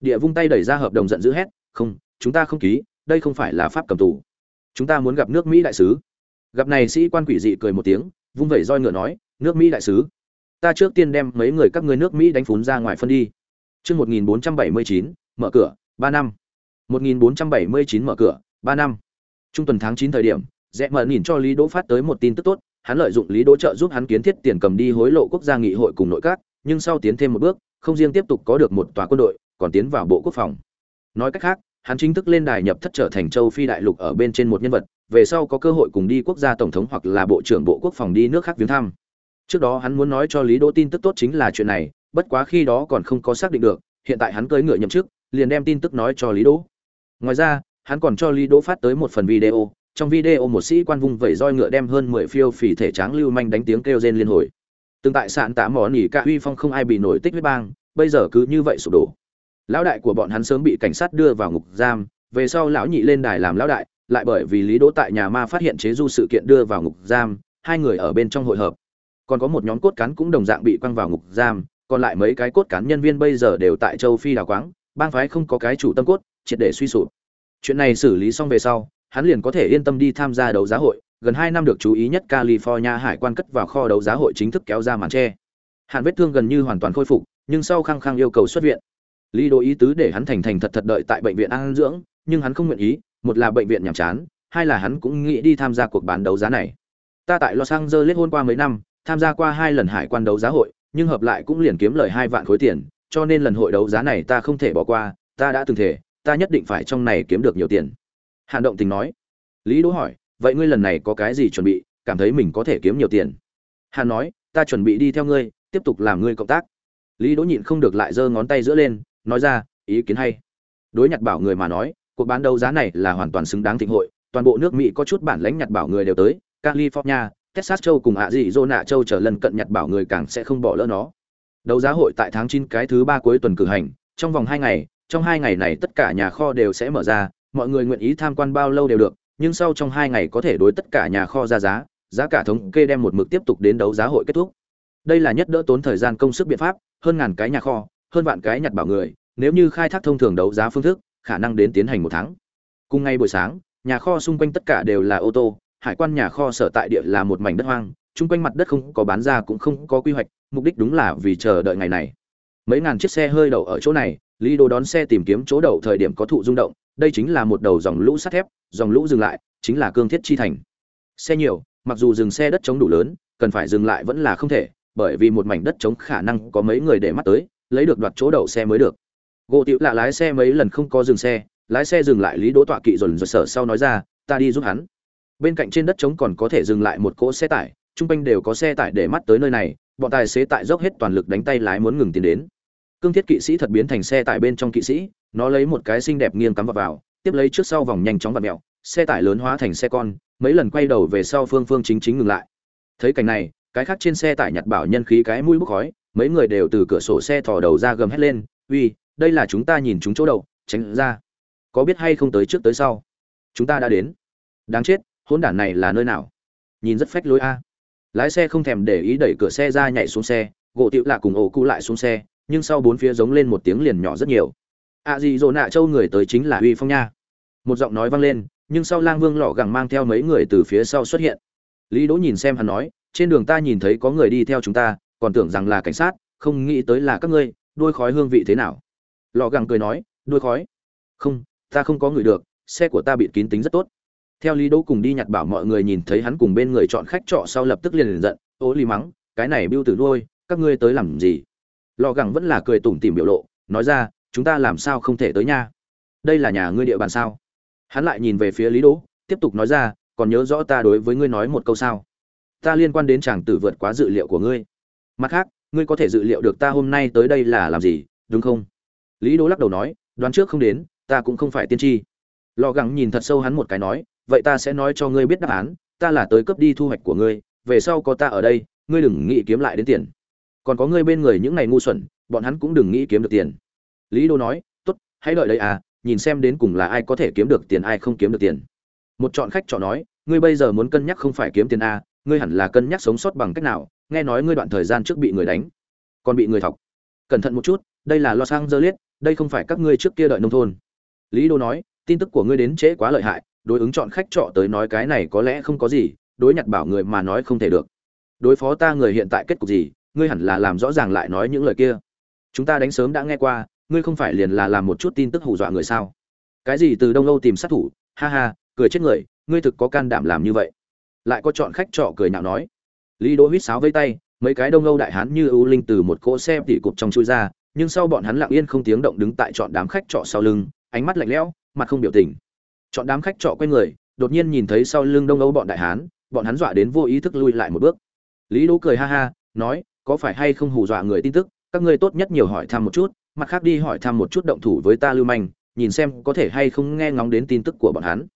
địa vung tay đẩy ra hợp đồng giận dữ hét không chúng ta không ký đây không phải là pháp cầm tù chúng ta muốn gặp nước mỹ đại sứ gặp này sĩ quan quỷ dị cười một tiếng vung vẩy roi ngựa nói nước mỹ đại sứ ta trước tiên đem mấy người các ngươi nước mỹ đánh phún ra ngoài phân đi Chương 1479, mở cửa, 3 năm. 1479 mở cửa, 3 năm. Trung tuần tháng 9 thời điểm, Rẽ mở nhìn cho Lý Đỗ phát tới một tin tức tốt, hắn lợi dụng Lý Đỗ trợ giúp hắn kiến thiết tiền cầm đi hối lộ quốc gia nghị hội cùng nội các, nhưng sau tiến thêm một bước, không riêng tiếp tục có được một tòa quân đội, còn tiến vào bộ quốc phòng. Nói cách khác, hắn chính thức lên đài nhập thất trở thành châu Phi đại lục ở bên trên một nhân vật, về sau có cơ hội cùng đi quốc gia tổng thống hoặc là bộ trưởng bộ quốc phòng đi nước khác viếng thăm. Trước đó hắn muốn nói cho Lý Đỗ tin tức tốt chính là chuyện này, bất quá khi đó còn không có xác định được, hiện tại hắn cưỡi ngựa nhậm chức, liền đem tin tức nói cho Lý Đỗ. Ngoài ra, hắn còn cho Lý Đỗ phát tới một phần video, trong video một sĩ quan vung vẩy roi ngựa đem hơn 10 phiêu phỉ thể tráng lưu manh đánh tiếng kêu rên liên hồi. Từng tại sạn tạ mỏ nỉ cả uy phong không ai bị nổi tích huyết bang, bây giờ cứ như vậy sụp đổ. Lão đại của bọn hắn sớm bị cảnh sát đưa vào ngục giam, về sau lão nhị lên đài làm lão đại, lại bởi vì Lý Đỗ tại nhà ma phát hiện chế du sự kiện đưa vào ngục giam, hai người ở bên trong hội hợp. Còn có một nhóm cốt cán cũng đồng dạng bị quăng vào ngục giam, còn lại mấy cái cốt cán nhân viên bây giờ đều tại châu Phi đào quáng, bang phái không có cái chủ tâm cốt, triệt để suy sụp. Chuyện này xử lý xong về sau, hắn liền có thể yên tâm đi tham gia đấu giá hội, gần hai năm được chú ý nhất California hải quan cất vào kho đấu giá hội chính thức kéo ra màn che. Hạn vết thương gần như hoàn toàn khôi phục, nhưng sau khăng khăng yêu cầu xuất viện. Lý Đỗ ý tứ để hắn thành thành thật thật đợi tại bệnh viện an dưỡng, nhưng hắn không nguyện ý, một là bệnh viện nhàm chán, hai là hắn cũng nghĩ đi tham gia cuộc bán đấu giá này. Ta tại Los Angeles hôn qua mấy năm, tham gia qua hai lần hải quan đấu giá hội, nhưng hợp lại cũng liền kiếm lời hai vạn khối tiền, cho nên lần hội đấu giá này ta không thể bỏ qua, ta đã từng thể, ta nhất định phải trong này kiếm được nhiều tiền. Hàn Động Tình nói. Lý Đỗ hỏi, vậy ngươi lần này có cái gì chuẩn bị, cảm thấy mình có thể kiếm nhiều tiền? Hàn nói, ta chuẩn bị đi theo ngươi, tiếp tục làm ngươi cộng tác. Lý Đỗ nhịn không được lại giơ ngón tay giữa lên, nói ra, ý kiến hay. Đối nhặt bảo người mà nói, cuộc bán đấu giá này là hoàn toàn xứng đáng thịnh hội, toàn bộ nước Mỹ có chút bản lãnh nhặt bảo người đều tới, California, Texas châu cùng ạ dị Zona châu trở lần cận Nhặt bảo người càng sẽ không bỏ lỡ nó. Đấu giá hội tại tháng chín cái thứ ba cuối tuần cử hành, trong vòng hai ngày, trong hai ngày này tất cả nhà kho đều sẽ mở ra, mọi người nguyện ý tham quan bao lâu đều được, nhưng sau trong hai ngày có thể đối tất cả nhà kho ra giá, giá cả thống kê đem một mực tiếp tục đến đấu giá hội kết thúc. Đây là nhất đỡ tốn thời gian công sức biện pháp, hơn ngàn cái nhà kho, hơn vạn cái nhặt bảo người, nếu như khai thác thông thường đấu giá phương thức, khả năng đến tiến hành một tháng. Cùng ngay buổi sáng, nhà kho xung quanh tất cả đều là ô tô, hải quan nhà kho sở tại địa là một mảnh đất hoang, chung quanh mặt đất không có bán ra cũng không có quy hoạch, mục đích đúng là vì chờ đợi ngày này. Mấy ngàn chiếc xe hơi đậu ở chỗ này, Lý đồ đón xe tìm kiếm chỗ đậu thời điểm có thụ rung động, đây chính là một đầu dòng lũ sắt thép, dòng lũ dừng lại, chính là cương thiết chi thành. Xe nhiều, mặc dù dừng xe đất chống đủ lớn, cần phải dừng lại vẫn là không thể, bởi vì một mảnh đất chống khả năng có mấy người để mắt tới, lấy được đoạt chỗ đậu xe mới được. Gỗ Tiểu lạ lái xe mấy lần không có dừng xe, lái xe dừng lại Lý Đỗ tọa kỵ dồn dồn sở sau nói ra, ta đi giúp hắn. Bên cạnh trên đất trống còn có thể dừng lại một cỗ xe tải chung quanh đều có xe tải để mắt tới nơi này bọn tài xế tại dốc hết toàn lực đánh tay lái muốn ngừng tiến đến. Cương thiết kỵ sĩ thật biến thành xe tải bên trong kỵ sĩ nó lấy một cái xinh đẹp nghiêng cắm vào, vào tiếp lấy trước sau vòng nhanh chóng vặt mẹo xe tải lớn hóa thành xe con mấy lần quay đầu về sau phương phương chính chính ngừng lại. Thấy cảnh này cái khác trên xe tải nhặt bảo nhân khí cái mũi bốc khói mấy người đều từ cửa sổ xe thò đầu ra gầm hét lên, uy, đây là chúng ta nhìn chúng chỗ đậu, tránh ra. Có biết hay không tới trước tới sau? Chúng ta đã đến. Đáng chết, hỗn đản này là nơi nào? Nhìn rất phách lối a. Lái xe không thèm để ý đẩy cửa xe ra nhảy xuống xe, gỗ tiệu lạ cùng ổ cụ lại xuống xe, nhưng sau bốn phía giống lên một tiếng liền nhỏ rất nhiều. Ạ à gì dỗ nạ châu người tới chính là uy phong nha. Một giọng nói vang lên, nhưng sau lang vương lọ gẳng mang theo mấy người từ phía sau xuất hiện. Lý đỗ nhìn xem hắn nói, trên đường ta nhìn thấy có người đi theo chúng ta còn tưởng rằng là cảnh sát không nghĩ tới là các ngươi đuôi khói hương vị thế nào. Lọ gẳng cười nói đuôi khói. Không ta không có người được xe của ta bị kín tính rất tốt. Theo lý đỗ cùng đi nhặt bảo mọi người nhìn thấy hắn cùng bên người chọn khách trọ sau lập tức liền liền giận ô lý mắng cái này biêu tử đuôi, các ngươi tới làm gì? Lò gẳng vẫn là cười tủm tỉm biểu lộ nói ra chúng ta làm sao không thể tới nha? Đây là nhà ngươi địa bàn sao? Hắn lại nhìn về phía lý đỗ tiếp tục nói ra còn nhớ rõ ta đối với ngươi nói một câu sao? Ta liên quan đến chàng tử vượt quá dự liệu của ngươi mặt khác, ngươi có thể dự liệu được ta hôm nay tới đây là làm gì, đúng không? Lý đỗ lắc đầu nói, đoán trước không đến, ta cũng không phải tiên tri. Lò gẳng nhìn thật sâu hắn một cái nói, vậy ta sẽ nói cho ngươi biết đáp án, ta là tới cướp đi thu hoạch của ngươi, về sau có ta ở đây, ngươi đừng nghĩ kiếm lại đến tiền. Còn có ngươi bên người những ngày ngu xuẩn, bọn hắn cũng đừng nghĩ kiếm được tiền. Lý đô nói, tốt, hãy đợi đấy à nhìn xem đến cùng là ai có thể kiếm được tiền ai không kiếm được tiền. Một chọn khách chọn nói, ngươi bây giờ muốn cân nhắc không phải kiếm tiền a ngươi hẳn là cân nhắc sống sót bằng cách nào nghe nói ngươi đoạn thời gian trước bị người đánh, còn bị người thọc. Cẩn thận một chút, đây là los angeles, đây không phải các ngươi trước kia đợi nông thôn. Lý đô nói, tin tức của ngươi đến trễ quá lợi hại, đối ứng chọn khách trọ tới nói cái này có lẽ không có gì, đối nhặt bảo người mà nói không thể được. Đối phó ta người hiện tại kết cục gì, ngươi hẳn là làm rõ ràng lại nói những lời kia. Chúng ta đánh sớm đã nghe qua, ngươi không phải liền là làm một chút tin tức hù dọa người sao? Cái gì từ đông âu tìm sát thủ? Ha ha, cười chết người, ngươi thực có can đảm làm như vậy. Lại có chọn khách trọ cười nhạo nói lý đỗ huýt sáo với tay, mấy cái đông âu đại hán như ưu linh từ một cỗ xe tỉ cục trong chui ra, nhưng sau bọn hắn lặng yên không tiếng động đứng tại chọn đám khách trọ sau lưng, ánh mắt lạnh lẽo, mặt không biểu tình. Chọn đám khách trọ quay người, đột nhiên nhìn thấy sau lưng đông âu bọn đại hán, bọn hắn dọa đến vô ý thức lui lại một bước. Lý đỗ cười ha ha, nói, có phải hay không hù dọa người tin tức? Các ngươi tốt nhất nhiều hỏi thăm một chút, mặt khác đi hỏi thăm một chút động thủ với ta lưu manh, nhìn xem có thể hay không nghe ngóng đến tin tức của bọn hắn.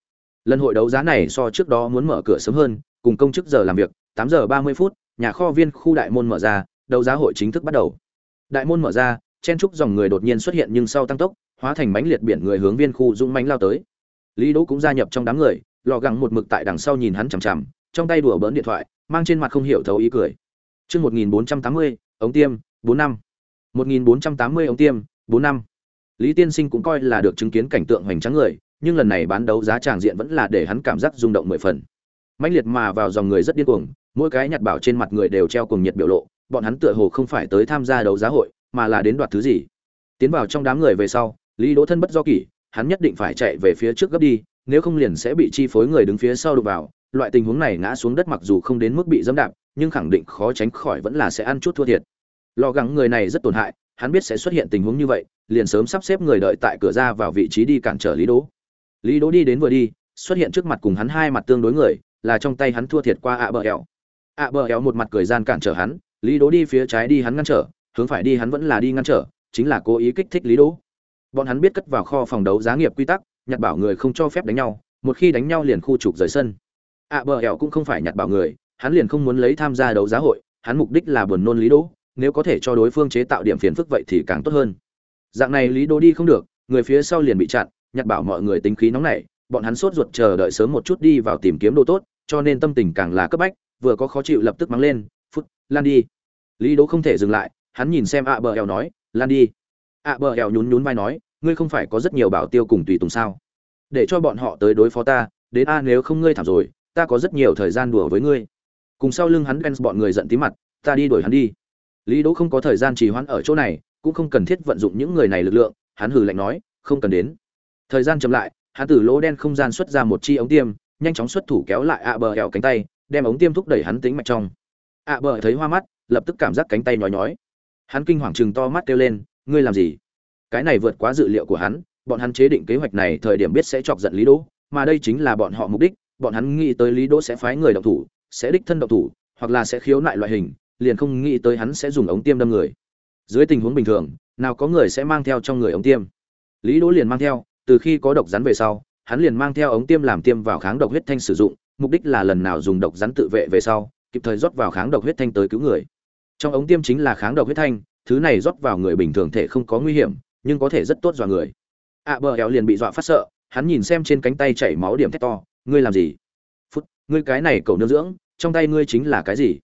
Lần hội đấu giá này so trước đó muốn mở cửa sớm hơn, cùng công chức giờ làm việc tám giờ ba mươi phút, nhà kho viên khu đại môn mở ra, đấu giá hội chính thức bắt đầu. Đại môn mở ra, chen trúc dòng người đột nhiên xuất hiện nhưng sau tăng tốc, hóa thành mánh liệt biển người hướng viên khu dũng mánh lao tới. Lý đỗ cũng gia nhập trong đám người, lò gắng một mực tại đằng sau nhìn hắn chằm chằm, trong tay đùa bỡn điện thoại, mang trên mặt không hiểu thấu ý cười. Chương một nghìn bốn trăm tám mươi, ống tiêm, bốn năm. một nghìn bốn trăm tám mươi ống tiêm, bốn năm. Lý tiên sinh cũng coi là được chứng kiến cảnh tượng hoành tráng người, nhưng lần này bán đấu giá tràng diện vẫn là để hắn cảm giác rung động mười phần. Mãnh liệt mà vào dòng người rất điên cuồng mỗi cái nhặt bảo trên mặt người đều treo cùng nhiệt biểu lộ, bọn hắn tựa hồ không phải tới tham gia đấu giá hội, mà là đến đoạt thứ gì. Tiến vào trong đám người về sau, lý đỗ thân bất do kỷ, hắn nhất định phải chạy về phía trước gấp đi, nếu không liền sẽ bị chi phối người đứng phía sau đục vào. Loại tình huống này ngã xuống đất mặc dù không đến mức bị dẫm đạp, nhưng khẳng định khó tránh khỏi vẫn là sẽ ăn chút thua thiệt. Lo gắng người này rất tổn hại, hắn biết sẽ xuất hiện tình huống như vậy, liền sớm sắp xếp người đợi tại cửa ra vào vị trí đi cản trở lý đỗ. Lý đỗ đi đến vừa đi, xuất hiện trước mặt cùng hắn hai mặt tương đối người, là trong tay hắn thua thiệt qua ạ bờ ẻo ạ bờ éo một mặt cười gian cản trở hắn, lý đố đi phía trái đi hắn ngăn trở, hướng phải đi hắn vẫn là đi ngăn trở, chính là cố ý kích thích lý đố bọn hắn biết cất vào kho phòng đấu giá nghiệp quy tắc, nhặt bảo người không cho phép đánh nhau, một khi đánh nhau liền khu trục rời sân. ạ bờ éo cũng không phải nhặt bảo người, hắn liền không muốn lấy tham gia đấu giá hội, hắn mục đích là buồn nôn lý đố nếu có thể cho đối phương chế tạo điểm phiền phức vậy thì càng tốt hơn. Dạng này lý đố đi không được, người phía sau liền bị chặn, nhặt bảo mọi người tính khí nóng nảy, bọn hắn sốt ruột chờ đợi sớm một chút đi vào tìm kiếm đồ tốt, cho nên tâm tình càng là cấp bách vừa có khó chịu lập tức mắng lên, phút, lan đi. Lý đỗ không thể dừng lại, hắn nhìn xem ạ bờ eo nói, lan đi. Ạ bờ eo nhún nhún vai nói, ngươi không phải có rất nhiều bảo tiêu cùng tùy tùng sao? Để cho bọn họ tới đối phó ta, đến a nếu không ngươi thảm rồi, ta có rất nhiều thời gian đùa với ngươi. Cùng sau lưng hắn Benz bọn người giận tí mặt, ta đi đuổi hắn đi. Lý đỗ không có thời gian trì hoãn ở chỗ này, cũng không cần thiết vận dụng những người này lực lượng, hắn hừ lạnh nói, không cần đến. Thời gian chậm lại, hắn từ lỗ đen không gian xuất ra một chi ống tiêm, nhanh chóng xuất thủ kéo lại ạ bờ eo cánh tay đem ống tiêm thúc đẩy hắn tính mạch trong. À, Ạ bờ thấy hoa mắt, lập tức cảm giác cánh tay nhói nhói. Hắn kinh hoàng chừng to mắt kêu lên, ngươi làm gì? Cái này vượt quá dự liệu của hắn, bọn hắn chế định kế hoạch này thời điểm biết sẽ chọc giận lý đỗ, mà đây chính là bọn họ mục đích, bọn hắn nghĩ tới lý đỗ sẽ phái người động thủ, sẽ đích thân động thủ, hoặc là sẽ khiếu nại loại hình, liền không nghĩ tới hắn sẽ dùng ống tiêm đâm người. Dưới tình huống bình thường, nào có người sẽ mang theo trong người ống tiêm. Lý đỗ liền mang theo, từ khi có độc rắn về sau, hắn liền mang theo ống tiêm làm tiêm vào kháng độc huyết thanh sử dụng mục đích là lần nào dùng độc rắn tự vệ về sau, kịp thời rót vào kháng độc huyết thanh tới cứu người. Trong ống tiêm chính là kháng độc huyết thanh, thứ này rót vào người bình thường thể không có nguy hiểm, nhưng có thể rất tốt dọa người. Ạ bờ éo liền bị dọa phát sợ, hắn nhìn xem trên cánh tay chảy máu điểm thét to, ngươi làm gì? Phút, ngươi cái này cầu nương dưỡng, trong tay ngươi chính là cái gì?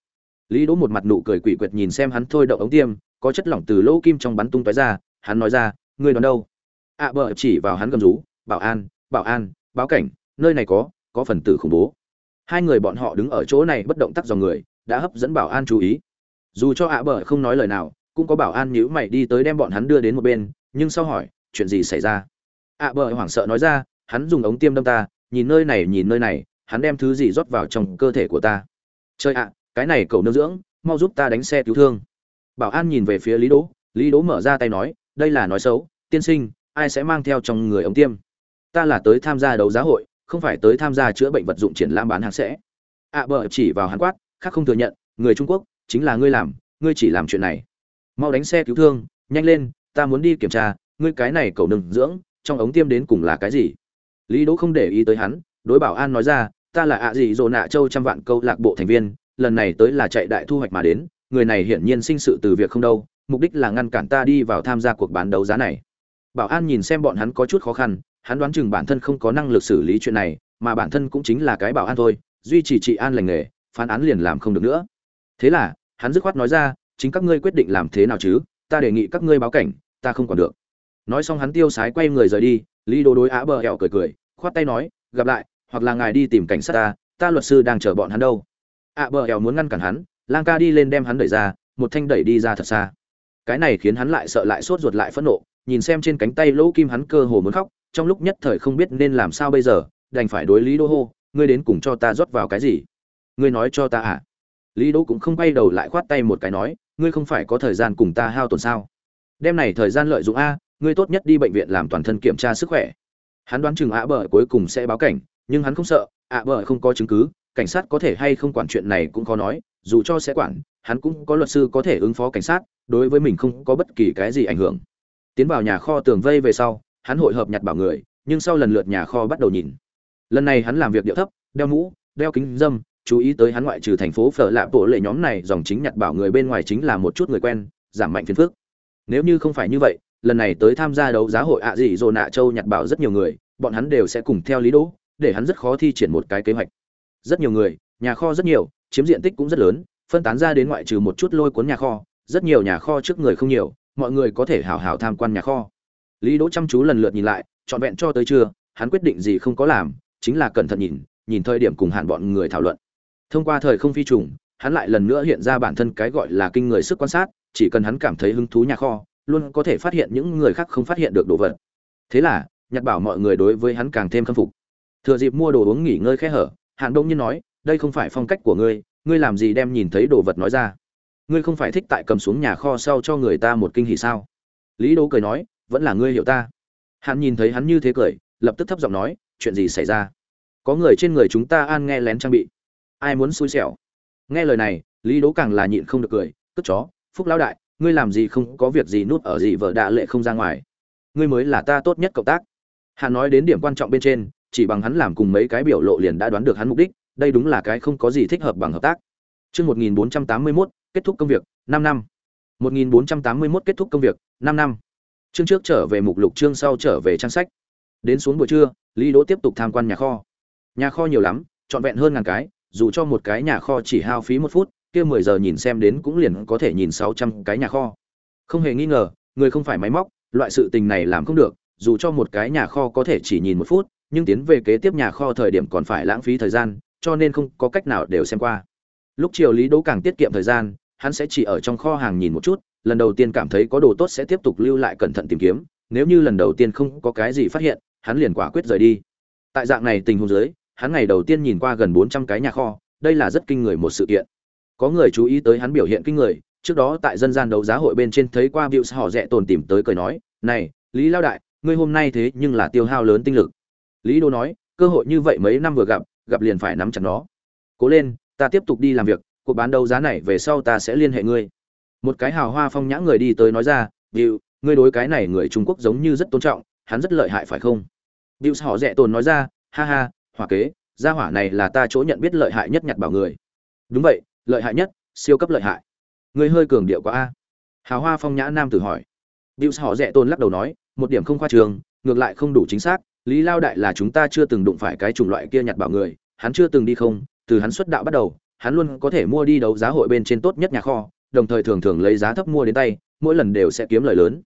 Lý đỗ một mặt nụ cười quỷ quyệt nhìn xem hắn thôi động ống tiêm, có chất lỏng từ lỗ kim trong bắn tung tóe ra, hắn nói ra, ngươi đón đâu? Ạ bờ chỉ vào hắn gầm rú, bảo an bảo an, báo cảnh, nơi này có có phần tử khủng bố hai người bọn họ đứng ở chỗ này bất động tắc dòng người, đã hấp dẫn bảo an chú ý. Dù cho ạ bờ không nói lời nào, cũng có bảo an nhíu mày đi tới đem bọn hắn đưa đến một bên, nhưng sau hỏi, chuyện gì xảy ra? ạ bờ hoảng sợ nói ra, hắn dùng ống tiêm đâm ta, nhìn nơi này, nhìn nơi này, hắn đem thứ gì rót vào trong cơ thể của ta. Chơi ạ, cái này cầu nương dưỡng, mau giúp ta đánh xe cứu thương. Bảo an nhìn về phía lý đỗ lý đỗ mở ra tay nói, đây là nói xấu, tiên sinh, ai sẽ mang theo trong người ống tiêm? Ta là tới tham gia đấu giá hội không phải tới tham gia chữa bệnh vật dụng triển lãm bán hàng sẽ. Ạ bờ, chỉ vào hắn quát, khác không thừa nhận, người trung quốc, chính là ngươi làm, ngươi chỉ làm chuyện này. Mau đánh xe cứu thương, nhanh lên, ta muốn đi kiểm tra, ngươi cái này cầu đừng dưỡng, trong ống tiêm đến cùng là cái gì? Lý đỗ không để ý tới hắn, đối bảo an nói ra, ta là ạ gì dồ nạ châu trăm vạn câu lạc bộ thành viên, lần này tới là chạy đại thu hoạch mà đến, người này hiển nhiên sinh sự từ việc không đâu, mục đích là ngăn cản ta đi vào tham gia cuộc bán đấu giá này. Bảo an nhìn xem bọn hắn có chút khó khăn hắn đoán chừng bản thân không có năng lực xử lý chuyện này, mà bản thân cũng chính là cái bảo an thôi, duy trì trị an lành nghề, phán án liền làm không được nữa. Thế là, hắn dứt khoát nói ra, chính các ngươi quyết định làm thế nào chứ, ta đề nghị các ngươi báo cảnh, ta không còn được. Nói xong hắn tiêu sái quay người rời đi, lý đô đối á bờ hẹo cười cười, khoát tay nói, gặp lại, hoặc là ngài đi tìm cảnh sát ta ta luật sư đang chờ bọn hắn đâu. Ạ bờ hẹo muốn ngăn cản hắn, lang ca đi lên đem hắn đẩy ra, một thanh đẩy đi ra thật xa. Cái này khiến hắn lại sợ lại sốt ruột lại phẫn nộ, nhìn xem trên cánh tay lỗ kim hắn cơ hồ muốn khóc trong lúc nhất thời không biết nên làm sao bây giờ, đành phải đối lý đô hô, ngươi đến cùng cho ta rót vào cái gì? Ngươi nói cho ta à? Lý đỗ cũng không quay đầu lại khoát tay một cái nói, ngươi không phải có thời gian cùng ta hao tổn sao? Đêm này thời gian lợi dụng a, ngươi tốt nhất đi bệnh viện làm toàn thân kiểm tra sức khỏe. Hắn đoán chừng ạ bờ cuối cùng sẽ báo cảnh, nhưng hắn không sợ ạ bờ không có chứng cứ, cảnh sát có thể hay không quản chuyện này cũng khó nói, dù cho sẽ quản, hắn cũng có luật sư có thể ứng phó cảnh sát, đối với mình không có bất kỳ cái gì ảnh hưởng. Tiến vào nhà kho tường vây về sau hắn hội hợp nhặt bảo người, nhưng sau lần lượt nhà kho bắt đầu nhìn. Lần này hắn làm việc điệu thấp, đeo mũ, đeo kính dâm, chú ý tới hắn ngoại trừ thành phố phở lạ bộ lệ nhóm này, dòng chính nhặt bảo người bên ngoài chính là một chút người quen, giảm mạnh phiền phức. Nếu như không phải như vậy, lần này tới tham gia đấu giá hội ạ gì rồi nạ châu nhặt bảo rất nhiều người, bọn hắn đều sẽ cùng theo lý đỗ để hắn rất khó thi triển một cái kế hoạch. Rất nhiều người, nhà kho rất nhiều, chiếm diện tích cũng rất lớn, phân tán ra đến ngoại trừ một chút lôi cuốn nhà kho, rất nhiều nhà kho trước người không nhiều, mọi người có thể hào hào tham quan nhà kho lý đỗ chăm chú lần lượt nhìn lại, trọn vẹn cho tới trưa, hắn quyết định gì không có làm, chính là cẩn thận nhìn nhìn thời điểm cùng hạn bọn người thảo luận. Thông qua thời không phi trùng, hắn lại lần nữa hiện ra bản thân cái gọi là kinh người sức quan sát, chỉ cần hắn cảm thấy hứng thú nhà kho, luôn có thể phát hiện những người khác không phát hiện được đồ vật. Thế là nhặt bảo mọi người đối với hắn càng thêm khâm phục. Thừa dịp mua đồ uống nghỉ ngơi khẽ hở Hàn đông nhiên nói, đây không phải phong cách của ngươi ngươi làm gì đem nhìn thấy đồ vật nói ra? Ngươi không phải thích tại cầm xuống nhà kho sau cho người ta một kinh hỉ sao? Lý đỗ cười nói vẫn là ngươi hiểu ta. Hắn nhìn thấy hắn như thế cười lập tức thấp giọng nói chuyện gì xảy ra? Có người trên người chúng ta an nghe lén trang bị. Ai muốn xui xẻo? Nghe lời này lý đỗ càng là nhịn không được cười tức chó phúc lão đại ngươi làm gì không có việc gì nút ở gì vợ đạ lệ không ra ngoài? Ngươi mới là ta tốt nhất cộng tác. Hắn nói đến điểm quan trọng bên trên chỉ bằng hắn làm cùng mấy cái biểu lộ liền đã đoán được hắn mục đích đây đúng là cái không có gì thích hợp bằng hợp tác. Trước 1481, kết thúc công việc, 5 năm. 1481 kết thúc công việc, 5 năm. Chương trước trở về mục lục chương sau trở về trang sách. Đến xuống buổi trưa, Lý Đỗ tiếp tục tham quan nhà kho. Nhà kho nhiều lắm, trọn vẹn hơn ngàn cái, dù cho một cái nhà kho chỉ hao phí một phút, kia 10 giờ nhìn xem đến cũng liền có thể nhìn 600 cái nhà kho. Không hề nghi ngờ, người không phải máy móc, loại sự tình này làm không được, dù cho một cái nhà kho có thể chỉ nhìn một phút, nhưng tiến về kế tiếp nhà kho thời điểm còn phải lãng phí thời gian, cho nên không có cách nào đều xem qua. Lúc chiều Lý Đỗ càng tiết kiệm thời gian, hắn sẽ chỉ ở trong kho hàng nhìn một chút, lần đầu tiên cảm thấy có đồ tốt sẽ tiếp tục lưu lại cẩn thận tìm kiếm, nếu như lần đầu tiên không có cái gì phát hiện, hắn liền quả quyết rời đi. Tại dạng này tình huống dưới, hắn ngày đầu tiên nhìn qua gần 400 cái nhà kho, đây là rất kinh người một sự kiện. Có người chú ý tới hắn biểu hiện kinh người, trước đó tại dân gian đấu giá hội bên trên thấy qua Bills họ rẻ tồn tìm tới cười nói, "Này, Lý lao đại, ngươi hôm nay thế nhưng là tiêu hao lớn tinh lực." Lý Đô nói, cơ hội như vậy mấy năm vừa gặp, gặp liền phải nắm chặt nó. Cố lên, ta tiếp tục đi làm việc, cuộc bán đấu giá này về sau ta sẽ liên hệ ngươi. Một cái hào hoa phong nhã người đi tới nói ra, "Bill, ngươi đối cái này người Trung Quốc giống như rất tôn trọng, hắn rất lợi hại phải không?" Bills họ rẻ tồn nói ra, "Ha ha, hỏa kế, gia hỏa này là ta chỗ nhận biết lợi hại nhất nhặt bảo người." "Đúng vậy, lợi hại nhất, siêu cấp lợi hại." Ngươi hơi cường điệu quá a. Hào hoa phong nhã nam tử hỏi. Bills họ rẻ tồn lắc đầu nói, một điểm không khoa trường, ngược lại không đủ chính xác, Lý Lao đại là chúng ta chưa từng đụng phải cái chủng loại kia nhặt bảo người, hắn chưa từng đi không, từ hắn xuất đạo bắt đầu, hắn luôn có thể mua đi đấu giá hội bên trên tốt nhất nhà kho, đồng thời thường thường lấy giá thấp mua đến tay, mỗi lần đều sẽ kiếm lời lớn.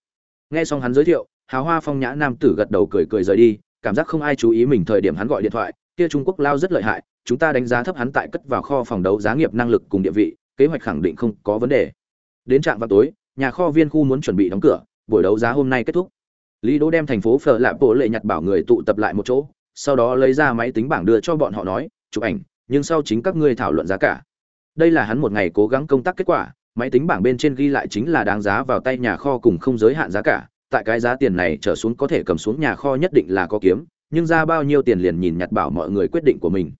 Nghe xong hắn giới thiệu, Hào Hoa Phong nhã nam tử gật đầu cười cười rời đi, cảm giác không ai chú ý mình thời điểm hắn gọi điện thoại, kia Trung Quốc lao rất lợi hại, chúng ta đánh giá thấp hắn tại cất vào kho phòng đấu giá nghiệp năng lực cùng địa vị, kế hoạch khẳng định không có vấn đề. Đến trạm vào tối, nhà kho viên khu muốn chuẩn bị đóng cửa, buổi đấu giá hôm nay kết thúc. Lý Đỗ đem thành phố Phở Lạp Bộ lệ nhặt bảo người tụ tập lại một chỗ, sau đó lấy ra máy tính bảng đưa cho bọn họ nói, chụp ảnh, nhưng sau chính các ngươi thảo luận giá cả. Đây là hắn một ngày cố gắng công tác kết quả, máy tính bảng bên trên ghi lại chính là đáng giá vào tay nhà kho cùng không giới hạn giá cả, tại cái giá tiền này trở xuống có thể cầm xuống nhà kho nhất định là có kiếm, nhưng ra bao nhiêu tiền liền nhìn nhặt bảo mọi người quyết định của mình.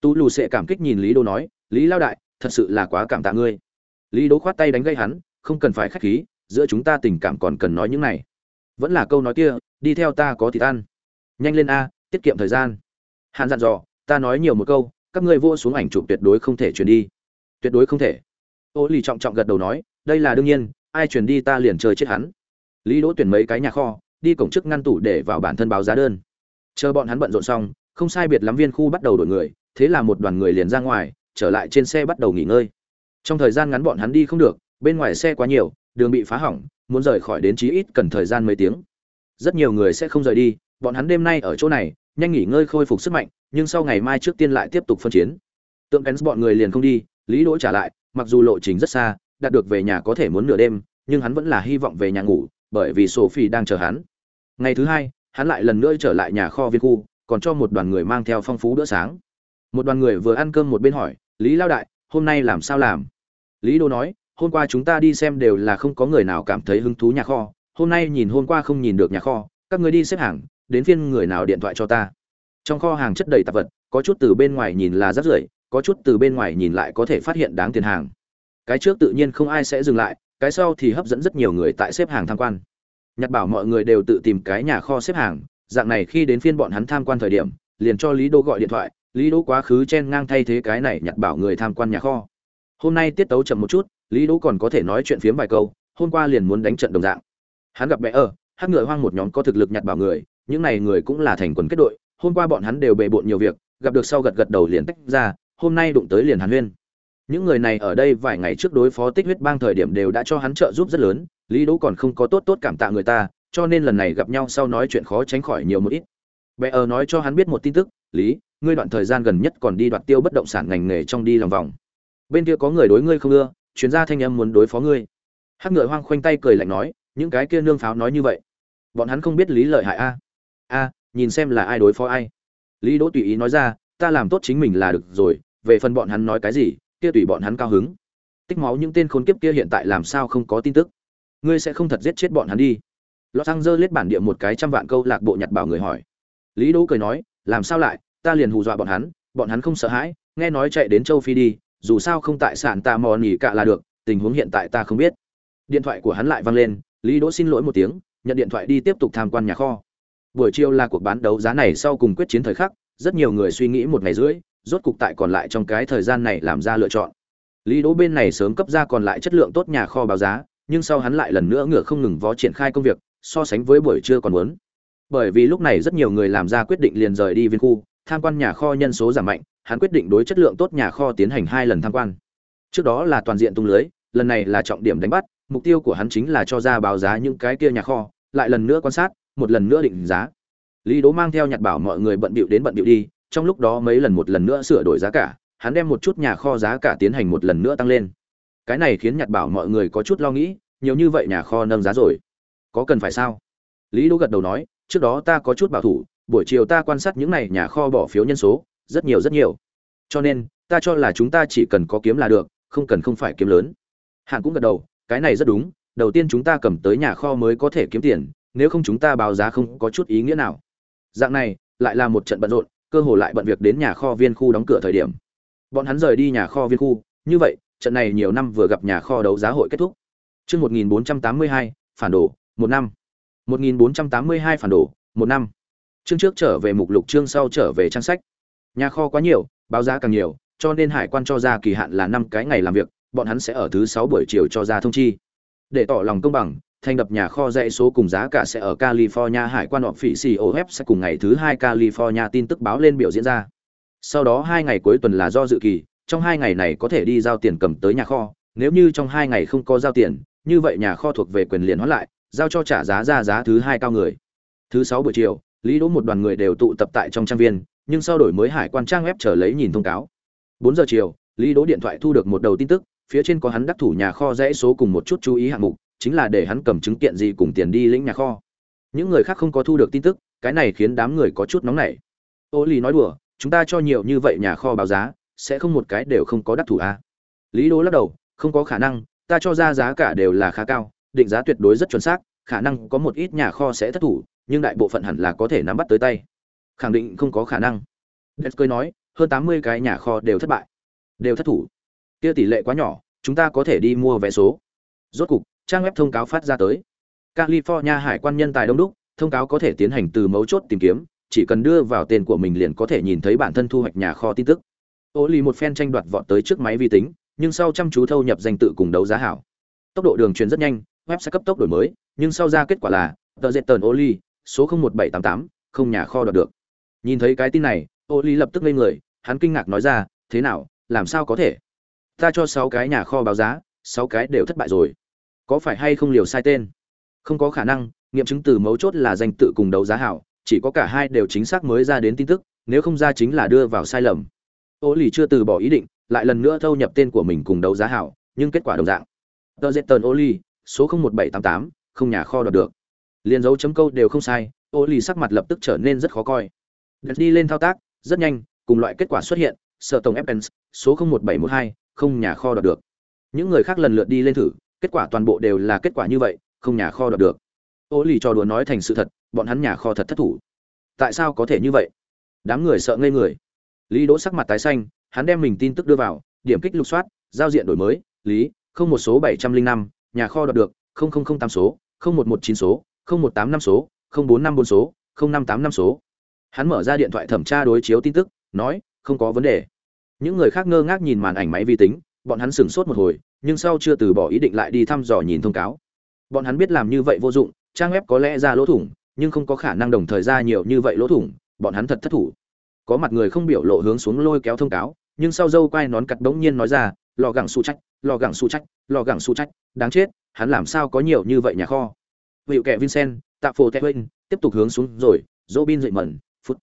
Tu Lù sẽ cảm kích nhìn Lý đô nói, "Lý lao đại, thật sự là quá cảm tạ ngươi." Lý đô khoát tay đánh gây hắn, "Không cần phải khách khí, giữa chúng ta tình cảm còn cần nói những này." vẫn là câu nói kia đi theo ta có thịt ăn nhanh lên a tiết kiệm thời gian hạn dặn dò ta nói nhiều một câu các ngươi vô xuống ảnh chụp tuyệt đối không thể chuyển đi tuyệt đối không thể ô lì trọng trọng gật đầu nói, đây là đương nhiên, ai chuyển đi ta liền chơi chết hắn. Lý đỗ tuyển mấy cái nhà kho, đi cổng chức ngăn tủ để vào bản thân báo giá đơn. Chờ bọn hắn bận rộn xong, không sai biệt lắm viên khu bắt đầu đổi người, thế là một đoàn người liền ra ngoài, trở lại trên xe bắt đầu nghỉ ngơi. Trong thời gian ngắn bọn hắn đi không được, bên ngoài xe quá nhiều, đường bị phá hỏng, muốn rời khỏi đến chí ít cần thời gian mấy tiếng. Rất nhiều người sẽ không rời đi, bọn hắn đêm nay ở chỗ này, nhanh nghỉ ngơi khôi phục sức mạnh, nhưng sau ngày mai trước tiên lại tiếp tục phân chiến. Tượng kén bọn người liền không đi, lý đỗ trả lại mặc dù lộ trình rất xa, đạt được về nhà có thể muốn nửa đêm, nhưng hắn vẫn là hy vọng về nhà ngủ, bởi vì sophie đang chờ hắn. Ngày thứ hai, hắn lại lần nữa trở lại nhà kho viên khu, còn cho một đoàn người mang theo phong phú bữa sáng. Một đoàn người vừa ăn cơm một bên hỏi, lý lao đại, hôm nay làm sao làm? Lý đô nói, hôm qua chúng ta đi xem đều là không có người nào cảm thấy hứng thú nhà kho. Hôm nay nhìn hôm qua không nhìn được nhà kho, các người đi xếp hàng, đến phiên người nào điện thoại cho ta. Trong kho hàng chất đầy tạp vật, có chút từ bên ngoài nhìn là rác rưởi có chút từ bên ngoài nhìn lại có thể phát hiện đáng tiền hàng. Cái trước tự nhiên không ai sẽ dừng lại, cái sau thì hấp dẫn rất nhiều người tại xếp hàng tham quan. Nhặt bảo mọi người đều tự tìm cái nhà kho xếp hàng, dạng này khi đến phiên bọn hắn tham quan thời điểm, liền cho lý đô gọi điện thoại, lý đô quá khứ chen ngang thay thế cái này nhặt bảo người tham quan nhà kho. Hôm nay tiết tấu chậm một chút, lý đô còn có thể nói chuyện phiếm vài câu, hôm qua liền muốn đánh trận đồng dạng. Hắn gặp mẹ ở, hát ngựa hoang một nhóm có thực lực nhặt bảo người, những này người cũng là thành quần kết đội, hôm qua bọn hắn đều bề bộn nhiều việc, gặp được sau gật gật đầu liền tách ra hôm nay đụng tới liền hàn huyên những người này ở đây vài ngày trước đối phó tích huyết bang thời điểm đều đã cho hắn trợ giúp rất lớn lý đỗ còn không có tốt tốt cảm tạ người ta cho nên lần này gặp nhau sau nói chuyện khó tránh khỏi nhiều một ít Bệ ở nói cho hắn biết một tin tức, "Lý, ngươi đoạn thời gian gần nhất còn đi đoạt tiêu bất động sản ngành nghề trong đi lòng vòng. Bên kia có người đối ngươi không ưa, chuyên gia thanh âm muốn đối phó ngươi." Hắc Ngựa Hoang khoanh tay cười lạnh nói, "Những cái kia nương pháo nói như vậy, bọn hắn không biết lý lợi hại a." "A, nhìn xem là ai đối phó ai." Lý Đỗ tùy ý nói ra, "Ta làm tốt chính mình là được rồi, về phần bọn hắn nói cái gì, kia tùy bọn hắn cao hứng." Tích máu những tên khốn kiếp kia hiện tại làm sao không có tin tức? Ngươi sẽ không thật giết chết bọn hắn đi? Los Angeles bản địa một cái trăm vạn câu lạc bộ nhặt bảo người hỏi. Lý Đỗ cười nói, làm sao lại, ta liền hù dọa bọn hắn, bọn hắn không sợ hãi, nghe nói chạy đến châu Phi đi, dù sao không tại sản ta mò nghỉ cả là được, tình huống hiện tại ta không biết. Điện thoại của hắn lại vang lên, Lý Đỗ xin lỗi một tiếng, nhận điện thoại đi tiếp tục tham quan nhà kho. Buổi chiều là cuộc bán đấu giá này sau cùng quyết chiến thời khắc, rất nhiều người suy nghĩ một ngày rưỡi, rốt cục tại còn lại trong cái thời gian này làm ra lựa chọn. Lý Đỗ bên này sớm cấp ra còn lại chất lượng tốt nhà kho báo giá, nhưng sau hắn lại lần nữa ngựa không ngừng vó triển khai công việc, so sánh với buổi trưa còn muốn. Bởi vì lúc này rất nhiều người làm ra quyết định liền rời đi viên khu tham quan nhà kho nhân số giảm mạnh hắn quyết định đối chất lượng tốt nhà kho tiến hành hai lần tham quan. Trước đó là toàn diện tung lưới lần này là trọng điểm đánh bắt mục tiêu của hắn chính là cho ra báo giá những cái kia nhà kho lại lần nữa quan sát một lần nữa định giá. Lý Đỗ mang theo nhặt bảo mọi người bận bịu đến bận bịu đi trong lúc đó mấy lần một lần nữa sửa đổi giá cả, hắn đem một chút nhà kho giá cả tiến hành một lần nữa tăng lên. Cái này khiến Nhật bảo mọi người có chút lo nghĩ, nhiều như vậy nhà kho nâng giá rồi. Có cần phải sao? Lý đỗ gật đầu nói, trước đó ta có chút bảo thủ, buổi chiều ta quan sát những này nhà kho bỏ phiếu nhân số, rất nhiều rất nhiều. Cho nên, ta cho là chúng ta chỉ cần có kiếm là được, không cần không phải kiếm lớn. Hạng cũng gật đầu, cái này rất đúng, đầu tiên chúng ta cầm tới nhà kho mới có thể kiếm tiền, nếu không chúng ta báo giá không có chút ý nghĩa nào. Dạng này, lại là một trận bận rộn cơ hồ lại bận việc đến nhà kho viên khu đóng cửa thời điểm bọn hắn rời đi nhà kho viên khu như vậy trận này nhiều năm vừa gặp nhà kho đấu giá hội kết thúc Chương 1482, phản đồ, một năm. 1482 phản đồ, một năm. Chương trước trở về mục lục chương sau trở về trang sách. Nhà kho quá nhiều, báo giá càng nhiều, cho nên hải quan cho ra kỳ hạn là 5 cái ngày làm việc, bọn hắn sẽ ở thứ 6 buổi chiều cho ra thông chi. Để tỏ lòng công bằng, thành lập nhà kho dãy số cùng giá cả sẽ ở California hải quan họp phỉ COF sẽ cùng ngày thứ 2 California tin tức báo lên biểu diễn ra. Sau đó 2 ngày cuối tuần là do dự kỳ, trong 2 ngày này có thể đi giao tiền cầm tới nhà kho, nếu như trong 2 ngày không có giao tiền, như vậy nhà kho thuộc về quyền liền hóa lại, giao cho trả giá ra giá thứ hai cao người thứ sáu buổi chiều lý đỗ một đoàn người đều tụ tập tại trong trang viên nhưng sau đổi mới hải quan trang web trở lấy nhìn thông cáo bốn giờ chiều lý đỗ điện thoại thu được một đầu tin tức phía trên có hắn đắc thủ nhà kho dãy số cùng một chút chú ý hạng mục chính là để hắn cầm chứng kiện gì cùng tiền đi lĩnh nhà kho. Những người khác không có thu được tin tức, cái này khiến đám người có chút nóng nảy. Ô lý nói đùa, chúng ta cho nhiều như vậy nhà kho báo giá, sẽ không một cái đều không có đắc thủ à. lý đô lắc đầu, không có khả năng, ta cho ra giá cả đều là khá cao, định giá tuyệt đối rất chuẩn xác, khả năng có một ít nhà kho sẽ thất thủ, nhưng đại bộ phận hẳn là có thể nắm bắt tới tay. Khẳng định không có khả năng. Đệt cười nói, hơn tám mươi cái nhà kho đều thất bại, đều thất thủ. Kia tỷ lệ quá nhỏ, chúng ta có thể đi mua vé số. Rốt cục trang web thông cáo phát ra tới. California hải quan nhân tài đông đúc, thông cáo có thể tiến hành từ mấu chốt tìm kiếm, chỉ cần đưa vào tên của mình liền có thể nhìn thấy bản thân thu hoạch nhà kho tin tức. Ô lì một phen tranh đoạt vọt tới trước máy vi tính, nhưng sau chăm chú thâu nhập danh tự cùng đấu giá hảo. Tốc độ đường truyền rất nhanh, web sẽ cấp tốc đổi mới, nhưng sau ra kết quả là, tờ dệt tờn ô lì, số không một bảy tám tám, không nhà kho đoạt được. Nhìn thấy cái tin này, ô lì lập tức lên người, hắn kinh ngạc nói ra, thế nào, làm sao có thể? Ta cho sáu cái nhà kho báo giá, sáu cái đều thất bại rồi có phải hay không liều sai tên? Không có khả năng, nghiệm chứng từ mấu chốt là danh tự cùng đấu giá hảo, chỉ có cả hai đều chính xác mới ra đến tin tức, nếu không ra chính là đưa vào sai lầm. Ô lì chưa từ bỏ ý định, lại lần nữa thâu nhập tên của mình cùng đấu giá hảo, nhưng kết quả đồng dạng. Tờ dệt tờn ô lì, số không một bảy tám tám, không nhà kho đọc được. Liền dấu chấm câu đều không sai, ô lì sắc mặt lập tức trở nên rất khó coi. Đợt đi lên thao tác, rất nhanh, cùng loại kết quả xuất hiện, sở tổng fn số không một bảy một hai, không nhà kho đọc được. Những người khác lần lượt đi lên thử kết quả toàn bộ đều là kết quả như vậy, không nhà kho đoạt được. Ô lì trò đùa nói thành sự thật, bọn hắn nhà kho thật thất thủ. Tại sao có thể như vậy? Đám người sợ ngây người. Lý đỗ sắc mặt tái xanh, hắn đem mình tin tức đưa vào, điểm kích lục soát, giao diện đổi mới, lý, không một số bảy trăm linh năm, nhà kho đoạt được, không không không tám số, không một một chín số, không một tám năm số, không bốn năm bốn số, không năm tám năm số. Hắn mở ra điện thoại thẩm tra đối chiếu tin tức, nói, không có vấn đề. Những người khác ngơ ngác nhìn màn ảnh máy vi tính, bọn hắn sửng sốt một hồi nhưng sau chưa từ bỏ ý định lại đi thăm dò nhìn thông cáo. Bọn hắn biết làm như vậy vô dụng, trang web có lẽ ra lỗ thủng, nhưng không có khả năng đồng thời ra nhiều như vậy lỗ thủng, bọn hắn thật thất thủ. Có mặt người không biểu lộ hướng xuống lôi kéo thông cáo, nhưng sau dâu quay nón cặt bỗng nhiên nói ra, lò gẳng su trách, lò gẳng su trách, lò gẳng su trách, đáng chết, hắn làm sao có nhiều như vậy nhà kho? Hiệu kẻ vincent tạ phổ tệ huynh, tiếp tục hướng xuống rồi, dỗ bin dậy mẩn, phút.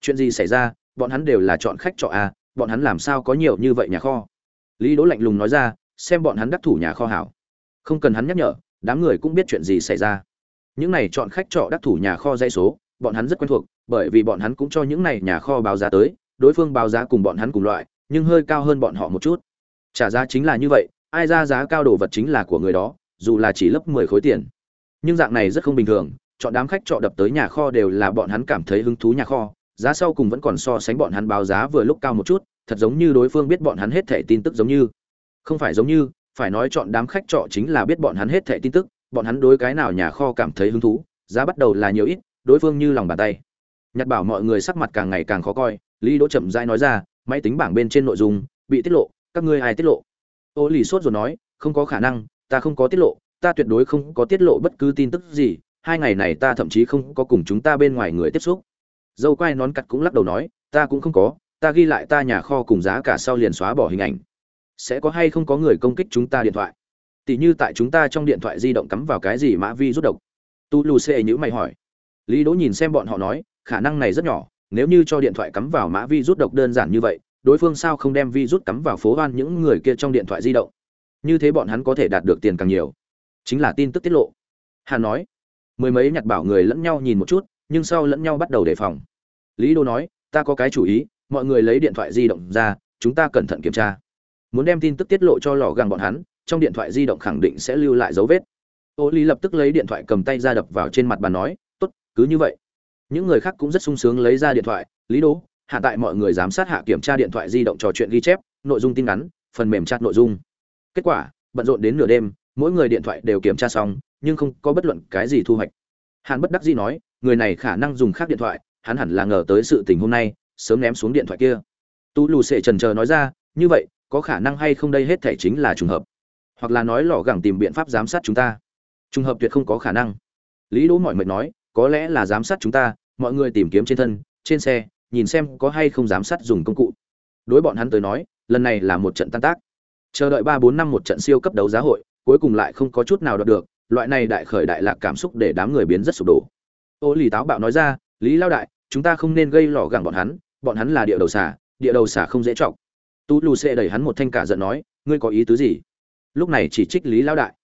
Chuyện gì xảy ra, bọn hắn đều là chọn khách trọ à bọn hắn làm sao có nhiều như vậy nhà kho? Lý đỗ lạnh lùng nói ra xem bọn hắn đắc thủ nhà kho hảo. Không cần hắn nhắc nhở, đám người cũng biết chuyện gì xảy ra. Những này chọn khách trọ đắc thủ nhà kho dây số, bọn hắn rất quen thuộc, bởi vì bọn hắn cũng cho những này nhà kho báo giá tới, đối phương báo giá cùng bọn hắn cùng loại, nhưng hơi cao hơn bọn họ một chút. Trả giá chính là như vậy, ai ra giá cao đồ vật chính là của người đó, dù là chỉ lấp mười khối tiền. Nhưng dạng này rất không bình thường, chọn đám khách trọ đập tới nhà kho đều là bọn hắn cảm thấy hứng thú nhà kho, giá sau cùng vẫn còn so sánh bọn hắn báo giá vừa lúc cao một chút, thật giống như đối phương biết bọn hắn hết thẻ tin tức giống như không phải giống như, phải nói chọn đám khách trọ chính là biết bọn hắn hết thẻ tin tức, bọn hắn đối cái nào nhà kho cảm thấy hứng thú, giá bắt đầu là nhiều ít, đối phương như lòng bàn tay. Nhặt bảo mọi người sắc mặt càng ngày càng khó coi, lý đỗ chậm rãi nói ra, máy tính bảng bên trên nội dung, bị tiết lộ, các ngươi ai tiết lộ? Ô lì sốt rồi nói, không có khả năng, ta không có tiết lộ, ta tuyệt đối không có tiết lộ bất cứ tin tức gì, hai ngày này ta thậm chí không có cùng chúng ta bên ngoài người tiếp xúc. Dâu quai nón cặt cũng lắc đầu nói, ta cũng không có, ta ghi lại ta nhà kho cùng giá cả sau liền xóa bỏ hình ảnh sẽ có hay không có người công kích chúng ta điện thoại? Tỷ như tại chúng ta trong điện thoại di động cắm vào cái gì mã vi rút độc? Tu lù xê nhữ mày hỏi. Lý đỗ nhìn xem bọn họ nói, khả năng này rất nhỏ, nếu như cho điện thoại cắm vào mã vi rút độc đơn giản như vậy, đối phương sao không đem vi rút cắm vào phố hoan những người kia trong điện thoại di động? Như thế bọn hắn có thể đạt được tiền càng nhiều. Chính là tin tức tiết lộ. Hà nói. Mười mấy nhặt bảo người lẫn nhau nhìn một chút, nhưng sau lẫn nhau bắt đầu đề phòng. Lý đô nói, ta có cái chủ ý, mọi người lấy điện thoại di động ra, chúng ta cẩn thận kiểm tra muốn đem tin tức tiết lộ cho lò gàng bọn hắn, trong điện thoại di động khẳng định sẽ lưu lại dấu vết. Ô lý lập tức lấy điện thoại cầm tay ra đập vào trên mặt bàn nói, tốt, cứ như vậy. Những người khác cũng rất sung sướng lấy ra điện thoại, lý đố hạ tại mọi người giám sát hạ kiểm tra điện thoại di động trò chuyện ghi chép, nội dung tin ngắn, phần mềm chat nội dung. Kết quả, bận rộn đến nửa đêm, mỗi người điện thoại đều kiểm tra xong, nhưng không có bất luận cái gì thu hoạch. Hàn bất đắc dĩ nói, người này khả năng dùng khác điện thoại, hắn hẳn là ngờ tới sự tình hôm nay, sớm ném xuống điện thoại kia. Tú lù sệ trần chờ nói ra, như vậy có khả năng hay không đây hết thể chính là trùng hợp. Hoặc là nói lò gẳng tìm biện pháp giám sát chúng ta. Trùng hợp tuyệt không có khả năng. Lý đỗ mọi mệt nói, có lẽ là giám sát chúng ta, mọi người tìm kiếm trên thân, trên xe, nhìn xem có hay không giám sát dùng công cụ. Đối bọn hắn tới nói, lần này là một trận tan tác. Chờ đợi ba bốn năm một trận siêu cấp đấu giá hội, cuối cùng lại không có chút nào đoạt được, loại này đại khởi đại lạc cảm xúc để đám người biến rất sụp đổ. Ô lì táo bạo nói ra, lý lao đại, chúng ta không nên gây lò gẳng bọn hắn bọn hắn là địa đầu xả địa đầu xả không dễ chọc tú lù xê đẩy hắn một thanh cả giận nói, ngươi có ý tứ gì? Lúc này chỉ trích lý lao đại.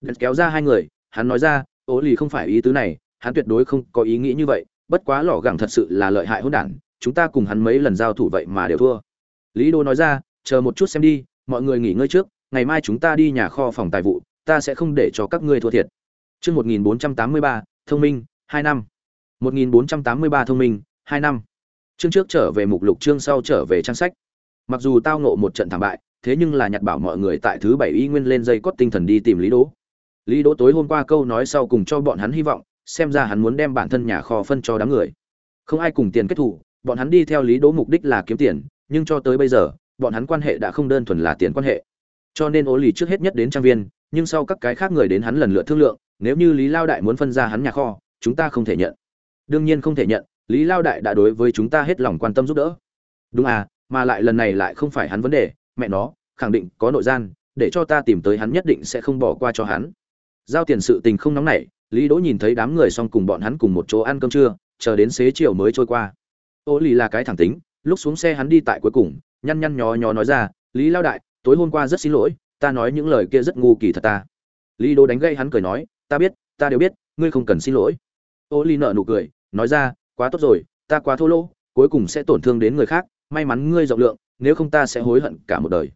Đất kéo ra hai người, hắn nói ra, ô lì không phải ý tứ này, hắn tuyệt đối không có ý nghĩ như vậy, bất quá lò gẳng thật sự là lợi hại hỗn đản, chúng ta cùng hắn mấy lần giao thủ vậy mà đều thua. Lý đô nói ra, chờ một chút xem đi, mọi người nghỉ ngơi trước, ngày mai chúng ta đi nhà kho phòng tài vụ, ta sẽ không để cho các ngươi thua thiệt. Chương một nghìn bốn trăm tám mươi ba, thông minh, hai năm. Một nghìn bốn trăm tám mươi ba thông minh, hai năm. Chương trước trở về mục lục, chương sau trở về trang sách mặc dù tao nộ một trận thảm bại, thế nhưng là nhặt bảo mọi người tại thứ bảy y nguyên lên dây cót tinh thần đi tìm lý đỗ. Lý đỗ tối hôm qua câu nói sau cùng cho bọn hắn hy vọng, xem ra hắn muốn đem bản thân nhà kho phân cho đám người. Không ai cùng tiền kết thủ, bọn hắn đi theo lý đỗ mục đích là kiếm tiền, nhưng cho tới bây giờ, bọn hắn quan hệ đã không đơn thuần là tiền quan hệ. Cho nên ố lì trước hết nhất đến trang viên, nhưng sau các cái khác người đến hắn lần lượt thương lượng, nếu như lý lao đại muốn phân ra hắn nhà kho, chúng ta không thể nhận. Đương nhiên không thể nhận, lý lao đại đã đối với chúng ta hết lòng quan tâm giúp đỡ. Đúng à mà lại lần này lại không phải hắn vấn đề, mẹ nó, khẳng định có nội gian, để cho ta tìm tới hắn nhất định sẽ không bỏ qua cho hắn. Giao tiền sự tình không nóng nảy, lý đỗ nhìn thấy đám người xong cùng bọn hắn cùng một chỗ ăn cơm trưa, chờ đến xế chiều mới trôi qua. Ô lì là cái thẳng tính, lúc xuống xe hắn đi tại cuối cùng, nhăn nhăn nhó nhó nói ra, lý lao đại, tối hôm qua rất xin lỗi, ta nói những lời kia rất ngu kỳ thật ta. Lý đỗ đánh gây hắn cười nói, ta biết, ta đều biết, ngươi không cần xin lỗi. Ô lì nợ nụ cười, nói ra, quá tốt rồi, ta quá thô lỗ, cuối cùng sẽ tổn thương đến người khác may mắn ngươi rộng lượng, nếu không ta sẽ hối hận cả một đời.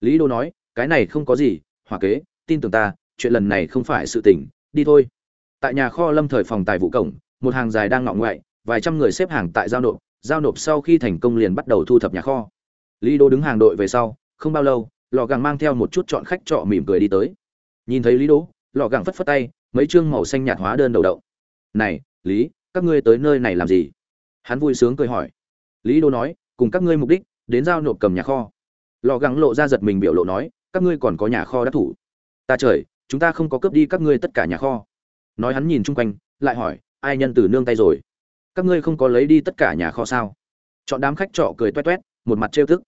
Lý đô nói, cái này không có gì, hòa kế, tin tưởng ta, chuyện lần này không phải sự tình, đi thôi. Tại nhà kho lâm thời phòng tài vụ cổng, một hàng dài đang ngọ ngoại, vài trăm người xếp hàng tại giao nộp giao nộp sau khi thành công liền bắt đầu thu thập nhà kho. Lý đô đứng hàng đội về sau, không bao lâu, lò gàng mang theo một chút chọn khách trọ mỉm cười đi tới. Nhìn thấy lý đỗ lò gàng phất phất tay, mấy chương màu xanh nhạt hóa đơn đầu đậu. Này, lý, các ngươi tới nơi này làm gì? Hắn vui sướng cười hỏi. Lý đô nói cùng các ngươi mục đích, đến giao nộp cầm nhà kho. Lò gắng lộ ra giật mình biểu lộ nói, các ngươi còn có nhà kho đắc thủ. Ta trời, chúng ta không có cướp đi các ngươi tất cả nhà kho. Nói hắn nhìn chung quanh, lại hỏi, ai nhân từ nương tay rồi? Các ngươi không có lấy đi tất cả nhà kho sao? Chọn đám khách trọ cười toét toét, một mặt trêu thức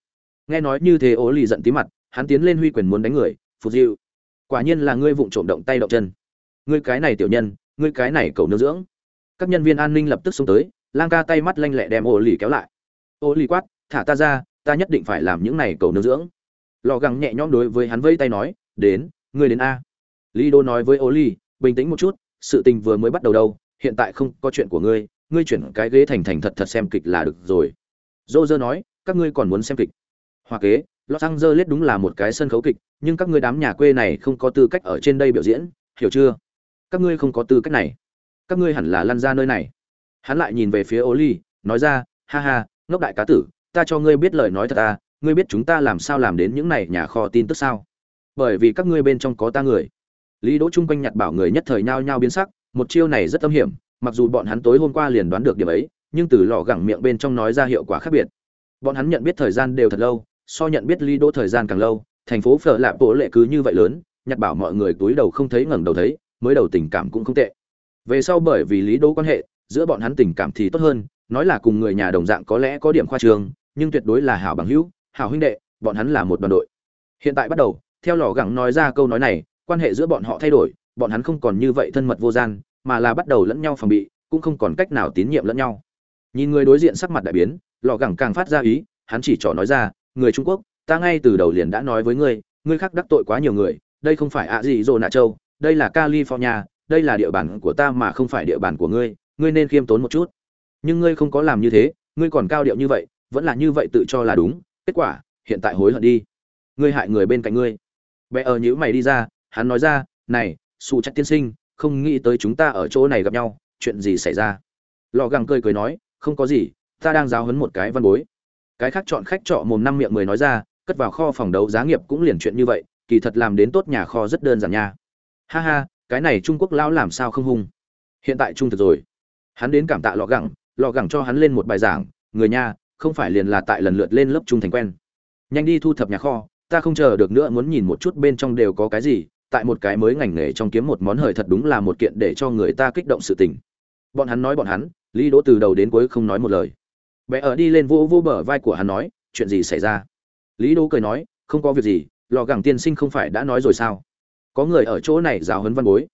nghe nói như thế, ố lì giận tí mặt, hắn tiến lên huy quyền muốn đánh người phục dịu quả nhiên là ngươi vụng trộm động tay động chân. Ngươi cái này tiểu nhân, ngươi cái này cầu nương dưỡng. Các nhân viên an ninh lập tức xông tới, lang ca tay mắt lanh lẹ đem ổ lì kéo lại ô ly quát, thả ta ra, ta nhất định phải làm những này cầu nương dưỡng. Lò gẳng nhẹ nhõm đối với hắn vây tay nói, đến, ngươi đến a. Lý đô nói với ô ly, bình tĩnh một chút, sự tình vừa mới bắt đầu đâu, hiện tại không có chuyện của ngươi ngươi chuyển cái ghế thành thành thật thật xem kịch là được rồi. Dô dơ nói, các ngươi còn muốn xem kịch? Hoa kế, los angeles đúng là một cái sân khấu kịch, nhưng các ngươi đám nhà quê này không có tư cách ở trên đây biểu diễn, hiểu chưa? Các ngươi không có tư cách này. Các ngươi hẳn là lăn ra nơi này. Hắn lại nhìn về phía ô ly, nói ra, ha ha ngốc đại cá tử, ta cho ngươi biết lời nói thật ta ngươi biết chúng ta làm sao làm đến những này nhà kho tin tức sao? Bởi vì các ngươi bên trong có ta người. Lý đỗ chung quanh nhặt bảo người nhất thời nhao nhao biến sắc, một chiêu này rất âm hiểm, mặc dù bọn hắn tối hôm qua liền đoán được điểm ấy, nhưng từ lò gẳng miệng bên trong nói ra hiệu quả khác biệt. Bọn hắn nhận biết thời gian đều thật lâu, so nhận biết lý đỗ thời gian càng lâu, thành phố phở lạp bộ lệ cứ như vậy lớn, nhặt bảo mọi người túi đầu không thấy ngẩng đầu thấy, mới đầu tình cảm cũng không tệ. Về sau bởi vì lý đỗ quan hệ, giữa bọn hắn tình cảm thì tốt hơn nói là cùng người nhà đồng dạng có lẽ có điểm khoa trường nhưng tuyệt đối là hảo bằng hữu, hảo huynh đệ, bọn hắn là một đoàn đội. Hiện tại bắt đầu, theo lò gẳng nói ra câu nói này, quan hệ giữa bọn họ thay đổi, bọn hắn không còn như vậy thân mật vô gian, mà là bắt đầu lẫn nhau phòng bị, cũng không còn cách nào tín nhiệm lẫn nhau. Nhìn người đối diện sắc mặt đại biến, lò gẳng càng phát ra ý, hắn chỉ trỏ nói ra, người trung quốc, ta ngay từ đầu liền đã nói với ngươi ngươi khác đắc tội quá nhiều người, đây không phải ạ gì rồi nạ châu, đây là california, đây là địa bàn của ta mà không phải địa bàn của ngươi ngươi nên khiêm tốn một chút nhưng ngươi không có làm như thế, ngươi còn cao điệu như vậy, vẫn là như vậy tự cho là đúng, kết quả, hiện tại hối hận đi. Ngươi hại người bên cạnh ngươi. Bé ở nhữ mày đi ra, hắn nói ra, này, su chắc tiên sinh, không nghĩ tới chúng ta ở chỗ này gặp nhau, chuyện gì xảy ra? Lò găng cười cười nói, không có gì, ta đang giáo hấn một cái văn bối. Cái khác chọn khách trọ mồm năm miệng mười nói ra, cất vào kho phòng đấu giá nghiệp cũng liền chuyện như vậy, kỳ thật làm đến tốt nhà kho rất đơn giản nha. Ha ha, cái này trung quốc lão làm sao không hung? Hiện tại trung thực rồi. Hắn đến cảm tạ lọ gẳng Lò gẳng cho hắn lên một bài giảng, người nha không phải liền là tại lần lượt lên lớp trung thành quen. Nhanh đi thu thập nhà kho, ta không chờ được nữa muốn nhìn một chút bên trong đều có cái gì, tại một cái mới ngành nghề trong kiếm một món hời thật đúng là một kiện để cho người ta kích động sự tình. Bọn hắn nói bọn hắn, lý đỗ từ đầu đến cuối không nói một lời. Bé ở đi lên vô vô bờ vai của hắn nói, chuyện gì xảy ra? Lý đỗ cười nói, không có việc gì, lò gẳng tiên sinh không phải đã nói rồi sao? Có người ở chỗ này giáo huấn văn bối.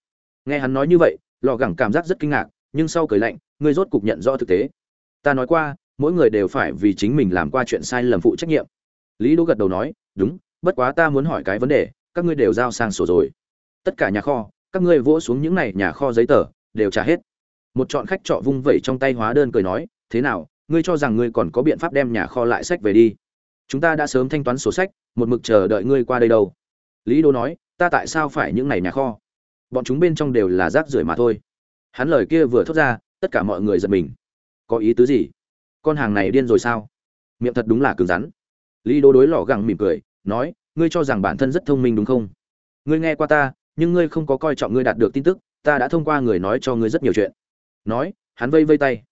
Nghe hắn nói như vậy, lò gẳng cảm giác rất kinh ngạc nhưng sau cười lạnh, ngươi rốt cục nhận rõ thực tế. Ta nói qua, mỗi người đều phải vì chính mình làm qua chuyện sai lầm phụ trách nhiệm. Lý đỗ gật đầu nói, đúng, bất quá ta muốn hỏi cái vấn đề, các ngươi đều giao sang sổ rồi. Tất cả nhà kho, các ngươi vỗ xuống những này nhà kho giấy tờ, đều trả hết. Một chọn khách trọ vung vẩy trong tay hóa đơn cười nói, thế nào, ngươi cho rằng ngươi còn có biện pháp đem nhà kho lại sách về đi? Chúng ta đã sớm thanh toán sổ sách, một mực chờ đợi ngươi qua đây đâu. Lý đô nói, ta tại sao phải những này nhà kho? Bọn chúng bên trong đều là rác rưởi mà thôi hắn lời kia vừa thốt ra, tất cả mọi người giật mình. Có ý tứ gì? Con hàng này điên rồi sao? Miệng thật đúng là cứng rắn. Lý đô đối lò gẳng mỉm cười, nói, ngươi cho rằng bản thân rất thông minh đúng không? Ngươi nghe qua ta, nhưng ngươi không có coi trọng ngươi đạt được tin tức, ta đã thông qua người nói cho ngươi rất nhiều chuyện. Nói, hắn vây vây tay.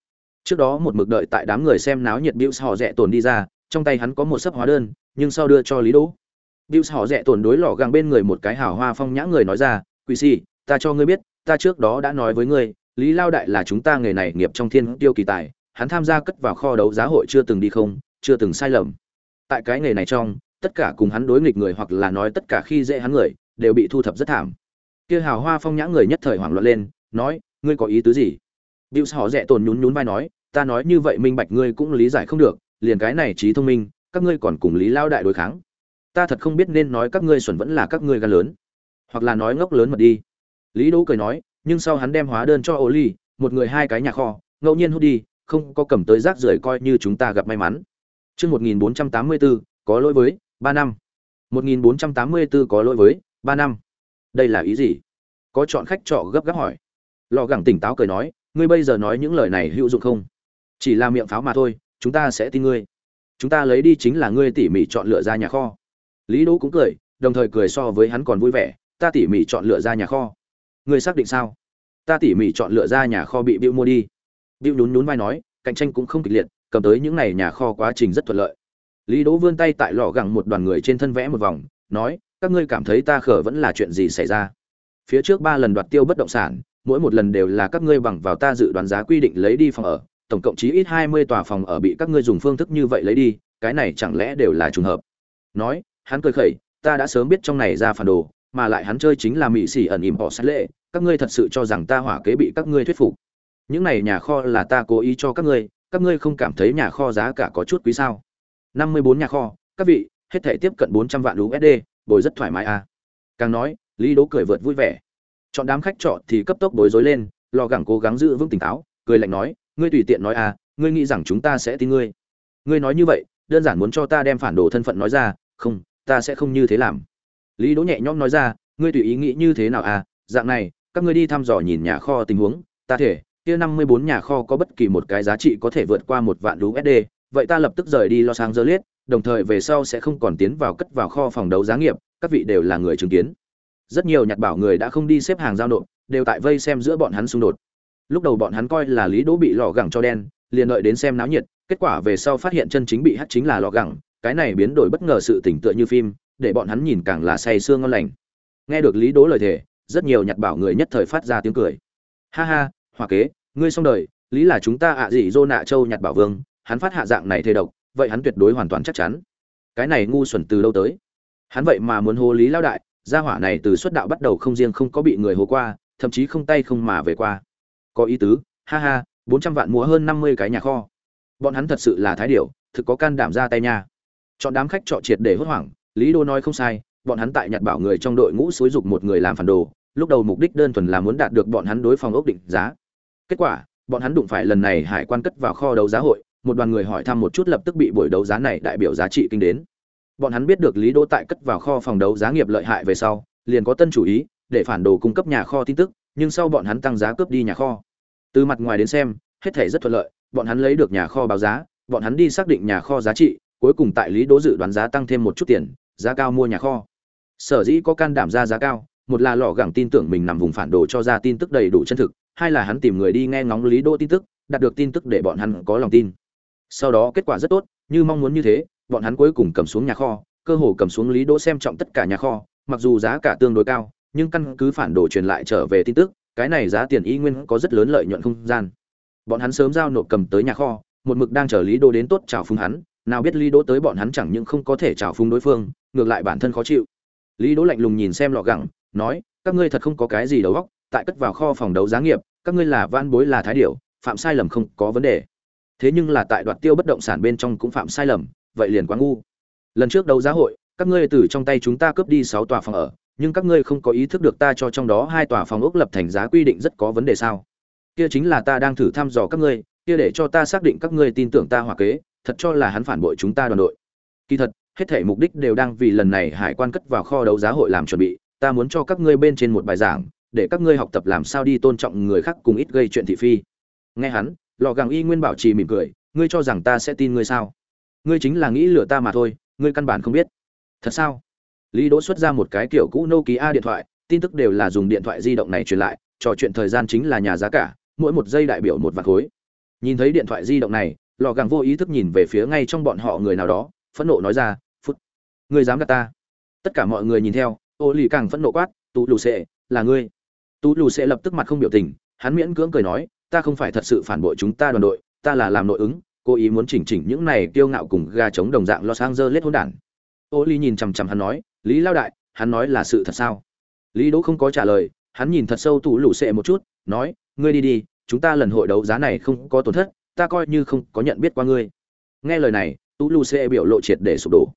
Trước đó một mực đợi tại đám người xem náo nhiệt Bills họ rẻ tồn đi ra, trong tay hắn có một sấp hóa đơn, nhưng sau đưa cho lý đỗ. Bills họ rẻ tồn đối lò gẳng bên người một cái hào hoa phong nhã người nói ra, quỷ si ta cho ngươi biết ta trước đó đã nói với ngươi, lý lao đại là chúng ta nghề này nghiệp trong thiên tiêu kỳ tài, hắn tham gia cất vào kho đấu giá hội chưa từng đi không, chưa từng sai lầm. Tại cái nghề này trong, tất cả cùng hắn đối nghịch người hoặc là nói tất cả khi dễ hắn người, đều bị thu thập rất thảm. Kia hào hoa phong nhã người nhất thời hoảng loạn lên, nói, ngươi có ý tứ gì? Bưu họ rẻ tồn nhún nhún vai nói, ta nói như vậy minh bạch ngươi cũng lý giải không được, liền cái này trí thông minh, các ngươi còn cùng lý lao đại đối kháng. Ta thật không biết nên nói các ngươi xuẩn vẫn là các ngươi gan lớn, hoặc là nói ngốc lớn mật đi lý đỗ cười nói nhưng sau hắn đem hóa đơn cho ô ly một người hai cái nhà kho ngẫu nhiên hút đi không có cầm tới rác rưởi coi như chúng ta gặp may mắn Chương 1484, có lỗi với, 3 năm. 1484 có lỗi với, 3 năm. Đây là ý gì? Có chọn khách trọ gấp gáp hỏi. Lò gẳng tỉnh táo cười nói, ngươi bây giờ nói những lời này hữu dụng không? Chỉ là miệng pháo mà thôi, chúng ta sẽ tin ngươi. Chúng ta lấy đi chính là ngươi tỉ mỉ chọn lựa ra nhà kho. Lý Đỗ cũng cười, đồng thời cười so với hắn còn vui vẻ, ta tỉ mỉ chọn lựa ra nhà kho. Ngươi xác định sao? Ta tỉ mỉ chọn lựa ra nhà kho bị Bưu mua đi. Bưu nhún nhún vai nói, cạnh tranh cũng không kịch liệt, cầm tới những này nhà kho quá trình rất thuận lợi lý đỗ vươn tay tại lò gẳng một đoàn người trên thân vẽ một vòng nói các ngươi cảm thấy ta khở vẫn là chuyện gì xảy ra phía trước ba lần đoạt tiêu bất động sản mỗi một lần đều là các ngươi bằng vào ta dự đoán giá quy định lấy đi phòng ở tổng cộng chí ít hai mươi tòa phòng ở bị các ngươi dùng phương thức như vậy lấy đi cái này chẳng lẽ đều là trùng hợp nói hắn cười khẩy ta đã sớm biết trong này ra phản đồ mà lại hắn chơi chính là mỹ xỉ ẩn ỉm bỏ sát lệ, các ngươi thật sự cho rằng ta hỏa kế bị các ngươi thuyết phục. Những này nhà kho là ta cố ý cho các ngươi các ngươi không cảm thấy nhà kho giá cả có chút quý sao? Năm mươi bốn nhà kho, các vị, hết thể tiếp cận bốn trăm vạn usd bồi rất thoải mái à? Càng nói, lý đỗ cười vượt vui vẻ. Chọn đám khách trọ thì cấp tốc bối rối lên, lo gẳng cố gắng giữ vững tỉnh táo, cười lạnh nói, ngươi tùy tiện nói à ngươi nghĩ rằng chúng ta sẽ tin ngươi. Ngươi nói như vậy, đơn giản muốn cho ta đem phản đồ thân phận nói ra, không, ta sẽ không như thế làm lý đỗ nhẹ nhõm nói ra ngươi tùy ý nghĩ như thế nào à? Dạng này các ngươi đi thăm dò nhìn nhà kho tình huống. Ta thể kia năm mươi bốn nhà kho có bất kỳ một cái giá trị có thể vượt qua một vạn USD, vậy ta lập tức rời đi lo sang dơ liết, đồng thời về sau sẽ không còn tiến vào cất vào kho phòng đấu giá nghiệp, các vị đều là người chứng kiến. Rất nhiều nhặt bảo người đã không đi xếp hàng giao nộp, đều tại vây xem giữa bọn hắn xung đột. Lúc đầu bọn hắn coi là Lý Đỗ bị lọ gẳng cho đen, liền đợi đến xem náo nhiệt, kết quả về sau phát hiện chân chính bị hắt chính là lọ gẳng, cái này biến đổi bất ngờ sự tỉnh tựa như phim, để bọn hắn nhìn càng là say sương ngon lành. Nghe được Lý Đỗ lời thề, rất nhiều nhặt bảo người nhất thời phát ra tiếng cười. Ha ha, hòa kế ngươi xong đời lý là chúng ta ạ à gì dô nạ châu nhặt bảo vương hắn phát hạ dạng này thề độc vậy hắn tuyệt đối hoàn toàn chắc chắn. Cái này ngu xuẩn từ đâu tới? Hắn vậy mà muốn hô lý lao đại gia hỏa này từ xuất đạo bắt đầu không riêng không có bị người hô qua thậm chí không tay không mà về qua. Có ý tứ ha ha bốn trăm vạn múa hơn năm mươi cái nhà kho. Bọn hắn thật sự là thái điệu thực có can đảm ra tay nha. Chọn đám khách trọ triệt để hốt hoảng lý đô nói không sai, bọn hắn tại nhặt bảo người trong đội ngũ xúi dục một người làm phản đồ, lúc đầu mục đích đơn thuần là muốn đạt được bọn hắn đối phòng ốc định giá. Kết quả, bọn hắn đụng phải lần này hải quan cất vào kho đấu giá hội, một đoàn người hỏi thăm một chút lập tức bị buổi đấu giá này đại biểu giá trị kinh đến. Bọn hắn biết được lý Đô tại cất vào kho phòng đấu giá nghiệp lợi hại về sau, liền có tân chủ ý, để phản đồ cung cấp nhà kho tin tức, nhưng sau bọn hắn tăng giá cướp đi nhà kho. Từ mặt ngoài đến xem, hết thể rất thuận lợi, bọn hắn lấy được nhà kho báo giá, bọn hắn đi xác định nhà kho giá trị, cuối cùng tại lý Đô dự đoán giá tăng thêm một chút tiền giá cao mua nhà kho. Sở dĩ có can đảm ra giá cao, một là lò gẳng tin tưởng mình nằm vùng phản đồ cho ra tin tức đầy đủ chân thực, hai là hắn tìm người đi nghe ngóng lý đỗ tin tức, đạt được tin tức để bọn hắn có lòng tin. Sau đó kết quả rất tốt, như mong muốn như thế, bọn hắn cuối cùng cầm xuống nhà kho, cơ hồ cầm xuống lý đỗ xem trọng tất cả nhà kho, mặc dù giá cả tương đối cao, nhưng căn cứ phản đồ truyền lại trở về tin tức, cái này giá tiền y nguyên có rất lớn lợi nhuận không gian. Bọn hắn sớm giao nộp cầm tới nhà kho, một mực đang chờ lý đô đến tốt chào phúng hắn nào biết lý đỗ tới bọn hắn chẳng những không có thể chào phúng đối phương, ngược lại bản thân khó chịu. Lý đỗ lạnh lùng nhìn xem lọ gẳng, nói, các ngươi thật không có cái gì đầu óc, tại cất vào kho phòng đấu giá nghiệp, các ngươi là van bối là thái điểu, phạm sai lầm không có vấn đề. Thế nhưng là tại đoạt tiêu bất động sản bên trong cũng phạm sai lầm, vậy liền quá ngu. Lần trước đấu giá hội, các ngươi từ trong tay chúng ta cướp đi sáu tòa phòng ở, nhưng các ngươi không có ý thức được ta cho trong đó hai tòa phòng ốc lập thành giá quy định rất có vấn đề sao? Kia chính là ta đang thử thăm dò các ngươi, kia để cho ta xác định các ngươi tin tưởng ta hòa kế thật cho là hắn phản bội chúng ta đoàn đội. Kỳ thật, hết thể mục đích đều đang vì lần này hải quan cất vào kho đấu giá hội làm chuẩn bị, ta muốn cho các ngươi bên trên một bài giảng, để các ngươi học tập làm sao đi tôn trọng người khác cùng ít gây chuyện thị phi. Nghe hắn, lò gàng y nguyên bảo trì mỉm cười, ngươi cho rằng ta sẽ tin ngươi sao? Ngươi chính là nghĩ lừa ta mà thôi, ngươi căn bản không biết. Thật sao? Lý đỗ xuất ra một cái kiểu cũ nô ký a điện thoại, tin tức đều là dùng điện thoại di động này truyền lại, trò chuyện thời gian chính là nhà giá cả, mỗi một giây đại biểu một vạt khối. Nhìn thấy điện thoại di động này lò gàng vô ý thức nhìn về phía ngay trong bọn họ người nào đó, phẫn nộ nói ra, phút, ngươi dám gạt ta? Tất cả mọi người nhìn theo, ô lì càng phẫn nộ quát tụ lù xệ, là ngươi. Tú lù sẽ lập tức mặt không biểu tình, hắn miễn cưỡng cười nói, ta không phải thật sự phản bội chúng ta đoàn đội, ta là làm nội ứng, cố ý muốn chỉnh chỉnh những này kiêu ngạo cùng ga chống đồng dạng los angeles hỗn đản. Ô lì nhìn chằm chằm hắn nói, lý lao đại, hắn nói là sự thật sao? Lý đỗ không có trả lời, hắn nhìn thật sâu tú lù sẽ một chút, nói, ngươi đi đi, chúng ta lần hội đấu giá này không có tổn thất ta coi như không có nhận biết qua ngươi. Nghe lời này, tú lu xê biểu lộ triệt để sụp đổ.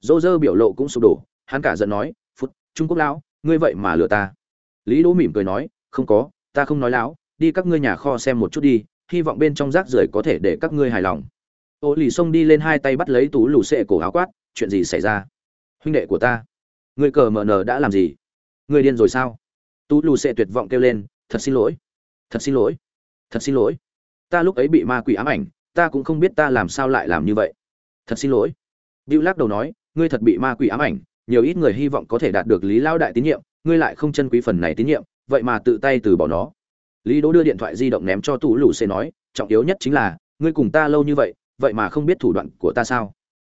Dô dơ biểu lộ cũng sụp đổ, hắn cả giận nói phút trung quốc lão, ngươi vậy mà lừa ta. Lý đỗ mỉm cười nói, không có, ta không nói lão đi các ngươi nhà kho xem một chút đi, hy vọng bên trong rác rưởi có thể để các ngươi hài lòng. Ô lì xông đi lên hai tay bắt lấy tú lù xệ cổ áo quát, chuyện gì xảy ra? Huynh đệ của ta người cờ mờ nờ đã làm gì? Người điên rồi sao? Tú lù xệ tuyệt vọng kêu lên, thật xin lỗi, thật xin lỗi, thật xin lỗi ta lúc ấy bị ma quỷ ám ảnh, ta cũng không biết ta làm sao lại làm như vậy. Thật xin lỗi. Bill lắc đầu nói, ngươi thật bị ma quỷ ám ảnh, nhiều ít người hy vọng có thể đạt được lý lao đại tín nhiệm, ngươi lại không chân quý phần này tín nhiệm, vậy mà tự tay từ bỏ nó. Lý đỗ đưa điện thoại di động ném cho tú lù Xê nói, trọng yếu nhất chính là, ngươi cùng ta lâu như vậy vậy mà không biết thủ đoạn của ta sao?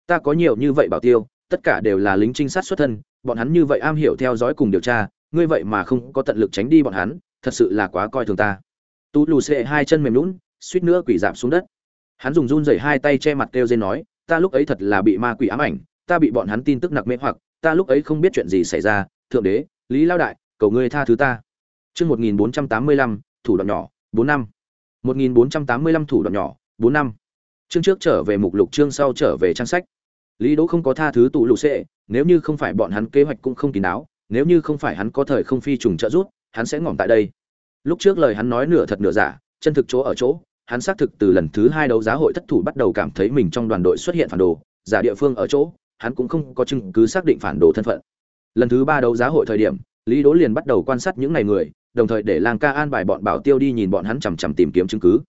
Ta có nhiều như vậy bảo tiêu, tất cả đều là lính trinh sát xuất thân, bọn hắn như vậy am hiểu theo dõi cùng điều tra, ngươi vậy mà không có tận lực tránh đi bọn hắn, thật sự là quá coi thường ta. Tú lù Xê hai chân mềm lún suýt nữa quỷ giảm xuống đất. Hắn dùng run rẩy hai tay che mặt kêu dên nói, ta lúc ấy thật là bị ma quỷ ám ảnh, ta bị bọn hắn tin tức nặc mê hoặc, ta lúc ấy không biết chuyện gì xảy ra, thượng đế, lý lao đại, cầu ngươi tha thứ ta. Chương một nghìn bốn trăm tám mươi lăm, thủ đoạn nhỏ, bốn năm. một nghìn bốn trăm tám mươi lăm, thủ đoạn nhỏ, bốn năm. Chương trước trở về mục lục, chương sau trở về trang sách. Lý đỗ không có tha thứ tụ lục xệ, nếu như không phải bọn hắn kế hoạch cũng không kín đáo, nếu như không phải hắn có thời không phi trùng trợ rút hắn sẽ ngỏm tại đây. Lúc trước lời hắn nói nửa thật nửa giả, chân thực chỗ ở chỗ hắn xác thực từ lần thứ hai đấu giá hội thất thủ bắt đầu cảm thấy mình trong đoàn đội xuất hiện phản đồ, giả địa phương ở chỗ, hắn cũng không có chứng cứ xác định phản đồ thân phận. Lần thứ ba đấu giá hội thời điểm, lý đỗ liền bắt đầu quan sát những ngày người, đồng thời để lang ca an bài bọn bảo tiêu đi nhìn bọn hắn chằm chằm tìm kiếm chứng cứ.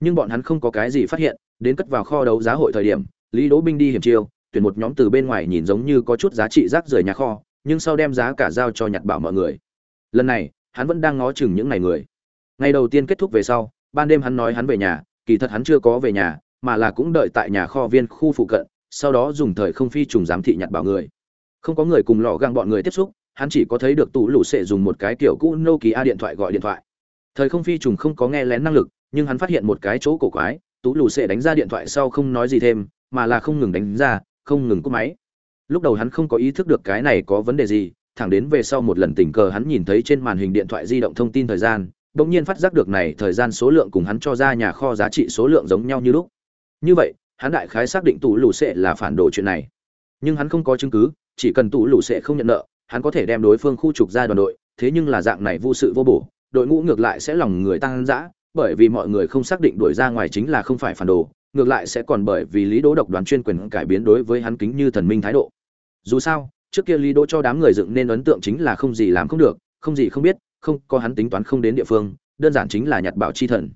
Nhưng bọn hắn không có cái gì phát hiện, đến cất vào kho đấu giá hội thời điểm, lý đỗ binh đi hiểm chiêu, tuyển một nhóm từ bên ngoài nhìn giống như có chút giá trị rác rời nhà kho, nhưng sau đem giá cả giao cho nhặt bảo mọi người. Lần này, hắn vẫn đang ngó chừng những ngày người. Ngày đầu tiên kết thúc về sau ban đêm hắn nói hắn về nhà, kỳ thật hắn chưa có về nhà, mà là cũng đợi tại nhà kho viên khu phụ cận, sau đó dùng thời không phi trùng giám thị nhặt bảo người. Không có người cùng lò găng bọn người tiếp xúc, hắn chỉ có thấy được tủ lũ sệ dùng một cái kiểu cũ nokia điện thoại gọi điện thoại. Thời không phi trùng không có nghe lén năng lực, nhưng hắn phát hiện một cái chỗ cổ quái tú lù sệ đánh ra điện thoại sau không nói gì thêm, mà là không ngừng đánh ra, không ngừng cúp máy. Lúc đầu hắn không có ý thức được cái này có vấn đề gì, thẳng đến về sau một lần tình cờ hắn nhìn thấy trên màn hình điện thoại di động thông tin thời gian bỗng nhiên phát giác được này thời gian số lượng cùng hắn cho ra nhà kho giá trị số lượng giống nhau như lúc. Như vậy, hắn đại khái xác định tủ lũ sẽ là phản đồ chuyện này. Nhưng hắn không có chứng cứ, chỉ cần tủ lũ sẽ không nhận nợ, hắn có thể đem đối phương khu trục ra đoàn đội, thế nhưng là dạng này vô sự vô bổ, đội ngũ ngược lại sẽ lòng người tăng dã bởi vì mọi người không xác định đuổi ra ngoài chính là không phải phản đồ, ngược lại sẽ còn bởi vì lý đỗ độc đoán chuyên quyền cải biến đối với hắn kính như thần minh thái độ. Dù sao, trước kia lý đỗ cho đám người dựng nên ấn tượng chính là không gì làm không được, không gì không biết không có hắn tính toán không đến địa phương, đơn giản chính là nhặt bảo chi thần.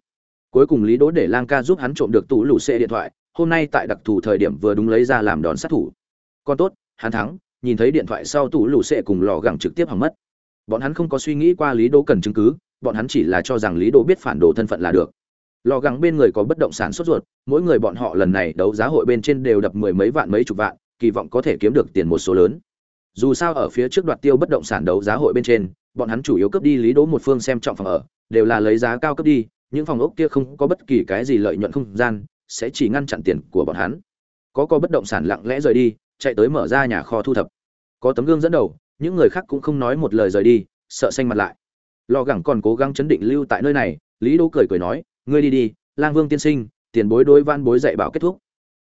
Cuối cùng lý đỗ để lang ca giúp hắn trộm được tủ lũ xe điện thoại, hôm nay tại đặc thù thời điểm vừa đúng lấy ra làm đòn sát thủ. Còn tốt, hắn thắng, nhìn thấy điện thoại sau tủ lũ xe cùng lò gẳng trực tiếp hỏng mất. Bọn hắn không có suy nghĩ qua lý đỗ cần chứng cứ, bọn hắn chỉ là cho rằng lý đỗ biết phản đồ thân phận là được. Lò gắng bên người có bất động sản sốt ruột, mỗi người bọn họ lần này đấu giá hội bên trên đều đập mười mấy vạn mấy chục vạn, kỳ vọng có thể kiếm được tiền một số lớn. Dù sao ở phía trước đoạt tiêu bất động sản đấu giá hội bên trên bọn hắn chủ yếu cướp đi lý đỗ một phương xem trọng phòng ở, đều là lấy giá cao cướp đi, những phòng ốc kia không có bất kỳ cái gì lợi nhuận không gian, sẽ chỉ ngăn chặn tiền của bọn hắn. Có có bất động sản lặng lẽ rời đi, chạy tới mở ra nhà kho thu thập. Có tấm gương dẫn đầu, những người khác cũng không nói một lời rời đi, sợ xanh mặt lại. Lò gẳng còn cố gắng chấn định lưu tại nơi này, lý đỗ cười cười nói, ngươi đi đi, lang vương tiên sinh, tiền bối đối van bối dạy bảo kết thúc.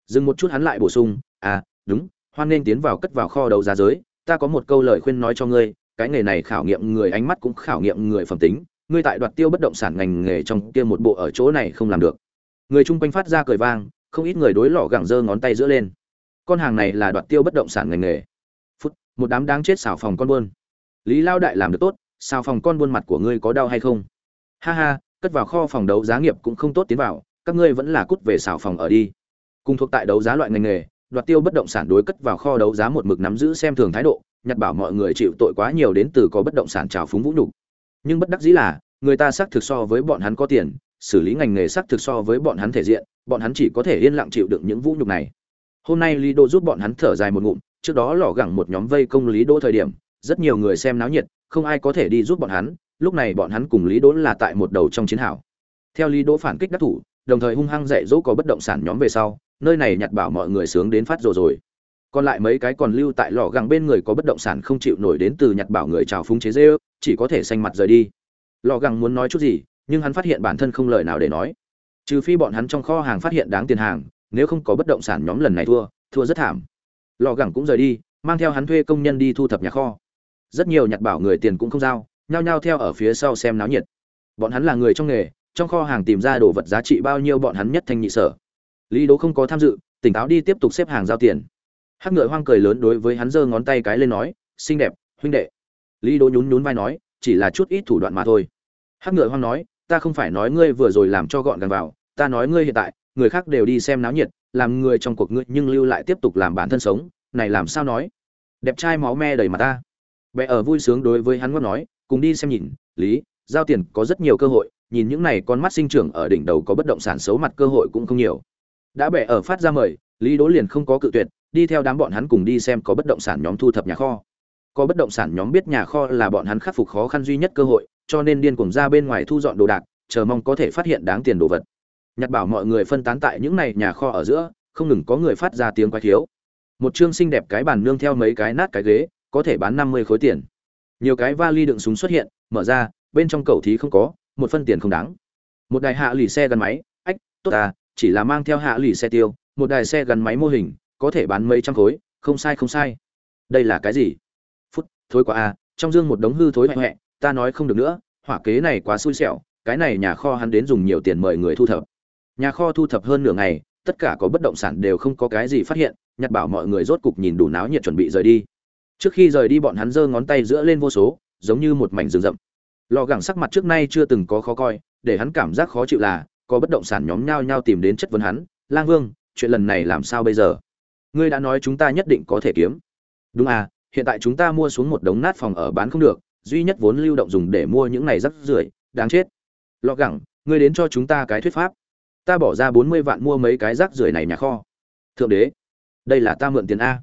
Dừng một chút hắn lại bổ sung à đúng, hoan nên tiến vào cất vào kho đầu giá giới, ta có một câu lời khuyên nói cho ngươi cái nghề này khảo nghiệm người ánh mắt cũng khảo nghiệm người phẩm tính, ngươi tại đoạt tiêu bất động sản ngành nghề trong kia một bộ ở chỗ này không làm được. Người chung quanh phát ra cười vang, không ít người đối lò gẳng giơ ngón tay giữa lên. Con hàng này là đoạt tiêu bất động sản ngành nghề. Phút, một đám đáng chết xào phòng con buôn. Lý lao đại làm được tốt, xào phòng con buôn mặt của ngươi có đau hay không? Ha ha, cất vào kho phòng đấu giá nghiệp cũng không tốt tiến vào, các ngươi vẫn là cút về xào phòng ở đi. Cùng thuộc tại đấu giá loại ngành nghề, đoạt tiêu bất động sản đối cất vào kho đấu giá một mực nắm giữ xem thường thái độ nhặt bảo mọi người chịu tội quá nhiều đến từ có bất động sản trào phúng vũ nhục. Nhưng bất đắc dĩ là, người ta xác thực so với bọn hắn có tiền, xử lý ngành nghề xác thực so với bọn hắn thể diện, bọn hắn chỉ có thể yên lặng chịu đựng những vũ nhục này. Hôm nay lý đô giúp bọn hắn thở dài một ngụm, trước đó lò gẳng một nhóm vây công lý đô thời điểm, rất nhiều người xem náo nhiệt, không ai có thể đi giúp bọn hắn, lúc này bọn hắn cùng lý đỗ là tại một đầu trong chiến hào. Theo lý đỗ phản kích đắc thủ, đồng thời hung hăng dạy dỗ có bất động sản nhóm về sau, nơi này nhặt bảo mọi người sướng đến phát rồi rồi còn lại mấy cái còn lưu tại lò găng bên người có bất động sản không chịu nổi đến từ nhặt bảo người trào phúng chế dê chỉ có thể xanh mặt rời đi. Lò găng muốn nói chút gì, nhưng hắn phát hiện bản thân không lời nào để nói. Trừ phi bọn hắn trong kho hàng phát hiện đáng tiền hàng, nếu không có bất động sản nhóm lần này thua thua rất thảm. Lò gẳng cũng rời đi, mang theo hắn thuê công nhân đi thu thập nhà kho. Rất nhiều nhặt bảo người tiền cũng không giao, nhao nhao theo ở phía sau xem náo nhiệt. Bọn hắn là người trong nghề, trong kho hàng tìm ra đồ vật giá trị bao nhiêu bọn hắn nhất thanh nhị sở. Lý đố không có tham dự, tỉnh táo đi tiếp tục xếp hàng giao tiền hắc ngựa hoang cười lớn đối với hắn giơ ngón tay cái lên nói xinh đẹp huynh đệ. Lý Đỗ nhún nhún vai nói chỉ là chút ít thủ đoạn mà thôi. Hắc ngựa hoang nói ta không phải nói ngươi vừa rồi làm cho gọn gàng vào ta nói ngươi hiện tại người khác đều đi xem náo nhiệt làm người trong cuộc ngươi nhưng lưu lại tiếp tục làm bản thân sống này làm sao nói? Đẹp trai máu me đầy mặt ta. Bệ ở vui sướng đối với hắn ngót nói, cùng đi xem nhìn, lý, giao tiền có rất nhiều cơ hội, nhìn những này con mắt sinh trưởng ở đỉnh đầu có bất động sản xấu mặt cơ hội cũng không nhiều. Đã bệ ở phát ra mời, Lý Đỗ liền không có cự tuyệt, đi theo đám bọn hắn cùng đi xem có bất động sản nhóm thu thập nhà kho. Có bất động sản nhóm biết nhà kho là bọn hắn khắc phục khó khăn duy nhất cơ hội, cho nên điên cuồng ra bên ngoài thu dọn đồ đạc, chờ mong có thể phát hiện đáng tiền đồ vật. Nhặt bảo mọi người phân tán tại những này nhà kho ở giữa, không ngừng có người phát ra tiếng quái thiếu. Một chương xinh đẹp cái bàn nương theo mấy cái nát cái ghế, có thể bán năm mươi khối tiền nhiều cái vali đựng súng xuất hiện mở ra bên trong cầu thí không có một phân tiền không đáng một đài hạ lì xe gắn máy ách tốt à chỉ là mang theo hạ lì xe tiêu một đài xe gắn máy mô hình có thể bán mấy trăm khối, không sai không sai. Đây là cái gì? Phút, thối quá à trong dương một đống hư thối hoẹ hoẹ, ta nói không được nữa, hỏa kế này quá xui xẻo, cái này nhà kho hắn đến dùng nhiều tiền mời người thu thập. Nhà kho thu thập hơn nửa ngày, tất cả có bất động sản đều không có cái gì phát hiện, nhặt bảo mọi người rốt cục nhìn đủ náo nhiệt chuẩn bị rời đi. Trước khi rời đi bọn hắn giơ ngón tay giữa lên vô số, giống như một mảnh rừng rậm. Lò gẳng sắc mặt trước nay chưa từng có khó coi, để hắn cảm giác khó chịu là, có bất động sản nhóm nhao nhao tìm đến chất vấn hắn, lang vương, chuyện lần này làm sao bây giờ? Ngươi đã nói chúng ta nhất định có thể kiếm. Đúng à hiện tại chúng ta mua xuống một đống nát phòng ở bán không được, duy nhất vốn lưu động dùng để mua những này rắc rưởi, đáng chết. Lọ gẳng, ngươi đến cho chúng ta cái thuyết pháp. Ta bỏ ra bốn mươi vạn mua mấy cái rác rưởi này nhà kho. Thượng đế, đây là ta mượn tiền a.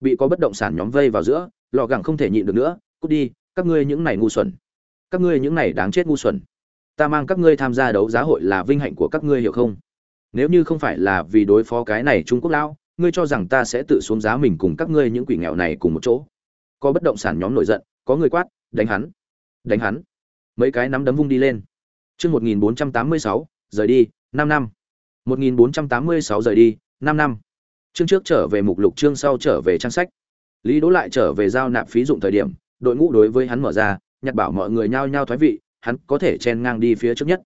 Bị có bất động sản nhóm vây vào giữa, lọ gẳng không thể nhịn được nữa, cút đi, các ngươi những này ngu xuẩn. Các ngươi những này đáng chết ngu xuẩn. Ta mang các ngươi tham gia đấu giá hội là vinh hạnh của các ngươi, hiểu không? Nếu như không phải là vì đối phó cái này trung quốc lão ngươi cho rằng ta sẽ tự xuống giá mình cùng các ngươi những quỷ nghèo này cùng một chỗ. Có bất động sản nhóm nổi giận, có người quát, đánh hắn đánh hắn. Mấy cái nắm đấm vung đi lên. Chương một nghìn bốn trăm tám mươi sáu, rời đi, năm năm. một nghìn bốn trăm tám mươi sáu rời đi, năm năm. Chương trước trở về mục lục, chương sau trở về trang sách. Lý đỗ lại trở về giao nạp phí dụng thời điểm, đội ngũ đối với hắn mở ra, nhặt bảo mọi người nhao nhao thoái vị, hắn có thể chen ngang đi phía trước nhất.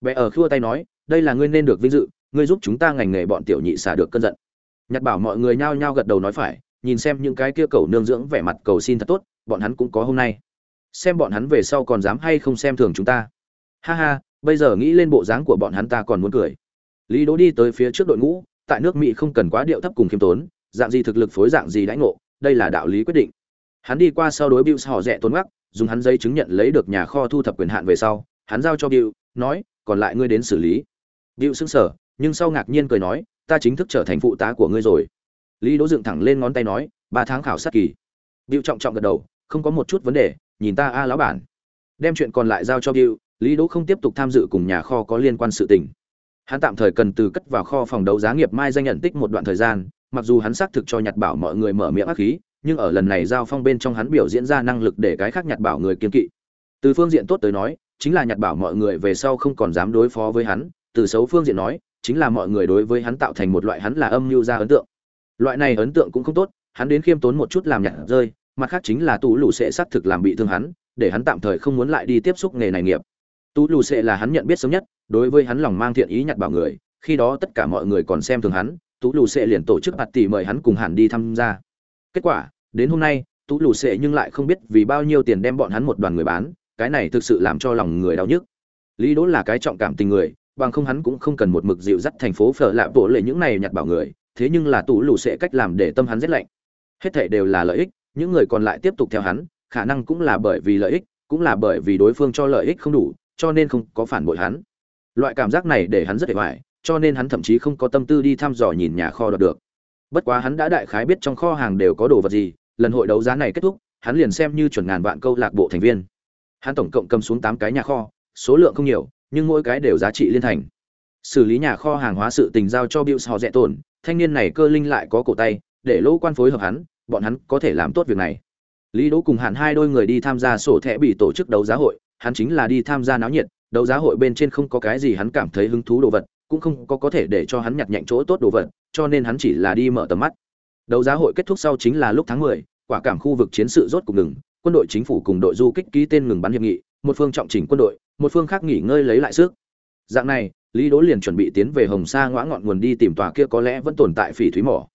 Bệ ở khua tay nói, đây là ngươi nên được vinh dự, ngươi giúp chúng ta ngành nghề bọn tiểu nhị xả được cơn giận nhặt bảo mọi người nhao nhao gật đầu nói phải nhìn xem những cái kia cầu nương dưỡng vẻ mặt cầu xin thật tốt bọn hắn cũng có hôm nay xem bọn hắn về sau còn dám hay không xem thường chúng ta ha ha bây giờ nghĩ lên bộ dáng của bọn hắn ta còn muốn cười lý đỗ đi tới phía trước đội ngũ tại nước Mỹ không cần quá điệu thấp cùng khiêm tốn, dạng gì thực lực phối dạng gì đãi ngộ, đây là đạo lý quyết định. Hắn đi qua sau đối Bills họ rẻ tốn gắt dùng hắn giấy chứng nhận lấy được nhà kho thu thập quyền hạn về sau, hắn giao cho Bill, nói, còn lại ngươi đến xử lý. Bill sững sờ, nhưng sau ngạc nhiên cười nói, ta chính thức trở thành phụ tá của ngươi rồi. Lý Đỗ dựng thẳng lên ngón tay nói, ba tháng khảo sát kỳ. Bill trọng trọng gật đầu, không có một chút vấn đề, nhìn ta a lão bản. Đem chuyện còn lại giao cho Bill, Lý Đỗ không tiếp tục tham dự cùng nhà kho có liên quan sự tình hắn tạm thời cần từ cất vào kho phòng đấu giá nghiệp mai danh nhận tích một đoạn thời gian mặc dù hắn xác thực cho nhặt bảo mọi người mở miệng ác khí nhưng ở lần này giao phong bên trong hắn biểu diễn ra năng lực để cái khác nhặt bảo người kiên kỵ từ phương diện tốt tới nói chính là nhặt bảo mọi người về sau không còn dám đối phó với hắn từ xấu phương diện nói chính là mọi người đối với hắn tạo thành một loại hắn là âm mưu ra ấn tượng. Loại này ấn tượng cũng không tốt, hắn đến khiêm tốn một chút làm nhặt rơi, mặt khác chính là tú lù sệ xác thực làm bị thương hắn, để hắn tạm thời không muốn lại đi tiếp xúc nghề này nghiệp. Tú lù sệ là hắn nhận biết sớm nhất, đối với hắn lòng mang thiện ý nhặt bảo người, khi đó tất cả mọi người còn xem thường hắn, tú lù sệ liền tổ chức bạt tỷ mời hắn cùng hẳn đi tham gia. Kết quả, đến hôm nay, tú lù sệ nhưng lại không biết vì bao nhiêu tiền đem bọn hắn một đoàn người bán, cái này thực sự làm cho lòng người đau nhức. Lý đỗ là cái trọng cảm tình người bằng không hắn cũng không cần một mực dịu dắt thành phố phở lạ bộ lệ những này nhặt bảo người, thế nhưng là tủ lù sẽ cách làm để tâm hắn rét lạnh. Hết thảy đều là lợi ích, những người còn lại tiếp tục theo hắn, khả năng cũng là bởi vì lợi ích, cũng là bởi vì đối phương cho lợi ích không đủ, cho nên không có phản bội hắn. Loại cảm giác này để hắn rất hề hoài, cho nên hắn thậm chí không có tâm tư đi thăm dò nhìn nhà kho đọc được. Bất quá hắn đã đại khái biết trong kho hàng đều có đồ vật gì, lần hội đấu giá này kết thúc, hắn liền xem như chuẩn ngàn vạn câu lạc bộ thành viên. Hắn tổng cộng cầm xuống tám cái nhà kho, số lượng không nhiều nhưng mỗi cái đều giá trị liên thành. Xử lý nhà kho hàng hóa sự tình giao cho Bills họ dẹ tổn thanh niên này cơ linh lại có cổ tay để lỗ quan phối hợp hắn bọn hắn có thể làm tốt việc này. Lý đỗ cùng hẳn hai đôi người đi tham gia sổ thẻ bị tổ chức đấu giá hội hắn chính là đi tham gia náo nhiệt đấu giá hội bên trên không có cái gì hắn cảm thấy hứng thú đồ vật cũng không có có thể để cho hắn nhặt nhạnh chỗ tốt đồ vật cho nên hắn chỉ là đi mở tầm mắt. Đấu giá hội kết thúc sau chính là lúc tháng 10, quả cảm khu vực chiến sự rốt cục ngừng quân đội chính phủ cùng đội du kích ký tên ngừng bắn hiệp nghị một phương trọng chỉnh quân đội, một phương khác nghỉ ngơi lấy lại sức. Dạng này, lý đỗ liền chuẩn bị tiến về hồng sa ngõ ngọn nguồn đi tìm tòa kia có lẽ vẫn tồn tại phỉ thúy mỏ.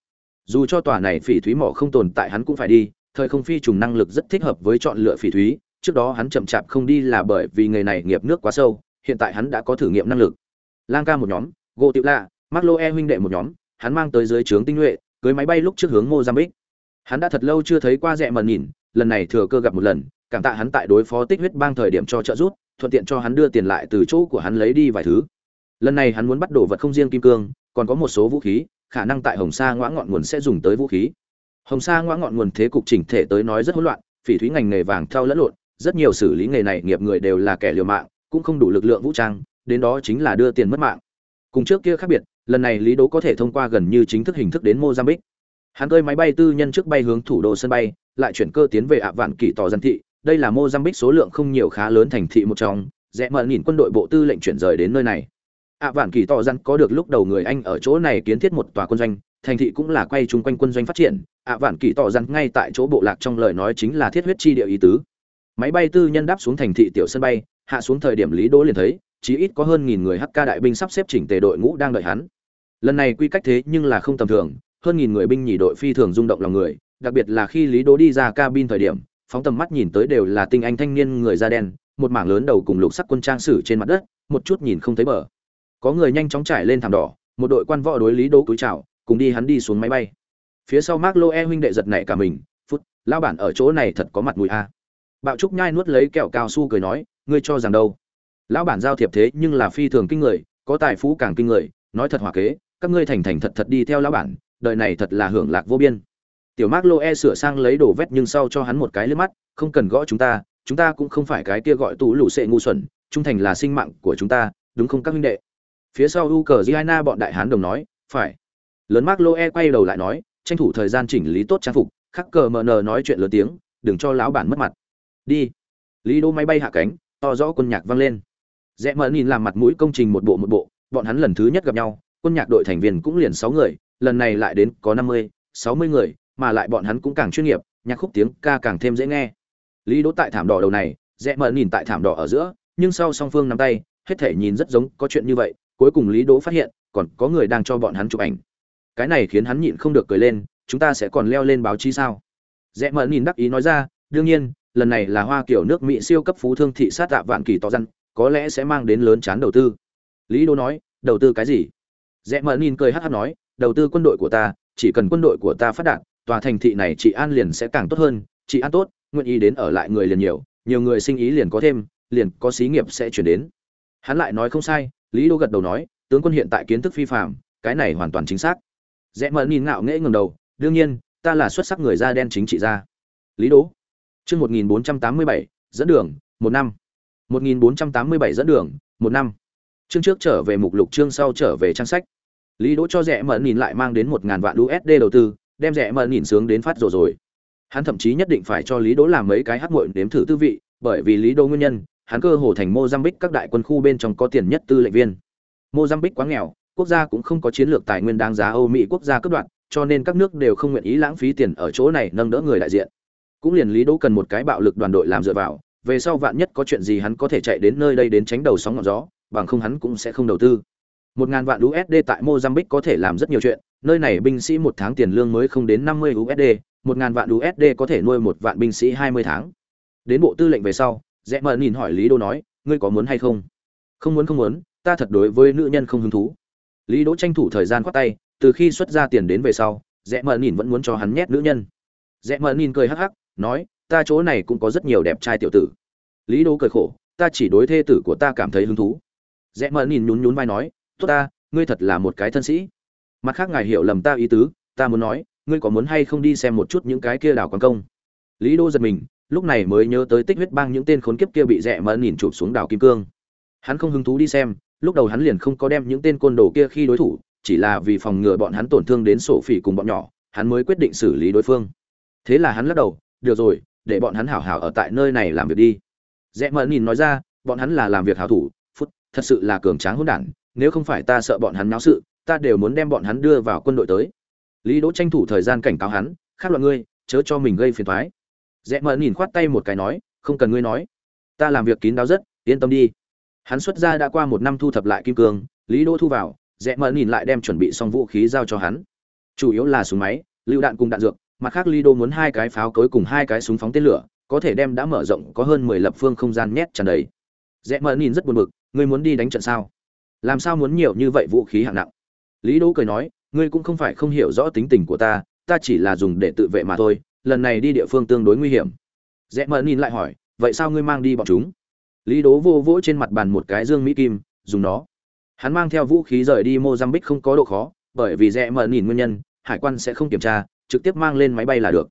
Dù cho tòa này phỉ thúy mỏ không tồn tại hắn cũng phải đi, thời không phi trùng năng lực rất thích hợp với chọn lựa phỉ thúy, trước đó hắn chậm chạp không đi là bởi vì nghề này nghiệp nước quá sâu, hiện tại hắn đã có thử nghiệm năng lực. Lang ca một nhóm gỗ tiểu lạ mark e huynh đệ một nhóm, hắn mang tới dưới trướng tinh nhuệ, cưới máy bay lúc trước hướng mozambique. Hắn đã thật lâu chưa thấy qua rẽ mần nhìn, lần này thừa cơ gặp một lần cảm tạ hắn tại đối phó tích huyết bang thời điểm cho trợ giúp, thuận tiện cho hắn đưa tiền lại từ chỗ của hắn lấy đi vài thứ. Lần này hắn muốn bắt đồ vật không riêng kim cương, còn có một số vũ khí, khả năng tại hồng sa ngõ ngọn nguồn sẽ dùng tới vũ khí. Hồng sa ngõ ngọn nguồn thế cục chỉnh thể tới nói rất hỗn loạn, phỉ thúy ngành nghề vàng theo lẫn lộn, rất nhiều xử lý nghề này nghiệp người đều là kẻ liều mạng, cũng không đủ lực lượng vũ trang, đến đó chính là đưa tiền mất mạng. Cùng trước kia khác biệt, lần này lý đố có thể thông qua gần như chính thức hình thức đến mozambique. Hắn cơi máy bay tư nhân trước bay hướng thủ đô sân bay, lại chuyển cơ tiến về ạ vạn kỳ tỏ dân thị đây là mozambique số lượng không nhiều khá lớn thành thị một trong, rẽ mở nhìn quân đội bộ tư lệnh chuyển rời đến nơi này. Ạ vạn kỳ tỏ rằng có được lúc đầu người anh ở chỗ này kiến thiết một tòa quân doanh, thành thị cũng là quay chung quanh quân doanh phát triển. Ạ vạn kỳ tỏ rằng ngay tại chỗ bộ lạc trong lời nói chính là thiết huyết chi địa ý tứ. Máy bay tư nhân đáp xuống thành thị tiểu sân bay, hạ xuống thời điểm lý đỗ liền thấy, chí ít có hơn nghìn người hk đại binh sắp xếp chỉnh tề đội ngũ đang đợi hắn. Lần này quy cách thế nhưng là không tầm thường, hơn nghìn người binh nhì đội phi thường rung động lòng người, đặc biệt là khi lý đỗ đi ra cabin thời điểm phóng tầm mắt nhìn tới đều là tinh anh thanh niên người da đen, một mảng lớn đầu cùng lục sắc quân trang sử trên mặt đất, một chút nhìn không thấy bờ. Có người nhanh chóng trải lên thảm đỏ, một đội quan võ đối lý đỗ cúi chào, cùng đi hắn đi xuống máy bay. Phía sau mark loe huynh đệ giật nảy cả mình, phút lao bản ở chỗ này thật có mặt mũi a. Bạo trúc nhai nuốt lấy kẹo cao su cười nói, ngươi cho rằng đâu? Lão bản giao thiệp thế nhưng là phi thường kinh người, có tài phú càng kinh người, nói thật hòa kế, các ngươi thành thành thật thật đi theo lão bản, đời này thật là hưởng lạc vô biên tiểu mác lô e sửa sang lấy đồ vét nhưng sau cho hắn một cái liếc mắt, không cần gõ chúng ta chúng ta cũng không phải cái kia gọi tù lũ sệ ngu xuẩn, trung thành là sinh mạng của chúng ta, đúng không các huynh đệ? Phía sau u cờ giana bọn đại hán đồng nói, phải. Lớn mác lô e quay đầu lại nói, tranh thủ thời gian chỉnh lý tốt trang phục. Khắc cờ mờ nờ nói chuyện lớn tiếng, đừng cho lão bản mất mặt. Đi. Lý đô máy bay hạ cánh, to rõ quân nhạc vang lên. Rẽ mờ nhìn làm mặt mũi công trình một bộ một bộ, bọn hắn lần thứ nhất gặp nhau, quân nhạc đội thành viên cũng liền sáu người, lần này lại đến có năm mươi, sáu mươi người mà lại bọn hắn cũng càng chuyên nghiệp, nhạc khúc tiếng ca càng thêm dễ nghe. Lý đỗ tại thảm đỏ đầu này, rẽ Mở nhìn tại thảm đỏ ở giữa, nhưng sau song phương nắm tay, hết thể nhìn rất giống có chuyện như vậy, cuối cùng lý đỗ phát hiện, còn có người đang cho bọn hắn chụp ảnh. Cái này khiến hắn nhịn không được cười lên, chúng ta sẽ còn leo lên báo chí sao? Rẽ Mở nhìn đắc ý nói ra, đương nhiên, lần này là hoa kiểu nước mỹ siêu cấp phú thương thị sát tạ vạn kỳ tỏ răn, có lẽ sẽ mang đến lớn chán đầu tư. Lý đô nói, đầu tư cái gì? Rẽ Mở nhìn cười hát hát nói, đầu tư quân đội của ta, chỉ cần quân đội của ta phát đạt tòa thành thị này chị an liền sẽ càng tốt hơn. Chị an tốt, nguyện ý đến ở lại người liền nhiều nhiều người sinh ý liền có thêm, liền có xí nghiệp sẽ chuyển đến. Hắn lại nói không sai, lý đô gật đầu nói, tướng quân hiện tại kiến thức phi phạm cái này hoàn toàn chính xác. Rẽ mờ nhìn ngạo nghễ ngầm đầu, đương nhiên, ta là xuất sắc người da đen chính trị gia lý đỗ chương một nghìn bốn trăm tám mươi bảy, dẫn đường, một năm. một nghìn bốn trăm tám mươi bảy dẫn đường, một năm. Chương trước trở về mục lục, chương sau trở về trang sách. Lý đỗ cho Rẽ mờ nhìn lại mang đến một ngàn vạn usd đầu tư đem rẻ mờ nhìn sướng đến phát rồi rồi. Hắn thậm chí nhất định phải cho lý đỗ làm mấy cái hát muội nếm thử tư vị, bởi vì lý đỗ nguyên nhân, hắn cơ hồ thành mozambique các đại quân khu bên trong có tiền nhất tư lệnh viên. Mozambique quá nghèo, quốc gia cũng không có chiến lược tài nguyên đáng giá âu mỹ quốc gia cấp đoạn cho nên các nước đều không nguyện ý lãng phí tiền ở chỗ này nâng đỡ người đại diện. Cũng liền lý đỗ cần một cái bạo lực đoàn đội làm dựa vào, về sau vạn nhất có chuyện gì hắn có thể chạy đến nơi đây đến tránh đầu sóng ngọn gió, bằng không hắn cũng sẽ không đầu tư một ngàn vạn usd tại mozambique có thể làm rất nhiều chuyện, nơi này binh sĩ một tháng tiền lương mới không đến năm mươi usd một ngàn vạn usd có thể nuôi một vạn binh sĩ hai mươi tháng. Đến bộ tư lệnh về sau, rẽ mờ nhìn hỏi lý đỗ nói, ngươi có muốn hay không? Không muốn không muốn, ta thật đối với nữ nhân không hứng thú. Lý đỗ tranh thủ thời gian khoát tay, từ khi xuất ra tiền đến về sau, rẽ mờ nhìn vẫn muốn cho hắn nhét nữ nhân. Rẽ mờ nhìn cười hắc hắc, nói, ta chỗ này cũng có rất nhiều đẹp trai tiểu tử. Lý đỗ cười khổ, ta chỉ đối thê tử của ta cảm thấy hứng thú. Rẽ mờ nhìn nhún nhún vai nói tốt ta, ngươi thật là một cái thân sĩ. Mặt khác ngài hiểu lầm ta ý tứ, ta muốn nói, ngươi có muốn hay không đi xem một chút những cái kia đảo quan công? Lý đô giật mình, lúc này mới nhớ tới tích huyết bang những tên khốn kiếp kia bị rẽ mẫn nhìn chụp xuống đảo kim cương. Hắn không hứng thú đi xem, lúc đầu hắn liền không có đem những tên côn đồ kia khi đối thủ, chỉ là vì phòng ngừa bọn hắn tổn thương đến sổ phỉ cùng bọn nhỏ, hắn mới quyết định xử lý đối phương. Thế là hắn lắc đầu, được rồi, để bọn hắn hảo hảo ở tại nơi này làm việc đi. Rẽ mẫn nhìn nói ra, bọn hắn là làm việc hảo thủ thật sự là cường tráng hỗn đản nếu không phải ta sợ bọn hắn náo sự, ta đều muốn đem bọn hắn đưa vào quân đội tới. Lý đỗ tranh thủ thời gian cảnh cáo hắn, khác loại ngươi, chớ cho mình gây phiền toái. Rẽ Mẫn nhìn khoát tay một cái nói, không cần ngươi nói. Ta làm việc kín đáo rất, yên tâm đi. Hắn xuất ra đã qua một năm thu thập lại kim cương, lý đỗ thu vào rẽ Mẫn nhìn lại đem chuẩn bị xong vũ khí giao cho hắn. Chủ yếu là súng máy, lựu đạn cùng đạn dược, mặt khác lý đỗ muốn hai cái pháo cối cùng hai cái súng phóng tên lửa, có thể đem đã mở rộng có hơn mười lập phương không gian nhét tràn đầy. Rẽ Mẫn nhìn rất buồn bực, ngươi muốn đi đánh trận sao? Làm sao muốn nhiều như vậy vũ khí hạng nặng? Lý đỗ cười nói, ngươi cũng không phải không hiểu rõ tính tình của ta ta chỉ là dùng để tự vệ mà thôi, lần này đi địa phương tương đối nguy hiểm. Rẽ mờ nhìn lại hỏi, vậy sao ngươi mang đi bọn chúng? Lý đố vô vỗ trên mặt bàn một cái dương mỹ kim, dùng nó. Hắn mang theo vũ khí rời đi mozambique không có độ khó, bởi vì rẽ mờ nhìn nguyên nhân, hải quan sẽ không kiểm tra, trực tiếp mang lên máy bay là được.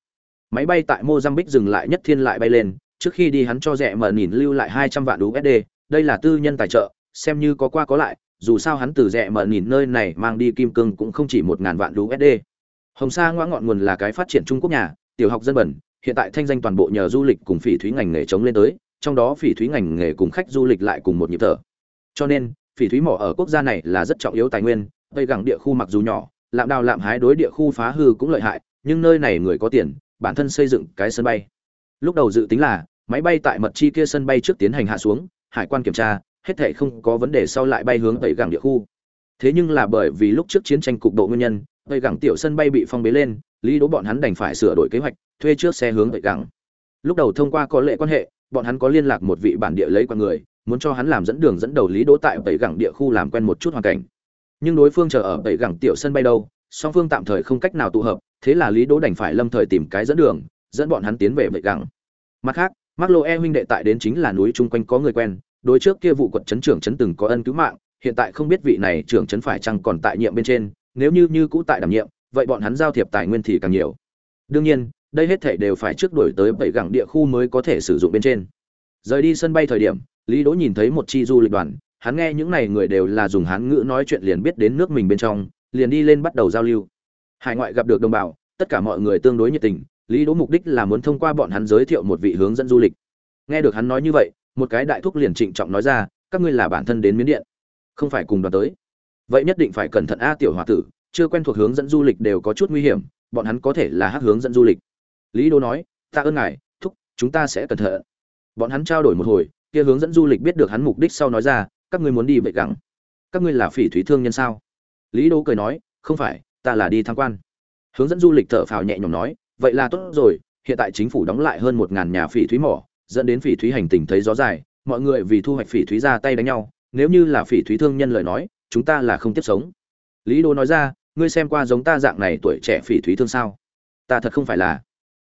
Máy bay tại mozambique dừng lại nhất thiên lại bay lên, trước khi đi hắn cho rẽ mờ nhìn lưu lại hai trăm vạn usd đây là tư nhân tài trợ xem như có qua có lại, dù sao hắn từ rẻ mờ nhìn nơi này mang đi kim cương cũng không chỉ một ngàn vạn usd hồng sa ngoã ngọn nguồn là cái phát triển trung quốc nhà, tiểu học dân bẩn, hiện tại thanh danh toàn bộ nhờ du lịch cùng phỉ thúy ngành nghề chống lên tới, trong đó phỉ thúy ngành nghề cùng khách du lịch lại cùng một nhịp thở. Cho nên, phỉ thúy mỏ ở quốc gia này là rất trọng yếu tài nguyên, tây gẳng địa khu mặc dù nhỏ, lạm đào lạm hái đối địa khu phá hư cũng lợi hại, nhưng nơi này người có tiền, bản thân xây dựng cái sân bay. Lúc đầu dự tính là, máy bay tại mật chi kia sân bay trước tiến hành hạ xuống, hải quan kiểm tra hết thể không có vấn đề sau lại bay hướng tây gẳng địa khu. Thế nhưng là bởi vì lúc trước chiến tranh cục độ nguyên nhân tây gẳng tiểu sân bay bị phong bế lên lý đỗ bọn hắn đành phải sửa đổi kế hoạch thuê trước xe hướng tây gẳng. Lúc đầu thông qua có lệ quan hệ bọn hắn có liên lạc một vị bản địa lấy qua người muốn cho hắn làm dẫn đường dẫn đầu lý đỗ tại tây gẳng địa khu làm quen một chút hoàn cảnh. Nhưng đối phương chờ ở tây gẳng tiểu sân bay đâu song phương tạm thời không cách nào tụ hợp thế là lý đỗ đành phải lâm thời tìm cái dẫn đường dẫn bọn hắn tiến về tây gẳng. Mặt khác Mark E huynh đệ tại đến chính là núi chung quanh có người quen, đối trước kia vụ quận trấn trưởng trấn từng có ân cứu mạng, hiện tại không biết vị này trưởng trấn phải chăng còn tại nhiệm bên trên, nếu như như cũ tại đảm nhiệm, vậy bọn hắn giao thiệp tài nguyên thì càng nhiều. Đương nhiên, đây hết thảy đều phải trước đổi tới bảy gẳng địa khu mới có thể sử dụng bên trên. Rời đi sân bay thời điểm, Lý Đỗ nhìn thấy một chi du lịch đoàn, hắn nghe những này người đều là dùng hán ngữ nói chuyện liền biết đến nước mình bên trong, liền đi lên bắt đầu giao lưu. Hải ngoại gặp được đồng bào, tất cả mọi người tương đối nhiệt tình, Lý Đỗ mục đích là muốn thông qua bọn hắn giới thiệu một vị hướng dẫn du lịch. Nghe được hắn nói như vậy, một cái đại thúc liền trịnh trọng nói ra, các ngươi là bản thân đến Miến Điện, không phải cùng đoàn tới. Vậy nhất định phải cẩn thận a tiểu hòa tử, chưa quen thuộc hướng dẫn du lịch đều có chút nguy hiểm, bọn hắn có thể là hát hướng dẫn du lịch. Lý đô nói, "Ta ơn ngài, thúc, chúng ta sẽ cẩn thận." Bọn hắn trao đổi một hồi, kia hướng dẫn du lịch biết được hắn mục đích sau nói ra, "Các ngươi muốn đi vậy gắng? Các ngươi là phỉ thúy thương nhân sao?" Lý đô cười nói, "Không phải, ta là đi tham quan." Hướng dẫn du lịch thở phào nhẹ nhõm nói, vậy là tốt rồi hiện tại chính phủ đóng lại hơn một ngàn nhà phỉ thúy mỏ dẫn đến phỉ thúy hành tình thấy gió dài, mọi người vì thu hoạch phỉ thúy ra tay đánh nhau, nếu như là phỉ thúy thương nhân lời nói, chúng ta là không tiếp sống. Lý đô nói ra, ngươi xem qua giống ta dạng này tuổi trẻ phỉ thúy thương sao? Ta thật không phải là.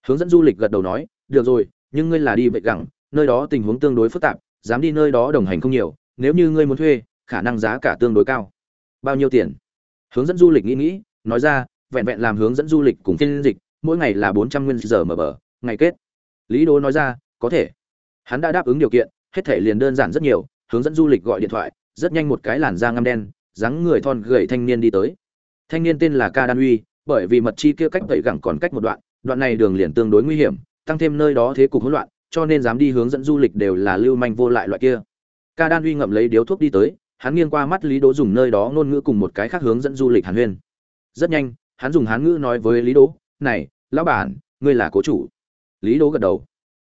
Hướng dẫn du lịch gật đầu nói, được rồi, nhưng ngươi là đi vậy gẳng, nơi đó tình huống tương đối phức tạp, dám đi nơi đó đồng hành không nhiều, nếu như ngươi muốn thuê, khả năng giá cả tương đối cao. Bao nhiêu tiền? Hướng dẫn du lịch nghĩ nghĩ, nói ra, vẹn vẹn làm hướng dẫn du lịch cùng phiên dịch, mỗi ngày là bốn trăm nguyên giờ mở bờ, ngày kết. Lý Đô nói ra có thể. Hắn đã đáp ứng điều kiện, hết thể liền đơn giản rất nhiều, hướng dẫn du lịch gọi điện thoại, rất nhanh một cái làn da ngăm đen, dáng người thon gầy thanh niên đi tới. Thanh niên tên là ca đan uy, bởi vì mật chi kia cách tẩy gẳng còn cách một đoạn đoạn này đường liền tương đối nguy hiểm, tăng thêm nơi đó thế cục hỗn loạn, cho nên dám đi hướng dẫn du lịch đều là lưu manh vô lại loại kia. Ca đan uy ngậm lấy điếu thuốc đi tới, hắn nghiêng qua mắt lý đỗ dùng nơi đó ngôn ngữ cùng một cái khác hướng dẫn du lịch hàn huyên. Rất nhanh, hắn dùng hán ngữ nói với lý đỗ, này, lão bản, ngươi là cố chủ. Lý đỗ gật đầu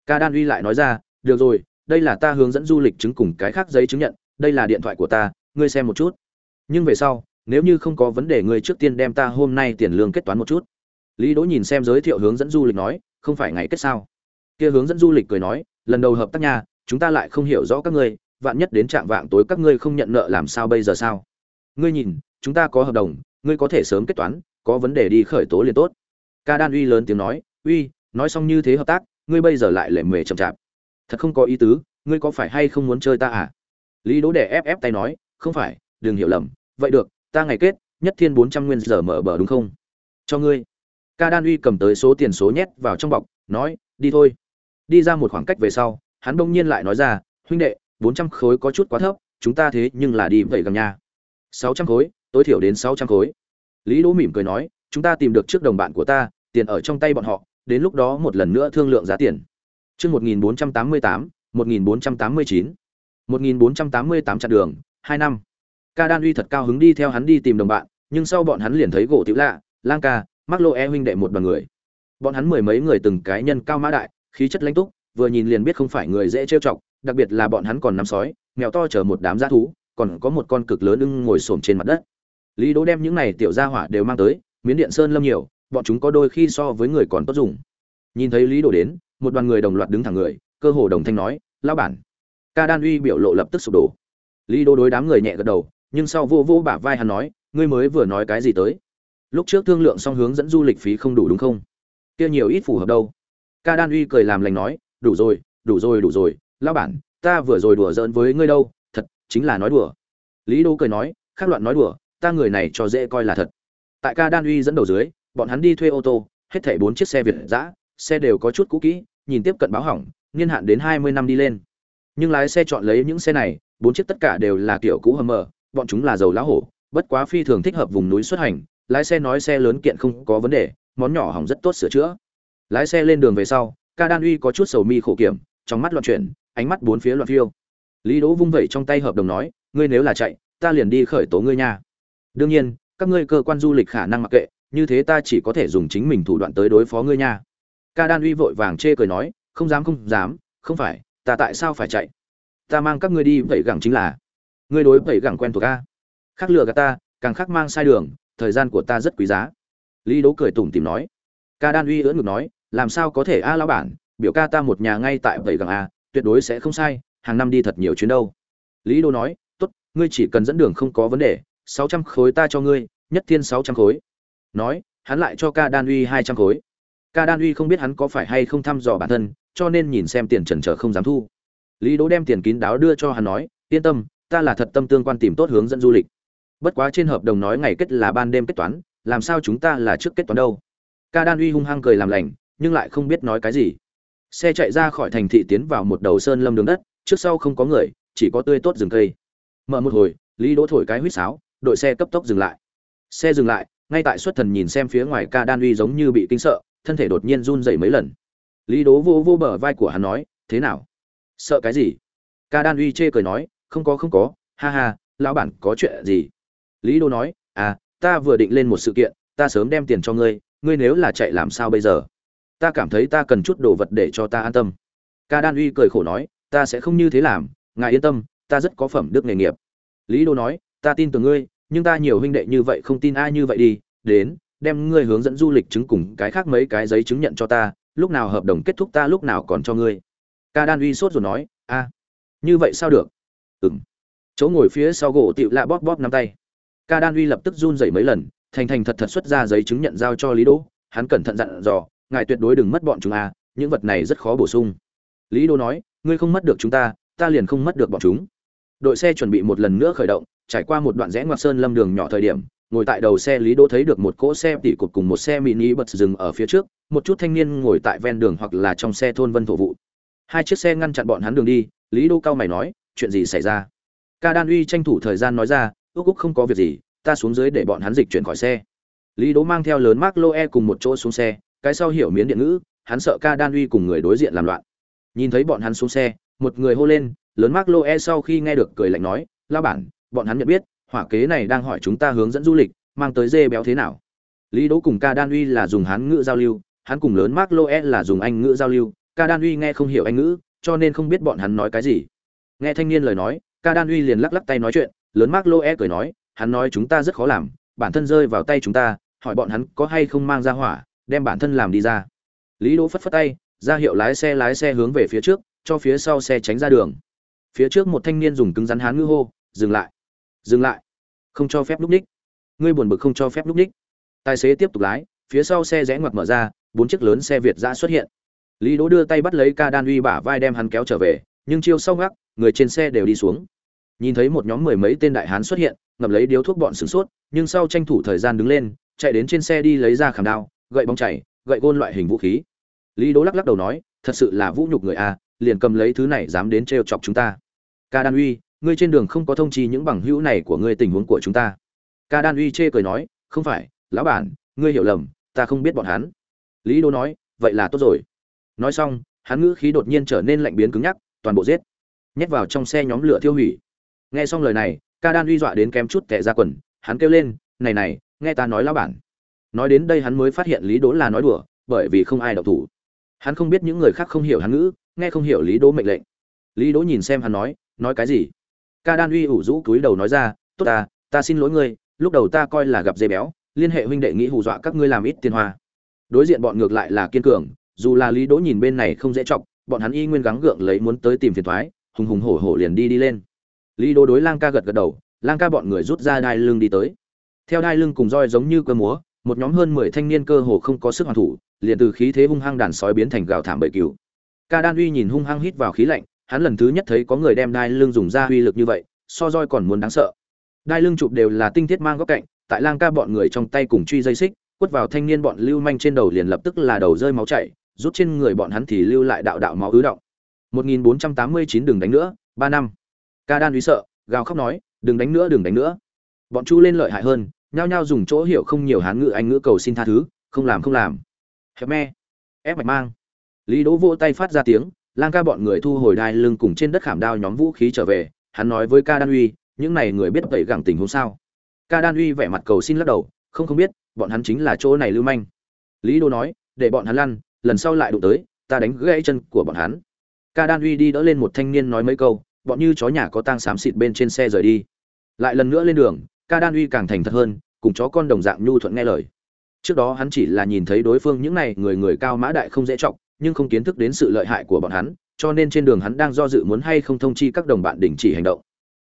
ca đan uy lại nói ra, được rồi, đây là ta hướng dẫn du lịch chứng cùng cái khác giấy chứng nhận, đây là điện thoại của ta, ngươi xem một chút. Nhưng về sau, nếu như không có vấn đề ngươi trước tiên đem ta hôm nay tiền lương kết toán một chút. Lý đỗ nhìn xem giới thiệu hướng dẫn du lịch nói, không phải ngày kết sao? Kia hướng dẫn du lịch cười nói, lần đầu hợp tác nhà chúng ta lại không hiểu rõ các ngươi, vạn nhất đến trạng vạng tối các ngươi không nhận nợ làm sao bây giờ sao? Ngươi nhìn, chúng ta có hợp đồng, ngươi có thể sớm kết toán, có vấn đề đi khởi tố liền tốt. Ca đan uy lớn tiếng nói, uy, nói xong như thế hợp tác ngươi bây giờ lại lệ mề chậm chạp. Thật không có ý tứ ngươi có phải hay không muốn chơi ta à? Lý đỗ đẻ ép ép tay nói không phải đừng hiểu lầm vậy được ta ngày kết nhất thiên bốn trăm nguyên giờ mở bờ đúng không? Cho ngươi. Ca đan uy cầm tới số tiền số nhét vào trong bọc nói đi thôi. Đi ra một khoảng cách về sau hắn bỗng nhiên lại nói ra huynh đệ bốn trăm khối có chút quá thấp chúng ta thế nhưng là đi vậy gần nhà. Sáu trăm khối tối thiểu đến sáu trăm khối. Lý đỗ mỉm cười nói chúng ta tìm được trước đồng bạn của ta tiền ở trong tay bọn họ, đến lúc đó một lần nữa thương lượng giá tiền. Chương 1488, 1489. 1488 chặn đường, 2 năm. Ca Đan Uy thật cao hứng đi theo hắn đi tìm đồng bạn, nhưng sau bọn hắn liền thấy gỗ tiểu lạ, Lang ca, Mạc Lô E huynh đệ một đoàn người. Bọn hắn mười mấy người từng cái nhân cao mã đại, khí chất lãnh túc, vừa nhìn liền biết không phải người dễ trêu chọc, đặc biệt là bọn hắn còn nắm sói, mèo to chở một đám dã thú, còn có một con cực lớn ưng ngồi xổm trên mặt đất. Lý Đỗ đem những này tiểu gia hỏa đều mang tới, miến điện sơn lâm nhiều, bọn chúng có đôi khi so với người còn tốt dùng. Nhìn thấy Lý đồ đến, một đoàn người đồng loạt đứng thẳng người, cơ hồ đồng thanh nói, "Lão bản." Ca Đan Uy biểu lộ lập tức sụp đổ. Lý đồ đối đám người nhẹ gật đầu, nhưng sau vô vô bả vai hắn nói, "Ngươi mới vừa nói cái gì tới? Lúc trước thương lượng xong hướng dẫn du lịch phí không đủ đúng không? Kia nhiều ít phù hợp đâu?" Ca Đan Uy cười làm lành nói, "Đủ rồi, đủ rồi, đủ rồi, lão bản, ta vừa rồi đùa giỡn với ngươi đâu, thật, chính là nói đùa." Lý Đô cười nói, "Khác loạn nói đùa, ta người này cho dễ coi là thật." Tại Ca Đan Uy dẫn đầu dưới, bọn hắn đi thuê ô tô, hết thảy bốn chiếc xe Việt dã, xe đều có chút cũ kỹ, nhìn tiếp cận báo hỏng, niên hạn đến 20 năm đi lên. Nhưng lái xe chọn lấy những xe này, bốn chiếc tất cả đều là kiểu cũ hầm mờ, bọn chúng là dầu lá hổ, bất quá phi thường thích hợp vùng núi xuất hành, lái xe nói xe lớn kiện không có vấn đề, món nhỏ hỏng rất tốt sửa chữa. Lái xe lên đường về sau, Ca Đan Uy có chút sầu mi khổ kiểm, trong mắt loạn chuyển, ánh mắt bốn phía loạn phiêu. Lý Đỗ vung vẩy trong tay hợp đồng nói, ngươi nếu là chạy, ta liền đi khởi tố ngươi nha. Đương nhiên, các ngươi cơ quan du lịch khả năng mặc kệ, như thế ta chỉ có thể dùng chính mình thủ đoạn tới đối phó ngươi nha. Ca Đan Uy vội vàng chê cười nói, không dám không dám, không phải, ta tại sao phải chạy? Ta mang các ngươi đi vậy gẳng chính là, ngươi đối vậy gẳng quen thuộc ca Khác lừa gạt ta, càng khác mang sai đường, thời gian của ta rất quý giá. Lý Đấu cười tủm tỉm nói. Ca Đan Uy ưỡn ngực nói, làm sao có thể a lão bản, biểu ca ta một nhà ngay tại vậy gẳng a, tuyệt đối sẽ không sai, hàng năm đi thật nhiều chuyến đâu. Lý đô nói, tốt, ngươi chỉ cần dẫn đường không có vấn đề, 600 khối ta cho ngươi, nhất thiên 600 khối. Nói, hắn lại cho Ca Đan Uy 200 khối. Ca Đan Uy không biết hắn có phải hay không thăm dò bản thân, cho nên nhìn xem tiền trần trở không dám thu. Lý Đỗ đem tiền kín đáo đưa cho hắn nói, yên tâm, ta là thật tâm tương quan tìm tốt hướng dẫn du lịch. Bất quá trên hợp đồng nói ngày kết là ban đêm kết toán, làm sao chúng ta là trước kết toán đâu? Ca Đan Uy hung hăng cười làm lành, nhưng lại không biết nói cái gì. Xe chạy ra khỏi thành thị tiến vào một đầu sơn lâm đường đất, trước sau không có người, chỉ có tươi tốt rừng cây. Mở một hồi, Lý Đỗ thổi cái huýt sáo, đội xe cấp tốc dừng lại. Xe dừng lại, ngay tại xuất thần nhìn xem phía ngoài Ca Đan Uy giống như bị kinh sợ, thân thể đột nhiên run rẩy mấy lần. Lý đố vô vô bờ vai của hắn nói thế nào? Sợ cái gì? Ca đan uy chê cười nói không có không có ha ha lão bản có chuyện gì? Lý đố nói à ta vừa định lên một sự kiện ta sớm đem tiền cho ngươi ngươi nếu là chạy làm sao bây giờ? Ta cảm thấy ta cần chút đồ vật để cho ta an tâm. Ca đan uy cười khổ nói ta sẽ không như thế làm ngài yên tâm ta rất có phẩm đức nghề nghiệp. Lý đô nói ta tin tưởng ngươi nhưng ta nhiều huynh đệ như vậy không tin ai như vậy đi, đến, đem ngươi hướng dẫn du lịch chứng cùng cái khác mấy cái giấy chứng nhận cho ta, lúc nào hợp đồng kết thúc ta lúc nào còn cho ngươi. Ca đan uy sốt rồi nói, a, như vậy sao được? Ừng chỗ ngồi phía sau gỗ tịu lạ bóp bóp nắm tay. Ca đan uy lập tức run rẩy mấy lần, thành thành thật thật xuất ra giấy chứng nhận giao cho lý đỗ. Hắn cẩn thận dặn dò, ngài tuyệt đối đừng mất bọn chúng a, những vật này rất khó bổ sung. Lý đỗ nói, ngươi không mất được chúng ta ta liền không mất được bọn chúng. Đội xe chuẩn bị một lần nữa khởi động trải qua một đoạn rẽ ngoặt sơn lâm đường nhỏ thời điểm, ngồi tại đầu xe lý đỗ thấy được một cỗ xe tỉ cột cùng một xe mini bật dừng ở phía trước, một chút thanh niên ngồi tại ven đường hoặc là trong xe thôn vân thổ vụ. Hai chiếc xe ngăn chặn bọn hắn đường đi, lý đỗ cao mày nói, chuyện gì xảy ra? Ca đan uy tranh thủ thời gian nói ra ước úc không có việc gì, ta xuống dưới để bọn hắn dịch chuyển khỏi xe. Lý đỗ mang theo lớn mark loe cùng một chỗ xuống xe, cái sau hiểu miến điện ngữ, hắn sợ ca đan uy cùng người đối diện làm loạn. Nhìn thấy bọn hắn xuống xe, một người hô lên, lớn mark loe sau khi nghe được cười lạnh nói lao bản bọn hắn nhận biết, hỏa kế này đang hỏi chúng ta hướng dẫn du lịch, mang tới dê béo thế nào. Lý đỗ cùng ca đan uy là dùng hán ngữ giao lưu, hắn cùng lớn mark loe là dùng anh ngữ giao lưu. Ca đan uy nghe không hiểu anh ngữ, cho nên không biết bọn hắn nói cái gì. Nghe thanh niên lời nói, ca đan uy liền lắc lắc tay nói chuyện, lớn mark loe cười nói, hắn nói chúng ta rất khó làm, bản thân rơi vào tay chúng ta, hỏi bọn hắn có hay không mang ra hỏa, đem bản thân làm đi ra. Lý đỗ phất phất tay, ra hiệu lái xe lái xe hướng về phía trước, cho phía sau xe tránh ra đường. Phía trước một thanh niên dùng cứng rắn hán ngữ hô, dừng lại dừng lại. Không cho phép lúc ních. Ngươi buồn bực không cho phép lúc ních. Tài xế tiếp tục lái phía sau xe rẽ ngoặt mở ra bốn chiếc lớn xe việt giã xuất hiện. Lý đỗ đưa tay bắt lấy ca đan uy bả vai đem hắn kéo trở về nhưng chiêu sau gác, người trên xe đều đi xuống. Nhìn thấy một nhóm mười mấy tên đại hán xuất hiện ngậm lấy điếu thuốc bọn sửng sốt nhưng sau tranh thủ thời gian đứng lên chạy đến trên xe đi lấy ra khảm đao gậy bóng chảy gậy gôn loại hình vũ khí. Lý đỗ lắc lắc đầu nói thật sự là vũ nhục người a liền cầm lấy thứ này dám đến trêu chọc chúng ta. Ca đan uy ngươi trên đường không có thông chi những bằng hữu này của ngươi tình huống của chúng ta. Ca đan uy chê cười nói, không phải, lão bản, ngươi hiểu lầm, ta không biết bọn hắn. Lý đô nói, vậy là tốt rồi. Nói xong, hắn ngữ khí đột nhiên trở nên lạnh biến cứng nhắc, toàn bộ giết. Nhét vào trong xe nhóm lửa thiêu hủy. Nghe xong lời này, ca đan uy dọa đến kém chút tệ ra quần, hắn kêu lên, này này, nghe ta nói lão bản. Nói đến đây hắn mới phát hiện lý đỗ là nói đùa, bởi vì không ai đọc thủ. Hắn không biết những người khác không hiểu hắn ngữ, nghe không hiểu lý đỗ mệnh lệnh. Lý đỗ nhìn xem hắn nói nói cái gì? Ca đan uy ủ rũ cúi đầu nói ra, tốt ta ta xin lỗi ngươi, lúc đầu ta coi là gặp dây béo, liên hệ huynh đệ nghĩ hù dọa các ngươi làm ít tiền hoa. Đối diện bọn ngược lại là kiên cường, dù là lý đỗ nhìn bên này không dễ chọc, bọn hắn y nguyên gắng gượng lấy muốn tới tìm phiền thoái, hùng hùng hổ hổ liền đi đi lên. Lý đỗ đối lang ca gật gật đầu, lang ca bọn người rút ra đai lưng đi tới. Theo đai lưng cùng roi giống như cơ múa, một nhóm hơn mười thanh niên cơ hồ không có sức hoàn thủ, liền từ khí thế hung hăng đàn sói biến thành gào thảm bậy cừu. Ca đan uy nhìn hung hăng hít vào khí lạnh hắn lần thứ nhất thấy có người đem đai lưng dùng ra uy lực như vậy, so roi còn muốn đáng sợ. Đai lưng chụp đều là tinh thiết mang góc cạnh, tại lang ca bọn người trong tay cùng truy dây xích, quất vào thanh niên bọn lưu manh trên đầu liền lập tức là đầu rơi máu chảy, rút trên người bọn hắn thì lưu lại đạo đạo máu ứ động. 1489 đừng đánh nữa, ba năm. Ca đan uy sợ, gào khóc nói, đừng đánh nữa, đừng đánh nữa. Bọn chu lên lợi hại hơn, nhao nhao dùng chỗ hiểu không nhiều hán ngữ anh ngữ cầu xin tha thứ, không làm không làm. Hẹp me, ép mạch mang. Lý đỗ vỗ tay phát ra tiếng lang ca bọn người thu hồi đai lưng cùng trên đất khảm đao nhóm vũ khí trở về, hắn nói với ca đan uy, những này người biết tẩy gẳng tình huống sao? Ca đan uy vẻ mặt cầu xin lắc đầu, không không biết, bọn hắn chính là chỗ này lưu manh. Lý Đô nói, để bọn hắn lăn, lần sau lại đụng tới, ta đánh gãy chân của bọn hắn. Ca đan uy đi đỡ lên một thanh niên nói mấy câu, bọn như chó nhà có tang xám xịt bên trên xe rời đi. Lại lần nữa lên đường, ca đan uy càng thành thật hơn, cùng chó con đồng dạng nhu thuận nghe lời. Trước đó hắn chỉ là nhìn thấy đối phương những này người người cao mã đại không dễ trọng nhưng không kiến thức đến sự lợi hại của bọn hắn, cho nên trên đường hắn đang do dự muốn hay không thông chi các đồng bạn đình chỉ hành động.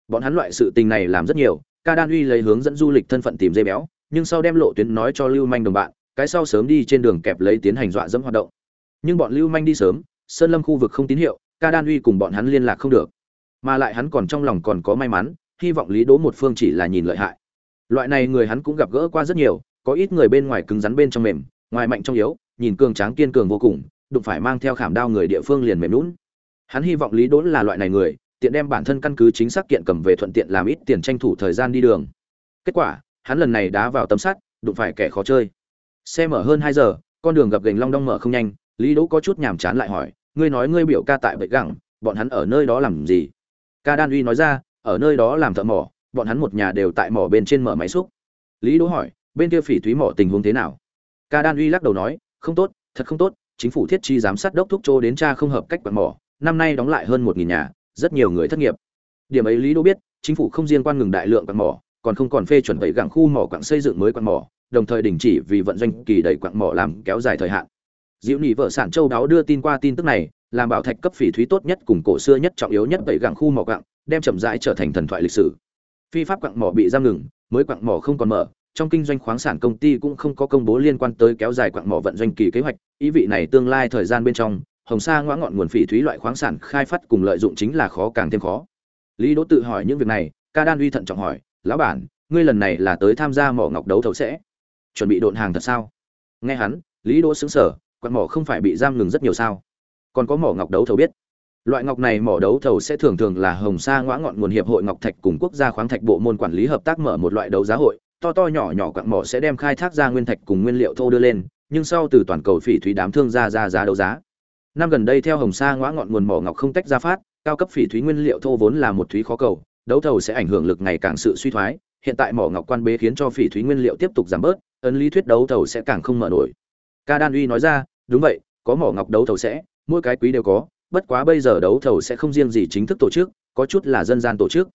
Bọn hắn loại sự tình này làm rất nhiều, ca đan uy lấy hướng dẫn du lịch thân phận tìm dây béo, nhưng sau đem lộ tuyến nói cho lưu manh đồng bạn, cái sau sớm đi trên đường kẹp lấy tiến hành dọa dẫm hoạt động. Nhưng bọn lưu manh đi sớm, sơn lâm khu vực không tín hiệu, ca đan uy cùng bọn hắn liên lạc không được. Mà lại hắn còn trong lòng còn có may mắn, hy vọng lý đỗ một phương chỉ là nhìn lợi hại. Loại này người hắn cũng gặp gỡ qua rất nhiều, có ít người bên ngoài cứng rắn bên trong mềm, ngoài mạnh trong yếu, nhìn cường tráng kiên cường vô cùng đụng phải mang theo khảm đao người địa phương liền mềm lún hắn hy vọng lý Đốn là loại này người, tiện đem bản thân căn cứ chính xác kiện cầm về thuận tiện làm ít tiền tranh thủ thời gian đi đường. Kết quả, hắn lần này đá vào tấm sắt, đụng phải kẻ khó chơi. Xe mở hơn hai giờ, con đường gập ghềnh long đong mở không nhanh, lý đỗ có chút nhàm chán lại hỏi, ngươi nói ngươi biểu ca tại bệ gẳng, bọn hắn ở nơi đó làm gì? Ca đan uy nói ra, ở nơi đó làm thợ mỏ, bọn hắn một nhà đều tại mỏ bên trên mở máy xúc. Lý đỗ hỏi, bên kia phỉ thúy mỏ tình huống thế nào? Ca đan uy lắc đầu nói, không tốt, thật không tốt chính phủ thiết chi giám sát đốc thúc châu đến cha không hợp cách quặng mỏ, năm nay đóng lại hơn một nghìn nhà, rất nhiều người thất nghiệp. Điểm ấy lý đỗ biết, chính phủ không riêng quan ngừng đại lượng quặng mỏ, còn không còn phê chuẩn tẩy gặng khu mỏ quặng xây dựng mới quặng mỏ, đồng thời đình chỉ vì vận doanh kỳ đẩy quặng mỏ làm kéo dài thời hạn. Diệu nhị vợ sản châu đáo đưa tin qua tin tức này, làm bảo thạch cấp phỉ thúy tốt nhất cùng cổ xưa nhất trọng yếu nhất tẩy gặng khu mỏ quặng, đem chậm rãi trở thành thần thoại lịch sử. Phi pháp quặng mỏ bị giam ngừng, mới quặng mỏ không còn mở trong kinh doanh khoáng sản công ty cũng không có công bố liên quan tới kéo dài quặng mỏ vận doanh kỳ kế hoạch. Ý vị này tương lai thời gian bên trong hồng sa ngõ ngọn nguồn phỉ thúy loại khoáng sản khai phát cùng lợi dụng chính là khó càng thêm khó. Lý đỗ tự hỏi những việc này ca đan uy thận trọng hỏi lão bản ngươi lần này là tới tham gia mỏ ngọc đấu thầu sẽ? Chuẩn bị độn hàng thật sao? Nghe hắn lý đỗ xứng sở quặng mỏ không phải bị giam ngừng rất nhiều sao? Còn có mỏ ngọc đấu thầu biết. Loại ngọc này mỏ đấu thầu sẽ thường thường là Hồng Sa ngõ ngọn nguồn hiệp hội ngọc thạch cùng quốc gia khoáng thạch bộ môn quản lý hợp tác mở một loại đấu giá hội, to to nhỏ nhỏ quặng mỏ sẽ đem khai thác ra nguyên thạch cùng nguyên liệu thô đưa lên, nhưng sau từ toàn cầu phỉ thúy đám thương ra ra giá đấu giá. Năm gần đây theo Hồng Sa ngõ ngọn nguồn mỏ ngọc không tách ra phát, cao cấp phỉ thúy nguyên liệu thô vốn là một thúy khó cầu, đấu thầu sẽ ảnh hưởng lực ngày càng sự suy thoái, hiện tại mỏ ngọc quan bế khiến cho phỉ thúy nguyên liệu tiếp tục giảm bớt, ấn lý thuyết đấu thầu sẽ càng không mở nổi. Ca Đan Uy nói ra, đúng vậy, có mỏ ngọc đấu thầu sẽ, mỗi cái quý đều có, bất quá bây giờ đấu thầu sẽ không riêng gì chính thức tổ chức, có chút là dân gian tổ chức.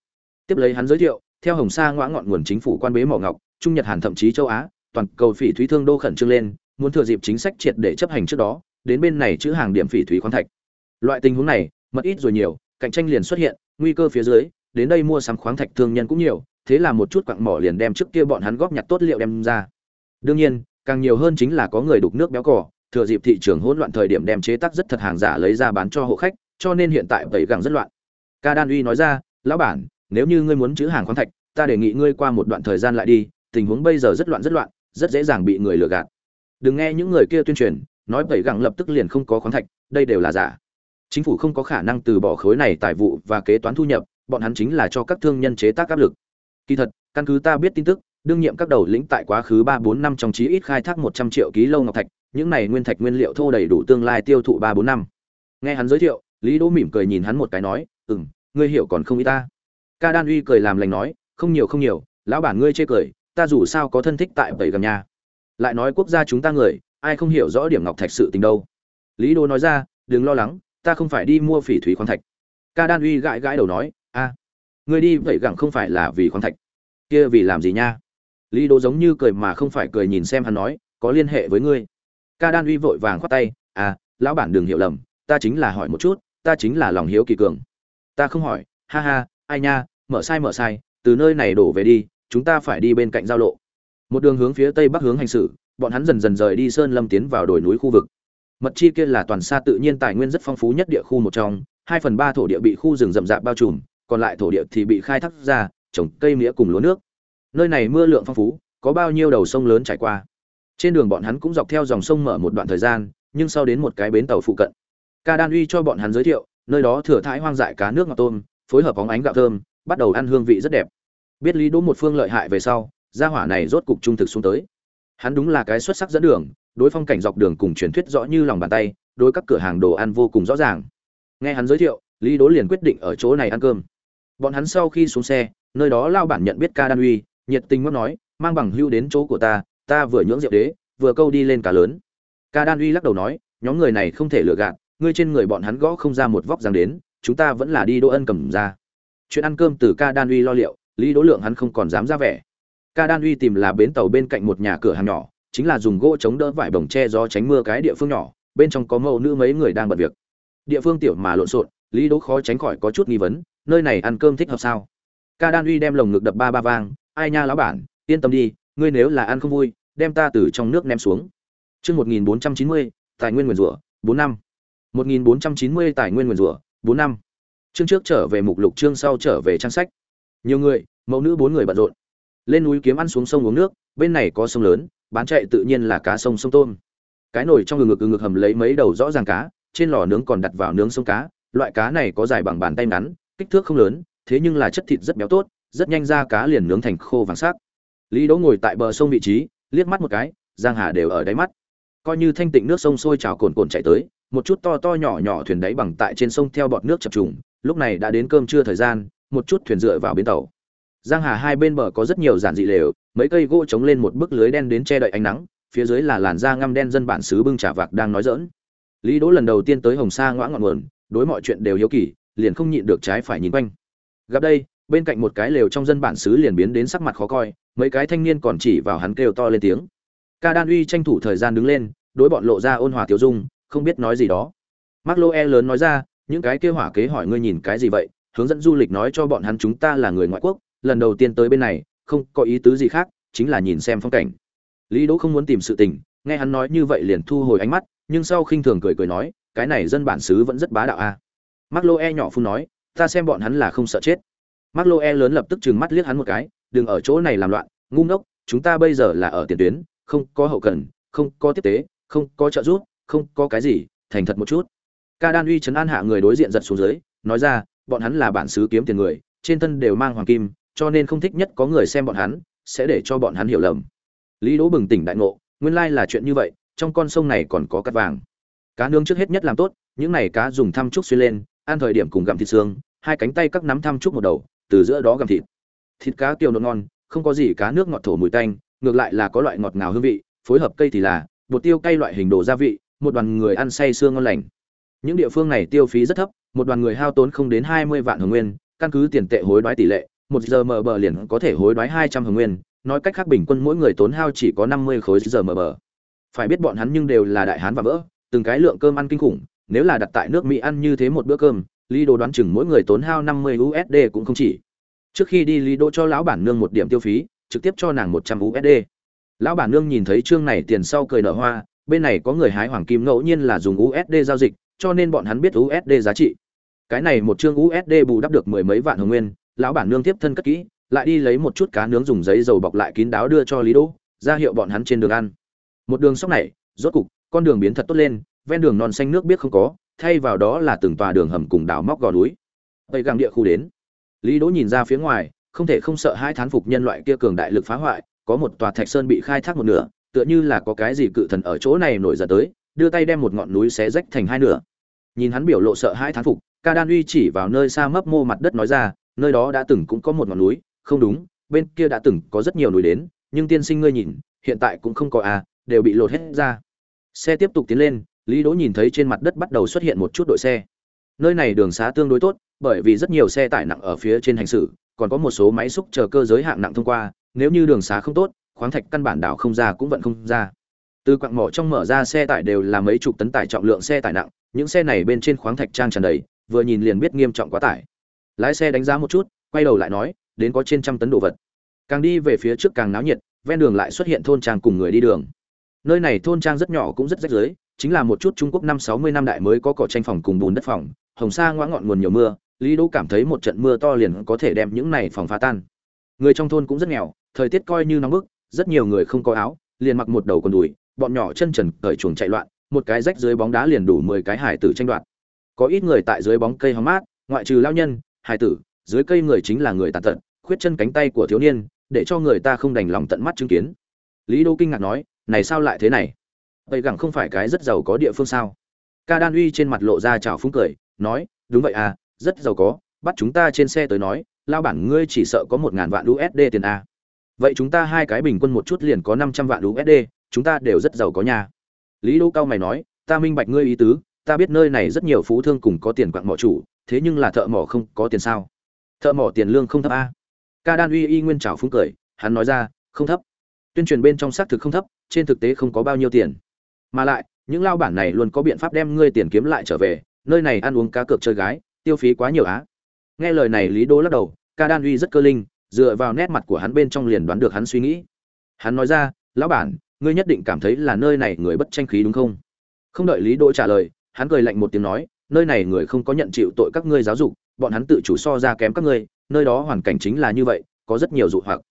Tiếp lấy hắn giới thiệu, theo Hồng Sa ngoã ngọn nguồn chính phủ quan bế mỏ ngọc, Trung Nhật Hàn thậm chí châu Á, toàn cầu phỉ thúy thương đô khẩn trương lên, muốn thừa dịp chính sách triệt để chấp hành trước đó, đến bên này chữ hàng điểm phỉ thúy khoáng thạch. Loại tình huống này, mất ít rồi nhiều, cạnh tranh liền xuất hiện, nguy cơ phía dưới, đến đây mua sắm khoáng thạch thương nhân cũng nhiều, thế là một chút quặng mỏ liền đem trước kia bọn hắn góp nhặt tốt liệu đem ra. Đương nhiên, càng nhiều hơn chính là có người đục nước béo cỏ, thừa dịp thị trường hỗn loạn thời điểm đem chế tác rất thật hàng giả lấy ra bán cho hộ khách, cho nên hiện tại tẩy gẳng rất loạn. Ca Đan Uy nói ra, lão bản, nếu như ngươi muốn chữ hàng khoáng thạch, ta đề nghị ngươi qua một đoạn thời gian lại đi, tình huống bây giờ rất loạn rất loạn, rất dễ dàng bị người lừa gạt. Đừng nghe những người kia tuyên truyền, nói tẩy gẳng lập tức liền không có khoáng thạch, đây đều là giả. Chính phủ không có khả năng từ bỏ khối này tài vụ và kế toán thu nhập, bọn hắn chính là cho các thương nhân chế tác áp lực. Kỳ thật, căn cứ ta biết tin tức, đương nhiệm các đầu lĩnh tại quá khứ ba bốn năm trong chí ít khai thác một trăm triệu ký lâu ngọc thạch, những này nguyên thạch nguyên liệu thô đầy đủ tương lai tiêu thụ ba bốn năm nghe hắn giới thiệu lý đỗ mỉm cười nhìn hắn một cái nói ừm ngươi hiểu còn không ý ta ca đan uy cười làm lành nói, không nhiều không nhiều, lão bản ngươi chê cười, ta dù sao có thân thích tại bảy gần nhà. Lại nói quốc gia chúng ta người, ai không hiểu rõ điểm ngọc thạch sự tình đâu. Lý đô nói ra, đừng lo lắng, ta không phải đi mua phỉ thúy khoáng thạch. Ca đan uy gãi gãi đầu nói, a, ngươi đi vậy gẳng không phải là vì khoáng thạch. Kia vì làm gì nha? Lý đô giống như cười mà không phải cười nhìn xem hắn nói, có liên hệ với ngươi. Ca đan uy vội vàng khoát tay à lão bản đừng hiểu lầm, ta chính là hỏi một chút, ta chính là lòng hiếu kỳ cường. Ta không hỏi, ha ha, ai nha mở sai mở sai, từ nơi này đổ về đi, chúng ta phải đi bên cạnh giao lộ. Một đường hướng phía tây bắc hướng hành xử, bọn hắn dần dần rời đi sơn lâm tiến vào đồi núi khu vực. Mật chi kia là toàn xa tự nhiên tài nguyên rất phong phú nhất địa khu một trong, hai phần ba thổ địa bị khu rừng rậm rạp bao trùm, còn lại thổ địa thì bị khai thác ra, trồng cây mía cùng lúa nước. Nơi này mưa lượng phong phú, có bao nhiêu đầu sông lớn trải qua. Trên đường bọn hắn cũng dọc theo dòng sông mở một đoạn thời gian, nhưng sau đến một cái bến tàu phụ cận. Ca đan uy cho bọn hắn giới thiệu, nơi đó thừa thãi hoang dại cá nước ngọc tôm, phối hợp bóng ánh gạo thơm bắt đầu ăn hương vị rất đẹp. Biết lý đỗ một phương lợi hại về sau, gia hỏa này rốt cục trung thực xuống tới. Hắn đúng là cái xuất sắc dẫn đường, đối phong cảnh dọc đường cùng truyền thuyết rõ như lòng bàn tay, đối các cửa hàng đồ ăn vô cùng rõ ràng. Nghe hắn giới thiệu, lý đỗ liền quyết định ở chỗ này ăn cơm. Bọn hắn sau khi xuống xe, nơi đó lao bản nhận biết ca đan uy, nhiệt tình ngót nói, mang bằng hưu đến chỗ của ta ta vừa nhưỡng rượu đế, vừa câu đi lên cá lớn. Ca đan uy lắc đầu nói, nhóm người này không thể lừa gạt, ngươi trên người bọn hắn gõ không ra một vóc dáng đến, chúng ta vẫn là đi đỗ ân cầm ra chuyện ăn cơm từ ca đan uy lo liệu, lý đỗ lượng hắn không còn dám ra vẻ. Ca đan uy tìm là bến tàu bên cạnh một nhà cửa hàng nhỏ, chính là dùng gỗ chống đỡ vải bồng che gió tránh mưa cái địa phương nhỏ, bên trong có mẫu nữ mấy người đang bận việc. Địa phương tiểu mà lộn xộn, lý đỗ khó tránh khỏi có chút nghi vấn, nơi này ăn cơm thích hợp sao? Ca đan uy đem lồng ngực đập ba ba vang, ai nha lão bản, yên tâm đi, ngươi nếu là ăn không vui, đem ta từ trong nước ném xuống. Chương một nghìn bốn trăm chín mươi, tài nguyên nguyền rủa, bốn năm. Một nghìn bốn trăm chín mươi tài nguyên nguyền rủa, bốn năm chương trước trở về mục lục, chương sau trở về trang sách. Nhiều người, mẫu nữ bốn người bận rộn. Lên núi kiếm ăn xuống sông uống nước, bên này có sông lớn, bán chạy tự nhiên là cá sông sông tôm. Cái nồi trong ngực ngực ngực hầm lấy mấy đầu rõ ràng cá, trên lò nướng còn đặt vào nướng sông cá, loại cá này có dài bằng bàn tay ngắn, kích thước không lớn, thế nhưng là chất thịt rất béo tốt, rất nhanh ra cá liền nướng thành khô vàng sắc. Lý đỗ ngồi tại bờ sông vị trí, liếc mắt một cái, giang hà đều ở đáy mắt. Coi như thanh tịnh nước sông sôi trào cồn cồn chạy tới, một chút to to nhỏ nhỏ thuyền đáy bằng tại trên sông theo bọt nước chập trùng lúc này đã đến cơm trưa thời gian, một chút thuyền dựa vào bến tàu. Giang hà hai bên bờ có rất nhiều giản dị lều, mấy cây gỗ chống lên một bức lưới đen đến che đậy ánh nắng, phía dưới là làn da ngăm đen dân bản xứ bưng trà vạc đang nói dỡn lý đỗ lần đầu tiên tới hồng sa ngoã ngọn nguồn, đối mọi chuyện đều hiếu kỳ, liền không nhịn được trái phải nhìn quanh. Gặp đây, bên cạnh một cái lều trong dân bản xứ liền biến đến sắc mặt khó coi, mấy cái thanh niên còn chỉ vào hắn kêu to lên tiếng. Ca đan uy tranh thủ thời gian đứng lên, đối bọn lộ ra ôn hòa tiêu dung, không biết nói gì đó. Mắc lô e lớn nói ra những cái kia hỏa kế hỏi ngươi nhìn cái gì vậy, hướng dẫn du lịch nói cho bọn hắn chúng ta là người ngoại quốc, lần đầu tiên tới bên này, không có ý tứ gì khác, chính là nhìn xem phong cảnh. Lý đỗ không muốn tìm sự tình, nghe hắn nói như vậy liền thu hồi ánh mắt, nhưng sau khinh thường cười cười nói, cái này dân bản xứ vẫn rất bá đạo a. À. mark lô e nhỏ phun nói, ta xem bọn hắn là không sợ chết. Mắc lô e lớn lập tức trừng mắt liếc hắn một cái, đừng ở chỗ này làm loạn, ngu ngốc, chúng ta bây giờ là ở tiền tuyến, không có hậu cần, không có tiếp tế, không có trợ giúp, không có cái gì, thành thật một chút ca đan uy chấn an hạ người đối diện giật xuống dưới, nói ra, bọn hắn là bản xứ kiếm tiền người, trên thân đều mang hoàng kim, cho nên không thích nhất có người xem bọn hắn, sẽ để cho bọn hắn hiểu lầm. Lý đỗ bừng tỉnh đại ngộ, nguyên lai là chuyện như vậy, trong con sông này còn có cát vàng. Cá nướng trước hết nhất làm tốt, những này cá dùng thăm trúc xuyên lên, ăn thời điểm cùng gặm thịt xương, hai cánh tay các nắm thăm trúc một đầu, từ giữa đó gặm thịt. Thịt cá tiêu nộn ngon, không có gì cá nước ngọt thổ mùi tanh, ngược lại là có loại ngọt ngào hương vị, phối hợp cây thì là, bột tiêu cay loại hình đồ gia vị, một đoàn người ăn say xương ngon lành những địa phương này tiêu phí rất thấp, một đoàn người hao tốn không đến hai mươi vạn hồng nguyên, căn cứ tiền tệ hối đoái tỷ lệ, một giờ mở bờ liền có thể hối đoái hai trăm hồng nguyên, nói cách khác bình quân mỗi người tốn hao chỉ có năm mươi khối giờ mở bờ. Phải biết bọn hắn nhưng đều là đại hán và vỡ, từng cái lượng cơm ăn kinh khủng, nếu là đặt tại nước mỹ ăn như thế một bữa cơm, lý đồ đoán chừng mỗi người tốn hao năm mươi usd cũng không chỉ. Trước khi đi, lý Đồ cho lão bản nương một điểm tiêu phí, trực tiếp cho nàng một trăm usd lão bản nương nhìn thấy chương này tiền sau cười nở hoa, bên này có người hái hoàng kim ngẫu nhiên là dùng usd giao dịch cho nên bọn hắn biết usd giá trị. Cái này một chương usd bù đắp được mười mấy vạn hồng nguyên, lão bản nương tiếp thân cất kỹ, lại đi lấy một chút cá nướng dùng giấy dầu bọc lại kín đáo đưa cho lý đỗ, ra hiệu bọn hắn trên đường ăn. Một đường sóc này, rốt cục, con đường biến thật tốt lên, ven đường non xanh nước biết không có, thay vào đó là từng tòa đường hầm cùng đào móc gò núi. Tây găng địa khu đến. Lý đỗ nhìn ra phía ngoài, không thể không sợ hai thán phục nhân loại kia cường đại lực phá hoại, có một tòa thạch sơn bị khai thác một nửa, tựa như là có cái gì cự thần ở chỗ này nổi giận tới đưa tay đem một ngọn núi xé rách thành hai nửa. Nhìn hắn biểu lộ sợ hãi thán phục, ca đan uy chỉ vào nơi xa mấp mô mặt đất nói ra, nơi đó đã từng cũng có một ngọn núi, không đúng, bên kia đã từng có rất nhiều núi đến, nhưng tiên sinh ngươi nhìn, hiện tại cũng không có à đều bị lột hết ra. Xe tiếp tục tiến lên, lý đỗ nhìn thấy trên mặt đất bắt đầu xuất hiện một chút đội xe. Nơi này đường xá tương đối tốt, bởi vì rất nhiều xe tải nặng ở phía trên hành xử, còn có một số máy xúc chờ cơ giới hạng nặng thông qua, nếu như đường xá không tốt, khoáng thạch căn bản đảo không ra cũng vẫn không ra từ quặng mỏ trong mở ra xe tải đều là mấy chục tấn tải trọng lượng xe tải nặng, những xe này bên trên khoáng thạch trang tràn đầy, vừa nhìn liền biết nghiêm trọng quá tải. Lái xe đánh giá một chút, quay đầu lại nói, đến có trên trăm tấn đồ vật. Càng đi về phía trước càng náo nhiệt, ven đường lại xuất hiện thôn trang cùng người đi đường. Nơi này thôn trang rất nhỏ cũng rất rách rưới, chính là một chút trung quốc năm sáu mươi năm đại mới có cỏ tranh phòng cùng bùn đất phòng, hồng sa ngoã ngọn nguồn nhiều mưa, lý đỗ cảm thấy một trận mưa to liền có thể đem những này phòng phá tan. Người trong thôn cũng rất nghèo, thời tiết coi như nóng bức, rất nhiều người không có áo, liền mặc một đầu còn đùi bọn nhỏ chân trần cởi chuồng chạy loạn, một cái rách dưới bóng đá liền đủ mười cái hải tử tranh đoạt. Có ít người tại dưới bóng cây hóng mát, ngoại trừ lao nhân, hải tử, dưới cây người chính là người tàn tật, khuyết chân cánh tay của thiếu niên, để cho người ta không đành lòng tận mắt chứng kiến. Lý đô kinh ngạc nói, này sao lại thế này? Vậy gẳng không phải cái rất giàu có địa phương sao? Ca đan uy trên mặt lộ ra chào phúng cười, nói, đúng vậy à rất giàu có, bắt chúng ta trên xe tới nói lao bản ngươi chỉ sợ có một ngàn vạn usd tiền a vậy chúng ta hai cái bình quân một chút liền có năm trăm vạn usd chúng ta đều rất giàu có nhà lý đỗ cao mày nói, ta minh bạch ngươi ý tứ, ta biết nơi này rất nhiều phú thương cùng có tiền quặng mỏ chủ, thế nhưng là thợ mỏ không có tiền sao? Thợ mỏ tiền lương không thấp a? Ca đan uy y nguyên trào phúng cười, hắn nói ra, không thấp. Tuyên truyền bên trong xác thực không thấp, trên thực tế không có bao nhiêu tiền. Mà lại, những lao bản này luôn có biện pháp đem ngươi tiền kiếm lại trở về, nơi này ăn uống cá cược chơi gái, tiêu phí quá nhiều á. Nghe lời này, lý Đô lắc đầu, ca đan uy rất cơ linh, dựa vào nét mặt của hắn bên trong liền đoán được hắn suy nghĩ. Hắn nói ra, lão bản ngươi nhất định cảm thấy là nơi này người bất tranh khí đúng không? Không đợi lý đỗ trả lời, hắn cười lạnh một tiếng nói, nơi này người không có nhận chịu tội các ngươi giáo dục, bọn hắn tự chủ so ra kém các ngươi, nơi đó hoàn cảnh chính là như vậy, có rất nhiều dụ hoặc.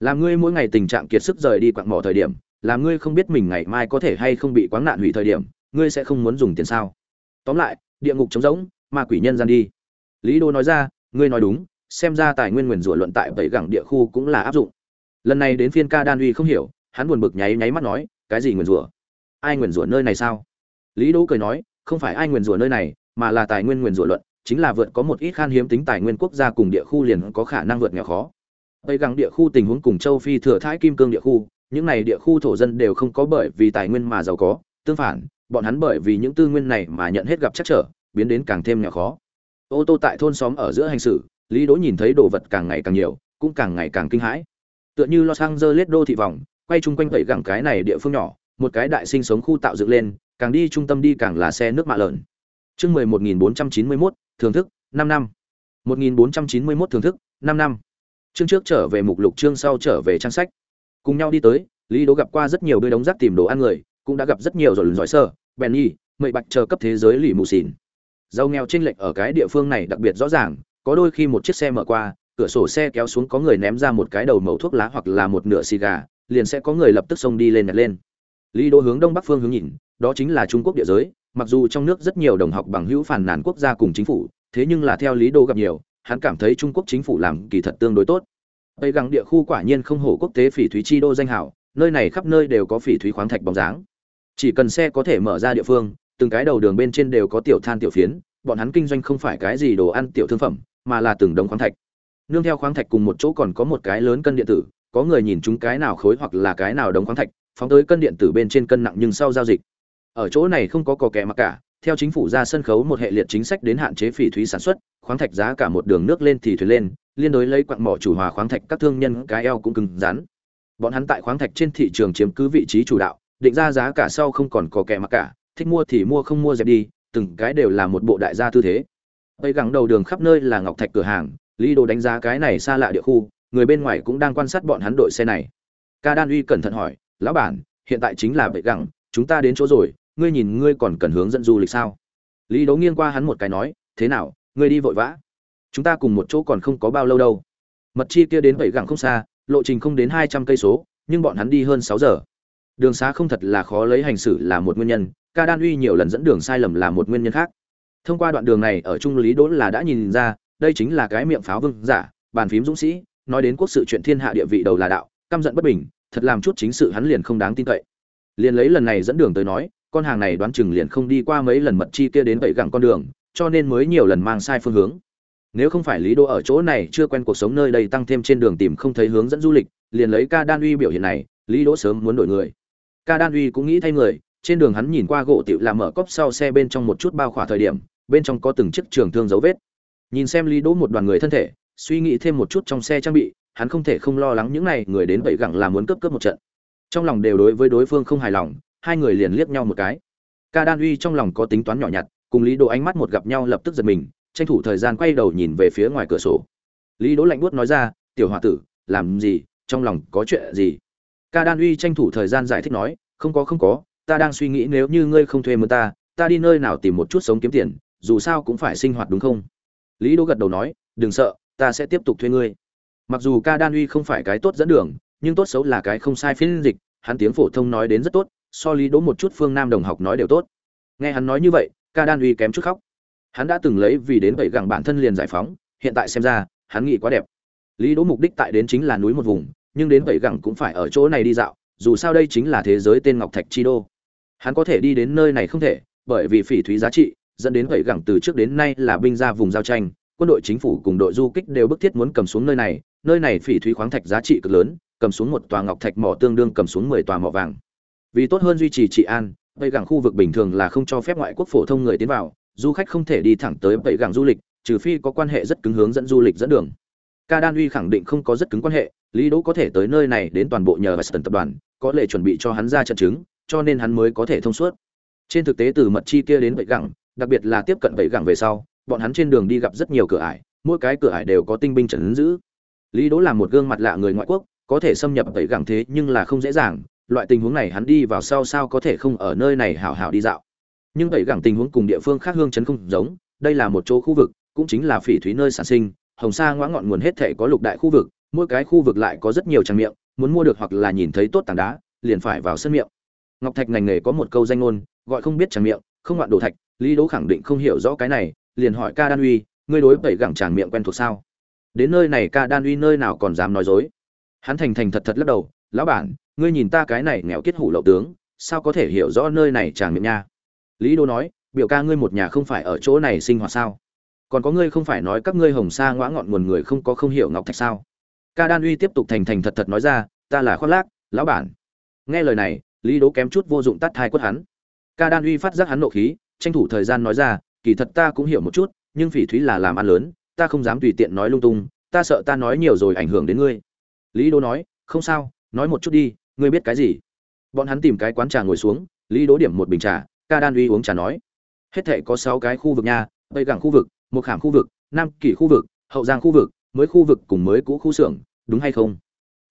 Làm ngươi mỗi ngày tình trạng kiệt sức rời đi quặng mỏ thời điểm, làm ngươi không biết mình ngày mai có thể hay không bị quáng nạn hủy thời điểm, ngươi sẽ không muốn dùng tiền sao? Tóm lại, địa ngục trống rỗng, ma quỷ nhân gian đi. Lý đô nói ra, ngươi nói đúng, xem ra tài nguyên nguyền rủa luận tại bảy gẳng địa khu cũng là áp dụng. Lần này đến phiên ca đan uy không hiểu hắn buồn bực nháy nháy mắt nói, cái gì nguyền rủa? Ai nguyền rủa nơi này sao? Lý đỗ cười nói, không phải ai nguyền rủa nơi này, mà là tài nguyên nguyền rủa luận, chính là vượt có một ít khan hiếm tính tài nguyên quốc gia cùng địa khu liền có khả năng vượt nghèo khó. Tây gắng địa khu tình huống cùng châu phi thừa thái kim cương địa khu, những này địa khu thổ dân đều không có bởi vì tài nguyên mà giàu có, tương phản, bọn hắn bởi vì những tư nguyên này mà nhận hết gặp chắc trở, biến đến càng thêm nghèo khó. Ô tô tại thôn xóm ở giữa hành xử, lý đỗ nhìn thấy đồ vật càng ngày càng nhiều, cũng càng ngày càng kinh hãi. Tựa như los angeles đô thị vòng quay chung quanh vậy gẳng cái này địa phương nhỏ, một cái đại sinh sống khu tạo dựng lên, càng đi trung tâm đi càng là xe nước mạ lợn. Chương mười một nghìn bốn trăm chín mươi mốt, thưởng thức, năm năm. Một nghìn bốn trăm chín mươi mốt thưởng thức, năm năm. Chương trước trở về mục lục, chương sau trở về trang sách. Cùng nhau đi tới, lý đỗ gặp qua rất nhiều đôi đống rác tìm đồ ăn người, cũng đã gặp rất nhiều rồi giỏi sơ benny mậy bạch chờ cấp thế giới lì mù xỉn. Giàu nghèo chênh lệch ở cái địa phương này đặc biệt rõ ràng, có đôi khi một chiếc xe mở qua, cửa sổ xe kéo xuống có người ném ra một cái đầu mẩu thuốc lá hoặc là một nửa xì gà liền sẽ có người lập tức xông đi lên nhặt lên. Lý đỗ hướng đông bắc phương hướng nhìn, đó chính là trung quốc địa giới, mặc dù trong nước rất nhiều đồng học bằng hữu phản nàn quốc gia cùng chính phủ, thế nhưng là theo lý đô gặp nhiều, hắn cảm thấy trung quốc chính phủ làm kỳ thật tương đối tốt. Tây gắng địa khu quả nhiên không hổ quốc tế phỉ thúy chi đô danh hảo, nơi này khắp nơi đều có phỉ thúy khoáng thạch bóng dáng. Chỉ cần xe có thể mở ra địa phương, từng cái đầu đường bên trên đều có tiểu than tiểu phiến, bọn hắn kinh doanh không phải cái gì đồ ăn tiểu thương phẩm, mà là từng đống khoáng thạch. Nương theo khoáng thạch cùng một chỗ còn có một cái lớn cân điện tử có người nhìn chúng cái nào khối hoặc là cái nào đống khoáng thạch, phóng tới cân điện tử bên trên cân nặng nhưng sau giao dịch. Ở chỗ này không có cò kẻ mặc cả, theo chính phủ ra sân khấu một hệ liệt chính sách đến hạn chế phỉ thúy sản xuất, khoáng thạch giá cả một đường nước lên thì thuyền lên, liên đối lấy quặng mỏ chủ hòa khoáng thạch, các thương nhân, cái eo cũng cứng rắn. Bọn hắn tại khoáng thạch trên thị trường chiếm cứ vị trí chủ đạo, định ra giá cả sau không còn có kẻ mặc cả, thích mua thì mua không mua dẹp đi, từng cái đều là một bộ đại gia tư thế. Tây gắng đầu đường khắp nơi là ngọc thạch cửa hàng, lý đồ đánh giá cái này xa lạ địa khu người bên ngoài cũng đang quan sát bọn hắn đội xe này. Ca đan uy cẩn thận hỏi, lão bản, hiện tại chính là bệ gẳng, chúng ta đến chỗ rồi, ngươi nhìn ngươi còn cần hướng dẫn du lịch sao? Lý đấu nghiêng qua hắn một cái nói, thế nào, ngươi đi vội vã. Chúng ta cùng một chỗ còn không có bao lâu đâu. Mật chi kia đến vậy gẳng không xa, lộ trình không đến hai trăm cây số, nhưng bọn hắn đi hơn sáu giờ. Đường xá không thật là khó lấy hành xử là một nguyên nhân, ca đan uy nhiều lần dẫn đường sai lầm là một nguyên nhân khác. Thông qua đoạn đường này ở trung lý đỗ là đã nhìn ra, đây chính là cái miệng pháo vương giả, bàn phím dũng sĩ nói đến quốc sự chuyện thiên hạ địa vị đầu là đạo, căm giận bất bình, thật làm chút chính sự hắn liền không đáng tin cậy. Liền lấy lần này dẫn đường tới nói, con hàng này đoán chừng liền không đi qua mấy lần mật chi kia đến vậy gẳng con đường, cho nên mới nhiều lần mang sai phương hướng. Nếu không phải lý đô ở chỗ này chưa quen cuộc sống nơi đây tăng thêm trên đường tìm không thấy hướng dẫn du lịch, liền lấy ca đan uy biểu hiện này, lý đỗ sớm muốn đổi người. Ca đan uy cũng nghĩ thay người, trên đường hắn nhìn qua gỗ tiểu làm mở cốc sau xe bên trong một chút bao khỏa thời điểm, bên trong có từng chiếc trường thương dấu vết. Nhìn xem lý đỗ một đoàn người thân thể suy nghĩ thêm một chút trong xe trang bị, hắn không thể không lo lắng những này, người đến bậy gẳng là muốn cướp cướp một trận. Trong lòng đều đối với đối phương không hài lòng, hai người liền liếc nhau một cái. Ca đan uy trong lòng có tính toán nhỏ nhặt, cùng lý đỗ ánh mắt một gặp nhau lập tức giật mình, tranh thủ thời gian quay đầu nhìn về phía ngoài cửa sổ. Lý đỗ lạnh buốt nói ra, tiểu h tử, làm gì? Trong lòng có chuyện gì? Ca đan uy tranh thủ thời gian giải thích nói, không có không có, ta đang suy nghĩ nếu như ngươi không thuê mướn ta ta đi nơi nào tìm một chút sống kiếm tiền, dù sao cũng phải sinh hoạt đúng không? Lý đỗ gật đầu nói, đừng sợ ta sẽ tiếp tục thuê ngươi. Mặc dù ca đan uy không phải cái tốt dẫn đường, nhưng tốt xấu là cái không sai phiên dịch, hắn tiếng phổ thông nói đến rất tốt, so lý đỗ một chút phương nam đồng học nói đều tốt. Nghe hắn nói như vậy, ca đan uy kém chút khóc. Hắn đã từng lấy vì đến vậy gặng bản thân liền giải phóng, hiện tại xem ra, hắn nghĩ quá đẹp. Lý đỗ mục đích tại đến chính là núi một vùng, nhưng đến vậy gặng cũng phải ở chỗ này đi dạo, dù sao đây chính là thế giới tên ngọc thạch chi đô. Hắn có thể đi đến nơi này không thể, bởi vì phỉ thúy giá trị, dẫn đến vậy gẳng từ trước đến nay là binh ra vùng giao tranh quân đội chính phủ cùng đội du kích đều bức thiết muốn cầm xuống nơi này nơi này phỉ thúy khoáng thạch giá trị cực lớn, cầm xuống một tòa ngọc thạch mỏ tương đương cầm xuống mười tòa mỏ vàng. Vì tốt hơn duy trì trị an bảy gẳng khu vực bình thường là không cho phép ngoại quốc phổ thông người tiến vào, du khách không thể đi thẳng tới bảy gẳng du lịch, trừ phi có quan hệ rất cứng hướng dẫn du lịch dẫn đường. Ca đan uy khẳng định không có rất cứng quan hệ, lý đỗ có thể tới nơi này đến toàn bộ nhờ western tập đoàn, có lệ chuẩn bị cho hắn ra trận chứng, cho nên hắn mới có thể thông suốt. Trên thực tế từ mật chi kia đến bảy gẳng đặc biệt là tiếp cận bảy gẳng về sau bọn hắn trên đường đi gặp rất nhiều cửa ải, mỗi cái cửa ải đều có tinh binh trấn giữ. Lý đỗ là một gương mặt lạ người ngoại quốc, có thể xâm nhập tẩy gẳng thế nhưng là không dễ dàng, loại tình huống này hắn đi vào sau sao có thể không ở nơi này hảo hảo đi dạo. Nhưng tẩy gẳng tình huống cùng địa phương khác hương chấn không giống, đây là một chỗ khu vực, cũng chính là phỉ thúy nơi sản sinh, hồng sa ngoã ngọn nguồn hết thể có lục đại khu vực, mỗi cái khu vực lại có rất nhiều trang miệng, muốn mua được hoặc là nhìn thấy tốt tảng đá, liền phải vào sân miệng. Ngọc thạch ngành nghề có một câu danh ngôn, gọi không biết trang miệng, không ngoạn đồ thạch, lý đỗ khẳng định không hiểu rõ cái này liền hỏi ca đan uy, ngươi đối bảy gẳng tràng miệng quen thuộc sao? Đến nơi này ca đan uy nơi nào còn dám nói dối? Hắn thành thành thật thật lắc đầu, lão bản, ngươi nhìn ta cái này nghèo kết hủ lậu tướng, sao có thể hiểu rõ nơi này tràng miệng nha? Lý đô nói, biểu ca ngươi một nhà không phải ở chỗ này sinh hoạt sao? Còn có ngươi không phải nói các ngươi hồng sa ngõ ngọn nguồn người không có không hiểu ngọc thạch sao? Ca đan uy tiếp tục thành thành thật thật nói ra, ta là khoác lác, lão bản. Nghe lời này, lý đố kém chút vô dụng tắt hai quất hắn. Ca đan uy phát giác hắn nộ khí, tranh thủ thời gian nói ra kỳ thật ta cũng hiểu một chút, nhưng phỉ thúy là làm ăn lớn, ta không dám tùy tiện nói lung tung, ta sợ ta nói nhiều rồi ảnh hưởng đến ngươi. Lý đố nói, không sao, nói một chút đi, ngươi biết cái gì? Bọn hắn tìm cái quán trà ngồi xuống, lý đố điểm một bình trà, ca đan uy uống trà nói, hết thệ có sáu cái khu vực nha, tây cảng khu vực một khảm khu vực, nam kỷ khu vực, hậu giang khu vực, mới khu vực cùng mới cũ khu xưởng, đúng hay không?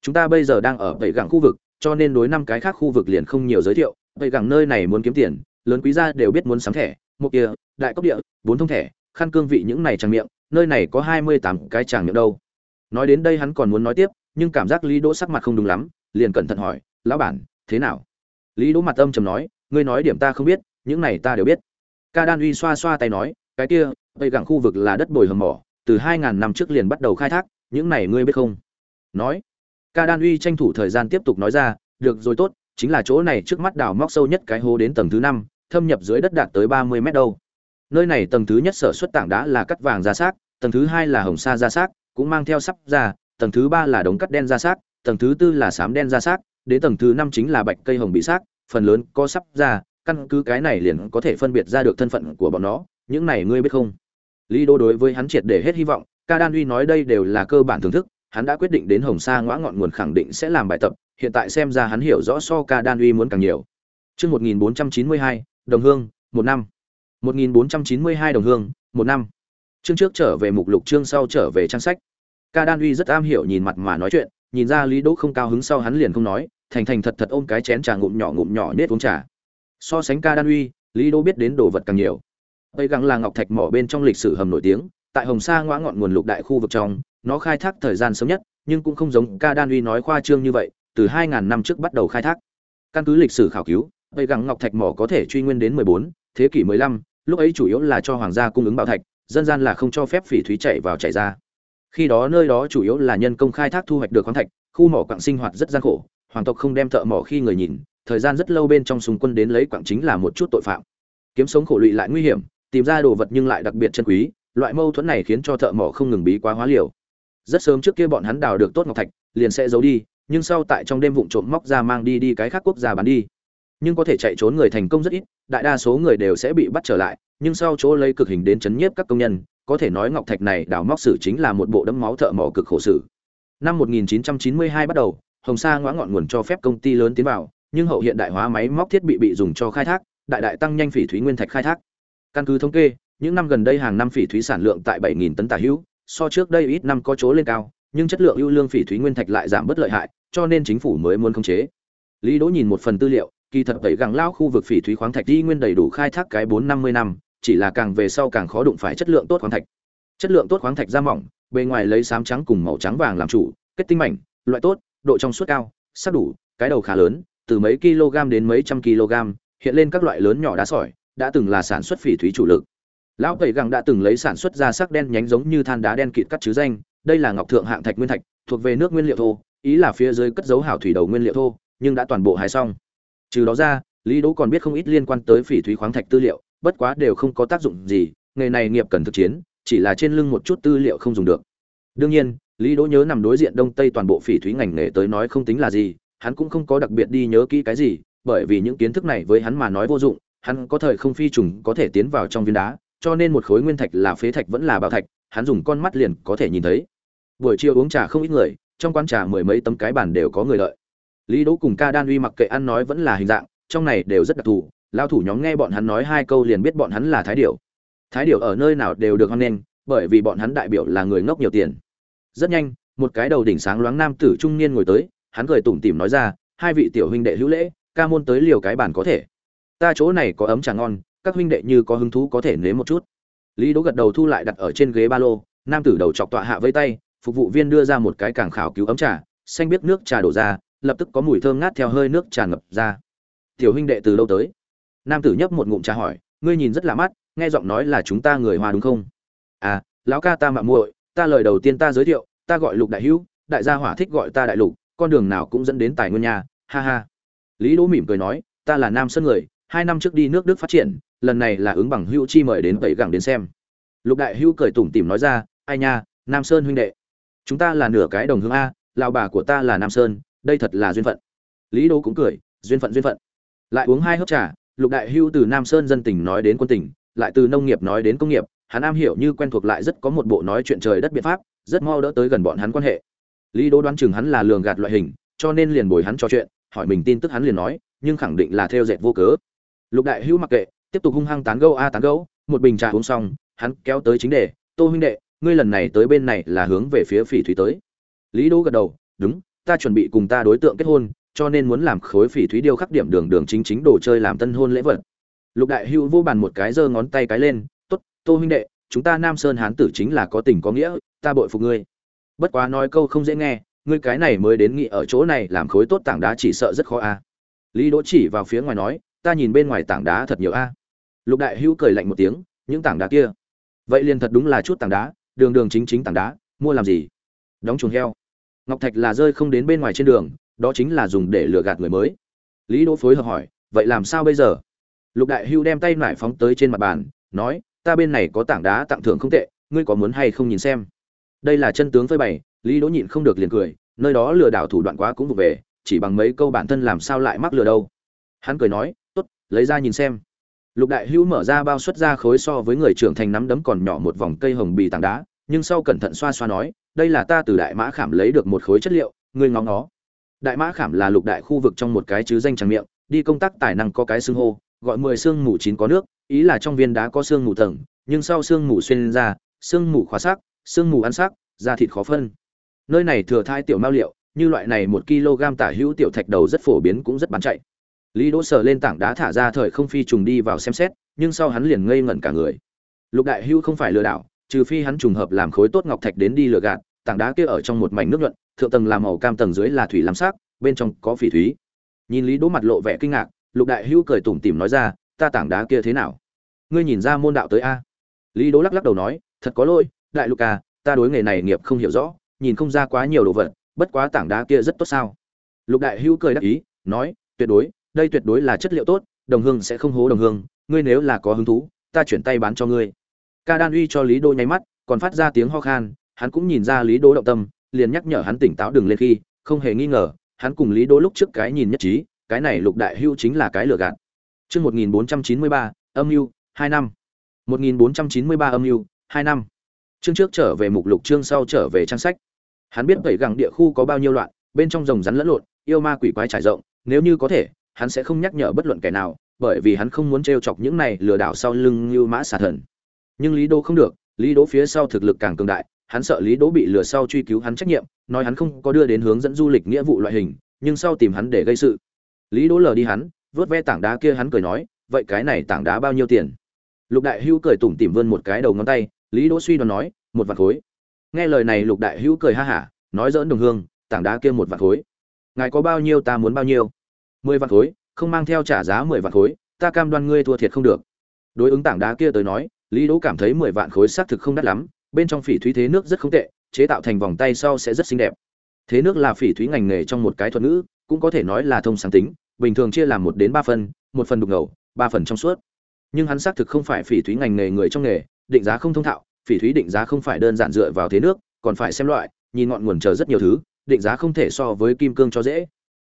Chúng ta bây giờ đang ở tây cảng khu vực, cho nên đối năm cái khác khu vực liền không nhiều giới thiệu, tây cảng nơi này muốn kiếm tiền, lớn quý gia đều biết muốn sắm thẻ một kia, đại cốc địa, bốn thông thẻ khăn cương vị những này tràng miệng, nơi này có hai mươi tám cái tràng miệng đâu. Nói đến đây hắn còn muốn nói tiếp, nhưng cảm giác lý đỗ sắc mặt không đúng lắm, liền cẩn thận hỏi, lão bản, thế nào? Lý đỗ mặt âm trầm nói, ngươi nói điểm ta không biết, những này ta đều biết. Ca đan uy xoa xoa tay nói, cái kia vậy gẳng khu vực là đất bồi hầm mỏ, từ hai ngàn năm trước liền bắt đầu khai thác, những này ngươi biết không? Nói, ca đan uy tranh thủ thời gian tiếp tục nói ra, được rồi tốt, chính là chỗ này trước mắt đào móc sâu nhất cái hố đến tầng thứ năm thâm nhập dưới đất đạt tới ba mươi mét đâu. Nơi này tầng thứ nhất sở xuất tảng đá là cắt vàng ra xác tầng thứ hai là hồng sa ra xác cũng mang theo sắp ra tầng thứ ba là đống cắt đen ra xác tầng thứ tư là sám đen ra xác đến tầng thứ năm chính là bạch cây hồng bị xác phần lớn có sắp ra căn cứ cái này liền có thể phân biệt ra được thân phận của bọn nó những này ngươi biết không? Lý đô đối với hắn triệt để hết hy vọng ca đan uy nói đây đều là cơ bản thưởng thức hắn đã quyết định đến hồng sa ngõ ngọn nguồn khẳng định sẽ làm bài tập hiện tại xem ra hắn hiểu rõ so ca đan uy muốn càng nhiều. Trước 1492, đồng hương, một năm. Một nghìn bốn trăm chín mươi hai đồng hương, một năm. Chương trước trở về mục lục, chương sau trở về trang sách. Ca đan uy rất am hiểu nhìn mặt mà nói chuyện, nhìn ra lý đỗ không cao hứng sau hắn liền không nói, thành thành thật thật ôm cái chén trà ngụm nhỏ ngụm nhỏ nết uống trà. So sánh ca đan uy, lý đỗ biết đến đồ vật càng nhiều. Tây gắng là ngọc thạch mỏ bên trong lịch sử hầm nổi tiếng, tại hồng sa ngoã ngọn nguồn lục đại khu vực trong, nó khai thác thời gian sớm nhất, nhưng cũng không giống ca đan uy nói khoa trương như vậy, từ 2.000 năm trước bắt đầu khai thác. Căn cứ lịch sử khảo cứu tây gắng ngọc thạch mỏ có thể truy nguyên đến 14, thế kỷ 15, lúc ấy chủ yếu là cho hoàng gia cung ứng bảo thạch dân gian là không cho phép phỉ thúy chảy vào chảy ra. Khi đó nơi đó chủ yếu là nhân công khai thác thu hoạch được khoáng thạch khu mỏ quặng sinh hoạt rất gian khổ hoàng tộc không đem thợ mỏ khi người nhìn thời gian rất lâu bên trong súng quân đến lấy quặng chính là một chút tội phạm. Kiếm sống khổ lụy lại nguy hiểm tìm ra đồ vật nhưng lại đặc biệt chân quý loại mâu thuẫn này khiến cho thợ mỏ không ngừng bí quá hóa liều. Rất sớm trước kia bọn hắn đào được tốt ngọc thạch liền sẽ giấu đi nhưng sau tại trong đêm vụng trộm móc ra mang đi đi cái khác quốc gia bán đi nhưng có thể chạy trốn người thành công rất ít, đại đa số người đều sẽ bị bắt trở lại, nhưng sau chỗ lấy cực hình đến chấn nhiếp các công nhân, có thể nói ngọc thạch này đào móc sử chính là một bộ đấm máu thợ mỏ cực khổ sử năm 1992 bắt đầu, hồng sa ngõ ngọn nguồn cho phép công ty lớn tiến vào, nhưng hậu hiện đại hóa máy móc thiết bị bị dùng cho khai thác, đại đại tăng nhanh phỉ thúy nguyên thạch khai thác. Căn cứ thống kê, những năm gần đây hàng năm phỉ thúy sản lượng tại 7.000 tấn tả hữu, so trước đây ít năm có chỗ lên cao, nhưng chất lượng ưu lương phỉ thúy nguyên thạch lại giảm bất lợi hại, cho nên chính phủ mới muốn khống chế. Lý đỗ nhìn một phần tư liệu kỳ thật tẩy gẳng lao khu vực phỉ thúy khoáng thạch đi nguyên đầy đủ khai thác cái bốn năm mươi năm, chỉ là càng về sau càng khó đụng phải chất lượng tốt khoáng thạch. Chất lượng tốt khoáng thạch da mỏng, bề ngoài lấy xám trắng cùng màu trắng vàng làm chủ, kết tinh mảnh, loại tốt, độ trong suốt cao, sắc đủ, cái đầu khá lớn, từ mấy kg đến mấy trăm kg, hiện lên các loại lớn nhỏ đá sỏi, đã từng là sản xuất phỉ thúy chủ lực. Lão tẩy gẳng đã từng lấy sản xuất ra sắc đen nhánh giống như than đá đen kịt cắt chứ danh, đây là ngọc thượng hạng thạch nguyên thạch, thuộc về nước nguyên liệu thô, ý là phía dưới cất dấu hảo thủy đầu nguyên liệu thô, nhưng đã toàn bộ hái xong trừ đó ra, lý đỗ còn biết không ít liên quan tới phỉ thúy khoáng thạch tư liệu, bất quá đều không có tác dụng gì, nghề này nghiệp cần thực chiến, chỉ là trên lưng một chút tư liệu không dùng được đương nhiên, lý đỗ nhớ nằm đối diện đông tây toàn bộ phỉ thúy ngành nghề tới nói không tính là gì, hắn cũng không có đặc biệt đi nhớ kỹ cái gì, bởi vì những kiến thức này với hắn mà nói vô dụng, hắn có thời không phi trùng có thể tiến vào trong viên đá, cho nên một khối nguyên thạch là phế thạch vẫn là bảo thạch, hắn dùng con mắt liền có thể nhìn thấy buổi chiều uống trà không ít người, trong quán trà mười mấy tấm cái bàn đều có người lợi lý đỗ cùng ca đan uy mặc kệ ăn nói vẫn là hình dạng, trong này đều rất đặc thù. Lao thủ nhóm nghe bọn hắn nói hai câu liền biết bọn hắn là thái điểu. Thái điểu ở nơi nào đều được hoan nghênh, bởi vì bọn hắn đại biểu là người ngốc nhiều tiền. Rất nhanh, một cái đầu đỉnh sáng loáng nam tử trung niên ngồi tới, hắn cười tủm tỉm nói ra, hai vị tiểu huynh đệ hữu lễ, ca môn tới liều cái bàn có thể. Ta chỗ này có ấm trà ngon, các huynh đệ như có hứng thú có thể nếm một chút. Lý đỗ gật đầu thu lại đặt ở trên ghế ba lô, nam tử đầu chọc tọa hạ với tay, phục vụ viên đưa ra một cái càng khảo cứu ấm trà, xanh biết nước trà đổ ra lập tức có mùi thơm ngát theo hơi nước tràn ngập ra. Tiểu huynh đệ từ lâu tới? Nam tử nhấp một ngụm trà hỏi, ngươi nhìn rất lạ mắt, nghe giọng nói là chúng ta người hoa đúng không? À lão ca ta mạ muội, ta lời đầu tiên ta giới thiệu, ta gọi lục đại hữu, đại gia hỏa thích gọi ta đại lục, con đường nào cũng dẫn đến tài nguyên nhà, ha ha. Lý đỗ mỉm cười nói, ta là nam sơn người, hai năm trước đi nước đức phát triển, lần này là ứng bằng hữu chi mời đến tẩy gẳng đến xem. Lục đại hữu cười tủm tỉm nói ra, ai nha, nam sơn huynh đệ, chúng ta là nửa cái đồng hương a, lão bà của ta là nam sơn đây thật là duyên phận. Lý đỗ cũng cười, duyên phận duyên phận. Lại uống hai hớp trà, lục đại hưu từ nam sơn dân tỉnh nói đến quân tỉnh lại từ nông nghiệp nói đến công nghiệp, hắn am hiểu như quen thuộc lại rất có một bộ nói chuyện trời đất biện pháp, rất mau đỡ tới gần bọn hắn quan hệ. Lý đỗ đoán chừng hắn là lường gạt loại hình, cho nên liền bồi hắn trò chuyện, hỏi mình tin tức hắn liền nói, nhưng khẳng định là theo dệt vô cớ. Lục đại hưu mặc kệ, tiếp tục hung hăng tán gẫu a tán gẫu, một bình trà uống xong, hắn kéo tới chính đề, tô huynh đệ, ngươi lần này tới bên này là hướng về phía phỉ thủy tới. Lý đỗ gật đầu, đúng ta chuẩn bị cùng ta đối tượng kết hôn, cho nên muốn làm khối phỉ thúy điêu khắc điểm đường đường chính chính đồ chơi làm tân hôn lễ vật. Lục đại hữu vô bàn một cái giơ ngón tay cái lên, tốt, tô huynh đệ, chúng ta nam sơn hán tử chính là có tình có nghĩa, ta bội phục ngươi. Bất quá nói câu không dễ nghe, ngươi cái này mới đến nghị ở chỗ này làm khối tốt tảng đá chỉ sợ rất khó a. Lý đỗ chỉ vào phía ngoài nói, ta nhìn bên ngoài tảng đá thật nhiều a. Lục đại hữu cười lạnh một tiếng, những tảng đá kia? Vậy liền thật đúng là chút tảng đá, đường đường chính chính tảng đá, mua làm gì? Đóng chuồng heo ngọc thạch là rơi không đến bên ngoài trên đường, đó chính là dùng để lừa gạt người mới. Lý đỗ phối hợp hỏi, vậy làm sao bây giờ? Lục đại hưu đem tay nải phóng tới trên mặt bàn, nói, ta bên này có tảng đá tặng thưởng không tệ, ngươi có muốn hay không nhìn xem? Đây là chân tướng phơi bày, lý đỗ nhịn không được liền cười, nơi đó lừa đảo thủ đoạn quá cũng vụ về, chỉ bằng mấy câu bản thân làm sao lại mắc lừa đâu. Hắn cười nói, tốt, lấy ra nhìn xem. Lục đại hưu mở ra bao xuất ra khối so với người trưởng thành nắm đấm còn nhỏ một vòng cây hồng bì tảng đá, nhưng sau cẩn thận xoa xoa nói đây là ta từ đại mã khảm lấy được một khối chất liệu, ngươi ngóng nó. Đại mã khảm là lục đại khu vực trong một cái chứ danh tràng miệng, đi công tác tài năng có cái xương hô, gọi mười xương mù chín có nước, ý là trong viên đá có xương mù tầng, nhưng sau xương mù xuyên ra, xương mù khóa sắc, xương mù ăn sắc, da thịt khó phân. Nơi này thừa thai tiểu mao liệu, như loại này một kg tả hữu tiểu thạch đầu rất phổ biến cũng rất bán chạy. Lý đỗ sờ lên tảng đá thả ra thời không phi trùng đi vào xem xét, nhưng sau hắn liền ngây ngẩn cả người. Lục đại hữu không phải lừa đảo trừ phi hắn trùng hợp làm khối tốt ngọc thạch đến đi lừa gạt, tảng đá kia ở trong một mảnh nước nhuận, thượng tầng là màu cam tầng dưới là thủy lam sắc, bên trong có phỉ thúy. Nhìn lý đỗ mặt lộ vẻ kinh ngạc, lục đại hữu cười tủm tỉm nói ra, ta tảng đá kia thế nào? Ngươi nhìn ra môn đạo tới a? Lý đỗ lắc lắc đầu nói, thật có lỗi, đại lục à ta đối nghề này nghiệp không hiểu rõ, nhìn không ra quá nhiều đồ vật, bất quá tảng đá kia rất tốt sao? Lục đại hữu cười đắc ý, nói, tuyệt đối, đây tuyệt đối là chất liệu tốt, đồng hương sẽ không hố đồng hương, ngươi nếu là có hứng thú, ta chuyển tay bán cho ngươi ca đan uy cho lý đô nháy mắt còn phát ra tiếng ho khan hắn cũng nhìn ra lý đô động tâm liền nhắc nhở hắn tỉnh táo đừng lên khi không hề nghi ngờ hắn cùng lý đô lúc trước cái nhìn nhất trí cái này lục đại hưu chính là cái lừa gạt Chương 1493, âm mưu, 2 năm. 1493 âm mưu, 2 năm. Chương trước trở về mục lục chương sau trở về trang sách. Hắn biết vậy gẳng địa khu có bao nhiêu loạn, bên trong rồng rắn lẫn lộn, yêu ma quỷ quái trải rộng, nếu như có thể, hắn sẽ không nhắc nhở bất luận kẻ nào, bởi vì hắn không muốn trêu chọc những này lừa đảo sau lưng như mã xà thần. Nhưng Lý Đỗ không được, Lý Đỗ phía sau thực lực càng cường đại, hắn sợ Lý Đỗ bị lừa sau truy cứu hắn trách nhiệm, nói hắn không có đưa đến hướng dẫn du lịch nghĩa vụ loại hình, nhưng sau tìm hắn để gây sự. Lý Đỗ lờ đi hắn, vớt ve tảng đá kia hắn cười nói vậy cái này tảng đá bao nhiêu tiền? Lục đại hữu cười tủm tỉm vươn một cái đầu ngón tay lý đỗ suy đoán nói một vạn khối. Nghe lời này lục đại hữu cười ha hả nói dỡn đồng hương tảng đá kia một vạn khối. Ngài có bao nhiêu ta muốn bao nhiêu? Mười vạn khối không mang theo trả giá mười vạn khối ta cam đoan ngươi thua thiệt không được. Đối ứng tảng đá kia tới nói lý đỗ cảm thấy mười vạn khối xác thực không đắt lắm, bên trong phỉ thúy thế nước rất không tệ, chế tạo thành vòng tay sau sẽ rất xinh đẹp. Thế nước là phỉ thúy ngành nghề trong một cái thuật ngữ, cũng có thể nói là thông sáng tính, bình thường chia làm một đến ba phần, một phần đục ngầu, ba phần trong suốt. Nhưng hắn xác thực không phải phỉ thúy ngành nghề người trong nghề, định giá không thông thạo, phỉ thúy định giá không phải đơn giản dựa vào thế nước, còn phải xem loại, nhìn ngọn nguồn chờ rất nhiều thứ, định giá không thể so với kim cương cho dễ.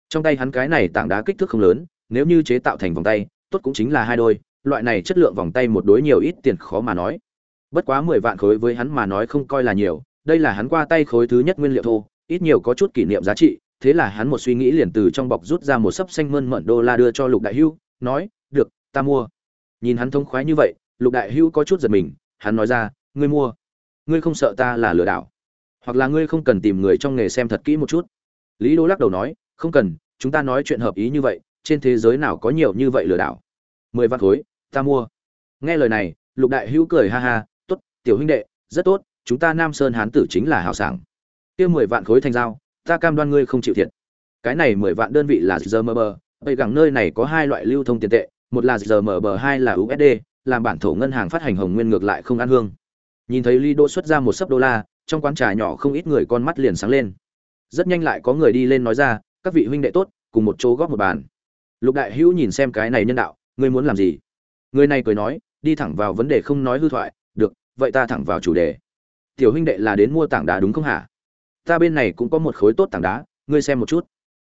Trong tay hắn cái này tảng đá kích thước không lớn, nếu như chế tạo thành vòng tay, tốt cũng chính là hai đôi loại này chất lượng vòng tay một đối nhiều ít tiền khó mà nói. Bất quá mười vạn khối với hắn mà nói không coi là nhiều, đây là hắn qua tay khối thứ nhất nguyên liệu thô, ít nhiều có chút kỷ niệm giá trị, thế là hắn một suy nghĩ liền từ trong bọc rút ra một sấp xanh mơn mận đô la đưa cho lục đại hưu, nói, được, ta mua. Nhìn hắn thông khoái như vậy, lục đại hưu có chút giật mình, hắn nói ra, ngươi mua. Ngươi không sợ ta là lừa đảo? Hoặc là ngươi không cần tìm người trong nghề xem thật kỹ một chút? Lý đô lắc đầu nói, không cần, chúng ta nói chuyện hợp ý như vậy, trên thế giới nào có nhiều như vậy lừa đảo? Mười vạn khối ta mua. Nghe lời này, lục đại hữu cười ha ha t ố t tiểu huynh đệ, rất tốt, chúng ta nam sơn hán tử chính là hào sảng. Kia mười vạn khối thành dao ta cam đoan ngươi không chịu thiệt. Cái này mười vạn đơn vị là giờ mờ bờ bây gẳng nơi này có hai loại lưu thông tiền tệ, một là giờ mờ bờ hai là usd làm bản thổ ngân hàng phát hành hồng nguyên ngược lại không ăn hương. Nhìn thấy ly đỗ xuất ra một sấp đô la, trong quán trà nhỏ không ít người con mắt liền sáng lên. Rất nhanh lại có người đi lên nói ra, các vị huynh đệ tốt, cùng một chỗ góp một bàn. Lục đại hữu nhìn xem cái này nhân đạo, ngươi muốn làm gì? Người này cười nói, đi thẳng vào vấn đề không nói hư thoại, được, vậy ta thẳng vào chủ đề. Tiểu huynh đệ là đến mua tảng đá đúng không hả? Ta bên này cũng có một khối tốt tảng đá, ngươi xem một chút.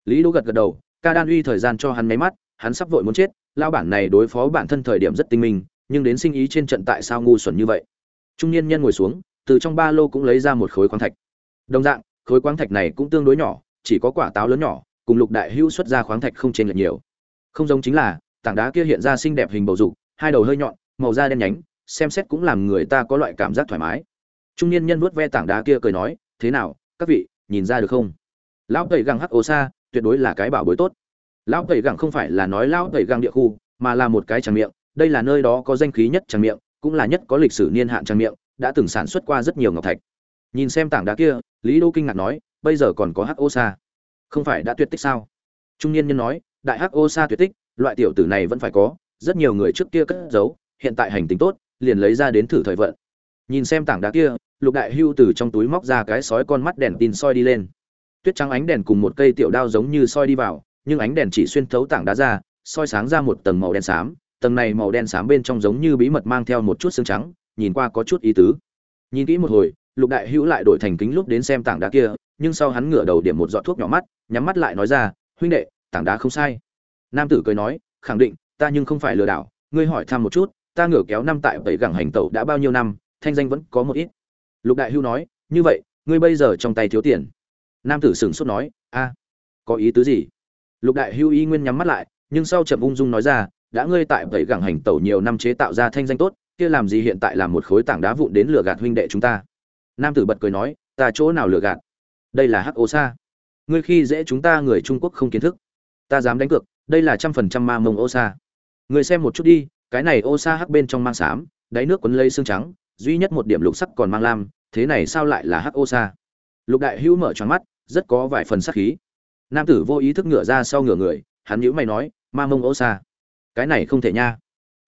Lý đỗ gật gật đầu, ca đan uy thời gian cho hắn máy mắt, hắn sắp vội muốn chết lao bản này đối phó bản thân thời điểm rất tinh minh, nhưng đến sinh ý trên trận tại sao ngu xuẩn như vậy? Trung niên nhân ngồi xuống, từ trong ba lô cũng lấy ra một khối khoáng thạch. Đồng dạng, khối khoáng thạch này cũng tương đối nhỏ, chỉ có quả táo lớn nhỏ, cùng lục đại hữu xuất ra khoáng thạch không chênh lệch nhiều. Không giống chính là, tảng đá kia hiện ra xinh đẹp hình bầu dục hai đầu hơi nhọn, màu da đen nhánh, xem xét cũng làm người ta có loại cảm giác thoải mái. Trung niên nhân vuốt ve tảng đá kia cười nói, thế nào, các vị, nhìn ra được không? Lão tẩy găng hắc ô sa tuyệt đối là cái bảo bối tốt. Lão tẩy găng không phải là nói lão tẩy găng địa khu, mà là một cái tràng miệng, đây là nơi đó có danh khí nhất tràng miệng, cũng là nhất có lịch sử niên hạn tràng miệng, đã từng sản xuất qua rất nhiều ngọc thạch. Nhìn xem tảng đá kia, lý đô kinh ngạc nói, bây giờ còn có hắc ô sa không phải đã tuyệt tích sao? Trung niên nhân nói, đại hắc ô sa tuyệt tích, loại tiểu tử này vẫn phải có rất nhiều người trước kia cất giấu, hiện tại hành tính tốt, liền lấy ra đến thử thời vận. Nhìn xem tảng đá kia, lục đại hưu từ trong túi móc ra cái sói con mắt đèn tin soi đi lên. Tuyết trắng ánh đèn cùng một cây tiểu đao giống như soi đi vào, nhưng ánh đèn chỉ xuyên thấu tảng đá ra, soi sáng ra một tầng màu đen xám, tầng này màu đen xám bên trong giống như bí mật mang theo một chút xương trắng, nhìn qua có chút ý tứ. Nhìn kỹ một hồi, lục đại hữu lại đổi thành kính lúc đến xem tảng đá kia, nhưng sau hắn ngửa đầu điểm một giọt thuốc nhỏ mắt, nhắm mắt lại nói ra, huynh đệ, tảng đá không sai. Nam tử cười nói, khẳng định ta nhưng không phải lừa đảo, ngươi hỏi thăm một chút, ta ngửa kéo năm tại bảy gẳng hành tẩu đã bao nhiêu năm, thanh danh vẫn có một ít. Lục đại hưu nói, như vậy, ngươi bây giờ trong tay thiếu tiền. Nam tử sửng sốt nói, a, có ý tứ gì? Lục đại hưu y nguyên nhắm mắt lại, nhưng sau chậm ung dung nói ra, đã ngươi tại bảy gẳng hành tẩu nhiều năm chế tạo ra thanh danh tốt, kia làm gì hiện tại làm một khối tảng đá vụn đến lừa gạt huynh đệ chúng ta? Nam tử bật cười nói, ta chỗ nào lừa gạt? Đây là hắc ô sa. Ngươi khi dễ chúng ta người trung quốc không kiến thức. Ta dám đánh cược, đây là trăm phần trăm ma mông ô sa. Người xem một chút đi, cái này ô sa hắc bên trong mang xám đáy nước quấn lây xương trắng, duy nhất một điểm lục sắc còn mang lam, thế này sao lại là hắc ô sa lục đại hữu mở tròn mắt, rất có vài phần sắc khí. Nam tử vô ý thức ngửa ra sau ngửa người, hắn nhữ mày nói, ma mông ô sa cái này không thể nha.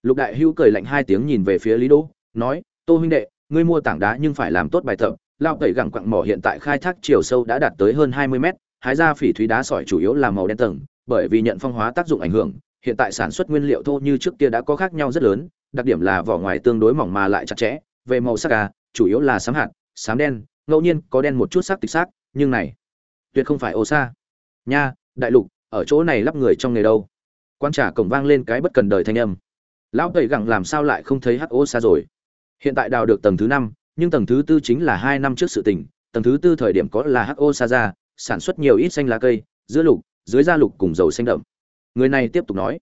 Lục đại hữu cười lạnh hai tiếng nhìn về phía lý đỗ, nói, tô huynh đệ, ngươi mua tảng đá nhưng phải làm tốt bài tập, lao tẩy gẳng quặng mỏ hiện tại khai thác chiều sâu đã đạt tới hơn hai mươi mét, hái ra phỉ thúy đá sỏi chủ yếu là màu đen tầng, bởi vì nhận phong hóa tác dụng ảnh hưởng hiện tại sản xuất nguyên liệu thô như trước kia đã có khác nhau rất lớn, đặc điểm là vỏ ngoài tương đối mỏng mà lại chặt chẽ, về màu sắc à chủ yếu là xám hạt, xám đen, ngẫu nhiên có đen một chút sắc tịch sắc. nhưng này, tuyệt không phải ô sa nha, đại lục, ở chỗ này lắp người trong nghề đâu? Quan trả cổng vang lên cái bất cần đời thanh âm. Lão tẩy gặng làm sao lại không thấy hắc ô sa rồi? Hiện tại đào được tầng thứ năm, nhưng tầng thứ tư chính là hai năm trước sự tình, tầng thứ tư thời điểm có là ho sa ra, sản xuất nhiều ít xanh lá cây giữa lục, dưới da lục cùng dầu xanh đậm người này tiếp tục nói.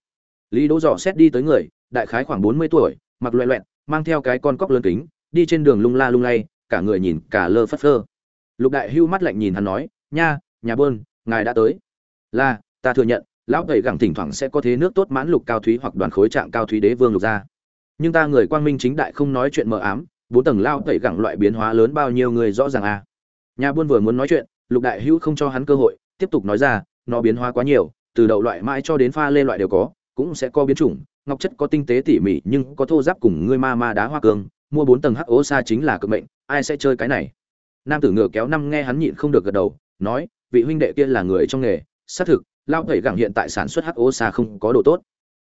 Lý đỗ dò xét đi tới người, đại khái khoảng bốn mươi tuổi, mặc loẹ loẹt, mang theo cái con cóc lớn kính, đi trên đường lung la lung lay, cả người nhìn cả lơ phất phơ. Lục đại hưu mắt lạnh nhìn hắn nói, nha, nhà bơn, ngài đã tới. Là, ta thừa nhận, lão tẩy gẳng thỉnh thoảng sẽ có thế nước tốt mãn lục cao thúy hoặc đoàn khối trạng cao thúy đế vương lục ra. Nhưng ta người quang minh chính đại không nói chuyện mờ ám, bốn tầng lao tẩy gẳng loại biến hóa lớn bao nhiêu người rõ ràng à? Nhà buôn vừa muốn nói chuyện, lục đại hữu không cho hắn cơ hội, tiếp tục nói ra, nó biến hóa quá nhiều từ đậu loại mãi cho đến pha lê loại đều có, cũng sẽ có biến chủng, ngọc chất có tinh tế tỉ mỉ nhưng có thô giáp cùng ngươi ma ma đá hoa cương, mua bốn tầng hắc ố xa chính là cực mệnh, ai sẽ chơi cái này? Nam tử ngựa kéo năm nghe hắn nhịn không được gật đầu, nói, vị huynh đệ kia là người trong nghề, xác thực lao thầy gẳng hiện tại sản xuất hắc ố xa không có đồ tốt.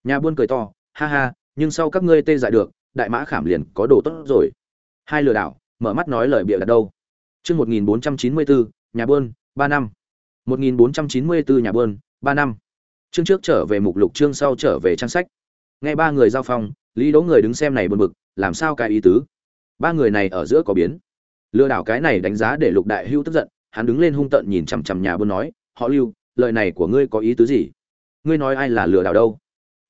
Nhà buôn cười to, ha ha, nhưng sau các ngươi tê dại được, đại mã khảm liền có đồ tốt rồi. Hai lừa đảo, mở mắt nói lời bịa đặt đâu. Chương một nghìn bốn trăm chín mươi bốn nhà buôn, ba năm. Một nghìn bốn trăm chín mươi bốn nhà buôn ba năm. Chương trước trở về mục lục, chương sau trở về trang sách. Nghe ba người giao phong, lý đỗ người đứng xem này buồn bực, làm sao cái ý tứ? Ba người này ở giữa có biến. Lừa đảo cái này đánh giá để lục đại hưu tức giận, hắn đứng lên hung tợn nhìn chằm chằm nhà buôn nói, họ lưu, lời này của ngươi có ý tứ gì? Ngươi nói ai là lừa đảo đâu?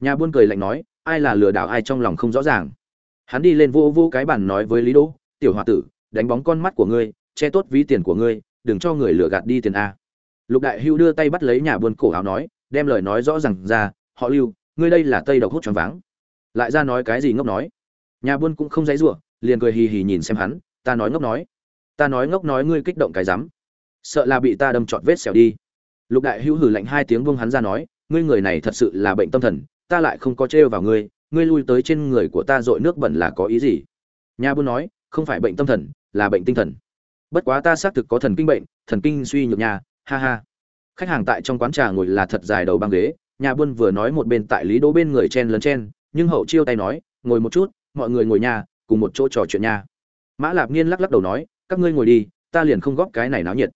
Nhà buôn cười lạnh nói, ai là lừa đảo ai trong lòng không rõ ràng. Hắn đi lên vô vô cái bàn nói với lý đỗ, tiểu h o a tử, đánh bóng con mắt của ngươi, che tốt ví tiền của ngươi, đừng cho người lừa gạt đi tiền a lục đại hưu đưa tay bắt lấy nhà buôn cổ áo nói, đem lời nói rõ ràng ra, họ lưu, ngươi đây là tây độc hút choáng váng. Lại ra nói cái gì ngốc nói. Nhà buôn cũng không dãy giụa liền cười hì hì nhìn xem hắn, ta nói ngốc nói. Ta nói ngốc nói ngươi kích động cái rắm. Sợ là bị ta đâm trọt vết xẻo đi. Lục đại hữu hử lạnh hai tiếng buông hắn ra nói, ngươi người này thật sự là bệnh tâm thần, ta lại không có trêu vào ngươi ngươi lui tới trên người của ta dội nước bẩn là có ý gì? Nhà buôn nói, không phải bệnh tâm thần, là bệnh tinh thần. Bất quá ta xác thực có thần kinh bệnh, thần kinh suy nhược nhà ha ha. Khách hàng tại trong quán trà ngồi là thật dài đầu băng ghế, nhà buôn vừa nói một bên tại lý đỗ bên người chen lấn chen, nhưng hậu chiêu tay nói, ngồi một chút, mọi người ngồi nhà, cùng một chỗ trò chuyện nhà. Mã lạp niên lắc lắc đầu nói, các ngươi ngồi đi, ta liền không góp cái này náo nhiệt.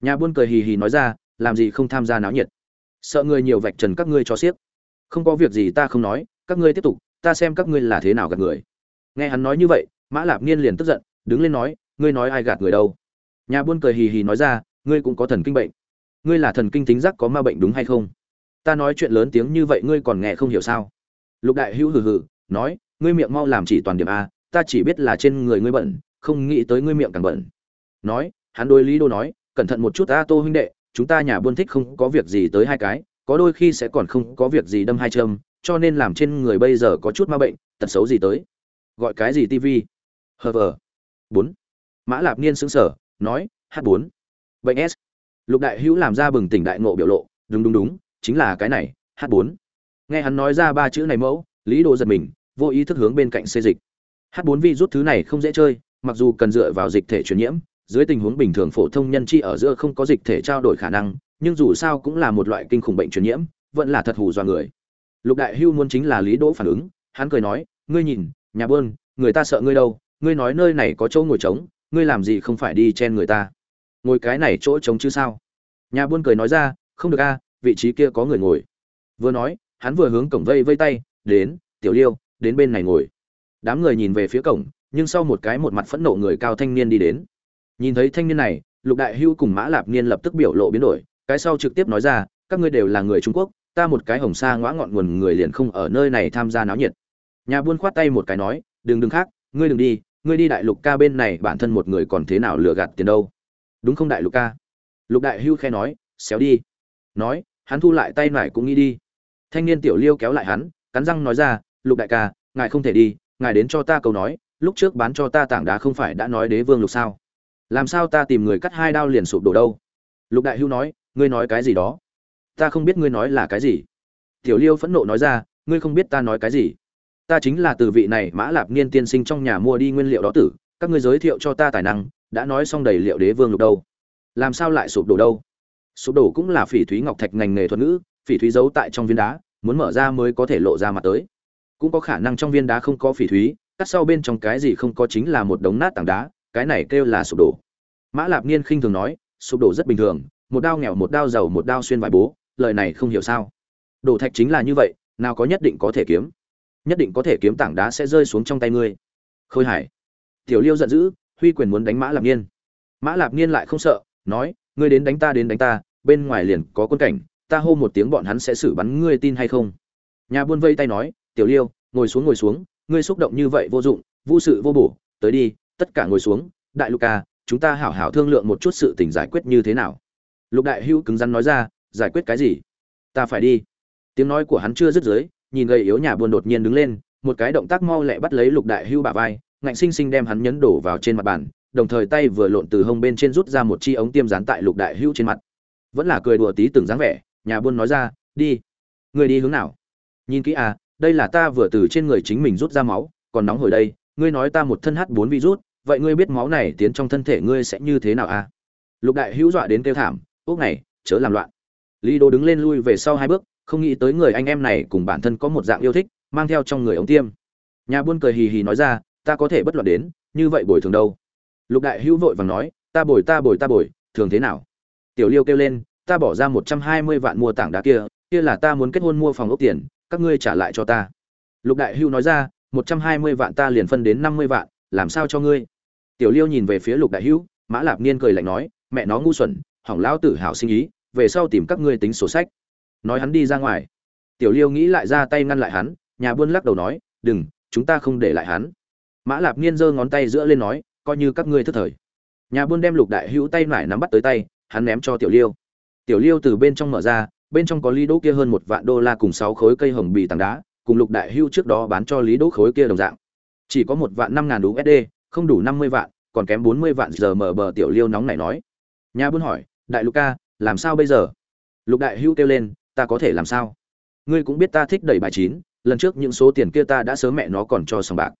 Nhà buôn cười hì hì nói ra, làm gì không tham gia náo nhiệt? Sợ người nhiều vạch trần các ngươi cho xiếc. Không có việc gì ta không nói, các ngươi tiếp tục, ta xem các ngươi là thế nào gạt người. Nghe hắn nói như vậy, mã lạp niên liền tức giận, đứng lên nói, ngươi nói ai gạt người đâu? Nhà buôn cười hì hì nói ra ngươi cũng có thần kinh bệnh. Ngươi là thần kinh tính giác có ma bệnh đúng hay không? Ta nói chuyện lớn tiếng như vậy ngươi còn nghe không hiểu sao? Lục đại hữu hừ hừ, nói, ngươi miệng mau làm chỉ toàn điểm a, ta chỉ biết là trên người ngươi bẩn, không nghĩ tới ngươi miệng càng bẩn. Nói, hắn đôi lý đô nói, cẩn thận một chút ta tô huynh đệ, chúng ta nhà buôn thích không có việc gì tới hai cái, có đôi khi sẽ còn không có việc gì đâm hai châm, cho nên làm trên người bây giờ có chút ma bệnh, tật xấu gì tới? Gọi cái gì tivi hờ vờ. Bốn. Mã lạp niên xứng sở nói h bốn bệnh s. Lục đại hữu làm ra bừng tỉnh đại ngộ biểu lộ đúng đúng đúng chính là cái này H4, nghe hắn nói ra ba chữ này mẫu lý đồ giật mình vô ý thức hướng bên cạnh xê dịch. H4 vi rút thứ này không dễ chơi mặc dù cần dựa vào dịch thể truyền nhiễm dưới tình huống bình thường phổ thông nhân chi ở giữa không có dịch thể trao đổi khả năng nhưng dù sao cũng là một loại kinh khủng bệnh truyền nhiễm vẫn là thật hù do người. Lục đại hưu muốn chính là lý đỗ phản ứng hắn cười nói ngươi nhìn nhà bơn người ta sợ ngươi đâu ngươi nói nơi này có chỗ ngồi trống ngươi làm gì không phải đi chen người ta? Ngồi cái này chỗ trống chứ sao? Nhà buôn cười nói ra, không được a, vị trí kia có người ngồi. Vừa nói, hắn vừa hướng cổng vây vây tay, đến, tiểu liêu, đến bên này ngồi. Đám người nhìn về phía cổng, nhưng sau một cái một mặt phẫn nộ người cao thanh niên đi đến. Nhìn thấy thanh niên này, lục đại hưu cùng mã lạp niên lập tức biểu lộ biến đổi, cái sau trực tiếp nói ra, các ngươi đều là người trung quốc, ta một cái hồng sa ngõ ngọn nguồn người liền không ở nơi này tham gia náo nhiệt. Nhà buôn khoát tay một cái nói, đừng đừng khác, ngươi đừng đi, ngươi đi đại lục ca bên này bản thân một người còn thế nào lừa gạt tiền đâu đúng không đại lục ca? Lục đại hưu khe nói, xéo đi. Nói, hắn thu lại tay nải cũng nghĩ đi. Thanh niên tiểu liêu kéo lại hắn, cắn răng nói ra, lục đại ca, ngài không thể đi, ngài đến cho ta câu nói, lúc trước bán cho ta tảng đá không phải đã nói đế vương lục sao? Làm sao ta tìm người cắt hai đao liền sụp đổ đâu? Lục đại hưu nói, ngươi nói cái gì đó? Ta không biết ngươi nói là cái gì. Tiểu liêu phẫn nộ nói ra, ngươi không biết ta nói cái gì. Ta chính là từ vị này mã lạp niên tiên sinh trong nhà mua đi nguyên liệu đó tử, các ngươi giới thiệu cho ta tài năng đã nói xong đầy liệu đế vương lục đâu. Làm sao lại sụp đổ đâu? Sụp đổ cũng là phỉ thúy ngọc thạch ngành nghề thuật ngữ, phỉ thúy giấu tại trong viên đá, muốn mở ra mới có thể lộ ra mặt tới. Cũng có khả năng trong viên đá không có phỉ thúy, cắt sau bên trong cái gì không có chính là một đống nát tảng đá, cái này kêu là sụp đổ. Mã lạp niên khinh thường nói, sụp đổ rất bình thường, một đao nghèo một đao giàu một đao xuyên vải bố, lời này không hiểu sao? Đổ thạch chính là như vậy, nào có nhất định có thể kiếm? Nhất định có thể kiếm tảng đá sẽ rơi xuống trong tay ngươi. Khôi hải, tiểu liêu giận dữ huy quyền muốn đánh mã lạp niên mã lạp niên lại không sợ, nói, ngươi đến đánh ta, đến đánh ta, bên ngoài liền có quân cảnh, ta hô một tiếng bọn hắn sẽ xử bắn ngươi tin hay không? Nhà buôn vây tay nói, tiểu liêu, ngồi xuống ngồi xuống, ngươi xúc động như vậy vô dụng, vô sự vô bổ, tới đi, tất cả ngồi xuống, đại luca à, chúng ta hảo hảo thương lượng một chút sự tình giải quyết như thế nào. Lục đại hữu cứng rắn nói ra, giải quyết cái gì? Ta phải đi. Tiếng nói của hắn chưa dứt dưới, nhìn gầy yếu nhà buôn đột nhiên đứng lên, một cái động tác mau lẹ bắt lấy lục đại Hưu bả vai ngạnh sinh sinh đem hắn nhấn đổ vào trên mặt bàn, đồng thời tay vừa lộn từ hông bên trên rút ra một chi ống tiêm dán tại lục đại hữu trên mặt. Vẫn là cười đùa tí từng dáng vẻ, nhà buôn nói ra, đi, người đi hướng nào? Nhìn kỹ à đây là ta vừa từ trên người chính mình rút ra máu, còn nóng hồi đây, ngươi nói ta một thân h4 virus vậy ngươi biết máu này tiến trong thân thể ngươi sẽ như thế nào à? Lục đại hữu dọa đến kêu thảm ốc này, chớ làm loạn. Lý đô đứng lên lui về sau hai bước, không nghĩ tới người anh em này cùng bản thân có một dạng yêu thích, mang theo trong người ống tiêm. Nhà buôn cười hì hì nói ra ta có thể bất loạn đến, như vậy bồi thường đâu. Lục đại hữu vội vàng nói, ta bồi ta bồi ta bồi, thường thế nào? Tiểu liêu kêu lên, ta bỏ ra một trăm hai mươi vạn mua tảng đá kia kia là ta muốn kết hôn mua phòng ốc tiền, các ngươi trả lại cho ta. Lục đại hữu nói ra, một trăm hai mươi vạn ta liền phân đến năm mươi vạn, làm sao cho ngươi? Tiểu liêu nhìn về phía lục đại hữu, mã lạp niên cười lạnh nói, mẹ nó ngu xuẩn, hỏng lão tử hào sinh ý, về sau tìm các ngươi tính sổ sách. Nói hắn đi ra ngoài. Tiểu liêu nghĩ lại ra tay ngăn lại hắn, nhà buôn lắc đầu nói, đừng, chúng ta không để lại hắn mã lạp niên giơ ngón tay giữa lên nói, coi như các ngươi thức thời. Nhà buôn đem lục đại hữu tay nải nắm bắt tới tay, hắn ném cho tiểu liêu. Tiểu liêu từ bên trong mở ra, bên trong có lý đỗ kia hơn một vạn đô la cùng sáu khối cây hồng bì tảng đá, cùng lục đại hữu trước đó bán cho lý đỗ khối kia đồng dạng. Chỉ có một vạn năm ngàn usd không đủ năm mươi vạn, còn kém bốn mươi vạn giờ mở bờ tiểu liêu nóng này nói. Nhà buôn hỏi, đại lục ca, làm sao bây giờ? Lục đại hữu kêu lên, ta có thể làm sao? Ngươi cũng biết ta thích đẩy bài chín, lần trước những số tiền kia ta đã sớm mẹ nó còn cho sòng bạc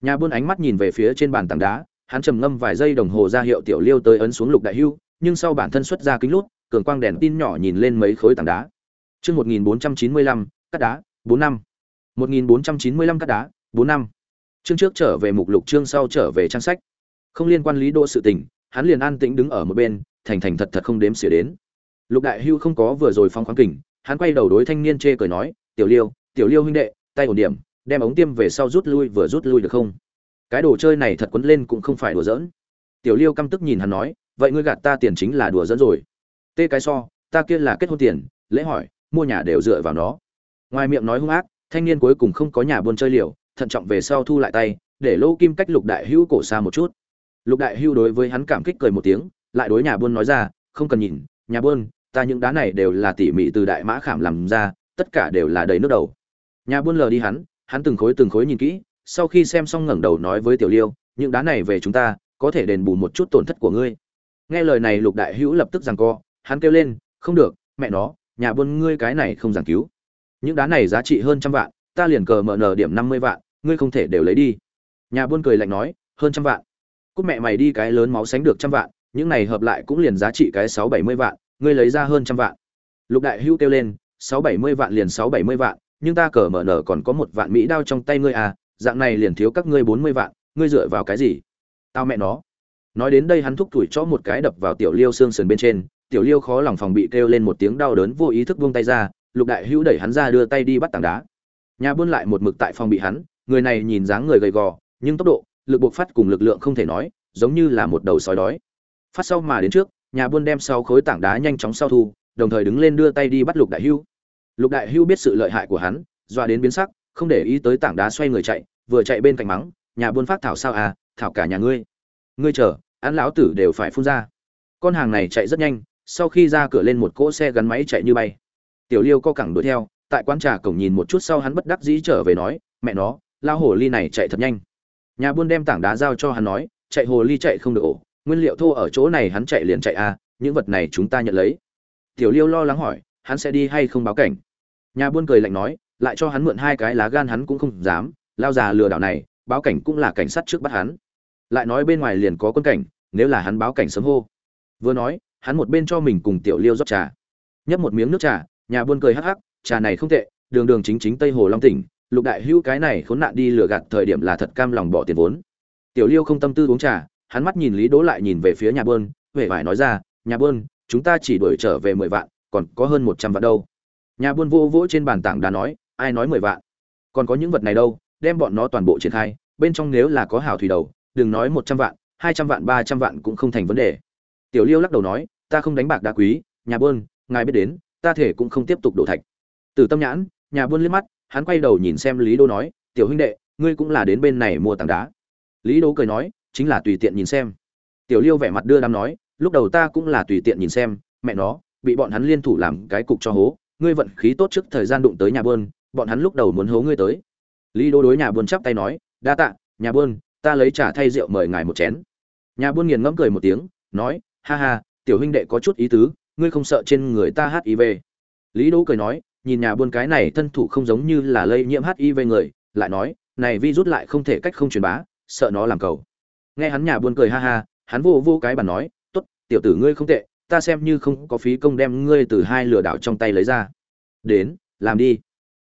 nhà buôn ánh mắt nhìn về phía trên bàn tảng đá, hắn trầm ngâm vài giây đồng hồ ra hiệu tiểu liêu tới ấn xuống lục đại hưu, nhưng sau bản thân xuất ra kính lút, cường quang đèn tin nhỏ nhìn lên mấy khối tảng đá. Chương một nghìn bốn trăm chín mươi lăm, cắt đá, bốn năm. một nghìn bốn trăm chín mươi lăm, cắt đá, bốn năm. Chương trước trở về mục lục, chương sau trở về trang sách. Không liên quan lý đỗ sự tình, hắn liền an tĩnh đứng ở một bên, thành thành thật thật không đếm xỉa đến. Lục đại hưu không có vừa rồi phong khoáng kình, hắn quay đầu đối thanh niên chê cười nói, tiểu liêu tiểu liêu huynh đệ, tay ổn điểm đem ống tiêm về sau rút lui vừa rút lui được không? Cái đồ chơi này thật quấn lên cũng không phải đùa giỡn. Tiểu liêu căm tức nhìn hắn nói, vậy ngươi gạt ta tiền chính là đùa giỡn rồi. Tê cái so, ta kia là kết hôn tiền, lễ hỏi, mua nhà đều dựa vào nó. Ngoài miệng nói hung ác, thanh niên cuối cùng không có nhà buôn chơi liều, thận trọng về sau thu lại tay, để lô kim cách lục đại hữu cổ xa một chút. Lục đại hữu đối với hắn cảm kích cười một tiếng, lại đối nhà buôn nói ra, không cần nhìn, nhà buôn, ta những đá này đều là tỉ mỉ từ đại mã khảm làm ra, tất cả đều là đầy nước đầu. Nhà buôn lờ đi hắn hắn từng khối từng khối nhìn kỹ, sau khi xem xong ngẩng đầu nói với tiểu liêu, những đá này về chúng ta, có thể đền bù một chút tổn thất của ngươi. Nghe lời này lục đại hữu lập tức giằng co, hắn kêu lên, không được, mẹ nó, nhà buôn ngươi cái này không giảng cứu. Những đá này giá trị hơn trăm vạn, ta liền cờ mở nở điểm năm mươi vạn, ngươi không thể đều lấy đi. Nhà buôn cười lạnh nói, hơn trăm vạn. Cút mẹ mày đi cái lớn máu sánh được trăm vạn, những này hợp lại cũng liền giá trị cái sáu bảy mươi vạn, ngươi lấy ra hơn trăm vạn. Lục đại hữu kêu lên, sáu bảy mươi vạn liền sáu bảy mươi vạn nhưng ta cờ mở nở còn có một vạn mỹ đao trong tay ngươi à dạng này liền thiếu các ngươi bốn mươi vạn, ngươi dựa vào cái gì? Tao mẹ nó. Nói đến đây hắn thúc tuổi cho một cái đập vào tiểu liêu xương sườn bên trên, tiểu liêu khó lòng phòng bị kêu lên một tiếng đau đớn vô ý thức buông tay ra, lục đại hữu đẩy hắn ra đưa tay đi bắt tảng đá. Nhà buôn lại một mực tại phòng bị hắn, người này nhìn dáng người gầy gò, nhưng tốc độ, lực buộc phát cùng lực lượng không thể nói, giống như là một đầu sói đói. Phát sau mà đến trước, nhà buôn đem sau khối tảng đá nhanh chóng sau thu, đồng thời đứng lên đưa tay đi bắt lục đại hưu lục đại hưu biết sự lợi hại của hắn, doa đến biến sắc, không để ý tới tảng đá xoay người chạy, vừa chạy bên cạnh mắng, nhà buôn phát thảo sao à thảo cả nhà ngươi. Ngươi chờ, ăn lão tử đều phải phun ra. Con hàng này chạy rất nhanh, sau khi ra cửa lên một cỗ xe gắn máy chạy như bay. Tiểu liêu co cẳng đuổi theo, tại quán trà cổng nhìn một chút sau hắn bất đắc dĩ trở về nói, mẹ nó lao hồ ly này chạy thật nhanh. Nhà buôn đem tảng đá giao cho hắn nói, chạy hồ ly chạy không được ổ, nguyên liệu thô ở chỗ này hắn chạy liền chạy à những vật này chúng ta nhận lấy. Tiểu liêu lo lắng hỏi hắn sẽ đi hay không báo cảnh? Nhà buôn cười lạnh nói, lại cho hắn mượn hai cái lá gan hắn cũng không dám, lao già lừa đảo này, báo cảnh cũng là cảnh sát trước bắt hắn. Lại nói bên ngoài liền có quân cảnh, nếu là hắn báo cảnh sớm hô. Vừa nói, hắn một bên cho mình cùng tiểu liêu rót trà. Nhấp một miếng nước trà, nhà buôn cười hắc hắc, trà này không tệ, đường đường chính chính tây hồ long tỉnh, lục đại hữu cái này khốn nạn đi lừa gạt thời điểm là thật cam lòng bỏ tiền vốn. Tiểu liêu không tâm tư uống trà, hắn mắt nhìn lý đỗ lại nhìn về phía nhà bơn huệ vải nói ra, nhà bơn chúng ta chỉ đuổi trở về mười vạn còn có hơn một trăm vạn đâu. Nhà buôn vô vỗ trên bàn tảng đá nói, ai nói mười vạn? Còn có những vật này đâu, đem bọn nó toàn bộ triển khai, bên trong nếu là có hảo thủy đầu, đừng nói một trăm vạn, hai trăm vạn, ba trăm vạn cũng không thành vấn đề. Tiểu liêu lắc đầu nói, ta không đánh bạc đá quý, nhà buôn, ngài biết đến, ta thể cũng không tiếp tục đổ thạch. Từ tâm nhãn, nhà buôn liếc mắt, hắn quay đầu nhìn xem lý đô nói, tiểu huynh đệ, ngươi cũng là đến bên này mua tảng đá. Lý đô cười nói, chính là tùy tiện nhìn xem. Tiểu liêu vẻ mặt đưa đám nói, lúc đầu ta cũng là tùy tiện nhìn xem, mẹ nó bị bọn hắn liên thủ làm cái cục cho hố. Ngươi vận khí tốt trước thời gian đụng tới nhà bơn bọn hắn lúc đầu muốn hố ngươi tới. Lý đô đối nhà buôn chắp tay nói, đa tạ, nhà buôn, ta lấy trà thay rượu mời ngài một chén. Nhà buôn nghiền ngẫm cười một tiếng, nói, ha ha, tiểu huynh đệ có chút ý tứ, ngươi không sợ trên người ta hiv lý đỗ cười nói, nhìn nhà buôn cái này thân thủ không giống như là lây nhiễm hiv người, lại nói, này vi rút lại không thể cách không truyền bá, sợ nó làm cầu. Nghe hắn nhà buôn cười ha ha, hắn vô vô cái bàn nói, tốt, tiểu tử ngươi không tệ ta xem như không có phí công đem ngươi từ hai lừa đảo trong tay lấy ra. Đến, làm đi.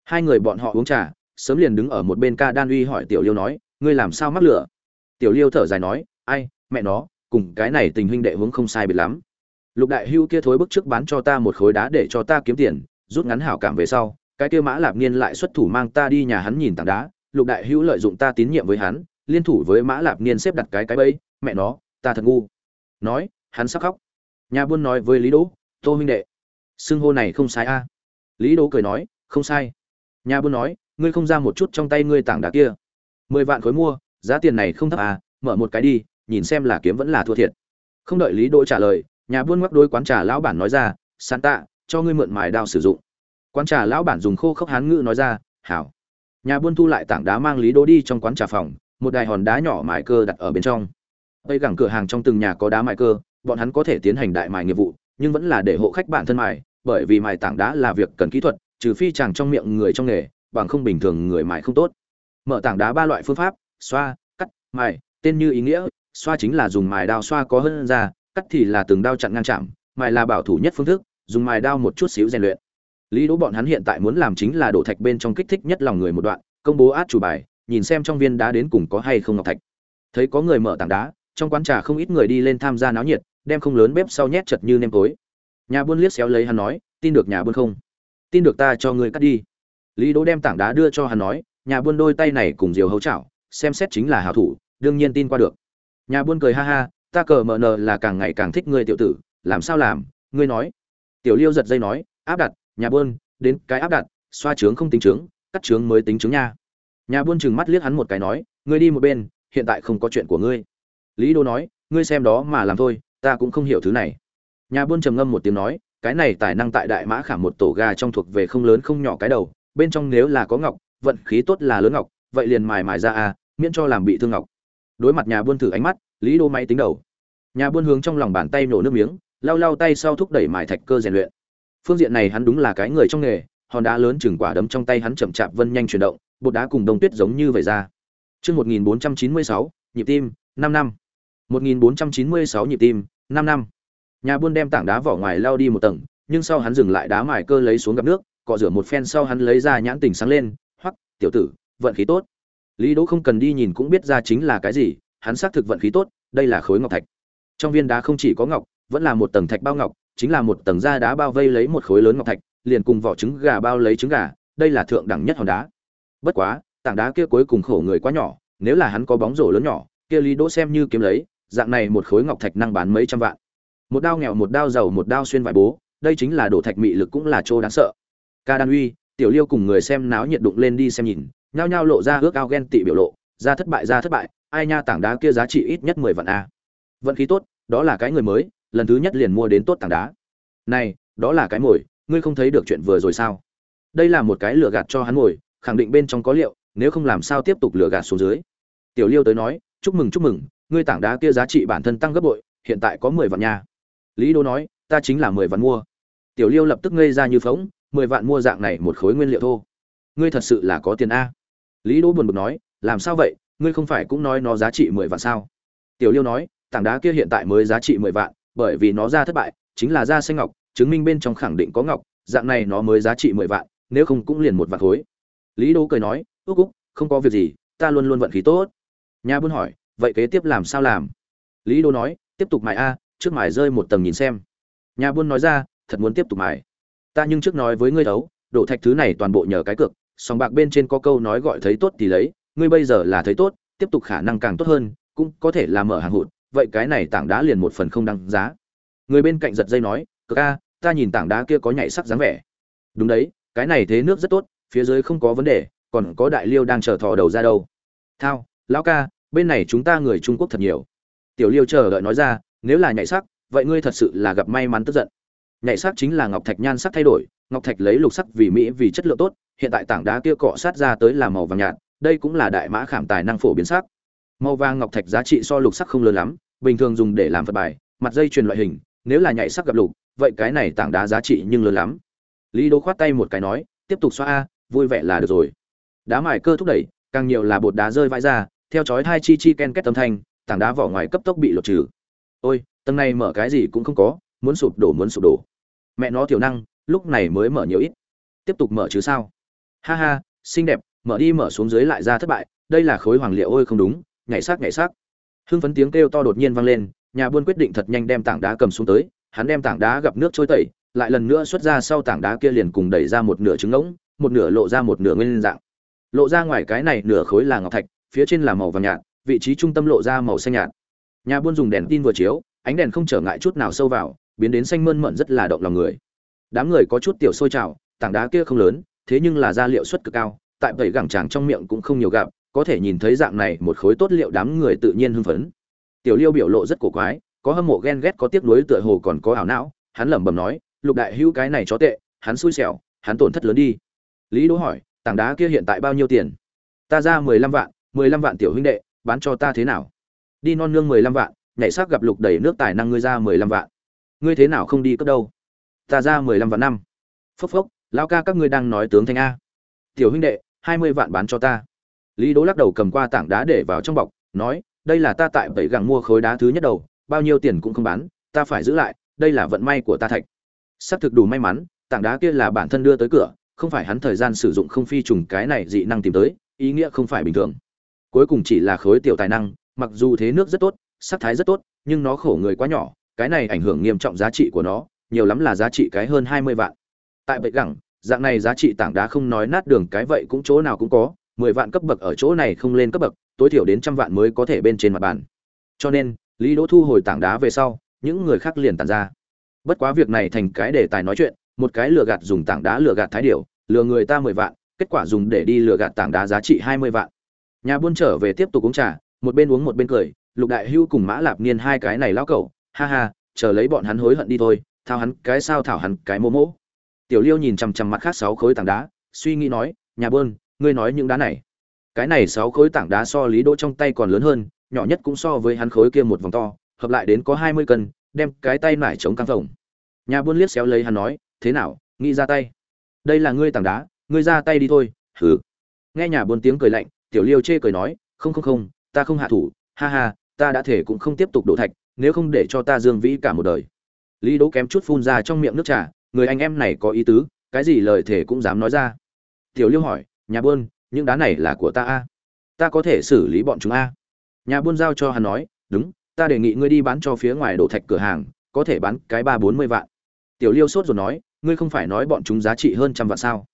Hai người bọn họ uống trà, sớm liền đứng ở một bên ca đan uy hỏi tiểu liêu nói, ngươi làm sao mắc lửa? Tiểu liêu thở dài nói, ai, mẹ nó, cùng cái này tình huynh đệ hướng không sai biệt lắm. Lục đại hưu kia thối bức trước bán cho ta một khối đá để cho ta kiếm tiền, rút ngắn hảo cảm về sau, cái kia mã lạp niên lại xuất thủ mang ta đi nhà hắn nhìn tảng đá. Lục đại hữu lợi dụng ta tín nhiệm với hắn, liên thủ với mã lạp niên xếp đặt cái cái bẫy, mẹ nó, ta thật ngu. Nói, hắn sắp khóc nhà buôn nói với lý đỗ, tô huynh đệ, xưng hô này không sai a. Lý đỗ cười nói, không sai. Nhà buôn nói, ngươi không ra một chút trong tay ngươi tảng đá kia. Mười vạn khối mua, giá tiền này không thấp à mở một cái đi, nhìn xem là kiếm vẫn là thua thiệt. Không đợi lý đỗ trả lời, nhà buôn ngoắc đôi quán trà lão bản nói ra Sàn tạ cho ngươi mượn mài đao sử dụng. Quán trà lão bản dùng khô khốc hán ngữ nói ra, hảo. Nhà buôn thu lại tảng đá mang lý đỗ đi trong quán trà phòng, một đài hòn đá nhỏ mài cơ đặt ở bên trong. Tây gẳng cửa hàng trong từng nhà có đá mài cơ bọn hắn có thể tiến hành đại mài nghiệp vụ, nhưng vẫn là để hộ khách bản thân mài, bởi vì mài tảng đá là việc cần kỹ thuật, trừ phi chàng trong miệng người trong nghề, bằng không bình thường người mài không tốt. Mở tảng đá ba loại phương pháp, xoa, cắt, mài, tên như ý nghĩa, xoa chính là dùng mài đao xoa có hơn ra, cắt thì là từng đao chặn ngang chạm, mài là bảo thủ nhất phương thức, dùng mài đao một chút xíu rèn luyện. Lý đỗ bọn hắn hiện tại muốn làm chính là đổ thạch bên trong kích thích nhất lòng người một đoạn, công bố át chủ bài, nhìn xem trong viên đá đến cùng có hay không ngọc thạch. Thấy có người mở tảng đá, trong quán trà không ít người đi lên tham gia náo nhiệt đem không lớn bếp sau nhét chật như nêm tối. Nhà buôn liếc xéo lấy hắn nói, tin được nhà buôn không? Tin được ta cho ngươi cắt đi. Lý đỗ đem tảng đá đưa cho hắn nói, nhà buôn đôi tay này cùng diều hấu chảo, xem xét chính là hảo thủ, đương nhiên tin qua được. Nhà buôn cười ha ha, ta cờ mờ nờ là càng ngày càng thích ngươi tiểu tử, làm sao làm, ngươi nói. Tiểu liêu giật dây nói, áp đặt, nhà buôn, đến cái áp đặt, xoa trướng không tính trướng, cắt trướng mới tính trướng nha. Nhà buôn chừng mắt liếc hắn một cái nói, ngươi đi một bên, hiện tại không có chuyện của ngươi. Lý đô nói, ngươi xem đó mà làm thôi ta cũng không hiểu thứ này. Nhà buôn trầm ngâm một tiếng nói cái này tài năng tại đại mã khả một tổ gà trong thuộc về không lớn không nhỏ cái đầu bên trong nếu là có ngọc vận khí tốt là lớn ngọc vậy liền mài mài ra à miễn cho làm bị thương ngọc. Đối mặt nhà buôn thử ánh mắt lý đô máy tính đầu. Nhà buôn hướng trong lòng bàn tay nổ nước miếng lau lau tay sau thúc đẩy mài thạch cơ rèn luyện. Phương diện này hắn đúng là cái người trong nghề hòn đá lớn chừng quả đấm trong tay hắn chậm chạp vân nhanh chuyển động bột đá cùng đông tuyết giống như vậy ra. Trước 1496, nhịp tim, 5 năm. 1496 nhịp tim, 5 năm. Nhà buôn đem tảng đá vỏ ngoài lao đi một tầng, nhưng sau hắn dừng lại đá mài cơ lấy xuống gặp nước, cọ rửa một phen sau hắn lấy ra nhãn tình sáng lên, "Hoắc, tiểu tử, vận khí tốt." Lý Đỗ không cần đi nhìn cũng biết ra chính là cái gì, hắn xác thực vận khí tốt, đây là khối ngọc thạch. Trong viên đá không chỉ có ngọc, vẫn là một tầng thạch bao ngọc, chính là một tầng da đá bao vây lấy một khối lớn ngọc thạch, liền cùng vỏ trứng gà bao lấy trứng gà, đây là thượng đẳng nhất hòn đá. Bất quá, tảng đá kia cuối cùng khổ người quá nhỏ, nếu là hắn có bóng rổ lớn nhỏ, kia Lý Đỗ xem như kiếm lấy, dạng này một khối ngọc thạch năng bán mấy trăm vạn. Một đao nghèo một đao giàu một đao xuyên vải bố, đây chính là đổ thạch mị lực cũng là trô đáng sợ. Ca Đan Uy, Tiểu Liêu cùng người xem náo nhiệt đụng lên đi xem nhìn, nhao nhao lộ ra ước ao ghen tị biểu lộ, ra thất bại ra thất bại, ai nha tảng đá kia giá trị ít nhất mười vạn a. Vận khí tốt, đó là cái người mới, lần thứ nhất liền mua đến tốt tảng đá. Này, đó là cái mồi, ngươi không thấy được chuyện vừa rồi sao? Đây là một cái lừa gạt cho hắn ngồi, khẳng định bên trong có liệu, nếu không làm sao tiếp tục lừa gạt xuống dưới. Tiểu Liêu tới nói, chúc mừng chúc mừng, ngươi tảng đá kia giá trị bản thân tăng gấp bội, hiện tại có mười vạn nha. Lý Đô nói, ta chính là mười vạn mua. Tiểu Liêu lập tức ngây ra như phóng mười vạn mua dạng này một khối nguyên liệu thô. Ngươi thật sự là có tiền a? Lý Đô buồn bực nói, làm sao vậy, ngươi không phải cũng nói nó giá trị mười vạn sao? Tiểu Liêu nói, tảng đá kia hiện tại mới giá trị mười vạn, bởi vì nó ra thất bại, chính là ra xanh ngọc, chứng minh bên trong khẳng định có ngọc, dạng này nó mới giá trị mười vạn, nếu không cũng liền một vạn khối lý đỗ cười nói ước úc không có việc gì ta luôn luôn vận khí tốt nhà buôn hỏi vậy kế tiếp làm sao làm? Lý đô nói, tiếp tục mài a, trước mài rơi một tầng nhìn xem. Nhà buôn nói ra, thật muốn tiếp tục mài. Ta nhưng trước nói với ngươi đấu, đổ thạch thứ này toàn bộ nhờ cái cược, sòng bạc bên trên có câu nói gọi thấy tốt thì lấy, ngươi bây giờ là thấy tốt, tiếp tục khả năng càng tốt hơn, cũng có thể là mở hàng hụt, vậy cái này tảng đá liền một phần không đăng giá. Người bên cạnh giật dây nói cờ ca ta nhìn tảng đá kia có nhảy sắc dáng vẻ. Đúng đấy, cái này thế nước rất tốt, phía dưới không có vấn đề, còn có đại liêu đang chờ thò đầu ra đâu. Thao, lão ca bên này chúng ta người trung quốc thật nhiều. Tiểu liêu chờ đợi nói ra, nếu là nhảy sắc, vậy ngươi thật sự là gặp may mắn tức giận. Nhảy sắc chính là ngọc thạch nhan sắc thay đổi, ngọc thạch lấy lục sắc vì mỹ vì chất lượng tốt, hiện tại tảng đá kia cọ sát ra tới là màu vàng nhạt, đây cũng là đại mã khảm tài năng phổ biến sắc. Màu vàng ngọc thạch giá trị so lục sắc không lớn lắm, bình thường dùng để làm phật bài, mặt dây chuyền loại hình, nếu là nhảy sắc gặp lục, vậy cái này tảng đá giá trị nhưng lớn lắm. Lý đô khoát tay một cái nói, tiếp tục xoa a, vui vẻ là được rồi. Đá mài cơ thúc đẩy, càng nhiều là bột đá rơi vãi ra theo chói hai chi chi ken kết âm thanh, tảng đá vỏ ngoài cấp tốc bị lột trừ. Ôi, tầng này mở cái gì cũng không có, muốn sụp đổ muốn sụp đổ. Mẹ nó thiểu năng, lúc này mới mở nhiều ít. Tiếp tục mở chứ sao? Ha ha, xinh đẹp, mở đi mở xuống dưới lại ra thất bại, đây là khối hoàng liệu ôi không đúng, nhảy xác nhảy xác. Hưng phấn tiếng kêu to đột nhiên vang lên, nhà buôn quyết định thật nhanh đem tảng đá cầm xuống tới, hắn đem tảng đá gặp nước trôi tẩy, lại lần nữa xuất ra sau tảng đá kia liền cùng đẩy ra một nửa trứng ngỗng, một nửa lộ ra một nửa nguyên dạng. Lộ ra ngoài cái này nửa khối là ngọc thạch phía trên là màu vàng nhạt, vị trí trung tâm lộ ra màu xanh nhạt. Nhà buôn dùng đèn tin vừa chiếu, ánh đèn không trở ngại chút nào sâu vào, biến đến xanh mơn mận rất là động lòng người. Đám người có chút tiểu sôi trào, tảng đá kia không lớn, thế nhưng là gia liệu suất cực cao, tại vậy gẳng tràng trong miệng cũng không nhiều gặp, có thể nhìn thấy dạng này một khối tốt liệu đám người tự nhiên hưng phấn. Tiểu liêu biểu lộ rất cổ quái, có hâm mộ ghen ghét, có tiếc nuối tựa hồ còn có ảo não, hắn lẩm bẩm nói, lục đại hữu cái này chó tệ, hắn xui xẻo, hắn tổn thất lớn đi. Lý đỗ hỏi, tảng đá kia hiện tại bao nhiêu tiền? Ta ra mười lăm vạn mười lăm vạn tiểu huynh đệ, bán cho ta thế nào? Đi non nương mười lăm vạn, nhảy xác gặp lục đầy nước tài năng ngươi ra mười lăm vạn. Ngươi thế nào không đi cấp đâu? Ta ra mười lăm vạn năm. Phốc phốc lao ca các ngươi đang nói tướng thanh a. Tiểu huynh đệ, hai mươi vạn bán cho ta. Lý đỗ lắc đầu cầm qua tảng đá để vào trong bọc, nói, đây là ta tại bảy gẳng mua khối đá thứ nhất đầu, bao nhiêu tiền cũng không bán, ta phải giữ lại, đây là vận may của ta thạch. Xác thực đủ may mắn, tảng đá kia là bản thân đưa tới cửa, không phải hắn thời gian sử dụng không phi trùng cái này dị năng tìm tới, ý nghĩa không phải bình thường cuối cùng chỉ là khối tiểu tài năng mặc dù thế nước rất tốt sắc thái rất tốt nhưng nó khổ người quá nhỏ cái này ảnh hưởng nghiêm trọng giá trị của nó nhiều lắm là giá trị cái hơn hai mươi vạn. Tại bệ gẳng dạng này giá trị tảng đá không nói nát đường cái vậy cũng chỗ nào cũng có mười vạn cấp bậc ở chỗ này không lên cấp bậc tối thiểu đến trăm vạn mới có thể bên trên mặt bàn. Cho nên lý đỗ thu hồi tảng đá về sau những người khác liền tàn ra. Bất quá việc này thành cái đề tài nói chuyện một cái lừa gạt dùng tảng đá lừa gạt thái điều, lừa người ta mười vạn kết quả dùng để đi lừa gạt tảng đá giá trị hai mươi vạn nhà buôn trở về tiếp tục uống trà, một bên uống một bên cười, lục đại hưu cùng mã lạp niên hai cái này lao cẩu, ha ha, chờ lấy bọn hắn hối hận đi thôi, thao hắn cái sao thảo hắn cái mô mỗ tiểu liêu nhìn chằm chằm mặt khác sáu khối tảng đá, suy nghĩ nói, nhà buôn, ngươi nói những đá này. Cái này sáu khối tảng đá so lý đỗ trong tay còn lớn hơn, nhỏ nhất cũng so với hắn khối kia một vòng to, hợp lại đến có hai mươi cân, đem cái tay nải chống căng phồng. Nhà buôn liếc xéo lấy hắn nói, thế nào, nghĩ ra tay? Đây là ngươi tảng đá, ngươi ra tay đi thôi hử nghe nhà buôn tiếng cười lạnh tiểu liêu chê cười nói, không không không, ta không hạ thủ, ha ha, ta đã thể cũng không tiếp tục đổ thạch, nếu không để cho ta dương vĩ cả một đời. Lý đỗ kém chút phun ra trong miệng nước trà, người anh em này có ý tứ, cái gì lời thể cũng dám nói ra. Tiểu liêu hỏi, nhà buôn, những đá này là của ta a? Ta có thể xử lý bọn chúng a? Nhà buôn giao cho hắn nói, đúng, ta đề nghị ngươi đi bán cho phía ngoài đổ thạch cửa hàng, có thể bán cái ba bốn mươi vạn. Tiểu liêu sốt rồi nói, ngươi không phải nói bọn chúng giá trị hơn trăm vạn sao?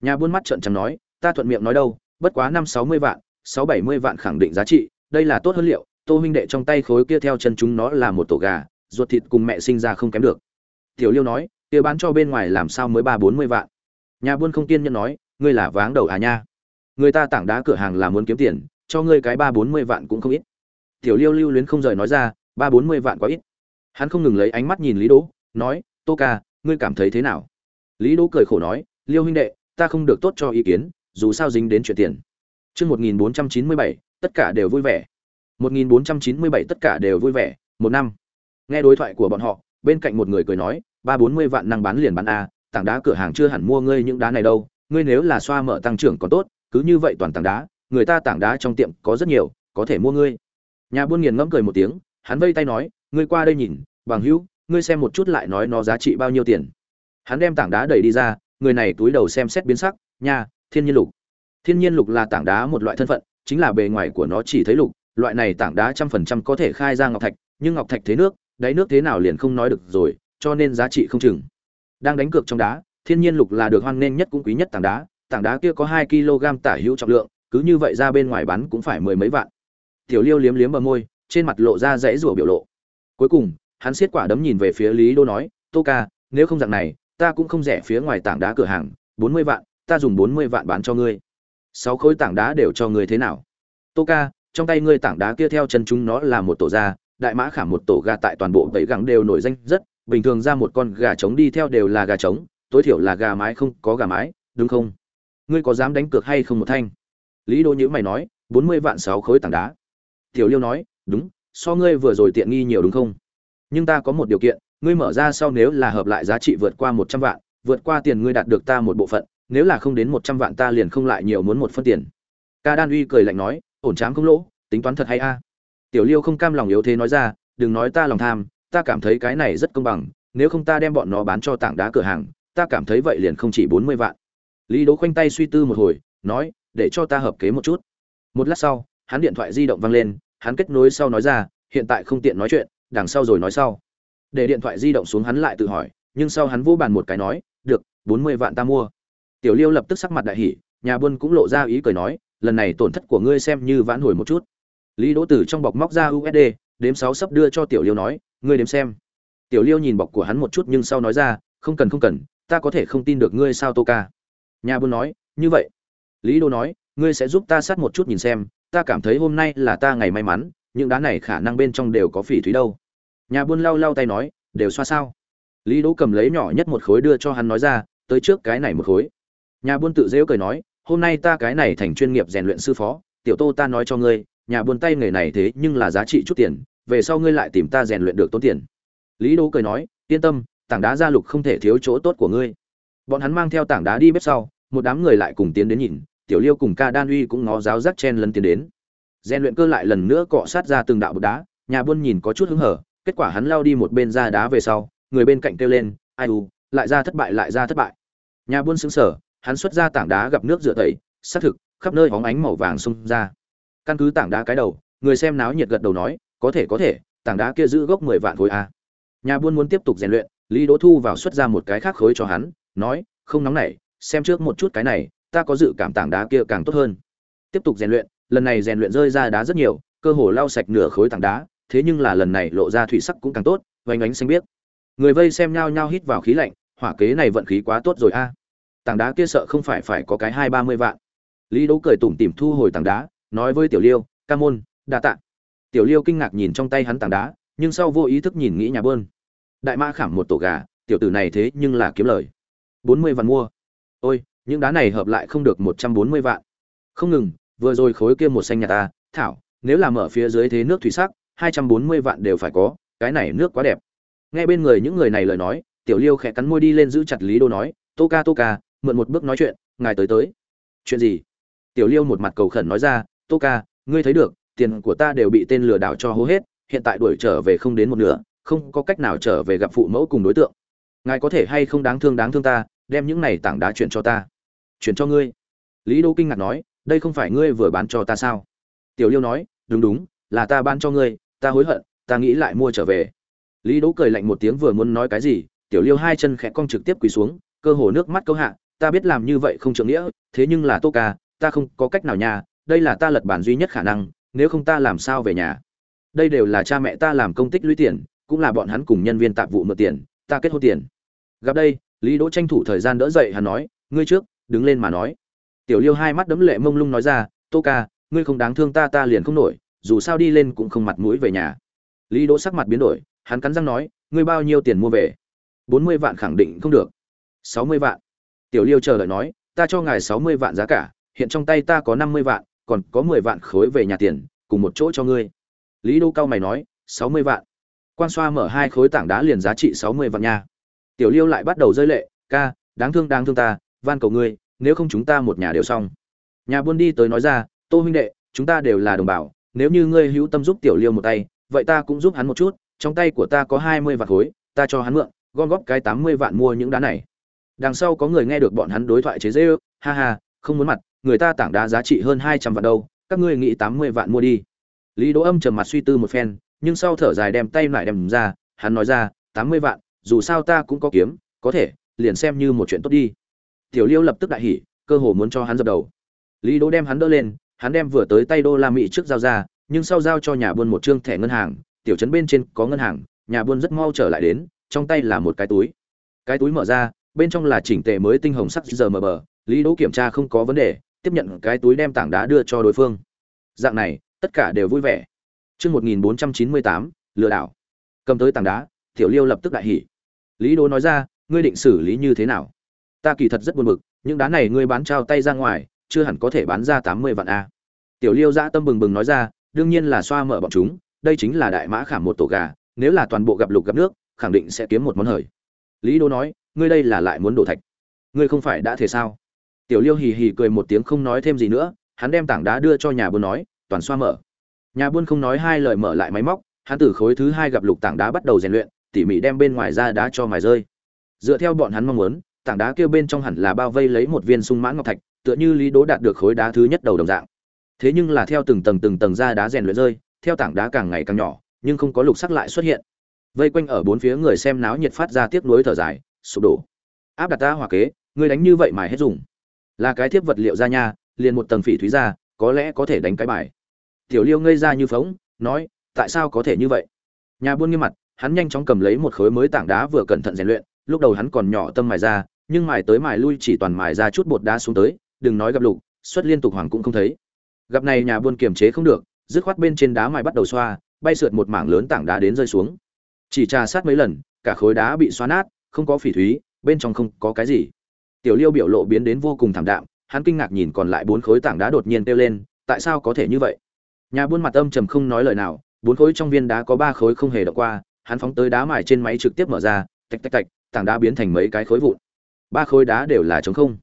Nhà buôn mắt trợn trắng nói, ta thuận miệng nói đâu bất quá năm sáu mươi vạn, sáu bảy mươi vạn khẳng định giá trị, đây là tốt hơn liệu, tô huynh đệ trong tay khối kia theo chân chúng nó là một tổ gà, ruột thịt cùng mẹ sinh ra không kém được. Tiểu liêu nói, kia bán cho bên ngoài làm sao mới ba bốn mươi vạn? Nhà buôn không kiên nhẫn nói, ngươi là váng đầu à nha. Người ta tảng đá cửa hàng là muốn kiếm tiền, cho ngươi cái ba bốn mươi vạn cũng không ít. Tiểu liêu lưu luyến không rời nói ra, ba bốn mươi vạn quá ít. Hắn không ngừng lấy ánh mắt nhìn lý đỗ, nói, tô ca, ngươi cảm thấy thế nào? Lý đỗ cười khổ nói, liêu huynh đệ, ta không được tốt cho ý kiến dù sao dính đến chuyện tiền Chương 1497, tất cả đều vui vẻ. 1497 tất cả đều vui vẻ, một năm. Nghe đối thoại của bọn họ, bên cạnh một người cười nói, ba bốn mươi vạn năng bán liền bán a, tảng đá cửa hàng chưa hẳn mua ngươi những đá này đâu, ngươi nếu là xoa mở tăng trưởng còn tốt, cứ như vậy toàn tảng đá, người ta tảng đá trong tiệm có rất nhiều, có thể mua ngươi. Nhà buôn nghiền ngẫm cười một tiếng, hắn vây tay nói, ngươi qua đây nhìn, bằng hữu, ngươi xem một chút lại nói nó giá trị bao nhiêu tiền. Hắn đem tảng đá đẩy đi ra, người này túi đầu xem xét biến sắc nha thiên nhiên lục. Thiên nhiên lục là tảng đá một loại thân phận, chính là bề ngoài của nó chỉ thấy lục, loại này tảng đá trăm phần trăm có thể khai ra ngọc thạch, nhưng ngọc thạch thế nước, đáy nước thế nào liền không nói được rồi, cho nên giá trị không chừng. Đang đánh cược trong đá, thiên nhiên lục là được hoan nghênh nhất cũng quý nhất tảng đá tảng đá kia có hai kg tả hữu trọng lượng, cứ như vậy ra bên ngoài bán cũng phải mười mấy vạn. Tiểu liêu liếm liếm bờ môi, trên mặt lộ ra dãy rủa biểu lộ. Cuối cùng, hắn siết quả đấm nhìn về phía lý đô nói, tô ca, nếu không dạng này, ta cũng không rẻ phía ngoài tảng đá cửa hàng, bốn mươi vạn ta dùng bốn mươi vạn bán cho ngươi. Sáu khối tảng đá đều cho ngươi thế nào? Tô ca, trong tay ngươi tảng đá kia theo chân chúng nó là một tổ da đại mã khảm một tổ gà tại toàn bộ vẫy gắng đều nổi danh rất, bình thường ra một con gà trống đi theo đều là gà trống, tối thiểu là gà mái không có gà mái, đúng không? Ngươi có dám đánh cược hay không một thanh? Lý đô nhữ mày nói, bốn mươi vạn sáu khối tảng đá. Tiểu liêu nói, đúng, so ngươi vừa rồi tiện nghi nhiều đúng không? Nhưng ta có một điều kiện, ngươi mở ra sau nếu là hợp lại giá trị vượt qua một trăm vạn, vượt qua tiền ngươi đạt được ta một bộ phận nếu là không đến một trăm vạn ta liền không lại nhiều muốn một phân tiền. Ca đan uy cười lạnh nói, ổn chám không lỗ, tính toán thật hay a? Tiểu liêu không cam lòng yếu thế nói ra, đừng nói ta lòng tham, ta cảm thấy cái này rất công bằng, nếu không ta đem bọn nó bán cho tảng đá cửa hàng, ta cảm thấy vậy liền không chỉ bốn mươi vạn. Lý đỗ khoanh tay suy tư một hồi, nói, để cho ta hợp kế một chút. Một lát sau, hắn điện thoại di động vang lên, hắn kết nối sau nói ra, hiện tại không tiện nói chuyện, đằng sau rồi nói sau. Để điện thoại di động xuống hắn lại tự hỏi, nhưng sau hắn vô bàn một cái nói, được, bốn mươi vạn ta mua tiểu liêu lập tức sắc mặt đại hỉ, nhà buôn cũng lộ ra ý cười nói, lần này tổn thất của ngươi xem như vãn hồi một chút. Lý đỗ tử trong bọc móc ra usd đếm sáu sắp đưa cho tiểu liêu nói, ngươi đếm xem. Tiểu liêu nhìn bọc của hắn một chút nhưng sau nói ra, không cần không cần, ta có thể không tin được ngươi sao tô ca. Nhà buôn nói, như vậy. Lý Đỗ nói, ngươi sẽ giúp ta sát một chút nhìn xem, ta cảm thấy hôm nay là ta ngày may mắn, những đá này khả năng bên trong đều có phỉ thúy đâu. Nhà buôn lau lau tay nói, đều xoa sao? Lý đỗ cầm lấy nhỏ nhất một khối đưa cho hắn nói ra, tới trước cái này một khối nhà buôn tự dễu cười nói, hôm nay ta cái này thành chuyên nghiệp rèn luyện sư phó, tiểu tô ta nói cho ngươi, nhà buôn tay nghề này thế nhưng là giá trị chút tiền, về sau ngươi lại tìm ta rèn luyện được tốn tiền. Lý đỗ cười nói, yên tâm, tảng đá gia lục không thể thiếu chỗ tốt của ngươi. Bọn hắn mang theo tảng đá đi bếp sau, một đám người lại cùng tiến đến nhìn, tiểu liêu cùng ca đan uy cũng ngó giáo rắc chen lấn tiến đến. Rèn luyện cơ lại lần nữa cọ sát ra từng đạo bột đá, nhà buôn nhìn có chút hứng hở, kết quả hắn lao đi một bên ra đá về sau, người bên cạnh kêu lên, ai u, lại ra thất bại, lại ra thất bại. Nhà buôn xứng sở hắn xuất ra tảng đá gặp nước rửa tẩy, xác thực, khắp nơi hóng ánh màu vàng xung ra. Căn cứ tảng đá cái đầu, người xem náo nhiệt gật đầu nói, có thể có thể, tảng đá kia giữ gốc mười vạn khối a. Nhà buôn muốn tiếp tục rèn luyện, lý đỗ thu vào xuất ra một cái khác khối cho hắn, nói, không nóng nảy, xem trước một chút cái này, ta có dự cảm tảng đá kia càng tốt hơn. Tiếp tục rèn luyện, lần này rèn luyện rơi ra đá rất nhiều, cơ hồ lau sạch nửa khối tảng đá, thế nhưng là lần này lộ ra thủy sắc cũng càng tốt vánh ánh xanh biết người vây xem nhao nhao hít vào khí lạnh, hỏa kế này vận khí quá tốt rồi a tảng đá kia sợ không phải phải có cái hai ba mươi vạn. Lý đỗ cười tủm tỉm thu hồi tảng đá, nói với tiểu liêu, ca môn, đa tạ. Tiểu liêu kinh ngạc nhìn trong tay hắn tảng đá, nhưng sau vô ý thức nhìn nghĩ nhà bơn. Đại mã khảm một tổ gà, tiểu tử này thế nhưng là kiếm lời. bốn mươi vạn mua. Ôi, những đá này hợp lại không được một trăm bốn mươi vạn. Không ngừng, vừa rồi khối kia một xanh nhà ta, thảo, nếu làm ở phía dưới thế nước thủy sắc, hai trăm bốn mươi vạn đều phải có, cái này nước quá đẹp. Nghe bên người những người này lời nói, tiểu liêu khẽ cắn môi đi lên giữ chặt lý đô nói, tô ca tô ca mượn một bước nói chuyện, ngài tới tới. Chuyện gì? Tiểu liêu một mặt cầu khẩn nói ra, tô ca, ngươi thấy được, tiền của ta đều bị tên lừa đảo cho hố hết, hiện tại đuổi trở về không đến một nửa, không có cách nào trở về gặp phụ mẫu cùng đối tượng. Ngài có thể hay không đáng thương đáng thương ta, đem những này tảng đá chuyển cho ta. Chuyển cho ngươi? Lý đô kinh ngạc nói, đây không phải ngươi vừa bán cho ta sao? Tiểu liêu nói, đúng đúng, là ta bán cho ngươi, ta hối hận, ta nghĩ lại mua trở về. Lý đỗ cười lạnh một tiếng vừa muốn nói cái gì, tiểu liêu hai chân khẽ cong trực tiếp quỳ xuống, cơ hồ nước mắt câu hạ ta biết làm như vậy không trượng nghĩa thế nhưng là tô ca ta không có cách nào nha, đây là ta lật bản duy nhất khả năng nếu không ta làm sao về nhà? Đây đều là cha mẹ ta làm công tích lũy tiền cũng là bọn hắn cùng nhân viên tạp vụ mượn tiền ta kết hôn tiền. Gặp đây lý đỗ tranh thủ thời gian đỡ dậy hắn nói ngươi trước đứng lên mà nói. Tiểu liêu hai mắt đấm lệ mông lung nói ra tô ca ngươi không đáng thương ta ta liền không nổi dù sao đi lên cũng không mặt mũi về nhà. Lý đỗ sắc mặt biến đổi hắn cắn răng nói ngươi bao nhiêu tiền mua về? Bốn mươi vạn khẳng định không được. Sáu mươi vạn tiểu liêu chờ đợi nói, ta cho ngài sáu mươi vạn giá cả, hiện trong tay ta có năm mươi vạn, còn có mười vạn khối về nhà tiền, cùng một chỗ cho ngươi. Lý đô cao mày nói, sáu mươi vạn. Quan xoa mở hai khối tảng đá liền giá trị sáu mươi vạn nha. Tiểu liêu lại bắt đầu rơi lệ, ca, đáng thương đáng thương ta, van cầu ngươi, nếu không chúng ta một nhà đều xong. Nhà buôn đi tới nói ra, tô huynh đệ, chúng ta đều là đồng bào, nếu như ngươi hữu tâm giúp tiểu liêu một tay, vậy ta cũng giúp hắn một chút, trong tay của ta có hai mươi vạn khối, ta cho hắn mượn, gom góp cái tám mươi vạn mua những đá này đằng sau có người nghe được bọn hắn đối thoại chế dễ ha ha, không muốn mặt, người ta tảng đá giá trị hơn hai trăm vạn đâu, các ngươi nghĩ tám mươi vạn mua đi. Lý đỗ âm trầm mặt suy tư một phen, nhưng sau thở dài đem tay lại đem ra, hắn nói ra, tám mươi vạn, dù sao ta cũng có kiếm, có thể, liền xem như một chuyện tốt đi. Tiểu liêu lập tức đại hỉ, cơ hồ muốn cho hắn dập đầu. Lý đỗ đem hắn đỡ lên, hắn đem vừa tới tay đô la mỹ trước giao ra, nhưng sau giao cho nhà buôn một trương thẻ ngân hàng, tiểu trấn bên trên có ngân hàng, nhà buôn rất mau trở lại đến, trong tay là một cái túi. Cái túi mở ra bên trong là chỉnh tề mới tinh hồng sắc giờ mờ bờ, lý đỗ kiểm tra không có vấn đề, tiếp nhận cái túi đem tảng đá đưa cho đối phương. Dạng này, tất cả đều vui vẻ. Chương một nghìn bốn trăm chín mươi tám, lừa đảo. Cầm tới tảng đá, tiểu liêu lập tức đại hỉ. Lý đỗ nói ra, ngươi định xử lý như thế nào? Ta kỳ thật rất buồn bực, những đá này ngươi bán trao tay ra ngoài, chưa hẳn có thể bán ra tám mươi vạn a. Tiểu liêu dã tâm bừng bừng nói ra, đương nhiên là xoa mở bọn chúng, đây chính là đại mã khảm một tổ gà, nếu là toàn bộ gặp lục gặp nước, khẳng định sẽ kiếm một món hời. Lý đô nói ngươi đây là lại muốn đổ thạch. Ngươi không phải đã thể sao? Tiểu liêu hì hì cười một tiếng không nói thêm gì nữa, hắn đem tảng đá đưa cho nhà buôn nói, toàn xoa mở. Nhà buôn không nói hai lời mở lại máy móc, hắn từ khối thứ hai gặp lục tảng đá bắt đầu rèn luyện, tỉ mỉ đem bên ngoài ra đá cho mài rơi. Dựa theo bọn hắn mong muốn, tảng đá kêu bên trong hẳn là bao vây lấy một viên sung mãn ngọc thạch, tựa như lý đố đạt được khối đá thứ nhất đầu đồng dạng. Thế nhưng là theo từng tầng từng tầng ra đá rèn luyện rơi, theo tảng đá càng ngày càng nhỏ, nhưng không có lục sắc lại xuất hiện. Vây quanh ở bốn phía người xem náo nhiệt phát ra tiếc nuối thở dài sụp đổ. Áp đặt ta hòa kế người đánh như vậy mà hết dùng. Là cái thiếp vật liệu ra nha, liền một tầng phỉ thúy ra, có lẽ có thể đánh cái bài. Tiểu liêu ngây ra như phóng nói, tại sao có thể như vậy? Nhà buôn nghiêm mặt, hắn nhanh chóng cầm lấy một khối mới tảng đá vừa cẩn thận rèn luyện, lúc đầu hắn còn nhỏ tâm mài ra, nhưng mài tới mài lui chỉ toàn mài ra chút bột đá xuống tới, đừng nói gặp lục, xuất liên tục hoàng cũng không thấy. Gặp này nhà buôn kiềm chế không được, dứt khoát bên trên đá mài bắt đầu xoa, bay sượt một mảng lớn tảng đá đến rơi xuống. Chỉ trà sát mấy lần, cả khối đá bị xoa nát không có phỉ thúy, bên trong không có cái gì. Tiểu liêu biểu lộ biến đến vô cùng thảm đạm, hắn kinh ngạc nhìn còn lại bốn khối tảng đá đột nhiên kêu lên, tại sao có thể như vậy? Nhà buôn mặt âm trầm không nói lời nào, bốn khối trong viên đá có ba khối không hề động qua, hắn phóng tới đá mài trên máy trực tiếp mở ra, tạch tạch tạch, tảng đá biến thành mấy cái khối vụn. Ba khối đá đều là trống không.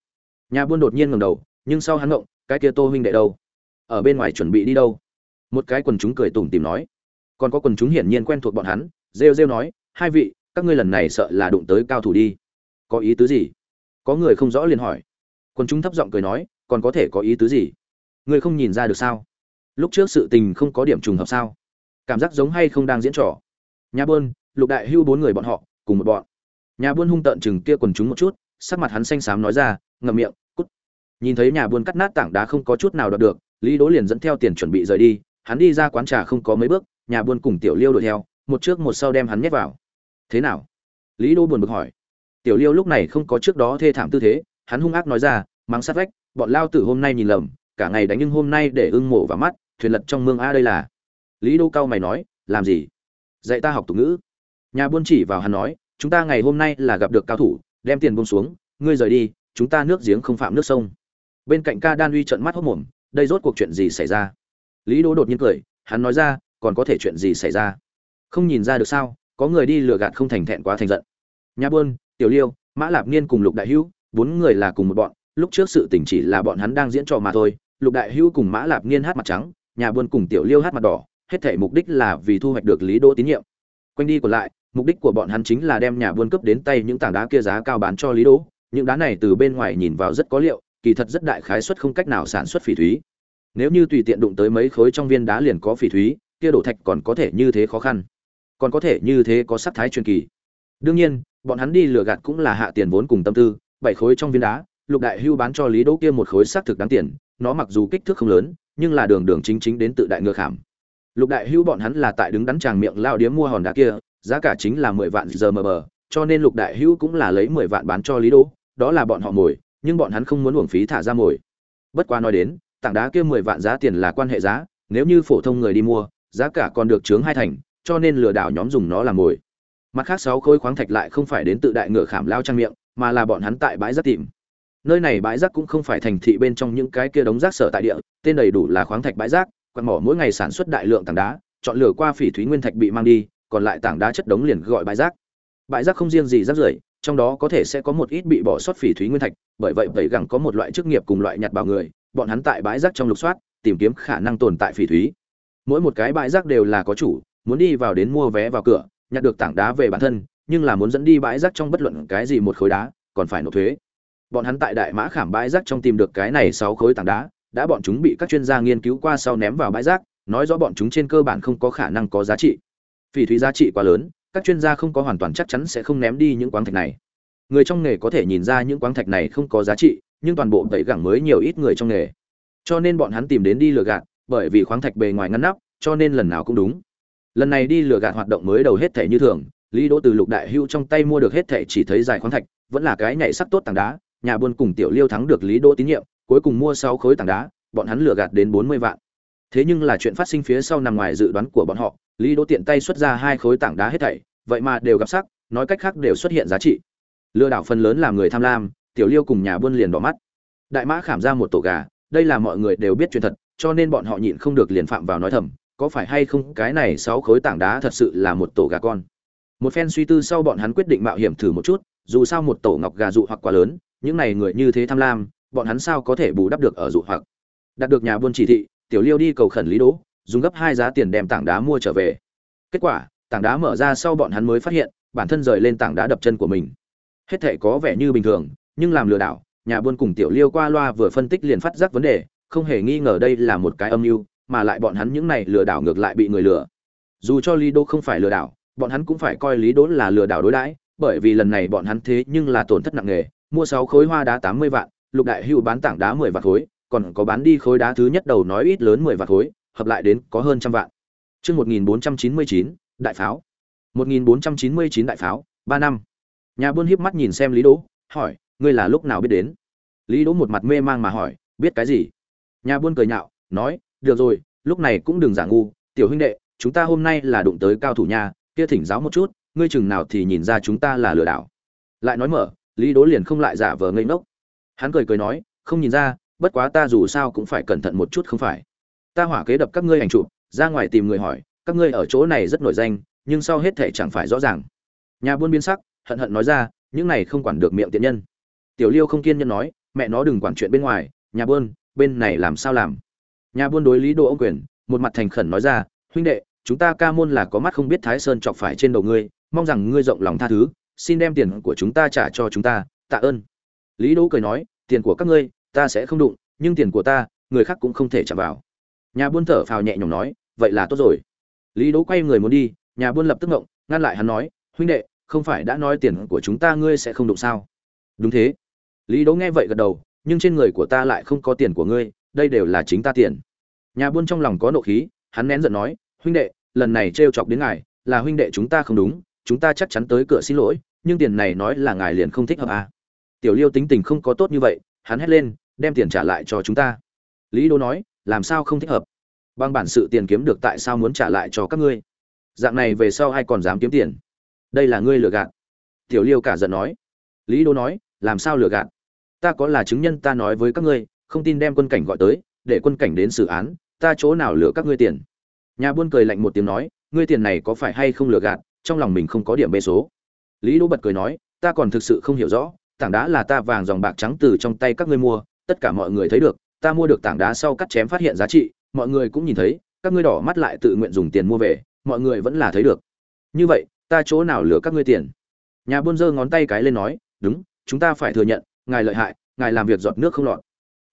Nhà buôn đột nhiên ngẩng đầu, nhưng sau hắn ngộng, cái kia tô huynh đệ đâu? Ở bên ngoài chuẩn bị đi đâu? Một cái quần chúng cười tủm tìm nói. Còn có quần chúng hiển nhiên quen thuộc bọn hắn, rêu rêu nói, hai vị các ngươi lần này sợ là đụng tới cao thủ đi. Có ý tứ gì? Có người không rõ liền hỏi. Quần chúng thấp giọng cười nói, còn có thể có ý tứ gì? Ngươi không nhìn ra được sao? Lúc trước sự tình không có điểm trùng hợp sao? Cảm giác giống hay không đang diễn trò? Nhà bơn lục đại hưu bốn người bọn họ, cùng một bọn. Nhà buôn hung tợn chừng kia quần chúng một chút, sắc mặt hắn xanh xám nói ra, ngậm miệng, cút. Nhìn thấy nhà buôn cắt nát tảng đá không có chút nào đoạt được, lý đỗ liền dẫn theo tiền chuẩn bị rời đi. Hắn đi ra quán trà không có mấy bước nhà buôn cùng tiểu liêu đuổi theo, một trước một sau đem hắn nhét vào thế nào? Lý Đô buồn bực hỏi. Tiểu liêu lúc này không có trước đó thê thảm tư thế, hắn hung ác nói ra mang sát vách, bọn lao tử hôm nay nhìn lầm, cả ngày đánh nhưng hôm nay để ưng mổ vào mắt, thuyền lật trong mương a đây là. Lý đô cao mày nói, làm gì? Dạy ta học tục ngữ. Nhà buôn chỉ vào hắn nói, chúng ta ngày hôm nay là gặp được cao thủ, đem tiền bông xuống, ngươi rời đi, chúng ta nước giếng không phạm nước sông. Bên cạnh ca đan uy trận mắt hốc mồm, đây rốt cuộc chuyện gì xảy ra? Lý Đô đột nhiên cười, hắn nói ra, còn có thể chuyện gì xảy ra? Không nhìn ra được sao? Có người đi lừa gạt không thành thẹn quá thành giận. Nhà buôn, tiểu liêu, mã lạp niên cùng lục đại hữu, bốn người là cùng một bọn, lúc trước sự tình chỉ là bọn hắn đang diễn trò mà thôi. Lục đại hữu cùng mã lạp niên hát mặt trắng nhà buôn cùng tiểu liêu hát mặt đỏ, hết thể mục đích là vì thu hoạch được lý đỗ tín nhiệm. Quanh đi còn lại, mục đích của bọn hắn chính là đem nhà buôn cấp đến tay những tảng đá kia giá cao bán cho lý đỗ. Những đá này từ bên ngoài nhìn vào rất có liệu, kỳ thật rất đại khái suất không cách nào sản xuất phỉ thúy. Nếu như tùy tiện đụng tới mấy khối trong viên đá liền có phỉ thúy, kia đổ thạch còn có thể như thế khó khăn còn có thể như thế có sắc thái truyền kỳ. Đương nhiên, bọn hắn đi lừa gạt cũng là hạ tiền vốn cùng tâm tư, bảy khối trong viên đá, lục đại hưu bán cho lý đỗ kia một khối xác thực đáng tiền, nó mặc dù kích thước không lớn, nhưng là đường đường chính chính đến tự đại ngựa hàm. Lục đại hưu bọn hắn là tại đứng đắn tràng miệng lao điếm mua hòn đá kia, giá cả chính là mười vạn giờ mờ mờ cho nên lục đại hưu cũng là lấy mười vạn bán cho lý đỗ, đó là bọn họ mồi, nhưng bọn hắn không muốn uổng phí thả ra mồi. Bất qua nói đến, tảng đá kia mười vạn giá tiền là quan hệ giá, nếu như phổ thông người đi mua, giá cả còn được chướng hai thành cho nên lừa đảo nhóm dùng nó làm mồi. Mặt khác sáu khối khoáng thạch lại không phải đến tự đại ngựa khảm lao trang miệng, mà là bọn hắn tại bãi rác tìm. Nơi này bãi rác cũng không phải thành thị bên trong những cái kia đống rác sở tại địa, tên đầy đủ là khoáng thạch bãi rác, quạt mỏ mỗi ngày sản xuất đại lượng tảng đá, chọn lựa qua phỉ thúy nguyên thạch bị mang đi, còn lại tảng đá chất đống liền gọi bãi rác. Bãi rác không riêng gì rác rưởi, trong đó có thể sẽ có một ít bị bỏ sót phỉ thúy nguyên thạch, bởi vậy vậy gẳng có một loại chức nghiệp cùng loại nhặt bảo người, bọn hắn tại bãi rác trong lục soát, tìm kiếm khả năng tồn tại phỉ thúy. Mỗi một cái bãi rác đều là có chủ muốn đi vào đến mua vé vào cửa, nhặt được tảng đá về bản thân, nhưng là muốn dẫn đi bãi rác trong bất luận cái gì một khối đá, còn phải nộp thuế. Bọn hắn tại đại mã khảm bãi rác trong tìm được cái này sáu khối tảng đá, đã bọn chúng bị các chuyên gia nghiên cứu qua sau ném vào bãi rác, nói rõ bọn chúng trên cơ bản không có khả năng có giá trị. Phỉ thúy giá trị quá lớn, các chuyên gia không có hoàn toàn chắc chắn sẽ không ném đi những quáng thạch này. Người trong nghề có thể nhìn ra những quáng thạch này không có giá trị, nhưng toàn bộ tẩy gẳng mới nhiều ít người trong nghề. Cho nên bọn hắn tìm đến đi lừa gạt, bởi vì khoáng thạch bề ngoài ngăn nắp, cho nên lần nào cũng đúng lần này đi lừa gạt hoạt động mới đầu hết thể như thường, lý đỗ từ lục đại hưu trong tay mua được hết thể chỉ thấy dài khoáng thạch, vẫn là cái nhảy sắc tốt tảng đá, nhà buôn cùng tiểu liêu thắng được lý đỗ tín nhiệm, cuối cùng mua sáu khối tảng đá, bọn hắn lừa gạt đến bốn mươi vạn. Thế nhưng là chuyện phát sinh phía sau nằm ngoài dự đoán của bọn họ, lý đỗ tiện tay xuất ra hai khối tảng đá hết thảy, vậy mà đều gặp sắc, nói cách khác đều xuất hiện giá trị. Lừa đảo phần lớn là người tham lam, tiểu liêu cùng nhà buôn liền đỏ mắt. Đại mã khảm ra một tổ gà, đây là mọi người đều biết chuyện thật, cho nên bọn họ nhịn không được liền phạm vào nói thầm có phải hay không cái này sáu khối tảng đá thật sự là một tổ gà con? Một phen suy tư sau bọn hắn quyết định mạo hiểm thử một chút, dù sao một tổ ngọc gà dụ hoặc quá lớn, những này người như thế tham lam, bọn hắn sao có thể bù đắp được ở dụ hoặc? Đạt được nhà buôn chỉ thị, tiểu liêu đi cầu khẩn lý đỗ, dùng gấp hai giá tiền đem tảng đá mua trở về. Kết quả, tảng đá mở ra sau bọn hắn mới phát hiện, bản thân rời lên tảng đá đập chân của mình. Hết thể có vẻ như bình thường, nhưng làm lừa đảo, nhà buôn cùng tiểu liêu qua loa vừa phân tích liền phát giác vấn đề, không hề nghi ngờ đây là một cái âm mưu mà lại bọn hắn những này lừa đảo ngược lại bị người lừa dù cho lý đỗ không phải lừa đảo bọn hắn cũng phải coi lý đỗ là lừa đảo đối đãi bởi vì lần này bọn hắn thế nhưng là tổn thất nặng nề mua sáu khối hoa đá tám mươi vạn lục đại hưu bán tảng đá mười vạn khối còn có bán đi khối đá thứ nhất đầu nói ít lớn mười vạn khối hợp lại đến có hơn trăm vạn Chương 1499, đại pháo. 1499 đại pháo, 3 năm. Nhà buôn hiếp mắt nhìn xem Lý Đỗ, hỏi, ngươi là lúc nào biết đến? Lý Đỗ một mặt mê mang mà hỏi, biết cái gì? Nhà buôn cười nhạo, nói, được rồi, lúc này cũng đừng giả ngu, tiểu huynh đệ, chúng ta hôm nay là đụng tới cao thủ nhà, kia thỉnh giáo một chút, ngươi chừng nào thì nhìn ra chúng ta là lừa đảo. Lại nói mở, Lý đố liền không lại giả vờ ngây ngốc. Hắn cười cười nói, không nhìn ra, bất quá ta dù sao cũng phải cẩn thận một chút không phải. Ta hỏa kế đập các ngươi ảnh chụp, ra ngoài tìm người hỏi các ngươi ở chỗ này rất nổi danh nhưng sau hết thể chẳng phải rõ ràng nhà buôn biên sắc hận hận nói ra những này không quản được miệng tiện nhân tiểu liêu không kiên nhân nói mẹ nó đừng quản chuyện bên ngoài nhà buôn bên này làm sao làm nhà buôn đối lý đỗ ông quyền, một mặt thành khẩn nói ra, huynh đệ, chúng ta ca môn là có mắt không biết thái sơn chọc phải trên đầu ngươi, mong rằng ngươi rộng lòng tha thứ, xin đem tiền của chúng ta trả cho chúng ta, tạ ơn. Lý đỗ cười nói, tiền của các ngươi, ta sẽ không đụng, nhưng tiền của ta, người khác cũng không thể chạm vào. Nhà buôn thở phào nhẹ nhõm nói, vậy là tốt rồi. Lý đỗ quay người muốn đi, nhà buôn lập tức ngộng, ngăn lại hắn nói, huynh đệ, không phải đã nói tiền của chúng ta ngươi sẽ không đụng sao? Đúng thế. Lý đỗ nghe vậy gật đầu, nhưng trên người của ta lại không có tiền của ngươi đây đều là chính ta tiền. Nhà buôn trong lòng có nộ khí, hắn nén giận nói, huynh đệ, lần này trêu chọc đến ngài, là huynh đệ chúng ta không đúng, chúng ta chắc chắn tới cửa xin lỗi, nhưng tiền này nói là ngài liền không thích hợp à. tiểu liêu tính tình không có tốt như vậy, hắn hét lên, đem tiền trả lại cho chúng ta. Lý Đô nói, làm sao không thích hợp? Bằng bản sự tiền kiếm được tại sao muốn trả lại cho các ngươi? Dạng này về sau ai còn dám kiếm tiền? Đây là ngươi lừa gạt. Tiểu liêu cả giận nói. Lý đô nói, làm sao lừa gạt? Ta có là chứng nhân ta nói với các ngươi không tin đem quân cảnh gọi tới, để quân cảnh đến xử án, ta chỗ nào lừa các ngươi tiền. Nhà buôn cười lạnh một tiếng nói, ngươi tiền này có phải hay không lừa gạt, trong lòng mình không có điểm bê số. Lý đỗ bật cười nói, ta còn thực sự không hiểu rõ, tảng đá là ta vàng dòng bạc trắng từ trong tay các ngươi mua, tất cả mọi người thấy được, ta mua được tảng đá sau cắt chém phát hiện giá trị, mọi người cũng nhìn thấy, các ngươi đỏ mắt lại tự nguyện dùng tiền mua về, mọi người vẫn là thấy được. Như vậy, ta chỗ nào lừa các ngươi tiền? Nhà buôn giơ ngón tay cái lên nói, đúng, chúng ta phải thừa nhận, ngài lợi hại, ngài làm việc giọt nước không lọt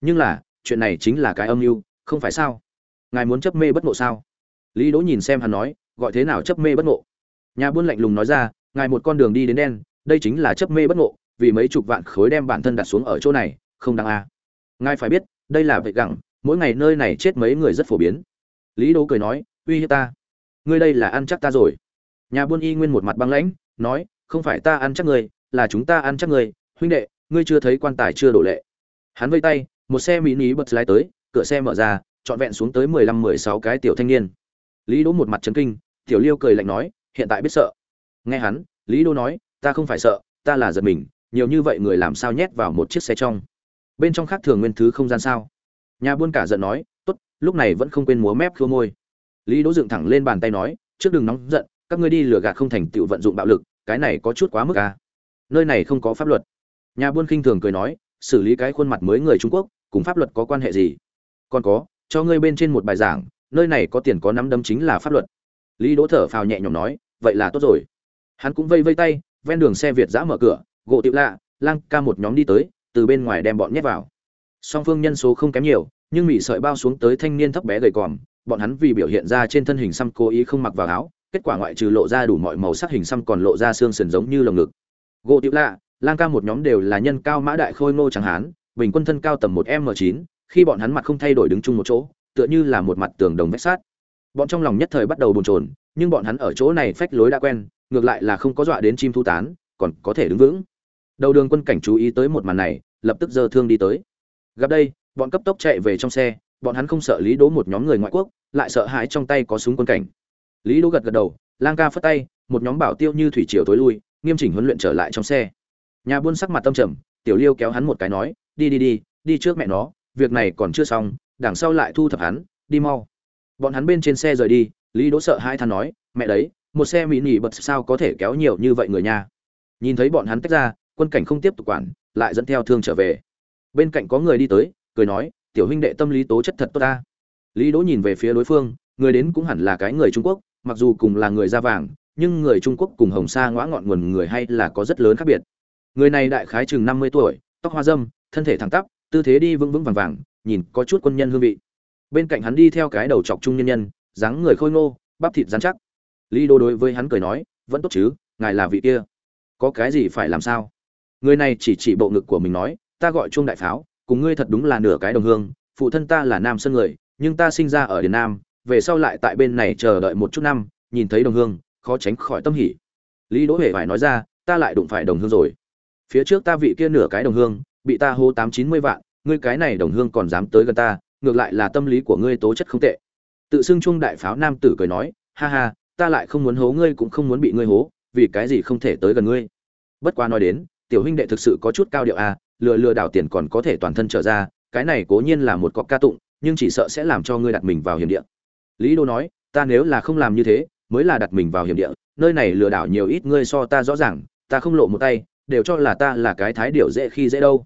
nhưng là, chuyện này chính là cái âm mưu, không phải sao? Ngài muốn chấp mê bất ngộ sao? Lý đỗ nhìn xem hắn nói, gọi thế nào chấp mê bất ngộ? Nhà buôn lạnh lùng nói ra, ngài một con đường đi đến đen, đây chính là chấp mê bất ngộ, vì mấy chục vạn khối đem bản thân đặt xuống ở chỗ này, không đáng a à. ngài phải biết, đây là vậy gặng mỗi ngày nơi này chết mấy người rất phổ biến. Lý đỗ cười nói, uy hiếp ta. Ngươi đây là ăn chắc ta rồi. Nhà buôn y nguyên một mặt băng lãnh, nói, không phải ta ăn chắc ngươi, là chúng ta ăn chắc ngươi. Huynh đệ, ngươi chưa thấy quan tài chưa đổ lệ. Hắn vây tay một xe mỹ bật lái tới, cửa xe mở ra, trọn vẹn xuống tới mười lăm, mười sáu cái tiểu thanh niên. Lý đỗ một mặt chấn kinh, tiểu liêu cười lạnh nói, hiện tại biết sợ. Nghe hắn, lý đỗ nói, ta không phải sợ, ta là giật mình, nhiều như vậy người làm sao nhét vào một chiếc xe trong? Bên trong khác thường nguyên thứ không gian sao? Nhà buôn cả giận nói, tốt, lúc này vẫn không quên múa mép khua môi. Lý đỗ dựng thẳng lên bàn tay nói, trước đừng nóng giận, các ngươi đi lừa gạt không thành tựu vận dụng bạo lực, cái này có chút quá mức à. nơi này không có pháp luật. Nhà buôn khinh thường cười nói, xử lý cái khuôn mặt mới người trung quốc cùng pháp luật có quan hệ gì? Còn có, cho ngươi bên trên một bài giảng, nơi này có tiền có nắm đấm chính là pháp luật. Lý đỗ thở phào nhẹ nhõm nói, vậy là tốt rồi. Hắn cũng vây vây tay, ven đường xe việt giã mở cửa, gỗ tiệu lạ, lang ca một nhóm đi tới, từ bên ngoài đem bọn nhét vào. Song phương nhân số không kém nhiều, nhưng mỹ sợi bao xuống tới thanh niên thấp bé gầy còm, bọn hắn vì biểu hiện ra trên thân hình xăm cố ý không mặc vào áo, kết quả ngoại trừ lộ ra đủ mọi màu sắc hình xăm còn lộ ra xương sườn giống như lồng ngực. Gỗ tiệu lạ, lang ca một nhóm đều là nhân cao mã đại khôi ngô chẳng hán bình quân thân cao tầm một m chín, khi bọn hắn mặt không thay đổi đứng chung một chỗ, tựa như là một mặt tường đồng vách sát bọn trong lòng nhất thời bắt đầu bồn chồn, nhưng bọn hắn ở chỗ này phách lối đã quen, ngược lại là không có dọa đến chim thu tán, còn có thể đứng vững. Đầu đường quân cảnh chú ý tới một màn này, lập tức giơ thương đi tới. Gặp đây, bọn cấp tốc chạy về trong xe, bọn hắn không sợ lý đố một nhóm người ngoại quốc, lại sợ hãi trong tay có súng quân cảnh. Lý đố gật gật đầu, lang ca phất tay, một nhóm bảo tiêu như thủy triều tối lui, nghiêm chỉnh huấn luyện trở lại trong xe. Nhà buôn sắc mặt tâm trầm tiểu liêu kéo hắn một cái nói, đi đi đi đi trước mẹ nó, việc này còn chưa xong, đằng sau lại thu thập hắn, đi mau. Bọn hắn bên trên xe rời đi, lý đỗ sợ hai thằng nói, mẹ đấy, một xe mỹ nỉ bật sao có thể kéo nhiều như vậy người nha? Nhìn thấy bọn hắn tách ra, quân cảnh không tiếp tục quản, lại dẫn theo thương trở về. Bên cạnh có người đi tới, cười nói, tiểu huynh đệ tâm lý tố chất thật tốt ta. Lý đỗ nhìn về phía đối phương, người đến cũng hẳn là cái người trung quốc, mặc dù cùng là người da vàng, nhưng người trung quốc cùng hồng sa ngõ ngọn nguồn người hay là có rất lớn khác biệt người này đại khái chừng năm mươi tuổi, tóc hoa dâm thân thể thẳng tắp, tư thế đi vững vững vàng vàng, nhìn có chút quân nhân hương vị. Bên cạnh hắn đi theo cái đầu chọc trung nhân nhân, dáng người khôi ngô, bắp thịt dán chắc. Lý đô đối với hắn cười nói, vẫn tốt chứ, ngài là vị kia. Có cái gì phải làm sao? Người này chỉ chỉ bộ ngực của mình nói, ta gọi chuông đại pháo, cùng ngươi thật đúng là nửa cái đồng hương, phụ thân ta là nam sơn người, nhưng ta sinh ra ở điền nam, về sau lại tại bên này chờ đợi một chút năm, nhìn thấy đồng hương, khó tránh khỏi tâm hỉ. Lý đỗ hề phải nói ra, ta lại đụng phải đồng hương rồi phía trước ta vị kia nửa cái đồng hương, bị ta hô tám chín mươi vạn, ngươi cái này đồng hương còn dám tới gần ta, ngược lại là tâm lý của ngươi tố chất không tệ. Tự xưng trung đại pháo nam tử cười nói, ha ha, ta lại không muốn hố ngươi cũng không muốn bị ngươi hố, vì cái gì không thể tới gần ngươi? Bất quá nói đến, tiểu huynh đệ thực sự có chút cao điệu à lừa lừa đảo tiền còn có thể toàn thân trở ra, cái này cố nhiên là một cọc ca tụng, nhưng chỉ sợ sẽ làm cho ngươi đặt mình vào hiểm địa. Lý đô nói, ta nếu là không làm như thế, mới là đặt mình vào hiểm địa, nơi này lừa đảo nhiều ít ngươi so ta rõ ràng, ta không lộ một tay đều cho là ta là cái thái điệu dễ khi dễ đâu.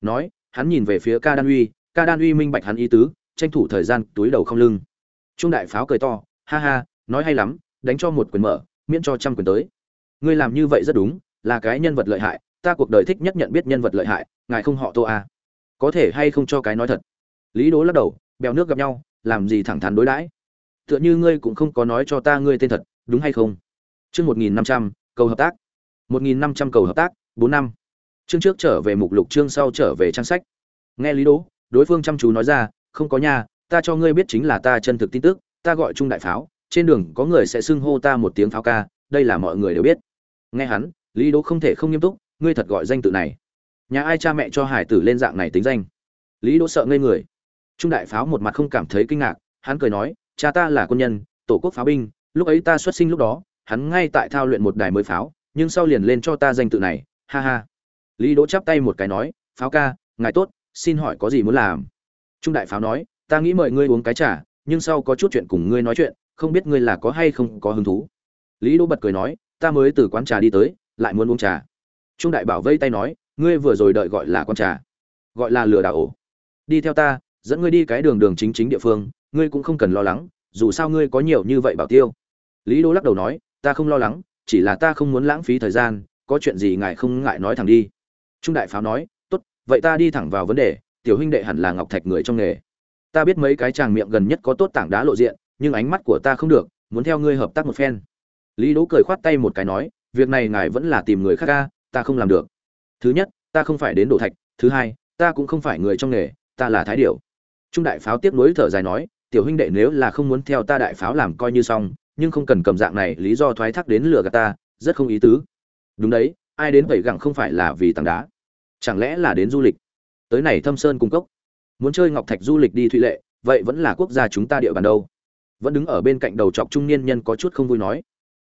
Nói, hắn nhìn về phía ca đan uy, ca đan uy minh bạch hắn ý tứ, tranh thủ thời gian túi đầu không lưng. Trung đại pháo cười to, ha ha, nói hay lắm, đánh cho một quyền mở, miễn cho trăm quyền tới. Ngươi làm như vậy rất đúng, là cái nhân vật lợi hại, ta cuộc đời thích nhất nhận biết nhân vật lợi hại, ngài không họ tô a. Có thể hay không cho cái nói thật? Lý đố lắc đầu, bèo nước gặp nhau, làm gì thẳng thắn đối đãi? Tựa như ngươi cũng không có nói cho ta ngươi tên thật, đúng hay không? Chương một nghìn năm trăm, cầu hợp tác. Một nghìn năm trăm cầu hợp tác bốn năm. Chương trước trở về mục lục, chương sau trở về trang sách. Nghe lý đỗ, đối phương chăm chú nói ra, không có nhà ta cho ngươi biết chính là ta chân thực tin tức, ta gọi trung đại pháo, trên đường có người sẽ xưng hô ta một tiếng pháo ca, đây là mọi người đều biết. Nghe hắn, lý đỗ không thể không nghiêm túc, ngươi thật gọi danh tự này. Nhà ai cha mẹ cho hải tử lên dạng này tính danh? Lý đỗ sợ ngây người. Trung đại pháo một mặt không cảm thấy kinh ngạc, hắn cười nói, cha ta là quân nhân, tổ quốc pháo binh, lúc ấy ta xuất sinh lúc đó, hắn ngay tại thao luyện một đài mới pháo, nhưng sau liền lên cho ta danh tự này ha ha. Lý đỗ chắp tay một cái nói, pháo ca, ngài tốt, xin hỏi có gì muốn làm? Trung đại pháo nói, ta nghĩ mời ngươi uống cái trà, nhưng sau có chút chuyện cùng ngươi nói chuyện, không biết ngươi là có hay không có hứng thú. Lý đỗ bật cười nói, ta mới từ quán trà đi tới, lại muốn uống trà. Trung đại bảo vây tay nói, ngươi vừa rồi đợi gọi là con trà, gọi là lừa đảo ổ. Đi theo ta, dẫn ngươi đi cái đường đường chính chính địa phương, ngươi cũng không cần lo lắng, dù sao ngươi có nhiều như vậy bảo tiêu. Lý đô lắc đầu nói, ta không lo lắng, chỉ là ta không muốn lãng phí thời gian có chuyện gì ngài không ngại nói thẳng đi. Trung đại pháo nói, tốt, vậy ta đi thẳng vào vấn đề, tiểu huynh đệ hẳn là ngọc thạch người trong nghề. Ta biết mấy cái chàng miệng gần nhất có tốt tảng đá lộ diện, nhưng ánh mắt của ta không được, muốn theo ngươi hợp tác một phen. Lý đỗ cười khoát tay một cái nói, việc này ngài vẫn là tìm người khác ca ta không làm được. Thứ nhất, ta không phải đến đổ thạch, thứ hai, ta cũng không phải người trong nghề, ta là thái điểu. Trung đại pháo tiếp nối thở dài nói, tiểu huynh đệ nếu là không muốn theo ta đại pháo làm coi như xong, nhưng không cần cầm dạng này, lý do thoái thác đến lừa gạt ta, rất không ý tứ đúng đấy, ai đến vậy gặng không phải là vì tảng đá. Chẳng lẽ là đến du lịch? Tới này thâm sơn cung cấp muốn chơi ngọc thạch du lịch đi thụy lệ, vậy vẫn là quốc gia chúng ta địa bàn đâu. Vẫn đứng ở bên cạnh đầu chọc trung niên nhân có chút không vui nói.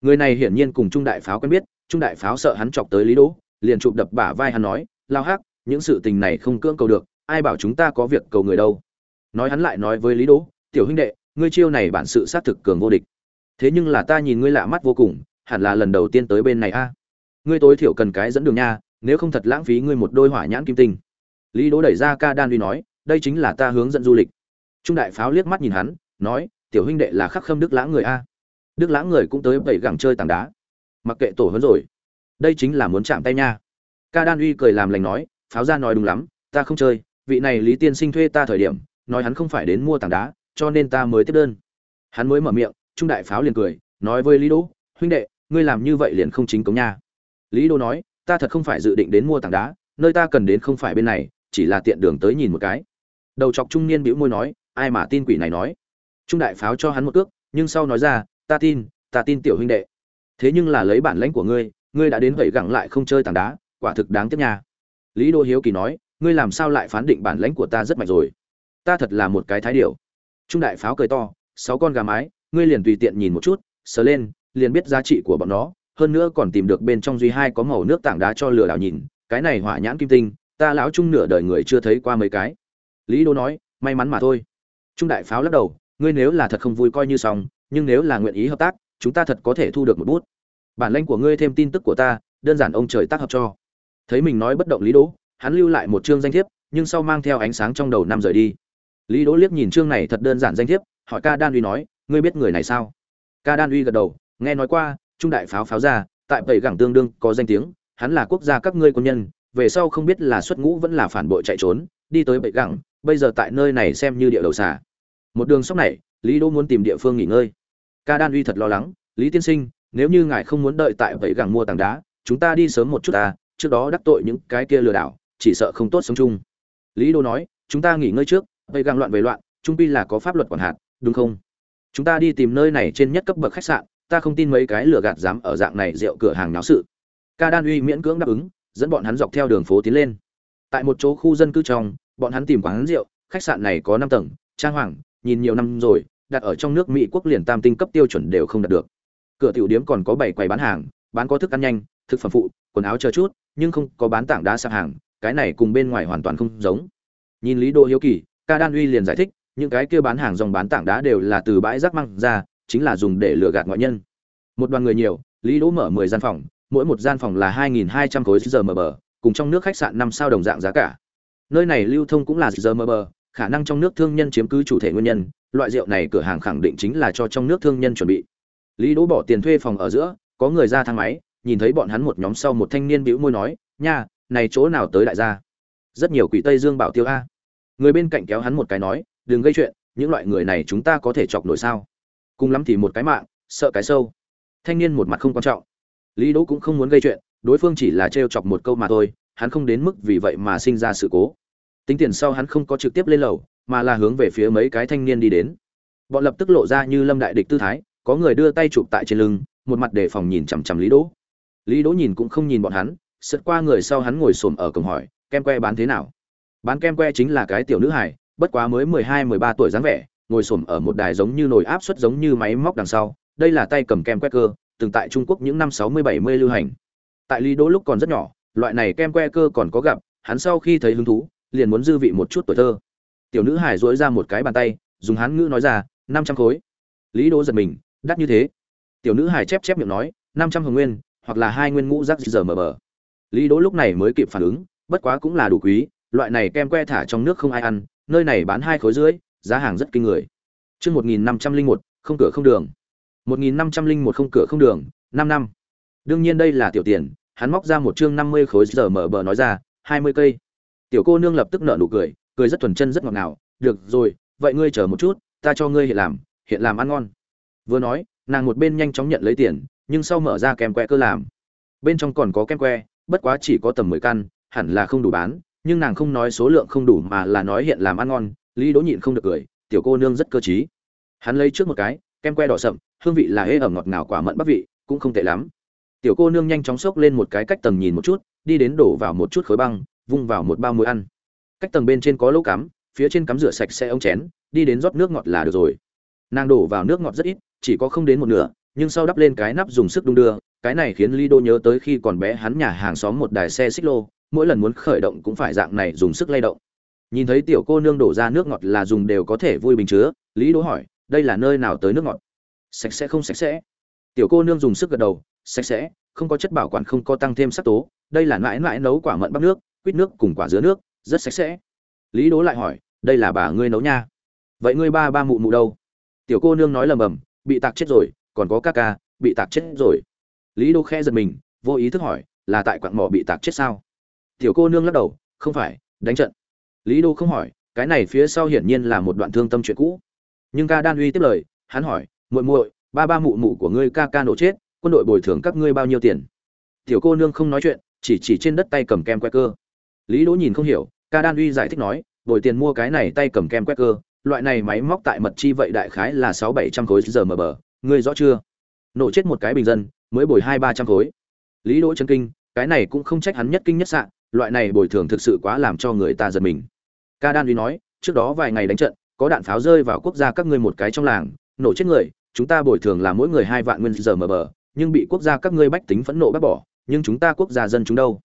Người này hiển nhiên cùng trung đại pháo quen biết, trung đại pháo sợ hắn chọc tới lý đỗ, liền chụp đập bả vai hắn nói, lao hắc, những sự tình này không cưỡng cầu được, ai bảo chúng ta có việc cầu người đâu? Nói hắn lại nói với lý đỗ, tiểu huynh đệ, ngươi chiêu này bản sự sát thực cường vô địch. Thế nhưng là ta nhìn ngươi lạ mắt vô cùng, hẳn là lần đầu tiên tới bên này a ngươi tối thiểu cần cái dẫn đường nha, nếu không thật lãng phí ngươi một đôi hỏa nhãn kim tinh. Lý đỗ đẩy ra ca đan uy nói, đây chính là ta hướng dẫn du lịch. Trung đại pháo liếc mắt nhìn hắn, nói, tiểu huynh đệ là khắc khâm đức lãng người a. Đức lãng người cũng tới bảy gẳng chơi tảng đá. Mặc kệ tổ hơn rồi. Đây chính là muốn chạm tay nha. Ca đan uy cười làm lành nói, pháo ra nói đúng lắm, ta không chơi, vị này lý tiên sinh thuê ta thời điểm, nói hắn không phải đến mua tảng đá, cho nên ta mới tiếp đơn. Hắn mới mở miệng, trung đại pháo liền cười, nói với lý đỗ, huynh đệ, ngươi làm như vậy liền không chính cống nha lý đô nói, ta thật không phải dự định đến mua tảng đá, nơi ta cần đến không phải bên này, chỉ là tiện đường tới nhìn một cái. Đầu chọc trung niên bĩu môi nói, ai mà tin quỷ này nói? Trung đại pháo cho hắn một cước, nhưng sau nói ra, ta tin ta tin tiểu huynh đệ. Thế nhưng là lấy bản lãnh của ngươi ngươi đã đến vậy gặng lại không chơi tảng đá, quả thực đáng tiếc nha. Lý đô hiếu kỳ nói, ngươi làm sao lại phán định bản lãnh của ta rất mạnh rồi? Ta thật là một cái thái điệu trung đại pháo cười to, sáu con gà mái, ngươi liền tùy tiện nhìn một chút, sờ lên, liền biết giá trị của bọn nó hơn nữa còn tìm được bên trong duy hai có màu nước tảng đá cho lừa đảo nhìn, cái này hỏa nhãn kim tinh, ta lão trung nửa đời người chưa thấy qua mấy cái. Lý đô nói, may mắn mà thôi. Trung đại pháo lắc đầu, ngươi nếu là thật không vui coi như xong, nhưng nếu là nguyện ý hợp tác, chúng ta thật có thể thu được một bút. Bản lãnh của ngươi thêm tin tức của ta, đơn giản ông trời tác hợp cho. Thấy mình nói bất động lý đỗ, hắn lưu lại một chương danh thiếp, nhưng sau mang theo ánh sáng trong đầu năm rời đi. Lý đỗ liếc nhìn chương này thật đơn giản danh thiếp, hỏi ca đan uy nói, ngươi biết người này sao? Ca đan uy gật đầu, nghe nói qua trung đại pháo pháo ra, tại bảy gẳng tương đương có danh tiếng, hắn là quốc gia các ngươi quân nhân, về sau không biết là xuất ngũ vẫn là phản bội chạy trốn, đi tới bảy gẳng, bây giờ tại nơi này xem như địa đầu xả một đường sóc này, lý đỗ muốn tìm địa phương nghỉ ngơi. Ca đan uy thật lo lắng, lý tiên sinh, nếu như ngài không muốn đợi tại bảy gẳng mua tảng đá, chúng ta đi sớm một chút ta trước đó đắc tội những cái kia lừa đảo, chỉ sợ không tốt sống chung. Lý đô nói, chúng ta nghỉ ngơi trước vậy găng loạn về loạn, trung pi là có pháp luật quản hạt, đúng không? Chúng ta đi tìm nơi này trên nhất cấp bậc khách sạn ta không tin mấy cái lừa gạt dám ở dạng này rượu cửa hàng náo sự. Ca đan uy miễn cưỡng đáp ứng, dẫn bọn hắn dọc theo đường phố tiến lên. Tại một chỗ khu dân cư trong, bọn hắn tìm quán rượu, khách sạn này có năm tầng, trang hoàng, nhìn nhiều năm rồi, đặt ở trong nước mỹ quốc liền tam tinh cấp tiêu chuẩn đều không đạt được. Cửa tiểu điếm còn có bảy quầy bán hàng, bán có thức ăn nhanh, thực phẩm phụ, quần áo chờ chút, nhưng không có bán tảng đá sạp hàng, cái này cùng bên ngoài hoàn toàn không giống. Nhìn lý đô hiếu kỳ, ca đan uy liền giải thích, những cái kia bán hàng dòng bán tảng đá đều là từ bãi rác măng ra chính là dùng để lừa gạt ngoại nhân. Một đoàn người nhiều, lý đỗ mở mười gian phòng, mỗi một gian phòng là hai nghìn hai trăm khối giờ mờ bờ, cùng trong nước khách sạn năm sao đồng dạng giá cả. Nơi này lưu thông cũng là giờ mờ bờ, khả năng trong nước thương nhân chiếm cứ chủ thể nguyên nhân, loại rượu này cửa hàng khẳng định chính là cho trong nước thương nhân chuẩn bị. Lý đỗ bỏ tiền thuê phòng ở giữa, có người ra thang máy, nhìn thấy bọn hắn một nhóm sau một thanh niên bĩu môi nói, nha, này chỗ nào tới đại gia? Rất nhiều quỷ tây dương bảo tiêu a. Người bên cạnh kéo hắn một cái nói, đừng gây chuyện, những loại người này chúng ta có thể chọc nổi sao? Cùng lắm thì một cái mạng, sợ cái sâu. Thanh niên một mặt không quan trọng. Lý đỗ cũng không muốn gây chuyện, đối phương chỉ là trêu chọc một câu mà thôi, hắn không đến mức vì vậy mà sinh ra sự cố. Tính tiền sau hắn không có trực tiếp lên lầu, mà là hướng về phía mấy cái thanh niên đi đến. Bọn lập tức lộ ra như lâm đại địch tư thái, có người đưa tay chụp tại trên lưng, một mặt đề phòng nhìn chằm chằm lý đỗ. Lý đỗ nhìn cũng không nhìn bọn hắn, sượt qua người sau hắn ngồi xổm ở cổng hỏi, kem que bán thế nào? Bán kem que chính là cái tiểu nữ hải bất quá mới mười hai, mười ba tuổi dáng vẻ ngồi xổm ở một đài giống như nồi áp suất giống như máy móc đằng sau, đây là tay cầm kem que cơ từng tại trung quốc những năm sáu mươi bảy mươi lưu hành. Tại lý đỗ lúc còn rất nhỏ, loại này kem que cơ còn có gặp, hắn sau khi thấy hứng thú, liền muốn dư vị một chút tuổi thơ. Tiểu nữ hải dỗi ra một cái bàn tay, dùng hán ngữ nói ra, năm trăm khối. Lý đỗ giật mình, đắt như thế. Tiểu nữ hải chép chép miệng nói, năm trăm hồng nguyên, hoặc là hai nguyên ngũ rắc giờ mờ bờ. Lý đỗ lúc này mới kịp phản ứng, bất quá cũng là đủ quý, loại này kem que thả trong nước không ai ăn, nơi này bán hai khối rưỡi giá hàng rất kinh người. Chương một nghìn năm trăm linh một, không cửa không đường. một nghìn năm trăm linh một, không cửa không đường, năm năm. Đương nhiên đây là tiểu tiền, hắn móc ra một chương năm mươi khối giờ mở bờ nói ra, hai mươi cây. Tiểu cô nương lập tức nở nụ cười cười rất thuần chân rất ngọt ngào, được rồi, vậy ngươi chờ một chút, ta cho ngươi hiện làm hiện làm ăn ngon. Vừa nói, nàng một bên nhanh chóng nhận lấy tiền, nhưng sau mở ra kem que cơ làm. Bên trong còn có kem que, bất quá chỉ có tầm mười căn, hẳn là không đủ bán, nhưng nàng không nói số lượng không đủ mà là nói hiện làm ăn ngon lý đỗ nhịn không được cười tiểu cô nương rất cơ trí. Hắn lấy trước một cái kem que đỏ sậm hương vị là hễ ẩm ngọt ngào quả mận bắc vị cũng không tệ lắm. Tiểu cô nương nhanh chóng xốc lên một cái cách tầng nhìn một chút đi đến đổ vào một chút khối băng vung vào một bao muối ăn. Cách tầng bên trên có lỗ cắm phía trên cắm rửa sạch sẽ ống chén đi đến rót nước ngọt là được rồi. Nàng đổ vào nước ngọt rất ít chỉ có không đến một nửa nhưng sau đắp lên cái nắp dùng sức đung đưa cái này khiến Lý Đô nhớ tới khi còn bé hắn nhà hàng xóm một đài xe xích lô, mỗi lần muốn khởi động cũng phải dạng này dùng sức lay động. Nhìn thấy tiểu cô nương đổ ra nước ngọt là dùng đều có thể vui bình chứa, Lý Đỗ hỏi, đây là nơi nào tới nước ngọt? Sạch sẽ không sạch sẽ? Tiểu cô nương dùng sức gật đầu, sạch sẽ, không có chất bảo quản không có tăng thêm sắc tố, đây là mãi mãi nấu quả mận bắp nước, quýt nước cùng quả dứa nước, rất sạch sẽ. Lý Đỗ lại hỏi, đây là bà ngươi nấu nha. Vậy ngươi ba ba mụ mụ đâu? Tiểu cô nương nói lầm bầm, bị tạc chết rồi, còn có ca ca, bị tạc chết rồi lý đô khe giật mình vô ý thức hỏi là tại quặng mỏ bị tạc chết sao tiểu cô nương lắc đầu không phải đánh trận lý đô không hỏi, cái này phía sau hiển nhiên là một đoạn thương tâm chuyện cũ. Nhưng ca đan uy tiếp lời, hắn hỏi, muội muội, ba ba mụ mụ của ngươi ca ca nổ chết, quân đội bồi thường các ngươi bao nhiêu tiền? Tiểu cô nương không nói chuyện, chỉ chỉ trên đất tay cầm kem que cơ. Lý đỗ nhìn không hiểu, ca đan uy giải thích nói bồi tiền mua cái này tay cầm kem que cơ, loại này máy móc tại mật chi vậy đại khái là sáu bảy trăm khối giờ mờ bờ, ngươi rõ chưa? Nổ chết một cái bình dân, mới bồi hai ba trăm khối. Lý đỗ chân kinh, cái này cũng không trách hắn nhất kinh nhất sạn loại này bồi thường thực sự quá làm cho người ta giật mình ca đan uy nói, trước đó vài ngày đánh trận, có đạn pháo rơi vào quốc gia các ngươi một cái trong làng, nổ chết người, chúng ta bồi thường là mỗi người hai vạn nguyên giờ mờ bờ, nhưng bị quốc gia các ngươi bách tính phẫn nộ bác bỏ, nhưng chúng ta quốc gia dân chúng đâu?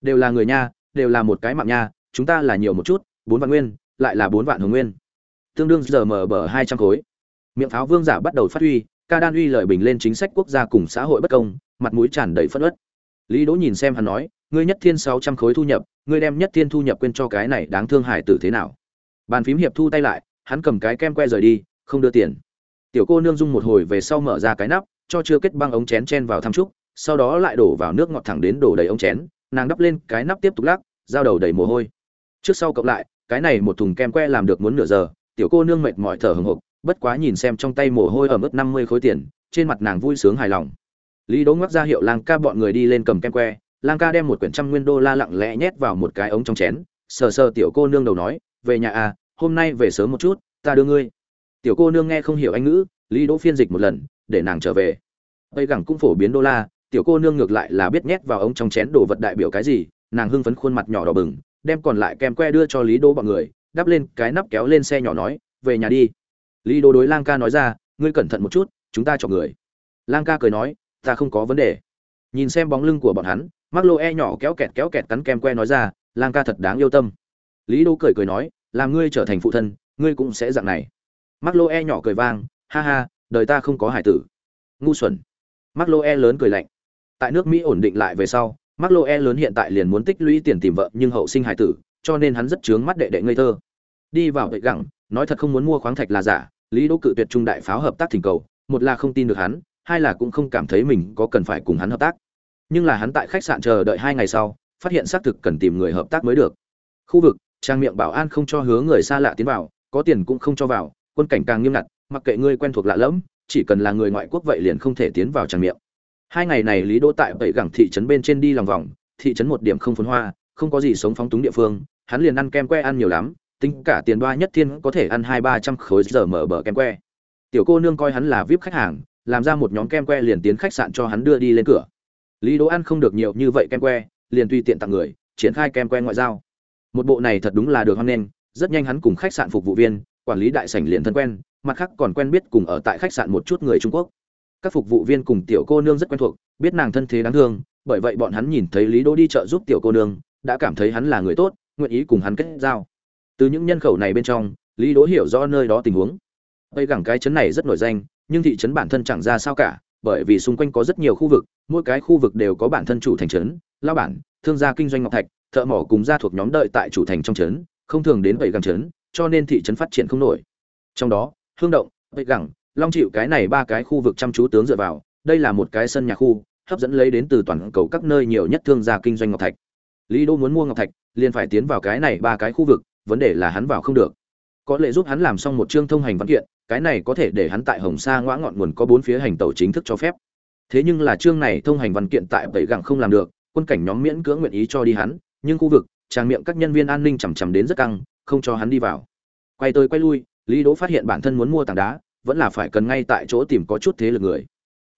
Đều là người nha, đều là một cái mạng nha, chúng ta là nhiều một chút, bốn vạn nguyên, lại là bốn vạn hồng nguyên. Tương đương giờ mở bờ hai trăm khối. Miệng pháo vương giả bắt đầu phát huy, ca đan uy lợi bình lên chính sách quốc gia cùng xã hội bất công, mặt mũi tràn đầy phất ớt lý đỗ nhìn xem hắn nói ngươi nhất thiên sáu trăm khối thu nhập, ngươi đem nhất thiên thu nhập quên cho cái này đáng thương hải tử thế nào? Bàn phím hiệp thu tay lại, hắn cầm cái kem que rời đi, không đưa tiền. Tiểu cô nương dung một hồi về sau mở ra cái nắp, cho chưa kết băng ống chén chen vào thăm trúc, sau đó lại đổ vào nước ngọt thẳng đến đổ đầy ống chén, nàng đắp lên cái nắp tiếp tục lắc, dao đầu đầy mồ hôi. Trước sau cộng lại, cái này một thùng kem que làm được muốn nửa giờ, tiểu cô nương mệt mỏi thở hừng hực, bất quá nhìn xem trong tay mồ hôi ở mức năm mươi khối tiền, trên mặt nàng vui sướng hài lòng. Lý đỗ ngoắc ra hiệu lang ca bọn người đi lên cầm kem que lang ca đem một quyển trăm nguyên đô la lặng lẽ nhét vào một cái ống trong chén, sờ sờ tiểu cô nương đầu nói, về nhà à hôm nay về sớm một chút, ta đưa ngươi. Tiểu cô nương nghe không hiểu anh ngữ, lý đỗ phiên dịch một lần, để nàng trở về. Tây gẳng cũng phổ biến đô la, tiểu cô nương ngược lại là biết nhét vào ống trong chén đồ vật đại biểu cái gì, nàng hưng phấn khuôn mặt nhỏ đỏ bừng, đem còn lại kem que đưa cho lý đỗ bọn người, đắp lên cái nắp kéo lên xe nhỏ nói, về nhà đi. Lý đỗ đối lang ca nói ra, ngươi cẩn thận một chút, chúng ta chọn người. Lang ca cười nói, ta không có vấn đề. Nhìn xem bóng lưng của bọn hắn mắc lô e nhỏ kéo kẹt kéo kẹt cắn kem que nói ra, lang ca thật đáng yêu tâm. Lý đỗ cười cười nói, làm ngươi trở thành phụ thân, ngươi cũng sẽ dạng này. Mắc lô e nhỏ cười vang, ha ha, đời ta không có hải tử. Ngu xuẩn. Mắc lô e lớn cười lạnh. Tại nước mỹ ổn định lại về sau mắc lô e lớn hiện tại liền muốn tích lũy tiền tìm vợ nhưng hậu sinh hải tử, cho nên hắn rất chướng mắt đệ đệ ngây thơ. Đi vào vệ gẳng nói thật không muốn mua khoáng thạch là giả, lý đỗ cự tuyệt trung đại pháo hợp tác thỉnh cầu, một là không tin được hắn, hai là cũng không cảm thấy mình có cần phải cùng hắn hợp tác nhưng là hắn tại khách sạn chờ đợi hai ngày sau, phát hiện xác thực cần tìm người hợp tác mới được. Khu vực, trang miệng bảo an không cho hứa người xa lạ tiến vào, có tiền cũng không cho vào, quân cảnh càng nghiêm ngặt, mặc kệ ngươi quen thuộc lạ lẫm, chỉ cần là người ngoại quốc vậy liền không thể tiến vào trang miệng. Hai ngày này lý đỗ tại bảy gẳng thị trấn bên trên đi lòng vòng, thị trấn một điểm không phồn hoa, không có gì sống phóng túng địa phương, hắn liền ăn kem que ăn nhiều lắm, tính cả tiền đoa nhất thiên có thể ăn hai ba trăm khối giờ mở bờ kem que. Tiểu cô nương coi hắn là vip khách hàng, làm ra một nhóm kem que liền tiến khách sạn cho hắn đưa đi lên cửa lý đỗ ăn không được nhiều như vậy kem que, liền tùy tiện tặng người, triển khai kem que ngoại giao. Một bộ này thật đúng là được hoan nghênh, rất nhanh hắn cùng khách sạn phục vụ viên, quản lý đại sảnh liền thân quen, mặt khác còn quen biết cùng ở tại khách sạn một chút người trung quốc. Các phục vụ viên cùng tiểu cô nương rất quen thuộc, biết nàng thân thế đáng thương, bởi vậy bọn hắn nhìn thấy lý đỗ đi chợ giúp tiểu cô nương, đã cảm thấy hắn là người tốt, nguyện ý cùng hắn kết giao. Từ những nhân khẩu này bên trong, lý đỗ hiểu rõ nơi đó tình huống. Tây gẳng cái trấn này rất nổi danh, nhưng thị trấn bản thân chẳng ra sao cả bởi vì xung quanh có rất nhiều khu vực, mỗi cái khu vực đều có bản thân chủ thành trấn, lao bản, thương gia kinh doanh ngọc thạch, thợ mỏ cùng gia thuộc nhóm đợi tại chủ thành trong trấn, không thường đến vậy gẳng trấn, cho nên thị trấn phát triển không nổi. Trong đó, hương động vậy gẳng, long chịu cái này ba cái khu vực chăm chú tướng dựa vào, đây là một cái sân nhà khu, hấp dẫn lấy đến từ toàn cầu các nơi nhiều nhất thương gia kinh doanh ngọc thạch. Lý đô muốn mua ngọc thạch, liền phải tiến vào cái này ba cái khu vực, vấn đề là hắn vào không được có lẽ giúp hắn làm xong một chương thông hành văn kiện, cái này có thể để hắn tại hồng sa ngõ ngọn nguồn có bốn phía hành tàu chính thức cho phép. Thế nhưng là chương này thông hành văn kiện tại bảy gẳng không làm được, quân cảnh nhóm miễn cưỡng nguyện ý cho đi hắn, nhưng khu vực, trang miệng các nhân viên an ninh chằm chằm đến rất căng, không cho hắn đi vào. Quay tới quay lui, lý đỗ phát hiện bản thân muốn mua tảng đá, vẫn là phải cần ngay tại chỗ tìm có chút thế lực người.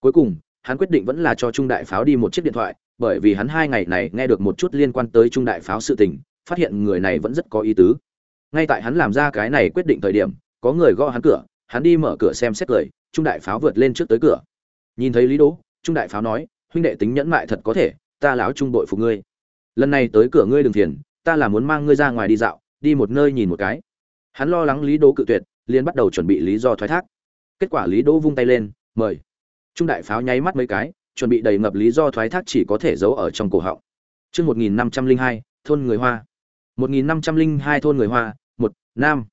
Cuối cùng, hắn quyết định vẫn là cho trung đại pháo đi một chiếc điện thoại, bởi vì hắn hai ngày này nghe được một chút liên quan tới trung đại pháo sự tình, phát hiện người này vẫn rất có ý tứ ngay tại hắn làm ra cái này quyết định thời điểm, có người gõ hắn cửa, hắn đi mở cửa xem xét cười, trung đại pháo vượt lên trước tới cửa. Nhìn thấy lý đỗ, trung đại pháo nói, huynh đệ tính nhẫn mại thật có thể, ta láo trung đội phục ngươi. Lần này tới cửa ngươi đừng phiền, ta là muốn mang ngươi ra ngoài đi dạo, đi một nơi nhìn một cái. Hắn lo lắng lý đỗ cự tuyệt, liền bắt đầu chuẩn bị lý do thoái thác. Kết quả lý đỗ vung tay lên, mời. Trung đại pháo nháy mắt mấy cái, chuẩn bị đầy ngập lý do thoái thác chỉ có thể giấu ở trong cổ họng. Chương một nghìn năm trăm linh hai, thôn người hoa một nghìn năm trăm linh hai thôn người hoa, một, nam.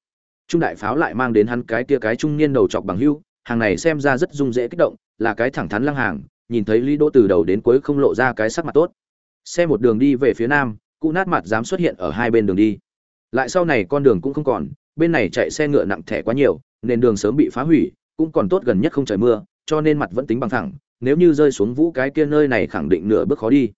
Trung đại pháo lại mang đến hắn cái kia cái trung niên đầu chọc bằng hưu, hàng này xem ra rất dung dễ kích động, là cái thẳng thắn lăng hàng, nhìn thấy lý đỗ từ đầu đến cuối không lộ ra cái sắc mặt tốt. Xe một đường đi về phía nam, cụ nát mặt dám xuất hiện ở hai bên đường đi. Lại sau này con đường cũng không còn, bên này chạy xe ngựa nặng thẻ quá nhiều nên đường sớm bị phá hủy, cũng còn tốt gần nhất không trời mưa, cho nên mặt vẫn tính bằng thẳng, nếu như rơi xuống vũ cái kia nơi này khẳng định nửa bước khó đi.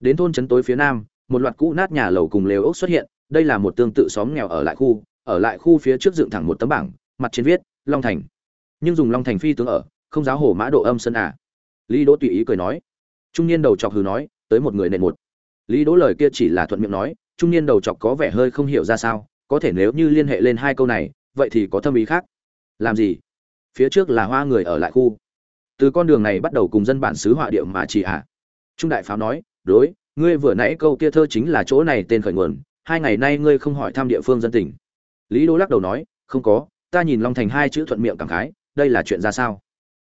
Đến thôn trấn tối phía nam một loạt cũ nát nhà lầu cùng lều ốc xuất hiện, đây là một tương tự xóm nghèo ở lại khu, ở lại khu phía trước dựng thẳng một tấm bảng, mặt trên viết, long thành. Nhưng dùng long thành phi tướng ở, không giáo hổ mã độ âm sân à? Lý đỗ tùy ý cười nói. Trung niên đầu chọc hừ nói, tới một người nền một. Lý đỗ lời kia chỉ là thuận miệng nói, trung niên đầu chọc có vẻ hơi không hiểu ra sao, có thể nếu như liên hệ lên hai câu này, vậy thì có thâm ý khác. Làm gì? Phía trước là hoa người ở lại khu. Từ con đường này bắt đầu cùng dân bản xứ họa điệu mà chỉ ạ à. trung đại pháo nói, đối ngươi vừa nãy câu kia thơ chính là chỗ này tên khởi nguồn, hai ngày nay ngươi không hỏi thăm địa phương dân tỉnh lý Đô lắc đầu nói, không có, ta nhìn long thành hai chữ thuận miệng cảm khái, đây là chuyện ra sao?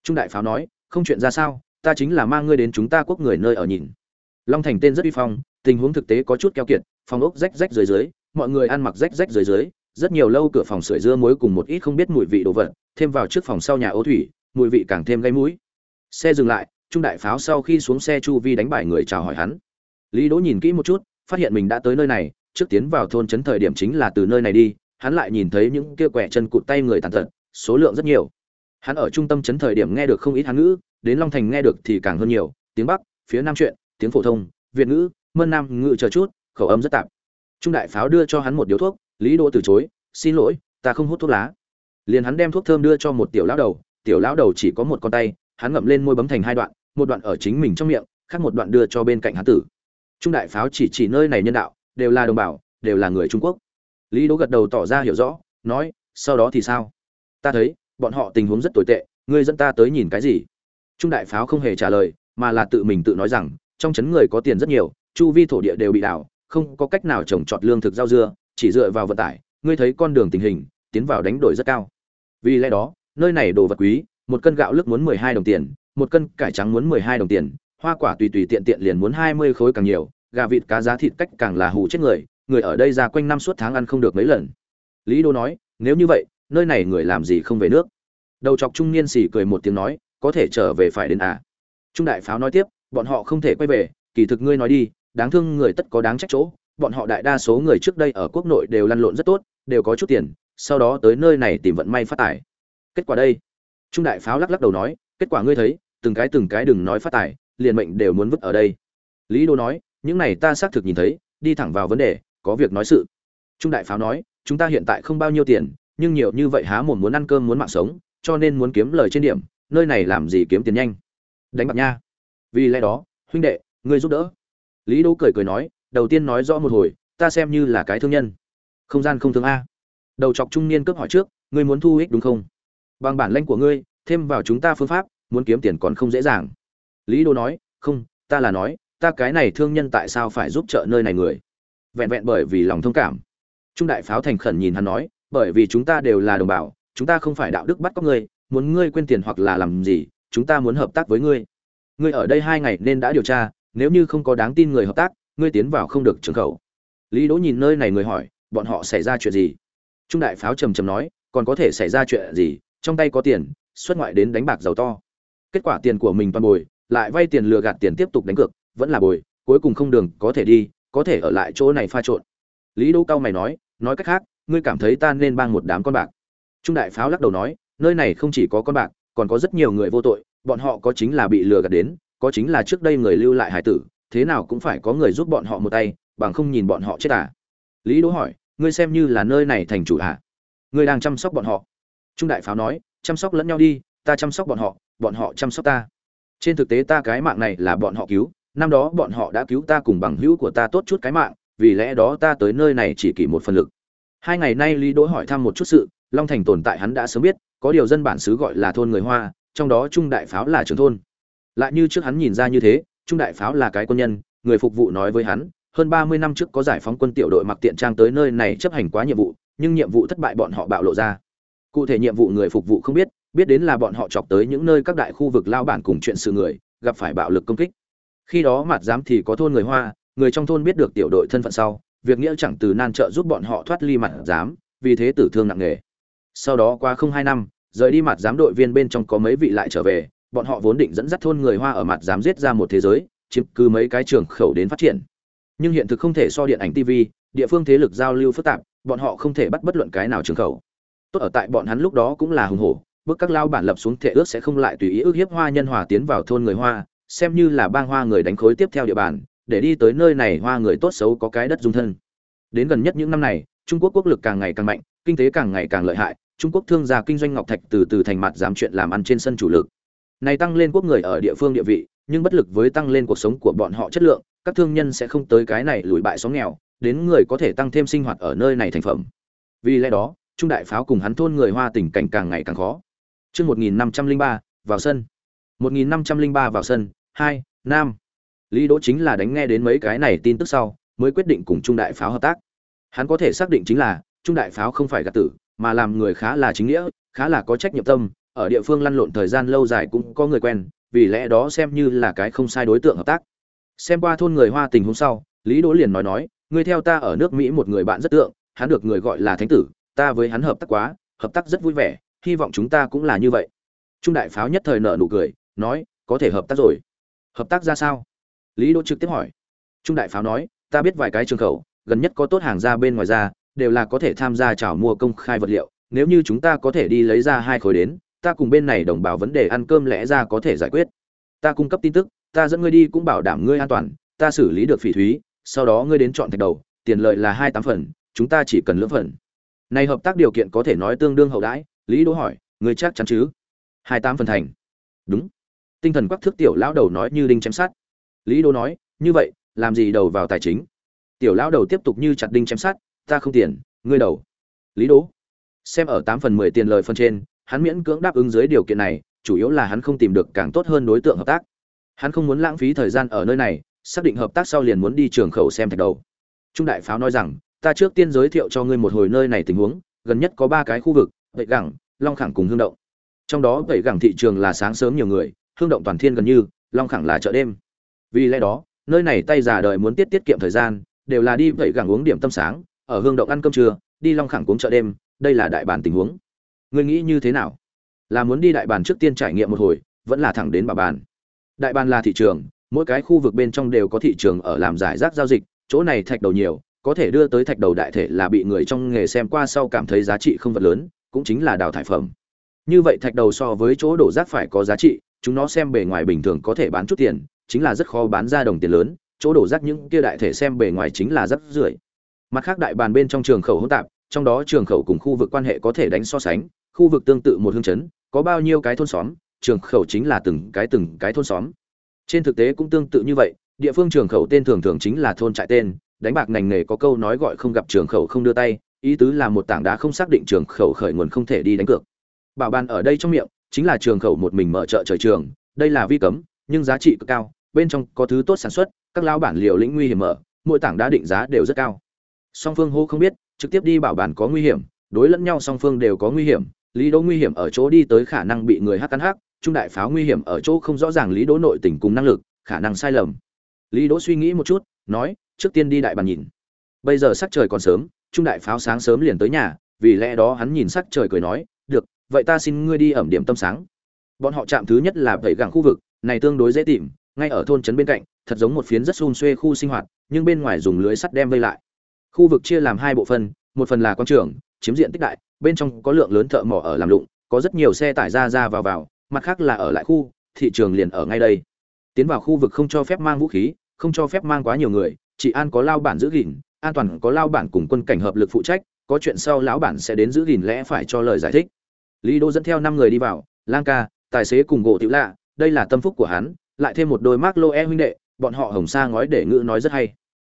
Trung đại pháo nói, không chuyện ra sao, ta chính là mang ngươi đến chúng ta quốc người nơi ở nhìn. Long thành tên rất uy phong, tình huống thực tế có chút keo kiệt, phòng ốc rách rách dưới dưới, mọi người ăn mặc rách rách dưới dưới, rất nhiều lâu cửa phòng sưởi dưa muối cùng một ít không biết mùi vị đồ vật, thêm vào trước phòng sau nhà ô thủy, mùi vị càng thêm gây mũi. Xe dừng lại, trung đại pháo sau khi xuống xe chu vi đánh bại người chào hỏi hắn lý đỗ nhìn kỹ một chút, phát hiện mình đã tới nơi này, trước tiến vào thôn trấn thời điểm chính là từ nơi này đi, hắn lại nhìn thấy những kia quẻ chân cụt tay người tàn tật, số lượng rất nhiều. Hắn ở trung tâm trấn thời điểm nghe được không ít hán ngữ, đến long thành nghe được thì càng hơn nhiều, tiếng bắc, phía nam chuyện, tiếng phổ thông, việt ngữ, mân nam ngữ chờ chút, khẩu âm rất tạp. Trung đại pháo đưa cho hắn một điếu thuốc, lý đỗ từ chối, xin lỗi, ta không hút thuốc lá. Liền hắn đem thuốc thơm đưa cho một tiểu lão đầu, tiểu lão đầu chỉ có một con tay, hắn ngậm lên môi bấm thành hai đoạn, một đoạn ở chính mình trong miệng, khác một đoạn đưa cho bên cạnh hắn tử trung đại pháo chỉ chỉ nơi này nhân đạo, đều là đồng bào, đều là người trung quốc. Lý đỗ gật đầu tỏ ra hiểu rõ, nói, sau đó thì sao? Ta thấy, bọn họ tình huống rất tồi tệ, ngươi dẫn ta tới nhìn cái gì? Trung đại pháo không hề trả lời, mà là tự mình tự nói rằng, trong chấn người có tiền rất nhiều, chu vi thổ địa đều bị đảo, không có cách nào trồng trọt lương thực rau dưa, chỉ dựa vào vận tải, ngươi thấy con đường tình hình, tiến vào đánh đổi rất cao. Vì lẽ đó, nơi này đồ vật quý, một cân gạo lức muốn mười hai đồng tiền, một cân cải trắng muốn mười hai đồng tiền hoa quả tùy tùy tiện tiện liền muốn hai mươi khối càng nhiều, gà vịt cá giá thịt cách càng là hù chết người người ở đây ra quanh năm suốt tháng ăn không được mấy lần. Lý đô nói, nếu như vậy, nơi này người làm gì không về nước? Đầu chọc trung niên xỉ cười một tiếng nói, có thể trở về phải đến à? Trung đại pháo nói tiếp, bọn họ không thể quay về, kỳ thực ngươi nói đi, đáng thương người tất có đáng trách chỗ, bọn họ đại đa số người trước đây ở quốc nội đều lăn lộn rất tốt, đều có chút tiền, sau đó tới nơi này tìm vận may phát tài. Kết quả đây, trung đại pháo lắc lắc đầu nói, kết quả ngươi thấy, từng cái từng cái đừng nói phát tài liền mệnh đều muốn vứt ở đây. Lý đô nói, những này ta xác thực nhìn thấy, đi thẳng vào vấn đề, có việc nói sự. Trung đại pháo nói, chúng ta hiện tại không bao nhiêu tiền, nhưng nhiều như vậy há mồm muốn ăn cơm muốn mạng sống, cho nên muốn kiếm lời trên điểm, nơi này làm gì kiếm tiền nhanh? Đánh bạc nha. Vì lẽ đó, huynh đệ, ngươi giúp đỡ. Lý đô cười cười nói, đầu tiên nói rõ một hồi, ta xem như là cái thương nhân. Không gian không thương a. Đầu chọc trung niên cướp hỏi trước, ngươi muốn thu ích đúng không? Bằng bản lãnh của ngươi, thêm vào chúng ta phương pháp, muốn kiếm tiền còn không dễ dàng lý đỗ nói, không, ta là nói, ta cái này thương nhân tại sao phải giúp trợ nơi này người? Vẹn vẹn bởi vì lòng thông cảm. Trung đại pháo thành khẩn nhìn hắn nói, bởi vì chúng ta đều là đồng bào, chúng ta không phải đạo đức bắt cóc ngươi, muốn ngươi quên tiền hoặc là làm gì, chúng ta muốn hợp tác với ngươi. Ngươi ở đây hai ngày nên đã điều tra, nếu như không có đáng tin người hợp tác, ngươi tiến vào không được trường khẩu. Lý đỗ nhìn nơi này người hỏi, bọn họ xảy ra chuyện gì? Trung đại pháo trầm trầm nói, còn có thể xảy ra chuyện gì? Trong tay có tiền, xuất ngoại đến đánh bạc giàu to. Kết quả tiền của mình toàn bồi lại vay tiền lừa gạt tiền tiếp tục đánh cược, vẫn là bồi, cuối cùng không đường, có thể đi, có thể ở lại chỗ này pha trộn. Lý đỗ cao mày nói nói cách khác, ngươi cảm thấy ta nên bang một đám con bạc. Trung đại pháo lắc đầu nói, nơi này không chỉ có con bạc, còn có rất nhiều người vô tội, bọn họ có chính là bị lừa gạt đến, có chính là trước đây người lưu lại hải tử, thế nào cũng phải có người giúp bọn họ một tay, bằng không nhìn bọn họ chết à. Lý đỗ hỏi, ngươi xem như là nơi này thành chủ à? Ngươi đang chăm sóc bọn họ. Trung đại pháo nói, chăm sóc lẫn nhau đi, ta chăm sóc bọn họ bọn họ chăm sóc ta trên thực tế ta cái mạng này là bọn họ cứu, năm đó bọn họ đã cứu ta cùng bằng hữu của ta tốt chút cái mạng, vì lẽ đó ta tới nơi này chỉ kỷ một phần lực. Hai ngày nay lý đỗ hỏi thăm một chút sự, long thành tồn tại hắn đã sớm biết, có điều dân bản xứ gọi là thôn người hoa, trong đó trung đại pháo là trưởng thôn. Lại như trước hắn nhìn ra như thế, trung đại pháo là cái quân nhân, người phục vụ nói với hắn, hơn ba mươi năm trước có giải phóng quân tiểu đội mặc tiện trang tới nơi này chấp hành quá nhiệm vụ, nhưng nhiệm vụ thất bại bọn họ bạo lộ ra. Cụ thể nhiệm vụ người phục vụ không biết biết đến là bọn họ chọc tới những nơi các đại khu vực lao bản cùng chuyện sự người, gặp phải bạo lực công kích. Khi đó mặt giám thì có thôn người hoa, người trong thôn biết được tiểu đội thân phận sau, việc nghĩa chẳng từ nan trợ giúp bọn họ thoát ly mặt giám, vì thế tử thương nặng nề. Sau đó qua không hai năm, rời đi mặt giám đội viên bên trong có mấy vị lại trở về, bọn họ vốn định dẫn dắt thôn người hoa ở mặt giám giết ra một thế giới, chiếm cứ mấy cái trường khẩu đến phát triển. Nhưng hiện thực không thể so điện ảnh tv địa phương thế lực giao lưu phức tạp, bọn họ không thể bắt bất luận cái nào trường khẩu. Tốt ở tại bọn hắn lúc đó cũng là hùng hổ bước các lao bản lập xuống thể ước sẽ không lại tùy ý ước hiếp hoa nhân hòa tiến vào thôn người hoa, xem như là bang hoa người đánh khối tiếp theo địa bàn, để đi tới nơi này hoa người tốt xấu có cái đất dung thân. Đến gần nhất những năm này, trung quốc quốc lực càng ngày càng mạnh, kinh tế càng ngày càng lợi hại, trung quốc thương gia kinh doanh ngọc thạch từ từ thành mặt dám chuyện làm ăn trên sân chủ lực. Này tăng lên quốc người ở địa phương địa vị, nhưng bất lực với tăng lên cuộc sống của bọn họ chất lượng, các thương nhân sẽ không tới cái này lùi bại xóm nghèo, đến người có thể tăng thêm sinh hoạt ở nơi này thành phẩm. Vì lẽ đó, trung đại pháo cùng hắn thôn người hoa tình cảnh càng ngày càng khó. Chương 1503, vào sân. 1503 vào sân, 2, Nam. Lý Đỗ chính là đánh nghe đến mấy cái này tin tức sau, mới quyết định cùng Trung đại pháo hợp tác. Hắn có thể xác định chính là, Trung đại pháo không phải gạt tử, mà làm người khá là chính nghĩa, khá là có trách nhiệm tâm, ở địa phương lăn lộn thời gian lâu dài cũng có người quen, vì lẽ đó xem như là cái không sai đối tượng hợp tác. Xem qua thôn người Hoa tình huống sau, Lý Đỗ liền nói nói, ngươi theo ta ở nước Mỹ một người bạn rất tượng, hắn được người gọi là thánh tử, ta với hắn hợp tác quá, hợp tác rất vui vẻ, hy vọng chúng ta cũng là như vậy. Trung đại pháo nhất thời nợ nụ cười, nói, có thể hợp tác rồi. Hợp tác ra sao? Lý đỗ trực tiếp hỏi. Trung đại pháo nói, ta biết vài cái trường khẩu, gần nhất có tốt hàng ra bên ngoài ra, đều là có thể tham gia chào mua công khai vật liệu. Nếu như chúng ta có thể đi lấy ra hai khối đến, ta cùng bên này đồng bào vấn đề ăn cơm lẽ ra có thể giải quyết. Ta cung cấp tin tức, ta dẫn ngươi đi cũng bảo đảm ngươi an toàn, ta xử lý được phỉ thúy, sau đó ngươi đến chọn thạch đầu, tiền lợi là hai tám phần, chúng ta chỉ cần lưỡng phần. Này hợp tác điều kiện có thể nói tương đương hậu đãi lý đỗ hỏi người chắc chắn chứ? Hai tám phần thành. Đúng. Tinh thần quắc thước tiểu lão đầu nói như đinh chém sát lý đỗ nói, như vậy, làm gì đầu vào tài chính? Tiểu lão đầu tiếp tục như chặt đinh chém sát ta không tiền, ngươi đầu. Lý đỗ, xem ở tám phần mười tiền lời phần trên, hắn miễn cưỡng đáp ứng dưới điều kiện này, chủ yếu là hắn không tìm được càng tốt hơn đối tượng hợp tác. Hắn không muốn lãng phí thời gian ở nơi này, xác định hợp tác sau liền muốn đi trường khẩu xem thạch đầu. Trung đại pháo nói rằng, ta trước tiên giới thiệu cho ngươi một hồi nơi này tình huống, gần nhất có ba cái khu vực vậy gẳng, long khẳng cùng hương động. Trong đó vậy gẳng thị trường là sáng sớm nhiều người, hương động toàn thiên gần như, long khẳng là chợ đêm. Vì lẽ đó, nơi này tay già đời muốn tiết tiết kiệm thời gian, đều là đi vậy gẳng uống điểm tâm sáng, ở hương động ăn cơm trưa, đi long khẳng uống chợ đêm, đây là đại bản tình huống. Ngươi nghĩ như thế nào? Là muốn đi đại bàn trước tiên trải nghiệm một hồi, vẫn là thẳng đến bà bàn? Đại bàn là thị trường, mỗi cái khu vực bên trong đều có thị trường ở làm giải rác giao dịch, chỗ này thạch đầu nhiều, có thể đưa tới thạch đầu đại thể là bị người trong nghề xem qua sau cảm thấy giá trị không vật lớn cũng chính là đào thải phẩm. Như vậy thạch đầu so với chỗ đổ rác phải có giá trị, chúng nó xem bề ngoài bình thường có thể bán chút tiền, chính là rất khó bán ra đồng tiền lớn, chỗ đổ rác những kia đại thể xem bề ngoài chính là rất rưởi mặt khác đại bàn bên trong trường khẩu hỗn tạp, trong đó trường khẩu cùng khu vực quan hệ có thể đánh so sánh, khu vực tương tự một hương chấn, có bao nhiêu cái thôn xóm, trường khẩu chính là từng cái từng cái thôn xóm. Trên thực tế cũng tương tự như vậy, địa phương trường khẩu tên thường thường chính là thôn trại tên, đánh bạc ngành nghề có câu nói gọi không gặp trường khẩu không đưa tay ý tứ là một tảng đá không xác định trường khẩu khởi nguồn không thể đi đánh cược. Bảo bàn ở đây trong miệng, chính là trường khẩu một mình mở chợ trời trường, đây là vi cấm, nhưng giá trị cực cao, bên trong có thứ tốt sản xuất, các lao bản liều lĩnh nguy hiểm mở, mỗi tảng đá định giá đều rất cao. Song phương hô không biết, trực tiếp đi bảo bàn có nguy hiểm, đối lẫn nhau song phương đều có nguy hiểm, lý đỗ nguy hiểm ở chỗ đi tới khả năng bị người hắc cắn hắc, trung đại pháo nguy hiểm ở chỗ không rõ ràng lý đỗ nội tình cùng năng lực, khả năng sai lầm. Lý đỗ suy nghĩ một chút, nói, trước tiên đi đại bàn nhìn. Bây giờ sắc trời còn sớm trung đại pháo sáng sớm liền tới nhà, vì lẽ đó hắn nhìn sắc trời cười nói, được, vậy ta xin ngươi đi ẩm điểm tâm sáng. Bọn họ chạm thứ nhất là vẩy gẳng khu vực, này tương đối dễ tìm, ngay ở thôn trấn bên cạnh, thật giống một phiến rất xun xuê khu sinh hoạt, nhưng bên ngoài dùng lưới sắt đem vây lại. Khu vực chia làm hai bộ phân một phần là quang trường, chiếm diện tích đại, bên trong có lượng lớn thợ mỏ ở làm lụng, có rất nhiều xe tải ra ra vào vào, mặt khác là ở lại khu, thị trường liền ở ngay đây. Tiến vào khu vực không cho phép mang vũ khí, không cho phép mang quá nhiều người, chị an có lao bản giữ gìn an toàn có lao bản cùng quân cảnh hợp lực phụ trách, có chuyện sau lão bản sẽ đến giữ gìn lẽ phải cho lời giải thích. Lý đô dẫn theo năm người đi vào, lang ca, tài xế cùng gỗ tiểu lạ, đây là tâm phúc của hắn, lại thêm một đôi mác lô e huynh đệ, bọn họ hồng sa ngói để ngữ nói rất hay.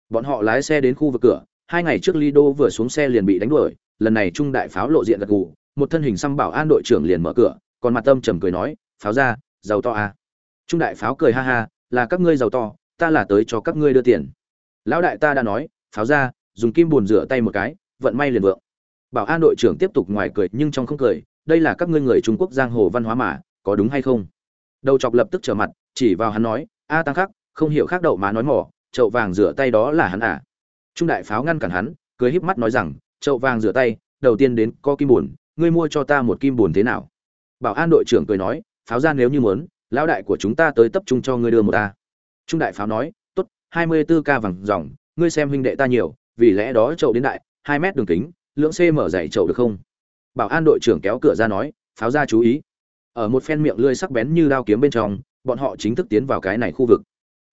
Bọn họ lái xe đến khu vực cửa, hai ngày trước lý đô vừa xuống xe liền bị đánh đuổi, lần này trung đại pháo lộ diện gật gù, một thân hình xăm bảo an đội trưởng liền mở cửa, còn mặt tâm trầm cười nói, pháo ra, giàu to à. trung đại pháo cười ha ha, là các ngươi giàu to, ta là tới cho các ngươi đưa tiền. Lão đại ta đã nói pháo ra, dùng kim bùn rửa tay một cái, vận may liền vượng. Bảo an đội trưởng tiếp tục ngoài cười nhưng trong không cười, đây là các ngươi người trung quốc giang hồ văn hóa mà, có đúng hay không? Đầu chọc lập tức trở mặt, chỉ vào hắn nói, a tăng khắc, không hiểu khác đậu má nói mỏ, chậu vàng rửa tay đó là hắn à? Trung đại pháo ngăn cản hắn, cười híp mắt nói rằng, chậu vàng rửa tay, đầu tiên đến có kim bùn ngươi mua cho ta một kim bùn thế nào? Bảo an đội trưởng cười nói, pháo ra nếu như muốn, lão đại của chúng ta tới tập trung cho ngươi đưa một ta. Trung đại pháo nói, tốt, hai mươi 24 ca vàng dòng ngươi xem huynh đệ ta nhiều, vì lẽ đó chậu đến đại, hai mét đường kính, lưỡng cm dày chậu được không? Bảo an đội trưởng kéo cửa ra nói, pháo ra chú ý. Ở một phen miệng lưỡi sắc bén như đao kiếm bên trong, bọn họ chính thức tiến vào cái này khu vực.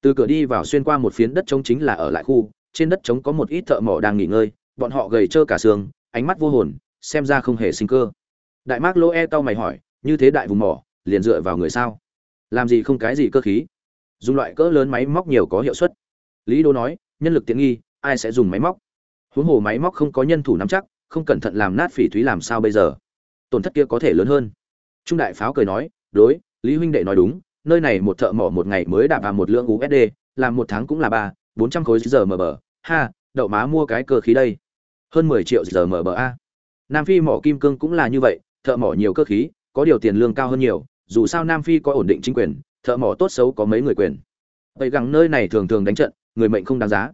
Từ cửa đi vào xuyên qua một phiến đất trống chính là ở lại khu, trên đất trống có một ít thợ mỏ đang nghỉ ngơi, bọn họ gầy trơ cả xương, ánh mắt vô hồn, xem ra không hề sinh cơ. Đại mác lỗ e mày hỏi, như thế đại vùng mỏ, liền dựa vào người sao? Làm gì không cái gì cơ khí? Dùng loại cỡ lớn máy móc nhiều có hiệu suất. Lý đô nói nhân lực tiện nghi, ai sẽ dùng máy móc? Huống hồ máy móc không có nhân thủ nắm chắc, không cẩn thận làm nát phỉ thúy làm sao bây giờ? Tổn thất kia có thể lớn hơn. Trung đại pháo cười nói, đối, lý huynh đệ nói đúng, nơi này một thợ mỏ một ngày mới đạp vào một lượng usd làm một tháng cũng là ba, bốn trăm khối giờ mờ bờ. Ha, đậu má mua cái cơ khí đây. Hơn mười triệu giờ mờ bờ a. Nam phi mỏ kim cương cũng là như vậy, thợ mỏ nhiều cơ khí, có điều tiền lương cao hơn nhiều, dù sao nam phi có ổn định chính quyền, thợ mỏ tốt xấu có mấy người quyền. Vậy gẳng nơi này thường thường đánh trận người mệnh không đáng giá.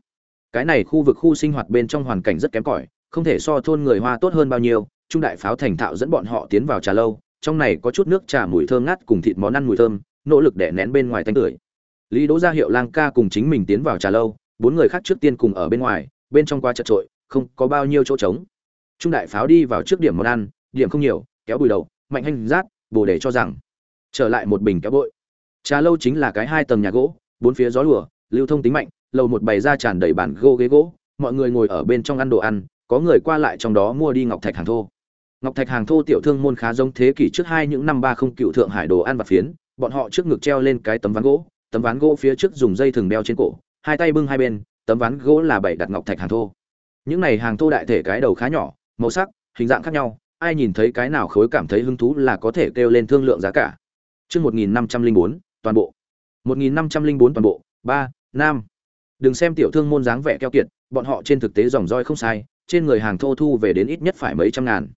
Cái này khu vực khu sinh hoạt bên trong hoàn cảnh rất kém cỏi, không thể so thôn người hoa tốt hơn bao nhiêu, trung đại pháo thành thạo dẫn bọn họ tiến vào trà lâu, trong này có chút nước trà mùi thơm ngát cùng thịt món ăn mùi thơm, nỗ lực để nén bên ngoài tanh tưởi. Lý đỗ ra hiệu lang ca cùng chính mình tiến vào trà lâu, bốn người khác trước tiên cùng ở bên ngoài, bên trong qua chật trội, không có bao nhiêu chỗ trống. Trung đại pháo đi vào trước điểm món ăn, điểm không nhiều, kéo bùi đầu, mạnh hành rát, bồ để cho rằng, trở lại một bình kéo bội. Trà lâu chính là cái hai tầng nhà gỗ, bốn phía gió lùa, lưu thông tính mạnh lầu một bày ra tràn đầy bản gỗ ghế gỗ mọi người ngồi ở bên trong ăn đồ ăn có người qua lại trong đó mua đi ngọc thạch hàng thô ngọc thạch hàng thô tiểu thương môn khá giống thế kỷ trước hai những năm ba không cựu thượng hải đồ ăn và phiến bọn họ trước ngực treo lên cái tấm ván gỗ tấm ván gỗ phía trước dùng dây thừng đeo trên cổ hai tay bưng hai bên tấm ván gỗ là bảy đặt ngọc thạch hàng thô những này hàng thô đại thể cái đầu khá nhỏ màu sắc hình dạng khác nhau ai nhìn thấy cái nào khối cảm thấy hứng thú là có thể kêu lên thương lượng giá cả Chương 1504, toàn bộ. 1504 toàn bộ. 3, nam. Đừng xem tiểu thương môn dáng vẻ keo kiệt, bọn họ trên thực tế dòng roi không sai, trên người hàng thô thu về đến ít nhất phải mấy trăm ngàn.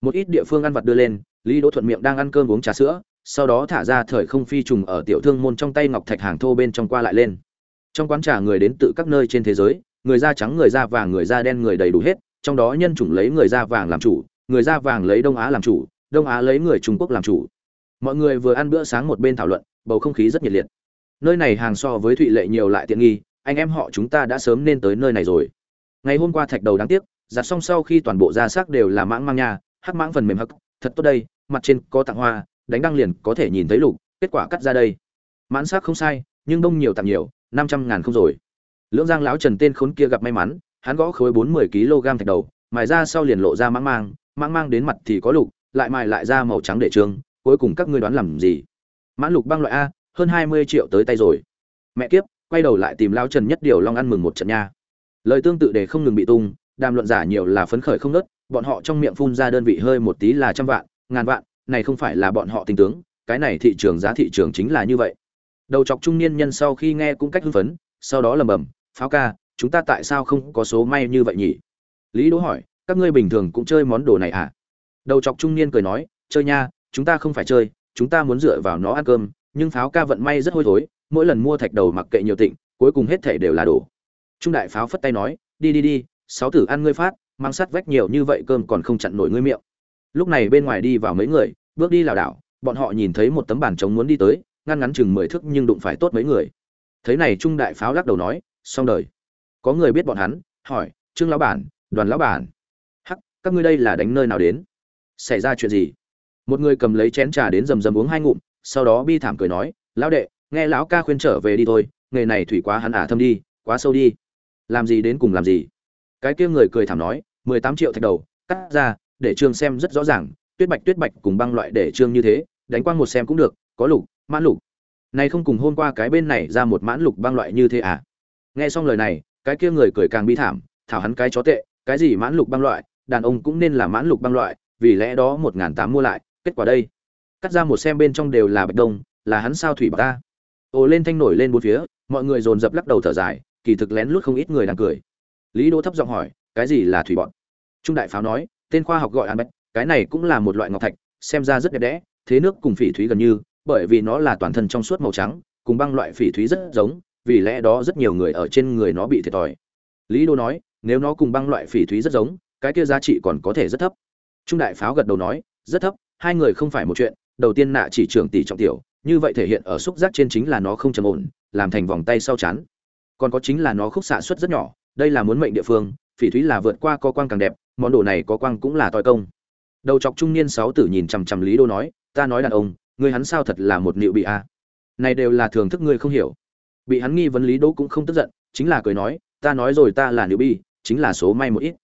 Một ít địa phương ăn vặt đưa lên, Lý Đỗ thuận miệng đang ăn cơm uống trà sữa, sau đó thả ra thời không phi trùng ở tiểu thương môn trong tay ngọc thạch hàng thô bên trong qua lại lên. Trong quán trà người đến từ các nơi trên thế giới, người da trắng, người da vàng, người da đen, người đầy đủ hết, trong đó nhân chủng lấy người da vàng làm chủ, người da vàng lấy Đông Á làm chủ, Đông Á lấy người Trung Quốc làm chủ mọi người vừa ăn bữa sáng một bên thảo luận bầu không khí rất nhiệt liệt nơi này hàng so với thụy lệ nhiều lại tiện nghi anh em họ chúng ta đã sớm nên tới nơi này rồi. Ngày hôm qua thạch đầu đáng tiếc, giặt xong sau khi toàn bộ da xác đều là mãng mang nha, hắc mãng phần mềm hắc, thật tốt đây, mặt trên có tặng hoa, đánh đăng liền có thể nhìn thấy lục, kết quả cắt ra đây. Mãn xác không sai, nhưng đông nhiều tặng nhiều, năm trăm ngàn không rồi. Lưỡng giang lão trần tên khốn kia gặp may mắn, hắn gõ khối bốn mươi kg thạch đầu, mài ra sau liền lộ ra mãng mang mãng mang đến mặt thì có lục, lại mài lại ra màu trắng để trương cuối cùng các ngươi đoán làm gì? Mãn lục băng loại a, hơn hai mươi triệu tới tay rồi. Mẹ kiếp quay đầu lại tìm lao trần nhất điều long ăn mừng một trận nha. Lời tương tự để không ngừng bị tung, đàm luận giả nhiều là phấn khởi không nớt bọn họ trong miệng phun ra đơn vị hơi một tí là trăm vạn, ngàn vạn, này không phải là bọn họ tình tướng, cái này thị trường giá thị trường chính là như vậy. Đầu chọc trung niên nhân sau khi nghe cũng cách hưng phấn, sau đó lầm bầm, pháo ca, chúng ta tại sao không có số may như vậy nhỉ? Lý đỗ hỏi, các ngươi bình thường cũng chơi món đồ này à? Đầu chọc trung niên cười nói, chơi nha, chúng ta không phải chơi, chúng ta muốn dựa vào nó ăn cơm, nhưng pháo ca vận may rất hôi thối mỗi lần mua thạch đầu mặc kệ nhiều tịnh, cuối cùng hết thể đều là đổ. Trung đại pháo phất tay nói, đi đi đi, sáu tử ăn ngươi phát, mang sắt vách nhiều như vậy cơm còn không chặn nổi ngươi miệng. Lúc này bên ngoài đi vào mấy người, bước đi lảo đảo, bọn họ nhìn thấy một tấm bàn trống muốn đi tới, ngăn ngắn chừng mười thước nhưng đụng phải tốt mấy người. Thấy này trung đại pháo lắc đầu nói, xong đời. Có người biết bọn hắn, hỏi, trương lão bản, đoàn lão bản. Hắc, các ngươi đây là đánh nơi nào đến? Xảy ra chuyện gì? Một người cầm lấy chén trà đến rầm rầm uống hai ngụm, sau đó bi thảm cười nói, lão đệ nghe lão ca khuyên trở về đi thôi, nghề này thủy quá hắn ả thâm đi, quá sâu đi. Làm gì đến cùng làm gì? Cái kia người cười thảm nói, mười tám triệu thạch đầu, cắt ra, để trương xem rất rõ ràng, tuyết bạch tuyết bạch cùng băng loại để trương như thế, đánh quang một xem cũng được, có lục, mãn lục. Này không cùng hôm qua cái bên này ra một mãn lục băng loại như thế à? Nghe xong lời này, cái kia người cười càng bi thảm, thảo hắn cái chó tệ, cái gì mãn lục băng loại, đàn ông cũng nên là mãn lục băng loại, vì lẽ đó một ngàn tám mua lại, kết quả đây. Cắt ra một xem bên trong đều là bạch đông, là hắn sao thủy bạc ta? Ồ lên thanh nổi lên bốn phía, mọi người dồn dập lắc đầu thở dài, kỳ thực lén lút không ít người đang cười. Lý đỗ thấp giọng hỏi, cái gì là thủy bọn? Trung đại pháo nói, tên khoa học gọi an bạch cái này cũng là một loại ngọc thạch, xem ra rất đẹp đẽ, thế nước cùng phỉ thúy gần như, bởi vì nó là toàn thân trong suốt màu trắng, cùng băng loại phỉ thúy rất giống, vì lẽ đó rất nhiều người ở trên người nó bị thiệt thòi. Lý đô nói, nếu nó cùng băng loại phỉ thúy rất giống, cái kia giá trị còn có thể rất thấp. Trung đại pháo gật đầu nói, rất thấp, hai người không phải một chuyện, đầu tiên nạ chỉ trưởng tỷ trọng tiểu như vậy thể hiện ở xúc giác trên chính là nó không trầm ổn, làm thành vòng tay sau chắn còn có chính là nó khúc xạ suất rất nhỏ, đây là muốn mệnh địa phương, phỉ thúy là vượt qua có quang càng đẹp, món đồ này có quang cũng là toi công. Đầu chọc trung niên sáu tử nhìn chằm chằm lý đô nói, ta nói đàn ông người hắn sao thật là một nịu bị a? Này đều là thường thức ngươi không hiểu. Bị hắn nghi vấn lý đô cũng không tức giận, chính là cười nói, ta nói rồi ta là nịu bi, chính là số may một ít.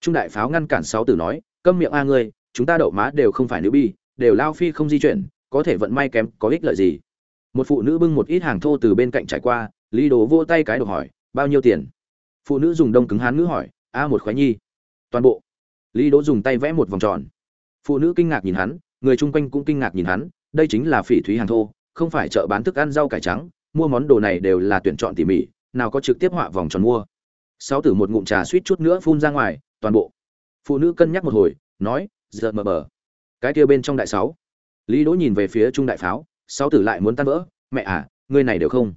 Trung đại pháo ngăn cản sáu tử nói, câm miệng a ngươi, chúng ta đậu má đều không phải nịu bi, đều lao phi không di chuyển có thể vận may kém, có ích lợi gì? Một phụ nữ bưng một ít hàng thô từ bên cạnh trải qua, lý đồ vô tay cái đồ hỏi, bao nhiêu tiền? Phụ nữ dùng đông cứng hán ngữ hỏi, a một khoái nhi. Toàn bộ. Lý đỗ dùng tay vẽ một vòng tròn. Phụ nữ kinh ngạc nhìn hắn, người chung quanh cũng kinh ngạc nhìn hắn, đây chính là phỉ thúy hàng thô, không phải chợ bán thức ăn rau cải trắng, mua món đồ này đều là tuyển chọn tỉ mỉ, nào có trực tiếp họa vòng tròn mua. Sáu tử một ngụm trà suýt chút nữa phun ra ngoài, toàn bộ. Phụ nữ cân nhắc một hồi, nói giờ mờ bờ. Cái kia bên trong đại sáu lý đỗ nhìn về phía trung đại pháo sau tử lại muốn tan vỡ, mẹ à ngươi này đều không.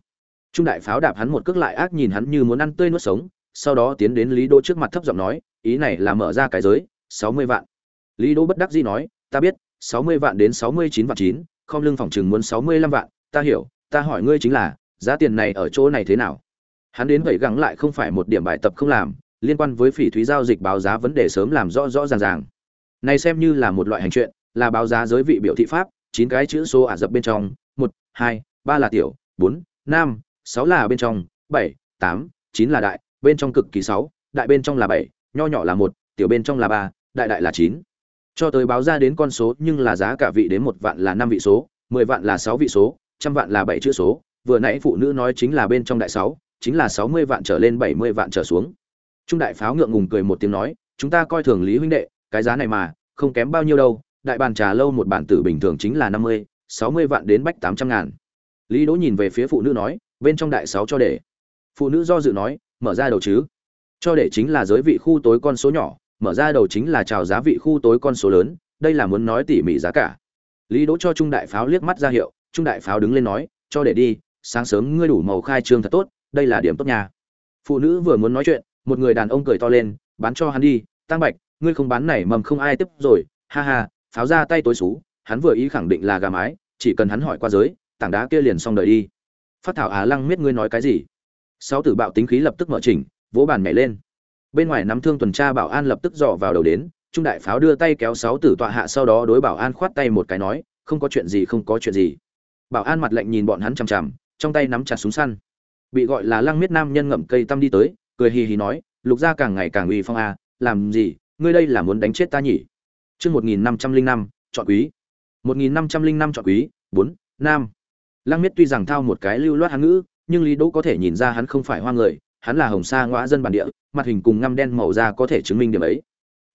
Trung đại pháo đạp hắn một cước lại ác nhìn hắn như muốn ăn tươi nuốt sống, sau đó tiến đến lý đỗ trước mặt thấp giọng nói, ý này là mở ra cái giới, sáu mươi vạn. Lý đỗ bất đắc dĩ nói, ta biết, sáu mươi vạn đến sáu mươi chín vạn chín, không lưng phòng chừng muốn sáu mươi lăm vạn, ta hiểu, ta hỏi ngươi chính là, giá tiền này ở chỗ này thế nào? Hắn đến vậy gắng lại không phải một điểm bài tập không làm, liên quan với phỉ thúy giao dịch báo giá vấn đề sớm làm rõ rõ ràng ràng. Này xem như là một loại hành chuyện là báo giá giới vị biểu thị pháp, chín cái chữ số ả rập bên trong, một, hai, ba là tiểu, bốn, năm, sáu là bên trong, bảy, tám, chín là đại, bên trong cực kỳ sáu, đại bên trong là bảy, nho nhỏ là một, tiểu bên trong là ba, đại đại là chín. Cho tới báo ra đến con số nhưng là giá cả vị đến một vạn là năm vị số, mười vạn là sáu vị số, trăm vạn là bảy chữ số. Vừa nãy phụ nữ nói chính là bên trong đại sáu, chính là sáu mươi vạn trở lên bảy mươi vạn trở xuống. Trung đại pháo ngượng ngùng cười một tiếng nói, chúng ta coi thường lý huynh đệ, cái giá này mà, không kém bao nhiêu đâu đại bàn trà lâu một bản tử bình thường chính là năm mươi, sáu mươi vạn đến bách tám trăm ngàn. Lý đỗ nhìn về phía phụ nữ nói, bên trong đại sáu cho để. Phụ nữ do dự nói, mở ra đầu chứ. Cho để chính là giới vị khu tối con số nhỏ, mở ra đầu chính là chào giá vị khu tối con số lớn, đây là muốn nói tỉ mỉ giá cả. Lý đỗ cho trung đại pháo liếc mắt ra hiệu, trung đại pháo đứng lên nói, cho để đi, sáng sớm ngươi đủ màu khai trương thật tốt, đây là điểm tốt nhà. Phụ nữ vừa muốn nói chuyện, một người đàn ông cười to lên, bán cho hắn đi, tăng bạch, ngươi không bán này mầm không ai tiếp rồi, ha ha pháo ra tay tối xú, hắn vừa ý khẳng định là gà mái, chỉ cần hắn hỏi qua giới, tảng đá kia liền xong đời đi. Phát thảo á lăng miết ngươi nói cái gì? Sáu tử bạo tính khí lập tức mở chỉnh, vỗ bàn nhảy lên. Bên ngoài nắm thương tuần tra bảo an lập tức dò vào đầu đến, trung đại pháo đưa tay kéo sáu tử tọa hạ sau đó đối bảo an khoát tay một cái nói, không có chuyện gì, không có chuyện gì. Bảo an mặt lạnh nhìn bọn hắn chằm chằm, trong tay nắm chặt súng săn. Bị gọi là lăng miết nam nhân ngậm cây tăm đi tới, cười hì hì nói, lục gia càng ngày càng uy phong a, làm gì? Ngươi đây là muốn đánh chết ta nhỉ? Chương một nghìn năm trăm linh năm, chọn quý. một nghìn năm trăm linh năm chọn quý, bốn, nam. Lăng miết tuy rằng thao một cái lưu loát hán ngữ, nhưng lý đỗ có thể nhìn ra hắn không phải hoa người, hắn là hồng sa ngõa dân bản địa, mặt hình cùng ngăm đen màu da có thể chứng minh điểm ấy.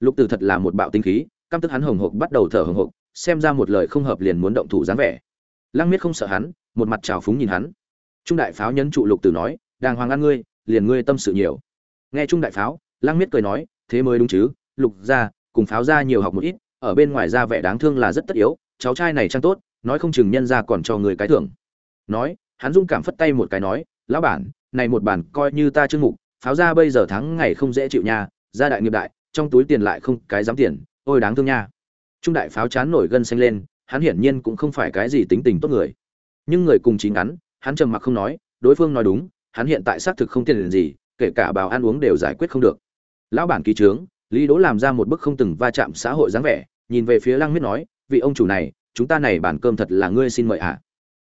Lục tử thật là một bạo tinh khí, căm tức hắn hồng hộc bắt đầu thở hồng hộc, xem ra một lời không hợp liền muốn động thủ dáng vẻ. Lăng miết không sợ hắn, một mặt trào phúng nhìn hắn. Trung đại pháo nhấn trụ lục tử nói, đàng hoàng ăn ngươi, liền ngươi tâm sự nhiều. Nghe trung đại pháo, lăng miết cười nói, thế mới đúng chứ, lục gia cùng pháo ra nhiều học một ít, ở bên ngoài ra vẻ đáng thương là rất tất yếu, cháu trai này trang tốt, nói không chừng nhân ra còn cho người cái thưởng. Nói, hắn dung cảm phất tay một cái nói, lão bản, này một bản coi như ta chương mục pháo ra bây giờ tháng ngày không dễ chịu nha, gia đại nghiệp đại, trong túi tiền lại không cái dám tiền, ôi đáng thương nha. Trung đại pháo chán nổi gân xanh lên, hắn hiển nhiên cũng không phải cái gì tính tình tốt người. Nhưng người cùng chín ngắn hắn trầm mặc không nói, đối phương nói đúng, hắn hiện tại xác thực không tiền gì, kể cả bào ăn uống đều giải quyết không được. Lão bản kỳ trướng lý đỗ làm ra một bức không từng va chạm xã hội dáng vẻ, nhìn về phía lăng miết nói, vị ông chủ này, chúng ta này bản cơm thật là ngươi xin mời ạ. À.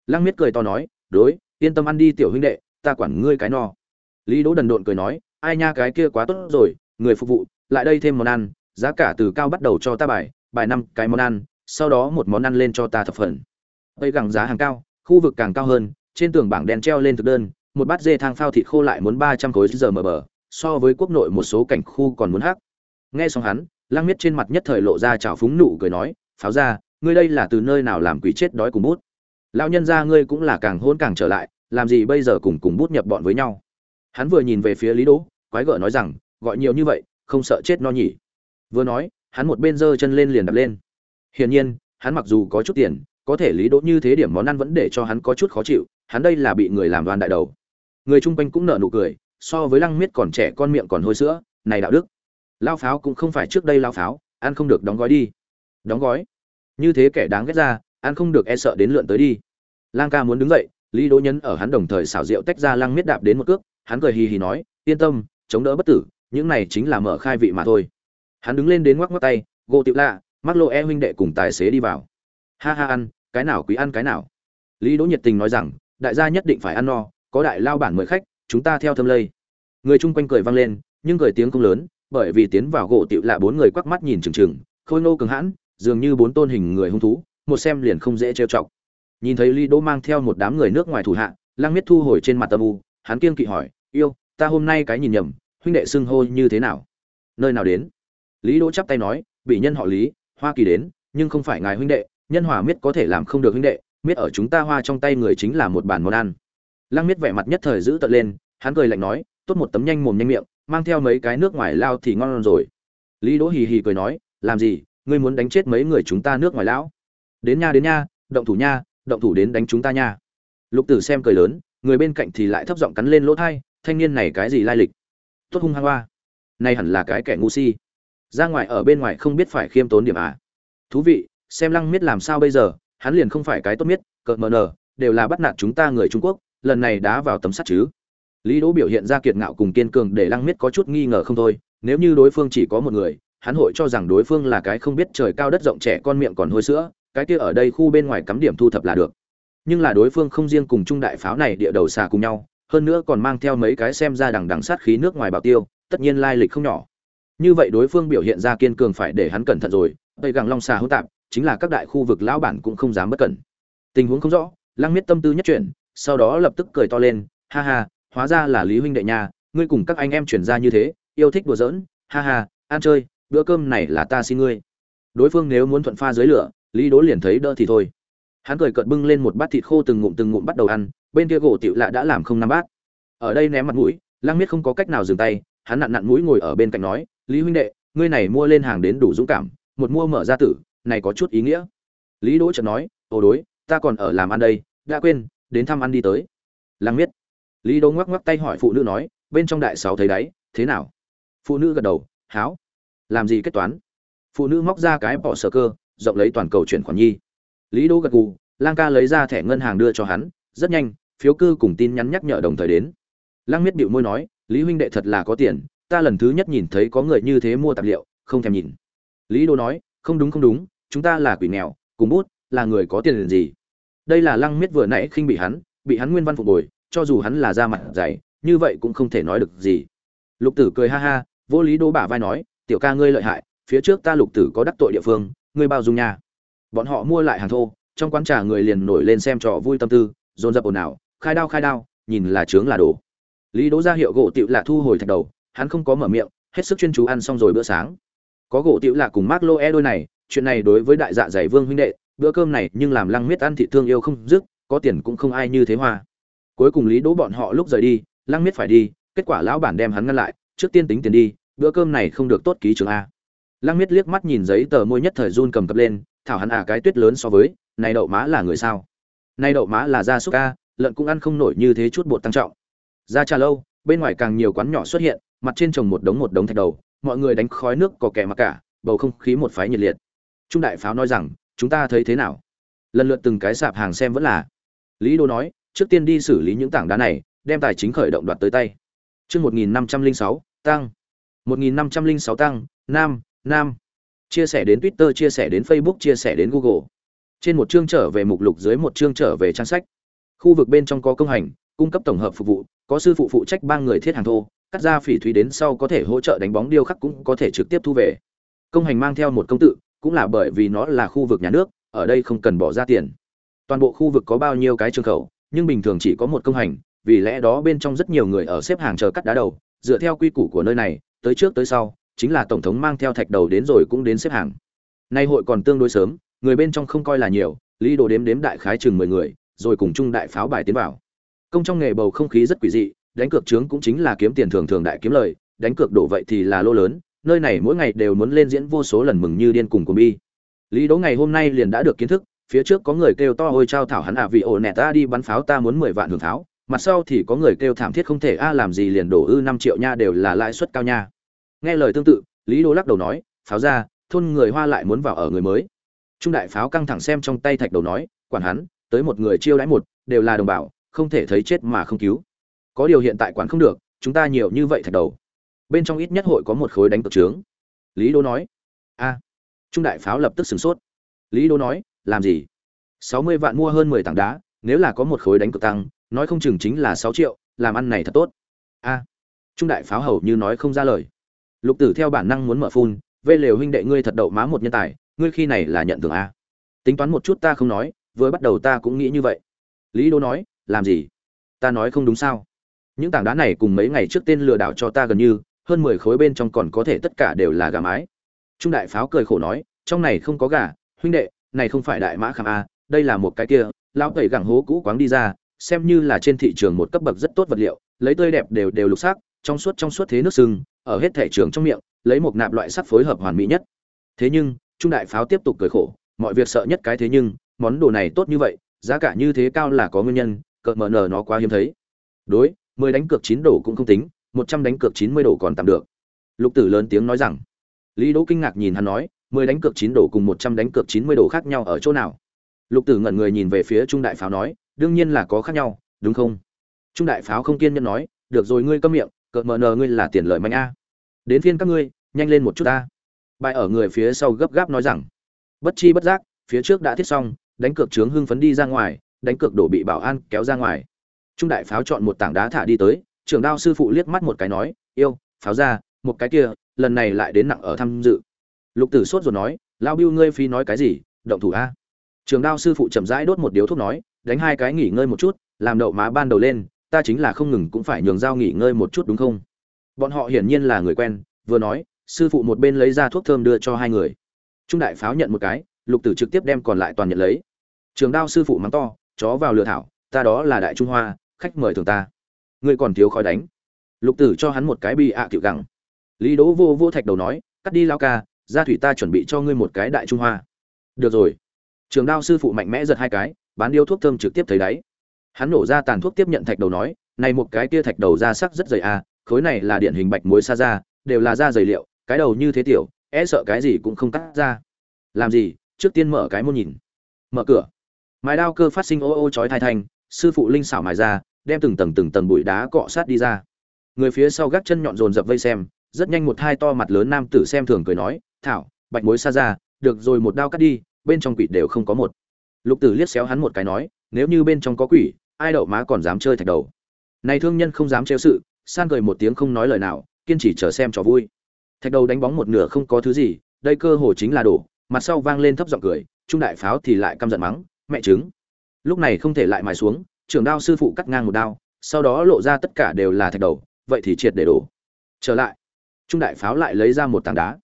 lăng miết cười to nói, đối, yên tâm ăn đi tiểu huynh đệ, ta quản ngươi cái no. Lý đỗ đần độn cười nói, ai nha, cái kia quá tốt rồi, người phục vụ, lại đây thêm món ăn, giá cả từ cao bắt đầu cho ta bài bài năm, cái món ăn, sau đó một món ăn lên cho ta thập phần. Tây gẳng giá hàng cao, khu vực càng cao hơn, trên tường bảng đèn treo lên thực đơn, một bát dê thang phao thịt khô lại muốn ba trăm khối giờ mờ bờ, so với quốc nội một số cảnh khu còn muốn hắc nghe xong hắn lang miết trên mặt nhất thời lộ ra trào phúng nụ cười nói, pháo ra, ngươi đây là từ nơi nào làm quỷ chết đói cùng bút? Lão nhân gia ngươi cũng là càng hôn càng trở lại, làm gì bây giờ cùng cùng bút nhập bọn với nhau? Hắn vừa nhìn về phía lý đỗ, quái gở nói rằng, gọi nhiều như vậy, không sợ chết no nhỉ? Vừa nói, hắn một bên giơ chân lên liền đập lên. Hiển nhiên, hắn mặc dù có chút tiền, có thể lý đỗ như thế điểm món ăn vẫn để cho hắn có chút khó chịu, hắn đây là bị người làm đoàn đại đầu. Người chung quanh cũng nở nụ cười, so với lăng miết còn trẻ con miệng còn hôi sữa, này đạo đức lao pháo cũng không phải trước đây lao pháo, ăn không được đóng gói đi. Đóng gói? Như thế kẻ đáng ghét ra, ăn không được e sợ đến lượn tới đi. Lang ca muốn đứng dậy, lý đỗ nhấn ở hắn đồng thời xảo rượu tách ra lăng miết đạp đến một cước, hắn cười hì hì nói, yên tâm, chống đỡ bất tử, những này chính là mở khai vị mà thôi. Hắn đứng lên đến ngoắc ngoắc tay gô tiệu lạ mắc lô e huynh đệ cùng tài xế đi vào. Ha ha ăn, cái nào quý ăn cái nào. Lý đỗ nhiệt tình nói rằng, đại gia nhất định phải ăn no, có đại lao bản mời khách, chúng ta theo thâm lây. Người chung quanh cười vang lên, nhưng cười tiếng không lớn bởi vì tiến vào gỗ tựu lạ bốn người quắc mắt nhìn chừng chừng, khôi nô cường hãn, dường như bốn tôn hình người hung thú, một xem liền không dễ trêu chọc. Nhìn thấy lý đỗ mang theo một đám người nước ngoài thủ hạ, lăng miết thu hồi trên mặt tâm u, hắn kiên kỵ hỏi, yêu, ta hôm nay cái nhìn nhầm, huynh đệ xưng hô như thế nào? Nơi nào đến? Lý đỗ chắp tay nói, bị nhân họ lý, hoa kỳ đến, nhưng không phải ngài huynh đệ, nhân hòa miết có thể làm không được huynh đệ, miết ở chúng ta hoa trong tay người chính là một bản món ăn. Lăng miết vẻ mặt nhất thời giữ tận lên, hắn cười lạnh nói, tốt một tấm nhanh mồm nhanh miệng mang theo mấy cái nước ngoài lao thì ngon rồi. Lý đỗ hì hì cười nói, làm gì, ngươi muốn đánh chết mấy người chúng ta nước ngoài lão? Đến nha đến nha, động thủ nha, động thủ đến đánh chúng ta nha. Lục tử xem cười lớn, người bên cạnh thì lại thấp giọng cắn lên lỗ thai, thanh niên này cái gì lai lịch? Tốt hung hăng hoa. Nay hẳn là cái kẻ ngu si. Ra ngoài ở bên ngoài không biết phải khiêm tốn điểm à. Thú vị, xem lăng miết làm sao bây giờ, hắn liền không phải cái tốt miết, cợt mờ nờ, đều là bắt nạt chúng ta người trung quốc, lần này đá vào tấm sắt chứ lý đỗ biểu hiện ra kiệt ngạo cùng kiên cường để lăng miết có chút nghi ngờ không thôi, nếu như đối phương chỉ có một người, hắn hội cho rằng đối phương là cái không biết trời cao đất rộng trẻ con miệng còn hôi sữa, cái kia ở đây khu bên ngoài cắm điểm thu thập là được. Nhưng là đối phương không riêng cùng trung đại pháo này địa đầu xà cùng nhau, hơn nữa còn mang theo mấy cái xem ra đằng đằng sát khí nước ngoài bảo tiêu, tất nhiên lai lịch không nhỏ. Như vậy đối phương biểu hiện ra kiên cường phải để hắn cẩn thận rồi, tây gàng long xà hỗn tạp, chính là các đại khu vực lão bản cũng không dám bất cẩn. Tình huống không rõ, lăng miết tâm tư nhất chuyển, sau đó lập tức cười to lên, ha ha hóa ra là lý huynh đệ nhà ngươi cùng các anh em chuyển ra như thế, yêu thích đùa giỡn, ha ha, ăn chơi, bữa cơm này là ta xin ngươi. Đối phương nếu muốn thuận pha dưới lửa, lý đố liền thấy đỡ thì thôi. Hắn cười cợt bưng lên một bát thịt khô từng ngụm từng ngụm bắt đầu ăn, bên kia gỗ tiểu lạ đã làm không năm bát. Ở đây ném mặt mũi, lăng miết không có cách nào dừng tay, hắn nặn nặn mũi ngồi ở bên cạnh nói, lý huynh đệ, ngươi này mua lên hàng đến đủ dũng cảm, một mua mở ra tử, này có chút ý nghĩa. Lý đỗ chợt nói ồ đối, ta còn ở làm ăn đây, đã quên, đến thăm ăn đi tới. Lăng miết lý đỗ ngoắc ngoắc tay hỏi phụ nữ nói, bên trong đại sáu thấy đấy, thế nào? Phụ nữ gật đầu háo làm gì kết toán? Phụ nữ móc ra cái bỏ sở cơ, rộng lấy toàn cầu chuyển khoản nhi. Lý đỗ gật gù, lang ca lấy ra thẻ ngân hàng đưa cho hắn, rất nhanh, phiếu cư cùng tin nhắn nhắc nhở đồng thời đến. Lang miết điệu môi nói, lý huynh đệ thật là có tiền, ta lần thứ nhất nhìn thấy có người như thế mua tạp liệu, không thèm nhìn. Lý đỗ nói, không đúng không đúng, chúng ta là quỷ nghèo, cùng bút, là người có tiền gì? Đây là lăng miết vừa nãy khinh bị hắn bị hắn nguyên văn phục bồi cho dù hắn là da mặt dày, như vậy cũng không thể nói được gì. Lục tử cười ha ha, vô lý đỗ bả vai nói, tiểu ca ngươi lợi hại, phía trước ta lục tử có đắc tội địa phương, ngươi bao dung nha. Bọn họ mua lại hàng thô, trong quán trà người liền nổi lên xem trò vui tâm tư, dồn dập ồn ào, khai đao khai đao, nhìn là trướng là đồ. Lý đỗ ra hiệu gỗ tiểu là thu hồi thạch đầu, hắn không có mở miệng, hết sức chuyên chú ăn xong rồi bữa sáng. Có gỗ tiểu là cùng mark loe đôi này, chuyện này đối với đại dạ dày vương huynh đệ, bữa cơm này nhưng làm lăng miết ăn thị thương yêu không dứt, có tiền cũng không ai như thế hoa cuối cùng lý đỗ bọn họ lúc rời đi, lăng miết phải đi, kết quả lão bản đem hắn ngăn lại, trước tiên tính tiền đi, bữa cơm này không được tốt ký trường a. Lăng miết liếc mắt nhìn giấy tờ môi nhất thời run cầm cập lên, thảo hắn à cái tuyết lớn so với, này đậu má là người sao? Này đậu má là gia súc a, lợn cũng ăn không nổi như thế chút bột tăng trọng. Ra trà lâu, bên ngoài càng nhiều quán nhỏ xuất hiện, mặt trên trồng một đống một đống thạch đầu, mọi người đánh khói nước có kẻ mặc cả, bầu không khí một phái nhiệt liệt. Trung đại pháo nói rằng, chúng ta thấy thế nào? Lần lượt từng cái sạp hàng xem vẫn là. Lý đô nói trước tiên đi xử lý những tảng đá này đem tài chính khởi động đoạt tới tay Chương 1506, tăng. 1506 tăng, nam, nam. Chia sẻ đến Twitter, chia sẻ đến Facebook, chia sẻ đến Google. Trên một chương trở về mục lục dưới một chương trở về trang sách. Khu vực bên trong có công hành, cung cấp tổng hợp phục vụ, có sư phụ phụ trách ba người thiết hàng thô, cắt ra phỉ thúy đến sau có thể hỗ trợ đánh bóng điêu khắc cũng có thể trực tiếp thu về. Công hành mang theo một công tự, cũng là bởi vì nó là khu vực nhà nước, ở đây không cần bỏ ra tiền. Toàn bộ khu vực có bao nhiêu cái trường khẩu, nhưng bình thường chỉ có một công hành, vì lẽ đó bên trong rất nhiều người ở xếp hàng chờ cắt đá đầu, dựa theo quy củ của nơi này, tới trước tới sau, chính là tổng thống mang theo thạch đầu đến rồi cũng đến xếp hàng. Nay hội còn tương đối sớm, người bên trong không coi là nhiều, Lý Đồ đếm đếm đại khái chừng mười người, rồi cùng chung đại pháo bài tiến vào. Công trong nghề bầu không khí rất quỷ dị, đánh cược trướng cũng chính là kiếm tiền thường thường đại kiếm lời, đánh cược đổ vậy thì là lô lớn, nơi này mỗi ngày đều muốn lên diễn vô số lần mừng như điên cùng của bi. Lý Đỗ ngày hôm nay liền đã được kiến thức, phía trước có người kêu to ôi trao thảo hắn à vì ổ nẹt ta đi bắn pháo ta muốn mười vạn hưởng tháo mặt sau thì có người kêu thảm thiết không thể a làm gì liền đổ ư năm triệu nha đều là lãi suất cao nha. Nghe lời tương tự, Lý đô lắc đầu nói, pháo ra, thôn người Hoa lại muốn vào ở người mới. Trung đại pháo căng thẳng xem trong tay thạch đầu nói, quản hắn, tới một người chiêu đãi một, đều là đồng bào, không thể thấy chết mà không cứu. Có điều hiện tại quản không được, chúng ta nhiều như vậy thạch đầu. bên trong ít nhất hội có một khối đánh cực trướng lý đô nói a trung đại pháo lập tức sửng sốt lý đô nói làm gì? Sáu mươi vạn mua hơn mười tảng đá, nếu là có một khối đánh cực tăng, nói không chừng chính là sáu triệu, làm ăn này thật tốt. A. Trung đại pháo hầu như nói không ra lời. Lục tử theo bản năng muốn mở phun, vê lều huynh đệ ngươi thật đậu má một nhân tài, ngươi khi này là nhận thưởng a. Tính toán một chút ta không nói, vừa bắt đầu ta cũng nghĩ như vậy. Lý đô nói, làm gì? Ta nói không đúng sao? Những tảng đá này cùng mấy ngày trước tên lừa đảo cho ta gần như, hơn mười khối bên trong còn có thể tất cả đều là gà mái. Trung đại pháo cười khổ nói, trong này không có gà, huynh đệ này không phải đại mã khảm a, đây là một cái kia, lão tẩy gẳng hố cũ quáng đi ra, xem như là trên thị trường một cấp bậc rất tốt vật liệu, lấy tươi đẹp đều đều lục sắc, trong suốt trong suốt thế nước sưng ở hết thể trường trong miệng, lấy một nạp loại sắc phối hợp hoàn mỹ nhất. Thế nhưng, trung đại pháo tiếp tục cười khổ, mọi việc sợ nhất cái thế nhưng, món đồ này tốt như vậy, giá cả như thế cao là có nguyên nhân cợt mờ nờ nó quá hiếm thấy. Đối, mười đánh cược chín đồ cũng không tính, một trăm đánh cược chín mươi đồ còn tạm được. Lục tử lớn tiếng nói rằng. Lý đỗ kinh ngạc nhìn hắn nói mười đánh cược chín đổ cùng một trăm đánh cược chín mươi đồ khác nhau ở chỗ nào? Lục tử ngẩn người nhìn về phía trung đại pháo nói, đương nhiên là có khác nhau, đúng không? Trung đại pháo không kiên nhẫn nói, được rồi ngươi câm miệng, cợt mờ nờ ngươi là tiền lợi mạnh a. Đến phiên các ngươi, nhanh lên một chút ta. Bài ở người phía sau gấp gáp nói rằng, bất chi bất giác, phía trước đã thiết xong, đánh cược trướng hưng phấn đi ra ngoài, đánh cược đổ bị bảo an kéo ra ngoài. Trung đại pháo chọn một tảng đá thả đi tới, trưởng đao sư phụ liếc mắt một cái nói, yêu, pháo ra, một cái kia, lần này lại đến nặng ở tham dự lục tử sốt rồi nói, lao biêu ngươi phi nói cái gì, động thủ a. Trường đao sư phụ chậm rãi đốt một điếu thuốc nói, đánh hai cái nghỉ ngơi một chút, làm đậu má ban đầu lên, ta chính là không ngừng cũng phải nhường dao nghỉ ngơi một chút đúng không? Bọn họ hiển nhiên là người quen, vừa nói, sư phụ một bên lấy ra thuốc thơm đưa cho hai người. Trung đại pháo nhận một cái, lục tử trực tiếp đem còn lại toàn nhận lấy. Trường đao sư phụ mắng to, chó vào lừa thảo, ta đó là đại trung hoa, khách mời thường ta. Ngươi còn thiếu khói đánh. Lục tử cho hắn một cái bi ạ à cựu gẳng. Lý đỗ vô vô thạch đầu nói, cắt đi lao ca gia thủy ta chuẩn bị cho ngươi một cái đại trung hoa. Được rồi. Trường đao sư phụ mạnh mẽ giật hai cái bán điếu thuốc thơm trực tiếp thấy đáy. Hắn nổ ra tàn thuốc tiếp nhận thạch đầu nói này một cái kia thạch đầu da sắc rất dày à khối này là điện hình bạch muối sa ra, đều là da dày liệu cái đầu như thế tiểu e sợ cái gì cũng không cắt ra. Làm gì? Trước tiên mở cái môn nhìn. Mở cửa. Mái đao cơ phát sinh ô ô chói thai thanh sư phụ linh xảo mài ra đem từng tầng từng tầng bụi đá cọ sát đi ra. Người phía sau gác chân nhọn dồn dập vây xem rất nhanh một hai to mặt lớn nam tử xem thường cười nói, thảo, bạch mối xa ra, được rồi một đao cắt đi, bên trong quỷ đều không có một. Lục tử liếc xéo hắn một cái nói, nếu như bên trong có quỷ, ai đậu má còn dám chơi thạch đầu? Này thương nhân không dám trêu sự, san cười một tiếng không nói lời nào, kiên trì chờ xem trò vui. Thạch đầu đánh bóng một nửa không có thứ gì, đây cơ hồ chính là đổ, mặt sau vang lên thấp giọng cười, trung đại pháo thì lại căm giận mắng, mẹ trứng. Lúc này không thể lại mài xuống, trưởng đao sư phụ cắt ngang một đao, sau đó lộ ra tất cả đều là thạch đầu, vậy thì triệt để đổ. Trở lại trung đại pháo lại lấy ra một tảng đá.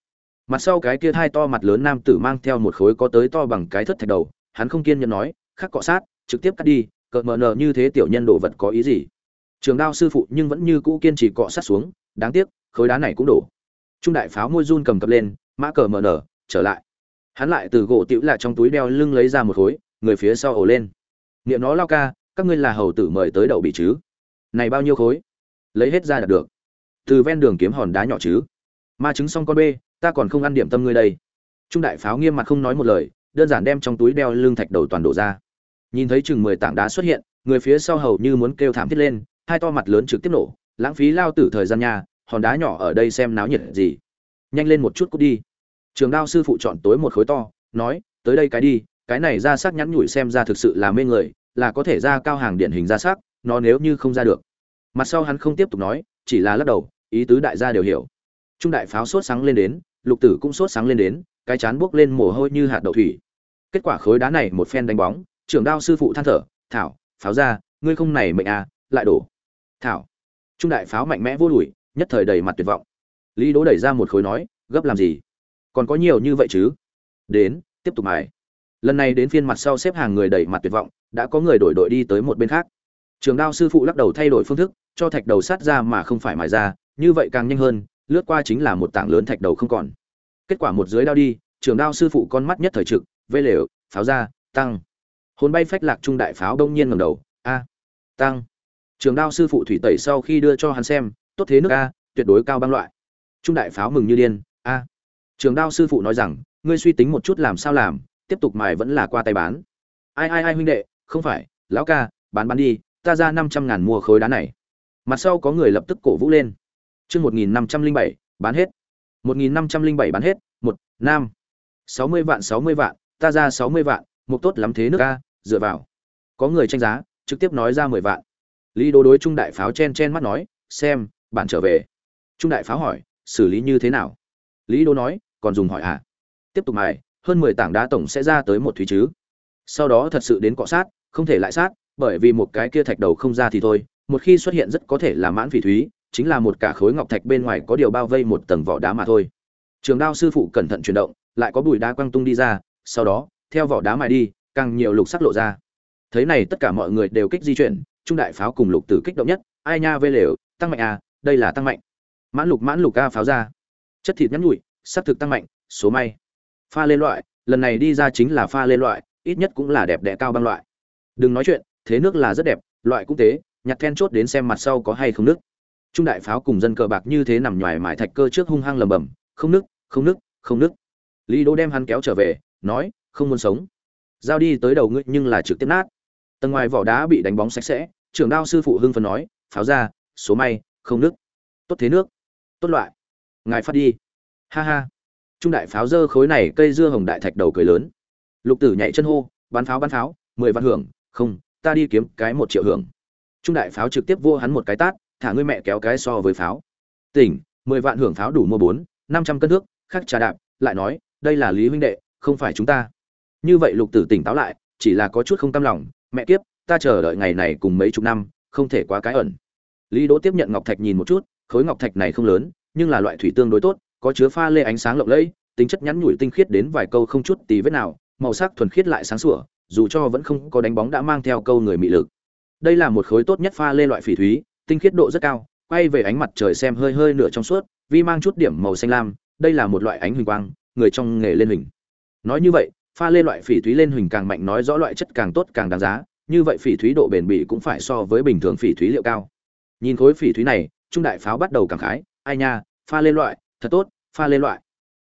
Mặt sau cái kia hai to mặt lớn nam tử mang theo một khối có tới to bằng cái thất thạch đầu, hắn không kiên nhẫn nói, khắc cọ sát, trực tiếp cắt đi cợt mờ nờ như thế tiểu nhân đồ vật có ý gì? Trường đao sư phụ nhưng vẫn như cũ kiên trì cọ sát xuống, đáng tiếc, khối đá này cũng đổ. Trung đại pháo môi run cầm cập lên, mã cờ mờ nở trở lại. Hắn lại từ gỗ tĩu lại trong túi đeo lưng lấy ra một khối, người phía sau ổ lên. Niệm nó lao ca, các ngươi là hầu tử mời tới đậu bị chứ? Này bao nhiêu khối? Lấy hết ra đạt được từ ven đường kiếm hòn đá nhỏ chứ. Ma trứng xong con bê, ta còn không ăn điểm tâm ngươi đây. Trung đại pháo nghiêm mặt không nói một lời, đơn giản đem trong túi đeo lưng thạch đầu toàn đổ ra. Nhìn thấy chừng mười tảng đá xuất hiện, người phía sau hầu như muốn kêu thảm thiết lên, hai to mặt lớn trực tiếp nổ, lãng phí lao tử thời gian nhà hòn đá nhỏ ở đây xem náo nhiệt gì. Nhanh lên một chút cút đi. Trường đao sư phụ chọn tối một khối to, nói, tới đây cái đi, cái này ra sắc nhắn nhủi xem ra thực sự là mê người, là có thể ra cao hàng điển hình ra sắc, nó nếu như không ra được. Mặt sau hắn không tiếp tục nói chỉ là lắc đầu, ý tứ đại gia đều hiểu. Trung đại pháo sốt sáng lên đến, lục tử cũng sốt sáng lên đến, cái chán buốc lên mồ hôi như hạt đậu thủy. Kết quả khối đá này một phen đánh bóng, trưởng đao sư phụ than thở, thảo, pháo ra, ngươi không này mệnh à lại đổ. Thảo. Trung đại pháo mạnh mẽ vô đùi nhất thời đầy mặt tuyệt vọng. Lý đỗ đẩy ra một khối nói, gấp làm gì? Còn có nhiều như vậy chứ? Đến, tiếp tục mài. Lần này đến phiên mặt sau xếp hàng người đẩy mặt tuyệt vọng, đã có người đổi đội đi tới một bên khác trường đao sư phụ lắc đầu thay đổi phương thức, cho thạch đầu sát ra mà không phải mài ra, như vậy càng nhanh hơn, lướt qua chính là một tảng lớn thạch đầu không còn. Kết quả một dưới đao đi, trường đao sư phụ con mắt nhất thời trực, vê lều, pháo ra, tăng. Hồn bay phách lạc trung đại pháo đông nhiên ngầm đầu, a, tăng. Trường đao sư phụ thủy tẩy sau khi đưa cho hắn xem, tốt thế nước a, tuyệt đối cao băng loại. Trung đại pháo mừng như điên, a. Trường đao sư phụ nói rằng, ngươi suy tính một chút làm sao làm, tiếp tục mài vẫn là qua tay bán. Ai ai ai huynh đệ, không phải, lão ca, bán bán đi ta ra năm trăm ngàn mua khối đá này. Mặt sau có người lập tức cổ vũ lên. Chương một nghìn năm trăm linh bảy, bán hết. một nghìn năm trăm linh bảy bán hết, một, nam. sáu mươi vạn, sáu mươi vạn, ta ra sáu mươi vạn, một tốt lắm thế nước a, dựa vào. Có người tranh giá, trực tiếp nói ra mười vạn. Lý đô đối trung đại pháo chen chen mắt nói, xem, bạn trở về. Trung đại pháo hỏi, xử lý như thế nào? Lý đô nói, còn dùng hỏi à? Tiếp tục mài, hơn mười tảng đá tổng sẽ ra tới một thúy chứ. Sau đó thật sự đến cọ sát, không thể lại sát bởi vì một cái kia thạch đầu không ra thì thôi, một khi xuất hiện rất có thể là mãn phỉ thúy, chính là một cả khối ngọc thạch bên ngoài có điều bao vây một tầng vỏ đá mà thôi. Trường đao sư phụ cẩn thận chuyển động, lại có bụi đá quăng tung đi ra, sau đó, theo vỏ đá mài đi, càng nhiều lục sắc lộ ra. Thấy này tất cả mọi người đều kích di chuyển, trung đại pháo cùng lục tử kích động nhất, ai nha vê lều, tăng mạnh à đây là tăng mạnh. Mãn lục mãn lục ca pháo ra. Chất thịt nhắn nhụi, sắc thực tăng mạnh, số may. Pha lên loại, lần này đi ra chính là pha lên loại, ít nhất cũng là đẹp đẽ cao băng loại. Đừng nói chuyện thế nước là rất đẹp, loại cũng tế nhặt then chốt đến xem mặt sau có hay không nước. Trung đại pháo cùng dân cờ bạc như thế nằm ngoài mải thạch cơ trước hung hăng lầm bầm, không nước không nước không nước. Lý đỗ đem hắn kéo trở về, nói, không muốn sống. Giao đi tới đầu ngươi nhưng là trực tiếp nát. Tầng ngoài vỏ đá bị đánh bóng sạch sẽ, trưởng đao sư phụ hưng phấn nói, pháo ra, số may, không nước. Tốt thế nước, tốt loại. Ngài phát đi. Ha ha. Trung đại pháo dơ khối này cây dưa hồng đại thạch đầu cười lớn. Lục tử nhảy chân hô bắn pháo bắn pháo, mười văn hưởng, không ta đi kiếm cái một triệu hưởng. Trung đại pháo trực tiếp vô hắn một cái tát, thả ngươi mẹ kéo cái so với pháo. Tỉnh, mười vạn hưởng pháo đủ mua bốn, năm trăm cân nước, khắc trà đạp, lại nói, đây là lý huynh đệ, không phải chúng ta. Như vậy lục tử tỉnh táo lại, chỉ là có chút không tâm lòng, mẹ kiếp, ta chờ đợi ngày này cùng mấy chục năm, không thể quá cái ẩn. Lý đỗ tiếp nhận ngọc thạch nhìn một chút, khối ngọc thạch này không lớn, nhưng là loại thủy tương đối tốt, có chứa pha lê ánh sáng lộng lẫy, tính chất nhắn nhủi tinh khiết đến vài câu không chút tí vết nào màu sắc thuần khiết lại sáng sủa, dù cho vẫn không có đánh bóng đã mang theo câu người mị lực. Đây là một khối tốt nhất pha lê loại phỉ thúy, tinh khiết độ rất cao, quay về ánh mặt trời xem hơi hơi nửa trong suốt, vi mang chút điểm màu xanh lam, đây là một loại ánh huỳnh quang, người trong nghề lên hình nói như vậy, pha lê loại phỉ thúy lên huỳnh càng mạnh nói rõ loại chất càng tốt càng đáng giá, như vậy phỉ thúy độ bền bỉ cũng phải so với bình thường phỉ thúy liệu cao. Nhìn khối phỉ thúy này, trung đại pháo bắt đầu cảm khái, ai nha, pha lê loại, thật tốt, pha lê loại.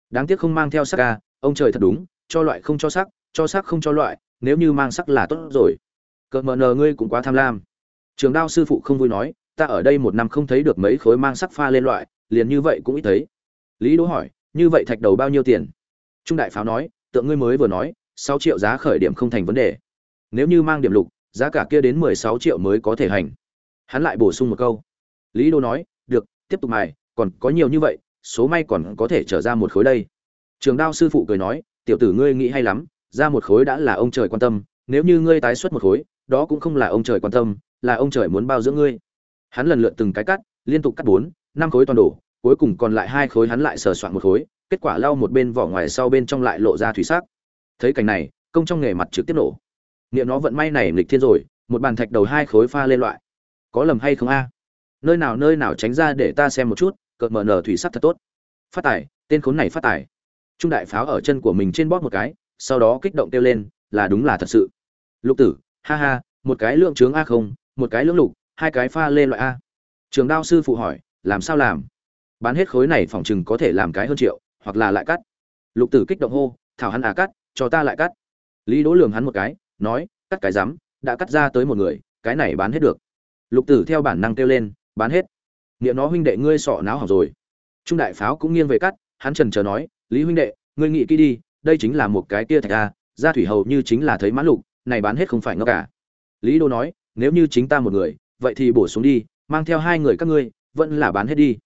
Đáng tiếc không mang theo sắc ca, ông trời thật đúng cho loại không cho sắc cho sắc không cho loại, nếu như mang sắc là tốt rồi. Cợt mờ nờ ngươi cũng quá tham lam. Trường đao sư phụ không vui nói, ta ở đây một năm không thấy được mấy khối mang sắc pha lên loại, liền như vậy cũng ít thấy. Lý đỗ hỏi, như vậy thạch đầu bao nhiêu tiền? Trung đại pháo nói, tượng ngươi mới vừa nói, sáu triệu giá khởi điểm không thành vấn đề. Nếu như mang điểm lục, giá cả kia đến mười sáu triệu mới có thể hành. Hắn lại bổ sung một câu. Lý đỗ nói, được, tiếp tục mài, còn có nhiều như vậy, số may còn có thể trở ra một khối đây. Trường đao sư phụ cười nói tiểu tử ngươi nghĩ hay lắm, ra một khối đã là ông trời quan tâm, nếu như ngươi tái xuất một khối, đó cũng không là ông trời quan tâm, là ông trời muốn bao dưỡng ngươi. Hắn lần lượt từng cái cắt, liên tục cắt bốn, năm khối toàn đổ, cuối cùng còn lại hai khối hắn lại sờ soạn một khối, kết quả lau một bên vỏ ngoài sau bên trong lại lộ ra thủy sắc. Thấy cảnh này, công trong nghề mặt trực tiếp nổ. Niệm nó vận may này nghịch thiên rồi, một bàn thạch đầu hai khối pha lên loại. Có lầm hay không a? Nơi nào nơi nào tránh ra để ta xem một chút, cợt mở nở thủy sắc thật tốt. Phát tài, tên khốn này phát tài trung đại pháo ở chân của mình trên bóp một cái, sau đó kích động kêu lên, là đúng là thật sự. Lục tử, ha ha, một cái lượng trướng a không, một cái lưỡng lục, hai cái pha lê loại a. Trường đao sư phụ hỏi, làm sao làm? Bán hết khối này phòng chừng có thể làm cái hơn triệu, hoặc là lại cắt. Lục tử kích động hô, thảo hắn à cắt, cho ta lại cắt. Lý đỗ lường hắn một cái, nói, cắt cái rắm, đã cắt ra tới một người, cái này bán hết được. Lục tử theo bản năng kêu lên, bán hết. Nghĩa nó huynh đệ ngươi sọ náo hỏng rồi. Trung đại pháo cũng nghiêng về cắt, hắn trần chờ nói lý huynh đệ, ngươi nghĩ kỹ đi, đây chính là một cái kia thạch a ra thủy hầu như chính là thấy mãn lục, này bán hết không phải ngốc cả lý đô nói, nếu như chính ta một người, vậy thì bổ xuống đi, mang theo hai người các ngươi, vẫn là bán hết đi.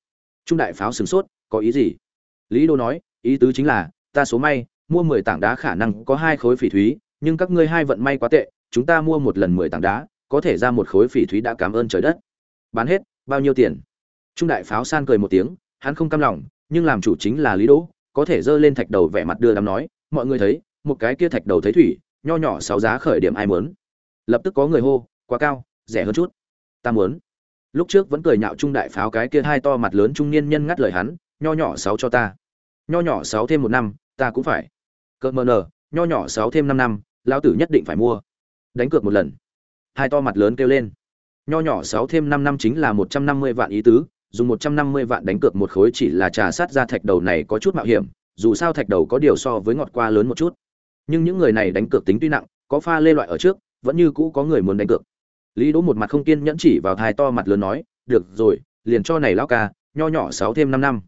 Trung đại pháo sửng sốt, có ý gì? Lý đô nói, ý tứ chính là, ta số may, mua mười tảng đá khả năng có hai khối phỉ thúy, nhưng các ngươi hai vận may quá tệ, chúng ta mua một lần mười tảng đá, có thể ra một khối phỉ thúy đã cảm ơn trời đất. Bán hết, bao nhiêu tiền? Trung đại pháo san cười một tiếng, hắn không cam lòng, nhưng làm chủ chính là lý đỗ có thể dơ lên thạch đầu vẻ mặt đưa đám nói, mọi người thấy, một cái kia thạch đầu thấy thủy, nho nhỏ sáu giá khởi điểm ai muốn? Lập tức có người hô, quá cao, rẻ hơn chút. Ta muốn. Lúc trước vẫn cười nhạo trung đại pháo cái kia hai to mặt lớn trung niên nhân ngắt lời hắn, nho nhỏ sáu cho ta. Nho nhỏ sáu thêm một năm, ta cũng phải. Cỡ mờ nờ, nho nhỏ sáu thêm năm năm, lão tử nhất định phải mua. Đánh cược một lần. Hai to mặt lớn kêu lên. Nho nhỏ sáu thêm năm năm chính là một trăm năm mươi vạn ý tứ dùng một trăm năm mươi vạn đánh cược một khối chỉ là trà sát ra thạch đầu này có chút mạo hiểm, dù sao thạch đầu có điều so với ngọt qua lớn một chút. Nhưng những người này đánh cược tính tuy nặng, có pha lê loại ở trước, vẫn như cũ có người muốn đánh cược. Lý đỗ một mặt không kiên nhẫn chỉ vào thai to mặt lớn nói, được rồi, liền cho này lão ca, nho nhỏ sáu thêm năm năm.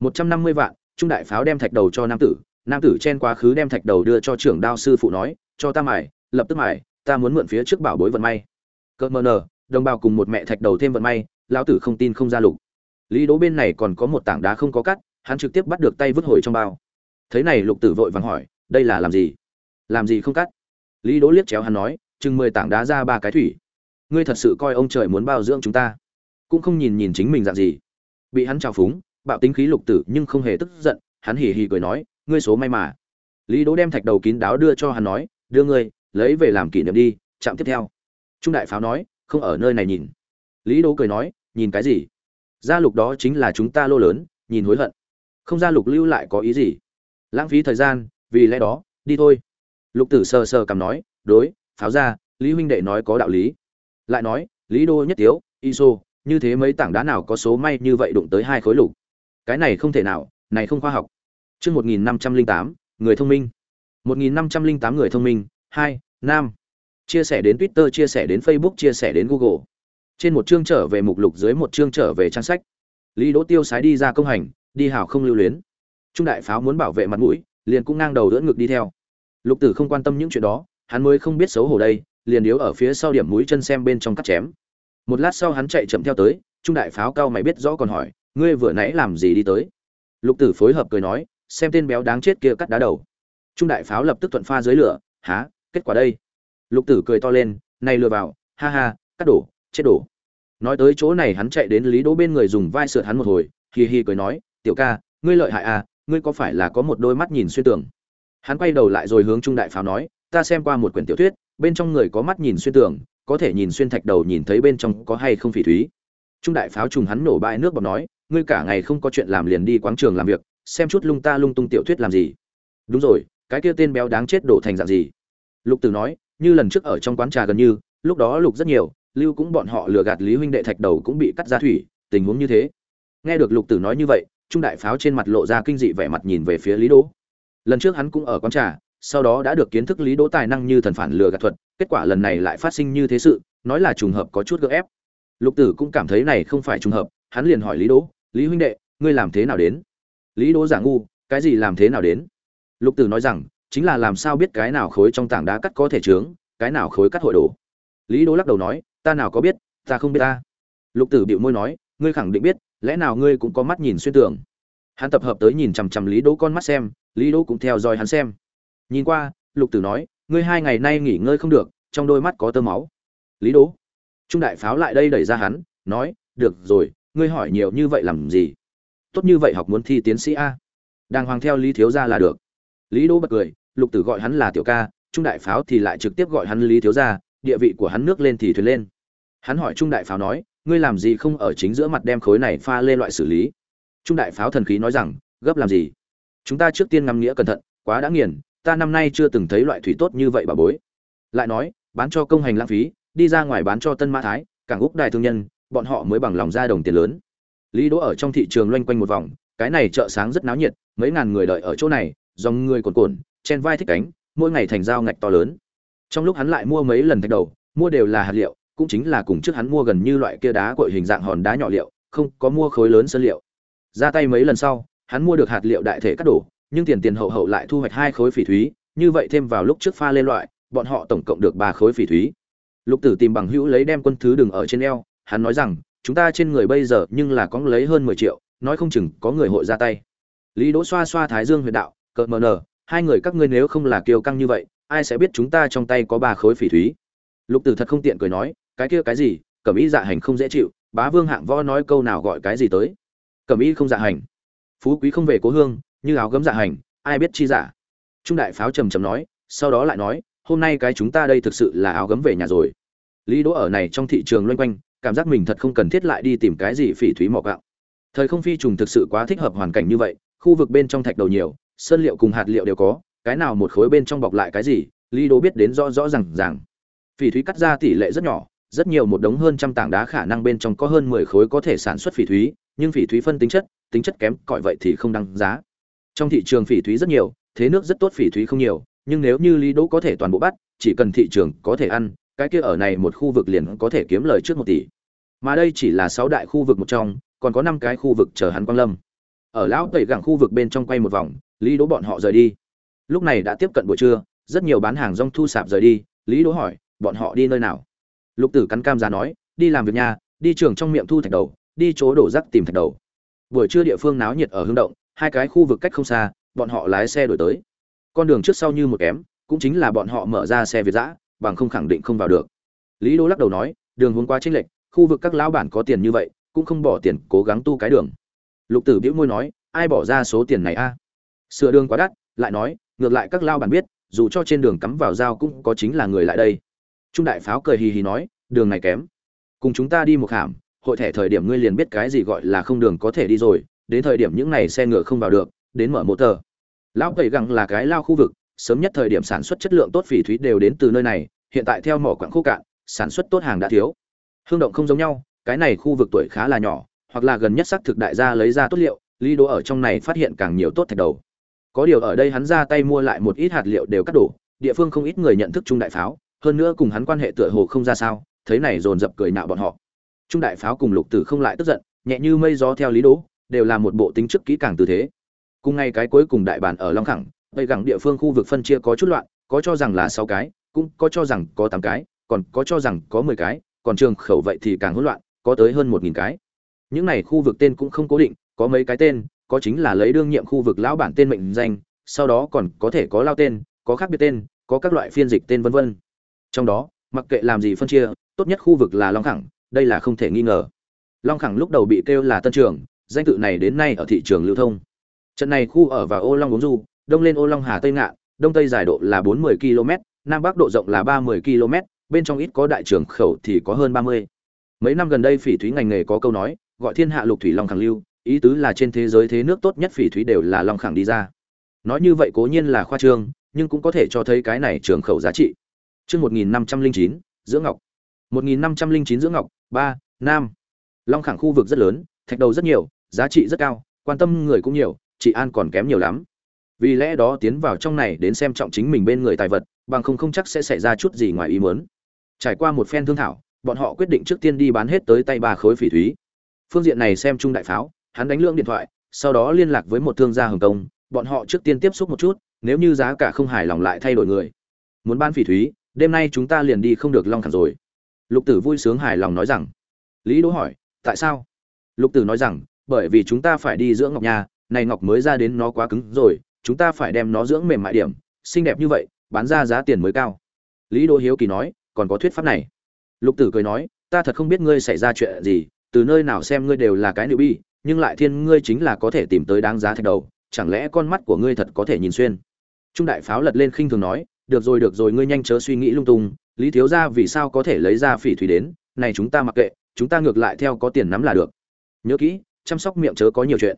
Một trăm năm mươi vạn, trung đại pháo đem thạch đầu cho nam tử. Nam tử chen quá khứ đem thạch đầu đưa cho trưởng đao sư phụ nói, cho ta mải lập tức mải ta muốn mượn phía trước bảo bối vận may. Cợt mờ đồng bào cùng một mẹ thạch đầu thêm vận may, lão tử không tin không ra lục lý đỗ bên này còn có một tảng đá không có cắt, hắn trực tiếp bắt được tay vứt hồi trong bao. Thấy này, lục tử vội vàng hỏi, đây là làm gì? Làm gì không cắt? Lý đỗ liếc chéo hắn nói, chừng mười tảng đá ra ba cái thủy. Ngươi thật sự coi ông trời muốn bao dưỡng chúng ta. Cũng không nhìn nhìn chính mình dạng gì. Bị hắn trào phúng, bạo tính khí lục tử nhưng không hề tức giận, hắn hì hì cười nói, ngươi số may mà. Lý đỗ đem thạch đầu kín đáo đưa cho hắn nói, đưa ngươi, lấy về làm kỷ niệm đi chạm tiếp theo. Trung đại pháo nói, không ở nơi này nhìn. Lý đỗ cười nói, nhìn cái gì? Gia lục đó chính là chúng ta lô lớn, nhìn hối hận. Không gia lục lưu lại có ý gì? Lãng phí thời gian, vì lẽ đó, đi thôi. Lục tử sờ sờ cầm nói, đối, pháo ra, lý huynh đệ nói có đạo lý. Lại nói, lý đô nhất tiếu, iso, như thế mấy tảng đá nào có số may như vậy đụng tới hai khối lục? Cái này không thể nào, này không khoa học. Chương một nghìn năm trăm linh tám, người thông minh. một nghìn năm trăm linh tám, người thông minh, hai, nam. Chia sẻ đến twitter, chia sẻ đến facebook, chia sẻ đến google trên một chương trở về mục lục, dưới một chương trở về trang sách. Lý đỗ tiêu sái đi ra công hành, đi hảo không lưu luyến. Trung đại pháo muốn bảo vệ mặt mũi, liền cũng ngang đầu đỡ ngực đi theo. Lục tử không quan tâm những chuyện đó, hắn mới không biết xấu hổ đây, liền điếu ở phía sau điểm mũi chân xem bên trong cắt chém. Một lát sau hắn chạy chậm theo tới, trung đại pháo cao mày biết rõ còn hỏi, ngươi vừa nãy làm gì đi tới? Lục tử phối hợp cười nói, xem tên béo đáng chết kia cắt đá đầu. Trung đại pháo lập tức thuận pha dưới lửa há kết quả đây. Lục tử cười to lên, này lừa vào, ha ha, cắt đổ chết đổ. Nói tới chỗ này hắn chạy đến lý đỗ bên người dùng vai sượt hắn một hồi, hì hì cười nói, tiểu ca, ngươi lợi hại à ngươi có phải là có một đôi mắt nhìn xuyên tường? Hắn quay đầu lại rồi hướng trung đại pháo nói, ta xem qua một quyển tiểu thuyết, bên trong người có mắt nhìn xuyên tường, có thể nhìn xuyên thạch đầu nhìn thấy bên trong có hay không phỉ thúy. Trung đại pháo trùng hắn nổ bãi nước bọt nói, ngươi cả ngày không có chuyện làm liền đi quán trường làm việc, xem chút lung ta lung tung tiểu thuyết làm gì. Đúng rồi, cái kia tên béo đáng chết đổ thành dạng gì? Lục tử nói, như lần trước ở trong quán trà gần như, lúc đó lục rất nhiều lưu cũng bọn họ lừa gạt lý huynh đệ thạch đầu cũng bị cắt ra thủy, tình huống như thế. Nghe được lục tử nói như vậy, trung đại pháo trên mặt lộ ra kinh dị vẻ mặt nhìn về phía lý đỗ. Lần trước hắn cũng ở quán trà, sau đó đã được kiến thức lý đỗ tài năng như thần phản lừa gạt thuật, kết quả lần này lại phát sinh như thế sự, nói là trùng hợp có chút gượng ép. Lục tử cũng cảm thấy này không phải trùng hợp, hắn liền hỏi lý đỗ, lý huynh đệ, ngươi làm thế nào đến? Lý đỗ giả ngu, cái gì làm thế nào đến? Lục tử nói rằng, chính là làm sao biết cái nào khối trong tảng đá cắt có thể trướng cái nào khối cắt hội đổ? Lý đỗ lắc đầu nói ta nào có biết, ta không biết ta. Lục tử bịu môi nói, ngươi khẳng định biết, lẽ nào ngươi cũng có mắt nhìn xuyên tường? Hắn tập hợp tới nhìn chằm chằm lý đỗ con mắt xem, lý đỗ cũng theo dõi hắn xem. Nhìn qua, lục tử nói, ngươi hai ngày nay nghỉ ngơi không được, trong đôi mắt có tơ máu. Lý đỗ, trung đại pháo lại đây đẩy ra hắn, nói, được rồi, ngươi hỏi nhiều như vậy làm gì? Tốt như vậy học muốn thi tiến sĩ a. Đàng hoàng theo lý thiếu gia là được. Lý đỗ bật cười, lục tử gọi hắn là tiểu ca, trung đại pháo thì lại trực tiếp gọi hắn lý thiếu gia, địa vị của hắn nước lên thì thuyền lên hắn hỏi trung đại pháo nói, ngươi làm gì không ở chính giữa mặt đem khối này pha lên loại xử lý? Trung đại pháo thần khí nói rằng, gấp làm gì? Chúng ta trước tiên ngắm nghĩa cẩn thận, quá đã nghiền, ta năm nay chưa từng thấy loại thủy tốt như vậy bà bối. Lại nói, bán cho công hành lãng phí, đi ra ngoài bán cho tân mã thái, cảng úc đài thương nhân, bọn họ mới bằng lòng ra đồng tiền lớn. Lý đỗ ở trong thị trường loanh quanh một vòng, cái này chợ sáng rất náo nhiệt, mấy ngàn người đợi ở chỗ này, dòng người cồn cồn chen vai thích cánh, mỗi ngày thành dao ngạch to lớn. Trong lúc hắn lại mua mấy lần thạch đầu, mua đều là hạt liệu cũng chính là cùng trước hắn mua gần như loại kia đá cội hình dạng hòn đá nhỏ liệu, không có mua khối lớn sơn liệu. Ra tay mấy lần sau, hắn mua được hạt liệu đại thể cắt đổ, nhưng tiền tiền hậu hậu lại thu hoạch hai khối phỉ thúy, như vậy thêm vào lúc trước pha lên loại, bọn họ tổng cộng được ba khối phỉ thúy. Lục tử tìm bằng hữu lấy đem quân thứ đừng ở trên eo, hắn nói rằng, chúng ta trên người bây giờ nhưng là có lấy hơn mười triệu, nói không chừng có người hội ra tay. Lý đỗ xoa xoa thái dương huyệt đạo cợt mờ nở hai người các ngươi nếu không là kiêu căng như vậy, ai sẽ biết chúng ta trong tay có ba khối phỉ thúy? Lục tử thật không tiện cười nói cái kia cái gì, cẩm y dạ hành không dễ chịu, bá vương hạng võ nói câu nào gọi cái gì tới. Cẩm y không dạ hành. Phú quý không về cố hương, như áo gấm dạ hành, ai biết chi giả trung đại pháo trầm trầm nói, sau đó lại nói, hôm nay cái chúng ta đây thực sự là áo gấm về nhà rồi. Lý đỗ ở này trong thị trường loanh quanh, cảm giác mình thật không cần thiết lại đi tìm cái gì phỉ thúy mỏ gạo. Thời không phi trùng thực sự quá thích hợp hoàn cảnh như vậy, khu vực bên trong thạch đầu nhiều, sơn liệu cùng hạt liệu đều có, cái nào một khối bên trong bọc lại cái gì, lý đỗ biết đến rõ rõ rằng rằng phỉ thúy cắt ra tỷ lệ rất nhỏ rất nhiều một đống hơn trăm tảng đá khả năng bên trong có hơn mười khối có thể sản xuất phỉ thúy, nhưng phỉ thúy phân tính chất tính chất kém, cỏi vậy thì không đăng giá. Trong thị trường phỉ thúy rất nhiều, thế nước rất tốt, phỉ thúy không nhiều, nhưng nếu như lý đỗ có thể toàn bộ bắt, chỉ cần thị trường có thể ăn, cái kia ở này một khu vực liền có thể kiếm lời trước một tỷ. Mà đây chỉ là sáu đại khu vực một trong, còn có năm cái khu vực chờ hắn quang lâm. Ở lão tẩy gẳng khu vực bên trong quay một vòng, lý đỗ bọn họ rời đi. Lúc này đã tiếp cận buổi trưa, rất nhiều bán hàng rong thu sạp rời đi, lý đỗ hỏi, bọn họ đi nơi nào? Lục tử cắn cam giá nói, đi làm việc nhà, đi trường trong miệng thu thạch đầu, đi chỗ đổ rác tìm thạch đầu. Buổi trưa địa phương náo nhiệt ở hương động, hai cái khu vực cách không xa, bọn họ lái xe đổi tới. Con đường trước sau như một kém, cũng chính là bọn họ mở ra xe việt giã, bằng không khẳng định không vào được. Lý đô lắc đầu nói, đường hướng qua chênh lệch, khu vực các lão bản có tiền như vậy, cũng không bỏ tiền, cố gắng tu cái đường. Lục tử bĩu môi nói, ai bỏ ra số tiền này a? À? sửa đường quá đắt, lại nói, ngược lại các lao bản biết, dù cho trên đường cắm vào dao cũng có chính là người lại đây trung đại pháo cười hì hì nói, đường này kém. Cùng chúng ta đi một hàm hội thẻ thời điểm ngươi liền biết cái gì gọi là không đường có thể đi rồi, đến thời điểm những này xe ngựa không vào được, đến mở mô tờ. Lão tẩy găng là cái lao khu vực, sớm nhất thời điểm sản xuất chất lượng tốt phỉ thúy đều đến từ nơi này, hiện tại theo mỏ quặng khô cạn, sản xuất tốt hàng đã thiếu. Hương động không giống nhau, cái này khu vực tuổi khá là nhỏ, hoặc là gần nhất xác thực đại gia lấy ra tốt liệu, lý đỗ ở trong này phát hiện càng nhiều tốt thạch đầu. Có điều ở đây hắn ra tay mua lại một ít hạt liệu đều cắt đổ, địa phương không ít người nhận thức trung đại pháo hơn nữa cùng hắn quan hệ tựa hồ không ra sao, thấy này dồn dập cười nạo bọn họ. Trung đại pháo cùng lục tử không lại tức giận, nhẹ như mây gió theo lý đỗ đều là một bộ tính chức kỹ càng tư thế. Cùng ngay cái cuối cùng đại bản ở long khẳng, tây gẳng địa phương khu vực phân chia có chút loạn, có cho rằng là sáu cái, cũng có cho rằng có tám cái, còn có cho rằng có mười cái, còn trường khẩu vậy thì càng hỗn loạn, có tới hơn một nghìn cái. Những này khu vực tên cũng không cố định, có mấy cái tên, có chính là lấy đương nhiệm khu vực lão bản tên mệnh danh, sau đó còn có thể có lao tên, có khác biệt tên, có các loại phiên dịch tên vân vân trong đó, mặc kệ làm gì phân chia, tốt nhất khu vực là long khẳng, đây là không thể nghi ngờ. Long khẳng lúc đầu bị kêu là tân trường, danh tự này đến nay ở thị trường lưu thông. Trận này khu ở vào ô long bốn du, đông lên ô long hà tây ngạn, đông tây dài độ là bốn mươi km nam bắc độ rộng là ba mươi km bên trong ít có đại trường khẩu thì có hơn ba mươi. Mấy năm gần đây phỉ thúy ngành nghề có câu nói, gọi thiên hạ lục thủy long khẳng lưu, ý tứ là trên thế giới thế nước tốt nhất phỉ thúy đều là long khẳng đi ra. Nói như vậy cố nhiên là khoa trương, nhưng cũng có thể cho thấy cái này trường khẩu giá trị. Chương 1509, Dưỡng Ngọc. 1509 Dưỡng Ngọc, 3, Nam. Long Khẳng khu vực rất lớn, thạch đầu rất nhiều, giá trị rất cao, quan tâm người cũng nhiều, chị an còn kém nhiều lắm. Vì lẽ đó tiến vào trong này đến xem trọng chính mình bên người tài vật, bằng không không chắc sẽ xảy ra chút gì ngoài ý muốn. Trải qua một phen thương thảo, bọn họ quyết định trước tiên đi bán hết tới tay ba khối phỉ thúy. Phương diện này xem trung đại pháo, hắn đánh lượng điện thoại, sau đó liên lạc với một thương gia Hồng Kông, bọn họ trước tiên tiếp xúc một chút, nếu như giá cả không hài lòng lại thay đổi người. Muốn bán phỉ thúy, đêm nay chúng ta liền đi không được long thẳng rồi. Lục tử vui sướng hài lòng nói rằng, lý đỗ hỏi, tại sao? Lục tử nói rằng, bởi vì chúng ta phải đi dưỡng ngọc nha, này ngọc mới ra đến nó quá cứng rồi, chúng ta phải đem nó dưỡng mềm mại điểm, xinh đẹp như vậy, bán ra giá tiền mới cao. Lý đỗ hiếu kỳ nói, còn có thuyết pháp này. Lục tử cười nói, ta thật không biết ngươi xảy ra chuyện gì, từ nơi nào xem ngươi đều là cái nữ bi nhưng lại thiên ngươi chính là có thể tìm tới đáng giá thạch đầu, chẳng lẽ con mắt của ngươi thật có thể nhìn xuyên? Trung đại pháo lật lên khinh thường nói được rồi được rồi, ngươi nhanh chớ suy nghĩ lung tung, lý thiếu gia vì sao có thể lấy ra phỉ thủy đến? Này chúng ta mặc kệ, chúng ta ngược lại theo có tiền nắm là được. Nhớ kỹ, chăm sóc miệng chớ có nhiều chuyện.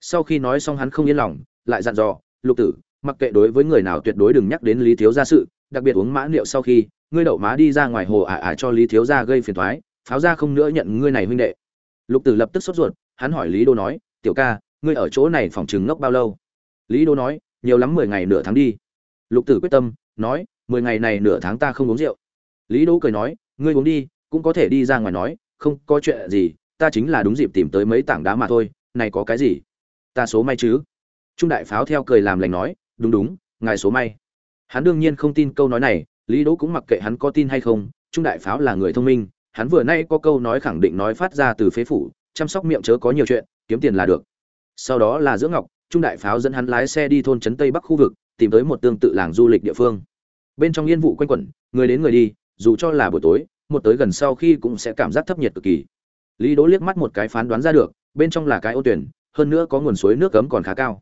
Sau khi nói xong hắn không yên lòng, lại dặn dò, lục tử, mặc kệ đối với người nào tuyệt đối đừng nhắc đến lý thiếu gia sự, đặc biệt uống mã liệu sau khi, ngươi đậu má đi ra ngoài hồ ả ả cho lý thiếu gia gây phiền thoái pháo ra không nữa nhận ngươi này huynh đệ. Lục tử lập tức sốt ruột, hắn hỏi lý đô nói, tiểu ca, ngươi ở chỗ này phòng chừng ngốc bao lâu? Lý đô nói, nhiều lắm mười ngày nửa tháng đi. Lục tử quyết tâm nói, mười ngày này nửa tháng ta không uống rượu. Lý đỗ cười nói, ngươi uống đi, cũng có thể đi ra ngoài nói, không có chuyện gì, ta chính là đúng dịp tìm tới mấy tảng đá mà thôi, này có cái gì? Ta số may chứ? Trung đại pháo theo cười làm lành nói, đúng đúng, ngài số may. Hắn đương nhiên không tin câu nói này, lý đỗ cũng mặc kệ hắn có tin hay không, trung đại pháo là người thông minh, hắn vừa nay có câu nói khẳng định nói phát ra từ phế phủ, chăm sóc miệng chớ có nhiều chuyện, kiếm tiền là được. Sau đó là dưỡng ngọc, trung đại pháo dẫn hắn lái xe đi thôn trấn tây bắc khu vực tìm tới một tương tự làng du lịch địa phương. Bên trong yên vụ quanh quẩn, người đến người đi, dù cho là buổi tối, một tới gần sau khi cũng sẽ cảm giác thấp nhiệt cực kỳ. Lý đỗ liếc mắt một cái phán đoán ra được, bên trong là cái ô tuyển, hơn nữa có nguồn suối nước cấm còn khá cao.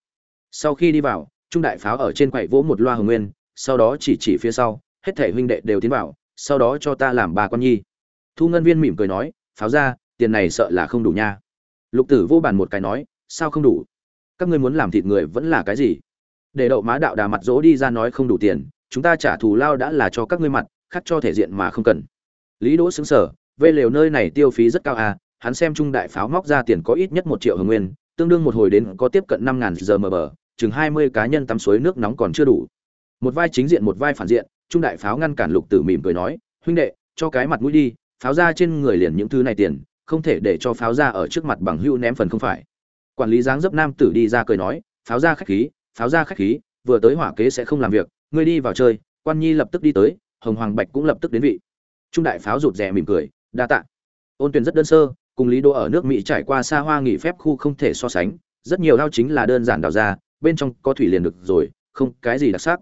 Sau khi đi vào, trung đại pháo ở trên quầy vỗ một loa hồng nguyên, sau đó chỉ chỉ phía sau, hết thể huynh đệ đều tiến vào, sau đó cho ta làm bà con nhi. Thu ngân viên mỉm cười nói, pháo ra, tiền này sợ là không đủ nha. Lục tử vô bàn một cái nói, sao không đủ? Các ngươi muốn làm thịt người vẫn là cái gì? Để đậu má đạo đà mặt dỗ đi ra nói không đủ tiền, chúng ta trả thù lao đã là cho các ngươi mặt khắc cho thể diện mà không cần. Lý đỗ xứng sở, vê lều nơi này tiêu phí rất cao à hắn xem trung đại pháo móc ra tiền có ít nhất một triệu hồng nguyên, tương đương một hồi đến có tiếp cận năm ngàn giờ mờ bờ, chừng hai mươi cá nhân tắm suối nước nóng còn chưa đủ. Một vai chính diện, một vai phản diện, trung đại pháo ngăn cản lục tử mỉm cười nói, huynh đệ, cho cái mặt mũi đi, pháo ra trên người liền những thứ này tiền, không thể để cho pháo ra ở trước mặt bằng hữu ném phần không phải. Quản lý dáng dấp nam tử đi ra cười nói, pháo ra khách khí pháo ra khách khí, vừa tới hỏa kế sẽ không làm việc, ngươi đi vào chơi, quan nhi lập tức đi tới, hồng hoàng bạch cũng lập tức đến vị. Trung đại pháo rụt rè mỉm cười, đa tạ. Ôn tuyển rất đơn sơ, cùng lý đô ở nước mỹ trải qua xa hoa nghỉ phép khu không thể so sánh, rất nhiều lao chính là đơn giản đào ra, bên trong có thủy liền được rồi, không cái gì đặc sắc.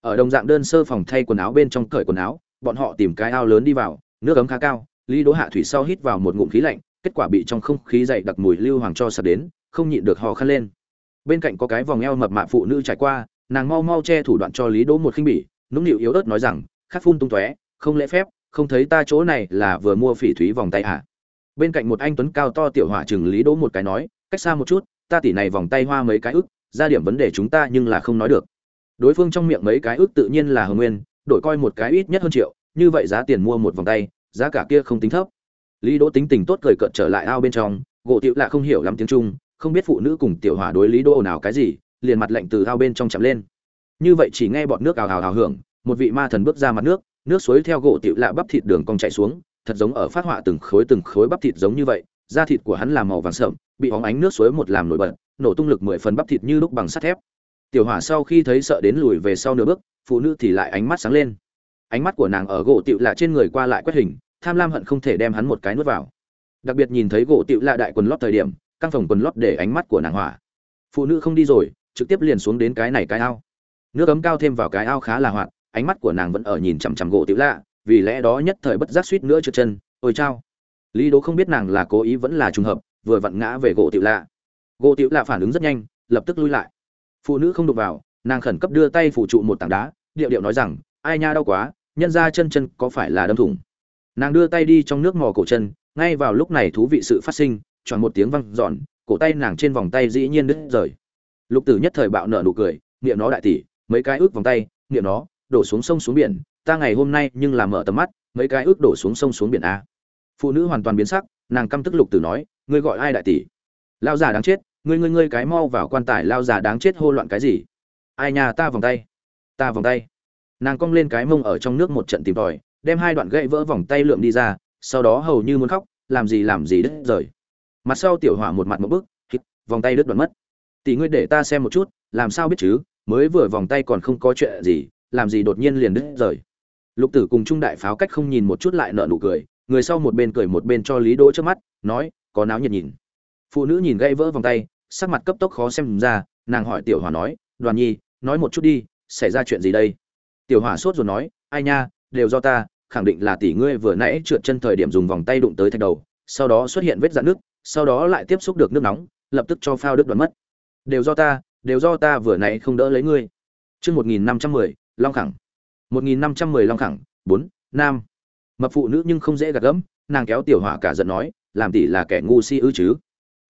Ở đồng dạng đơn sơ phòng thay quần áo bên trong cởi quần áo, bọn họ tìm cái ao lớn đi vào, nước ấm khá cao, lý đỗ hạ thủy sau hít vào một ngụm khí lạnh, kết quả bị trong không khí dậy đặc mùi lưu hoàng cho sập đến, không nhịn được hò khăn lên bên cạnh có cái vòng eo mập mạ phụ nữ trải qua, nàng mau mau che thủ đoạn cho lý đỗ một khinh bỉ, nũng nịu yếu ớt nói rằng khát phun tung tóe, không lễ phép, không thấy ta chỗ này là vừa mua phỉ thúy vòng tay à? Bên cạnh một anh tuấn cao to tiểu hỏa chừng lý đỗ một cái nói, cách xa một chút, ta tỷ này vòng tay hoa mấy cái ức, ra điểm vấn đề chúng ta nhưng là không nói được. Đối phương trong miệng mấy cái ức tự nhiên là hồng nguyên, đổi coi một cái ít nhất hơn triệu, như vậy giá tiền mua một vòng tay, giá cả kia không tính thấp. Lý đỗ tính tình tốt cười cợt trở lại ao bên trong, gỗ tiểu lạ không hiểu lắm tiếng trung không biết phụ nữ cùng tiểu hỏa đối lý đỗ nào cái gì, liền mặt lạnh từ ao bên trong chậm lên. Như vậy chỉ nghe bọn nước ào ào ào hưởng, một vị ma thần bước ra mặt nước nước suối theo gỗ tiểu lạ bắp thịt đường cong chạy xuống, thật giống ở phát họa từng khối từng khối bắp thịt giống như vậy, da thịt của hắn là màu vàng sậm, bị hóng ánh nước suối một làm nổi bật, nổ tung lực mười phần bắp thịt như lúc bằng sắt thép. Tiểu hỏa sau khi thấy sợ đến lùi về sau nửa bước, phụ nữ thì lại ánh mắt sáng lên. Ánh mắt của nàng ở gỗ tiểu lạ trên người qua lại quét hình, tham lam hận không thể đem hắn một cái nuốt vào. Đặc biệt nhìn thấy gỗ tiểu lạ đại quần lót thời điểm căng phòng quần lót để ánh mắt của nàng hỏa. Phụ nữ không đi rồi, trực tiếp liền xuống đến cái này cái ao. Nước ấm cao thêm vào cái ao khá là hoạt, ánh mắt của nàng vẫn ở nhìn chằm chằm gỗ tiểu lạ, vì lẽ đó nhất thời bất giác suýt nữa trượt chân, ôi chao. Lý đố không biết nàng là cố ý vẫn là trùng hợp, vừa vặn ngã về gỗ tiểu lạ. Gỗ tiểu lạ phản ứng rất nhanh, lập tức lui lại. Phụ nữ không đụng vào, nàng khẩn cấp đưa tay phủ trụ một tảng đá, điệu điệu nói rằng, ai nha đau quá, nhân ra chân chân có phải là đâm thủng. Nàng đưa tay đi trong nước mò cổ chân, ngay vào lúc này thú vị sự phát sinh tròn một tiếng văng giòn cổ tay nàng trên vòng tay dĩ nhiên đứt rời. Lục tử nhất thời bạo nở nụ cười, niệm nó đại tỷ, mấy cái ước vòng tay, niệm nó, đổ xuống sông xuống biển, ta ngày hôm nay nhưng làm mở tầm mắt, mấy cái ước đổ xuống sông xuống biển a. Phụ nữ hoàn toàn biến sắc, nàng căm tức lục tử nói, ngươi gọi ai đại tỷ? Lao già đáng chết, ngươi ngươi ngươi cái mau vào quan tài lao già đáng chết hô loạn cái gì? Ai nhà ta vòng tay, ta vòng tay. Nàng cong lên cái mông ở trong nước một trận tìm tòi, đem hai đoạn gậy vỡ vòng tay lượm đi ra, sau đó hầu như muốn khóc, làm gì làm gì đứt rời? Mặt sau tiểu hỏa một mặt một bức, hít, vòng tay đứt đoạn mất. Tỷ ngươi để ta xem một chút, làm sao biết chứ, mới vừa vòng tay còn không có chuyện gì, làm gì đột nhiên liền đứt rời. Lục tử cùng trung đại pháo cách không nhìn một chút lại nợ nụ cười, người sau một bên cười một bên cho lý đỗ trước mắt, nói, có náo nhiệt nhìn. Phụ nữ nhìn gãy vỡ vòng tay, sắc mặt cấp tốc khó xem ra, nàng hỏi tiểu hỏa nói, đoàn nhi, nói một chút đi, xảy ra chuyện gì đây? Tiểu hỏa sốt rồi nói, ai nha, đều do ta, khẳng định là tỷ ngươi vừa nãy trượt chân thời điểm dùng vòng tay đụng tới thạch đầu, sau đó xuất hiện vết dạn nước sau đó lại tiếp xúc được nước nóng, lập tức cho phao đứt đoạn mất. Đều do ta, đều do ta vừa nãy không đỡ lấy ngươi. Chương một nghìn năm trăm mười, long khẳng. một nghìn năm trăm mười long khẳng, bốn, nam. Mập phụ nữ nhưng không dễ gạt gẫm, nàng kéo tiểu hỏa cả giận nói, làm tỷ là kẻ ngu si ư chứ.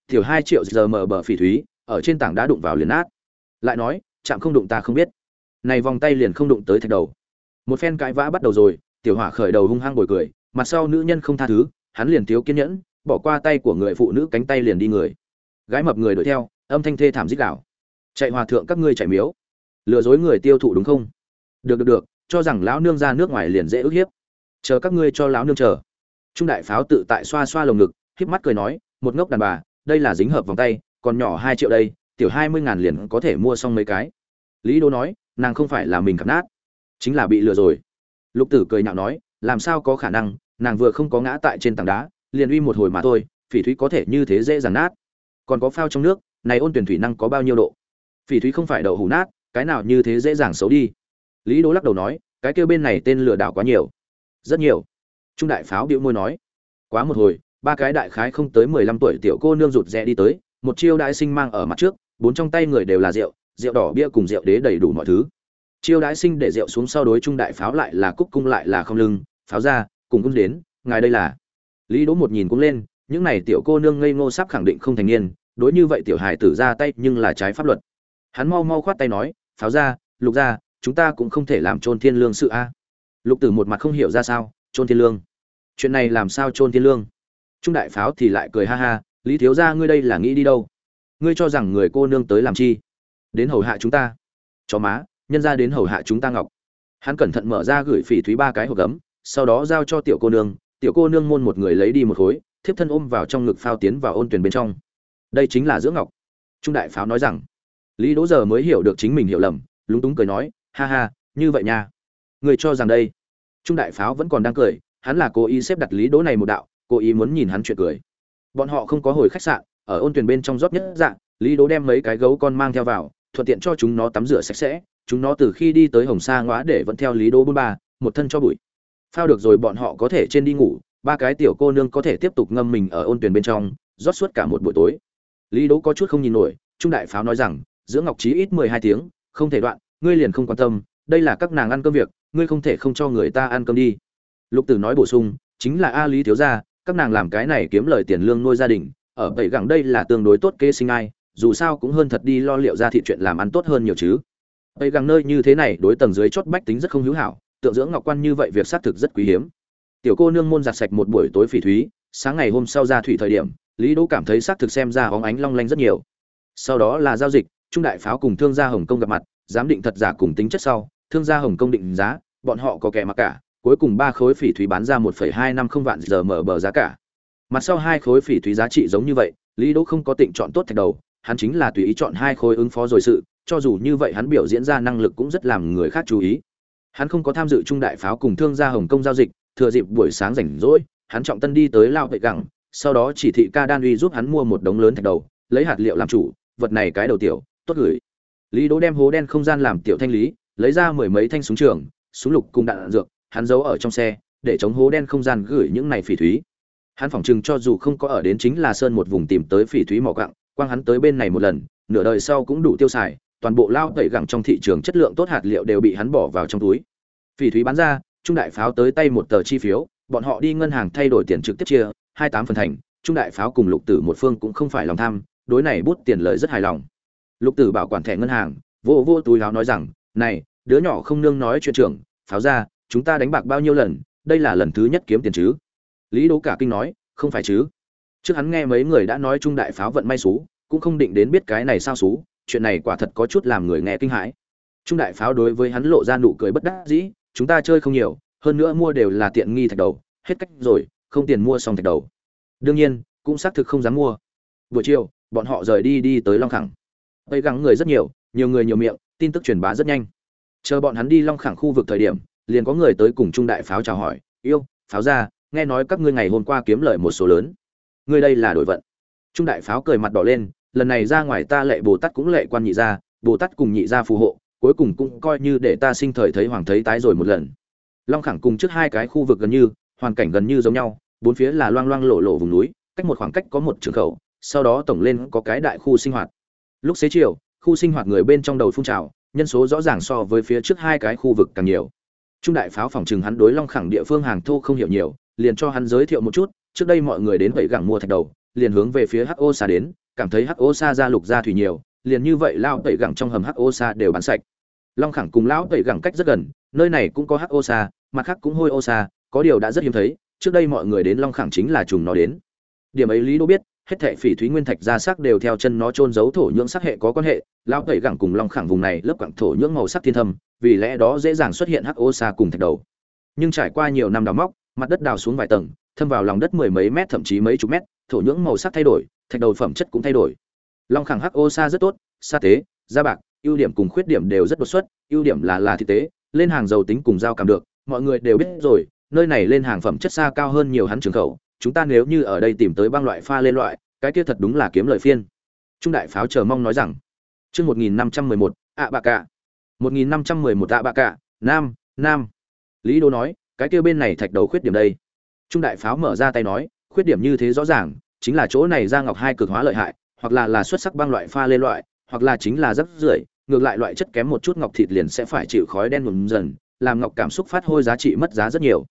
Tiểu hai triệu giờ mở bờ phỉ thúy, ở trên tảng đá đụng vào liền nát. Lại nói, chạm không đụng ta không biết. Này vòng tay liền không đụng tới thạch đầu. Một phen cãi vã bắt đầu rồi, tiểu hỏa khởi đầu hung hăng bồi cười, mặt sau nữ nhân không tha thứ, hắn liền thiếu kiên nhẫn bỏ qua tay của người phụ nữ cánh tay liền đi người. Gái mập người đuổi theo, âm thanh thê thảm dích đảo chạy hòa thượng các ngươi chạy miếu. Lừa dối người tiêu thụ đúng không? Được được được, cho rằng lão nương ra nước ngoài liền dễ ức hiếp. Chờ các ngươi cho lão nương chờ. Trung đại pháo tự tại xoa xoa lồng ngực, híp mắt cười nói, một ngốc đàn bà, đây là dính hợp vòng tay, còn nhỏ hai triệu đây, tiểu hai mươi ngàn liền có thể mua xong mấy cái. Lý đô nói, nàng không phải là mình cặp nát, chính là bị lừa rồi. Lục tử cười nhạo nói, làm sao có khả năng, nàng vừa không có ngã tại trên tảng đá liền uy một hồi mà thôi, phỉ thúy có thể như thế dễ dàng nát. Còn có phao trong nước, này ôn tuyển thủy năng có bao nhiêu độ? Phỉ thúy không phải đậu hủ nát, cái nào như thế dễ dàng xấu đi. Lý đỗ lắc đầu nói, cái kêu bên này tên lừa đảo quá nhiều. Rất nhiều. Trung đại pháo điệu môi nói, quá một hồi, ba cái đại khái không tới mười lăm tuổi tiểu cô nương rụt rè đi tới, một chiêu đại sinh mang ở mặt trước, bốn trong tay người đều là rượu rượu đỏ bia cùng rượu đế đầy đủ mọi thứ. Chiêu đãi sinh để rượu xuống sau đối trung đại pháo lại là cúc cung lại là không lưng, pháo ra, cùng cung đến, ngài đây là lý đỗ một nhìn cũng lên, những này tiểu cô nương ngây ngô sắp khẳng định không thành niên, đối như vậy tiểu hài tử ra tay nhưng là trái pháp luật. Hắn mau mau khoát tay nói, pháo ra, lục ra, chúng ta cũng không thể làm trôn thiên lương sự a. Lục tử một mặt không hiểu ra sao, trôn thiên lương? Chuyện này làm sao trôn thiên lương? Trung đại pháo thì lại cười ha ha, lý thiếu gia ngươi đây là nghĩ đi đâu? Ngươi cho rằng người cô nương tới làm chi? Đến hầu hạ chúng ta. Chó má, nhân ra đến hầu hạ chúng ta ngọc. Hắn cẩn thận mở ra gửi phỉ thúy ba cái hộp gấm, sau đó giao cho tiểu cô nương tiểu cô nương môn một người lấy đi một khối, thiếp thân ôm vào trong ngực phao tiến vào ôn tuyển bên trong. Đây chính là dưỡng ngọc. Trung đại pháo nói rằng, lý đỗ giờ mới hiểu được chính mình hiểu lầm, lúng túng cười nói, ha ha, như vậy nha. Người cho rằng đây. Trung đại pháo vẫn còn đang cười, hắn là cố ý xếp đặt lý đỗ này một đạo, cố ý muốn nhìn hắn chuyện cười. Bọn họ không có hồi khách sạn, ở ôn tuyển bên trong rót nhất dạng lý đỗ đem mấy cái gấu con mang theo vào, thuận tiện cho chúng nó tắm rửa sạch sẽ, chúng nó từ khi đi tới hồng sa ngóa để vẫn theo lý đỗ bôn ba, một thân cho bụi phao được rồi bọn họ có thể trên đi ngủ, ba cái tiểu cô nương có thể tiếp tục ngâm mình ở ôn tuyển bên trong, rót suốt cả một buổi tối. Lý đỗ có chút không nhìn nổi, trung đại pháo nói rằng, giữa ngọc trí ít mười hai tiếng, không thể đoạn, ngươi liền không quan tâm, đây là các nàng ăn cơm việc, ngươi không thể không cho người ta ăn cơm đi. Lục tử nói bổ sung, chính là a lý thiếu gia, các nàng làm cái này kiếm lời tiền lương nuôi gia đình, ở bảy gẳng đây là tương đối tốt kê sinh ai, dù sao cũng hơn thật đi lo liệu ra thị chuyện làm ăn tốt hơn nhiều chứ. Bảy gẳng nơi như thế này đối tầng dưới chót bách tính rất không hữu hảo tượng dưỡng ngọc quan như vậy việc xác thực rất quý hiếm. Tiểu cô nương môn giặt sạch một buổi tối phỉ thúy, sáng ngày hôm sau ra thủy thời điểm, lý đỗ cảm thấy xác thực xem ra hóng ánh long lanh rất nhiều. Sau đó là giao dịch, trung đại pháo cùng thương gia hồng kông gặp mặt, giám định thật giả cùng tính chất sau, thương gia hồng kông định giá, bọn họ có kẻ mặc cả, cuối cùng ba khối phỉ thúy bán ra một hai năm không vạn giờ mở bờ giá cả. Mặt sau hai khối phỉ thúy giá trị giống như vậy, lý đỗ không có tịnh chọn tốt thạch đầu, hắn chính là tùy ý chọn hai khối ứng phó rồi sự, cho dù như vậy hắn biểu diễn ra năng lực cũng rất làm người khác chú ý hắn không có tham dự trung đại pháo cùng thương gia hồng kông giao dịch thừa dịp buổi sáng rảnh rỗi hắn trọng tân đi tới lao vệ gẳng sau đó chỉ thị ca đan uy giúp hắn mua một đống lớn thạch đầu lấy hạt liệu làm chủ vật này cái đầu tiểu tốt gửi. Lý đỗ đem hố đen không gian làm tiểu thanh lý lấy ra mười mấy thanh súng trường súng lục cùng đạn, đạn dược hắn giấu ở trong xe để chống hố đen không gian gửi những này phỉ thúy. Hắn phỏng chừng cho dù không có ở đến chính là sơn một vùng tìm tới phỉ thúy mỏ cặng quang hắn tới bên này một lần nửa đời sau cũng đủ tiêu xài toàn bộ lao tẩy gẳng trong thị trường chất lượng tốt hạt liệu đều bị hắn bỏ vào trong túi. Phỉ thúy bán ra, trung đại pháo tới tay một tờ chi phiếu, bọn họ đi ngân hàng thay đổi tiền trực tiếp chia, hai tám phần thành, trung đại pháo cùng lục tử một phương cũng không phải lòng tham, đối này bút tiền lợi rất hài lòng. Lục tử bảo quản thẻ ngân hàng, vô vô túi áo nói rằng, này, đứa nhỏ không nương nói chuyện trưởng, pháo ra, chúng ta đánh bạc bao nhiêu lần, đây là lần thứ nhất kiếm tiền chứ? Lý đỗ cả kinh nói, không phải chứ. Trước hắn nghe mấy người đã nói trung đại pháo vận may xú, cũng không định đến biết cái này sao xú chuyện này quả thật có chút làm người nghe kinh hãi. Trung đại pháo đối với hắn lộ ra nụ cười bất đắc dĩ, chúng ta chơi không nhiều, hơn nữa mua đều là tiện nghi thạch đầu, hết cách rồi, không tiền mua xong thạch đầu. Đương nhiên, cũng xác thực không dám mua. Buổi chiều, bọn họ rời đi đi tới long khẳng. Tây gắng người rất nhiều nhiều người nhiều miệng, tin tức truyền bá rất nhanh. Chờ bọn hắn đi long khẳng khu vực thời điểm, liền có người tới cùng trung đại pháo chào hỏi, yêu, pháo ra, nghe nói các ngươi ngày hôm qua kiếm lợi một số lớn. Ngươi đây là đổi vận. Trung đại pháo cười mặt đỏ lên lần này ra ngoài ta lệ bồ tát cũng lệ quan nhị gia, bồ tát cùng nhị gia phù hộ, cuối cùng cũng coi như để ta sinh thời thấy hoàng thấy tái rồi một lần. Long khẳng cùng trước hai cái khu vực gần như, hoàn cảnh gần như giống nhau, bốn phía là loang loang lộ lộ vùng núi, cách một khoảng cách có một trường khẩu, sau đó tổng lên có cái đại khu sinh hoạt. Lúc xế chiều, khu sinh hoạt người bên trong đầu phun trào, nhân số rõ ràng so với phía trước hai cái khu vực càng nhiều. Trung đại pháo phòng trừng hắn đối long khẳng địa phương hàng thô không hiểu nhiều, liền cho hắn giới thiệu một chút, trước đây mọi người đến vậy gẳng mua thạch đầu, liền hướng về phía ho xa đến cảm thấy hắc ô sa ra lục ra thủy nhiều, liền như vậy lao tẩy gẳng trong hầm hắc ô sa đều bán sạch. Long khẳng cùng lão tẩy gẳng cách rất gần, nơi này cũng có hắc ô sa, mặt khác cũng hôi ô sa, có điều đã rất hiếm thấy, trước đây mọi người đến long khẳng chính là trùng nó đến. Điểm ấy lý đô biết, hết thệ phỉ thúy nguyên thạch ra sắc đều theo chân nó trôn giấu thổ nhưỡng sắc hệ có quan hệ, lão tẩy gẳng cùng long khẳng vùng này lớp quặng thổ nhưỡng màu sắc thiên thâm, vì lẽ đó dễ dàng xuất hiện hắc ô sa cùng thạch đầu. Nhưng trải qua nhiều năm đào móc, mặt đất đào xuống vài tầng, thâm vào lòng đất mười mấy mét thậm chí mấy chục mét thổ nhưỡng màu sắc thay đổi, thạch đầu phẩm chất cũng thay đổi. Long khẳng O Sa rất tốt, sa tế, da bạc, ưu điểm cùng khuyết điểm đều rất đột xuất, ưu điểm là là thực tế, lên hàng dầu tính cùng giao cảm được, mọi người đều biết rồi, nơi này lên hàng phẩm chất xa cao hơn nhiều hắn trường khẩu, chúng ta nếu như ở đây tìm tới băng loại pha lên loại, cái kia thật đúng là kiếm lời phiên. Trung đại pháo chờ mong nói rằng, chương một nghìn năm trăm mười một, ạ bạ cả một nghìn năm trăm mười một, ạ bạ cả nam nam. Lý đô nói, cái kia bên này thạch đầu khuyết điểm đây. Trung đại pháo mở ra tay nói khuyết điểm như thế rõ ràng, chính là chỗ này ra ngọc hai cực hóa lợi hại, hoặc là là xuất sắc băng loại pha lên loại, hoặc là chính là rất rưởi, ngược lại loại chất kém một chút ngọc thịt liền sẽ phải chịu khói đen ngủm dần, làm ngọc cảm xúc phát hôi giá trị mất giá rất nhiều.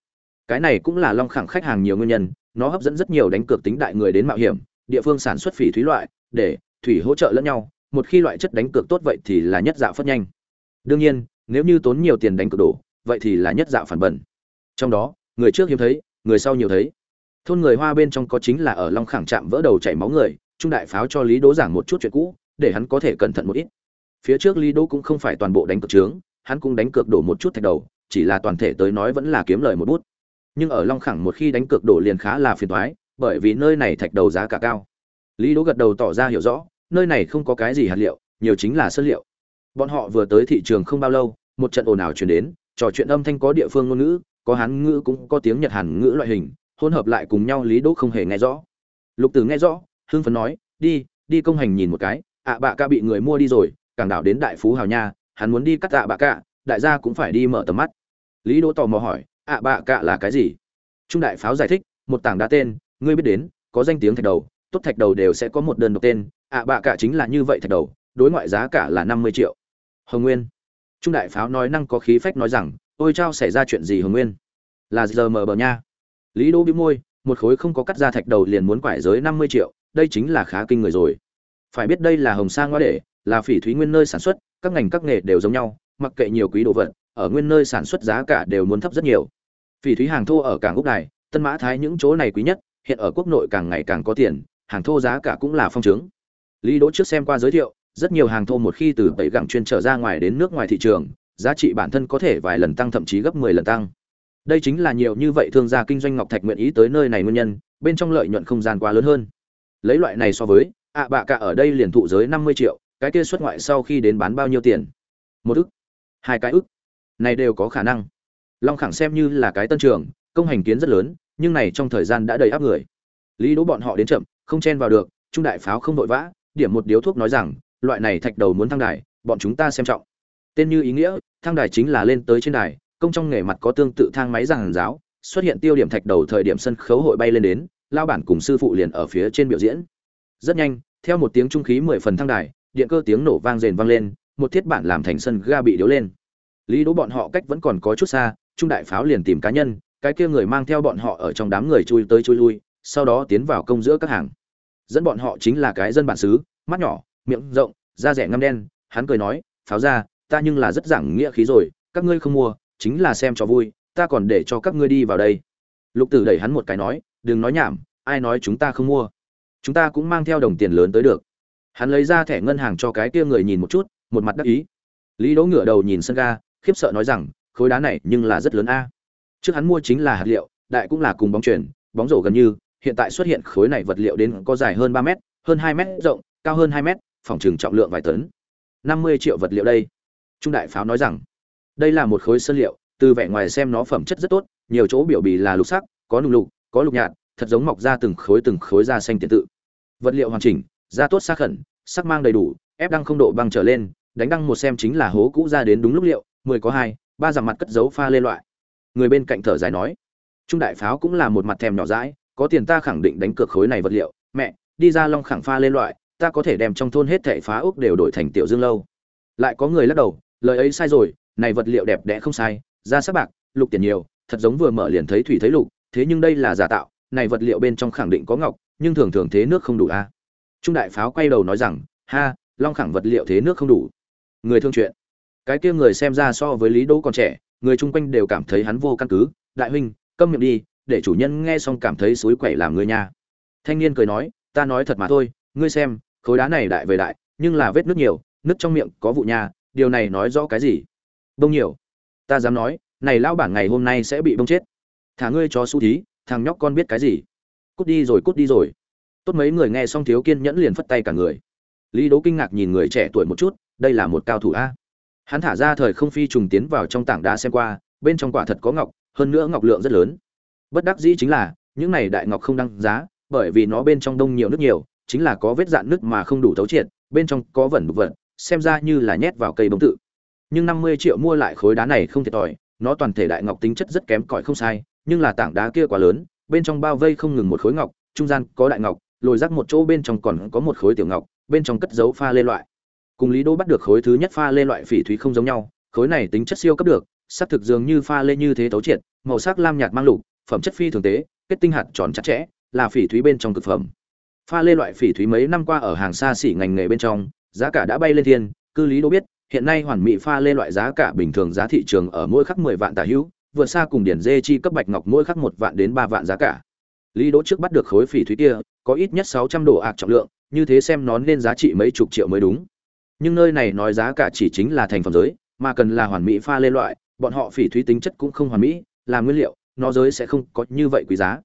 Cái này cũng là long khẳng khách hàng nhiều nguyên nhân, nó hấp dẫn rất nhiều đánh cược tính đại người đến mạo hiểm, địa phương sản xuất phỉ thúy loại, để thủy hỗ trợ lẫn nhau, một khi loại chất đánh cược tốt vậy thì là nhất dạo phất nhanh. Đương nhiên, nếu như tốn nhiều tiền đánh cược đổ, vậy thì là nhất dạo phản bẩn. Trong đó, người trước hiếm thấy, người sau nhiều thấy thôn người hoa bên trong có chính là ở long khẳng chạm vỡ đầu chảy máu người, trung đại pháo cho lý đố giảng một chút chuyện cũ, để hắn có thể cẩn thận một ít. Phía trước lý đố cũng không phải toàn bộ đánh cược trướng hắn cũng đánh cược đổ một chút thạch đầu, chỉ là toàn thể tới nói vẫn là kiếm lời một bút. Nhưng ở long khẳng một khi đánh cược đổ liền khá là phiền toái, bởi vì nơi này thạch đầu giá cả cao. Lý đỗ gật đầu tỏ ra hiểu rõ, nơi này không có cái gì hạt liệu, nhiều chính là sơn liệu. Bọn họ vừa tới thị trường không bao lâu, một trận ồn ào truyền đến, trò chuyện âm thanh có địa phương ngôn ngữ, có hán ngữ cũng có tiếng nhật hàn ngữ loại hình hỗn hợp lại cùng nhau lý đỗ không hề nghe rõ. Lục tử nghe rõ, hưng phấn nói, đi đi công hành nhìn một cái, ạ bạ ca bị người mua đi rồi, càng đảo đến đại phú hào nha, hắn muốn đi cắt ạ bạ ca, đại gia cũng phải đi mở tầm mắt. Lý đỗ tò mò hỏi, ạ bạ ca là cái gì? Trung đại pháo giải thích, một tảng đá tên, ngươi biết đến, có danh tiếng thạch đầu, tốt thạch đầu đều sẽ có một đơn độc tên, ạ bạ cả chính là như vậy thạch đầu, đối ngoại giá cả là năm mươi triệu. Hồng nguyên. Trung đại pháo nói năng có khí phách nói rằng, ôi trao xảy ra chuyện gì hồng nguyên? Là giờ mờ bờ nha lý đỗ bĩu môi một khối không có cắt ra thạch đầu liền muốn quải giới năm mươi triệu đây chính là khá kinh người rồi. Phải biết đây là hồng sa ngoa để là phỉ thúy nguyên nơi sản xuất các ngành các nghề đều giống nhau mặc kệ nhiều quý đồ vật ở nguyên nơi sản xuất giá cả đều muốn thấp rất nhiều. Phỉ thúy hàng thô ở cảng úc này, tân mã thái những chỗ này quý nhất hiện ở quốc nội càng ngày càng có tiền hàng thô giá cả cũng là phong trướng. Lý đỗ trước xem qua giới thiệu rất nhiều hàng thô một khi từ bảy gặng chuyên trở ra ngoài đến nước ngoài thị trường giá trị bản thân có thể vài lần tăng thậm chí gấp 10 lần tăng đây chính là nhiều như vậy thương gia kinh doanh ngọc thạch nguyện ý tới nơi này nguyên nhân, bên trong lợi nhuận không gian quá lớn hơn. Lấy loại này so với, ạ bạ cả ở đây liền thụ giới 50 triệu, cái kia xuất ngoại sau khi đến bán bao nhiêu tiền? Một ức, hai cái ức. Này đều có khả năng. Long khẳng xem như là cái tân trường, công hành kiến rất lớn, nhưng này trong thời gian đã đầy áp người. Lý đỗ bọn họ đến chậm, không chen vào được, trung đại pháo không vội vã, điểm một điếu thuốc nói rằng, loại này thạch đầu muốn thăng đài, bọn chúng ta xem trọng. Tên như ý nghĩa, thăng đài chính là lên tới trên đài công trong nghề mặt có tương tự thang máy giảng giáo, xuất hiện tiêu điểm thạch đầu thời điểm sân khấu hội bay lên đến lao bản cùng sư phụ liền ở phía trên biểu diễn. Rất nhanh, theo một tiếng trung khí mười phần thang đài, điện cơ tiếng nổ vang rền vang lên, một thiết bản làm thành sân ga bị điếu lên. Lý đỗ bọn họ cách vẫn còn có chút xa, trung đại pháo liền tìm cá nhân, cái kia người mang theo bọn họ ở trong đám người chui tới chui lui, sau đó tiến vào công giữa các hàng. Dẫn bọn họ chính là cái dân bản xứ, mắt nhỏ, miệng rộng, da rẻ ngăm đen, hắn cười nói, pháo ra ta nhưng là rất giảng nghĩa khí rồi, các ngươi không mua chính là xem cho vui, ta còn để cho các ngươi đi vào đây. Lục tử đẩy hắn một cái nói, đừng nói nhảm, ai nói chúng ta không mua. Chúng ta cũng mang theo đồng tiền lớn tới được. Hắn lấy ra thẻ ngân hàng cho cái kia người nhìn một chút, một mặt đắc ý. Lý đỗ ngửa đầu nhìn sân ga, khiếp sợ nói rằng, khối đá này nhưng là rất lớn a. Trước hắn mua chính là hạt liệu, đại cũng là cùng bóng chuyển bóng rổ gần như, hiện tại xuất hiện khối này vật liệu đến có dài hơn ba mét, hơn hai mét rộng, cao hơn hai mét, phòng trừng trọng lượng vài tấn. Năm mươi triệu vật liệu đây. Trung đại pháo nói rằng đây là một khối sơn liệu, từ vẻ ngoài xem nó phẩm chất rất tốt, nhiều chỗ biểu bì là lục sắc, có nung lục, có lục nhạt, thật giống mọc ra từng khối từng khối da xanh tiền tự. Vật liệu hoàn chỉnh, da tốt xác khẩn, sắc mang đầy đủ, ép đăng không độ băng trở lên, đánh đăng một xem chính là hố cũ ra đến đúng lúc liệu, mười có hai, ba dặm mặt cất dấu pha lên loại. Người bên cạnh thở dài nói, trung đại pháo cũng là một mặt thèm nhỏ dãi, có tiền ta khẳng định đánh cược khối này vật liệu. Mẹ, đi ra long khẳng pha lên loại, ta có thể đem trong thôn hết thảy phá ốc đều đổi thành tiểu dương lâu. Lại có người lắc đầu, lời ấy sai rồi này vật liệu đẹp đẽ không sai, da sắc bạc, lục tiền nhiều, thật giống vừa mở liền thấy thủy thấy lục, thế nhưng đây là giả tạo, này vật liệu bên trong khẳng định có ngọc, nhưng thường thường thế nước không đủ a. À. Trung đại pháo quay đầu nói rằng, ha, long khẳng vật liệu thế nước không đủ. Người thương chuyện. Cái kia người xem ra so với lý đỗ còn trẻ, người chung quanh đều cảm thấy hắn vô căn cứ. Đại huynh, câm miệng đi, để chủ nhân nghe xong cảm thấy suối quẩy làm người nha thanh niên cười nói, ta nói thật mà thôi, ngươi xem, khối đá này đại về đại, nhưng là vết nước nhiều nước trong miệng có vụ nha điều này nói rõ cái gì? Bông nhiều. Ta dám nói, này lão bản ngày hôm nay sẽ bị bông chết. Thả ngươi cho su thí, thằng nhóc con biết cái gì? Cút đi rồi, cút đi rồi. Tốt mấy người nghe xong thiếu kiên nhẫn liền phất tay cả người. Lý đố kinh ngạc nhìn người trẻ tuổi một chút, đây là một cao thủ a. Hắn thả ra thời không phi trùng tiến vào trong tảng đá xem qua, bên trong quả thật có ngọc, hơn nữa ngọc lượng rất lớn. Bất đắc dĩ chính là, những này đại ngọc không đăng giá, bởi vì nó bên trong đông nhiều nước nhiều, chính là có vết dạn nước mà không đủ thấu triệt, bên trong có vẩn đục vật, xem ra như là nhét vào cây bông tự nhưng năm mươi triệu mua lại khối đá này không thiệt thòi, nó toàn thể đại ngọc tính chất rất kém cỏi không sai, nhưng là tảng đá kia quá lớn, bên trong bao vây không ngừng một khối ngọc, trung gian có đại ngọc, lồi rắc một chỗ bên trong còn có một khối tiểu ngọc, bên trong cất dấu pha lê loại. Cùng lý đô bắt được khối thứ nhất pha lê loại phỉ thúy không giống nhau, khối này tính chất siêu cấp được, sắc thực dường như pha lê như thế tấu triệt, màu sắc lam nhạt mang lục, phẩm chất phi thường tế, kết tinh hạt tròn chặt chẽ, là phỉ thúy bên trong cực phẩm. Pha lê loại phỉ thúy mấy năm qua ở hàng xa xỉ ngành nghề bên trong, giá cả đã bay lên thiên, cư lý đô biết hiện nay hoàn mỹ pha lê loại giá cả bình thường giá thị trường ở mỗi khắc 10 vạn tả hữu, vượt xa cùng điển dê chi cấp bạch ngọc mỗi khắc một vạn đến ba vạn giá cả. Lý đỗ trước bắt được khối phỉ thúy kia, có ít nhất 600 đồ ạc trọng lượng, như thế xem nó nên giá trị mấy chục triệu mới đúng. Nhưng nơi này nói giá cả chỉ chính là thành phẩm giới, mà cần là hoàn mỹ pha lê loại, bọn họ phỉ thúy tính chất cũng không hoàn mỹ, là nguyên liệu, nó giới sẽ không có như vậy quý giá.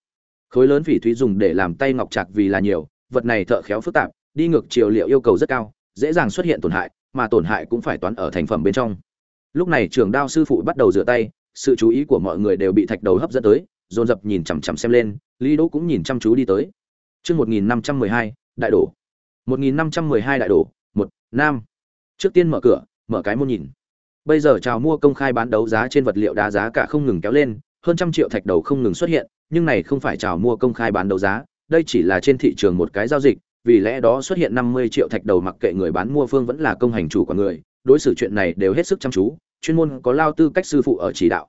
Khối lớn phỉ thúy dùng để làm tay ngọc trạc vì là nhiều, vật này thợ khéo phức tạp, đi ngược chiều liệu yêu cầu rất cao, dễ dàng xuất hiện tổn hại mà tổn hại cũng phải toán ở thành phẩm bên trong. Lúc này trường đao sư phụ bắt đầu rửa tay, sự chú ý của mọi người đều bị thạch đầu hấp dẫn tới, dồn dập nhìn chằm chằm xem lên, lý đỗ cũng nhìn chăm chú đi tới. Chương một nghìn năm trăm mười hai, đại đổ. một nghìn năm trăm mười hai đại đổ, một, nam. Trước tiên mở cửa, mở cái môn nhìn. Bây giờ chào mua công khai bán đấu giá trên vật liệu đá giá cả không ngừng kéo lên, hơn trăm triệu thạch đầu không ngừng xuất hiện, nhưng này không phải chào mua công khai bán đấu giá, đây chỉ là trên thị trường một cái giao dịch vì lẽ đó xuất hiện năm mươi triệu thạch đầu mặc kệ người bán mua phương vẫn là công hành chủ của người, đối xử chuyện này đều hết sức chăm chú, chuyên môn có lao tư cách sư phụ ở chỉ đạo.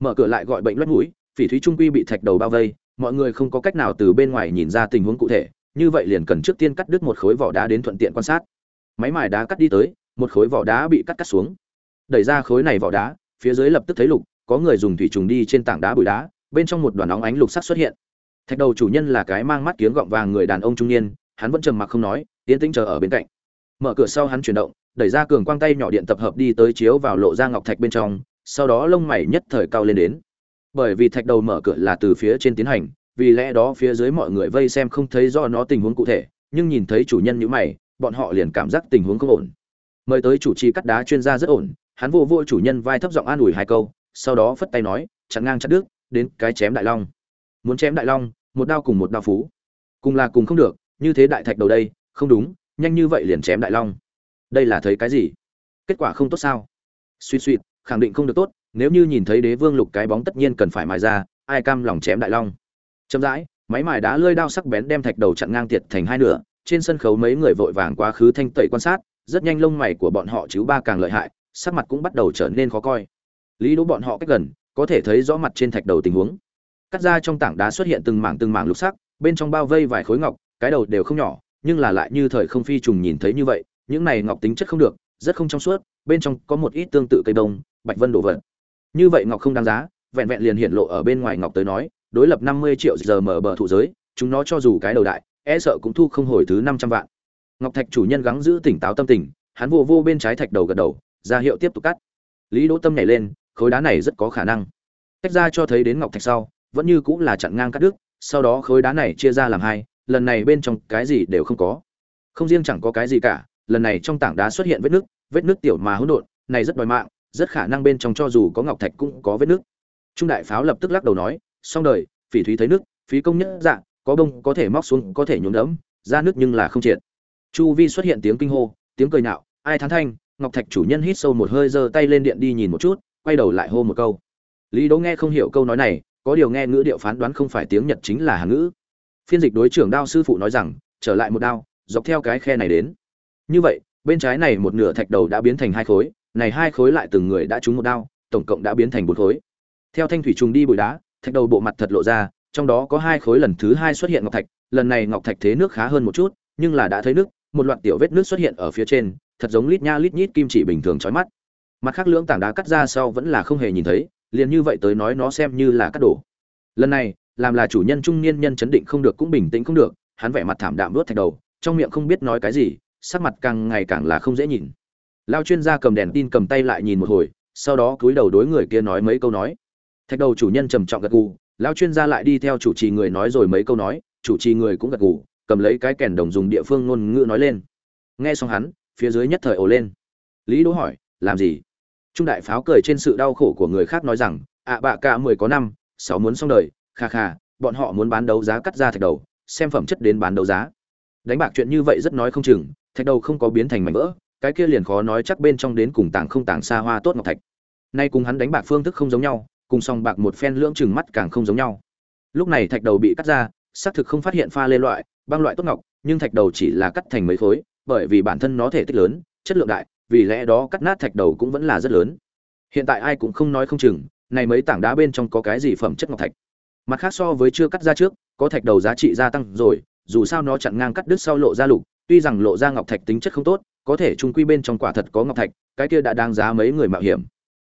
Mở cửa lại gọi bệnh loét mũi, phỉ thúy trung quy bị thạch đầu bao vây, mọi người không có cách nào từ bên ngoài nhìn ra tình huống cụ thể, như vậy liền cần trước tiên cắt đứt một khối vỏ đá đến thuận tiện quan sát. Máy mài đá cắt đi tới, một khối vỏ đá bị cắt cắt xuống. Đẩy ra khối này vỏ đá, phía dưới lập tức thấy lục, có người dùng thủy trùng đi trên tảng đá bụi đá, bên trong một đoàn óng ánh lục sắc xuất hiện. Thạch đầu chủ nhân là cái mang mắt kiếng gọng vàng người đàn ông trung niên hắn vẫn trầm mặc không nói tiến tĩnh chờ ở bên cạnh. Mở cửa sau hắn chuyển động, đẩy ra cường quang tay nhỏ điện tập hợp đi tới chiếu vào lộ ra ngọc thạch bên trong, sau đó lông mày nhất thời cao lên đến. Bởi vì thạch đầu mở cửa là từ phía trên tiến hành, vì lẽ đó phía dưới mọi người vây xem không thấy do nó tình huống cụ thể, nhưng nhìn thấy chủ nhân như mày, bọn họ liền cảm giác tình huống không ổn. Mời tới chủ trì cắt đá chuyên gia rất ổn, hắn vô vô chủ nhân vai thấp giọng an ủi hai câu, sau đó phất tay nói, chặn ngang chặt đứt, đến cái chém đại long. Muốn chém đại long, một đao cùng một đao phú. Cùng là cùng không được như thế đại thạch đầu đây, không đúng, nhanh như vậy liền chém đại long. Đây là thấy cái gì? Kết quả không tốt sao? Suy suy khẳng định không được tốt, nếu như nhìn thấy đế vương lục cái bóng tất nhiên cần phải mài ra, ai cam lòng chém đại long? Chậm rãi, máy mài đá lơi đao sắc bén đem thạch đầu chặn ngang tiệt thành hai nửa, trên sân khấu mấy người vội vàng quá khứ thanh tẩy quan sát, rất nhanh lông mày của bọn họ chứ ba càng lợi hại, sắc mặt cũng bắt đầu trở nên khó coi. Lý đỗ bọn họ cách gần, có thể thấy rõ mặt trên thạch đầu tình huống. Cắt ra trong tảng đá xuất hiện từng mảng từng mảng lục sắc, bên trong bao vây vài khối ngọc cái đầu đều không nhỏ, nhưng là lại như thời không phi trùng nhìn thấy như vậy, những này ngọc tính chất không được, rất không trong suốt, bên trong có một ít tương tự cây đông bạch vân đổ vật. Như vậy ngọc không đáng giá, vẹn vẹn liền hiện lộ ở bên ngoài ngọc tới nói, đối lập năm mươi triệu giờ mở bờ thụ giới, chúng nó cho dù cái đầu đại e sợ cũng thu không hồi thứ năm trăm vạn. Ngọc thạch chủ nhân gắng giữ tỉnh táo tâm tình, hắn vô vô bên trái thạch đầu gật đầu, ra hiệu tiếp tục cắt. Lý đỗ tâm nhảy lên, khối đá này rất có khả năng. Tách ra cho thấy đến ngọc thạch sau, vẫn như cũng là chặn ngang cắt đứt, sau đó khối đá này chia ra làm hai lần này bên trong cái gì đều không có. Không riêng chẳng có cái gì cả lần này trong tảng đá xuất hiện vết nước vết nước tiểu mà hỗn độn này rất đòi mạng rất khả năng bên trong cho dù có ngọc thạch cũng có vết nước. Trung đại pháo lập tức lắc đầu nói xong đời phỉ thúy thấy nước phí công nhất dạng có bông có thể móc xuống có thể nhuốm đẫm ra nước nhưng là không triệt. Chu vi xuất hiện tiếng kinh hô tiếng cười nạo, ai thắng thanh ngọc thạch chủ nhân hít sâu một hơi giơ tay lên điện đi nhìn một chút quay đầu lại hô một câu. Lý đỗ nghe không hiểu câu nói này có điều nghe ngữ điệu phán đoán không phải tiếng nhật chính là hán ngữ phiên dịch đối trưởng đao sư phụ nói rằng, trở lại một đao, dọc theo cái khe này đến. Như vậy, bên trái này một nửa thạch đầu đã biến thành hai khối, này hai khối lại từng người đã trúng một đao, tổng cộng đã biến thành bốn khối. Theo thanh thủy trùng đi bụi đá, thạch đầu bộ mặt thật lộ ra, trong đó có hai khối lần thứ hai xuất hiện ngọc thạch, lần này ngọc thạch thế nước khá hơn một chút, nhưng là đã thấy nước, một loạt tiểu vết nước xuất hiện ở phía trên, thật giống lít nha lít nhít kim chỉ bình thường chói mắt. Mặt khác lưỡng tảng đá cắt ra sau vẫn là không hề nhìn thấy, liền như vậy tới nói nó xem như là cắt đổ. Lần này làm là chủ nhân trung niên nhân chấn định không được cũng bình tĩnh không được, hắn vẻ mặt thảm đạm nuốt thạch đầu, trong miệng không biết nói cái gì, sắc mặt càng ngày càng là không dễ nhìn. Lao chuyên gia cầm đèn tin cầm tay lại nhìn một hồi, sau đó cúi đầu đối người kia nói mấy câu nói. Thạch đầu chủ nhân trầm trọng gật gù, lao chuyên gia lại đi theo chủ trì người nói rồi mấy câu nói, chủ trì người cũng gật gù, cầm lấy cái kèn đồng dùng địa phương ngôn ngữ nói lên. Nghe xong hắn, phía dưới nhất thời ồ lên. Lý đỗ hỏi, làm gì? Trung đại pháo cười trên sự đau khổ của người khác nói rằng ạ bạ cả mười có năm, sáu muốn xong đời kha kha, bọn họ muốn bán đấu giá cắt ra thạch đầu, xem phẩm chất đến bán đấu giá. Đánh bạc chuyện như vậy rất nói không chừng, thạch đầu không có biến thành mảnh vỡ, cái kia liền khó nói chắc bên trong đến cùng tảng không tảng xa hoa tốt ngọc thạch. Nay cùng hắn đánh bạc phương thức không giống nhau, cùng song bạc một phen lưỡng chừng mắt càng không giống nhau. Lúc này thạch đầu bị cắt ra, xác thực không phát hiện pha lê loại, băng loại tốt ngọc, nhưng thạch đầu chỉ là cắt thành mấy khối, bởi vì bản thân nó thể tích lớn, chất lượng đại, vì lẽ đó cắt nát thạch đầu cũng vẫn là rất lớn. Hiện tại ai cũng không nói không chừng, này mấy tảng đá bên trong có cái gì phẩm chất ngọc thạch mặt khác so với chưa cắt ra trước, có thạch đầu giá trị gia tăng rồi, dù sao nó chặn ngang cắt đứt sau lộ ra lục, tuy rằng lộ ra ngọc thạch tính chất không tốt, có thể trung quy bên trong quả thật có ngọc thạch, cái kia đã đáng giá mấy người mạo hiểm.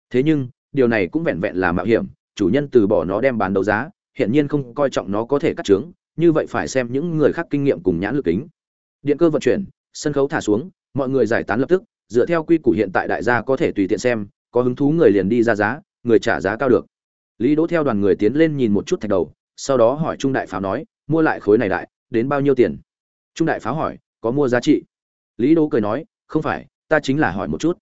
Thế nhưng, điều này cũng vẹn vẹn là mạo hiểm, chủ nhân từ bỏ nó đem bán đấu giá hiện nhiên không coi trọng nó có thể cắt trướng như vậy phải xem những người khác kinh nghiệm cùng nhãn lực kính. Điện cơ vận chuyển, sân khấu thả xuống, mọi người giải tán lập tức, dựa theo quy củ hiện tại đại gia có thể tùy tiện xem, có hứng thú người liền đi ra giá, người trả giá cao được lý đỗ theo đoàn người tiến lên nhìn một chút thạch đầu, sau đó hỏi trung đại pháo nói, mua lại khối này đại, đến bao nhiêu tiền? Trung đại pháo hỏi, có mua giá trị? Lý đỗ cười nói, không phải, ta chính là hỏi một chút.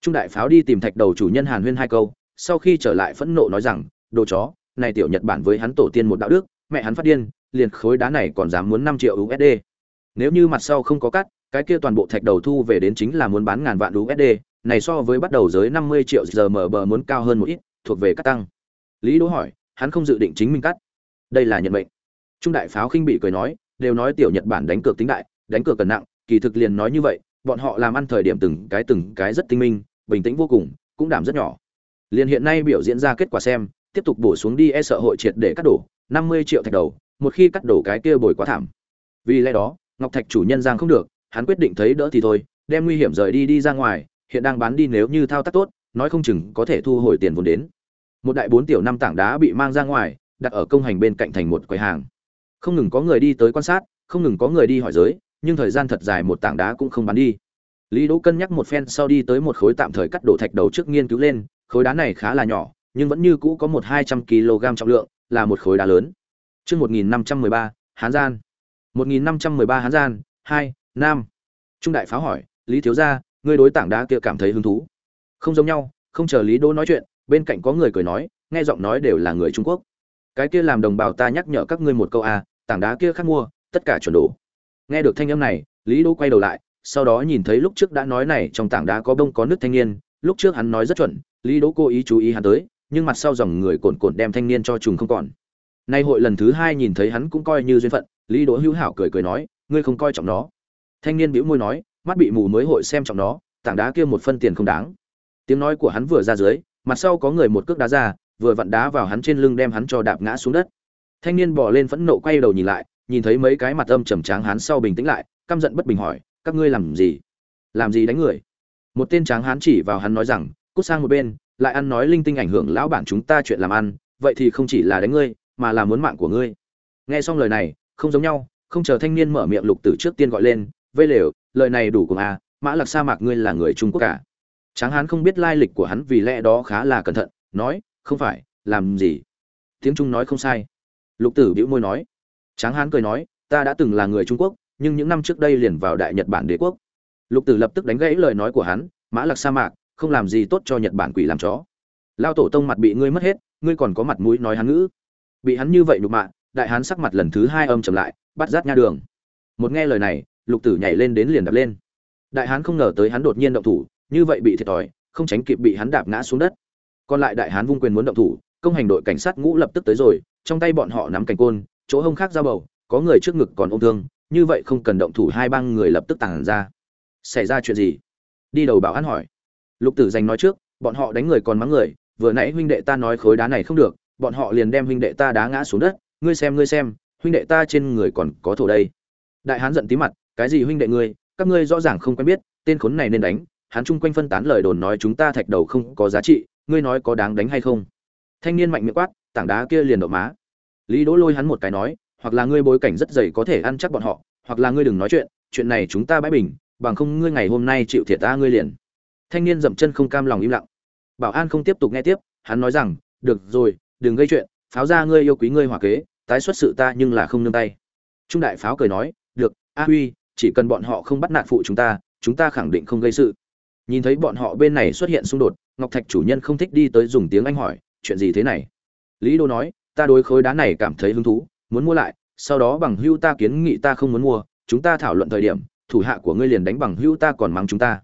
Trung đại pháo đi tìm thạch đầu chủ nhân hàn huyên hai câu, sau khi trở lại phẫn nộ nói rằng, đồ chó, này tiểu nhật bản với hắn tổ tiên một đạo đức, mẹ hắn phát điên, liền khối đá này còn dám muốn năm triệu usd nếu như mặt sau không có cắt, cái kia toàn bộ thạch đầu thu về đến chính là muốn bán ngàn vạn usd này so với bắt đầu giới 50 triệu giờ mở bờ muốn cao hơn một ít, thuộc về cắt tăng lý đỗ hỏi, hắn không dự định chính mình cắt. Đây là nhận mệnh. Trung đại pháo khinh bị cười nói, đều nói tiểu nhật bản đánh cược tính đại, đánh cược cần nặng, kỳ thực liền nói như vậy, bọn họ làm ăn thời điểm từng cái từng cái rất tinh minh, bình tĩnh vô cùng, cũng đảm rất nhỏ. Liền hiện nay biểu diễn ra kết quả xem, tiếp tục bổ xuống đi e sợ hội triệt để cắt đổ 50 triệu thạch đầu, một khi cắt đổ cái kia bồi quá thảm. Vì lẽ đó, ngọc thạch chủ nhân giang không được, hắn quyết định thấy đỡ thì thôi, đem nguy hiểm rời đi đi ra ngoài, hiện đang bán đi nếu như thao tác tốt, nói không chừng có thể thu hồi tiền vốn đến một đại bốn tiểu năm tảng đá bị mang ra ngoài đặt ở công hành bên cạnh thành một quầy hàng không ngừng có người đi tới quan sát không ngừng có người đi hỏi giới nhưng thời gian thật dài một tảng đá cũng không bán đi lý đỗ cân nhắc một phen sau đi tới một khối tạm thời cắt đổ thạch đầu trước nghiên cứu lên khối đá này khá là nhỏ nhưng vẫn như cũ có một hai trăm kg trọng lượng là một khối đá lớn Chương 1513, Hán gian. 1513 Hán gian, 2, Nam. Trung đại pháo hỏi, Lý thiếu gia, ngươi đối tảng đá kia cảm thấy hứng thú? Không giống nhau, không chờ Lý Đỗ nói chuyện, bên cạnh có người cười nói, nghe giọng nói đều là người Trung Quốc. Cái kia làm đồng bào ta nhắc nhở các ngươi một câu a, à, tảng đá kia khác mua, tất cả chuẩn đủ. Nghe được thanh âm này, Lý Đỗ quay đầu lại, sau đó nhìn thấy lúc trước đã nói này trong tảng đá có bông có nước thanh niên, lúc trước hắn nói rất chuẩn, Lý Đỗ cố ý chú ý hắn tới, nhưng mặt sau dòng người cồn cồn đem thanh niên cho trùng không còn. Nay hội lần thứ hai nhìn thấy hắn cũng coi như duyên phận, Lý Đỗ Hữu Hảo cười cười nói, ngươi không coi trọng nó. Thanh niên bĩu môi nói, mắt bị mù mới hội xem trọng nó, tảng đá kia một phân tiền không đáng. Tiếng nói của hắn vừa ra dưới, mặt sau có người một cước đá ra, vừa vặn đá vào hắn trên lưng đem hắn cho đạp ngã xuống đất. Thanh niên bò lên phẫn nộ quay đầu nhìn lại, nhìn thấy mấy cái mặt âm trầm tráng hắn sau bình tĩnh lại, căm giận bất bình hỏi, các ngươi làm gì? Làm gì đánh người? Một tên tráng hán chỉ vào hắn nói rằng, cút sang một bên, lại ăn nói linh tinh ảnh hưởng lão bản chúng ta chuyện làm ăn, vậy thì không chỉ là đánh ngươi, mà là muốn mạng của ngươi nghe xong lời này không giống nhau không chờ thanh niên mở miệng lục tử trước tiên gọi lên vây lều lời này đủ cùng à mã lạc sa mạc ngươi là người trung quốc cả tráng hán không biết lai lịch của hắn vì lẽ đó khá là cẩn thận, nói, không phải, làm gì? Tiếng trung nói không sai. Lục tử bĩu môi nói. Tráng hán cười nói, ta đã từng là người trung quốc, nhưng những năm trước đây liền vào đại nhật bản đế quốc. Lục tử lập tức đánh gãy lời nói của hắn, mã lạc sa mạc, không làm gì tốt cho nhật bản quỷ làm chó. Lao tổ tông mặt bị ngươi mất hết, ngươi còn có mặt mũi nói hắn ngữ. Bị hắn như vậy nhục mạ, đại hán sắc mặt lần thứ hai âm trầm lại, bắt rát nha đường. Một nghe lời này, lục tử nhảy lên đến liền đập lên. Đại hán không ngờ tới hắn đột nhiên động thủ như vậy bị thiệt thòi, không tránh kịp bị hắn đạp ngã xuống đất. Còn lại đại hán vung quyền muốn động thủ, công hành đội cảnh sát ngũ lập tức tới rồi, trong tay bọn họ nắm cành côn, chỗ hông khác ra bầu, có người trước ngực còn ôm thương, như vậy không cần động thủ hai băng người lập tức tàng ra. Xảy ra chuyện gì? Đi đầu bảo an hỏi. Lục tử giành nói trước, bọn họ đánh người còn mắng người, vừa nãy huynh đệ ta nói khối đá này không được, bọn họ liền đem huynh đệ ta đá ngã xuống đất, ngươi xem ngươi xem, huynh đệ ta trên người còn có thổ đây. Đại hán giận tí mặt, cái gì huynh đệ ngươi, các ngươi rõ ràng không quen biết, tên khốn này nên đánh hắn chung quanh phân tán lời đồn nói chúng ta thạch đầu không có giá trị, ngươi nói có đáng đánh hay không? Thanh niên mạnh miệng quát, tảng đá kia liền đậu má. Lý đỗ lôi hắn một cái nói, hoặc là ngươi bối cảnh rất dày có thể ăn chắc bọn họ, hoặc là ngươi đừng nói chuyện chuyện này chúng ta bãi bình, bằng không ngươi ngày hôm nay chịu thiệt ta ngươi liền. Thanh niên dậm chân không cam lòng im lặng. Bảo an không tiếp tục nghe tiếp, hắn nói rằng, được rồi, đừng gây chuyện, pháo ra ngươi yêu quý ngươi hòa kế, tái xuất sự ta nhưng là không nương tay. Trung đại pháo cười nói, được, a huy, chỉ cần bọn họ không bắt nạt phụ chúng ta chúng ta khẳng định không gây sự nhìn thấy bọn họ bên này xuất hiện xung đột, ngọc thạch chủ nhân không thích đi tới dùng tiếng anh hỏi, chuyện gì thế này? Lý đô nói, ta đối khối đá này cảm thấy hứng thú, muốn mua lại, sau đó bằng hưu ta kiến nghị ta không muốn mua, chúng ta thảo luận thời điểm, thủ hạ của ngươi liền đánh bằng hưu ta còn mắng chúng ta.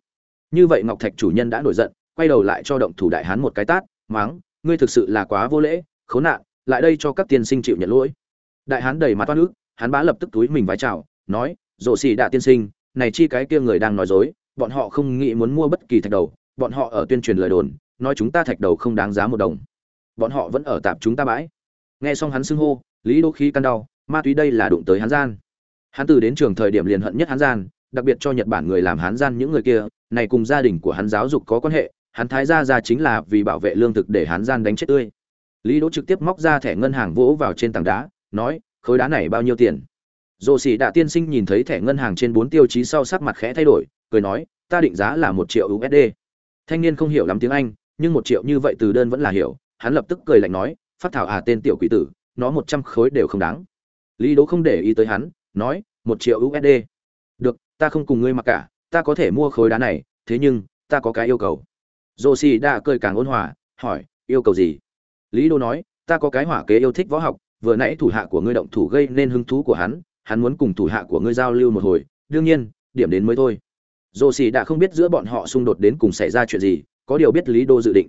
Như vậy ngọc thạch chủ nhân đã nổi giận, quay đầu lại cho động thủ đại hán một cái tát, mắng, ngươi thực sự là quá vô lễ, khốn nạn, lại đây cho các tiên sinh chịu nhận lỗi. Đại hán đầy mặt toát nước hắn bá lập tức túi mình vái chào, nói, rộ xì đạ tiên sinh, này chi cái kia người đang nói dối bọn họ không nghĩ muốn mua bất kỳ thạch đầu, bọn họ ở tuyên truyền lời đồn, nói chúng ta thạch đầu không đáng giá một đồng. Bọn họ vẫn ở tạp chúng ta bãi. Nghe xong hắn xưng hô, lý đô khí căn đau, ma túy đây là đụng tới hắn gian. Hắn từ đến trường thời điểm liền hận nhất hắn gian, đặc biệt cho nhật bản người làm hắn gian những người kia, này cùng gia đình của hắn giáo dục có quan hệ, hắn thái gia ra chính là vì bảo vệ lương thực để hắn gian đánh chết tươi. Lý đỗ trực tiếp móc ra thẻ ngân hàng vỗ vào trên tảng đá, nói, khối đá này bao nhiêu tiền? Dồ xỉ đạ tiên sinh nhìn thấy thẻ ngân hàng trên bốn tiêu chí sau sắc mặt khẽ thay đổi cười nói, ta định giá là một triệu usd thanh niên không hiểu lắm tiếng anh, nhưng một triệu như vậy từ đơn vẫn là hiểu, hắn lập tức cười lạnh nói, phát thảo à tên tiểu quỷ tử, nó một trăm khối đều không đáng. Lý đỗ không để ý tới hắn, nói, một triệu usd được, ta không cùng ngươi mặc cả, ta có thể mua khối đá này, thế nhưng, ta có cái yêu cầu. Joshi đã cười càng ôn hòa, hỏi, yêu cầu gì? Lý đỗ nói, ta có cái hỏa kế yêu thích võ học, vừa nãy thủ hạ của ngươi động thủ gây nên hứng thú của hắn hắn muốn cùng thủ hạ của ngươi giao lưu một hồi, đương nhiên, điểm đến mới thôi dô xì đã không biết giữa bọn họ xung đột đến cùng xảy ra chuyện gì, có điều biết lý đô dự định.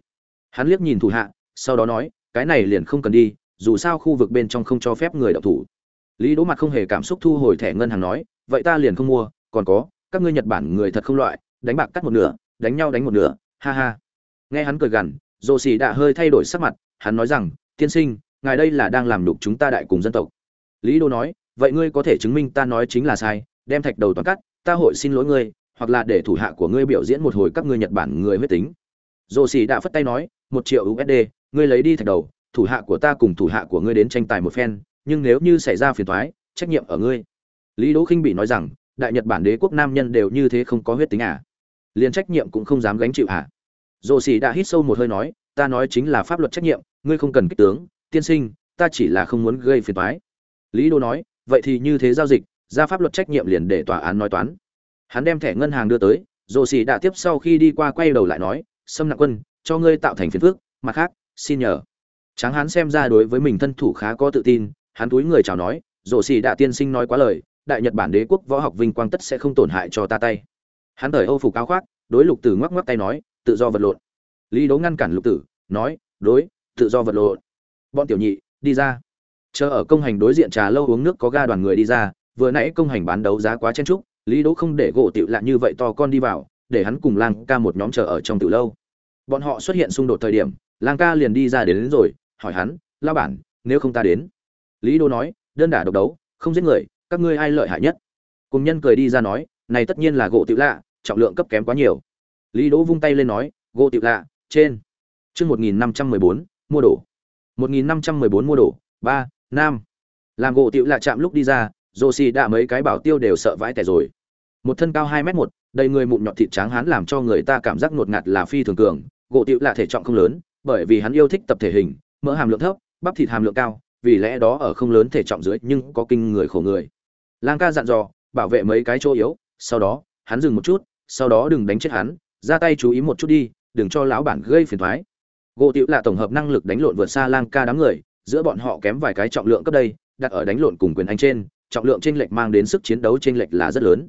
Hắn liếc nhìn thủ hạ, sau đó nói, cái này liền không cần đi, dù sao khu vực bên trong không cho phép người động thủ. Lý đỗ mặt không hề cảm xúc thu hồi thẻ ngân hàng nói, vậy ta liền không mua, còn có, các ngươi nhật bản người thật không loại, đánh bạc cắt một nửa, đánh nhau đánh một nửa, ha ha. Nghe hắn cười gằn dồ xì đã hơi thay đổi sắc mặt, hắn nói rằng, tiên sinh, ngài đây là đang làm đục chúng ta đại cùng dân tộc. Lý đô nói, vậy ngươi có thể chứng minh ta nói chính là sai, đem thạch đầu toàn cắt, ta hội xin lỗi ngươi hoặc là để thủ hạ của ngươi biểu diễn một hồi các ngươi nhật bản người huyết tính. Dỗ Xỉ đã phất tay nói, một triệu usd ngươi lấy đi thạch đầu, thủ hạ của ta cùng thủ hạ của ngươi đến tranh tài một phen, nhưng nếu như xảy ra phiền toái, trách nhiệm ở ngươi. Lý đỗ khinh bị nói rằng, đại nhật bản đế quốc nam nhân đều như thế không có huyết tính à? Liên trách nhiệm cũng không dám gánh chịu à? Dỗ Xỉ đã hít sâu một hơi nói, ta nói chính là pháp luật trách nhiệm, ngươi không cần kích tướng, tiên sinh, ta chỉ là không muốn gây phiền toái. Lý đỗ nói, vậy thì như thế giao dịch, ra pháp luật trách nhiệm liền để tòa án nói toán hắn đem thẻ ngân hàng đưa tới rồ xì đã tiếp sau khi đi qua quay đầu lại nói xâm nặng quân, cho ngươi tạo thành phiền phước mặt khác, xin nhờ. Tráng hắn xem ra đối với mình thân thủ khá có tự tin, hắn túi người chào nói rồ xì đạ tiên sinh nói quá lời, đại nhật bản đế quốc võ học vinh quang tất sẽ không tổn hại cho ta tay. Hắn thời âu phục áo khoác, đối lục tử ngoắc ngoắc tay nói, tự do vật lộn. Lý đố ngăn cản lục tử, nói, đối, tự do vật lộn. Bọn tiểu nhị, đi ra. Chờ ở công hành đối diện trà lâu uống nước có ga đoàn người đi ra, vừa nãy công hành bán đấu giá quá chen trúc lý đỗ không để gỗ tiểu lạ như vậy to con đi vào để hắn cùng lang ca một nhóm chờ ở trong từ lâu. Bọn họ xuất hiện xung đột thời điểm lang ca liền đi ra đến, đến rồi hỏi hắn lao bản nếu không ta đến? Lý Đỗ nói đơn đả độc đấu không giết người các ngươi ai lợi hại nhất? Cùng nhân cười đi ra nói này tất nhiên là gỗ tiểu lạ trọng lượng cấp kém quá nhiều. Lý đỗ vung tay lên nói gỗ tiểu lạ trên. Chương một nghìn năm trăm mười bốn mua đồ. một nghìn năm trăm mười bốn mua đồ. ba nam. Làm gỗ tiểu lạ chạm lúc đi ra dô xì đã mấy cái bảo tiêu đều sợ vãi tẻ rồi. Một thân cao hai m một, đầy người mụn nhọt thịt trắng hắn làm cho người ta cảm giác ngột ngạt là phi thường cường, gỗ tịu là thể trọng không lớn, bởi vì hắn yêu thích tập thể hình, mỡ hàm lượng thấp, bắp thịt hàm lượng cao, vì lẽ đó ở không lớn thể trọng dưới nhưng có kinh người khổ người. Lang ca dặn dò, bảo vệ mấy cái chỗ yếu, sau đó, hắn dừng một chút, sau đó đừng đánh chết hắn, ra tay chú ý một chút đi, đừng cho lão bản gây phiền thoái. Gỗ tịu là tổng hợp năng lực đánh lộn vượt xa lang ca đám người, giữa bọn họ kém vài cái trọng lượng cấp đây, đặt ở đánh lộn cùng quyền anh trên trọng lượng trên lệch mang đến sức chiến đấu trên lệch là rất lớn.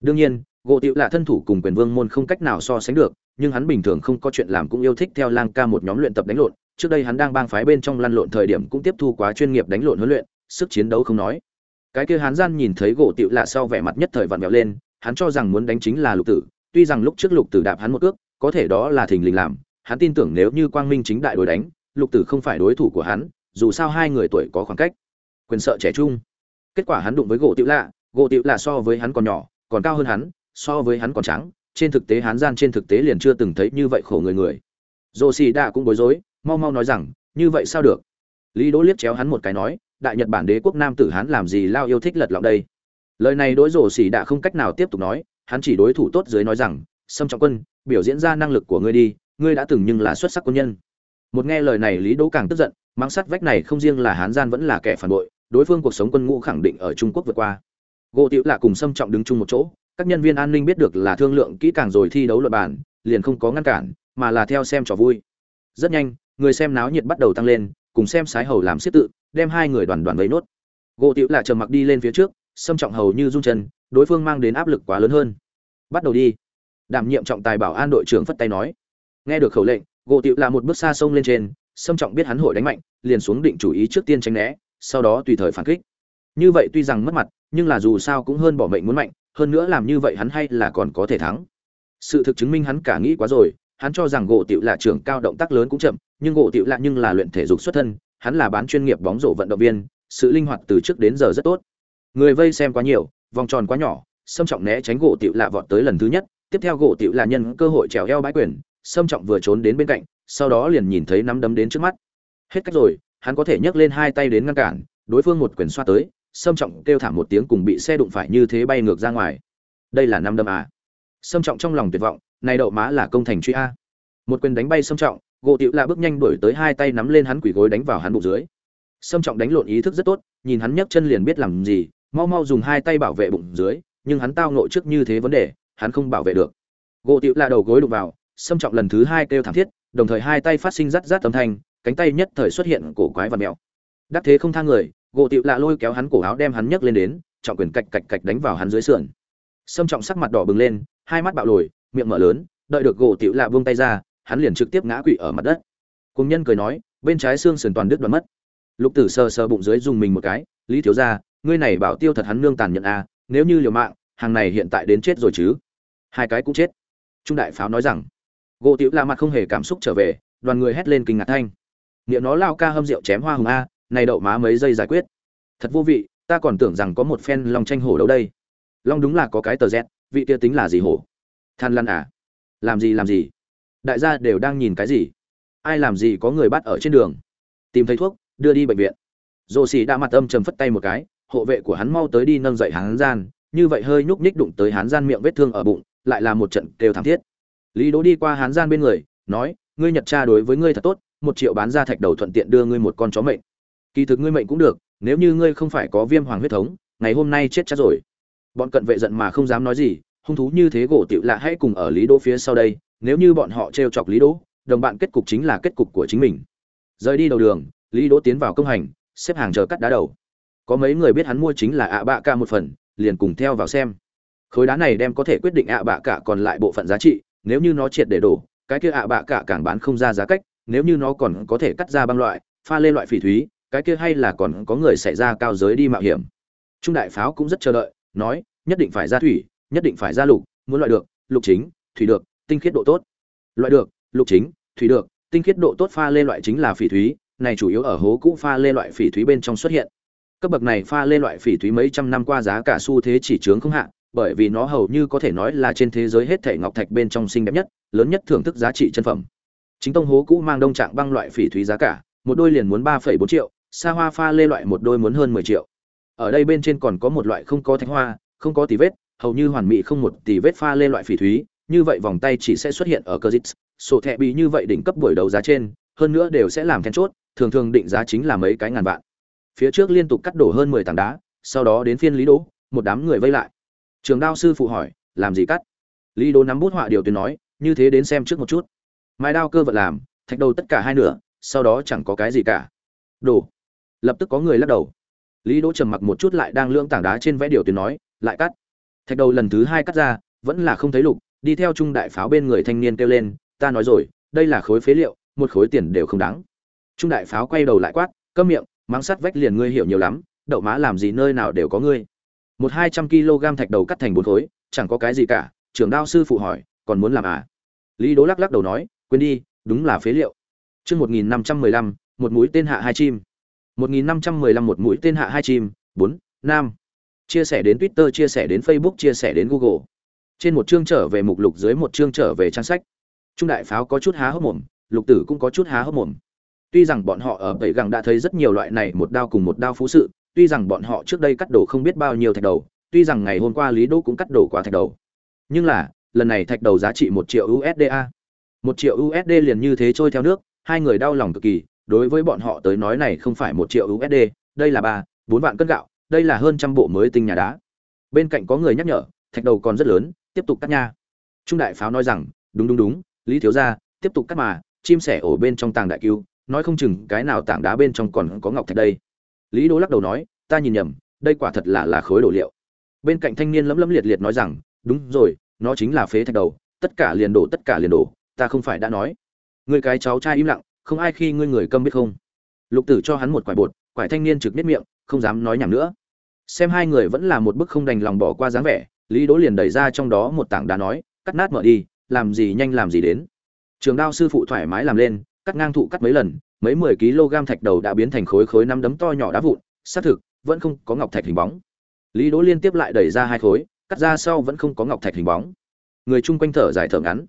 Đương nhiên, gỗ Tự là thân thủ cùng quyền vương môn không cách nào so sánh được, nhưng hắn bình thường không có chuyện làm cũng yêu thích theo lang ca một nhóm luyện tập đánh lộn. Trước đây hắn đang bang phái bên trong lăn lộn thời điểm cũng tiếp thu quá chuyên nghiệp đánh lộn huấn luyện, sức chiến đấu không nói. Cái kia hắn gian nhìn thấy gỗ Tự là sau vẻ mặt nhất thời vặn vẹo lên, hắn cho rằng muốn đánh chính là lục tử, tuy rằng lúc trước lục tử đạp hắn một cước, có thể đó là thình lình làm, hắn tin tưởng nếu như quang minh chính đại đối đánh, lục tử không phải đối thủ của hắn, dù sao hai người tuổi có khoảng cách. Quyền sợ trẻ trung kết quả hắn đụng với gỗ tiểu lạ, gỗ tiểu lạ so với hắn còn nhỏ, còn cao hơn hắn, so với hắn còn trắng, trên thực tế hắn gian trên thực tế liền chưa từng thấy như vậy khổ người người. Dồ xì đạ cũng bối rối, mau mau nói rằng, như vậy sao được? Lý đỗ liếc chéo hắn một cái nói, đại nhật bản đế quốc nam tử hắn làm gì lao yêu thích lật lọng đây? Lời này đối rổ xỉ đã không cách nào tiếp tục nói, hắn chỉ đối thủ tốt dưới nói rằng, sâm trọng quân, biểu diễn ra năng lực của ngươi đi, ngươi đã từng nhưng là xuất sắc quân nhân. Một nghe lời này lý đỗ càng tức giận mang sắt vách này không riêng là hán gian vẫn là kẻ phản bội đối phương cuộc sống quân ngũ khẳng định ở trung quốc vượt qua. Gỗ tiểu là cùng sâm trọng đứng chung một chỗ, các nhân viên an ninh biết được là thương lượng kỹ càng rồi thi đấu luật bản liền không có ngăn cản, mà là theo xem trò vui. Rất nhanh, người xem náo nhiệt bắt đầu tăng lên, cùng xem sái hầu làm xếp tự, đem hai người đoàn đoàn vây nốt. Gỗ tiểu là trầm mặc đi lên phía trước xâm trọng hầu như rung chân, đối phương mang đến áp lực quá lớn hơn. Bắt đầu đi. Đảm nhiệm trọng tài bảo an đội trưởng phất tay nói. Nghe được khẩu lệnh, gỗ tiểu là một bước xa sông lên trên xâm trọng biết hắn hội đánh mạnh, liền xuống định chủ ý trước tiên tránh né sau đó tùy thời phản kích. Như vậy tuy rằng mất mặt, nhưng là dù sao cũng hơn bỏ mệnh muốn mạnh, hơn nữa làm như vậy hắn hay là còn có thể thắng. Sự thực chứng minh hắn cả nghĩ quá rồi, hắn cho rằng gỗ tiểu là trưởng cao động tác lớn cũng chậm, nhưng gỗ tiểu lạ nhưng là luyện thể dục xuất thân, hắn là bán chuyên nghiệp bóng rổ vận động viên, sự linh hoạt từ trước đến giờ rất tốt. Người vây xem quá nhiều, vòng tròn quá nhỏ xâm trọng né tránh gỗ tiểu lạ vọt tới lần thứ nhất, tiếp theo gỗ tiểu lạ nhân cơ hội trèo eo bãi quyền xâm trọng vừa trốn đến bên cạnh, sau đó liền nhìn thấy nắm đấm đến trước mắt. Hết cách rồi hắn có thể nhấc lên hai tay đến ngăn cản, đối phương một quyền xoa tới, Sâm trọng kêu thảm một tiếng cùng bị xe đụng phải như thế bay ngược ra ngoài. Đây là năm đâm à? Sâm trọng trong lòng tuyệt vọng, này đậu má là công thành truy a. Một quyền đánh bay Sâm trọng, gỗ tiểu lạ bước nhanh đuổi tới hai tay nắm lên hắn quỷ gối đánh vào hắn bụng dưới. Sâm trọng đánh lộn ý thức rất tốt, nhìn hắn nhấc chân liền biết làm gì, mau mau dùng hai tay bảo vệ bụng dưới, nhưng hắn tao nội trước như thế vấn đề, hắn không bảo vệ được. Gỗ tiểu lạ đầu gối đụng vào, sâm trọng lần thứ hai kêu thảm thiết, đồng thời hai tay phát sinh rắt rát âm thanh cánh tay nhất thời xuất hiện cổ quái và mèo đắc thế không thang người gỗ tiểu lạ lôi kéo hắn cổ áo đem hắn nhấc lên đến trọng quyền cạch cạch cạch đánh vào hắn dưới sườn. Sâm trọng sắc mặt đỏ bừng lên hai mắt bạo lồi miệng mở lớn đợi được gỗ tiểu lạ buông tay ra hắn liền trực tiếp ngã quỵ ở mặt đất. Cùng nhân cười nói bên trái xương sườn toàn đứt đoạn mất. Lục tử sờ sờ bụng dưới dùng mình một cái lý thiếu gia ngươi này bảo tiêu thật hắn nương tàn nhận a à, nếu như liều mạng hàng này hiện tại đến chết rồi chứ. Hai cái cũng chết. Trung đại pháo nói rằng gỗ tiểu la mặt không hề cảm xúc trở về đoàn người hét lên kinh ngạc thanh niệm nó lao ca hâm rượu chém hoa hồng a, này đậu má mấy giây giải quyết. Thật vô vị, ta còn tưởng rằng có một phen long tranh hổ đâu đây. Long đúng là có cái tờ z, vị kia tính là gì hổ? Than lăn à? Làm gì làm gì? Đại gia đều đang nhìn cái gì? Ai làm gì có người bắt ở trên đường? Tìm thấy thuốc, đưa đi bệnh viện. Rồ xì đã mặt âm trầm phất tay một cái, hộ vệ của hắn mau tới đi nâng dậy hắn gian, như vậy hơi nhúc nhích đụng tới hắn gian miệng vết thương ở bụng, lại là một trận kêu thảm thiết. Lý đỗ đi qua hắn gian bên người, nói, ngươi nhật cha đối với ngươi thật tốt một triệu bán ra thạch đầu thuận tiện đưa ngươi một con chó mệnh. Kỳ thực ngươi mệnh cũng được, nếu như ngươi không phải có viêm hoàng huyết thống, ngày hôm nay chết chắc rồi. Bọn cận vệ giận mà không dám nói gì, hung thú như thế gỗ tiểu lạ hãy cùng ở lý đỗ phía sau đây, nếu như bọn họ trêu chọc lý đỗ, đồng bạn kết cục chính là kết cục của chính mình. Rời đi đầu đường, lý đỗ tiến vào công hành, xếp hàng chờ cắt đá đầu. Có mấy người biết hắn mua chính là ạ bạ ca một phần, liền cùng theo vào xem. Khối đá này đem có thể quyết định ạ bạ cả còn lại bộ phận giá trị, nếu như nó triệt để đổ, cái kia ạ bạ cả càng bán không ra giá cách nếu như nó còn có thể cắt ra băng loại, pha lên loại phỉ thúy, cái kia hay là còn có người xảy ra cao giới đi mạo hiểm. Trung đại pháo cũng rất chờ đợi, nói, nhất định phải ra thủy, nhất định phải ra lục, muốn loại được, lục chính, thủy được, tinh khiết độ tốt. Loại được, lục chính, thủy được, tinh khiết độ tốt pha lên loại chính là phỉ thúy, này chủ yếu ở hố cũ pha lê loại phỉ thúy bên trong xuất hiện. Cấp bậc này pha lê loại phỉ thúy mấy trăm năm qua giá cả xu thế chỉ trướng không hạ, bởi vì nó hầu như có thể nói là trên thế giới hết thể ngọc thạch bên trong xinh đẹp nhất, lớn nhất thưởng thức giá trị chân phẩm chính tông hố cũ mang đông trạng băng loại phỉ thúy giá cả, một đôi liền muốn ba phẩy bốn triệu, xa hoa pha lê loại một đôi muốn hơn mười triệu. Ở đây bên trên còn có một loại không có thánh hoa, không có tì vết, hầu như hoàn mỹ không một tì vết pha lê loại phỉ thúy, như vậy vòng tay chỉ sẽ xuất hiện ở cơ dít sổ thẹ bị như vậy đỉnh cấp buổi đấu giá trên, hơn nữa đều sẽ làm then chốt, thường thường định giá chính là mấy cái ngàn vạn. Phía trước liên tục cắt đổ hơn mười tảng đá, sau đó đến phiên lý đỗ, một đám người vây lại. Trường đao sư phụ hỏi, làm gì cắt? Lý đỗ nắm bút họa điều tuyến nói, như thế đến xem trước một chút mai đao cơ vật làm, thạch đầu tất cả hai nửa, sau đó chẳng có cái gì cả. Đổ lập tức có người lắc đầu. Lý đỗ trầm mặc một chút lại đang lưỡng tảng đá trên vẽ điều tuyến nói, lại cắt. Thạch đầu lần thứ hai cắt ra, vẫn là không thấy lục, đi theo trung đại pháo bên người thanh niên kêu lên, ta nói rồi, đây là khối phế liệu, một khối tiền đều không đáng. Trung đại pháo quay đầu lại quát, câm miệng mắng sắt vách liền ngươi hiểu nhiều lắm, đậu má làm gì nơi nào đều có ngươi. Một hai trăm kg thạch đầu cắt thành bốn khối, chẳng có cái gì cả, trưởng đao sư phụ hỏi, còn muốn làm à? Lý đố lắc lắc đầu nói quên đi đúng là phế liệu. Chương một nghìn năm trăm mười lăm một mũi tên hạ hai chim. một nghìn năm trăm mười lăm một mũi tên hạ hai chim. Bốn nam. Chia sẻ đến twitter chia sẻ đến facebook chia sẻ đến google. Trên một chương trở về mục lục dưới một chương trở về trang sách. Trung đại pháo có chút há hốc mồm lục tử cũng có chút há hốc mồm. Tuy rằng bọn họ ở Bảy Gẳng đã thấy rất nhiều loại này một đao cùng một đao phú sự, tuy rằng bọn họ trước đây cắt đổ không biết bao nhiêu thạch đầu, tuy rằng ngày hôm qua Lý Đỗ cũng cắt đổ quá thạch đầu. Nhưng là, lần này thạch đầu giá trị một triệu USD a. Một triệu USD liền như thế trôi theo nước, hai người đau lòng cực kỳ, đối với bọn họ tới nói này không phải một triệu USD, đây là ba, bốn vạn cân gạo, đây là hơn trăm bộ mới tinh nhà đá. Bên cạnh có người nhắc nhở, thạch đầu còn rất lớn, tiếp tục cắt nha. Trung đại pháo nói rằng, đúng đúng đúng, Lý thiếu gia, tiếp tục cắt mà, chim sẻ ổ bên trong tàng đại cứu, nói không chừng cái nào tảng đá bên trong còn có ngọc thạch đây lý đỗ lắc đầu nói ta nhìn nhầm đây quả thật là là khối đồ liệu bên cạnh thanh niên lấm lấm liệt liệt nói rằng đúng rồi nó chính là phế thạch đầu tất cả liền đổ tất cả liền đổ ta không phải đã nói. Người cái cháu trai im lặng, không ai khi ngươi người câm biết không? Lục tử cho hắn một quải bột, quải thanh niên trực biết miệng, không dám nói nhảm nữa. Xem hai người vẫn là một bức không đành lòng bỏ qua dáng vẻ, lý đỗ liền đẩy ra trong đó một tảng đá nói, cắt nát mở đi, làm gì nhanh làm gì đến. Trường đao sư phụ thoải mái làm lên, cắt ngang thụ cắt mấy lần, mấy mười kg thạch đầu đã biến thành khối khối năm đấm to nhỏ đá vụn, xác thực, vẫn không có ngọc thạch hình bóng. Lý đỗ liên tiếp lại đẩy ra hai khối, cắt ra sau vẫn không có ngọc thạch hình bóng. Người chung quanh thở dài thở ngắn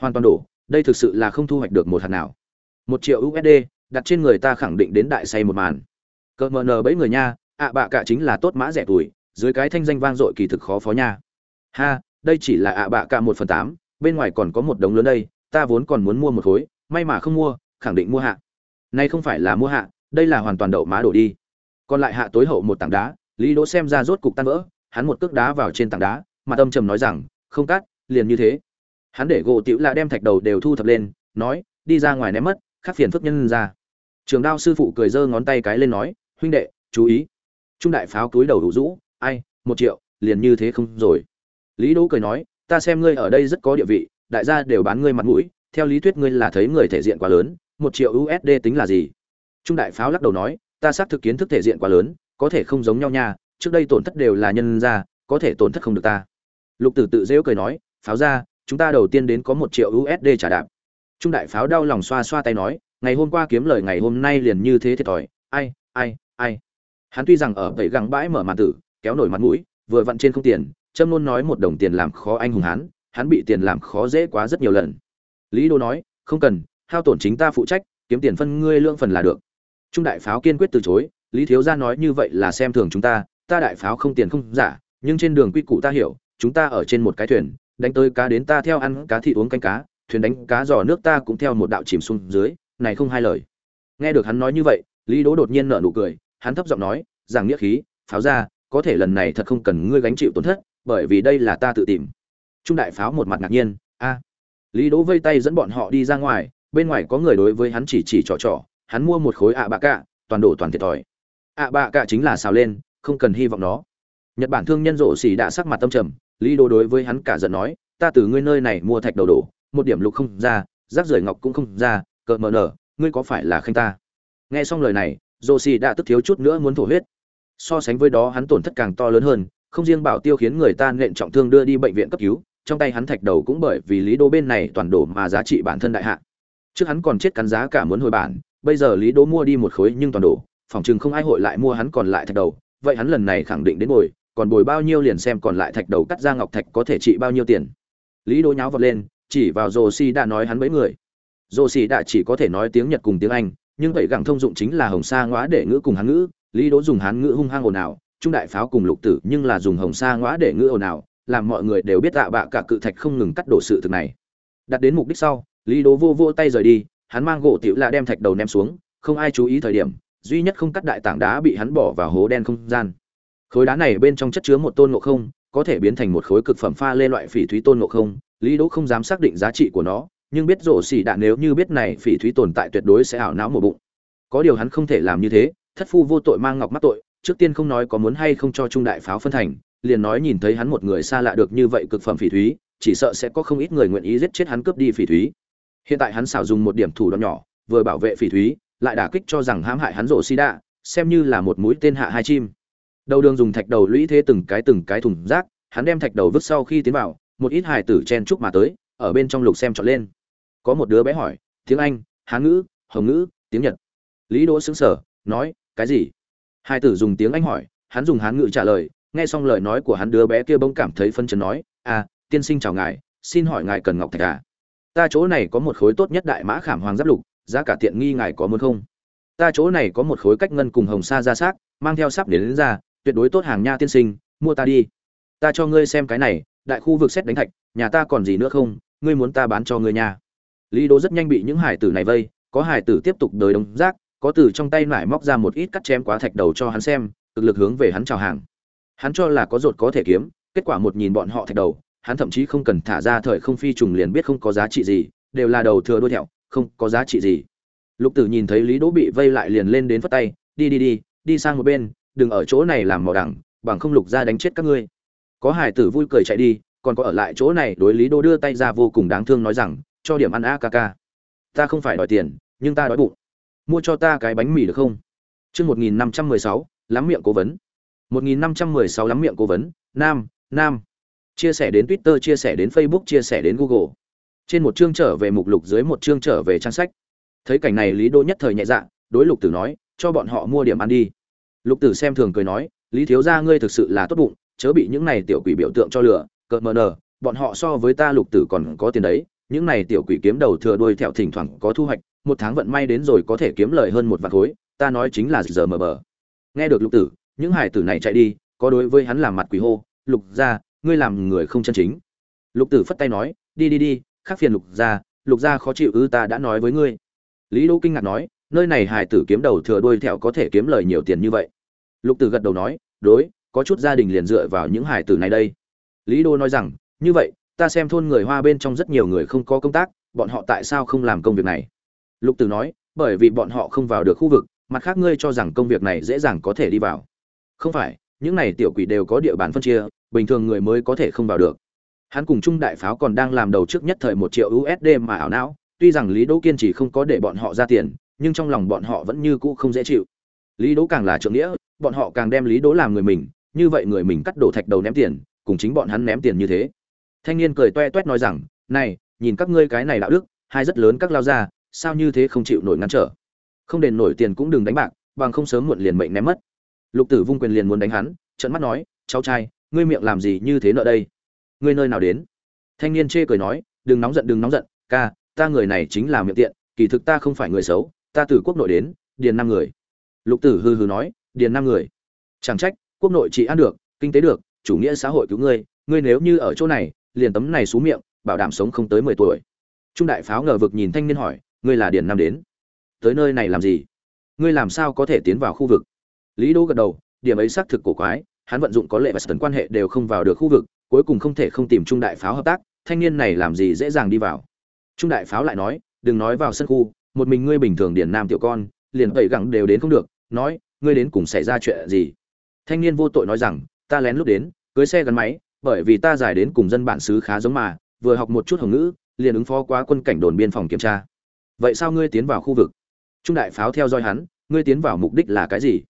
hoàn toàn đổ, đây thực sự là không thu hoạch được một hạt nào. Một triệu usd đặt trên người ta khẳng định đến đại say một màn. Cờ mờ nờ bẫy người nha, ạ bạ cả chính là tốt mã rẻ tuổi, dưới cái thanh danh vang dội kỳ thực khó phó nha. Ha, đây chỉ là ạ bạ cả một phần tám, bên ngoài còn có một đống lớn đây, ta vốn còn muốn mua một khối, may mà không mua, khẳng định mua hạ. Nay không phải là mua hạ, đây là hoàn toàn đậu má đổ đi. Còn lại hạ tối hậu một tảng đá, lý đỗ xem ra rốt cục tan vỡ, hắn một cước đá vào trên tảng đá, mà tâm trầm nói rằng, không cắt, liền như thế hắn để gỗ tiểu là đem thạch đầu đều thu thập lên, nói, đi ra ngoài ném mất, khắc phiền phức nhân ra. Trường đao sư phụ cười giơ ngón tay cái lên nói, huynh đệ, chú ý. Trung đại pháo túi đầu đủ rũ, ai, một triệu, liền như thế không rồi. Lý đỗ cười nói, ta xem ngươi ở đây rất có địa vị, đại gia đều bán ngươi mặt mũi, theo lý thuyết ngươi là thấy người thể diện quá lớn, một triệu usd tính là gì? Trung đại pháo lắc đầu nói, ta xác thực kiến thức thể diện quá lớn, có thể không giống nhau nha, trước đây tổn thất đều là nhân ra, có thể tổn thất không được ta. Lục tử tự dễu cười nói, pháo ra chúng ta đầu tiên đến có một triệu usd trả đạp. Trung đại pháo đau lòng xoa xoa tay nói, ngày hôm qua kiếm lời ngày hôm nay liền như thế thiệt thòi, ai ai ai. Hắn tuy rằng ở vậy gắng bãi mở màn tử, kéo nổi mặt mũi, vừa vặn trên không tiền trâm luôn nói một đồng tiền làm khó anh hùng hắn hắn bị tiền làm khó dễ quá rất nhiều lần. Lý đô nói, không cần, hao tổn chính ta phụ trách, kiếm tiền phân ngươi lương phần là được. Trung đại pháo kiên quyết từ chối, lý thiếu gia nói như vậy là xem thường chúng ta ta đại pháo không tiền không giả, nhưng trên đường quy củ ta hiểu, chúng ta ở trên một cái thuyền đánh tới cá đến ta theo ăn cá thịt uống canh cá, thuyền đánh cá giò nước ta cũng theo một đạo chìm xuống dưới, này không hai lời. Nghe được hắn nói như vậy, lý đỗ đột nhiên nở nụ cười, hắn thấp giọng nói rằng nghĩa khí, pháo ra, có thể lần này thật không cần ngươi gánh chịu tổn thất, bởi vì đây là ta tự tìm. Trung đại pháo một mặt ngạc nhiên, a. Lý đỗ vây tay dẫn bọn họ đi ra ngoài, bên ngoài có người đối với hắn chỉ chỉ trò trò, hắn mua một khối ạ bạ cạ, toàn đổ toàn thiệt thòi. Ạ bạ cạ chính là xào lên, không cần hy vọng nó. Nhật bản thương nhân rộ xỉ đã sắc mặt tâm trầm lý Đô đối với hắn cả giận nói, ta từ ngươi nơi này mua thạch đầu đổ, một điểm lục không ra, rác rưởi ngọc cũng không ra cợt mờ nở, ngươi có phải là khanh ta? Nghe xong lời này rộ đã tức thiếu chút nữa muốn thổ huyết. So sánh với đó, hắn tổn thất càng to lớn hơn, không riêng bảo tiêu khiến người ta nện trọng thương đưa đi bệnh viện cấp cứu, trong tay hắn thạch đầu cũng bởi vì lý đô bên này toàn đổ mà giá trị bản thân đại hạ. Trước hắn còn chết cắn giá cả muốn hồi bản, bây giờ lý đô mua đi một khối nhưng toàn đổ, phòng chừng không ai hội lại mua hắn còn lại thạch đầu, vậy hắn lần này khẳng định đến ngồi còn bồi bao nhiêu liền xem còn lại thạch đầu cắt ra ngọc thạch có thể trị bao nhiêu tiền. Lý đỗ nháo vọt lên, chỉ vào rồ xì đã nói hắn mấy người. Rồ xì đã chỉ có thể nói tiếng nhật cùng tiếng anh, nhưng vậy gặng thông dụng chính là hồng sa ngõa để ngữ cùng hán ngữ. Lý đỗ dùng hán ngữ hung hăng ồn ào, trung đại pháo cùng lục tử nhưng là dùng hồng sa ngõa để ngữ ồn ào, làm mọi người đều biết tạ bạ cả cự thạch không ngừng cắt đổ sự thực này. Đặt đến mục đích sau, lý đỗ vô vô tay rời đi, hắn mang gỗ tiểu là đem thạch đầu ném xuống, không ai chú ý thời điểm, duy nhất không cắt đại tảng đá bị hắn bỏ vào hố đen không gian khối đá này bên trong chất chứa một tôn ngộ không, có thể biến thành một khối cực phẩm pha lê loại phỉ thúy tôn ngộ không, lý đỗ không dám xác định giá trị của nó, nhưng biết rổ xỉ đạn nếu như biết này phỉ thúy tồn tại tuyệt đối sẽ ảo não một bụng. Có điều hắn không thể làm như thế, thất phu vô tội mang ngọc mắc tội, trước tiên không nói có muốn hay không cho trung đại pháo phân thành, liền nói nhìn thấy hắn một người xa lạ được như vậy cực phẩm phỉ thúy, chỉ sợ sẽ có không ít người nguyện ý giết chết hắn cướp đi phỉ thúy. Hiện tại hắn xảo dùng một điểm thủ đoạn nhỏ, vừa bảo vệ phỉ thúy, lại đả kích cho rằng hãm hại hắn rổ xi đạ xem như là một mũi tên hạ hai chim đầu đường dùng thạch đầu lũy thế từng cái từng cái thùng rác hắn đem thạch đầu vứt sau khi tiến vào một ít hài tử chen chúc mà tới ở bên trong lục xem trọn lên. Có một đứa bé hỏi tiếng anh hán ngữ hồng ngữ tiếng nhật? Lý đỗ xứng sở nói cái gì? Hai tử dùng tiếng anh hỏi hắn dùng hán ngữ trả lời nghe xong lời nói của hắn đứa bé kia bỗng cảm thấy phân chấn nói à tiên sinh chào ngài xin hỏi ngài cần ngọc thạch à? Ta chỗ này có một khối tốt nhất đại mã khảm hoàng giáp lục giá cả tiện nghi ngài có muốn không? Ta chỗ này có một khối cách ngân cùng hồng sa ra xác mang theo sắp đến, đến ra tuyệt đối tốt hàng nha tiên sinh, mua ta đi. Ta cho ngươi xem cái này, đại khu vực xét đánh thạch, nhà ta còn gì nữa không, ngươi muốn ta bán cho ngươi nha. Lý đỗ rất nhanh bị những hải tử này vây, có hải tử tiếp tục đời đống rác, có từ trong tay nải móc ra một ít cắt chém quá thạch đầu cho hắn xem, cực lực hướng về hắn chào hàng. Hắn cho là có rột có thể kiếm, kết quả một nhìn bọn họ thạch đầu, hắn thậm chí không cần thả ra thời không phi trùng liền biết không có giá trị gì, đều là đầu thừa đuôi thẹo, không có giá trị gì. Lục tử nhìn thấy lý đỗ bị vây lại liền lên đến phất tay, đi đi đi đi sang một bên đừng ở chỗ này làm màu đẳng bằng không lục ra đánh chết các ngươi. Có hải tử vui cười chạy đi, còn có ở lại chỗ này đối lý đô đưa tay ra vô cùng đáng thương nói rằng, cho điểm ăn a ca ca. Ta không phải đòi tiền, nhưng ta đói bụng. Mua cho ta cái bánh mì được không? Chương một nghìn năm trăm mười sáu, lắm miệng cố vấn. một nghìn năm trăm mười sáu lắm miệng cố vấn, nam nam. Chia sẻ đến twitter, chia sẻ đến facebook, chia sẻ đến google. Trên một chương trở về mục lục, dưới một chương trở về trang sách. Thấy cảnh này lý đô nhất thời nhẹ dạ đối lục tử nói, cho bọn họ mua điểm ăn đi lục tử xem thường cười nói, lý thiếu gia ngươi thực sự là tốt bụng, chớ bị những này tiểu quỷ biểu tượng cho lửa cợt mờ nờ, bọn họ so với ta lục tử còn có tiền đấy, những này tiểu quỷ kiếm đầu thừa đuôi thẹo thỉnh thoảng có thu hoạch, một tháng vận may đến rồi có thể kiếm lời hơn một vạn khối, ta nói chính là giờ mờ bờ. Nghe được lục tử, những hải tử này chạy đi, có đối với hắn làm mặt quỷ hô, lục gia, ngươi làm người không chân chính. Lục tử phất tay nói, đi đi đi khác phiền lục gia lục gia khó chịu ư, ta đã nói với ngươi. Lý đỗ kinh ngạc nói, nơi này hài tử kiếm đầu thừa đuôi thẹo có thể kiếm lời nhiều tiền như vậy? Lục tử gật đầu nói, đối, có chút gia đình liền dựa vào những hải tử này đây. Lý đô nói rằng, như vậy, ta xem thôn người hoa bên trong rất nhiều người không có công tác, bọn họ tại sao không làm công việc này? Lục tử nói, bởi vì bọn họ không vào được khu vực, mặt khác ngươi cho rằng công việc này dễ dàng có thể đi vào. Không phải, những này tiểu quỷ đều có địa bàn phân chia, bình thường người mới có thể không vào được. Hắn cùng trung đại pháo còn đang làm đầu trước nhất thời một triệu usd mà ảo não, tuy rằng lý đỗ kiên trì không có để bọn họ ra tiền, nhưng trong lòng bọn họ vẫn như cũ không dễ chịu lý đỗ càng là trượng nghĩa, bọn họ càng đem lý đỗ làm người mình, như vậy người mình cắt đổ thạch đầu ném tiền, cùng chính bọn hắn ném tiền như thế. Thanh niên cười toe toét nói rằng, này, nhìn các ngươi cái này đạo đức, hai rất lớn các lao ra sao như thế không chịu nổi ngăn trở? Không đền nổi tiền cũng đừng đánh bạc, bằng không sớm muộn liền mệnh ném mất. Lục tử vung quyền liền muốn đánh hắn trận mắt nói, cháu trai, ngươi miệng làm gì như thế nợ đây? Ngươi nơi nào đến? Thanh niên chê cười nói, đừng nóng giận, đừng nóng giận, ca, ta người này chính là miệng tiện, kỳ thực ta không phải người xấu, ta từ quốc nội đến, điền năm người lục tử hư hư nói, điền năm người. Chẳng trách, quốc nội chỉ ăn được, kinh tế được, chủ nghĩa xã hội cứu ngươi ngươi nếu như ở chỗ này, liền tấm này xuống miệng, bảo đảm sống không tới mười tuổi. Trung đại pháo ngờ vực nhìn thanh niên hỏi, ngươi là điền năm đến? Tới nơi này làm gì? Ngươi làm sao có thể tiến vào khu vực? Lý đỗ gật đầu, điểm ấy xác thực cổ quái, hắn vận dụng có lệ và tần quan hệ đều không vào được khu vực, cuối cùng không thể không tìm trung đại pháo hợp tác, thanh niên này làm gì dễ dàng đi vào? Trung đại pháo lại nói, đừng nói vào sân khu, một mình ngươi bình thường Điền nam tiểu con, liền tẩy gẳng đều đến không được nói, ngươi đến cùng xảy ra chuyện gì? Thanh niên vô tội nói rằng, ta lén lúc đến, cưới xe gắn máy, bởi vì ta giải đến cùng dân bản xứ khá giống mà, vừa học một chút hồng ngữ, liền ứng phó quá quân cảnh đồn biên phòng kiểm tra. Vậy sao ngươi tiến vào khu vực? Trung đại pháo theo dõi hắn, ngươi tiến vào mục đích là cái gì?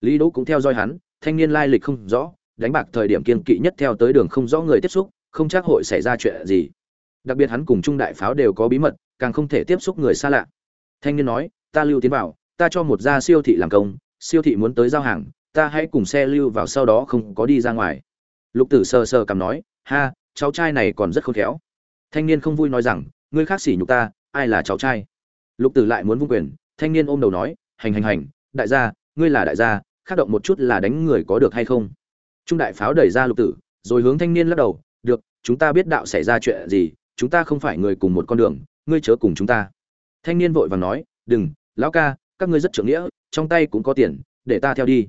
Lý đỗ cũng theo dõi hắn, thanh niên lai lịch không rõ, đánh bạc thời điểm kiên kỵ nhất theo tới đường không rõ người tiếp xúc, không chắc hội xảy ra chuyện gì. Đặc biệt hắn cùng trung đại pháo đều có bí mật, càng không thể tiếp xúc người xa lạ. Thanh niên nói, ta lưu tiến vào ta cho một gia siêu thị làm công, siêu thị muốn tới giao hàng, ta hãy cùng xe lưu vào sau đó không có đi ra ngoài. Lục tử sờ sờ cầm nói, ha, cháu trai này còn rất khôn khéo. Thanh niên không vui nói rằng, ngươi khác xỉ nhục ta, ai là cháu trai? Lục tử lại muốn vung quyền, thanh niên ôm đầu nói, hành hành hành, đại gia, ngươi là đại gia, khác động một chút là đánh người có được hay không? Trung đại pháo đẩy ra lục tử, rồi hướng thanh niên lắc đầu, được, chúng ta biết đạo xảy ra chuyện gì, chúng ta không phải người cùng một con đường, ngươi chớ cùng chúng ta. Thanh niên vội vàng nói, đừng, lão ca các ngươi rất trưởng nghĩa, trong tay cũng có tiền, để ta theo đi.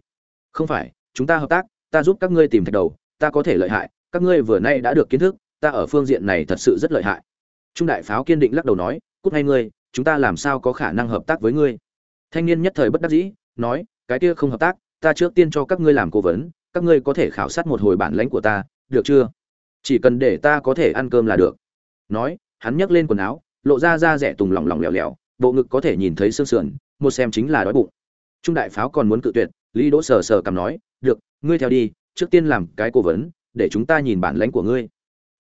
Không phải, chúng ta hợp tác, ta giúp các ngươi tìm thạch đầu, ta có thể lợi hại, các ngươi vừa nay đã được kiến thức, ta ở phương diện này thật sự rất lợi hại. Trung đại pháo kiên định lắc đầu nói, cút ngay ngươi, chúng ta làm sao có khả năng hợp tác với ngươi? Thanh niên nhất thời bất đắc dĩ, nói, cái kia không hợp tác, ta trước tiên cho các ngươi làm cố vấn, các ngươi có thể khảo sát một hồi bản lãnh của ta, được chưa? Chỉ cần để ta có thể ăn cơm là được. Nói, hắn nhấc lên quần áo, lộ ra da rẻ tùng lỏng lỏng lẻo lẻo, bộ ngực có thể nhìn thấy xương sườn một xem chính là đói bụng. Trung đại pháo còn muốn cự tuyệt, lý đỗ sờ sờ cầm nói, được, ngươi theo đi, trước tiên làm cái cố vấn, để chúng ta nhìn bản lãnh của ngươi.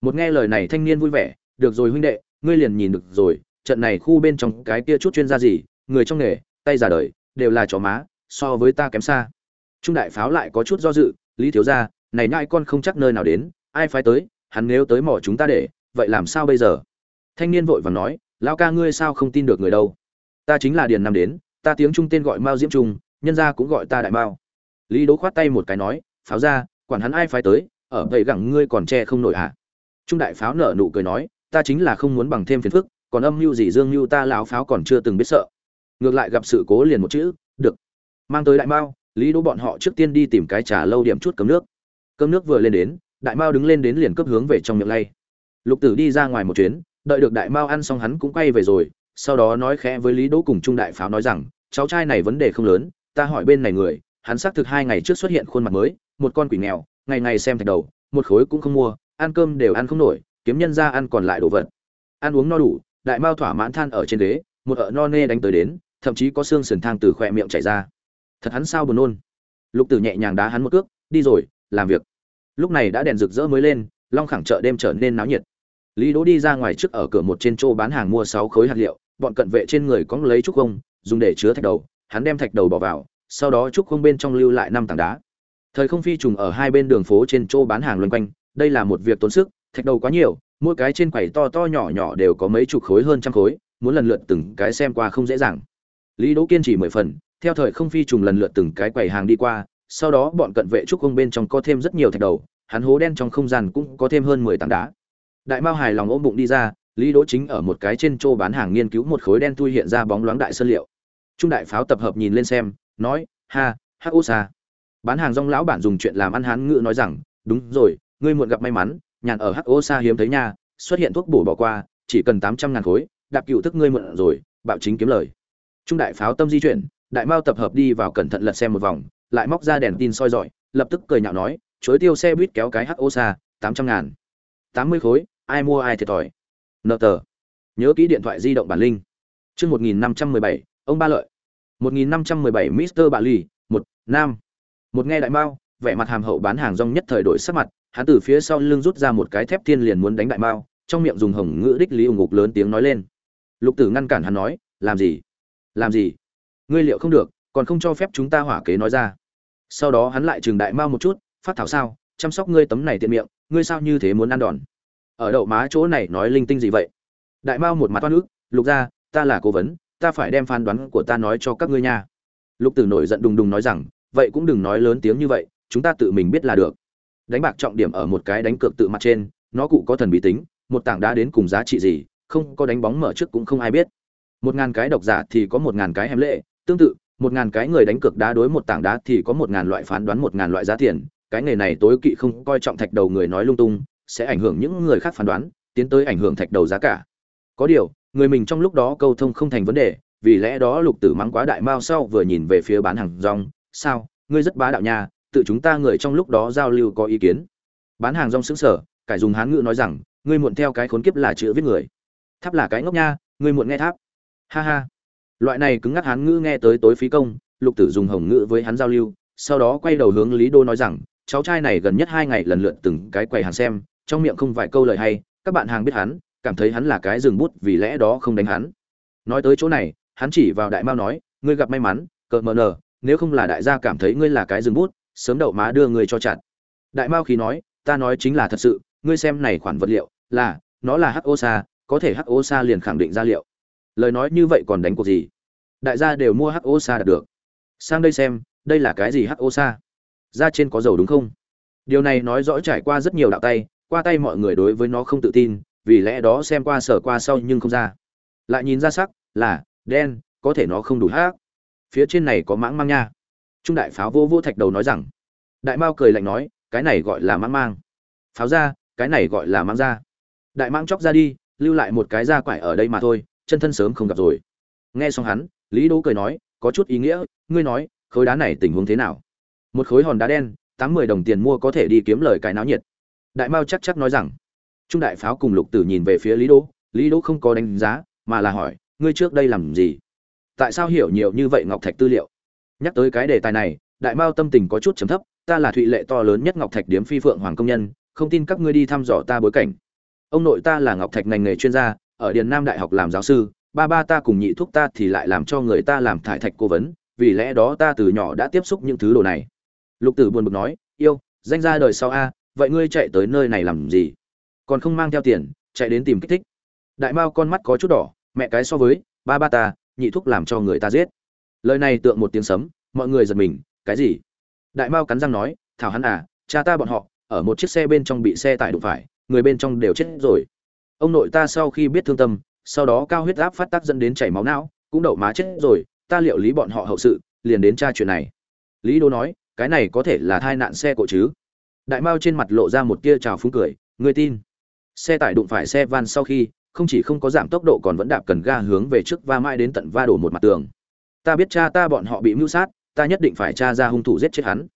Một nghe lời này thanh niên vui vẻ, được rồi huynh đệ, ngươi liền nhìn được rồi, trận này khu bên trong cái kia chút chuyên gia gì, người trong nghề, tay giả đời, đều là chó má, so với ta kém xa. Trung đại pháo lại có chút do dự, lý thiếu gia, này nhãi con không chắc nơi nào đến, ai phái tới, hắn nếu tới mỏ chúng ta để, vậy làm sao bây giờ? Thanh niên vội vàng nói, lão ca ngươi sao không tin được người đâu? Ta chính là điền năm đến ta tiếng trung tên gọi mao diễm trung, nhân gia cũng gọi ta đại mao. Lý đỗ khoát tay một cái nói, pháo ra, quản hắn ai phái tới, ở vậy gẳng ngươi còn che không nổi à? Trung đại pháo nở nụ cười nói, ta chính là không muốn bằng thêm phiền phức, còn âm mưu gì dương mưu ta lão pháo còn chưa từng biết sợ. Ngược lại gặp sự cố liền một chữ, được. Mang tới đại mao, lý đỗ bọn họ trước tiên đi tìm cái trà lâu điểm chút cấm nước. Cấm nước vừa lên đến, đại mao đứng lên đến liền cấp hướng về trong miệng lay. Lục tử đi ra ngoài một chuyến, đợi được đại mao ăn xong hắn cũng quay về rồi sau đó nói khẽ với lý đỗ cùng trung đại pháo nói rằng, cháu trai này vấn đề không lớn, ta hỏi bên này người, hắn xác thực hai ngày trước xuất hiện khuôn mặt mới, một con quỷ nghèo, ngày ngày xem thạch đầu, một khối cũng không mua, ăn cơm đều ăn không nổi, kiếm nhân ra ăn còn lại đồ vật. Ăn uống no đủ, đại mao thỏa mãn than ở trên ghế, một ợ no nê đánh tới đến, thậm chí có xương sườn thang từ khỏe miệng chảy ra. Thật hắn sao buồn nôn. Lục tử nhẹ nhàng đá hắn một cước, đi rồi, làm việc. Lúc này đã đèn rực rỡ mới lên, long khẳng chợ đêm trở nên náo nhiệt lý đỗ đi ra ngoài trước ở cửa một trên chỗ bán hàng mua sáu khối hạt liệu, bọn cận vệ trên người có lấy trúc không, dùng để chứa thạch đầu, hắn đem thạch đầu bỏ vào, sau đó trúc không bên trong lưu lại năm tảng đá. Thời không phi trùng ở hai bên đường phố trên chỗ bán hàng loanh quanh, đây là một việc tốn sức, thạch đầu quá nhiều, mỗi cái trên quầy to to nhỏ nhỏ đều có mấy chục khối hơn trăm khối, muốn lần lượt từng cái xem qua không dễ dàng. Lý đỗ kiên trì mười phần, theo thời không phi trùng lần lượt từng cái quầy hàng đi qua, sau đó bọn cận vệ trúc không bên trong có thêm rất nhiều thạch đầu, hắn hố đen trong không gian cũng có thêm hơn mười tảng đá đại mao hài lòng ôm bụng đi ra, lý đỗ chính ở một cái trên chỗ bán hàng nghiên cứu một khối đen tui hiện ra bóng loáng đại sơn liệu. Trung đại pháo tập hợp nhìn lên xem, nói, ha hắc ô sa. Bán hàng rong lão bản dùng chuyện làm ăn hán ngữ nói rằng, đúng rồi, ngươi muộn gặp may mắn, nhàn ở hắc ô sa hiếm thấy nha, xuất hiện thuốc bổ bỏ qua, chỉ cần tám trăm ngàn khối, đạp cựu thức ngươi muộn rồi, bạo chính kiếm lời. Trung đại pháo tâm di chuyển, đại mao tập hợp đi vào cẩn thận lật xem một vòng, lại móc ra đèn tin soi dọi, lập tức cười nhạo nói, chối tiêu xe buýt kéo cái hắc ô sa, tám trăm ngàn. tám mươi khối ai mua ai thiệt thòi. Nợ tờ. Nhớ kỹ điện thoại di động bản linh chương một nghìn năm trăm mười bảy, ông ba lợi. một nghìn năm trăm mười bảy, mister bà ly một, nam. Một nghe đại mao, vẻ mặt hàm hậu bán hàng rong nhất thời đổi sắc mặt, hắn từ phía sau lưng rút ra một cái thép thiên liền muốn đánh đại mao, trong miệng dùng hồng ngữ đích lý ủng ngục lớn tiếng nói lên. Lục tử ngăn cản hắn nói, làm gì? Làm gì? Ngươi liệu không được, còn không cho phép chúng ta hỏa kế nói ra. Sau đó hắn lại trừng đại mao một chút, phát thảo sao? Chăm sóc ngươi tấm này tiện miệng, ngươi sao như thế muốn ăn đòn? Ở đậu má chỗ này nói linh tinh gì vậy? Đại mao một mặt oan ức, lục ra ta là cố vấn, ta phải đem phán đoán của ta nói cho các ngươi nha. Lục tử nổi giận đùng đùng nói rằng, vậy cũng đừng nói lớn tiếng như vậy, chúng ta tự mình biết là được. Đánh bạc trọng điểm ở một cái đánh cược tự mặt trên, nó cụ có thần bí tính, một tảng đá đến cùng giá trị gì, không có đánh bóng mở trước cũng không ai biết. Một ngàn cái độc giả thì có một ngàn cái hèm lệ, tương tự, một ngàn cái người đánh cược đá đối một tảng đá thì có một ngàn loại phán đoán, một ngàn loại giá tiền. Cái nghề này tối kỵ không coi trọng thạch đầu người nói lung tung sẽ ảnh hưởng những người khác phán đoán, tiến tới ảnh hưởng thạch đầu giá cả. Có điều, người mình trong lúc đó câu thông không thành vấn đề, vì lẽ đó lục tử mắng quá đại mao sau vừa nhìn về phía bán hàng rong, sao, ngươi rất bá đạo nha, tự chúng ta người trong lúc đó giao lưu có ý kiến. Bán hàng rong xứng sở cải dùng hán ngữ nói rằng, ngươi muộn theo cái khốn kiếp là chữ viết người. Tháp là cái ngốc nha, ngươi muộn nghe tháp. Ha ha. Loại này cứng ngắc hán ngữ nghe tới tối phí công, lục tử dùng hồng ngữ với hắn giao lưu, sau đó quay đầu hướng lý đô nói rằng, cháu trai này gần nhất hai ngày lần lượt từng cái quầy hàng xem trong miệng không vài câu lời hay, các bạn hàng biết hắn, cảm thấy hắn là cái rừng bút vì lẽ đó không đánh hắn. Nói tới chỗ này, hắn chỉ vào đại mao nói, ngươi gặp may mắn, cờ mờ nờ, nếu không là đại gia cảm thấy ngươi là cái rừng bút, sớm đậu má đưa ngươi cho chặt. Đại mao khí nói, ta nói chính là thật sự, ngươi xem này khoản vật liệu, là, nó là hắc ô sa có thể hắc ô sa liền khẳng định ra liệu. Lời nói như vậy còn đánh cuộc gì? Đại gia đều mua hắc ô sa đạt được. Sang đây xem, đây là cái gì hắc ô sa ra trên có dầu đúng không? Điều này nói rõ trải qua rất nhiều đạo tay qua tay mọi người đối với nó không tự tin, vì lẽ đó xem qua sở qua sau nhưng không ra. Lại nhìn ra sắc, là, đen, có thể nó không đủ hát phía trên này có mãng mang nha. Trung đại pháo vô vô thạch đầu nói rằng, đại mao cười lạnh nói, cái này gọi là mãng mang. Pháo ra, cái này gọi là mãng ra. Đại mãng chóc ra đi, lưu lại một cái da quải ở đây mà thôi, chân thân sớm không gặp rồi. Nghe xong hắn, lý đỗ cười nói, có chút ý nghĩa, ngươi nói, khối đá này tình huống thế nào? Một khối hòn đá đen, tám mươi đồng tiền mua có thể đi kiếm lời cái náo nhiệt đại mao chắc chắc nói rằng, trung đại pháo cùng lục tử nhìn về phía lý đỗ lý đỗ không có đánh giá, mà là hỏi, ngươi trước đây làm gì? Tại sao hiểu nhiều như vậy ngọc thạch tư liệu? Nhắc tới cái đề tài này, đại mao tâm tình có chút chấm thấp, ta là thụy lệ to lớn nhất ngọc thạch điếm phi phượng hoàng công nhân, không tin các ngươi đi thăm dò ta bối cảnh. Ông nội ta là ngọc thạch ngành nghề chuyên gia, ở điền nam đại học làm giáo sư, ba ba ta cùng nhị thúc ta thì lại làm cho người ta làm thải thạch cố vấn, vì lẽ đó ta từ nhỏ đã tiếp xúc những thứ đồ này. Lục tử buồn bực nói, yêu, danh ra đời sau a vậy ngươi chạy tới nơi này làm gì? Còn không mang theo tiền, chạy đến tìm kích thích. Đại mao con mắt có chút đỏ, mẹ cái so với, ba ba ta, nhị thúc làm cho người ta giết. Lời này tượng một tiếng sấm, mọi người giật mình, cái gì? Đại mao cắn răng nói, thảo hắn à cha ta bọn họ, ở một chiếc xe bên trong bị xe tải đụng phải, người bên trong đều chết rồi. Ông nội ta sau khi biết thương tâm, sau đó cao huyết áp phát tác dẫn đến chảy máu não, cũng đậu má chết rồi, ta liệu lý bọn họ hậu sự, liền đến tra chuyện này. Lý đô nói, cái này có thể là thai nạn xe cộ chứ? Đại mao trên mặt lộ ra một tia trào phúng cười người tin? Xe tải đụng phải xe van sau khi, không chỉ không có giảm tốc độ còn vẫn đạp cần ga hướng về trước va mãi đến tận va đổ một mặt tường. Ta biết cha ta bọn họ bị mưu sát, ta nhất định phải tra ra hung thủ giết chết hắn.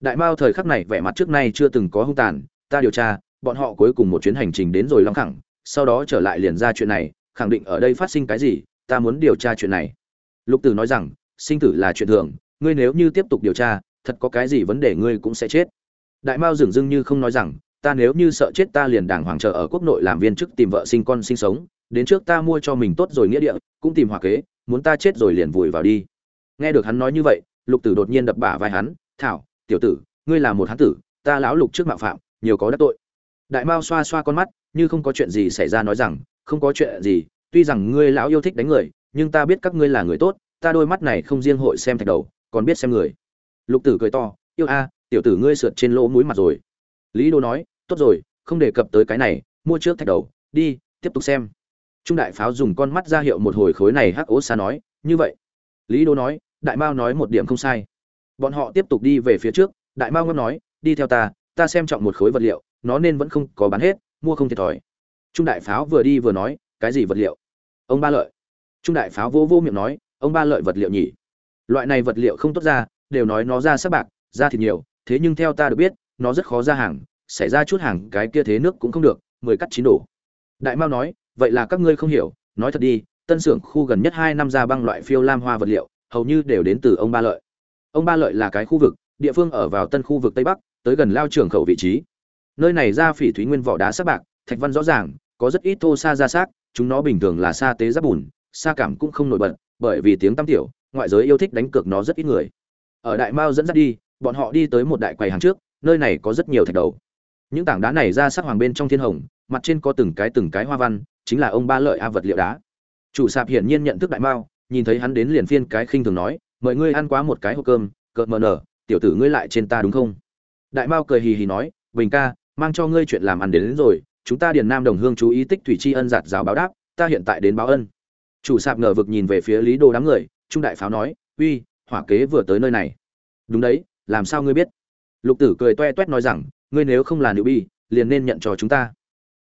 Đại mao thời khắc này vẻ mặt trước nay chưa từng có hung tàn, ta điều tra, bọn họ cuối cùng một chuyến hành trình đến rồi long khẳng, sau đó trở lại liền ra chuyện này, khẳng định ở đây phát sinh cái gì, ta muốn điều tra chuyện này. Lục tử nói rằng, sinh tử là chuyện thường, ngươi nếu như tiếp tục điều tra, thật có cái gì vấn đề ngươi cũng sẽ chết đại mao dường dưng như không nói rằng, ta nếu như sợ chết ta liền đàng hoàng chờ ở quốc nội làm viên chức tìm vợ sinh con sinh sống, đến trước ta mua cho mình tốt rồi nghĩa địa, cũng tìm hòa kế, muốn ta chết rồi liền vùi vào đi. Nghe được hắn nói như vậy, lục tử đột nhiên đập bả vai hắn, thảo, tiểu tử, ngươi là một hán tử, ta lão lục trước mạo phạm, nhiều có đắc tội. Đại mao xoa xoa con mắt, như không có chuyện gì xảy ra nói rằng, không có chuyện gì, tuy rằng ngươi lão yêu thích đánh người, nhưng ta biết các ngươi là người tốt, ta đôi mắt này không riêng hội xem thạch đầu, còn biết xem người. Lục tử cười to, yêu a tiểu tử ngươi sượt trên lỗ mũi mặt rồi. Lý đô nói, tốt rồi, không đề cập tới cái này, mua trước thạch đầu, đi, tiếp tục xem. Trung đại pháo dùng con mắt ra hiệu một hồi khối này hắc ố xa nói, như vậy. Lý đô nói, đại mao nói một điểm không sai. Bọn họ tiếp tục đi về phía trước, đại mao ngâm nói, đi theo ta ta xem trọng một khối vật liệu, nó nên vẫn không có bán hết, mua không thiệt thòi. Trung đại pháo vừa đi vừa nói, cái gì vật liệu? Ông ba lợi. Trung đại pháo vô vô miệng nói, ông ba lợi vật liệu nhỉ? Loại này vật liệu không tốt ra, đều nói nó ra sắc bạc, ra thịt nhiều thế nhưng theo ta được biết, nó rất khó ra hàng, xảy ra chút hàng cái kia thế nước cũng không được, mười cắt chín đổ. Đại mao nói, vậy là các ngươi không hiểu, nói thật đi, tân xưởng khu gần nhất hai năm ra băng loại phiêu lam hoa vật liệu, hầu như đều đến từ ông ba lợi. Ông ba lợi là cái khu vực, địa phương ở vào tân khu vực tây bắc, tới gần lao trường khẩu vị trí. Nơi này ra phỉ thúy nguyên vỏ đá sắc bạc, thạch văn rõ ràng, có rất ít thô sa ra xác, chúng nó bình thường là sa tế giáp bùn, sa cảm cũng không nổi bật, bởi vì tiếng tăm tiểu, ngoại giới yêu thích đánh cược nó rất ít người. Ở đại mao dẫn dắt đi bọn họ đi tới một đại quầy hàng trước nơi này có rất nhiều thạch đầu. Những tảng đá này ra sắc hoàng bên trong thiên hồng mặt trên có từng cái từng cái hoa văn chính là ông ba lợi a vật liệu đá. Chủ sạp hiển nhiên nhận thức đại mao nhìn thấy hắn đến liền phiên cái khinh thường nói mời ngươi ăn quá một cái hộp cơm cợt mờ nở tiểu tử ngươi lại trên ta đúng không? Đại mao cười hì hì nói bình ca mang cho ngươi chuyện làm ăn đến, đến rồi chúng ta điền nam đồng hương chú ý tích thủy tri ân giạt rào báo đáp ta hiện tại đến báo ân. Chủ sạp ngờ vực nhìn về phía lý đồ đám người trung đại pháo nói uy hỏa kế vừa tới nơi này. Đúng đấy làm sao ngươi biết? Lục tử cười toe toét nói rằng, ngươi nếu không là nữ bi liền nên nhận cho chúng ta.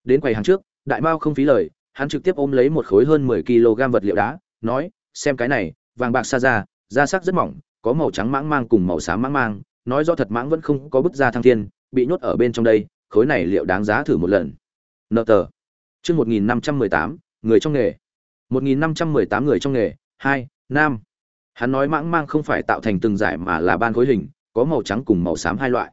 Đến quầy hàng trước, đại mao không phí lời, hắn trực tiếp ôm lấy một khối hơn mười kg vật liệu đá, nói, xem cái này, vàng bạc xa ra da sắc rất mỏng, có màu trắng mãng mang cùng màu xám mãng mang, nói do thật mãng vẫn không có bức ra thăng thiên, bị nhốt ở bên trong đây, khối này liệu đáng giá thử một lần. Nợ tờ. Chương một nghìn năm trăm mười tám, người trong nghề. Một nghìn năm trăm mười tám người trong nghề, hai, nam. Hắn nói mãng mang không phải tạo thành từng giải mà là ban khối hình có màu trắng cùng màu xám hai loại.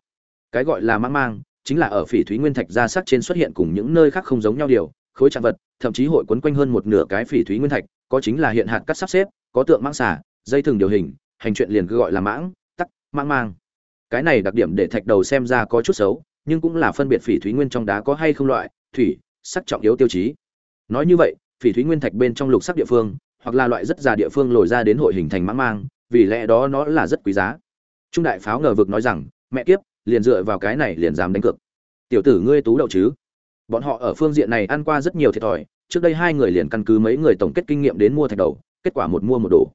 Cái gọi là mang mang, chính là ở phỉ thúy nguyên thạch ra sắc trên xuất hiện cùng những nơi khác không giống nhau điều, khối trạng vật, thậm chí hội quấn quanh hơn một nửa cái phỉ thúy nguyên thạch, có chính là hiện hạt cắt sắp xếp, có tượng mãng xả dây thừng điều hình, hành chuyện liền cứ gọi là mãng, tắc, mãng mang. Cái này đặc điểm để thạch đầu xem ra có chút xấu, nhưng cũng là phân biệt phỉ thúy nguyên trong đá có hay không loại, thủy, sắc trọng yếu tiêu chí. Nói như vậy, phỉ thúy nguyên thạch bên trong lục sắc địa phương, hoặc là loại rất già địa phương lồi ra đến hội hình thành mãng mang, vì lẽ đó nó là rất quý giá trung đại pháo ngờ vực nói rằng, mẹ kiếp, liền dựa vào cái này liền dám đánh cược. Tiểu tử ngươi tú đậu chứ? Bọn họ ở phương diện này ăn qua rất nhiều thiệt thòi, trước đây hai người liền căn cứ mấy người tổng kết kinh nghiệm đến mua thạch đầu, kết quả một mua một đồ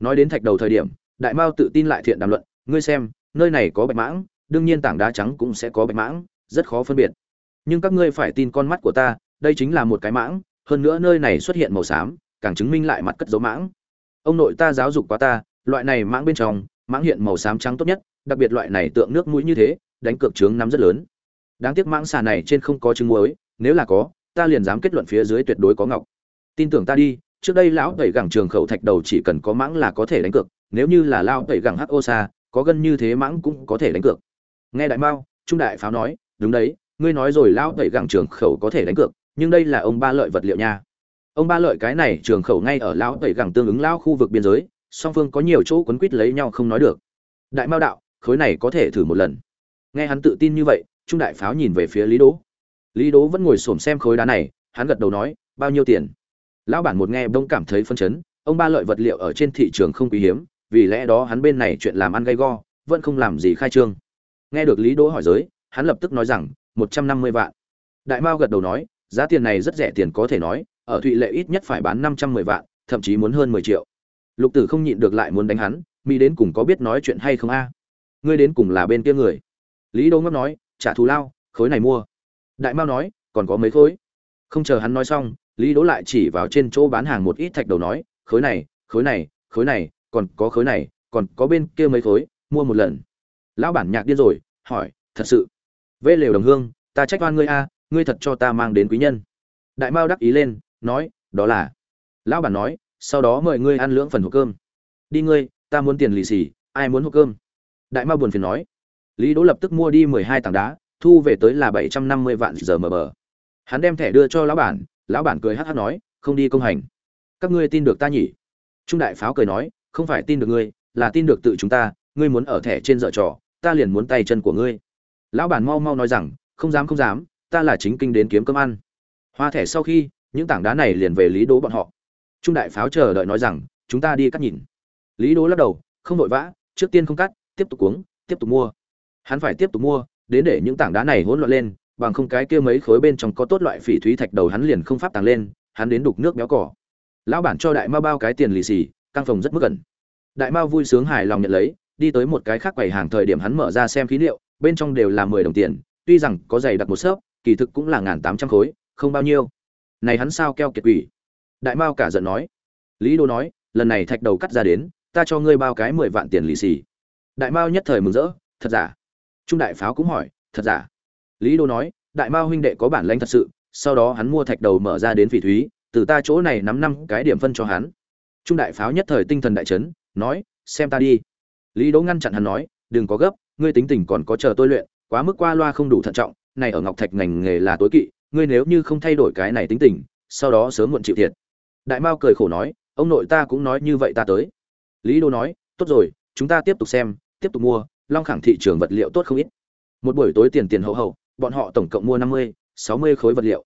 nói đến thạch đầu thời điểm, đại mao tự tin lại thiện đàm luận, ngươi xem, nơi này có bạch mãng, đương nhiên tảng đá trắng cũng sẽ có bạch mãng, rất khó phân biệt. Nhưng các ngươi phải tin con mắt của ta, đây chính là một cái mãng, hơn nữa nơi này xuất hiện màu xám, càng chứng minh lại mặt cất dấu mãng. Ông nội ta giáo dục quá ta, loại này mãng bên trong mãng hiện màu xám trắng tốt nhất, đặc biệt loại này tượng nước mũi như thế, đánh cược trướng nắm rất lớn. Đáng tiếc mãng xà này trên không có trứng muối, nếu là có, ta liền dám kết luận phía dưới tuyệt đối có ngọc. Tin tưởng ta đi, trước đây lão tẩy gẳng trường khẩu thạch đầu chỉ cần có mãng là có thể đánh cược, nếu như là lao tẩy gẳng hắc ô sa có gân như thế mãng cũng có thể đánh cược. Nghe đại mao, trung đại pháo nói, đúng đấy, ngươi nói rồi lao tẩy gẳng trường khẩu có thể đánh cược, nhưng đây là ông ba lợi vật liệu nha. Ông ba lợi cái này trường khẩu ngay ở lão tẩy gẳng tương ứng lao khu vực biên giới song phương có nhiều chỗ quấn quýt lấy nhau không nói được. Đại mao đạo, khối này có thể thử một lần. Nghe hắn tự tin như vậy, trung đại pháo nhìn về phía lý đỗ. Lý đỗ vẫn ngồi xổm xem khối đá này, hắn gật đầu nói, bao nhiêu tiền? Lão bản một nghe đông cảm thấy phân chấn, ông ba lợi vật liệu ở trên thị trường không quý hiếm, vì lẽ đó hắn bên này chuyện làm ăn gay go, vẫn không làm gì khai trương. Nghe được lý đỗ hỏi giới, hắn lập tức nói rằng, một trăm năm mươi vạn. Đại mao gật đầu nói, giá tiền này rất rẻ tiền có thể nói, ở thụy lệ ít nhất phải bán năm trăm mười vạn, thậm chí muốn hơn mười triệu lục tử không nhịn được lại muốn đánh hắn, mỹ đến cùng có biết nói chuyện hay không a? Ngươi đến cùng là bên kia người? Lý đô ngấp nói, trả thù lao, khối này mua. Đại mao nói, còn có mấy khối? Không chờ hắn nói xong, lý đỗ lại chỉ vào trên chỗ bán hàng một ít thạch đầu nói, khối này khối này khối này, còn có khối này, còn có bên kia mấy khối, mua một lần. Lão bản nhạc điên rồi, hỏi, thật sự? Vê lều đồng hương, ta trách oan ngươi a, ngươi thật cho ta mang đến quý nhân. Đại mao đắc ý lên, nói, đó là lão bản nói sau đó mời ngươi ăn lưỡng phần hộp cơm. Đi ngươi, ta muốn tiền lì xì, ai muốn hộp cơm? Đại ma buồn phiền nói. Lý đỗ lập tức mua đi mười hai tảng đá, thu về tới là bảy trăm năm mươi vạn giờ mờ bờ. Hắn đem thẻ đưa cho lão bản lão bản cười hát hát nói, không đi công hành. Các ngươi tin được ta nhỉ? Trung đại pháo cười nói, không phải tin được ngươi, là tin được tự chúng ta, ngươi muốn ở thẻ trên dợ trò, ta liền muốn tay chân của ngươi. Lão bản mau mau nói rằng, không dám không dám, ta là chính kinh đến kiếm cơm ăn. Hoa thẻ sau khi, những tảng đá này liền về lý đố bọn họ trung đại pháo chờ đợi nói rằng, chúng ta đi cắt nhìn. Lý đố lắc đầu, không vội vã, trước tiên không cắt, tiếp tục cuống tiếp tục mua. Hắn phải tiếp tục mua, đến để những tảng đá này hỗn loạn lên, bằng không cái kia mấy khối bên trong có tốt loại phỉ thúy thạch đầu hắn liền không pháp tàng lên, hắn đến đục nước béo cỏ. Lão bản cho đại ma bao cái tiền lì xì, căng phòng rất mức gần. Đại mao vui sướng hài lòng nhận lấy, đi tới một cái khác quầy hàng thời điểm hắn mở ra xem khí liệu, bên trong đều là mười đồng tiền, tuy rằng có giày đặt một sớp kỳ thực cũng là ngàn tám trăm khối, không bao nhiêu. Này hắn sao keo kiệt quỷ? Đại mao cả giận nói. Lý đô nói, lần này thạch đầu cắt ra đến, ta cho ngươi bao cái mười vạn tiền lì xì. Đại mao nhất thời mừng rỡ, thật giả? Trung đại pháo cũng hỏi, thật giả? Lý đô nói, đại mao huynh đệ có bản lãnh thật sự, sau đó hắn mua thạch đầu mở ra đến phỉ thúy, từ ta chỗ này nắm năm cái điểm phân cho hắn. Trung đại pháo nhất thời tinh thần đại chấn, nói, xem ta đi. Lý đỗ ngăn chặn hắn nói, đừng có gấp, ngươi tính tình còn có chờ tôi luyện, quá mức qua loa không đủ thận trọng, này ở ngọc thạch ngành nghề là tối kỵ, ngươi nếu như không thay đổi cái này tính tình, sau đó sớm muộn chịu thiệt đại mao cười khổ nói, ông nội ta cũng nói như vậy ta tới. Lý đô nói, tốt rồi, chúng ta tiếp tục xem, tiếp tục mua, long khẳng thị trường vật liệu tốt không ít. Một buổi tối tiền tiền hậu hậu, bọn họ tổng cộng mua năm mươi, sáu mươi khối vật liệu.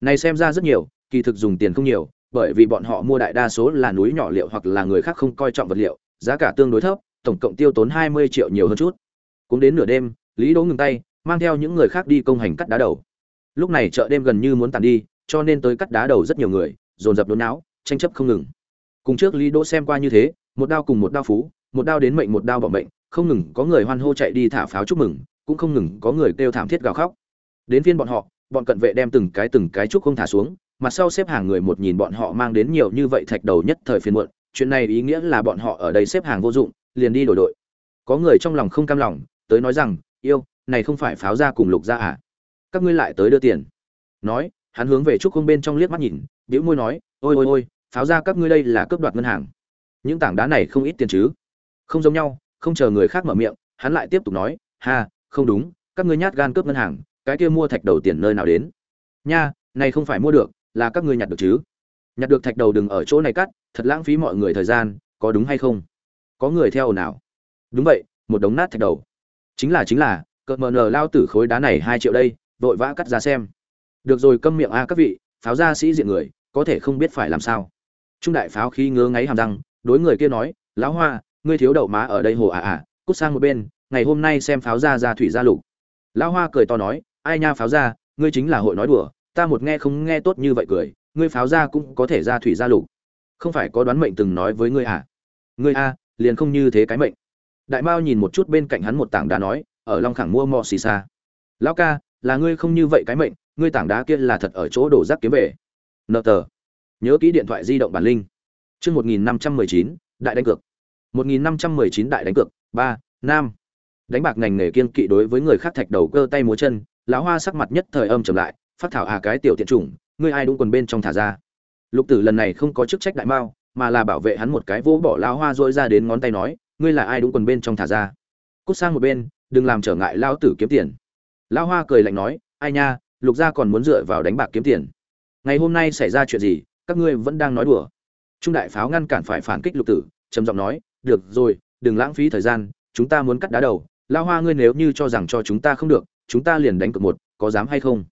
Này xem ra rất nhiều, kỳ thực dùng tiền không nhiều, bởi vì bọn họ mua đại đa số là núi nhỏ liệu hoặc là người khác không coi trọng vật liệu, giá cả tương đối thấp, tổng cộng tiêu tốn hai mươi triệu nhiều hơn chút. Cũng đến nửa đêm, lý đỗ ngừng tay, mang theo những người khác đi công hành cắt đá đầu. Lúc này chợ đêm gần như muốn tàn đi, cho nên tới cắt đá đầu rất nhiều người, dồn dập đốn não tranh chấp không ngừng. Cùng trước lý đỗ xem qua như thế, một đao cùng một đao phú, một đao đến mệnh một đao bỏ mệnh, không ngừng có người hoan hô chạy đi thả pháo chúc mừng, cũng không ngừng có người kêu thảm thiết gào khóc. Đến phiên bọn họ, bọn cận vệ đem từng cái từng cái trúc không thả xuống, mặt sau xếp hàng người một nhìn bọn họ mang đến nhiều như vậy thạch đầu nhất thời phiền muộn, chuyện này ý nghĩa là bọn họ ở đây xếp hàng vô dụng, liền đi đổi đội. Có người trong lòng không cam lòng, tới nói rằng, yêu, này không phải pháo ra cùng lục ra à? Các ngươi lại tới đưa tiền. Nói, hắn hướng về trúc không bên trong liếc mắt nhìn, bĩu môi nói, ôi ôi ôi pháo ra các ngươi đây là cướp đoạt ngân hàng. Những tảng đá này không ít tiền chứ? Không giống nhau, không chờ người khác mở miệng, hắn lại tiếp tục nói, ha, không đúng, các ngươi nhát gan cướp ngân hàng, cái kia mua thạch đầu tiền nơi nào đến? Nha, này không phải mua được, là các ngươi nhặt được chứ? Nhặt được thạch đầu đừng ở chỗ này cắt, thật lãng phí mọi người thời gian, có đúng hay không? Có người theo nào? Đúng vậy, một đống nát thạch đầu. Chính là chính là, cợt mờ nờ lao tử khối đá này hai triệu đây, vội vã cắt ra xem. Được rồi, câm miệng a các vị, pháo ra sĩ diện người, có thể không biết phải làm sao trung đại pháo khi ngứa ngáy hàm răng, đối người kia nói, lão hoa, ngươi thiếu đậu má ở đây hồ à à cút sang một bên, ngày hôm nay xem pháo gia ra thủy gia lục. Lão hoa cười to nói, ai nha pháo gia ngươi chính là hội nói đùa, ta một nghe không nghe tốt như vậy cười, ngươi pháo gia cũng có thể ra thủy gia lục. Không phải có đoán mệnh từng nói với ngươi à? Ngươi a liền không như thế cái mệnh. Đại mao nhìn một chút bên cạnh hắn một tảng đá nói, ở long khẳng mua mò xì xa. Lão ca, là ngươi không như vậy cái mệnh, ngươi tảng đá kia là thật ở chỗ đổ rác kiếm về. Nợ tờ nhớ kỹ điện thoại di động bản linh chương một nghìn năm trăm mười chín, đại đánh cược. một nghìn năm trăm mười chín, đại đánh cược. Ba, nam. Đánh bạc ngành nghề kiên kỵ đối với người khác thạch đầu cơ tay múa chân lão hoa sắc mặt nhất thời âm trầm lại, phát thảo à cái tiểu tiện chủng, ngươi ai đúng quần bên trong thả ra. Lục tử lần này không có chức trách đại mao, mà là bảo vệ hắn một cái vỗ bỏ lão hoa dội ra đến ngón tay nói, ngươi là ai đúng quần bên trong thả ra. Cút sang một bên, đừng làm trở ngại lao tử kiếm tiền. Lão hoa cười lạnh nói, ai nha, lục gia còn muốn dựa vào đánh bạc kiếm tiền. Ngày hôm nay xảy ra chuyện gì các ngươi vẫn đang nói đùa. Trung đại pháo ngăn cản phải phản kích lục tử, trầm giọng nói, được rồi, đừng lãng phí thời gian, chúng ta muốn cắt đá đầu. Lão hoa ngươi nếu như cho rằng cho chúng ta không được, chúng ta liền đánh cược một, có dám hay không?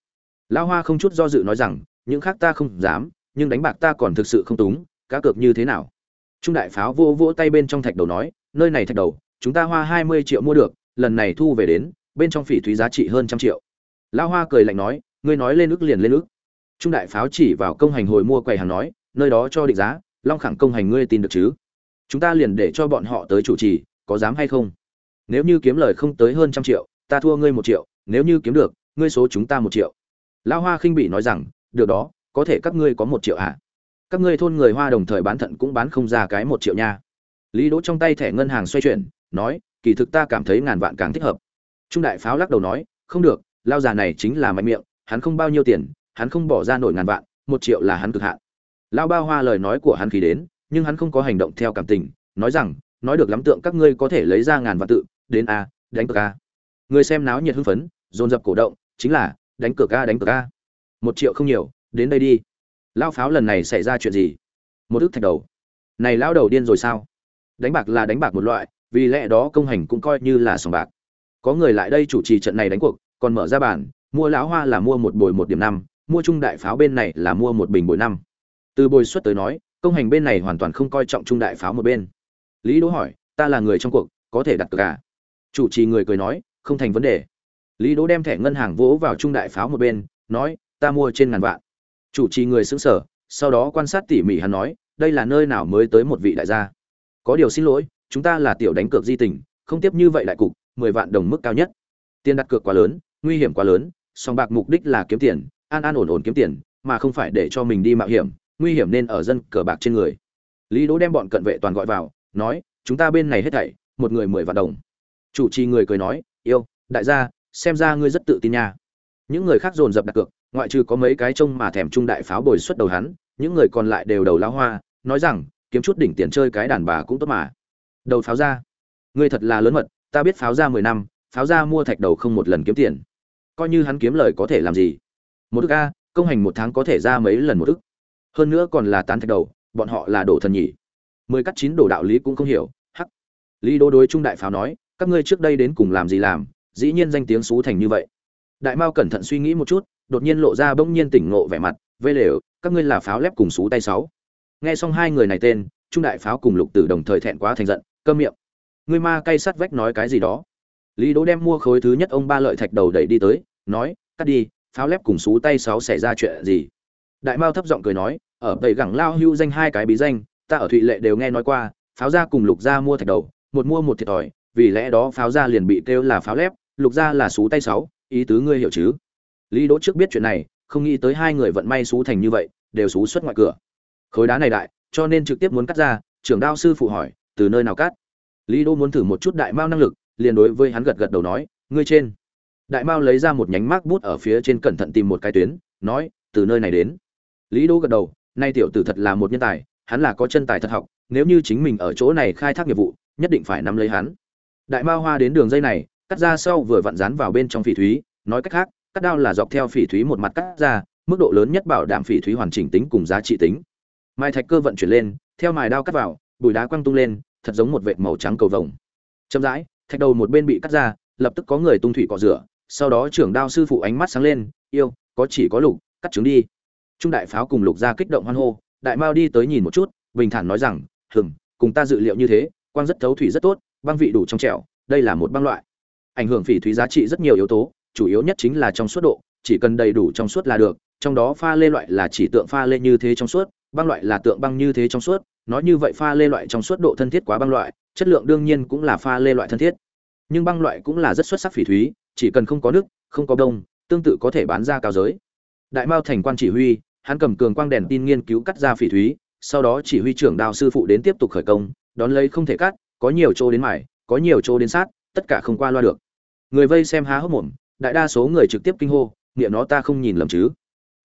Lão hoa không chút do dự nói rằng, những khác ta không dám, nhưng đánh bạc ta còn thực sự không túng, cá cược như thế nào? Trung đại pháo vô vỗ tay bên trong thạch đầu nói, nơi này thạch đầu, chúng ta hoa hai mươi triệu mua được, lần này thu về đến, bên trong phỉ thúy giá trị hơn trăm triệu. Lão hoa cười lạnh nói, ngươi nói lên ức liền lên ức trung đại pháo chỉ vào công hành hồi mua quầy hàng nói, nơi đó cho định giá, long khẳng công hành ngươi tin được chứ? Chúng ta liền để cho bọn họ tới chủ trì, có dám hay không? Nếu như kiếm lời không tới hơn trăm triệu, ta thua ngươi một triệu, nếu như kiếm được, ngươi số chúng ta một triệu. Lão hoa khinh bị nói rằng, được đó, có thể các ngươi có một triệu ạ à? các ngươi thôn người hoa đồng thời bán thận cũng bán không ra cái một triệu nha. Lý đỗ trong tay thẻ ngân hàng xoay chuyển, nói, kỳ thực ta cảm thấy ngàn vạn càng thích hợp. Trung đại pháo lắc đầu nói, không được, lao già này chính là mạnh miệng, hắn không bao nhiêu tiền hắn không bỏ ra nổi ngàn vạn, một triệu là hắn cực hạn. Lao bao hoa lời nói của hắn khi đến, nhưng hắn không có hành động theo cảm tình, nói rằng, nói được lắm tượng các ngươi có thể lấy ra ngàn vạn tự, đến a, đánh cược a. Người xem náo nhiệt hưng phấn, dồn dập cổ động, chính là, đánh cược a, đánh cược a. Một triệu không nhiều, đến đây đi. Lao pháo lần này xảy ra chuyện gì? Một ức thạch đầu. Này lao đầu điên rồi sao? Đánh bạc là đánh bạc một loại, vì lẽ đó công hành cũng coi như là sòng bạc. Có người lại đây chủ trì trận này đánh cuộc, còn mở ra bản mua lão hoa là mua một bồi một điểm năm mua trung đại pháo bên này là mua một bình bồi năm. Từ bồi xuất tới nói, công hành bên này hoàn toàn không coi trọng trung đại pháo một bên. Lý đỗ hỏi, ta là người trong cuộc, có thể đặt cược à? Chủ trì người cười nói, không thành vấn đề. Lý đỗ đem thẻ ngân hàng vỗ vào trung đại pháo một bên, nói, ta mua trên ngàn vạn. Chủ trì người xứng sở sau đó quan sát tỉ mỉ hắn nói, đây là nơi nào mới tới một vị đại gia? Có điều xin lỗi, chúng ta là tiểu đánh cược di tình, không tiếp như vậy đại cục, mười vạn đồng mức cao nhất. Tiền đặt cược quá lớn, nguy hiểm quá lớn, song bạc mục đích là kiếm tiền an an ổn ổn kiếm tiền, mà không phải để cho mình đi mạo hiểm, nguy hiểm nên ở dân cờ bạc trên người. Lý đỗ đem bọn cận vệ toàn gọi vào, nói, chúng ta bên này hết thảy, một người mười vạn đồng. Chủ trì người cười nói, yêu, đại gia, xem ra ngươi rất tự tin nha. Những người khác dồn dập đặt cược, ngoại trừ có mấy cái trông mà thèm trung đại pháo bồi xuất đầu hắn, những người còn lại đều đầu lá hoa, nói rằng, kiếm chút đỉnh tiền chơi cái đàn bà cũng tốt mà. Đầu pháo ra. Ngươi thật là lớn mật, ta biết pháo ra mười năm, pháo ra mua thạch đầu không một lần kiếm tiền. Coi như hắn kiếm lời có thể làm gì? Một thức a, công hành một tháng có thể ra mấy lần một thức hơn nữa còn là tán thạch đầu, bọn họ là đổ thần nhỉ? Mười cắt chín đổ đạo lý cũng không hiểu, hắc. Lý đô đối trung đại pháo nói, các ngươi trước đây đến cùng làm gì làm, dĩ nhiên danh tiếng xú thành như vậy. Đại mao cẩn thận suy nghĩ một chút, đột nhiên lộ ra bỗng nhiên tỉnh ngộ vẻ mặt, vê lều, các ngươi là pháo lép cùng xú tay sáu. Nghe xong hai người này tên, trung đại pháo cùng lục tử đồng thời thẹn quá thành giận cơm miệng. Ngươi ma cay sắt vách nói cái gì đó? Lý đỗ đem mua khối thứ nhất ông ba lợi thạch đầu đẩy đi tới, nói, cắt đi pháo lép cùng xú tay sáu xảy ra chuyện gì? Đại mao thấp giọng cười nói, ở tẩy gẳng lao hưu danh hai cái bí danh, ta ở thụy lệ đều nghe nói qua, pháo gia cùng lục gia mua thạch đầu, một mua một thiệt thòi, vì lẽ đó pháo gia liền bị kêu là pháo lép, lục gia là xú tay sáu, ý tứ ngươi hiểu chứ? Lý đỗ trước biết chuyện này, không nghĩ tới hai người vận may xú thành như vậy, đều xú xuất ngoài cửa. Khối đá này đại, cho nên trực tiếp muốn cắt ra, trưởng đao sư phụ hỏi, từ nơi nào cắt? Lý đỗ muốn thử một chút đại mao năng lực, liền đối với hắn gật gật đầu nói, ngươi trên đại mao lấy ra một nhánh mác bút ở phía trên cẩn thận tìm một cái tuyến, nói, từ nơi này đến. Lý đỗ gật đầu, nay tiểu tử thật là một nhân tài, hắn là có chân tài thật học, nếu như chính mình ở chỗ này khai thác nghiệp vụ, nhất định phải nắm lấy hắn. Đại mao hoa đến đường dây này, cắt ra sau vừa vặn dán vào bên trong phỉ thúy, nói cách khác, cắt đao là dọc theo phỉ thúy một mặt cắt ra, mức độ lớn nhất bảo đảm phỉ thúy hoàn chỉnh tính cùng giá trị tính. Mai thạch cơ vận chuyển lên, theo mài đao cắt vào bùi đá quăng tung lên, thật giống một vệt màu trắng cầu vồng. Chậm rãi, thạch đầu một bên bị cắt ra, lập tức có người tung thủy cọ rửa sau đó trưởng đao sư phụ ánh mắt sáng lên, yêu, có chỉ có lục, cắt trứng đi. Trung đại pháo cùng lục ra kích động hoan hô, đại mao đi tới nhìn một chút, bình thản nói rằng hừng cùng ta dự liệu như thế, quang rất thấu thủy rất tốt, băng vị đủ trong trẻo, đây là một băng loại. Ảnh hưởng phỉ thúy giá trị rất nhiều yếu tố, chủ yếu nhất chính là trong suốt độ, chỉ cần đầy đủ trong suốt là được, trong đó pha lê loại là chỉ tượng pha lê như thế trong suốt, băng loại là tượng băng như thế trong suốt, nói như vậy pha lê loại trong suốt độ thân thiết quá băng loại, chất lượng đương nhiên cũng là pha lê loại thân thiết. Nhưng băng loại cũng là rất xuất sắc phỉ thúy chỉ cần không có nước, không có đông tương tự có thể bán ra cao giới. Đại mao thành quan chỉ huy, hắn cầm cường quang đèn tin nghiên cứu cắt ra phỉ thúy, sau đó chỉ huy trưởng đào sư phụ đến tiếp tục khởi công, đón lấy không thể cắt, có nhiều chỗ đến mải có nhiều chỗ đến sát, tất cả không qua loa được. Người vây xem há hốc mồm, đại đa số người trực tiếp kinh hô, nghĩa nó ta không nhìn lầm chứ.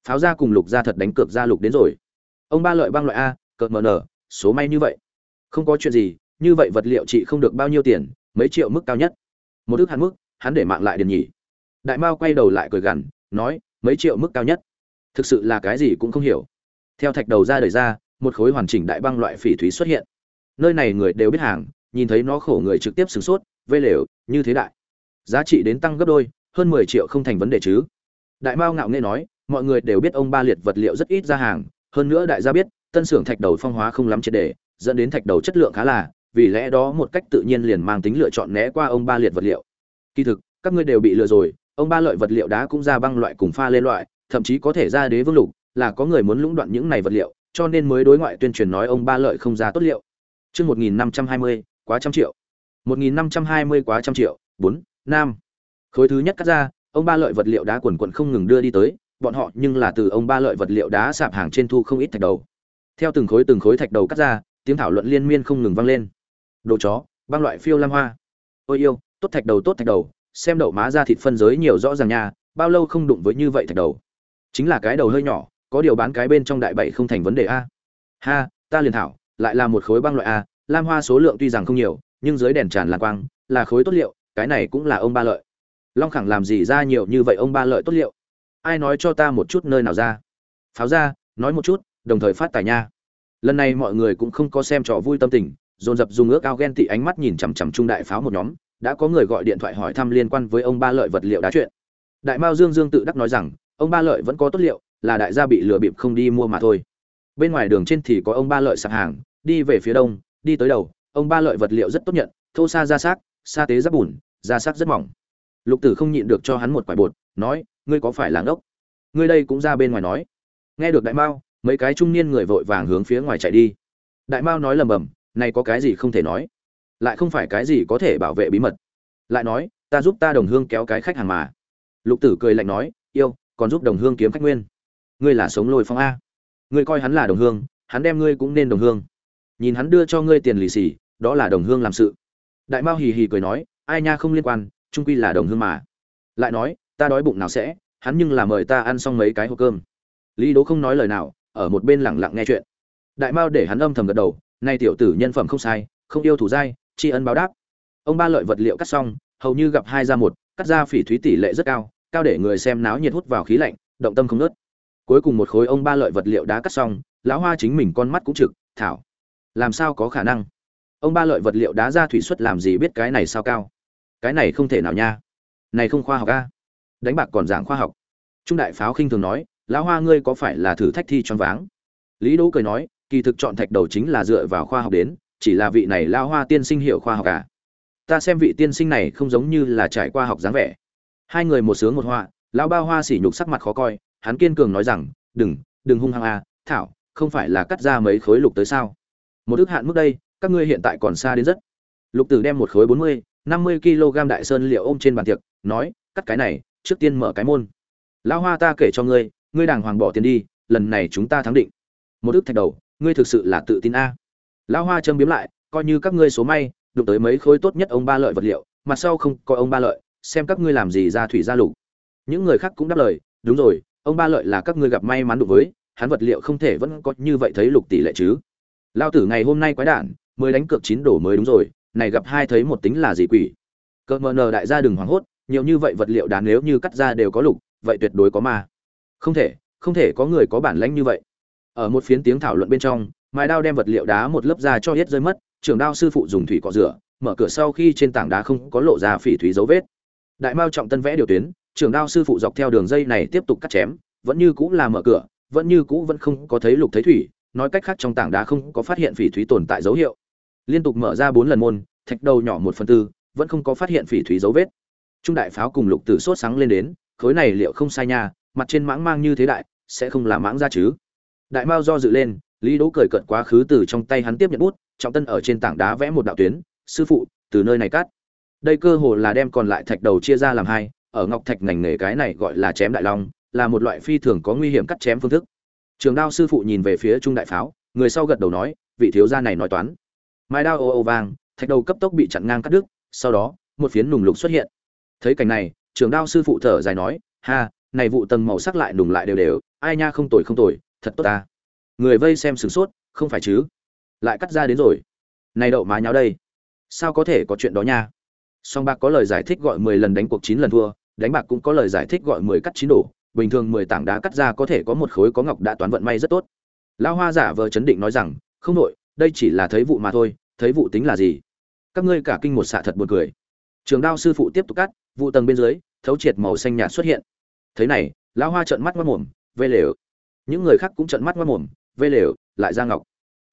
Pháo ra cùng lục ra thật đánh cược ra lục đến rồi. Ông ba lợi băng loại a, cợt mở nở, số may như vậy. Không có chuyện gì, như vậy vật liệu trị không được bao nhiêu tiền, mấy triệu mức cao nhất. Một ước hạn mức hắn để mạng lại điền nhỉ. Đại mao quay đầu lại cười gằn, nói, mấy triệu mức cao nhất. Thực sự là cái gì cũng không hiểu. Theo thạch đầu ra đời ra, một khối hoàn chỉnh đại băng loại phỉ thúy xuất hiện. Nơi này người đều biết hàng, nhìn thấy nó khổ người trực tiếp sửng sốt vây lều, như thế đại. Giá trị đến tăng gấp đôi, hơn mười triệu không thành vấn đề chứ. Đại mao ngạo nghễ nói, mọi người đều biết ông ba liệt vật liệu rất ít ra hàng, hơn nữa đại gia biết, tân xưởng thạch đầu phong hóa không lắm triệt đề dẫn đến thạch đầu chất lượng khá là, vì lẽ đó một cách tự nhiên liền mang tính lựa chọn né qua ông ba liệt vật liệu kỳ thực các ngươi đều bị lừa rồi ông ba lợi vật liệu đá cũng ra băng loại cùng pha lên loại thậm chí có thể ra đế vương lục là có người muốn lũng đoạn những này vật liệu cho nên mới đối ngoại tuyên truyền nói ông ba lợi không ra tốt liệu Chương 1520, quá trăm triệu. 1520 quá trăm triệu, bốn, nam. Khối thứ nhất cắt ra, ông ba lợi vật liệu đá quần quần không ngừng đưa đi tới, bọn họ nhưng là từ ông ba lợi vật liệu đá sạp hàng trên thu không ít thạch đầu. Theo từng khối từng khối thạch đầu cắt ra, tiếng thảo luận liên miên không ngừng vang lên. Đồ chó, băng loại phiêu lam hoa. Ôi yêu, tốt thạch đầu tốt thạch đầu, xem đậu má ra thịt phân giới nhiều rõ ràng nha, bao lâu không đụng với như vậy thạch đầu. Chính là cái đầu hơi nhỏ, có điều bán cái bên trong đại bảy không thành vấn đề a. Ha, ta liền thảo, lại là một khối băng loại a, lam hoa số lượng tuy rằng không nhiều, nhưng dưới đèn tràn lan quang, là khối tốt liệu, cái này cũng là ông ba lợi. Long Khẳng làm gì ra nhiều như vậy ông ba lợi tốt liệu? Ai nói cho ta một chút nơi nào ra? Pháo ra, nói một chút, đồng thời phát tài nha. Lần này mọi người cũng không có xem trò vui tâm tình, dồn dập dùng ước ao ghen tị ánh mắt nhìn chằm chằm trung đại pháo một nhóm, đã có người gọi điện thoại hỏi thăm liên quan với ông ba lợi vật liệu đá chuyện. Đại Mao Dương Dương tự đắc nói rằng, ông ba lợi vẫn có tốt liệu, là đại gia bị lừa bịp không đi mua mà thôi. Bên ngoài đường trên thì có ông ba lợi sạp hàng, đi về phía đông, đi tới đầu ông ba lợi vật liệu rất tốt nhận thô xa ra xác xa tế giáp bùn ra sắc rất mỏng. Lục tử không nhịn được cho hắn một quả bột nói ngươi có phải là ốc ngươi đây cũng ra bên ngoài nói. Nghe được đại mao mấy cái trung niên người vội vàng hướng phía ngoài chạy đi. Đại mao nói lầm bầm này có cái gì không thể nói? Lại không phải cái gì có thể bảo vệ bí mật. Lại nói, ta giúp ta đồng hương kéo cái khách hàng mà. Lục tử cười lạnh nói, yêu, còn giúp đồng hương kiếm khách nguyên? Ngươi là sống lôi phong a. Ngươi coi hắn là đồng hương, hắn đem ngươi cũng nên đồng hương. Nhìn hắn đưa cho ngươi tiền lì xì, đó là đồng hương làm sự. Đại mao hì hì cười nói, ai nha không liên quan trung quy là đồng hương mà. Lại nói, ta đói bụng nào sẽ, hắn nhưng là mời ta ăn xong mấy cái hộp cơm. Lý đố không nói lời nào, ở một bên lẳng lặng nghe chuyện. Đại mao để hắn âm thầm gật đầu, nay tiểu tử nhân phẩm không sai, không yêu thủ dai tri ân báo đáp. Ông ba lợi vật liệu cắt xong, hầu như gặp hai ra một, cắt ra phỉ thúy tỷ lệ rất cao cao để người xem náo nhiệt hút vào khí lạnh, động tâm không nớt cuối cùng một khối ông ba lợi vật liệu đá cắt xong, lão hoa chính mình con mắt cũng trực, thảo. Làm sao có khả năng? Ông ba lợi vật liệu đá ra thủy xuất làm gì biết cái này sao cao? Cái này không thể nào nha. Này không khoa học a đánh bạc còn giảng khoa học. Trung đại pháo khinh thường nói, lão hoa ngươi có phải là thử thách thi choáng váng? Lý đỗ cười nói, kỳ thực chọn thạch đầu chính là dựa vào khoa học đến chỉ là vị này lao hoa tiên sinh hiểu khoa học cả à? ta xem vị tiên sinh này không giống như là trải qua học dáng vẻ. Hai người một sướng một họa, lão ba hoa sỉ nhục sắc mặt khó coi, hắn kiên cường nói rằng, đừng đừng hung hăng a thảo, không phải là cắt ra mấy khối lục tới sao? Một ước hạn mức đây, các ngươi hiện tại còn xa đến rất. Lục tử đem một khối bốn mươi, năm mươi kg đại sơn liệu ôm trên bàn tiệc, nói, cắt cái này, trước tiên mở cái môn. Lão hoa ta kể cho ngươi ngươi đàng hoàng bỏ tiền đi, lần này chúng ta thắng định. Một ước thạch đầu, ngươi thực sự là tự tin a lão hoa châm biếm lại, coi như các ngươi số may, đụng tới mấy khối tốt nhất ông ba lợi vật liệu mặt sau không có ông ba lợi, xem các ngươi làm gì ra thủy ra lục. Những người khác cũng đáp lời, đúng rồi, ông ba lợi là các ngươi gặp may mắn đụng với, hắn vật liệu không thể vẫn có như vậy thấy lục tỷ lệ chứ. Lao tử ngày hôm nay quái đản, mới đánh cược chín đổ mới đúng rồi, này gặp hai thấy một tính là gì quỷ? Cỡ mờ nờ đại gia đừng hoảng hốt, nhiều như vậy vật liệu đá nếu như cắt ra đều có lục, vậy tuyệt đối có ma. Không thể không thể có người có bản lãnh như vậy. Ở một phiến tiếng thảo luận bên trong mài đao đem vật liệu đá một lớp ra cho hết rơi mất Trường đao sư phụ dùng thủy cọ rửa, mở cửa sau khi trên tảng đá không có lộ ra phỉ thúy dấu vết. Đại mao trọng tân vẽ điều tuyến Trường đao sư phụ dọc theo đường dây này tiếp tục cắt chém, vẫn như cũ là mở cửa, vẫn như cũ vẫn không có thấy lục thấy thủy, nói cách khác trong tảng đá không có phát hiện phỉ thúy tồn tại dấu hiệu. Liên tục mở ra bốn lần môn, thạch đầu nhỏ một phần tư, vẫn không có phát hiện phỉ thúy dấu vết. Trung đại pháo cùng lục tử sốt sáng lên đến, khối này liệu không sai nha, mặt trên mãng mang như thế đại, sẽ không là mãng ra chứ. Đại mao do dự lên lý đỗ cười cợt quá khứ từ trong tay hắn tiếp nhận bút trọng tân ở trên tảng đá vẽ một đạo tuyến sư phụ từ nơi này cắt. Đây cơ hồ là đem còn lại thạch đầu chia ra làm hai ở ngọc thạch ngành nghề cái này gọi là chém đại long là một loại phi thường có nguy hiểm cắt chém phương thức. Trường đao sư phụ nhìn về phía trung đại pháo người sau gật đầu nói vị thiếu gia này nói toán. Mai đao ô ô vàng, thạch đầu cấp tốc bị chặn ngang cắt đứt sau đó một phiến nùng lục xuất hiện. Thấy cảnh này trường đao sư phụ thở dài nói ha này vụ tầng màu sắc lại nùng lại đều đều ai nha không tồi không tồi thật tốt ta người vây xem sửng sốt, không phải chứ? Lại cắt ra đến rồi. Này đậu má nháo đây. Sao có thể có chuyện đó nha? Song bạc có lời giải thích gọi mười lần đánh cuộc chín lần thua, đánh bạc cũng có lời giải thích gọi mười cắt chín đổ. Bình thường mười tảng đá cắt ra có thể có một khối có ngọc đã toán vận may rất tốt. Lão hoa giả vờ chấn định nói rằng, không nội đây chỉ là thấy vụ mà thôi, thấy vụ tính là gì? Các ngươi cả kinh một xạ thật buồn cười. Trường đao sư phụ tiếp tục cắt, vụ tầng bên dưới, thấu triệt màu xanh nhạt xuất hiện. Thế này, lão hoa trợn mắt mất mồm, vê lều. Những người khác cũng trợn mắt mất mồm vê lều, lại ra ngọc.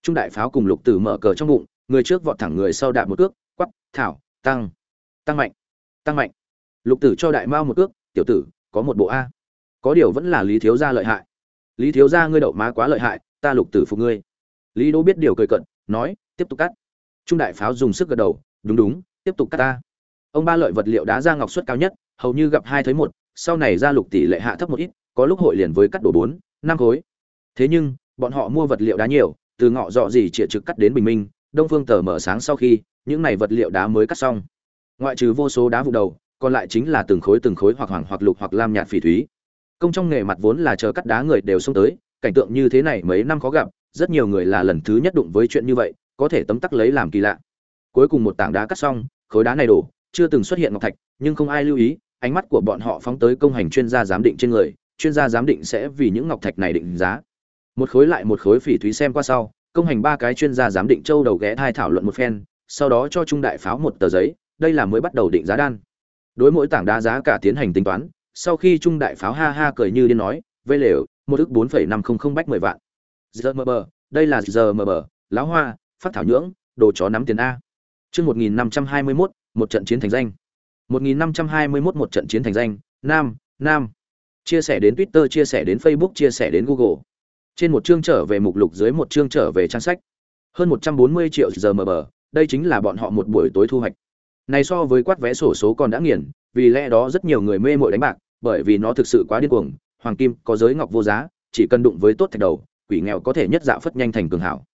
Trung đại pháo cùng lục tử mở cờ trong bụng, người trước vọt thẳng người sau đạp một cước, quắp, thảo, tăng. Tăng mạnh. Tăng mạnh. Lục tử cho đại mao một cước, tiểu tử, có một bộ a. Có điều vẫn là lý thiếu gia lợi hại. Lý thiếu gia ngươi đậu má quá lợi hại, ta lục tử phục ngươi. Lý đỗ biết điều cười cận nói, tiếp tục cắt. Trung đại pháo dùng sức gật đầu, đúng đúng, tiếp tục cắt ta. Ông ba lợi vật liệu đá ra ngọc suất cao nhất, hầu như gặp hai thấy một, sau này ra lục tỷ lệ hạ thấp một ít, có lúc hội liền với cắt đổ bốn, năm khối. Thế nhưng bọn họ mua vật liệu đá nhiều, từ ngọ dọ gì chĩa trực cắt đến bình minh, đông phương tờ mở sáng sau khi, những này vật liệu đá mới cắt xong. Ngoại trừ vô số đá vụ đầu, còn lại chính là từng khối từng khối hoặc hoàng hoặc lục hoặc lam nhạt phỉ thúy. Công trong nghề mặt vốn là chờ cắt đá người đều xông tới, cảnh tượng như thế này mấy năm khó gặp, rất nhiều người là lần thứ nhất đụng với chuyện như vậy, có thể tấm tắc lấy làm kỳ lạ. Cuối cùng một tảng đá cắt xong, khối đá này đổ, chưa từng xuất hiện ngọc thạch, nhưng không ai lưu ý, ánh mắt của bọn họ phóng tới công hành chuyên gia giám định trên người, chuyên gia giám định sẽ vì những ngọc thạch này định giá một khối lại một khối phỉ thúy xem qua sau, công hành ba cái chuyên gia giám định châu đầu ghé thai thảo luận một phen, sau đó cho trung đại pháo một tờ giấy, đây là mới bắt đầu định giá đan. Đối mỗi tảng đá giá cả tiến hành tính toán, sau khi trung đại pháo ha ha cười như điên nói vây lều, một ức bốn phẩy năm không không bách mười vạn. Giờ mờ bờ, đây là giờ mờ bờ, láo hoa, phát thảo nhưỡng, đồ chó nắm tiền a. Chương một nghìn năm trăm hai mươi mốt, một trận chiến thành danh. Một nghìn năm trăm hai mươi mốt, một trận chiến thành danh. Nam nam. Chia sẻ đến twitter, chia sẻ đến facebook, chia sẻ đến google trên một chương trở về mục lục dưới một chương trở về trang sách. Hơn một trăm bốn mươi triệu giờ mờ bờ, đây chính là bọn họ một buổi tối thu hoạch. Này so với quát vé sổ số còn đã nghiền, vì lẽ đó rất nhiều người mê mội đánh bạc, bởi vì nó thực sự quá điên cuồng. Hoàng kim có giới ngọc vô giá, chỉ cần đụng với tốt thạch đầu, quỷ nghèo có thể nhất dạo phất nhanh thành cường hảo.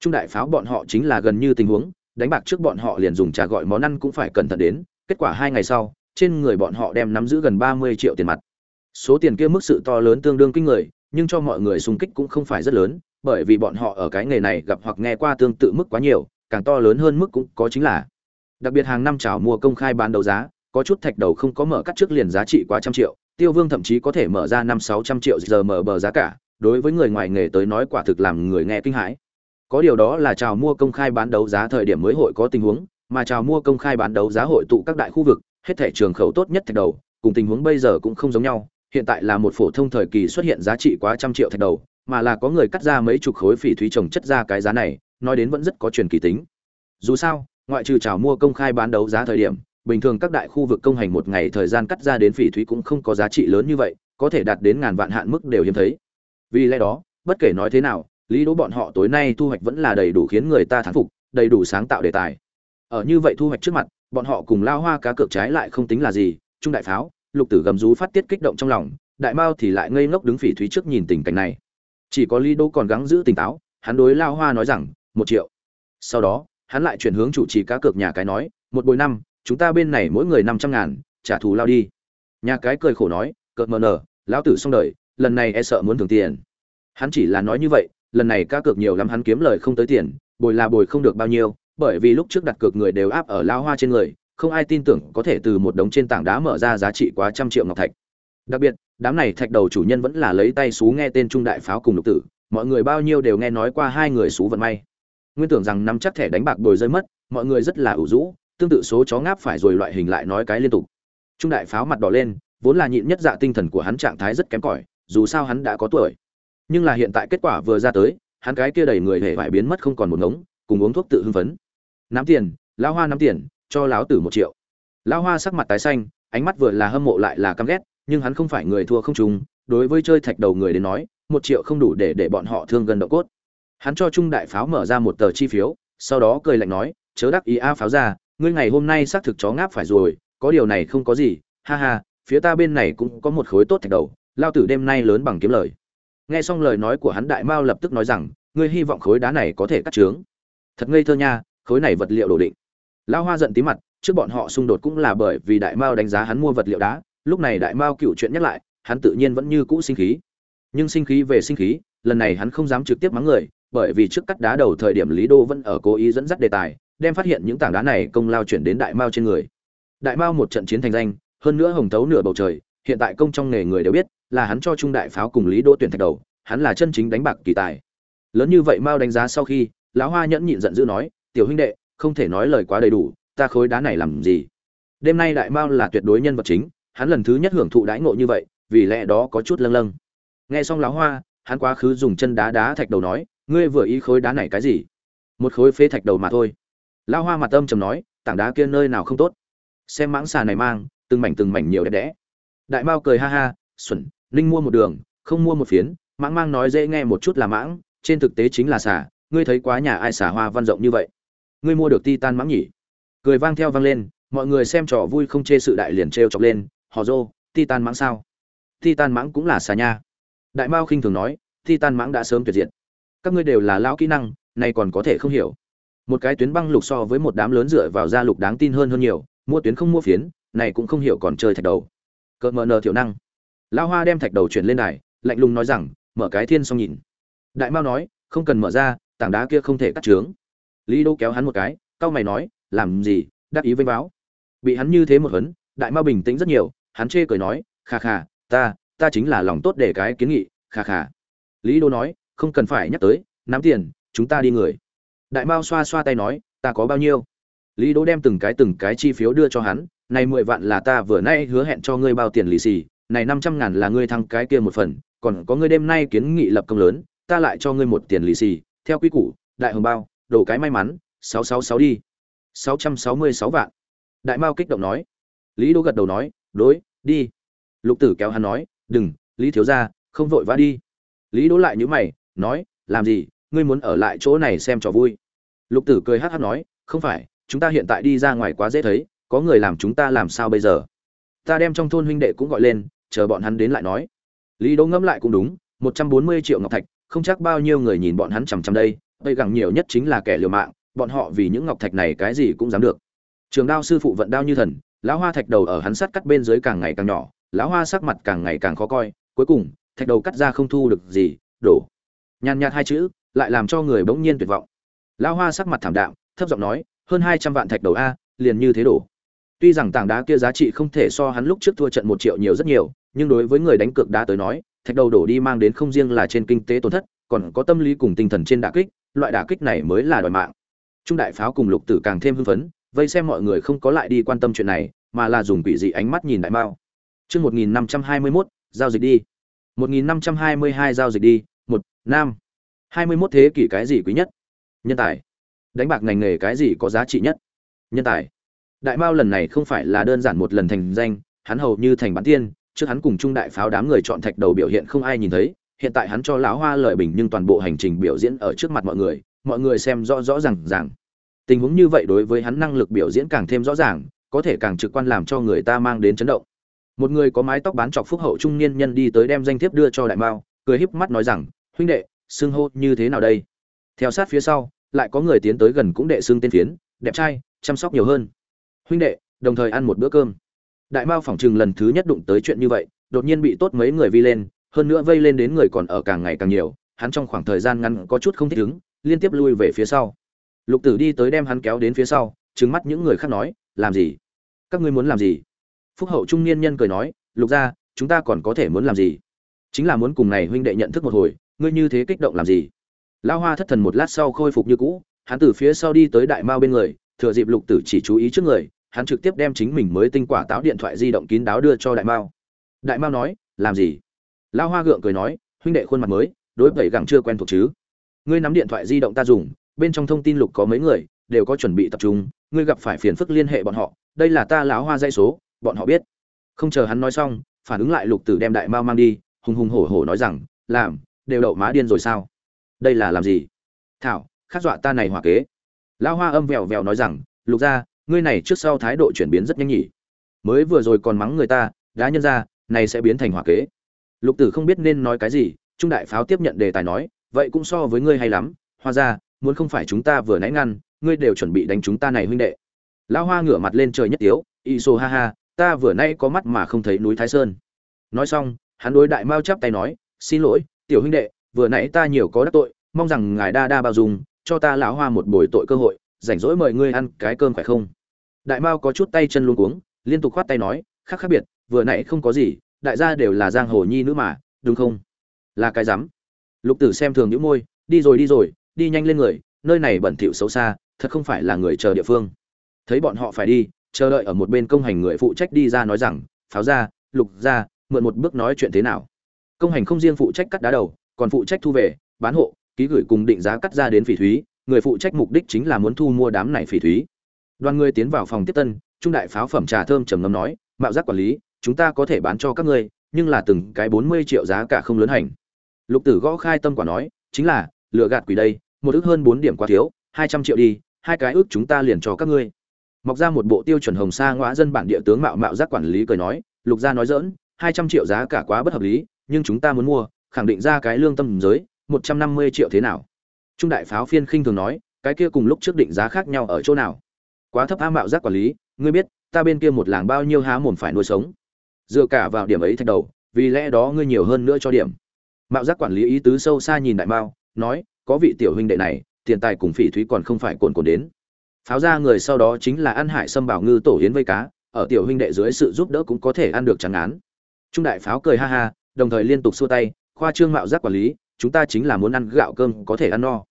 Trung đại pháo bọn họ chính là gần như tình huống, đánh bạc trước bọn họ liền dùng trà gọi món ăn cũng phải cẩn thận đến, kết quả hai ngày sau, trên người bọn họ đem nắm giữ gần ba mươi triệu tiền mặt. Số tiền kia mức sự to lớn tương đương kinh người nhưng cho mọi người xung kích cũng không phải rất lớn, bởi vì bọn họ ở cái nghề này gặp hoặc nghe qua tương tự mức quá nhiều, càng to lớn hơn mức cũng có chính là. Đặc biệt hàng năm chào mua công khai bán đấu giá, có chút thạch đầu không có mở cắt trước liền giá trị quá trăm triệu, tiêu vương thậm chí có thể mở ra năm sáu trăm triệu giờ mở bờ giá cả, đối với người ngoài nghề tới nói quả thực làm người nghe kinh hãi. Có điều đó là chào mua công khai bán đấu giá thời điểm mới hội có tình huống, mà chào mua công khai bán đấu giá hội tụ các đại khu vực, hết thể trường khẩu tốt nhất thạch đầu, cùng tình huống bây giờ cũng không giống nhau hiện tại là một phổ thông thời kỳ xuất hiện giá trị quá trăm triệu thạch đầu, mà là có người cắt ra mấy chục khối phỉ thúy trồng chất ra cái giá này, nói đến vẫn rất có truyền kỳ tính. Dù sao, ngoại trừ chào mua công khai bán đấu giá thời điểm, bình thường các đại khu vực công hành một ngày thời gian cắt ra đến phỉ thúy cũng không có giá trị lớn như vậy, có thể đạt đến ngàn vạn hạn mức đều hiếm thấy. Vì lẽ đó, bất kể nói thế nào, lý đỗ bọn họ tối nay thu hoạch vẫn là đầy đủ khiến người ta thán phục, đầy đủ sáng tạo đề tài. Ở như vậy thu hoạch trước mặt, bọn họ cùng lao hoa cá cược trái lại không tính là gì, trung đại pháo lục tử gầm rú phát tiết kích động trong lòng, đại mao thì lại ngây ngốc đứng phỉ thúy trước nhìn tình cảnh này. Chỉ có lý Đô còn gắng giữ tỉnh táo, hắn đối lao hoa nói rằng, một triệu. Sau đó, hắn lại chuyển hướng chủ trì cá cược nhà cái nói, một bồi năm, chúng ta bên này mỗi người năm trăm ngàn, trả thù lao đi. Nhà cái cười khổ nói, cợt mờ nở, lão tử xong đời, lần này e sợ muốn thường tiền. Hắn chỉ là nói như vậy, lần này cá cược nhiều lắm hắn kiếm lời không tới tiền, bồi là bồi không được bao nhiêu, bởi vì lúc trước đặt cược người đều áp ở lao hoa trên người không ai tin tưởng có thể từ một đống trên tảng đá mở ra giá trị quá trăm triệu ngọc thạch. Đặc biệt, đám này thạch đầu chủ nhân vẫn là lấy tay xú nghe tên trung đại pháo cùng lục tử, mọi người bao nhiêu đều nghe nói qua hai người xú vận may. Nguyên tưởng rằng năm chắc thẻ đánh bạc bồi rơi mất, mọi người rất là ủ rũ, tương tự số chó ngáp phải rồi loại hình lại nói cái liên tục. Trung đại pháo mặt đỏ lên, vốn là nhịn nhất dạ tinh thần của hắn trạng thái rất kém cỏi, dù sao hắn đã có tuổi. Nhưng là hiện tại kết quả vừa ra tới, hắn cái kia đầy người hề phải biến mất không còn một ngống, cùng uống thuốc tự hưng phấn. Nắm tiền, lão hoa nắm tiền cho lão tử một triệu. Lão hoa sắc mặt tái xanh, ánh mắt vừa là hâm mộ lại là căm ghét, nhưng hắn không phải người thua không trùng đối với chơi thạch đầu người đến nói, một triệu không đủ để để bọn họ thương gần độ cốt. Hắn cho trung đại pháo mở ra một tờ chi phiếu, sau đó cười lạnh nói, chớ đắc ý a pháo ra ngươi ngày hôm nay xác thực chó ngáp phải rồi, có điều này không có gì, ha ha, phía ta bên này cũng có một khối tốt thạch đầu lao tử đêm nay lớn bằng kiếm lời. Nghe xong lời nói của hắn đại mao lập tức nói rằng, ngươi hy vọng khối đá này có thể cắt trướng thật ngây thơ nha, khối này vật liệu đổ định lao hoa giận tí mặt, trước bọn họ xung đột cũng là bởi vì đại mao đánh giá hắn mua vật liệu đá, lúc này đại mao cựu chuyện nhắc lại, hắn tự nhiên vẫn như cũ sinh khí. Nhưng sinh khí về sinh khí, lần này hắn không dám trực tiếp mắng người, bởi vì trước cắt đá đầu thời điểm lý đô vẫn ở cố ý dẫn dắt đề tài, đem phát hiện những tảng đá này công lao chuyển đến đại mao trên người. Đại mao một trận chiến thành danh, hơn nữa hồng thấu nửa bầu trời, hiện tại công trong nghề người đều biết, là hắn cho trung đại pháo cùng lý đô tuyển thạch đầu, hắn là chân chính đánh bạc kỳ tài. Lớn như vậy mao đánh giá sau khi, lão hoa nhẫn nhịn giận dữ nói, tiểu huynh đệ không thể nói lời quá đầy đủ, ta khối đá này làm gì? Đêm nay đại mao là tuyệt đối nhân vật chính, hắn lần thứ nhất hưởng thụ đãi ngộ như vậy, vì lẽ đó có chút lâng lâng. Nghe xong lão hoa, hắn quá khứ dùng chân đá đá thạch đầu nói, ngươi vừa ý khối đá này cái gì? Một khối phế thạch đầu mà thôi. Lão hoa mặt âm trầm nói, tảng đá kia nơi nào không tốt? Xem mãng xà này mang, từng mảnh từng mảnh nhiều đẹp đẽ. Đại mao cười ha ha, xuẩn linh mua một đường, không mua một phiến. Mãng mang nói dễ nghe một chút là mãng, trên thực tế chính là xà, ngươi thấy quá nhà ai xà hoa văn rộng như vậy? Ngươi mua được titan mãng nhỉ? Cười vang theo vang lên, mọi người xem trò vui không chê sự đại liền trêu chọc lên họ rô, titan mãng sao? Titan mãng cũng là xà nha. Đại mao khinh thường nói, titan mãng đã sớm tuyệt diệt. Các ngươi đều là lão kỹ năng này còn có thể không hiểu. Một cái tuyến băng lục so với một đám lớn dựa vào gia lục đáng tin hơn hơn nhiều, mua tuyến không mua phiến, này cũng không hiểu còn chơi thạch đầu. Cợt mờ nờ thiểu năng. Lão hoa đem thạch đầu chuyển lên đài, lạnh lùng nói rằng, mở cái thiên xong nhìn. Đại mao nói, không cần mở ra, tảng đá kia không thể cắt trướng lý đô kéo hắn một cái, cau mày nói, làm gì? Đắc ý vênh báo bị hắn như thế một hấn đại mao bình tĩnh rất nhiều, hắn chê cười nói kha kha ta ta chính là lòng tốt để cái kiến nghị kha kha lý đô nói, không cần phải nhắc tới, nắm tiền, chúng ta đi người. Đại mao xoa xoa tay nói, ta có bao nhiêu? Lý đô đem từng cái từng cái chi phiếu đưa cho hắn, này mười vạn là ta vừa nay hứa hẹn cho ngươi bao tiền lì xì, này năm trăm ngàn là ngươi thăng cái kia một phần, còn có ngươi đêm nay kiến nghị lập công lớn, ta lại cho ngươi một tiền lì xì, theo quy củ, đại hồng bao đổ cái may mắn, sáu sáu sáu đi. sáu trăm sáu mươi sáu vạn. Đại mao kích động nói. Lý Đỗ gật đầu nói, đối, đi. Lục tử kéo hắn nói, đừng, lý thiếu gia, không vội vã đi. Lý đỗ lại nhíu mày, nói, làm gì, ngươi muốn ở lại chỗ này xem trò vui? Lục tử cười hát hát nói, không phải, chúng ta hiện tại đi ra ngoài quá dễ thấy, có người làm chúng ta làm sao bây giờ? Ta đem trong thôn huynh đệ cũng gọi lên, chờ bọn hắn đến lại nói. Lý đỗ ngẫm lại cũng đúng, một trăm bốn mươi triệu ngọc thạch không chắc bao nhiêu người nhìn bọn hắn chằm chằm đây bây gẳng nhiều nhất chính là kẻ liều mạng, bọn họ vì những ngọc thạch này cái gì cũng dám được. Trường đao sư phụ vận đao như thần, lão hoa thạch đầu ở hắn sắt cắt bên dưới càng ngày càng nhỏ, lão hoa sắc mặt càng ngày càng khó coi, cuối cùng, thạch đầu cắt ra không thu được gì, đổ. Nhàn nhạt hai chữ, lại làm cho người bỗng nhiên tuyệt vọng. Lão hoa sắc mặt thảm đạm, thấp giọng nói, hơn hai trăm vạn thạch đầu a, liền như thế đổ. Tuy rằng tảng đá kia giá trị không thể so hắn lúc trước thua trận một triệu nhiều rất nhiều, nhưng đối với người đánh cược đá tới nói thạch đầu đổ đi mang đến không riêng là trên kinh tế tổn thất, còn có tâm lý cùng tinh thần trên đả kích, loại đả kích này mới là đòi mạng. Trung đại pháo cùng lục tử càng thêm hưng phấn, vây xem mọi người không có lại đi quan tâm chuyện này, mà là dùng quỷ dị ánh mắt nhìn đại mao. Chương một nghìn năm trăm hai mươi mốt, giao dịch đi. một nghìn năm trăm hai mươi hai, giao dịch đi. Một nam hai mươi mốt thế kỷ cái gì quý nhất? Nhân tài. Đánh bạc ngành nghề cái gì có giá trị nhất? Nhân tài. Đại mao lần này không phải là đơn giản một lần thành danh, hắn hầu như thành bán tiên trước hắn cùng trung đại pháo đám người chọn thạch đầu biểu hiện không ai nhìn thấy, hiện tại hắn cho lão hoa lời bình nhưng toàn bộ hành trình biểu diễn ở trước mặt mọi người mọi người xem rõ rõ ràng ràng. Tình huống như vậy đối với hắn năng lực biểu diễn càng thêm rõ ràng, có thể càng trực quan làm cho người ta mang đến chấn động. Một người có mái tóc bán chọc phúc hậu trung niên nhân đi tới đem danh thiếp đưa cho đại mao, cười híp mắt nói rằng, huynh đệ, xưng hô như thế nào đây? Theo sát phía sau, lại có người tiến tới gần cũng đệ xưng tên phiến, đẹp trai, chăm sóc nhiều hơn. Huynh đệ, đồng thời ăn một bữa cơm đại mao phỏng chừng lần thứ nhất đụng tới chuyện như vậy, đột nhiên bị tốt mấy người vi lên, hơn nữa vây lên đến người còn ở càng ngày càng nhiều, hắn trong khoảng thời gian ngắn có chút không thích ứng, liên tiếp lui về phía sau. Lục tử đi tới đem hắn kéo đến phía sau, trừng mắt những người khác nói, làm gì? Các ngươi muốn làm gì? Phúc hậu trung niên nhân cười nói, lục gia, chúng ta còn có thể muốn làm gì? Chính là muốn cùng này huynh đệ nhận thức một hồi, ngươi như thế kích động làm gì? Lão hoa thất thần một lát sau khôi phục như cũ, hắn từ phía sau đi tới đại mao bên người, thừa dịp lục tử chỉ chú ý trước người hắn trực tiếp đem chính mình mới tinh quả táo điện thoại di động kín đáo đưa cho đại mao. Đại mao nói, làm gì? Lao hoa gượng cười nói, huynh đệ khuôn mặt mới, đối tẩy gẳng chưa quen thuộc chứ? Ngươi nắm điện thoại di động ta dùng, bên trong thông tin lục có mấy người, đều có chuẩn bị tập trung, ngươi gặp phải phiền phức liên hệ bọn họ, đây là ta lão hoa dây số, bọn họ biết. Không chờ hắn nói xong, phản ứng lại lục tử đem đại mao mang đi, hùng hùng hổ hổ nói rằng, làm, đều đậu má điên rồi sao? Đây là làm gì? Thảo khát dọa ta này hỏa kế. Lão hoa âm vèo vèo nói rằng, lục ra ngươi này trước sau thái độ chuyển biến rất nhanh nhỉ. Mới vừa rồi còn mắng người ta đã nhân ra, này sẽ biến thành hỏa kế. Lục tử không biết nên nói cái gì, trung đại pháo tiếp nhận đề tài nói, vậy cũng so với ngươi hay lắm, hoa ra, muốn không phải chúng ta vừa nãy ngăn, ngươi đều chuẩn bị đánh chúng ta này huynh đệ. Lão hoa ngửa mặt lên trời nhất tiếu, y sô ha ha, ta vừa nay có mắt mà không thấy núi thái sơn. Nói xong, hắn đối đại mao chắp tay nói, xin lỗi, tiểu huynh đệ, vừa nãy ta nhiều có đắc tội, mong rằng ngài đa đa bao dung, cho ta lão hoa một buổi tội cơ hội, rảnh rỗi mời ngươi ăn cái cơm phải không? Đại mao có chút tay chân luống cuống, liên tục khoát tay nói, khác khác biệt, vừa nãy không có gì, đại gia đều là giang hồ nhi nữ mà, đúng không? Là cái rắm. Lục tử xem thường những môi, đi rồi đi rồi, đi nhanh lên người, nơi này bẩn thỉu xấu xa, thật không phải là người chờ địa phương. Thấy bọn họ phải đi, chờ đợi ở một bên công hành người phụ trách đi ra nói rằng, pháo ra, lục ra, mượn một bước nói chuyện thế nào? Công hành không riêng phụ trách cắt đá đầu, còn phụ trách thu về, bán hộ, ký gửi cùng định giá cắt ra đến phỉ thúy, người phụ trách mục đích chính là muốn thu mua đám này phỉ thúy đoàn người tiến vào phòng tiếp tân, trung đại pháo phẩm trà thơm trầm ngâm nói, mạo giác quản lý, chúng ta có thể bán cho các ngươi, nhưng là từng cái bốn mươi triệu giá cả không lớn hành. Lục tử gõ khai tâm quả nói, chính là, lựa gạt quỷ đây, một ước hơn bốn điểm quá thiếu, hai trăm triệu đi, hai cái ước chúng ta liền cho các ngươi. Mọc ra một bộ tiêu chuẩn hồng sa ngõa dân bản địa tướng mạo mạo giác quản lý cười nói, lục gia nói dỡn hai trăm triệu giá cả quá bất hợp lý, nhưng chúng ta muốn mua, khẳng định ra cái lương tâm giới, một trăm năm mươi triệu thế nào? Trung đại pháo phiên khinh thường nói, cái kia cùng lúc trước định giá khác nhau ở chỗ nào? Quá thấp a mạo giác quản lý, ngươi biết, ta bên kia một làng bao nhiêu há mồm phải nuôi sống. Dựa cả vào điểm ấy thạch đầu, vì lẽ đó ngươi nhiều hơn nữa cho điểm. Mạo giác quản lý ý tứ sâu xa nhìn đại mao, nói, có vị tiểu huynh đệ này, tiền tài cùng phỉ thúy còn không phải cồn cồn đến. Pháo ra người sau đó chính là ăn hải sâm bảo ngư tổ hiến vây cá, ở tiểu huynh đệ dưới sự giúp đỡ cũng có thể ăn được trắng án. Trung đại pháo cười ha ha, đồng thời liên tục xua tay, khoa trương mạo giác quản lý, chúng ta chính là muốn ăn gạo cơm có thể ăn no.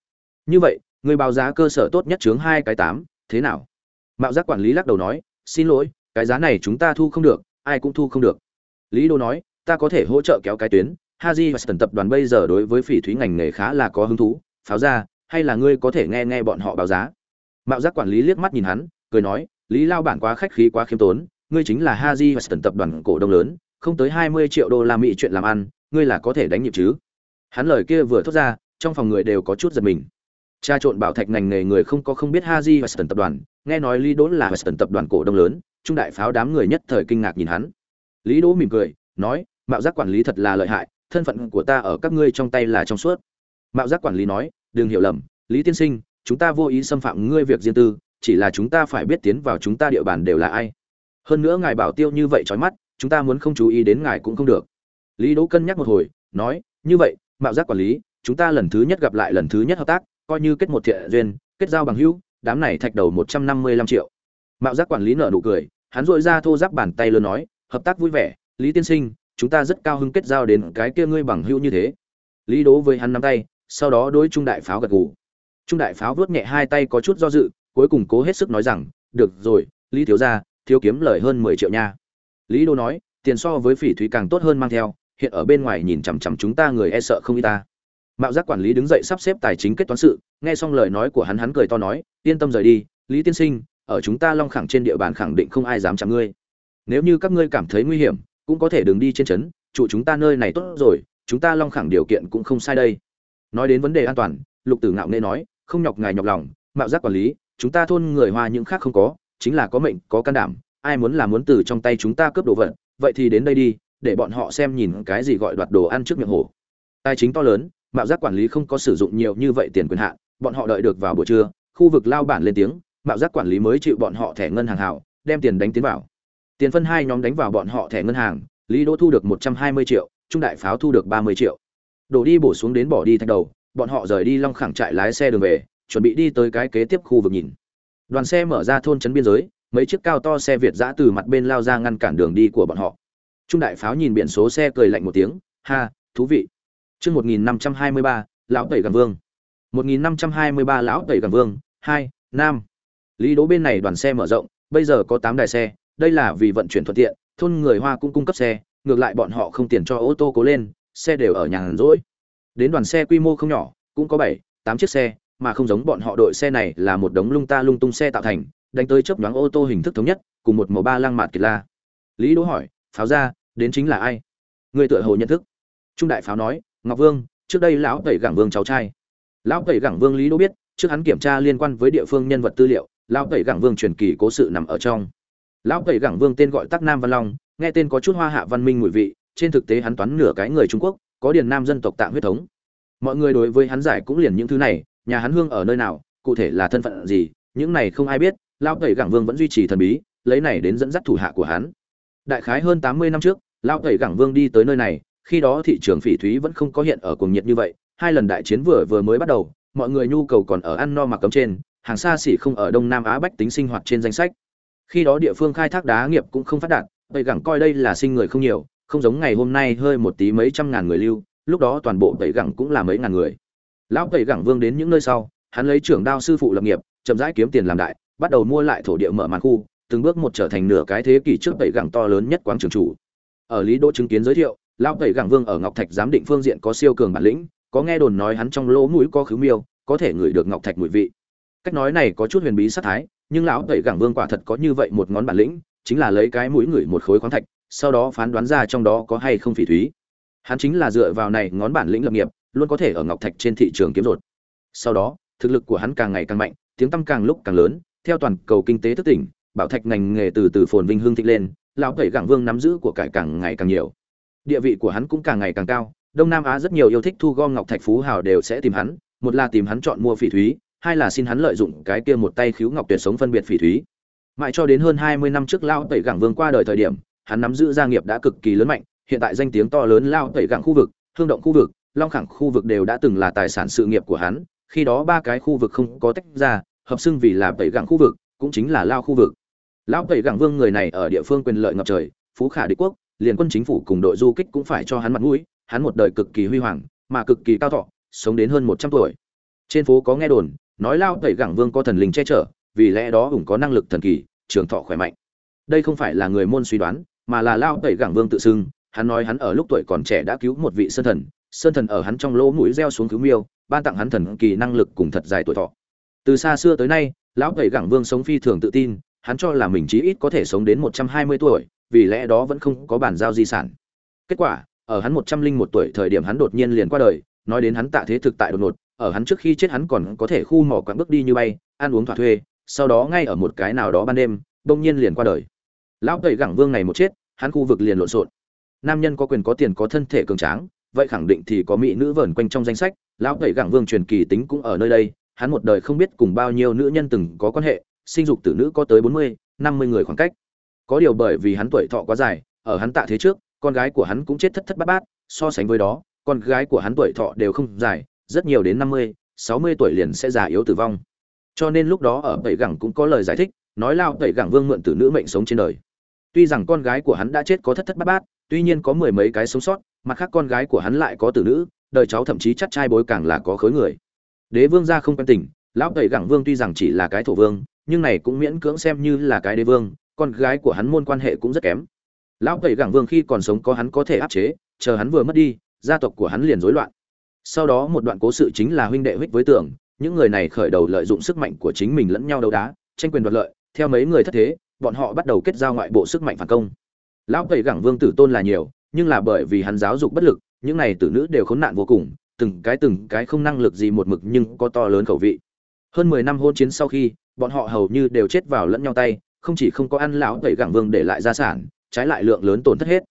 Như vậy người báo giá cơ sở tốt nhất chướng hai cái tám, thế nào? Mạo giác quản lý lắc đầu nói, xin lỗi, cái giá này chúng ta thu không được, ai cũng thu không được. Lý đô nói, ta có thể hỗ trợ kéo cái tuyến, haji và tập đoàn bây giờ đối với phỉ thúy ngành nghề khá là có hứng thú, pháo ra, hay là ngươi có thể nghe nghe bọn họ báo giá? Mạo giác quản lý liếc mắt nhìn hắn, cười nói, lý lao bản quá khách khí quá khiêm tốn, ngươi chính là haji và tập đoàn cổ đông lớn, không tới hai mươi triệu đô la mỹ chuyện làm ăn, ngươi là có thể đánh nhịp chứ? Hắn lời kia vừa thốt ra, trong phòng người đều có chút giật mình. Tra trộn bảo thạch ngành nghề người không có không biết Haji Weston tập đoàn, nghe nói Lý Đỗ là Weston tập đoàn cổ đông lớn, trung đại pháo đám người nhất thời kinh ngạc nhìn hắn. Lý Đỗ mỉm cười, nói, mạo giác quản lý thật là lợi hại, thân phận của ta ở các ngươi trong tay là trong suốt. Mạo giác quản lý nói, đừng hiểu lầm, Lý tiên sinh, chúng ta vô ý xâm phạm ngươi việc riêng tư, chỉ là chúng ta phải biết tiến vào chúng ta địa bàn đều là ai. Hơn nữa ngài bảo tiêu như vậy chói mắt, chúng ta muốn không chú ý đến ngài cũng không được. Lý Đỗ cân nhắc một hồi, nói, như vậy, mạo giác quản lý, chúng ta lần thứ nhất gặp lại lần thứ nhất hợp tác, coi như kết một thiện duyên, kết giao bằng hữu, đám này thạch đầu một trăm năm mươi lăm triệu. Mạo giác quản lý nở nụ cười, hắn rũa ra thô giáp bàn tay lớn nói, hợp tác vui vẻ, Lý tiên sinh, chúng ta rất cao hứng kết giao đến cái kia ngươi bằng hữu như thế. Lý Đỗ với hắn nắm tay, sau đó đối trung đại pháo gật gù. Trung đại pháo vuốt nhẹ hai tay có chút do dự, cuối cùng cố hết sức nói rằng, "Được rồi, Lý thiếu gia, thiếu kiếm lời hơn mười triệu nha." Lý Đỗ nói, "Tiền so với phỉ thúy càng tốt hơn mang theo, hiện ở bên ngoài nhìn chằm chằm chúng ta người e sợ không y ta." Mạo giác quản lý đứng dậy sắp xếp tài chính kết toán sự, nghe xong lời nói của hắn hắn cười to nói, "Yên tâm rời đi, Lý tiên sinh, ở chúng ta Long Khẳng trên địa bàn khẳng định không ai dám chạm ngươi. Nếu như các ngươi cảm thấy nguy hiểm, cũng có thể đừng đi trên trấn, trụ chúng ta nơi này tốt rồi, chúng ta Long Khẳng điều kiện cũng không sai đây." Nói đến vấn đề an toàn, Lục Tử Ngạo nghe nói, không nhọc ngài nhọc lòng, mạo giác quản lý, chúng ta thôn người Hoa những khác không có, chính là có mệnh, có can đảm, ai muốn là muốn từ trong tay chúng ta cướp đồ vật, vậy thì đến đây đi, để bọn họ xem nhìn cái gì gọi đoạt đồ ăn trước miệng hổ. Tài chính to lớn, mạo giác quản lý không có sử dụng nhiều như vậy tiền quyền hạn, bọn họ đợi được vào buổi trưa, khu vực lao bản lên tiếng, mạo giác quản lý mới chịu bọn họ thẻ ngân hàng hảo, đem tiền đánh tiến vào. Tiền phân hai nhóm đánh vào bọn họ thẻ ngân hàng, lý đỗ thu được một trăm hai mươi triệu, trung đại pháo thu được ba mươi triệu. Đổ đi bổ xuống đến bỏ đi thạch đầu, bọn họ rời đi long khẳng trại lái xe đường về, chuẩn bị đi tới cái kế tiếp khu vực nhìn. Đoàn xe mở ra thôn trấn biên giới, mấy chiếc cao to xe việt giã từ mặt bên lao ra ngăn cản đường đi của bọn họ. Trung đại pháo nhìn biển số xe cười lạnh một tiếng, ha, thú vị. Chương 1523, lão tẩy gần Vương. 1523 lão tẩy gần Vương, 2, Nam. Lý Đỗ bên này đoàn xe mở rộng, bây giờ có 8 đài xe, đây là vì vận chuyển thuận tiện, thôn người Hoa cũng cung cấp xe, ngược lại bọn họ không tiền cho ô tô cố lên, xe đều ở nhà rỗi. Đến đoàn xe quy mô không nhỏ, cũng có 7, 8 chiếc xe, mà không giống bọn họ đội xe này là một đống lung ta lung tung xe tạo thành, đánh tới chớp nhoáng ô tô hình thức thống nhất, cùng một màu ba lăng mạt kiệt la. Lý Đỗ hỏi, pháo ra, đến chính là ai? Người tựa hồ nhận thức. Trung đại pháo nói, ngọc vương, trước đây lão tẩy gẳng vương cháu trai. Lão tẩy gẳng vương lý đỗ biết, trước hắn kiểm tra liên quan với địa phương nhân vật tư liệu, lão tẩy gẳng vương truyền kỳ cố sự nằm ở trong. Lão tẩy gẳng vương tên gọi tắc nam văn long, nghe tên có chút hoa hạ văn minh mùi vị, trên thực tế hắn toán nửa cái người trung quốc, có điền nam dân tộc tạng huyết thống. Mọi người đối với hắn giải cũng liền những thứ này, nhà hắn hương ở nơi nào, cụ thể là thân phận gì, những này không ai biết, lão tẩy gẳng vương vẫn duy trì thần bí, lấy này đến dẫn dắt thủ hạ của hắn. Đại khái hơn tám mươi năm trước, lão tẩy gẳng vương đi tới nơi này khi đó thị trường phỉ thúy vẫn không có hiện ở cuồng nhiệt như vậy, hai lần đại chiến vừa vừa mới bắt đầu, mọi người nhu cầu còn ở ăn no mặc cấm trên, hàng xa xỉ không ở đông nam á bách tính sinh hoạt trên danh sách. Khi đó địa phương khai thác đá nghiệp cũng không phát đạt, tây gẳng coi đây là sinh người không nhiều, không giống ngày hôm nay hơi một tí mấy trăm ngàn người lưu, lúc đó toàn bộ tây gẳng cũng là mấy ngàn người. Lão tây gẳng vương đến những nơi sau, hắn lấy trưởng đao sư phụ lập nghiệp, chậm rãi kiếm tiền làm đại, bắt đầu mua lại thổ địa mở màn khu, từng bước một trở thành nửa cái thế kỷ trước tây gẳng to lớn nhất quán trường chủ. Ở lý đỗ chứng kiến giới thiệu lão tẩy gẳng vương ở ngọc thạch giám định phương diện có siêu cường bản lĩnh, có nghe đồn nói hắn trong lỗ mũi có khứ miêu, có thể ngửi được ngọc thạch mùi vị. Cách nói này có chút huyền bí sát thái, nhưng lão tẩy gẳng vương quả thật có như vậy một ngón bản lĩnh, chính là lấy cái mũi ngửi một khối khoáng thạch, sau đó phán đoán ra trong đó có hay không phỉ thúy. Hắn chính là dựa vào này ngón bản lĩnh lập nghiệp, luôn có thể ở ngọc thạch trên thị trường kiếm rột. Sau đó, thực lực của hắn càng ngày càng mạnh, tiếng tăm càng lúc càng lớn, theo toàn cầu kinh tế thức tỉnh, bảo thạch ngành nghề từ từ phồn vinh hương thịnh lên, lão tẩy gẳng vương nắm giữ của cải càng ngày càng nhiều địa vị của hắn cũng càng ngày càng cao, đông nam á rất nhiều yêu thích thu gom ngọc thạch phú hào đều sẽ tìm hắn, một là tìm hắn chọn mua phỉ thúy, hai là xin hắn lợi dụng cái kia một tay khiếu ngọc tuyệt sống phân biệt phỉ thúy. Mãi cho đến hơn hai mươi năm trước lao tẩy gẳng vương qua đời thời điểm, hắn nắm giữ gia nghiệp đã cực kỳ lớn mạnh, hiện tại danh tiếng to lớn lao tẩy gẳng khu vực, hương động khu vực, long khẳng khu vực đều đã từng là tài sản sự nghiệp của hắn, khi đó ba cái khu vực không có tách ra, hợp xưng vì là tẩy gẳng khu vực, cũng chính là lao khu vực. Lão tẩy gẳng vương người này ở địa phương quyền lợi ngập trời, phú khả đế quốc liền quân chính phủ cùng đội du kích cũng phải cho hắn mặt mũi, hắn một đời cực kỳ huy hoàng, mà cực kỳ cao thọ, sống đến hơn 100 tuổi. Trên phố có nghe đồn, nói lao tẩy gẳng vương có thần linh che chở, vì lẽ đó cũng có năng lực thần kỳ, trường thọ khỏe mạnh. Đây không phải là người môn suy đoán, mà là lao tẩy gẳng vương tự xưng, hắn nói hắn ở lúc tuổi còn trẻ đã cứu một vị sơn thần, sơn thần ở hắn trong lỗ mũi gieo xuống cứu miêu, ban tặng hắn thần kỳ năng lực cùng thật dài tuổi thọ. Từ xa xưa tới nay, lão tẩy gẳng vương sống phi thường tự tin, hắn cho là mình chí ít có thể sống đến 120 tuổi, vì lẽ đó vẫn không có bản giao di sản. Kết quả, ở hắn một trăm linh một tuổi thời điểm hắn đột nhiên liền qua đời, nói đến hắn tạ thế thực tại đột ngột, ở hắn trước khi chết hắn còn có thể khu mỏ quãng bước đi như bay ăn uống thỏa thuê sau đó ngay ở một cái nào đó ban đêm đông nhiên liền qua đời. Lão tẩy gẳng vương này một chết hắn khu vực liền lộn xộn. Nam nhân có quyền có tiền có thân thể cường tráng vậy khẳng định thì có mỹ nữ vẩn quanh trong danh sách. Lão tẩy gẳng vương truyền kỳ tính cũng ở nơi đây hắn một đời không biết cùng bao nhiêu nữ nhân từng có quan hệ sinh dục tử nữ có tới bốn mươi năm mươi người khoảng cách có điều bởi vì hắn tuổi thọ quá dài, ở hắn tạ thế trước, con gái của hắn cũng chết thất thất bát bát, so sánh với đó, con gái của hắn tuổi thọ đều không dài, rất nhiều đến năm mươi, sáu mươi tuổi liền sẽ già yếu tử vong. Cho nên lúc đó ở tẩy gẳng cũng có lời giải thích, nói lao tẩy gẳng vương mượn tử nữ mệnh sống trên đời. Tuy rằng con gái của hắn đã chết có thất thất bát bát, tuy nhiên có mười mấy cái sống sót, mặt khác con gái của hắn lại có tử nữ, đời cháu thậm chí chắc trai bối càng là có khối người. Đế vương gia không quan tình, lão tẩy gẳng vương tuy rằng chỉ là cái thổ vương, nhưng này cũng miễn cưỡng xem như là cái đế vương con gái của hắn môn quan hệ cũng rất kém. Lão tẩy gẳng vương khi còn sống có hắn có thể áp chế, chờ hắn vừa mất đi, gia tộc của hắn liền rối loạn. Sau đó một đoạn cố sự chính là huynh đệ huyết với tưởng, những người này khởi đầu lợi dụng sức mạnh của chính mình lẫn nhau đấu đá, tranh quyền đoạt lợi, theo mấy người thất thế, bọn họ bắt đầu kết giao ngoại bộ sức mạnh phản công. Lão tẩy gẳng vương tử tôn là nhiều, nhưng là bởi vì hắn giáo dục bất lực, những này tử nữ đều khốn nạn vô cùng, từng cái từng cái không năng lực gì một mực nhưng có to lớn khẩu vị. Hơn mười năm hôn chiến sau khi, bọn họ hầu như đều chết vào lẫn nhau tay không chỉ không có ăn lão tẩy gẳng vương để lại gia sản, trái lại lượng lớn tổn thất hết.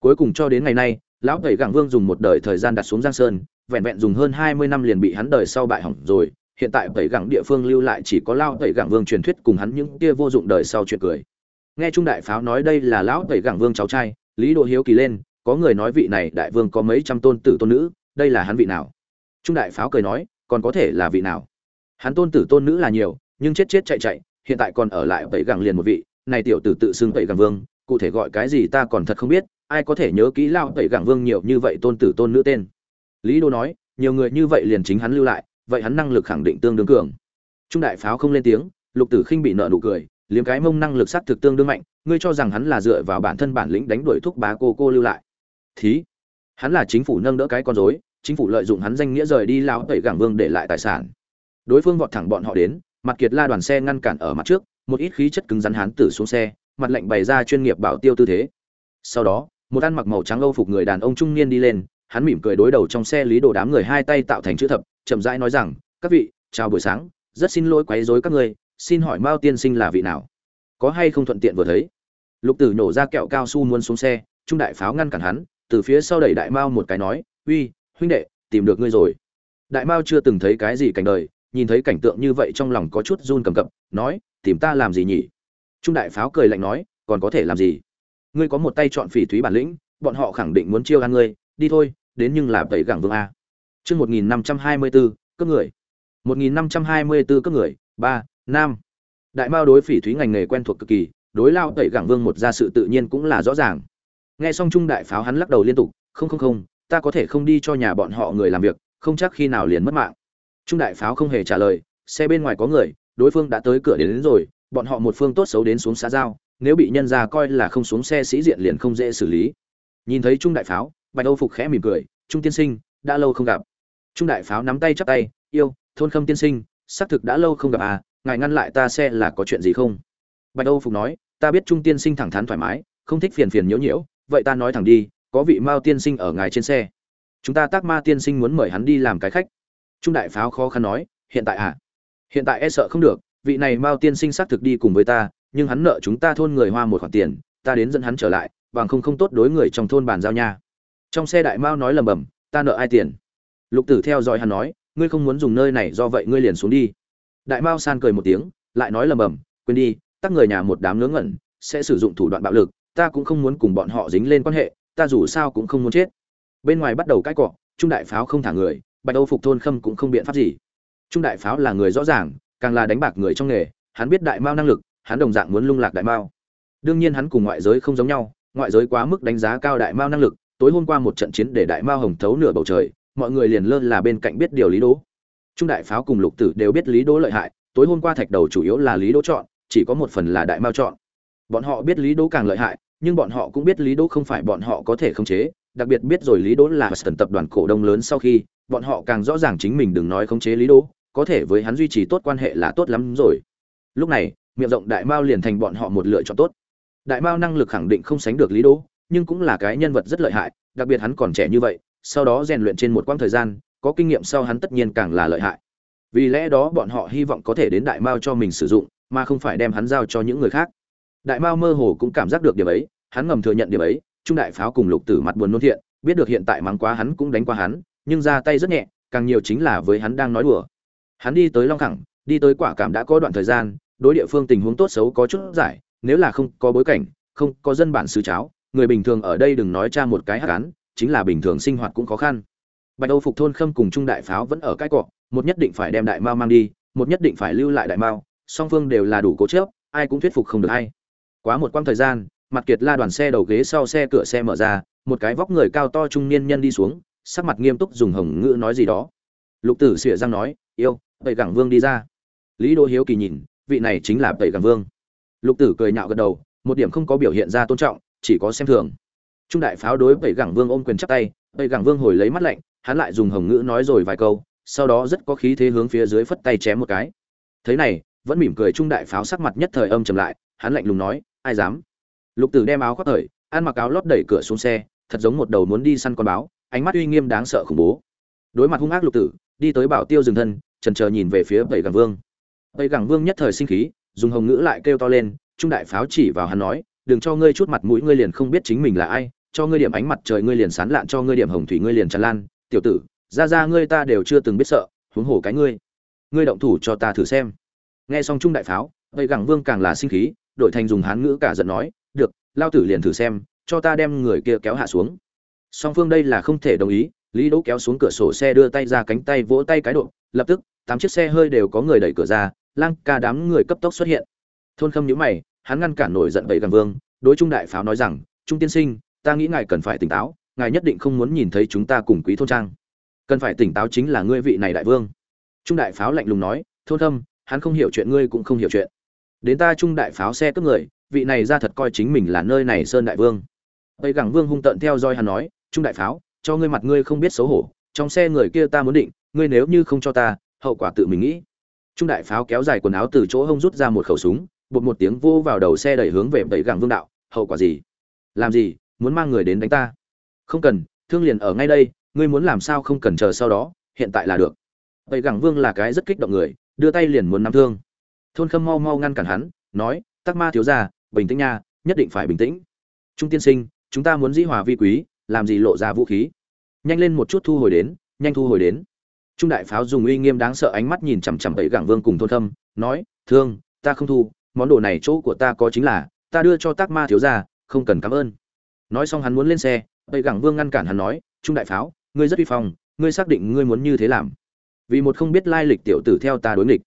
Cuối cùng cho đến ngày nay, lão tẩy gẳng vương dùng một đời thời gian đặt xuống giang sơn, vẹn vẹn dùng hơn hai mươi năm liền bị hắn đời sau bại hỏng rồi, hiện tại tẩy gẳng địa phương lưu lại chỉ có lão tẩy gẳng vương truyền thuyết cùng hắn những kia vô dụng đời sau chuyện cười. Nghe trung đại pháo nói đây là lão tẩy gẳng vương cháu trai, lý độ hiếu kỳ lên, có người nói vị này đại vương có mấy trăm tôn tử tôn nữ, đây là hắn vị nào? Trung đại pháo cười nói, còn có thể là vị nào? Hắn tôn tử tôn nữ là nhiều, nhưng chết chết chạy chạy hiện tại còn ở lại tẩy gẳng liền một vị, này tiểu tử tự xưng tẩy gẳng vương, cụ thể gọi cái gì ta còn thật không biết, ai có thể nhớ kỹ lao tẩy gẳng vương nhiều như vậy tôn tử tôn nữ tên. Lý đô nói, nhiều người như vậy liền chính hắn lưu lại, vậy hắn năng lực khẳng định tương đương cường. Trung đại pháo không lên tiếng, lục tử khinh bị nợ nụ cười, liếm cái mông năng lực sát thực tương đương mạnh, ngươi cho rằng hắn là dựa vào bản thân bản lĩnh đánh đuổi thúc bá cô cô lưu lại. Thí, hắn là chính phủ nâng đỡ cái con rối, chính phủ lợi dụng hắn danh nghĩa rời đi lao tẩy gẳng vương để lại tài sản. Đối phương vọt thẳng bọn họ đến mặt kiệt la đoàn xe ngăn cản ở mặt trước, một ít khí chất cứng rắn hán tử xuống xe, mặt lệnh bày ra chuyên nghiệp bảo tiêu tư thế. Sau đó, một ăn mặc màu trắng âu phục người đàn ông trung niên đi lên, hắn mỉm cười đối đầu trong xe lý đồ đám người hai tay tạo thành chữ thập, chậm rãi nói rằng, các vị, chào buổi sáng, rất xin lỗi quấy rối các người xin hỏi mao tiên sinh là vị nào? Có hay không thuận tiện vừa thấy? Lục tử nổ ra kẹo cao su muốn xuống xe, trung đại pháo ngăn cản hắn, từ phía sau đẩy đại mao một cái nói, uy, huynh đệ, tìm được ngươi rồi. Đại mao chưa từng thấy cái gì cảnh đời nhìn thấy cảnh tượng như vậy trong lòng có chút run cầm cập, nói, tìm ta làm gì nhỉ? Trung đại pháo cười lạnh nói, còn có thể làm gì? Ngươi có một tay chọn phỉ thúy bản lĩnh, bọn họ khẳng định muốn chiêu ăn ngươi. Đi thôi, đến nhưng là tẩy gẳng vương a. Chương một nghìn năm trăm hai mươi bốn cấp người. một nghìn năm trăm hai mươi bốn cấp người. Ba, nam. Đại mao đối phỉ thúy ngành nghề quen thuộc cực kỳ, đối lao tẩy gẳng vương một gia sự tự nhiên cũng là rõ ràng. Nghe xong trung đại pháo hắn lắc đầu liên tục, không không không, ta có thể không đi cho nhà bọn họ người làm việc, không chắc khi nào liền mất mạng trung đại pháo không hề trả lời xe bên ngoài có người đối phương đã tới cửa đến, đến rồi bọn họ một phương tốt xấu đến xuống xã giao nếu bị nhân ra coi là không xuống xe sĩ diện liền không dễ xử lý. Nhìn thấy trung đại pháo bạch âu phục khẽ mỉm cười trung tiên sinh đã lâu không gặp. Trung đại pháo nắm tay chắp tay yêu thôn khâm tiên sinh xác thực đã lâu không gặp à ngài ngăn lại ta xe là có chuyện gì không? Bạch âu phục nói ta biết trung tiên sinh thẳng thắn thoải mái không thích phiền phiền nhiễu nhiễu vậy ta nói thẳng đi có vị mao tiên sinh ở ngài trên xe. Chúng ta tác ma tiên sinh muốn mời hắn đi làm cái khách trung đại pháo khó khăn nói, hiện tại à? Hiện tại e sợ không được, vị này mao tiên sinh xác thực đi cùng với ta, nhưng hắn nợ chúng ta thôn người hoa một khoản tiền, ta đến dẫn hắn trở lại, bằng không không tốt đối người trong thôn bàn giao nha. Trong xe đại mao nói lầm bầm ta nợ ai tiền? Lục tử theo dõi hắn nói, ngươi không muốn dùng nơi này, do vậy ngươi liền xuống đi. Đại mao san cười một tiếng, lại nói lầm bầm quên đi, tắc người nhà một đám ngớ ngẩn, sẽ sử dụng thủ đoạn bạo lực, ta cũng không muốn cùng bọn họ dính lên quan hệ, ta dù sao cũng không muốn chết. Bên ngoài bắt đầu cãi cọ, trung đại pháo không thả người bạch âu phục thôn khâm cũng không biện pháp gì. Trung đại pháo là người rõ ràng, càng là đánh bạc người trong nghề, hắn biết đại mao năng lực, hắn đồng dạng muốn lung lạc đại mao. Đương nhiên hắn cùng ngoại giới không giống nhau, ngoại giới quá mức đánh giá cao đại mao năng lực, tối hôm qua một trận chiến để đại mao hồng thấu nửa bầu trời, mọi người liền lơ là bên cạnh biết điều lý đỗ trung đại pháo cùng lục tử đều biết lý đỗ lợi hại, tối hôm qua thạch đầu chủ yếu là lý đỗ chọn, chỉ có một phần là đại mao chọn. Bọn họ biết lý đỗ càng lợi hại, nhưng bọn họ cũng biết lý đỗ không phải bọn họ có thể khống chế đặc biệt biết rồi lý đỗ là Western tập đoàn cổ đông lớn sau khi, bọn họ càng rõ ràng chính mình đừng nói khống chế lý đỗ, có thể với hắn duy trì tốt quan hệ là tốt lắm rồi. Lúc này, miệng rộng đại mao liền thành bọn họ một lựa chọn tốt. Đại mao năng lực khẳng định không sánh được lý đỗ, nhưng cũng là cái nhân vật rất lợi hại, đặc biệt hắn còn trẻ như vậy, sau đó rèn luyện trên một quãng thời gian, có kinh nghiệm sau hắn tất nhiên càng là lợi hại. Vì lẽ đó bọn họ hy vọng có thể đến đại mao cho mình sử dụng, mà không phải đem hắn giao cho những người khác. Đại mao mơ hồ cũng cảm giác được điểm ấy, hắn ngầm thừa nhận điểm ấy trung đại pháo cùng lục tử mặt buồn nôn thiện, biết được hiện tại mắng quá hắn cũng đánh qua hắn, nhưng ra tay rất nhẹ, càng nhiều chính là với hắn đang nói đùa. Hắn đi tới long khẳng, đi tới quả cảm đã có đoạn thời gian, đối địa phương tình huống tốt xấu có chút giải, nếu là không có bối cảnh, không có dân bản xứ cháo, người bình thường ở đây đừng nói cha một cái hát cán chính là bình thường sinh hoạt cũng khó khăn. Bạch âu phục thôn khâm cùng trung đại pháo vẫn ở cái cọ, một nhất định phải đem đại mao mang đi, một nhất định phải lưu lại đại mao, song phương đều là đủ cố chớp ai cũng thuyết phục không được hay quá một quãng thời gian mặt kiệt la đoàn xe đầu ghế sau xe cửa xe mở ra, một cái vóc người cao to trung niên nhân đi xuống, sắc mặt nghiêm túc dùng hồng ngữ nói gì đó. Lục tử xỉa răng nói, yêu, tẩy gẳng vương đi ra. Lý đỗ hiếu kỳ nhìn, vị này chính là tẩy gẳng vương. Lục tử cười nhạo gật đầu, một điểm không có biểu hiện ra tôn trọng, chỉ có xem thường. Trung đại pháo đối tẩy gẳng vương ôm quyền chắp tay, tẩy gẳng vương hồi lấy mắt lạnh, hắn lại dùng hồng ngữ nói rồi vài câu, sau đó rất có khí thế hướng phía dưới phất tay chém một cái. Thế này, vẫn mỉm cười trung đại pháo sắc mặt nhất thời âm trầm lại, hắn lạnh lùng nói, ai dám? Lục tử đem áo khoác thời, ăn mặc áo lót đẩy cửa xuống xe, thật giống một đầu muốn đi săn con báo, ánh mắt uy nghiêm đáng sợ khủng bố. Đối mặt hung ác lục tử, đi tới bảo tiêu dừng thân trần chờ nhìn về phía bảy gẳng vương. Bảy gẳng vương nhất thời sinh khí, dùng hồng ngữ lại kêu to lên, trung đại pháo chỉ vào hắn nói, đừng cho ngươi chút mặt mũi, ngươi liền không biết chính mình là ai, cho ngươi điểm ánh mặt trời ngươi liền sán lạn, cho ngươi điểm hồng thủy ngươi liền tràn lan, tiểu tử, ra ra ngươi ta đều chưa từng biết sợ, huống hồ cái ngươi ngươi động thủ cho ta thử xem. Nghe xong trung đại pháo vậy gẳng vương càng là sinh khí, đổi thành dùng hán ngữ cả giận nói được, lao tử liền thử xem, cho ta đem người kia kéo hạ xuống. Song phương đây là không thể đồng ý, lý đỗ kéo xuống cửa sổ xe đưa tay ra cánh tay vỗ tay cái độ, lập tức, tám chiếc xe hơi đều có người đẩy cửa ra, lang ca đám người cấp tốc xuất hiện. Thôn khâm nhíu mày, hắn ngăn cản nổi giận bậy gần vương, đối trung đại pháo nói rằng, trung tiên sinh, ta nghĩ ngài cần phải tỉnh táo, ngài nhất định không muốn nhìn thấy chúng ta cùng quý thôn trang. Cần phải tỉnh táo chính là ngươi vị này đại vương. Trung đại pháo lạnh lùng nói, thôn khâm, hắn không hiểu chuyện, ngươi cũng không hiểu chuyện. Đến ta trung đại pháo xe cướp người vị này ra thật coi chính mình là nơi này sơn đại vương. Tây gẳng vương hung tợn theo dõi hắn nói, trung đại pháo, cho ngươi mặt ngươi không biết xấu hổ, trong xe người kia ta muốn định, ngươi nếu như không cho ta, hậu quả tự mình nghĩ. Trung đại pháo kéo dài quần áo từ chỗ hông rút ra một khẩu súng, bột một tiếng vô vào đầu xe đẩy hướng về tây gẳng vương đạo, hậu quả gì? Làm gì? Muốn mang người đến đánh ta? Không cần, thương liền ở ngay đây, ngươi muốn làm sao không cần chờ sau đó, hiện tại là được. Tây gẳng vương là cái rất kích động người, đưa tay liền muốn nắm thương. Thôn khâm mau mau ngăn cản hắn, nói, tắc ma thiếu ra bình tĩnh nha, nhất định phải bình tĩnh. Trung tiên sinh, chúng ta muốn dĩ hòa vi quý, làm gì lộ ra vũ khí? Nhanh lên một chút thu hồi đến, nhanh thu hồi đến. Trung đại pháo dùng uy nghiêm đáng sợ ánh mắt nhìn chằm chằm bẫy gẳng vương cùng thôn thâm, nói, thương, ta không thu, món đồ này chỗ của ta có chính là, ta đưa cho tác ma thiếu gia, không cần cảm ơn. Nói xong hắn muốn lên xe bẫy gẳng vương ngăn cản hắn nói, trung đại pháo, ngươi rất uy phong, ngươi xác định ngươi muốn như thế làm. Vì một không biết lai lịch tiểu tử theo ta đối nghịch.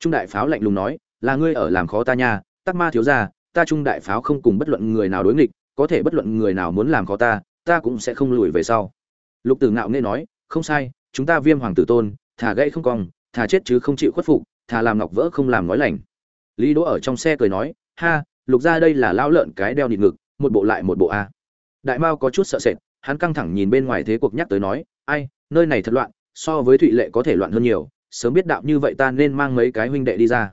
Trung đại pháo lạnh lùng nói, là ngươi ở làm khó ta nha, tác ma thiếu gia ta trung đại pháo không cùng bất luận người nào đối nghịch, có thể bất luận người nào muốn làm khó ta ta cũng sẽ không lùi về sau. Lục tử ngạo nghe nói, không sai, chúng ta viêm hoàng tử tôn, thả gãy không cong, thả chết chứ không chịu khuất phục, thả làm ngọc vỡ không làm nói lành. Lý đỗ ở trong xe cười nói, ha, lục ra đây là lao lợn cái đeo nịt ngực, một bộ lại một bộ a. Đại mao có chút sợ sệt, hắn căng thẳng nhìn bên ngoài thế cuộc nhắc tới nói, ai, nơi này thật loạn, so với thụy lệ có thể loạn hơn nhiều, sớm biết đạo như vậy ta nên mang mấy cái huynh đệ đi ra.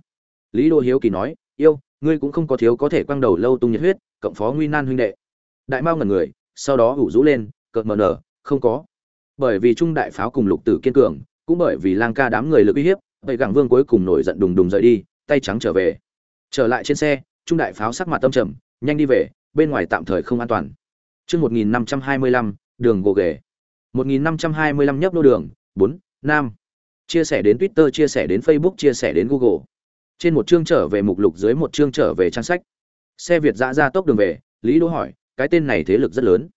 Lý đỗ hiếu kỳ nói, yêu ngươi cũng không có thiếu có thể quăng đầu lâu tung nhiệt huyết cộng phó nguy nan huynh đệ đại mao ngẩn người sau đó ủ rũ lên cợt mờ nở không có bởi vì trung đại pháo cùng lục tử kiên cường cũng bởi vì lang ca đám người lực uy hiếp vậy gẳng vương cuối cùng nổi giận đùng đùng rời đi tay trắng trở về trở lại trên xe trung đại pháo sắc mặt tâm trầm nhanh đi về bên ngoài tạm thời không an toàn Trước 1525, đường gồ ghề. 1525 nhấp nô đường, 4, Nam. Chia sẻ đến Twitter, chia sẻ đến Facebook, chia sẻ đến Google. Trên một chương trở về mục lục dưới một chương trở về trang sách. Xe Việt giã ra tốc đường về, Lý Đỗ hỏi, cái tên này thế lực rất lớn.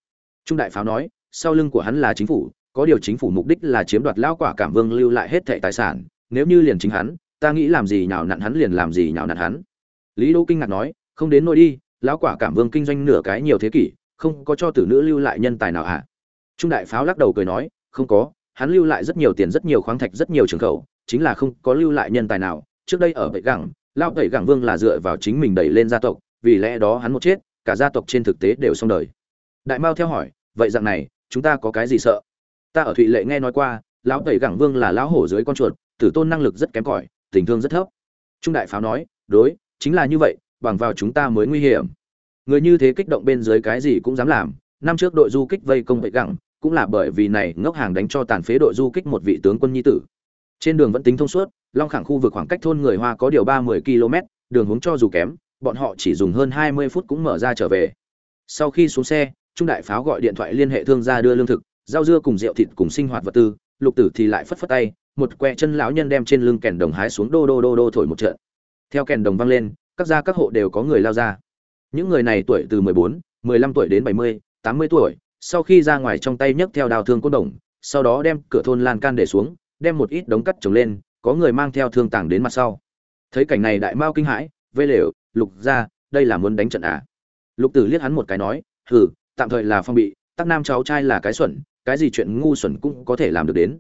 Trung đại pháo nói, sau lưng của hắn là chính phủ, có điều chính phủ mục đích là chiếm đoạt lão quả cảm vương lưu lại hết thảy tài sản, nếu như liền chính hắn, ta nghĩ làm gì nhào nặn hắn liền làm gì nhào nặn hắn. Lý Đỗ kinh ngạc nói, không đến nỗi đi, lão quả cảm vương kinh doanh nửa cái nhiều thế kỷ, không có cho tử nữ lưu lại nhân tài nào hả? Trung đại pháo lắc đầu cười nói, không có, hắn lưu lại rất nhiều tiền rất nhiều khoáng thạch rất nhiều trường khẩu, chính là không có lưu lại nhân tài nào. Trước đây ở Bệ Gẳng, lão Tẩy Gẳng Vương là dựa vào chính mình đẩy lên gia tộc, vì lẽ đó hắn một chết, cả gia tộc trên thực tế đều xong đời. Đại Mao theo hỏi, vậy dạng này, chúng ta có cái gì sợ? ta ở thụy lệ nghe nói qua lão tẩy gẳng vương là lão hổ dưới con chuột tử tôn năng lực rất kém cỏi tình thương rất thấp trung đại pháo nói đối chính là như vậy bằng vào chúng ta mới nguy hiểm người như thế kích động bên dưới cái gì cũng dám làm năm trước đội du kích vây công vậy gẳng cũng là bởi vì này ngốc hàng đánh cho tàn phế đội du kích một vị tướng quân nhi tử trên đường vẫn tính thông suốt long khẳng khu vực khoảng cách thôn người hoa có điều ba mươi km đường hướng cho dù kém bọn họ chỉ dùng hơn hai mươi phút cũng mở ra trở về. Sau khi xuống xe trung đại pháo gọi điện thoại liên hệ thương gia đưa lương thực rau dưa cùng rượu thịt cùng sinh hoạt vật tư lục tử thì lại phất phất tay một que chân lão nhân đem trên lưng kèn đồng hái xuống đô đô đô đô thổi một trận. Theo kèn đồng vang lên các gia các hộ đều có người lao ra. Những người này tuổi từ 14, 15 tuổi đến 70, 80 tuổi sau khi ra ngoài trong tay nhấc theo đào thương côn đồng sau đó đem cửa thôn lan can để xuống đem một ít đống cắt trồng lên, có người mang theo thương tàng đến mặt sau. Thấy cảnh này đại mao kinh hãi, Vê lều, lục ra, đây là muốn đánh trận à? Lục tử liếc hắn một cái nói, hừ, tạm thời là phong bị, tắc nam cháu trai là cái xuẩn, cái gì chuyện ngu xuẩn cũng có thể làm được đến.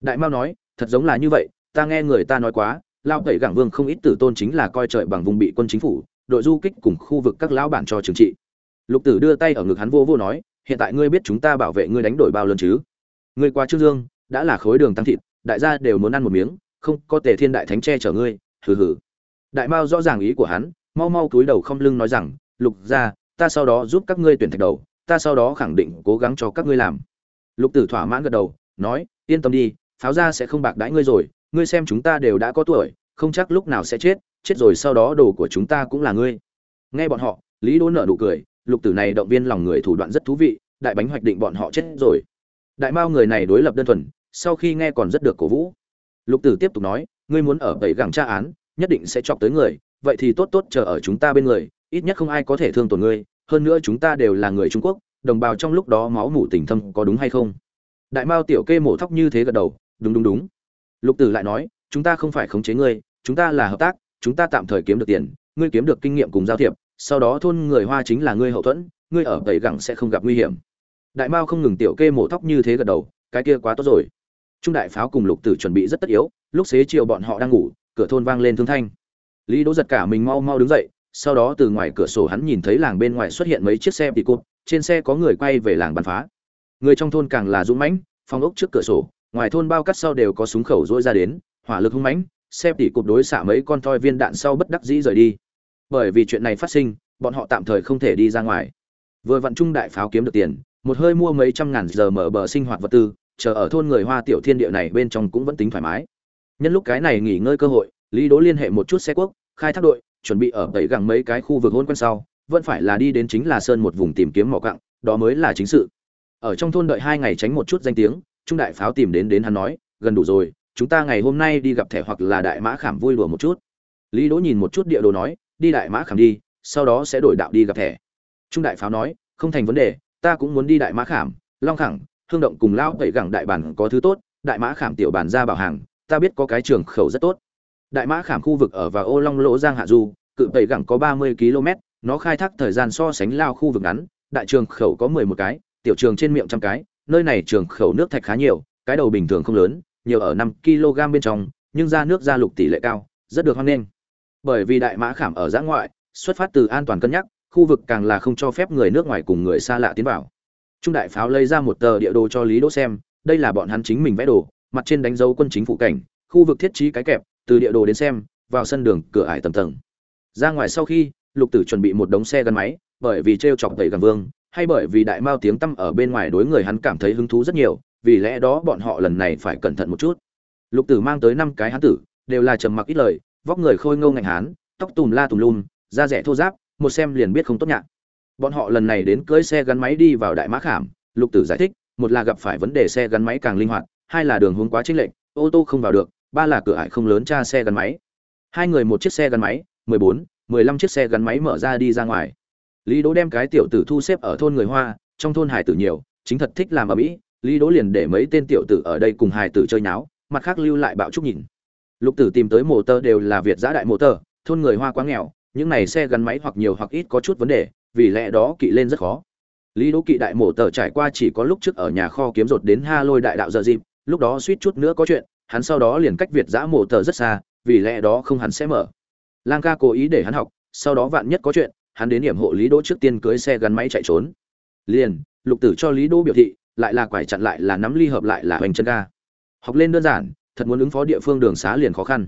Đại mao nói, thật giống là như vậy, ta nghe người ta nói quá lao tẩy gảng vương không ít tử tôn chính là coi trời bằng vùng bị quân chính phủ, đội du kích cùng khu vực các lão bản cho trừng trị. Lục tử đưa tay ở ngực hắn vô vô nói, hiện tại ngươi biết chúng ta bảo vệ ngươi đánh đổi bao lớn chứ? Ngươi qua trương dương, đã là khối đường tăng thịt đại gia đều muốn ăn một miếng, không, có tề thiên đại thánh che chở ngươi, hừ hừ. Đại mao rõ ràng ý của hắn, mau mau cúi đầu không lưng nói rằng, lục gia, ta sau đó giúp các ngươi tuyển thạch đầu, ta sau đó khẳng định cố gắng cho các ngươi làm. Lục tử thỏa mãn gật đầu, nói, yên tâm đi, pháo ra sẽ không bạc đãi ngươi rồi, ngươi xem chúng ta đều đã có tuổi, không chắc lúc nào sẽ chết chết rồi sau đó đồ của chúng ta cũng là ngươi. Nghe bọn họ, lý đỗ nợ nụ cười, lục tử này động viên lòng người thủ đoạn rất thú vị, đại bánh hoạch định bọn họ chết rồi. Đại mao người này đối lập đơn thuần sau khi nghe còn rất được cổ vũ. Lục tử tiếp tục nói, ngươi muốn ở bảy gẳng tra án, nhất định sẽ chọc tới người, vậy thì tốt tốt chờ ở chúng ta bên người, ít nhất không ai có thể thương tổn ngươi, hơn nữa chúng ta đều là người trung quốc, đồng bào trong lúc đó máu mủ tình thâm có đúng hay không? Đại mao tiểu kê mổ thóc như thế gật đầu, đúng đúng đúng. Lục tử lại nói, chúng ta không phải khống chế ngươi, chúng ta là hợp tác, chúng ta tạm thời kiếm được tiền, ngươi kiếm được kinh nghiệm cùng giao thiệp, sau đó thôn người hoa chính là ngươi hậu thuẫn, ngươi ở tẩy gẳng sẽ không gặp nguy hiểm. Đại mao không ngừng tiểu kê mổ tóc như thế gật đầu, cái kia quá tốt rồi trung đại pháo cùng lục tử chuẩn bị rất tất yếu, lúc xế chiều bọn họ đang ngủ, cửa thôn vang lên thương thanh. Lý đỗ giật cả mình mau mau đứng dậy, sau đó từ ngoài cửa sổ hắn nhìn thấy làng bên ngoài xuất hiện mấy chiếc xe bị cụt trên xe có người quay về làng bắn phá. Người trong thôn càng là dũng mãnh, phong ốc trước cửa sổ, ngoài thôn bao cắt sau đều có súng khẩu dỗi ra đến, hỏa lực hung mãnh, xe tỉ cụp đối xạ mấy con thoi viên đạn sau bất đắc dĩ rời đi. Bởi vì chuyện này phát sinh, bọn họ tạm thời không thể đi ra ngoài. Vừa vặn trung đại pháo kiếm được tiền, một hơi mua mấy trăm ngàn giờ mở bờ sinh hoạt vật tư chờ ở thôn người hoa tiểu thiên địa này bên trong cũng vẫn tính thoải mái. Nhân lúc cái này nghỉ ngơi cơ hội, lý đỗ liên hệ một chút xe quốc, khai thác đội, chuẩn bị ở tẩy gẳng mấy cái khu vực hôn quân sau, vẫn phải là đi đến chính là sơn một vùng tìm kiếm mỏ cặng đó mới là chính sự. Ở trong thôn đợi hai ngày tránh một chút danh tiếng, trung đại pháo tìm đến đến hắn nói, gần đủ rồi, chúng ta ngày hôm nay đi gặp thẻ hoặc là đại mã khảm vui đùa một chút. Lý đỗ nhìn một chút địa đồ nói, đi đại mã khảm đi, sau đó sẽ đổi đạo đi gặp thẻ. Trung đại pháo nói, không thành vấn đề, ta cũng muốn đi đại mã khảm, long khẳng hương động cùng lão tẩy gẳng đại bản có thứ tốt, đại mã khảm tiểu bản ra bảo hàng, ta biết có cái trường khẩu rất tốt. Đại mã khảm khu vực ở và ô long lỗ giang hạ du, cự tẩy gẳng có ba mươi km, nó khai thác thời gian so sánh lao khu vực ngắn, đại trường khẩu có mười một cái, tiểu trường trên miệng trăm cái, nơi này trường khẩu nước thạch khá nhiều, cái đầu bình thường không lớn, nhiều ở năm kg bên trong, nhưng ra nước ra lục tỷ lệ cao, rất được hoan nghênh. Bởi vì đại mã khảm ở giã ngoại, xuất phát từ an toàn cân nhắc, khu vực càng là không cho phép người nước ngoài cùng người xa lạ tiến vào trung đại pháo lấy ra một tờ địa đồ cho lý đỗ xem, đây là bọn hắn chính mình vẽ đồ, mặt trên đánh dấu quân chính phụ cảnh, khu vực thiết trí cái kẹp, từ địa đồ đến xem, vào sân đường, cửa ải tầm tầng. Ra ngoài sau khi, lục tử chuẩn bị một đống xe gắn máy, bởi vì t r e o chọc tẩy gần vương, hay bởi vì đại mao tiếng tăm ở bên ngoài đối người hắn cảm thấy hứng thú rất nhiều, vì lẽ đó bọn họ lần này phải cẩn thận một chút. Lục tử mang tới năm cái hán tử, đều là trầm mặc ít lời, vóc người khôi ngâu ngạnh hán, tóc tùm la tùm lum, da rẻ thô giáp một xem liền biết không tốt nhạc bọn họ lần này đến cưỡi xe gắn máy đi vào đại mã khảm. Lục tử giải thích, một là gặp phải vấn đề xe gắn máy càng linh hoạt, hai là đường hướng quá chênh lệch, ô tô không vào được, ba là cửa ải không lớn tra xe gắn máy. Hai người một chiếc xe gắn máy, mười bốn, mười lăm chiếc xe gắn máy mở ra đi ra ngoài. Lý đỗ đem cái tiểu tử thu xếp ở thôn người hoa, trong thôn hải tử nhiều, chính thật thích làm ở mỹ lý đỗ liền để mấy tên tiểu tử ở đây cùng hải tử chơi nháo, mặt khác lưu lại bạo trúc nhìn. Lục tử tìm tới mô tơ đều là việt giã đại mô tơ, thôn người hoa quá nghèo, những này xe gắn máy hoặc nhiều hoặc ít có chút vấn đề vì lẽ đó kỵ lên rất khó. Lý đỗ kỵ đại mổ tờ trải qua chỉ có lúc trước ở nhà kho kiếm rột đến ha lôi đại đạo giờ dịp, lúc đó suýt chút nữa có chuyện, hắn sau đó liền cách việt giã mổ tờ rất xa, vì lẽ đó không hắn sẽ mở. Lang ca cố ý để hắn học, sau đó vạn nhất có chuyện, hắn đến điểm hộ lý đỗ trước tiên cưới xe gắn máy chạy trốn. Liền, lục tử cho lý đỗ biểu thị, lại là quải chặn lại là nắm ly hợp lại là hoành chân ga. Học lên đơn giản, thật muốn ứng phó địa phương đường xá liền khó khăn.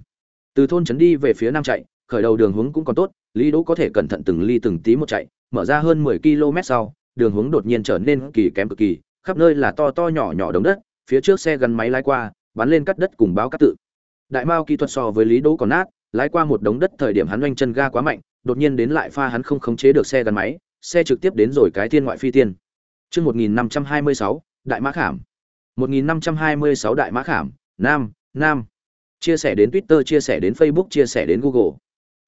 Từ thôn trấn đi về phía nam chạy, khởi đầu đường hướng cũng còn tốt, lý đỗ có thể cẩn thận từng ly từng tí một chạy mở ra hơn 10 km sau đường hướng đột nhiên trở nên kỳ kém cực kỳ khắp nơi là to to nhỏ nhỏ đống đất phía trước xe gắn máy lái qua bắn lên cắt đất cùng báo cát tự đại mao kỹ thuật so với lý đỗ còn nát lái qua một đống đất thời điểm hắn oanh chân ga quá mạnh đột nhiên đến lại pha hắn không khống chế được xe gắn máy xe trực tiếp đến rồi cái thiên ngoại phi tiên Chương 1526, Đại Mã Khảm. 1526 Đại Mã Khảm, Nam, Nam. Chia sẻ đến Twitter, chia sẻ đến Facebook, chia sẻ đến Google.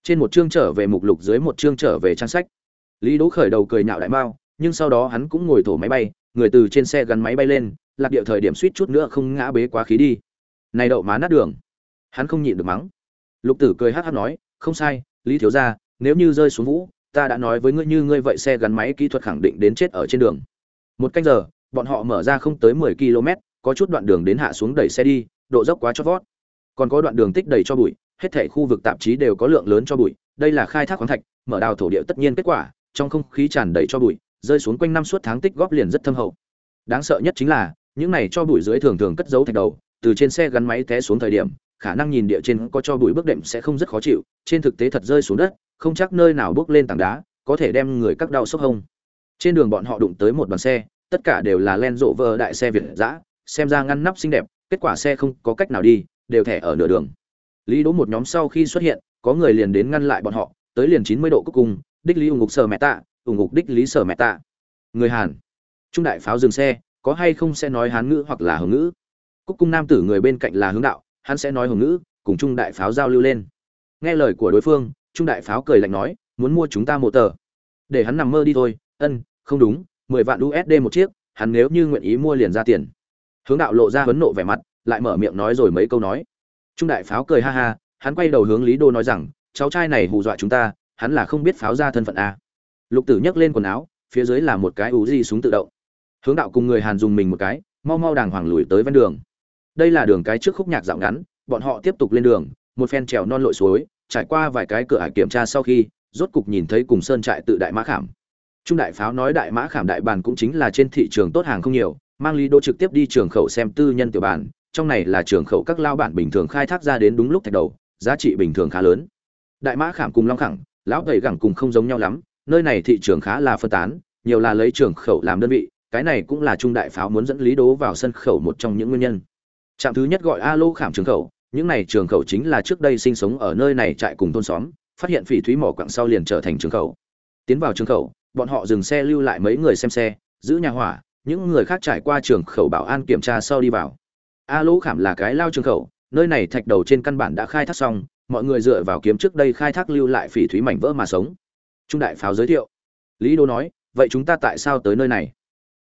Trên một chương trở về mục lục dưới một chương trở về trang sách. Lý Đỗ khởi đầu cười nhạo đại mao, nhưng sau đó hắn cũng ngồi thổ máy bay, người từ trên xe gắn máy bay lên, lạc địa thời điểm suýt chút nữa không ngã bế quá khí đi. Này đậu má nát đường. Hắn không nhịn được mắng. Lục Tử cười hát hắc nói, không sai, Lý thiếu gia, nếu như rơi xuống vũ, ta đã nói với ngươi như ngươi vậy xe gắn máy kỹ thuật khẳng định đến chết ở trên đường một canh giờ bọn họ mở ra không tới mười km có chút đoạn đường đến hạ xuống đẩy xe đi độ dốc quá chót vót còn có đoạn đường tích đầy cho bụi hết thảy khu vực tạp chí đều có lượng lớn cho bụi đây là khai thác khoáng thạch mở đào thổ địa tất nhiên kết quả trong không khí tràn đầy cho bụi, rơi xuống quanh năm suốt tháng tích góp liền rất thâm hậu. Đáng sợ nhất chính là, những này cho bụi dưới thường thường cất giấu thạch đầu, từ trên xe gắn máy té xuống thời điểm, khả năng nhìn địa trên có cho bụi bước đệm sẽ không rất khó chịu, trên thực tế thật rơi xuống đất, không chắc nơi nào bước lên tảng đá, có thể đem người cắt đau sốc hông. Trên đường bọn họ đụng tới một đoàn xe, tất cả đều là len rộ vơ đại xe việt giã xem ra ngăn nắp xinh đẹp, kết quả xe không có cách nào đi, đều thẻ ở nửa đường. Lý đỗ một nhóm sau khi xuất hiện, có người liền đến ngăn lại bọn họ, tới liền chín mươi độ cuối cùng đích lý ủng ngục sở mẹ tạ, ủng ngục đích lý sở mẹ tạ. Người hàn, trung đại pháo dừng xe, có hay không sẽ nói hán ngữ hoặc là hồng ngữ? Cúc cung nam tử người bên cạnh là hướng đạo, hắn sẽ nói hồng ngữ, cùng trung đại pháo giao lưu lên. Nghe lời của đối phương, trung đại pháo cười lạnh nói, muốn mua chúng ta một tờ. Để hắn nằm mơ đi thôi, ân, không đúng, mười vạn usd một chiếc, hắn nếu như nguyện ý mua liền ra tiền. Hướng đạo lộ ra hấn nộ vẻ mặt, lại mở miệng nói rồi mấy câu nói. Trung đại pháo cười ha ha, hắn quay đầu hướng lý đô nói rằng, cháu trai này hù dọa chúng ta hắn là không biết pháo ra thân phận a. Lục tử nhấc lên quần áo, phía dưới là một cái ú di súng tự động. Hướng đạo cùng người hàn dùng mình một cái, mau mau đàng hoàng lùi tới ven đường. Đây là đường cái trước khúc nhạc dạo ngắn, bọn họ tiếp tục lên đường, một phen trèo non lội suối, trải qua vài cái cửa hải kiểm tra sau khi, rốt cục nhìn thấy cùng sơn trại tự đại mã khảm. Trung đại pháo nói đại mã khảm đại bàn cũng chính là trên thị trường tốt hàng không nhiều, mang lý đô trực tiếp đi trường khẩu xem tư nhân tiểu bản, trong này là trường khẩu các lao bản bình thường khai thác ra đến đúng lúc thạch đầu, giá trị bình thường khá lớn. Đại mã khảm cùng long khẳng lão thầy gẳng cùng không giống nhau lắm, nơi này thị trường khá là phân tán, nhiều là lấy trường khẩu làm đơn vị, cái này cũng là trung đại pháo muốn dẫn lý đố vào sân khẩu một trong những nguyên nhân. Trạm thứ nhất gọi a lô khảm trường khẩu, những này trường khẩu chính là trước đây sinh sống ở nơi này trại cùng thôn xóm, phát hiện phỉ thúy mỏ quặng sau liền trở thành trường khẩu. Tiến vào trường khẩu, bọn họ dừng xe lưu lại mấy người xem xe, giữ nhà hỏa, những người khác trải qua trường khẩu bảo an kiểm tra sau đi vào. A lỗ khảm là cái lao trường khẩu, nơi này thạch đầu trên căn bản đã khai thác xong mọi người dựa vào kiếm trước đây khai thác lưu lại phỉ thúy mảnh vỡ mà sống. Trung đại pháo giới thiệu. Lý đô nói, vậy chúng ta tại sao tới nơi này?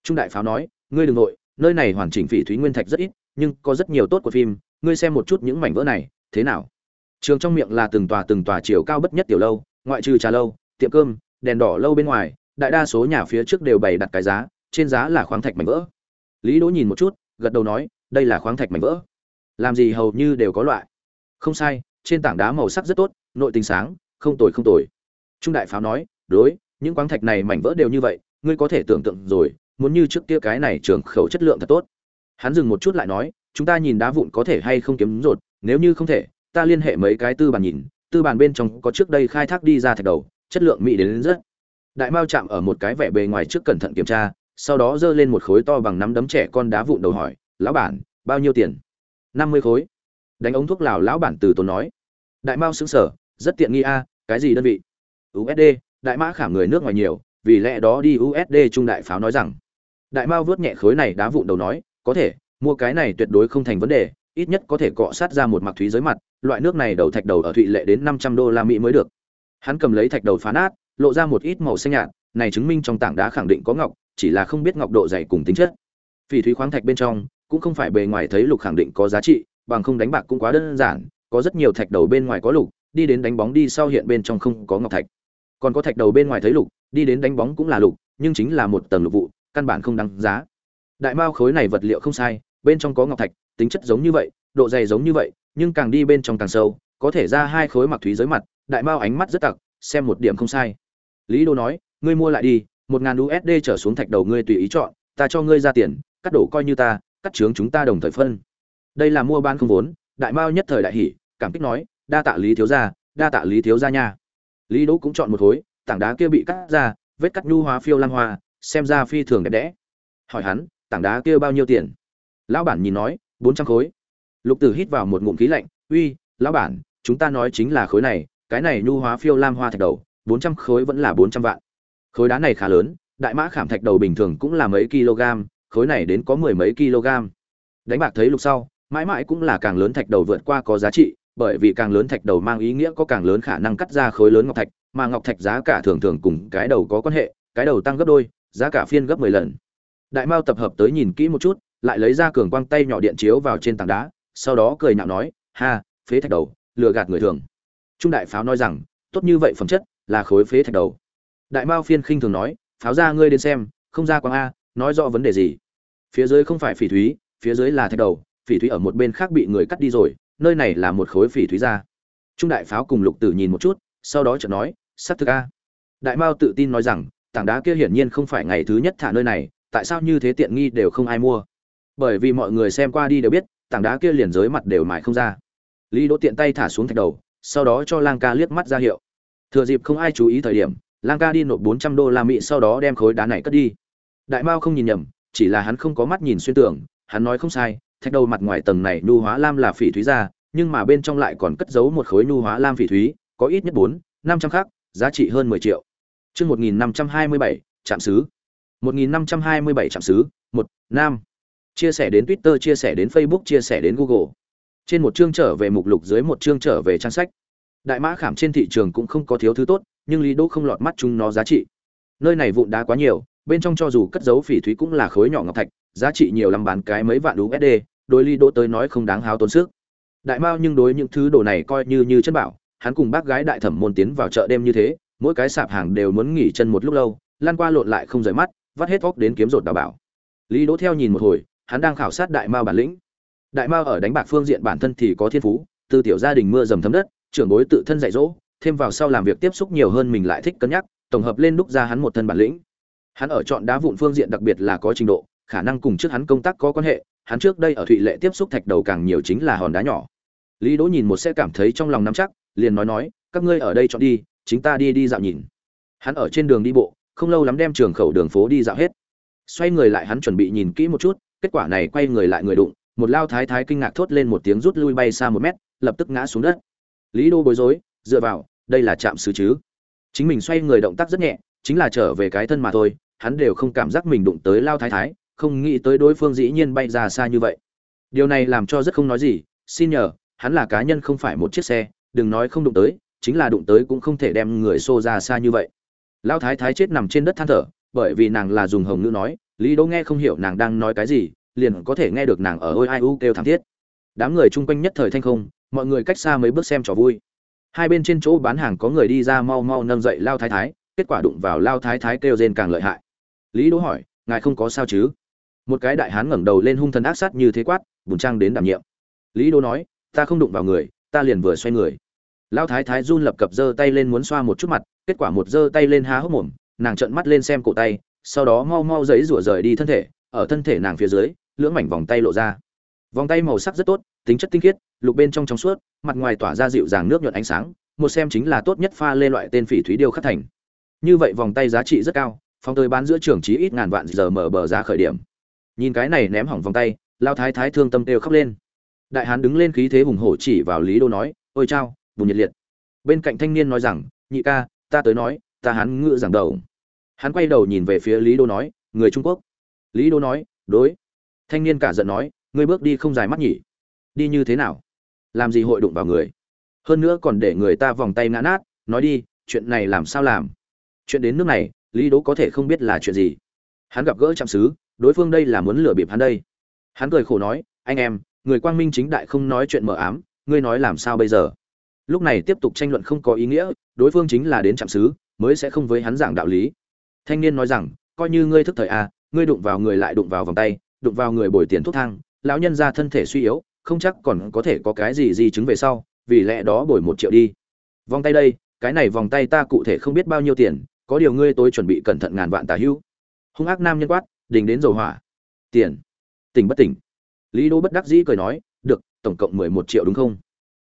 Trung đại pháo nói, ngươi đ ừ n g nội nơi này hoàn chỉnh phỉ thúy nguyên thạch rất ít, nhưng có rất nhiều tốt của phim, ngươi xem một chút những mảnh vỡ này, thế nào? Trường trong miệng là từng tòa từng tòa chiều cao bất nhất tiểu lâu, ngoại trừ trà lâu, tiệm cơm, đèn đỏ lâu bên ngoài, đại đa số nhà phía trước đều bày đặt cái giá, trên giá là khoáng thạch mảnh vỡ. Lý đỗ nhìn một chút, gật đầu nói, đây là khoáng thạch mảnh vỡ. Làm gì hầu như đều có loại. Không sai trên tảng đá màu sắc rất tốt nội tình sáng không tồi không tồi. Trung đại pháo nói đối những quáng thạch này mảnh vỡ đều như vậy ngươi có thể tưởng tượng rồi muốn như trước kia cái này trường khẩu chất lượng thật tốt. Hắn dừng một chút lại nói chúng ta nhìn đá vụn có thể hay không kiếm rột nếu như không thể ta liên hệ mấy cái tư bàn nhìn tư bàn bên trong có trước đây khai thác đi ra thạch đầu chất lượng mỹ đến, đến rất. Đại mao chạm ở một cái vẻ bề ngoài trước cẩn thận kiểm tra sau đó giơ lên một khối to bằng nắm đấm trẻ con đá vụn đầu hỏi lão bản bao nhiêu tiền? Năm mươi khối. Đánh ống thuốc lào lão bản từ tốn nói đại mao xứng sở rất tiện nghi a, cái gì đơn vị? Usd đại mã khảm người nước ngoài nhiều, vì lẽ đó đi usd trung đại pháo nói rằng. Đại mao vớt nhẹ khối này đá vụn đầu nói, có thể, mua cái này tuyệt đối không thành vấn đề, ít nhất có thể cọ sát ra một mặc thúy giới mặt, loại nước này đầu thạch đầu ở thụy lệ đến năm trăm đô la mỹ mới được. Hắn cầm lấy thạch đầu phá nát, lộ ra một ít màu xanh nhạt, này chứng minh trong tảng đá khẳng định có ngọc, chỉ là không biết ngọc độ dày cùng tính chất. Phỉ thúy khoáng thạch bên trong, cũng không phải bề ngoài thấy lục khẳng định có giá trị, bằng không đánh bạc cũng quá đơn giản có rất nhiều thạch đầu bên ngoài có lục, đi đến đánh bóng đi sau hiện bên trong không có ngọc thạch. Còn có thạch đầu bên ngoài thấy lục, đi đến đánh bóng cũng là lục, nhưng chính là một tầng lục vụ, căn bản không đáng giá. Đại mao khối này vật liệu không sai, bên trong có ngọc thạch, tính chất giống như vậy, độ dày giống như vậy, nhưng càng đi bên trong càng sâu, có thể ra hai khối mặc thúy dưới mặt, đại mao ánh mắt rất tặc, xem một điểm không sai. Lý đô nói, ngươi mua lại đi, một ngàn usd trở xuống thạch đầu ngươi tùy ý chọn, ta cho ngươi ra tiền, cắt đổ coi như ta, cắt trướng chúng ta đồng thời phân. Đây là mua ban không vốn đại mao nhất thời đại hỉ, cảm kích nói đa tạ lý thiếu gia đa tạ lý thiếu gia nha. Lý đỗ cũng chọn một khối tảng đá kia bị cắt ra vết cắt nhu hóa phiêu lam hoa xem ra phi thường đẹp đẽ. Hỏi hắn tảng đá kia bao nhiêu tiền? Lão bản nhìn nói bốn trăm khối. Lục tử hít vào một ngụm khí lạnh uy lão bản chúng ta nói chính là khối này cái này nhu hóa phiêu lam hoa thạch đầu bốn trăm khối vẫn là bốn trăm vạn. Khối đá này khá lớn đại mã khảm thạch đầu bình thường cũng là mấy kg khối này đến có mười mấy kg. Đánh bạc thấy lục sau mãi mãi cũng là càng lớn thạch đầu vượt qua có giá trị, bởi vì càng lớn thạch đầu mang ý nghĩa có càng lớn khả năng cắt ra khối lớn ngọc thạch, mà ngọc thạch giá cả thường thường cùng cái đầu có quan hệ, cái đầu tăng gấp đôi, giá cả phiên gấp mười lần. Đại mao tập hợp tới nhìn kỹ một chút, lại lấy ra cường quang tay nhỏ điện chiếu vào trên tảng đá, sau đó cười nhạo nói, ha, phế thạch đầu, lừa gạt người thường. Trung đại pháo nói rằng, tốt như vậy phẩm chất, là khối phế thạch đầu. Đại mao phiên khinh thường nói, pháo ra ngươi đến xem, không ra quang a, nói rõ vấn đề gì? Phía dưới không phải phỉ thúy, phía dưới là thạch đầu phỉ thúy ở một bên khác bị người cắt đi rồi, nơi này là một khối phỉ thúy ra. Trung đại pháo cùng lục tử nhìn một chút, sau đó chợt nói sắp thực a. Đại mao tự tin nói rằng, tảng đá kia hiển nhiên không phải ngày thứ nhất thả nơi này, tại sao như thế tiện nghi đều không ai mua? Bởi vì mọi người xem qua đi đều biết, tảng đá kia liền giới mặt đều mài không ra. Lý đỗ tiện tay thả xuống thạch đầu, sau đó cho lang ca liếc mắt ra hiệu. Thừa dịp không ai chú ý thời điểm, lang ca đi nộp bốn trăm đô la mỹ sau đó đem khối đá này cất đi. Đại mao không nhìn nhầm, chỉ là hắn không có mắt nhìn xuyên tưởng hắn nói không sai thạch đầu mặt ngoài tầng này nhu hóa lam là phỉ thúy ra, nhưng mà bên trong lại còn cất giấu một khối nhu hóa lam phỉ thúy, có ít nhất bốn, năm trăm khác giá trị hơn mười triệu. Chương một nghìn năm trăm hai mươi bảy, trạm xứ một nghìn năm trăm hai mươi bảy trạm xứ một, nam. Chia sẻ đến twitter, chia sẻ đến facebook, chia sẻ đến google. Trên một chương trở về mục lục, dưới một chương trở về trang sách. Đại mã khảm trên thị trường cũng không có thiếu thứ tốt, nhưng lý đỗ không lọt mắt chúng nó giá trị. Nơi này vụn đá quá nhiều, bên trong cho dù cất giấu phỉ thúy cũng là khối nhỏ ngọc thạch giá trị nhiều lắm bán cái mấy vạn USD, đối Lý Đỗ tới nói không đáng háo tốn sức. Đại Mao nhưng đối những thứ đồ này coi như như chất bảo, hắn cùng bác gái đại thẩm môn tiến vào chợ đêm như thế, mỗi cái sạp hàng đều muốn nghỉ chân một lúc lâu, lan qua lộn lại không rời mắt, vắt hết óc đến kiếm rột đào bảo. Lý Đỗ theo nhìn một hồi, hắn đang khảo sát Đại Mao bản lĩnh. Đại Mao ở đánh bạc phương diện bản thân thì có thiên phú, từ tiểu gia đình mưa dầm thấm đất, trưởng bối tự thân dạy dỗ, thêm vào sau làm việc tiếp xúc nhiều hơn mình lại thích cân nhắc, tổng hợp lên đúc ra hắn một thân bản lĩnh. Hắn ở chọn đá vụn phương diện đặc biệt là có trình độ, khả năng cùng trước hắn công tác có quan hệ, hắn trước đây ở Thụy Lệ tiếp xúc thạch đầu càng nhiều chính là hòn đá nhỏ. Lý Đỗ nhìn một sẽ cảm thấy trong lòng nắm chắc, liền nói nói, các ngươi ở đây chọn đi, chính ta đi đi dạo nhìn. Hắn ở trên đường đi bộ, không lâu lắm đem trường khẩu đường phố đi dạo hết. Xoay người lại hắn chuẩn bị nhìn kỹ một chút, kết quả này quay người lại người đụng, một lao thái thái kinh ngạc thốt lên một tiếng rút lui bay xa một mét, lập tức ngã xuống đất. Lý Đỗ bối rối, dựa vào, đây là chạm xứ chứ? Chính mình xoay người động tác rất nhẹ, chính là trở về cái thân mà thôi, hắn đều không cảm giác mình đụng tới lao thái thái, không nghĩ tới đối phương dĩ nhiên bay ra xa như vậy. Điều này làm cho rất không nói gì, xin nhờ, hắn là cá nhân không phải một chiếc xe, đừng nói không đụng tới, chính là đụng tới cũng không thể đem người xô ra xa như vậy. Lão thái thái chết nằm trên đất than thở, bởi vì nàng là dùng hồng ngữ nói, lý đỗ nghe không hiểu nàng đang nói cái gì, liền có thể nghe được nàng ở ôi ai u kêu thảm thiết. Đám người chung quanh nhất thời thanh không, mọi người cách xa mấy bước xem trò vui. Hai bên trên chỗ bán hàng có người đi ra mau mau nâng dậy lao thái thái, kết quả đụng vào lao thái thái kêu rên càng lợi hại. Lý đỗ hỏi, ngài không có sao chứ? Một cái đại hán ngẩng đầu lên hung thần ác sát như thế quát, bùn trang đến đảm nhiệm. Lý đô nói, ta không đụng vào người, ta liền vừa xoay người. Lão thái thái run lập cập giơ tay lên muốn xoa một chút mặt, kết quả một giơ tay lên há hốc mồm, nàng trợn mắt lên xem cổ tay, sau đó mau mau giấy rủa rời đi thân thể, ở thân thể nàng phía dưới, lưỡng mảnh vòng tay lộ ra. Vòng tay màu sắc rất tốt, tính chất tinh khiết, lục bên trong trong suốt, mặt ngoài tỏa ra dịu dàng nước nhuận ánh sáng, một xem chính là tốt nhất pha lê loại tên phỉ thúy điêu khắc thành. Như vậy vòng tay giá trị rất cao phong tới bán giữa trường trí ít ngàn vạn giờ mở bờ ra khởi điểm nhìn cái này ném hỏng vòng tay, lao thái thái thương tâm đều khóc lên. Đại hán đứng lên khí thế hùng hổ chỉ vào lý đô nói, ôi chao bùn nhiệt liệt. Bên cạnh thanh niên nói rằng, nhị ca, ta tới nói, ta hán ngự giảng đầu. Hắn quay đầu nhìn về phía lý đô nói, người trung quốc. Lý đô nói, đối. Thanh niên cả giận nói, ngươi bước đi không dài mắt nhỉ? Đi như thế nào? Làm gì hội đụng vào người? Hơn nữa còn để người ta vòng tay ngã nát, nói đi, chuyện này làm sao làm? Chuyện đến nước này, lý đỗ có thể không biết là chuyện gì. Hắn gặp gỡ trạm sứ đối phương đây là muốn lừa bịp hắn đây. Hắn cười khổ nói, anh em, người quang minh chính đại không nói chuyện mờ ám, ngươi nói làm sao bây giờ? Lúc này tiếp tục tranh luận không có ý nghĩa, đối phương chính là đến trạm xứ, mới sẽ không với hắn giảng đạo lý. Thanh niên nói rằng, coi như ngươi thức thời à ngươi đụng vào người lại đụng vào vòng tay, đụng vào người bồi tiền thuốc thang, lão nhân ra thân thể suy yếu, không chắc còn có thể có cái gì di chứng về sau, vì lẽ đó bồi một triệu đi. Vòng tay đây, cái này vòng tay ta cụ thể không biết bao nhiêu tiền, có điều ngươi tôi chuẩn bị cẩn thận ngàn vạn tà hữu hung ác nam nhân quát đình đến dầu hỏa. Tiền. Tỉnh bất tỉnh. Lý đỗ bất đắc dĩ cười nói, được, tổng cộng mười một triệu đúng không?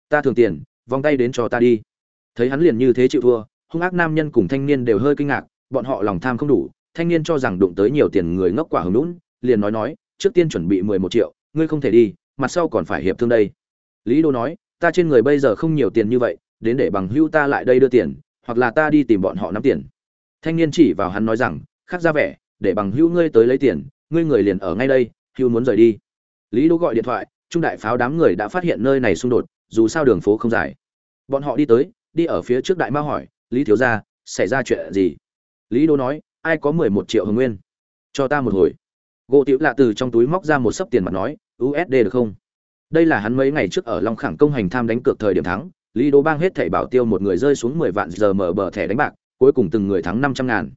Ta thường tiền, vòng tay đến cho ta đi. Thấy hắn liền như thế chịu thua, hung ác nam nhân cùng thanh niên đều hơi kinh ngạc, bọn họ lòng tham không đủ, thanh niên cho rằng đụng tới nhiều tiền người ngốc quả hứng lũn liền nói nói, trước tiên chuẩn bị mười một triệu, ngươi không thể đi, mặt sau còn phải hiệp thương đây. Lý đô nói, ta trên người bây giờ không nhiều tiền như vậy, đến để bằng hữu ta lại đây đưa tiền, hoặc là ta đi tìm bọn họ nắm tiền. Thanh niên chỉ vào hắn nói rằng, khác ra vẻ để bằng hữu ngươi tới lấy tiền, ngươi người liền ở ngay đây, hữu muốn rời đi. Lý Đỗ gọi điện thoại, trung đại pháo đám người đã phát hiện nơi này xung đột, dù sao đường phố không dài. Bọn họ đi tới, đi ở phía trước đại ma hỏi, lý thiếu gia, xảy ra chuyện gì? Lý Đỗ nói, ai có mười một triệu hồng nguyên? Cho ta một hồi. Gỗ tiểu lạ từ trong túi móc ra một sấp tiền mặt nói usd được không? Đây là hắn mấy ngày trước ở long khẳng công hành tham đánh cược thời điểm thắng, lý Đỗ bang hết thẻ bảo tiêu một người rơi xuống mười vạn giờ mở bờ thẻ đánh bạc, cuối cùng từng người thắng năm trăm ngàn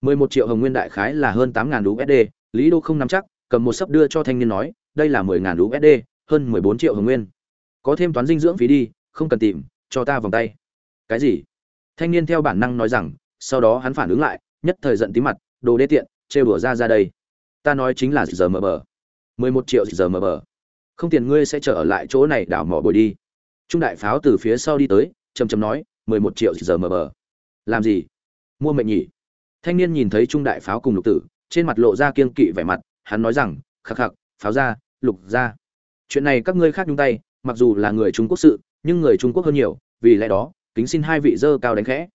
mười một triệu hồng nguyên đại khái là hơn tám ngàn usd lý đô không nắm chắc, cầm một sấp đưa cho thanh niên nói, đây là mười ngàn usd hơn mười bốn triệu hồng nguyên. Có thêm toán dinh dưỡng phí đi, không cần tìm, cho ta vòng tay. Cái gì? Thanh niên theo bản năng nói rằng, sau đó hắn phản ứng lại, nhất thời giận tí mặt, đồ đê tiện, trêu đùa ra ra đây. Ta nói chính là giờ mở bờ. mười một triệu giờ mở bờ. Không tiền ngươi sẽ trở ở lại chỗ này đảo mỏ bồi đi. Trung đại pháo từ phía sau đi tới chầm chầm nói, mười một triệu giờ mở bờ. Làm gì? Mua mệnh nhỉ? Thanh niên nhìn thấy trung đại pháo cùng lục tử, trên mặt lộ ra kiên kỵ vẻ mặt, hắn nói rằng khắc khắc pháo ra, lục ra. Chuyện này các ngươi khác nhung tay, mặc dù là người trung quốc sự, nhưng người trung quốc hơn nhiều, vì lẽ đó, kính xin hai vị dơ cao đánh khẽ.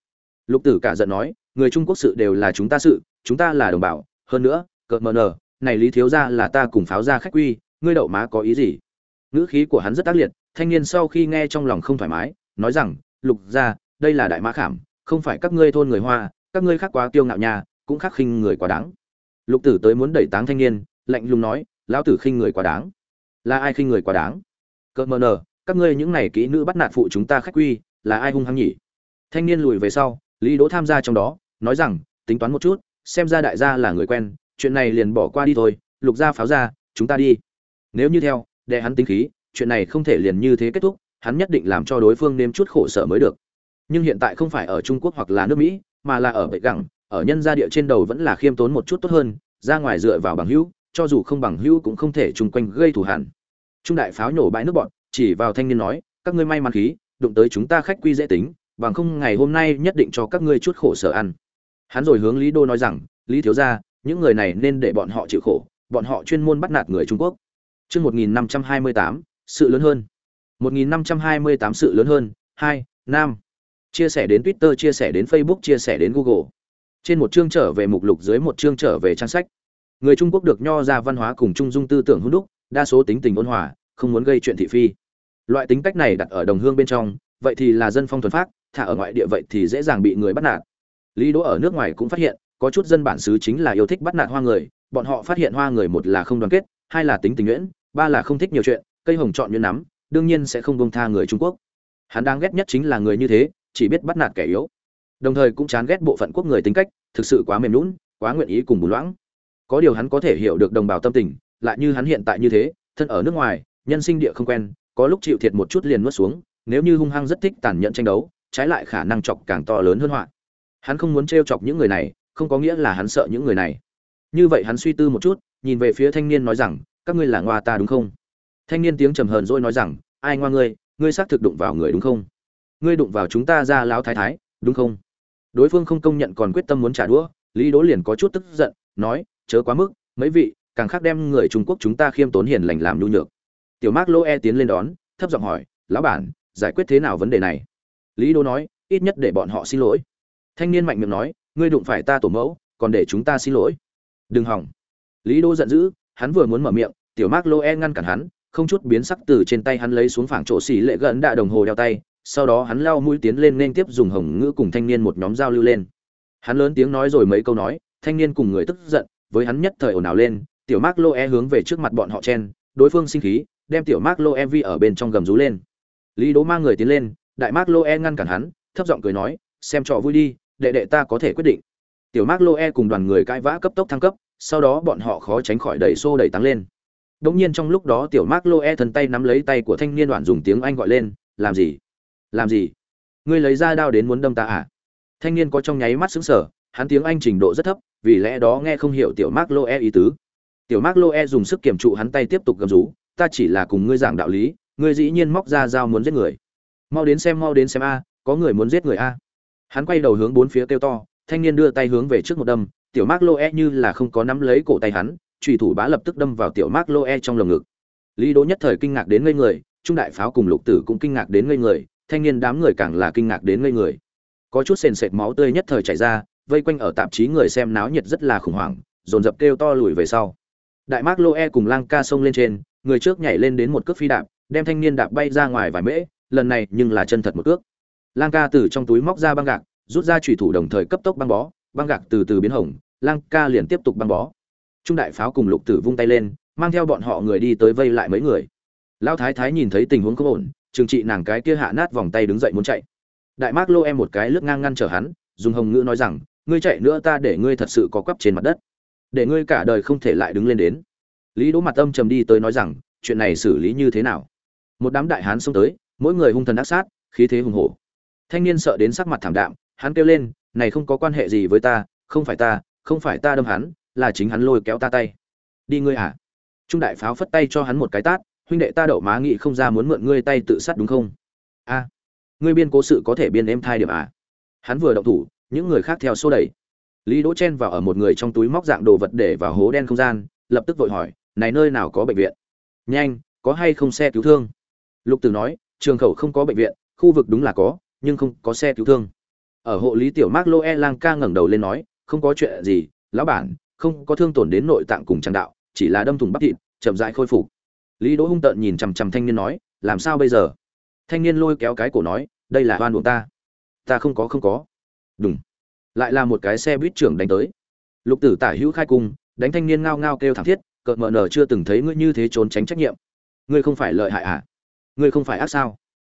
Lục tử cả giận nói, người trung quốc sự đều là chúng ta sự, chúng ta là đồng bào, hơn nữa, cợt mờ nờ này lý thiếu ra là ta cùng pháo ra khách quy, ngươi đậu má có ý gì? Ngữ khí của hắn rất tác liệt, thanh niên sau khi nghe trong lòng không thoải mái, nói rằng, lục ra, đây là đại mã khảm, không phải các ngươi thôn người hoa các ngươi khác quá kiêu ngạo nhà cũng khác khinh người quá đáng. Lục tử tới muốn đẩy táng thanh niên, lạnh lùng nói, lão tử khinh người quá đáng. Là ai khinh người quá đáng? Cợt mờ nờ, các ngươi những này kỹ nữ bắt nạt phụ chúng ta khách quy, là ai hung hăng nhỉ? Thanh niên lùi về sau, lý đỗ tham gia trong đó, nói rằng, tính toán một chút, xem ra đại gia là người quen, chuyện này liền bỏ qua đi thôi, lục gia pháo ra, chúng ta đi. Nếu như theo để hắn tính khí, chuyện này không thể liền như thế kết thúc, hắn nhất định làm cho đối phương nếm chút khổ sở mới được. Nhưng hiện tại không phải ở trung quốc hoặc là nước mỹ mà là ở bệ gẳng, ở nhân gia địa trên đầu vẫn là khiêm tốn một chút tốt hơn, ra ngoài dựa vào bằng hữu, cho dù không bằng hữu cũng không thể chung quanh gây thù hẳn trung đại pháo nhổ bãi nước bọn, chỉ vào thanh niên nói, các ngươi may mắn khí, đụng tới chúng ta khách quy dễ tính, bằng không ngày hôm nay nhất định cho các ngươi chút khổ sở ăn. Hắn rồi hướng lý đô nói rằng, lý thiếu gia, những người này nên để bọn họ chịu khổ, bọn họ chuyên môn bắt nạt người trung quốc. Chương một nghìn năm trăm hai mươi tám, sự lớn hơn. Một nghìn năm trăm hai mươi tám, sự lớn hơn. Hai, nam chia sẻ đến twitter chia sẻ đến facebook chia sẻ đến google. Trên một chương trở về mục lục dưới một chương trở về trang sách. Người trung quốc được nho ra văn hóa cùng trung dung tư tưởng hữu đúc đa số tính tình ôn hòa không muốn gây chuyện thị phi. Loại tính cách này đặt ở đồng hương bên trong vậy thì là dân phong thuần phác, thả ở ngoại địa vậy thì dễ dàng bị người bắt nạt. Lý đỗ ở nước ngoài cũng phát hiện có chút dân bản xứ chính là yêu thích bắt nạt hoa người bọn họ phát hiện hoa người một là không đoàn kết hai là tính tình nhuyễn ba là không thích nhiều chuyện cây hồng chọn như nắm đương nhiên sẽ không buông tha người trung quốc. Hắn đang ghét nhất chính là người như thế chỉ biết bắt nạt kẻ yếu. Đồng thời cũng chán ghét bộ phận quốc người tính cách, thực sự quá mềm lún quá nguyện ý cùng bù loãng. Có điều hắn có thể hiểu được đồng bào tâm tình, lại như hắn hiện tại như thế, thân ở nước ngoài, nhân sinh địa không quen, có lúc chịu thiệt một chút liền nuốt xuống, nếu như hung hăng rất thích tàn nhẫn tranh đấu, trái lại khả năng chọc càng to lớn hơn họa. Hắn không muốn t chọc những người này, không có nghĩa là hắn sợ những người này. Như vậy hắn suy tư một chút, nhìn về phía thanh niên nói rằng, các ngươi là ngoa ta đúng không? Thanh niên tiếng trầm hờn dỗi nói rằng, ai ngoa ngươi? Ngươi xác thực đụng vào người đúng không? Ngươi đụng vào chúng ta ra láo thái thái, đúng không? Đối phương không công nhận còn quyết tâm muốn trả đũa, lý đỗ liền có chút tức giận, nói, chớ quá mức, mấy vị, càng khác đem người trung quốc chúng ta khiêm tốn hiền lành làm nhu nhược. Tiểu mark lô e tiến lên đón, thấp giọng hỏi, lão bản, giải quyết thế nào vấn đề này? Lý đỗ nói, ít nhất để bọn họ xin lỗi. Thanh niên mạnh miệng nói, ngươi đụng phải ta tổ mẫu, còn để chúng ta xin lỗi. Đừng hỏng. Lý đỗ giận dữ, hắn vừa muốn mở miệng, tiểu mark lô e ngăn cản hắn, không chút biến sắc từ trên tay hắn lấy xuống phảng chỗ xỉ lệ gần đạ đồng hồ đeo tay sau đó hắn lao mũi tiến lên nên tiếp dùng hồng ngữ cùng thanh niên một nhóm giao lưu lên. Hắn lớn tiếng nói rồi mấy câu nói, thanh niên cùng người tức giận, với hắn nhất thời ồn ào lên, tiểu mark lô e hướng về trước mặt bọn họ chen, đối phương sinh khí, đem tiểu mark lô e vi ở bên trong gầm rú lên. Lý đố mang người tiến lên, đại mark lô e ngăn cản hắn, thấp giọng cười nói, xem trò vui đi, đệ đệ ta có thể quyết định. Tiểu mark lô e cùng đoàn người cãi vã cấp tốc thăng cấp, sau đó bọn họ khó tránh khỏi đẩy xô đẩy tăng lên. Đống nhiên trong lúc đó tiểu mark lô e thần tay nắm lấy tay của thanh niên đoàn dùng tiếng anh gọi lên, làm gì? Làm gì? Ngươi lấy ra đao đến muốn đâm ta à? Thanh niên có trong nháy mắt sững sờ, hắn tiếng anh trình độ rất thấp, vì lẽ đó nghe không hiểu tiểu mark loe ý tứ. Tiểu mark loe dùng sức kiểm trụ hắn tay tiếp tục gầm rú, ta chỉ là cùng ngươi giảng đạo lý, ngươi dĩ nhiên móc ra dao muốn giết người. Mau đến xem, mau đến xem a, có người muốn giết người a. Hắn quay đầu hướng bốn phía kêu to, thanh niên đưa tay hướng về trước một đâm, tiểu mark loe như là không có nắm lấy cổ tay hắn trùy thủ bá lập tức đâm vào tiểu mark loe trong lồng ngực. Lý đỗ nhất thời kinh ngạc đến ngây người, trung đại pháo cùng lục tử cũng kinh ngạc đến ngây người thanh niên đám người càng là kinh ngạc đến ngây người. Có chút sền sệt máu tươi nhất thời chảy ra, vây quanh ở tạp chí người xem náo nhiệt rất là khủng hoảng, dồn dập kêu to lùi về sau. Đại mark loe cùng lang ca xông lên trên, người trước nhảy lên đến một cước phi đạp, đem thanh niên đạp bay ra ngoài vài mễ, lần này nhưng là chân thật một cước. Lang ca từ trong túi móc ra băng gạc, rút ra trùy thủ đồng thời cấp tốc băng bó, băng gạc từ từ biến hỏng lang ca liền tiếp tục băng bó. Trung đại pháo cùng lục tử vung tay lên, mang theo bọn họ người đi tới vây lại mấy người. Lao thái thái nhìn thấy tình huống không ổn trừng trị nàng cái kia hạ nát vòng tay đứng dậy muốn chạy. Đại mác lô em một cái lướt ngang ngăn trở hắn, dùng hồng ngữ nói rằng, ngươi chạy nữa ta để ngươi thật sự có quắp trên mặt đất. Để ngươi cả đời không thể lại đứng lên đến. Lý đỗ mặt âm trầm đi tới nói rằng, chuyện này xử lý như thế nào? Một đám đại hán xông tới, mỗi người hung thần ác sát, khí thế hùng hổ. Thanh niên sợ đến sắc mặt thảm đạm, hắn kêu lên, này không có quan hệ gì với ta, không phải ta, không phải ta đâm hắn, là chính hắn lôi kéo ta tay. Đi ngươi à. Trung đại pháo phất tay cho hắn một cái tát huynh đệ ta đậu má nghị không ra muốn mượn ngươi tay tự sát đúng không? A, ngươi biên cố sự có thể biên em thai điểm à? Hắn vừa động thủ, những người khác theo xô đẩy. Lý đỗ chen vào ở một người trong túi móc dạng đồ vật để vào hố đen không gian, lập tức vội hỏi, này nơi nào có bệnh viện? Nhanh, có hay không xe cứu thương? Lục tử nói, trường khẩu không có bệnh viện, khu vực đúng là có, nhưng không có xe cứu thương. Ở hộ lý tiểu mark E lang ca ngẩng đầu lên nói, không có chuyện gì, lão bản, không có thương tổn đến nội tạng cùng trang đạo, chỉ là đâm thủng bắp thịt, chậm rãi khôi phục lý đỗ hung tợn nhìn chằm chằm thanh niên nói, làm sao bây giờ? Thanh niên lôi kéo cái cổ nói, đây là oan buộc ta. Ta không có không có. Đúng lại là một cái xe buýt trưởng đánh tới. Lục tử tả hữu khai cung, đánh thanh niên ngao ngao kêu thảm thiết, cợt mờ nở chưa từng thấy ngươi như thế trốn tránh trách nhiệm. Ngươi không phải lợi hại à? Ngươi không phải ác sao?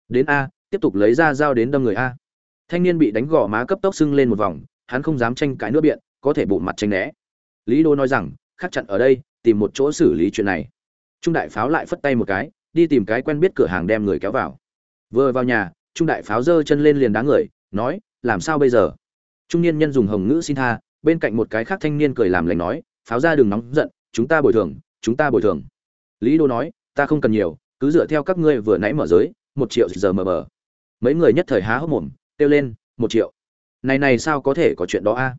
Đến a, tiếp tục lấy ra dao đến đâm người a. Thanh niên bị đánh gò má cấp tốc sưng lên một vòng, hắn không dám tranh cãi nữa biện, có thể bụng mặt tranh né. Lý đô nói rằng, khắc chặn ở đây, tìm một chỗ xử lý chuyện này trung đại pháo lại phất tay một cái, đi tìm cái quen biết cửa hàng đem người kéo vào. Vừa vào nhà, trung đại pháo giơ chân lên liền đá người, nói, làm sao bây giờ? Trung niên nhân dùng hồng ngữ xin tha, bên cạnh một cái khác thanh niên cười làm lành nói, pháo ra đừng nóng giận, chúng ta bồi thường, chúng ta bồi thường. Lý đô nói, ta không cần nhiều, cứ dựa theo các ngươi vừa nãy mở giới, một triệu giờ mờ mờ mấy người nhất thời há hốc mồm, kêu lên, một triệu? Này này sao có thể có chuyện đó a?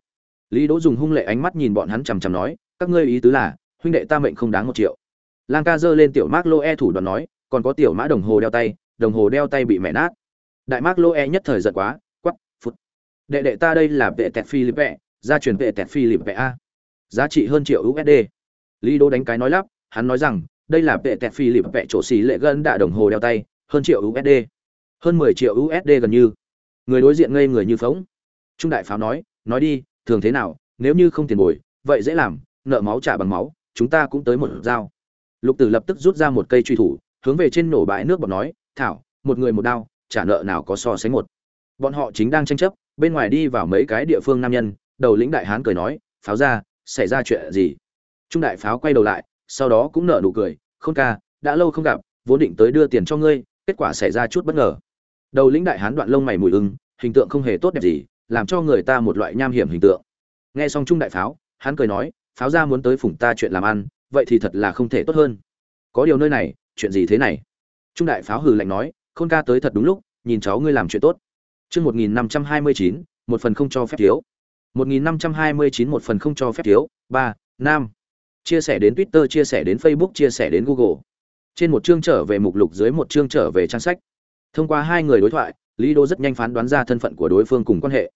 Lý đỗ dùng hung lệ ánh mắt nhìn bọn hắn chằm chằm nói, các ngươi ý tứ là, huynh đệ ta mệnh không đáng một triệu lang ca giơ lên tiểu mark lô e thủ đoàn nói, còn có tiểu mã đồng hồ đeo tay, đồng hồ đeo tay bị mẹ nát. Đại mark lô e nhất thời giận quá quắp phút đệ đệ ta đây là vệ tẹt philippe, gia truyền vệ tẹt philippe a. Giá trị hơn triệu usd lý đô đánh cái nói lắp, hắn nói rằng, đây là vệ tẹt philippe, chỗ xì lệ gân đạ đồng hồ đeo tay, hơn triệu usd hơn mười triệu usd gần như. Người đối diện ngây người như phóng trung đại pháo nói nói đi, thường thế nào, nếu như không tiền bồi, vậy dễ làm, nợ máu trả bằng máu, chúng ta cũng tới một dao lục tử lập tức rút ra một cây truy thủ, hướng về trên nổ bãi nước bọt nói, thảo, một người một đao trả nợ nào có so sánh một. Bọn họ chính đang tranh chấp, bên ngoài đi vào mấy cái địa phương nam nhân, đầu lĩnh đại hán cười nói, pháo ra, xảy ra chuyện gì? Trung đại pháo quay đầu lại, sau đó cũng nở nụ cười, khôn ca, đã lâu không gặp, vốn định tới đưa tiền cho ngươi, kết quả xảy ra chút bất ngờ. Đầu lĩnh đại hán đoạn lông mày mùi ưng, hình tượng không hề tốt đẹp gì, làm cho người ta một loại nham hiểm hình tượng. Nghe xong trung đại pháo, hắn cười nói, pháo ra muốn tới phủng ta chuyện làm ăn vậy thì thật là không thể tốt hơn. Có điều nơi này, chuyện gì thế này? Trung đại pháo hừ lạnh nói, khôn ca tới thật đúng lúc, nhìn cháu ngươi làm chuyện tốt. Chương một nghìn năm trăm hai mươi chín, một phần không cho phép thiếu. một nghìn năm trăm hai mươi chín, một phần không cho phép thiếu. Ba, nam. Chia sẻ đến twitter, chia sẻ đến facebook, chia sẻ đến google. Trên một chương trở về mục lục, dưới một chương trở về trang sách. Thông qua hai người đối thoại, lý đô rất nhanh phán đoán ra thân phận của đối phương cùng quan hệ.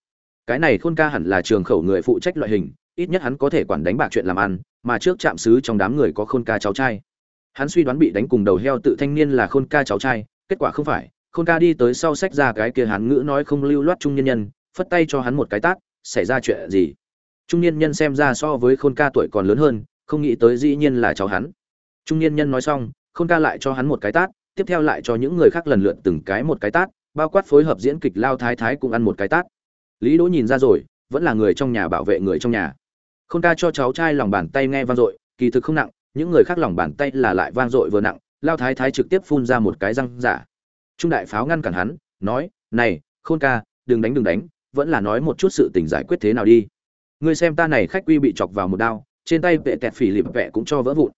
Cái này khôn ca hẳn là trường khẩu người phụ trách loại hình ít nhất hắn có thể quản đánh bạc chuyện làm ăn, mà trước chạm xứ trong đám người có khôn ca cháu trai. Hắn suy đoán bị đánh cùng đầu heo tự thanh niên là khôn ca cháu trai, kết quả không phải, khôn ca đi tới sau sách ra cái kia hắn ngữ nói không lưu loát trung nhân nhân, phất tay cho hắn một cái tát, xảy ra chuyện gì? Trung niên nhân xem ra so với khôn ca tuổi còn lớn hơn, không nghĩ tới dĩ nhiên là cháu hắn. Trung niên nhân nói xong, khôn ca lại cho hắn một cái tát, tiếp theo lại cho những người khác lần lượt từng cái một cái tát, bao quát phối hợp diễn kịch lao thái thái cũng ăn một cái tát. Lý đỗ nhìn ra rồi, vẫn là người trong nhà bảo vệ người trong nhà khôn ca cho cháu trai lòng bàn tay nghe vang dội, kỳ thực không nặng, những người khác lòng bàn tay là lại vang dội vừa nặng, lao thái thái trực tiếp phun ra một cái răng giả. Trung đại pháo ngăn cản hắn, nói, này, khôn ca, đừng đánh đừng đánh, vẫn là nói một chút sự tình giải quyết thế nào đi. Ngươi xem ta này khách quy bị chọc vào một đao, trên tay vệ tẹt phì lịp vệ cũng cho vỡ vụn.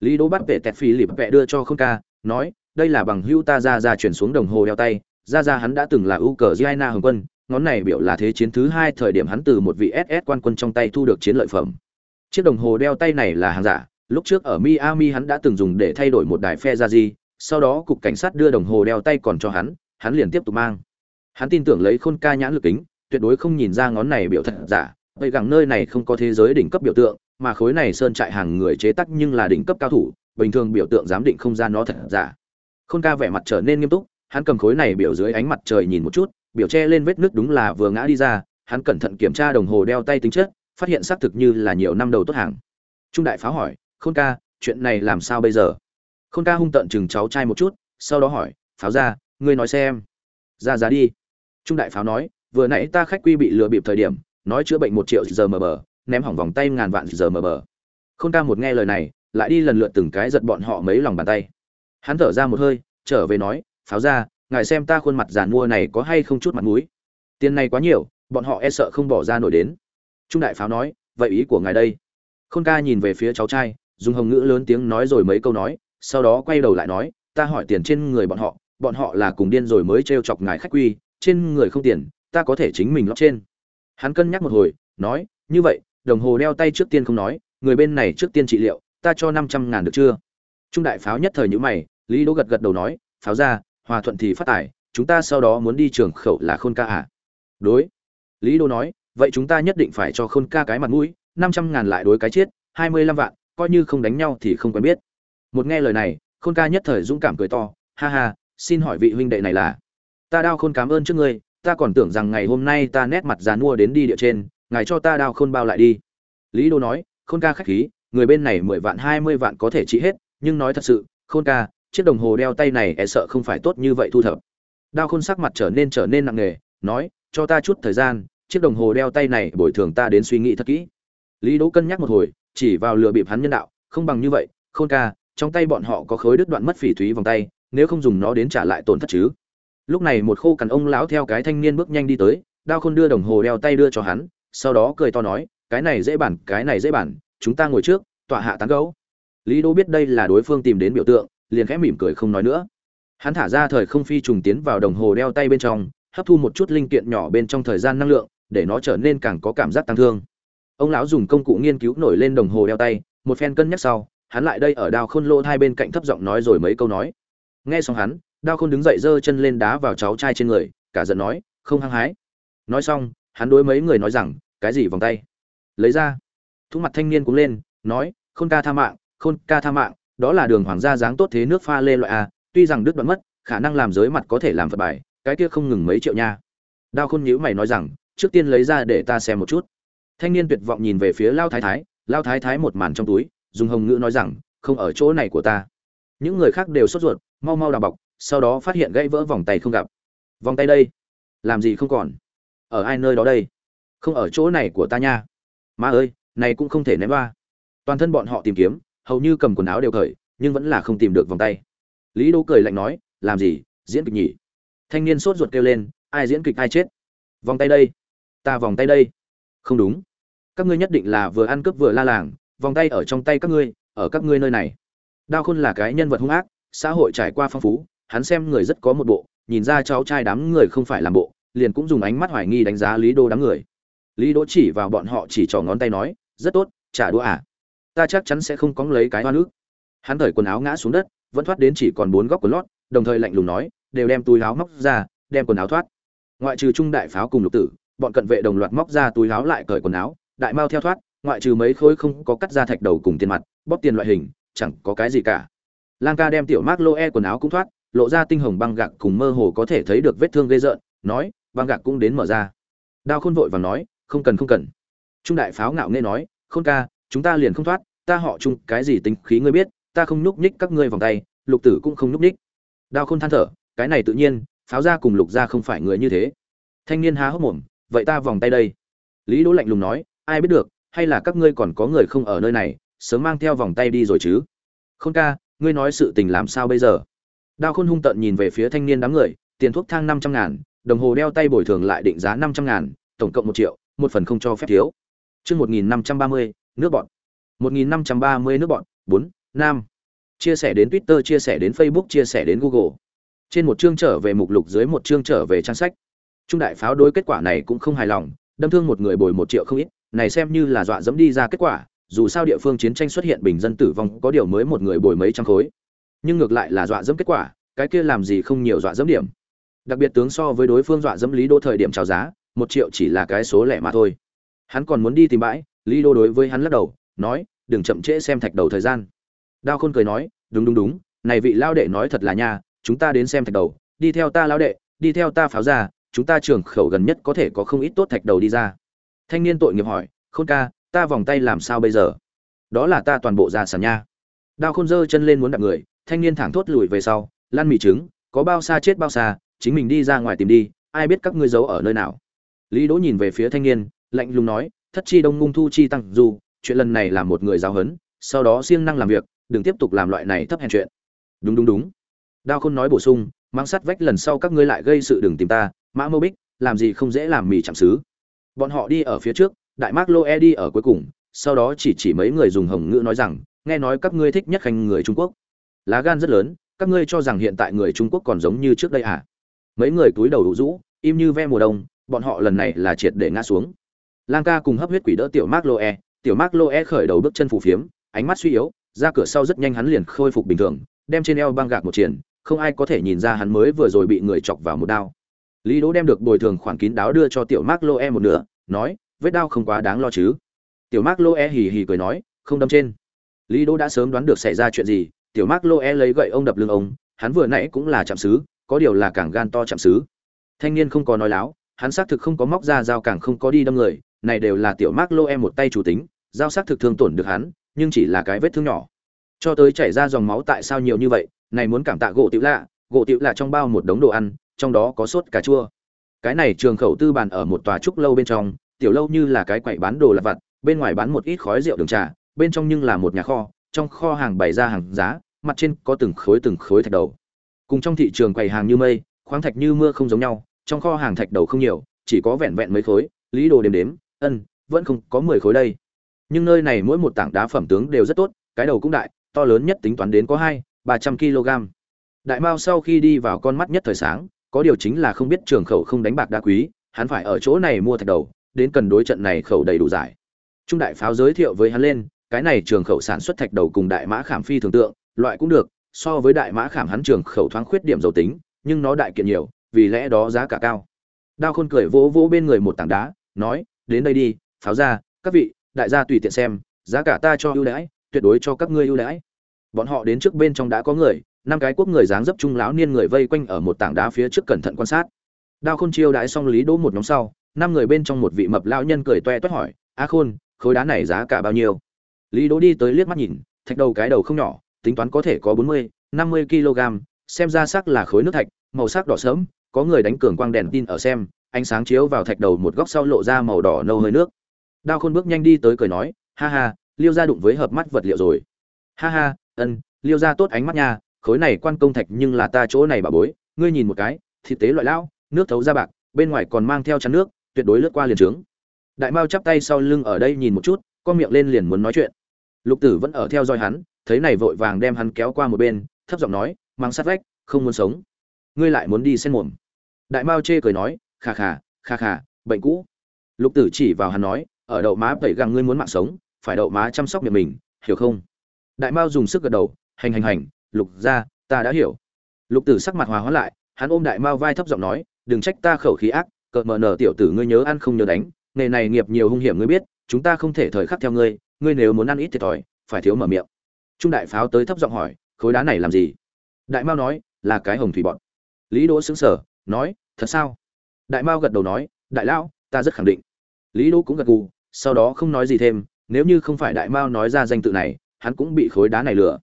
Lý đỗ bắt vệ tẹt phì lịp vệ đưa cho khôn ca, nói, đây là bằng hữu ta ra ra chuyển xuống đồng hồ đeo tay, ra ra hắn đã từng là ưu cờ hồng quân ngón này biểu là thế chiến thứ hai thời điểm hắn từ một vị ss quan quân trong tay thu được chiến lợi phẩm chiếc đồng hồ đeo tay này là hàng giả lúc trước ở Miami hắn đã từng dùng để thay đổi một đài phe ra gì, sau đó cục cảnh sát đưa đồng hồ đeo tay còn cho hắn, hắn liền tiếp tục mang. Hắn tin tưởng lấy khôn ca nhãn lực kính, tuyệt đối không nhìn ra ngón này biểu thật giả, vậy rằng nơi này không có thế giới đỉnh cấp biểu tượng, mà khối này sơn trại hàng người chế tác nhưng là đỉnh cấp cao thủ, bình thường biểu tượng giám định không ra nó thật giả. Khôn ca vẻ mặt trở nên nghiêm túc, hắn cầm khối này biểu dưới ánh mặt trời nhìn một chút, biểu che lên vết nước đúng là vừa ngã đi ra, hắn cẩn thận kiểm tra đồng hồ đeo tay tính chất, phát hiện xác thực như là nhiều năm đầu tốt hàng. Trung đại pháo hỏi, "Khôn ca, chuyện này làm sao bây giờ?" Khôn ca hung tận chừng cháu trai một chút, sau đó hỏi, "Pháo ra, ngươi nói xem." "Ra giá đi." Trung đại pháo nói, "Vừa nãy ta khách quy bị lừa bịp thời điểm, nói chữa bệnh một triệu giờ mờ bờ, ném hỏng vòng tay ngàn vạn giờ mờ bờ." Khôn ca một nghe lời này, lại đi lần lượt từng cái giật bọn họ mấy lòng bàn tay. Hắn thở ra một hơi, trở về nói, "Pháo ra, ngài xem ta khuôn mặt giàn mua này có hay không chút mặt mũi. Tiền này quá nhiều, bọn họ e sợ không bỏ ra nổi đến. Trung đại pháo nói, vậy ý của ngài đây. Khôn ca nhìn về phía cháu trai, dùng hồng ngữ lớn tiếng nói rồi mấy câu nói, sau đó quay đầu lại nói, ta hỏi tiền trên người bọn họ bọn họ là cùng điên rồi mới t chọc ngài khách quy, trên người không tiền, ta có thể chính mình lót trên. Hắn cân nhắc một hồi, nói, như vậy, đồng hồ đeo tay trước tiên không nói, người bên này trước tiên trị liệu, ta cho năm trăm ngàn được chưa? Trung đại pháo nhất thời nhữ mày, lý đỗ gật gật đầu nói, pháo ra hòa thuận thì phát tài, chúng ta sau đó muốn đi trường khẩu là khôn ca à? Đối. Lý đô nói, vậy chúng ta nhất định phải cho khôn ca cái mặt mũi, năm trăm ngàn lại đối cái chết, hai mươi lăm vạn, coi như không đánh nhau thì không quen biết. Một nghe lời này, khôn ca nhất thời dũng cảm cười to, ha ha, xin hỏi vị huynh đệ này là? Ta đao khôn cảm ơn trước ngươi, ta còn tưởng rằng ngày hôm nay ta nét mặt dàn mua đến đi địa trên, ngài cho ta đao khôn bao lại đi. Lý đô nói, khôn ca khách khí, người bên này mười vạn hai mươi vạn có thể trị hết, nhưng nói thật sự, khôn ca chiếc đồng hồ đeo tay này e sợ không phải tốt như vậy thu thập. Đao khôn sắc mặt trở nên trở nên nặng nề, nói, cho ta chút thời gian, chiếc đồng hồ đeo tay này bồi thường ta đến suy nghĩ thật kỹ. Lý đỗ cân nhắc một hồi, chỉ vào lừa bịp hắn nhân đạo, không bằng như vậy, khôn ca, trong tay bọn họ có khối đứt đoạn mất phỉ thúy vòng tay, nếu không dùng nó đến trả lại tổn thất chứ. Lúc này một khô cằn ông lão theo cái thanh niên bước nhanh đi tới, đao khôn đưa đồng hồ đeo tay đưa cho hắn, sau đó cười to nói, cái này dễ bản, cái này dễ bản, chúng ta ngồi trước, tọa hạ tán gấu lý đỗ biết đây là đối phương tìm đến biểu tượng liền khẽ mỉm cười không nói nữa. Hắn thả ra thời không phi trùng tiến vào đồng hồ đeo tay bên trong, hấp thu một chút linh kiện nhỏ bên trong thời gian năng lượng, để nó trở nên càng có cảm giác tăng thương. Ông lão dùng công cụ nghiên cứu nổi lên đồng hồ đeo tay, một phen cân nhắc sau, hắn lại đây ở đao khôn lô hai bên cạnh thấp giọng nói rồi mấy câu nói. Nghe xong hắn, đao khôn đứng dậy giơ chân lên đá vào cháu trai trên người, cả giận nói, không hăng hái. Nói xong, hắn đối mấy người nói rằng, cái gì vòng tay? Lấy ra. Thu mặt thanh niên cũng lên, nói, khôn ca tha mạng, khôn ca tha mạng đó là đường hoàng gia dáng tốt thế nước pha lê loại a, tuy rằng đứt đoạn mất, khả năng làm giới mặt có thể làm phật bài, cái kia không ngừng mấy triệu nha. Đao khôn nhữ mày nói rằng, trước tiên lấy ra để ta xem một chút. Thanh niên tuyệt vọng nhìn về phía lao thái thái, lao thái thái một màn trong túi, dùng hồng ngữ nói rằng, không ở chỗ này của ta. Những người khác đều sốt ruột, mau mau đào bọc, sau đó phát hiện gãy vỡ vòng tay không gặp. Vòng tay đây? Làm gì không còn? Ở ai nơi đó đây? Không ở chỗ này của ta nha. Má ơi, này cũng không thể ném ba. Toàn thân bọn họ tìm kiếm hầu như cầm quần áo đều cởi, nhưng vẫn là không tìm được vòng tay. Lý đỗ cười lạnh nói, làm gì, diễn kịch nhỉ? Thanh niên sốt ruột kêu lên, ai diễn kịch ai chết? Vòng tay đây, ta vòng tay đây. Không đúng. Các ngươi nhất định là vừa ăn cướp vừa la làng, vòng tay ở trong tay các ngươi, ở các ngươi nơi này. Đao khôn là cái nhân vật hung ác, xã hội trải qua phong phú, hắn xem người rất có một bộ, nhìn ra cháu trai đám người không phải làm bộ, liền cũng dùng ánh mắt hoài nghi đánh giá lý đô đám người. Lý đỗ chỉ vào bọn họ chỉ trỏ ngón tay nói, rất tốt, trả đũa à? Ta chắc chắn sẽ không có lấy cái hoa nước. Hắn thời quần áo ngã xuống đất, vẫn thoát đến chỉ còn bốn góc của lót, đồng thời lạnh lùng nói, đều đem túi áo móc ra, đem quần áo thoát. Ngoại trừ trung đại pháo cùng lục tử, bọn cận vệ đồng loạt móc ra túi áo lại cởi quần áo, đại mao theo thoát, ngoại trừ mấy khối không có cắt ra thạch đầu cùng tiền mặt, bóp tiền loại hình, chẳng có cái gì cả. Lang ca đem tiểu mark lô e quần áo cũng thoát, lộ ra tinh hồng băng gạc cùng mơ hồ có thể thấy được vết thương gây rợn, nói, băng gạc cũng đến mở ra. Đao khôn vội và nói, không cần không cần. Trung đại pháo ngạo nghễ nói, khôn ca chúng ta liền không thoát, ta họ chung, cái gì tính khí ngươi biết, ta không nhúc nhích các ngươi vòng tay, lục tử cũng không nhúc nhích. Đao khôn than thở, cái này tự nhiên, pháo ra cùng lục ra không phải người như thế. Thanh niên há hốc mồm, vậy ta vòng tay đây. Lý đỗ lạnh lùng nói, ai biết được, hay là các ngươi còn có người không ở nơi này, sớm mang theo vòng tay đi rồi chứ. Khôn ca, ngươi nói sự tình làm sao bây giờ? Đao khôn hung tợn nhìn về phía thanh niên đám người, tiền thuốc thang năm trăm ngàn, đồng hồ đeo tay bồi thường lại định giá năm trăm ngàn, tổng cộng một triệu, một phần không cho phép thiếu. Chương một nghìn năm trăm ba mươi nước bọn 1530 nước bọn, 4, Nam. Chia sẻ đến Twitter, chia sẻ đến Facebook, chia sẻ đến Google. Trên một chương trở về mục lục dưới một chương trở về trang sách. Trung đại pháo đối kết quả này cũng không hài lòng, đâm thương một người bồi một triệu không ít, này xem như là dọa dẫm đi ra kết quả, dù sao địa phương chiến tranh xuất hiện bình dân tử vong có điều mới một người bồi mấy trăm khối nhưng ngược lại là dọa dẫm kết quả cái kia làm gì không nhiều dọa dẫm điểm đặc biệt tướng so với đối phương dọa dẫm lý đô thời điểm chào giá một triệu chỉ là cái số lẻ mà thôi hắn còn muốn đi tìm bãi lý đô đối với hắn lắc đầu, nói, đừng chậm trễ xem thạch đầu thời gian. Đao khôn cười nói, đúng đúng đúng, này vị lao đệ nói thật là nha, chúng ta đến xem thạch đầu, đi theo ta lao đệ, đi theo ta pháo ra, chúng ta trường khẩu gần nhất có thể có không ít tốt thạch đầu đi ra. Thanh niên tội nghiệp hỏi, khôn ca, ta vòng tay làm sao bây giờ? Đó là ta toàn bộ ra sản nha. Đao khôn giơ chân lên muốn đạp người, thanh niên thẳng thốt lùi về sau lăn mì trứng, có bao xa chết bao xa, chính mình đi ra ngoài tìm đi, ai biết các ngươi giấu ở nơi nào? Lý đỗ nhìn về phía thanh niên, lạnh lùng nói thất chi đông ngung thu chi tăng dù chuyện lần này là một người giáo huấn, sau đó siêng năng làm việc, đừng tiếp tục làm loại này thấp hèn chuyện. Đúng đúng đúng. Đao khôn nói bổ sung, mang sắt vách lần sau các ngươi lại gây sự đừng tìm ta, mã mô bích, làm gì không dễ làm mì chạm xứ bọn họ đi ở phía trước, đại mác lô e đi ở cuối cùng, sau đó chỉ chỉ mấy người dùng hồng ngữ nói rằng, nghe nói các ngươi thích nhất khanh người trung quốc. Lá gan rất lớn, các ngươi cho rằng hiện tại người trung quốc còn giống như trước đây à? Mấy người túi đầu đủ rũ, im như ve mùa đông, bọn họ lần này là triệt để ngã xuống lang ca cùng hấp huyết quỷ đỡ tiểu mark loe. Tiểu mark loe khởi đầu bước chân phù phiếm ánh mắt suy yếu ra cửa sau rất nhanh hắn liền khôi phục bình thường đem trên eo băng gạc một triển không ai có thể nhìn ra hắn mới vừa rồi bị người chọc vào một đao. Lý đỗ đem được bồi thường khoản kín đáo đưa cho tiểu mark loe một nửa nói vết đao không quá đáng lo chứ? Tiểu mark loe hì hì cười nói không đâm trên. Lý đỗ đã sớm đoán được xảy ra chuyện gì tiểu mark loe lấy gậy ông đập lưng ông hắn vừa nãy cũng là chạm sứ, có điều là càng gan to chạm sứ. thanh niên không có nói láo hắn xác thực không có móc ra dao càng không có đi đâm người này đều là tiểu mark loe một tay chủ tính, giao sắc thực thương tổn được hắn, nhưng chỉ là cái vết thương nhỏ. Cho tới chảy ra dòng máu tại sao nhiều như vậy, này muốn cảm tạ gỗ tiểu lạ, gỗ tiểu lạ trong bao một đống đồ ăn, trong đó có sốt cà chua. Cái này trường khẩu tư bàn ở một tòa trúc lâu bên trong, tiểu lâu như là cái quầy bán đồ lặt vặt, bên ngoài bán một ít khói rượu đường trà, bên trong nhưng là một nhà kho, trong kho hàng bày ra hàng giá, mặt trên có từng khối từng khối thạch đầu. Cùng trong thị trường quầy hàng như mây, khoáng thạch như mưa không giống nhau, trong kho hàng thạch đầu không nhiều, chỉ có vẹn vẹn mấy khối, lý đồ đếm đếm ân, vẫn không có mười khối đây. Nhưng nơi này mỗi một tảng đá phẩm tướng đều rất tốt, cái đầu cũng đại, to lớn nhất tính toán đến có hai, ba trăm kg. Đại mao sau khi đi vào con mắt nhất thời sáng, có điều chính là không biết trường khẩu không đánh bạc đá quý, hắn phải ở chỗ này mua thạch đầu, đến cần đối trận này khẩu đầy đủ giải. Trung đại pháo giới thiệu với hắn lên, cái này trường khẩu sản xuất thạch đầu cùng đại mã khảm phi thường tượng, loại cũng được, so với đại mã khảm hắn trường khẩu thoáng khuyết điểm dầu tính, nhưng nó đại kiện nhiều, vì lẽ đó giá cả cao. Đao khôn cười vỗ vỗ bên người một tảng đá, nói đến đây đi, pháo ra, các vị, đại gia tùy tiện xem, giá cả ta cho ưu đãi, tuyệt đối cho các ngươi ưu đãi. Bọn họ đến trước bên trong đã có người, năm cái quốc người dáng dấp trung lão niên người vây quanh ở một tảng đá phía trước cẩn thận quan sát. Đao khôn chiêu đãi xong lý đỗ một nhóm sau, năm người bên trong một vị mập lão nhân cười toe toét hỏi, a khôn, khối đá này giá cả bao nhiêu? Lý đỗ đi tới liếc mắt nhìn, thạch đầu cái đầu không nhỏ, tính toán có thể có bốn mươi, năm mươi kg xem ra sắc là khối nước thạch, màu sắc đỏ sớm có người đánh cường quang đèn tin ở xem ánh sáng chiếu vào thạch đầu một góc sau lộ ra màu đỏ nâu hơi nước. Đao khôn bước nhanh đi tới cười nói, ha ha, liêu ra đụng với hợp mắt vật liệu rồi. Ha ha, ân, liêu ra tốt ánh mắt nha, khối này quan công thạch nhưng là ta chỗ này bà bối, ngươi nhìn một cái, thịt tế loại lão, nước thấu ra bạc, bên ngoài còn mang theo chắn nước, tuyệt đối lướt qua liền trướng. Đại mao chắp tay sau lưng ở đây nhìn một chút con miệng lên liền muốn nói chuyện. Lục tử vẫn ở theo dõi hắn, thấy này vội vàng đem hắn kéo qua một bên, thấp giọng nói mang sát vách, không muốn sống. Ngươi lại muốn đi xen mồm. Đại mao chê cười nói khà khà khà khà bệnh cũ. Lục tử chỉ vào hắn nói, ở đậu má tẩy găng ngươi muốn mạng sống, phải đậu má chăm sóc miệng mình, hiểu không? Đại mao dùng sức gật đầu, hành hành hành, lục ra, ta đã hiểu. Lục tử sắc mặt hòa hóa lại, hắn ôm đại mao vai thấp giọng nói, đừng trách ta khẩu khí ác cợt mờ nở tiểu tử ngươi nhớ ăn không nhớ đánh, nghề này nghiệp nhiều hung hiểm ngươi biết, chúng ta không thể thời khắc theo ngươi ngươi nếu muốn ăn ít thiệt thòi, phải thiếu mở miệng. Trung đại pháo tới thấp giọng hỏi, khối đá này làm gì? Đại mao nói, là cái hồng thủy bọn lý đỗ xứng sở nói, thật sao? Đại mao gật đầu nói, đại lão, ta rất khẳng định. Lý đỗ cũng gật gù, sau đó không nói gì thêm, nếu như không phải đại mao nói ra danh tự này, hắn cũng bị khối đá này lừa.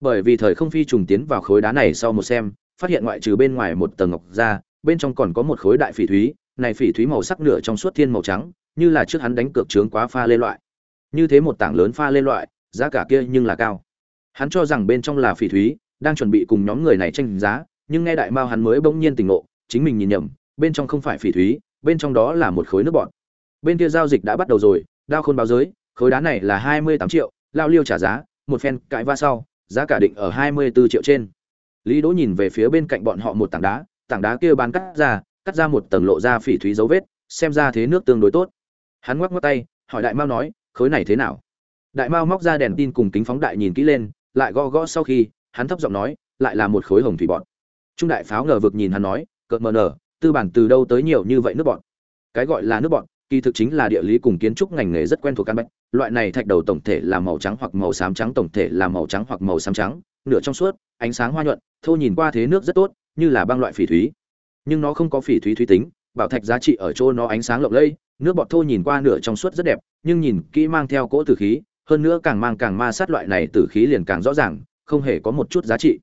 Bởi vì thời không phi trùng tiến vào khối đá này sau một xem, phát hiện ngoại trừ bên ngoài một tầng ngọc ra bên trong còn có một khối đại phỉ thúy, này phỉ thúy màu sắc nửa trong suốt thiên màu trắng, như là trước hắn đánh cược trướng quá pha lê loại. Như thế một tảng lớn pha lê loại, giá cả kia nhưng là cao. Hắn cho rằng bên trong là phỉ thúy, đang chuẩn bị cùng nhóm người này tranh giá, nhưng nghe đại mao hắn mới bỗng nhiên tỉnh ngộ, chính mình nhìn nhầm bên trong không phải phỉ thúy, bên trong đó là một khối nước bọn bên kia giao dịch đã bắt đầu rồi, đao khôn báo giới, khối đá này là hai mươi tám triệu, lao liêu trả giá, một phen cãi va sau, giá cả định ở hai mươi bốn triệu trên. Lý đỗ nhìn về phía bên cạnh bọn họ một tảng đá tảng đá kia bán cắt ra cắt ra một tầng lộ ra phỉ thúy dấu vết, xem ra thế nước tương đối tốt. Hắn ngoắc ngoắc tay, hỏi đại mao nói, khối này thế nào? Đại mao móc ra đèn tin cùng kính phóng đại nhìn kỹ lên, lại gõ gõ sau khi, hắn thấp giọng nói, lại là một khối hồng thủy bọt. Trung đại pháo ngờ vực nhìn hắn nói, cợt mờ nở tư bản từ đâu tới nhiều như vậy nước bọt cái gọi là nước bọt kỳ thực chính là địa lý cùng kiến trúc ngành nghề rất quen thuộc căn bệnh. Loại này thạch đầu tổng thể là màu trắng hoặc màu xám trắng, tổng thể là màu trắng hoặc màu xám trắng, nửa trong suốt, ánh sáng hoa nhuận, thô nhìn qua thế nước rất tốt, như là băng loại phỉ thúy. Nhưng nó không có phỉ thúy thúy tính, bảo thạch giá trị ở chỗ nó ánh sáng lộng lẫy, nước bọt thô nhìn qua nửa trong suốt rất đẹp, nhưng nhìn kỹ mang theo cỗ tử khí, hơn nữa càng mang càng ma sát loại này tử khí liền càng rõ ràng, không hề có một chút giá trị.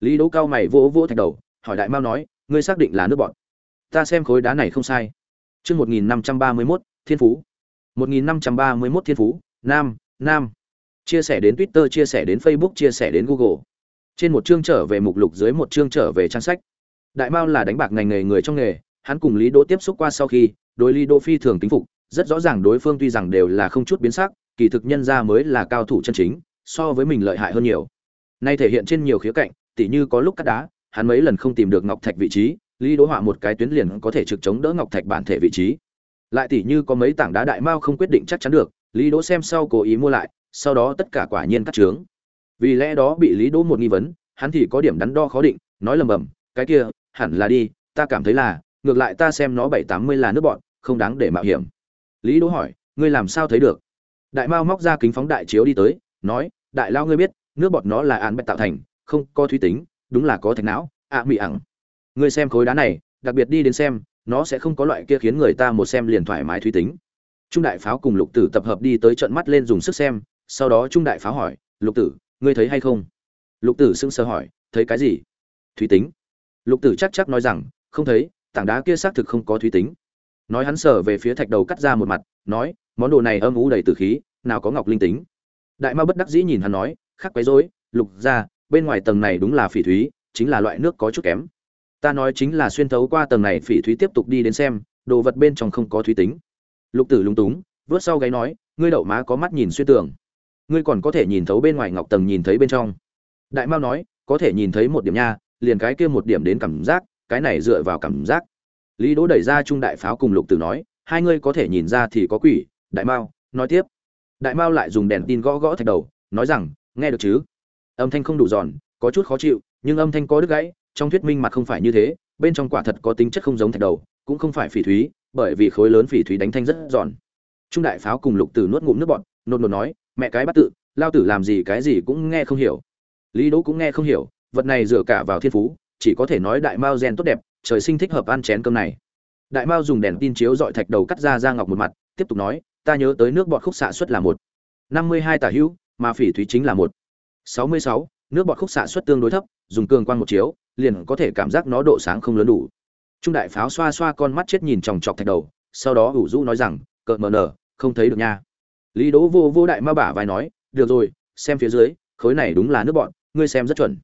Lý đỗ cao mày vỗ vỗ thạch đầu, hỏi đại mao nói, ngươi xác định là nước bọt ta xem khối đá này không sai. Chương một nghìn năm trăm ba mươi mốt, thiên phú. một nghìn năm trăm ba mươi mốt, thiên phú. Nam nam. Chia sẻ đến twitter, chia sẻ đến facebook, chia sẻ đến google. Trên một chương trở về mục lục, dưới một chương trở về trang sách. Đại mao là đánh bạc ngành nghề người trong nghề, hắn cùng lý đỗ tiếp xúc qua sau khi, đối lý đỗ phi thường tính phục, rất rõ ràng đối phương tuy rằng đều là không chút biến sắc, kỳ thực nhân ra mới là cao thủ chân chính, so với mình lợi hại hơn nhiều. Nay thể hiện trên nhiều khía cạnh, tỉ như có lúc cắt đá hắn mấy lần không tìm được ngọc thạch vị trí, lý đỗ họa một cái tuyến liền có thể trực chống đỡ ngọc thạch bản thể vị trí. Lại tỉ như có mấy tảng đá đại mao không quyết định chắc chắn được, lý đỗ xem sau cố ý mua lại, sau đó tất cả quả nhiên cắt trướng vì lẽ đó bị lý đỗ một nghi vấn, hắn thì có điểm đắn đo khó định, nói lầm bầm, cái kia, hẳn là đi, ta cảm thấy là, ngược lại ta xem nó bảy tám mươi là nước bọn, không đáng để mạo hiểm. Lý đỗ hỏi, ngươi làm sao thấy được? Đại mao móc ra kính phóng đại chiếu đi tới, nói, đại lao ngươi biết, nước bọt nó là án bạch tạo thành, không có thủy tính đúng là có thạch não ạ à, mị ẳng. Ngươi xem khối đá này đặc biệt đi đến xem nó sẽ không có loại kia khiến người ta một xem liền thoải mái thủy tính. Trung đại pháo cùng lục tử tập hợp đi tới trận mắt lên dùng sức xem sau đó trung đại pháo hỏi lục tử ngươi thấy hay không? Lục tử sững sờ hỏi thấy cái gì? Thủy tính. Lục tử chắc chắc nói rằng không thấy tảng đá kia xác thực không có thủy tính. Nói hắn sờ về phía thạch đầu cắt ra một mặt nói món đồ này âm ú đầy tử khí nào có ngọc linh tính. Đại ma bất đắc dĩ nhìn hắn nói khắc quấy rối lục ra bên ngoài tầng này đúng là phỉ thúy, chính là loại nước có chút kém. Ta nói chính là xuyên thấu qua tầng này phỉ thúy tiếp tục đi đến xem, đồ vật bên trong không có thúy tính. Lục tử lung túng, vớt sau gáy nói, ngươi đậu má có mắt nhìn xuyên tường. Ngươi còn có thể nhìn thấu bên ngoài ngọc tầng nhìn thấy bên trong. Đại mao nói, có thể nhìn thấy một điểm nha, liền cái kia một điểm đến cảm giác, cái này dựa vào cảm giác. Lý đỗ đẩy ra trung đại pháo cùng lục tử nói, hai ngươi có thể nhìn ra thì có quỷ, đại mao, nói tiếp. Đại mao lại dùng đèn tin gõ gõ thạch đầu, nói rằng, nghe được chứ? Âm thanh không đủ giòn, có chút khó chịu, nhưng âm thanh có đứt gãy, trong thuyết minh mặt không phải như thế, bên trong quả thật có tính chất không giống thạch đầu, cũng không phải phỉ thúy, bởi vì khối lớn phỉ thúy đánh thanh rất giòn. Trung đại pháo cùng lục tử nuốt ngụm nước bọt, nột nột nói, mẹ cái bắt tự, lao tử làm gì cái gì cũng nghe không hiểu. Lý đỗ cũng nghe không hiểu, vật này dựa cả vào thiên phú, chỉ có thể nói đại mao gen tốt đẹp, trời sinh thích hợp ăn chén cơm này. Đại mao dùng đèn tin chiếu dọi thạch đầu cắt ra ra ngọc một mặt, tiếp tục nói, ta nhớ tới nước bọt khúc xạ suất là một. Năm mươi hai tả hữu, mà phỉ thúy chính là một sáu mươi sáu, nước bọt khúc xạ suất tương đối thấp, dùng cường quang một chiếu, liền có thể cảm giác nó độ sáng không lớn đủ. Trung đại pháo xoa xoa con mắt chết nhìn chòng chọc thạch đầu, sau đó ủ rũ nói rằng, cợt mờ nở, không thấy được nha. Lý đỗ vô vô đại ma bả vai nói, được rồi, xem phía dưới, khối này đúng là nước bọn ngươi xem rất chuẩn.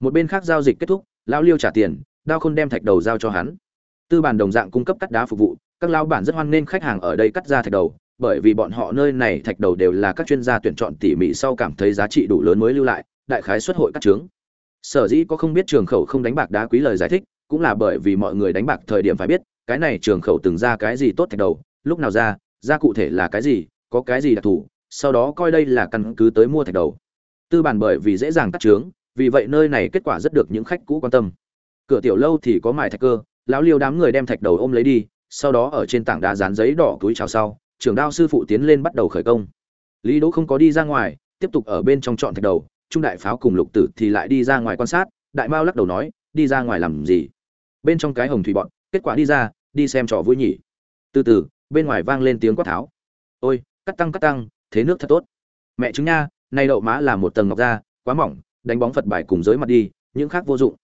Một bên khác giao dịch kết thúc, lão liêu trả tiền, đao khôn đem thạch đầu giao cho hắn. Tư bản đồng dạng cung cấp cắt đá phục vụ, các lão bản rất hoan nghênh khách hàng ở đây cắt ra thạch đầu bởi vì bọn họ nơi này thạch đầu đều là các chuyên gia tuyển chọn tỉ mỉ sau cảm thấy giá trị đủ lớn mới lưu lại, đại khái xuất hội cắt trướng sở dĩ có không biết trường khẩu không đánh bạc đá quý lời giải thích, cũng là bởi vì mọi người đánh bạc thời điểm phải biết, cái này trường khẩu từng ra cái gì tốt thạch đầu, lúc nào ra ra cụ thể là cái gì, có cái gì đặc thù, sau đó coi đây là căn cứ tới mua thạch đầu. Tư bản bởi vì dễ dàng cắt trướng vì vậy nơi này kết quả rất được những khách cũ quan tâm. Cửa tiểu lâu thì có mài thạch cơ, lão liêu đám người đem thạch đầu ôm lấy đi, sau đó ở trên tảng đá dán giấy đỏ túi chào sau trưởng đao sư phụ tiến lên bắt đầu khởi công. Lý đỗ không có đi ra ngoài, tiếp tục ở bên trong chọn thạch đầu, trung đại pháo cùng lục tử thì lại đi ra ngoài quan sát, đại mao lắc đầu nói, đi ra ngoài làm gì? Bên trong cái hồng thủy bọn, kết quả đi ra, đi xem trò vui nhỉ. Từ từ, bên ngoài vang lên tiếng quát tháo. Ôi, cắt tăng cắt tăng, thế nước thật tốt. Mẹ chứng nha, nay đậu má là một tầng ngọc da, quá mỏng, đánh bóng phật bài cùng giới mặt đi, những khác vô dụng.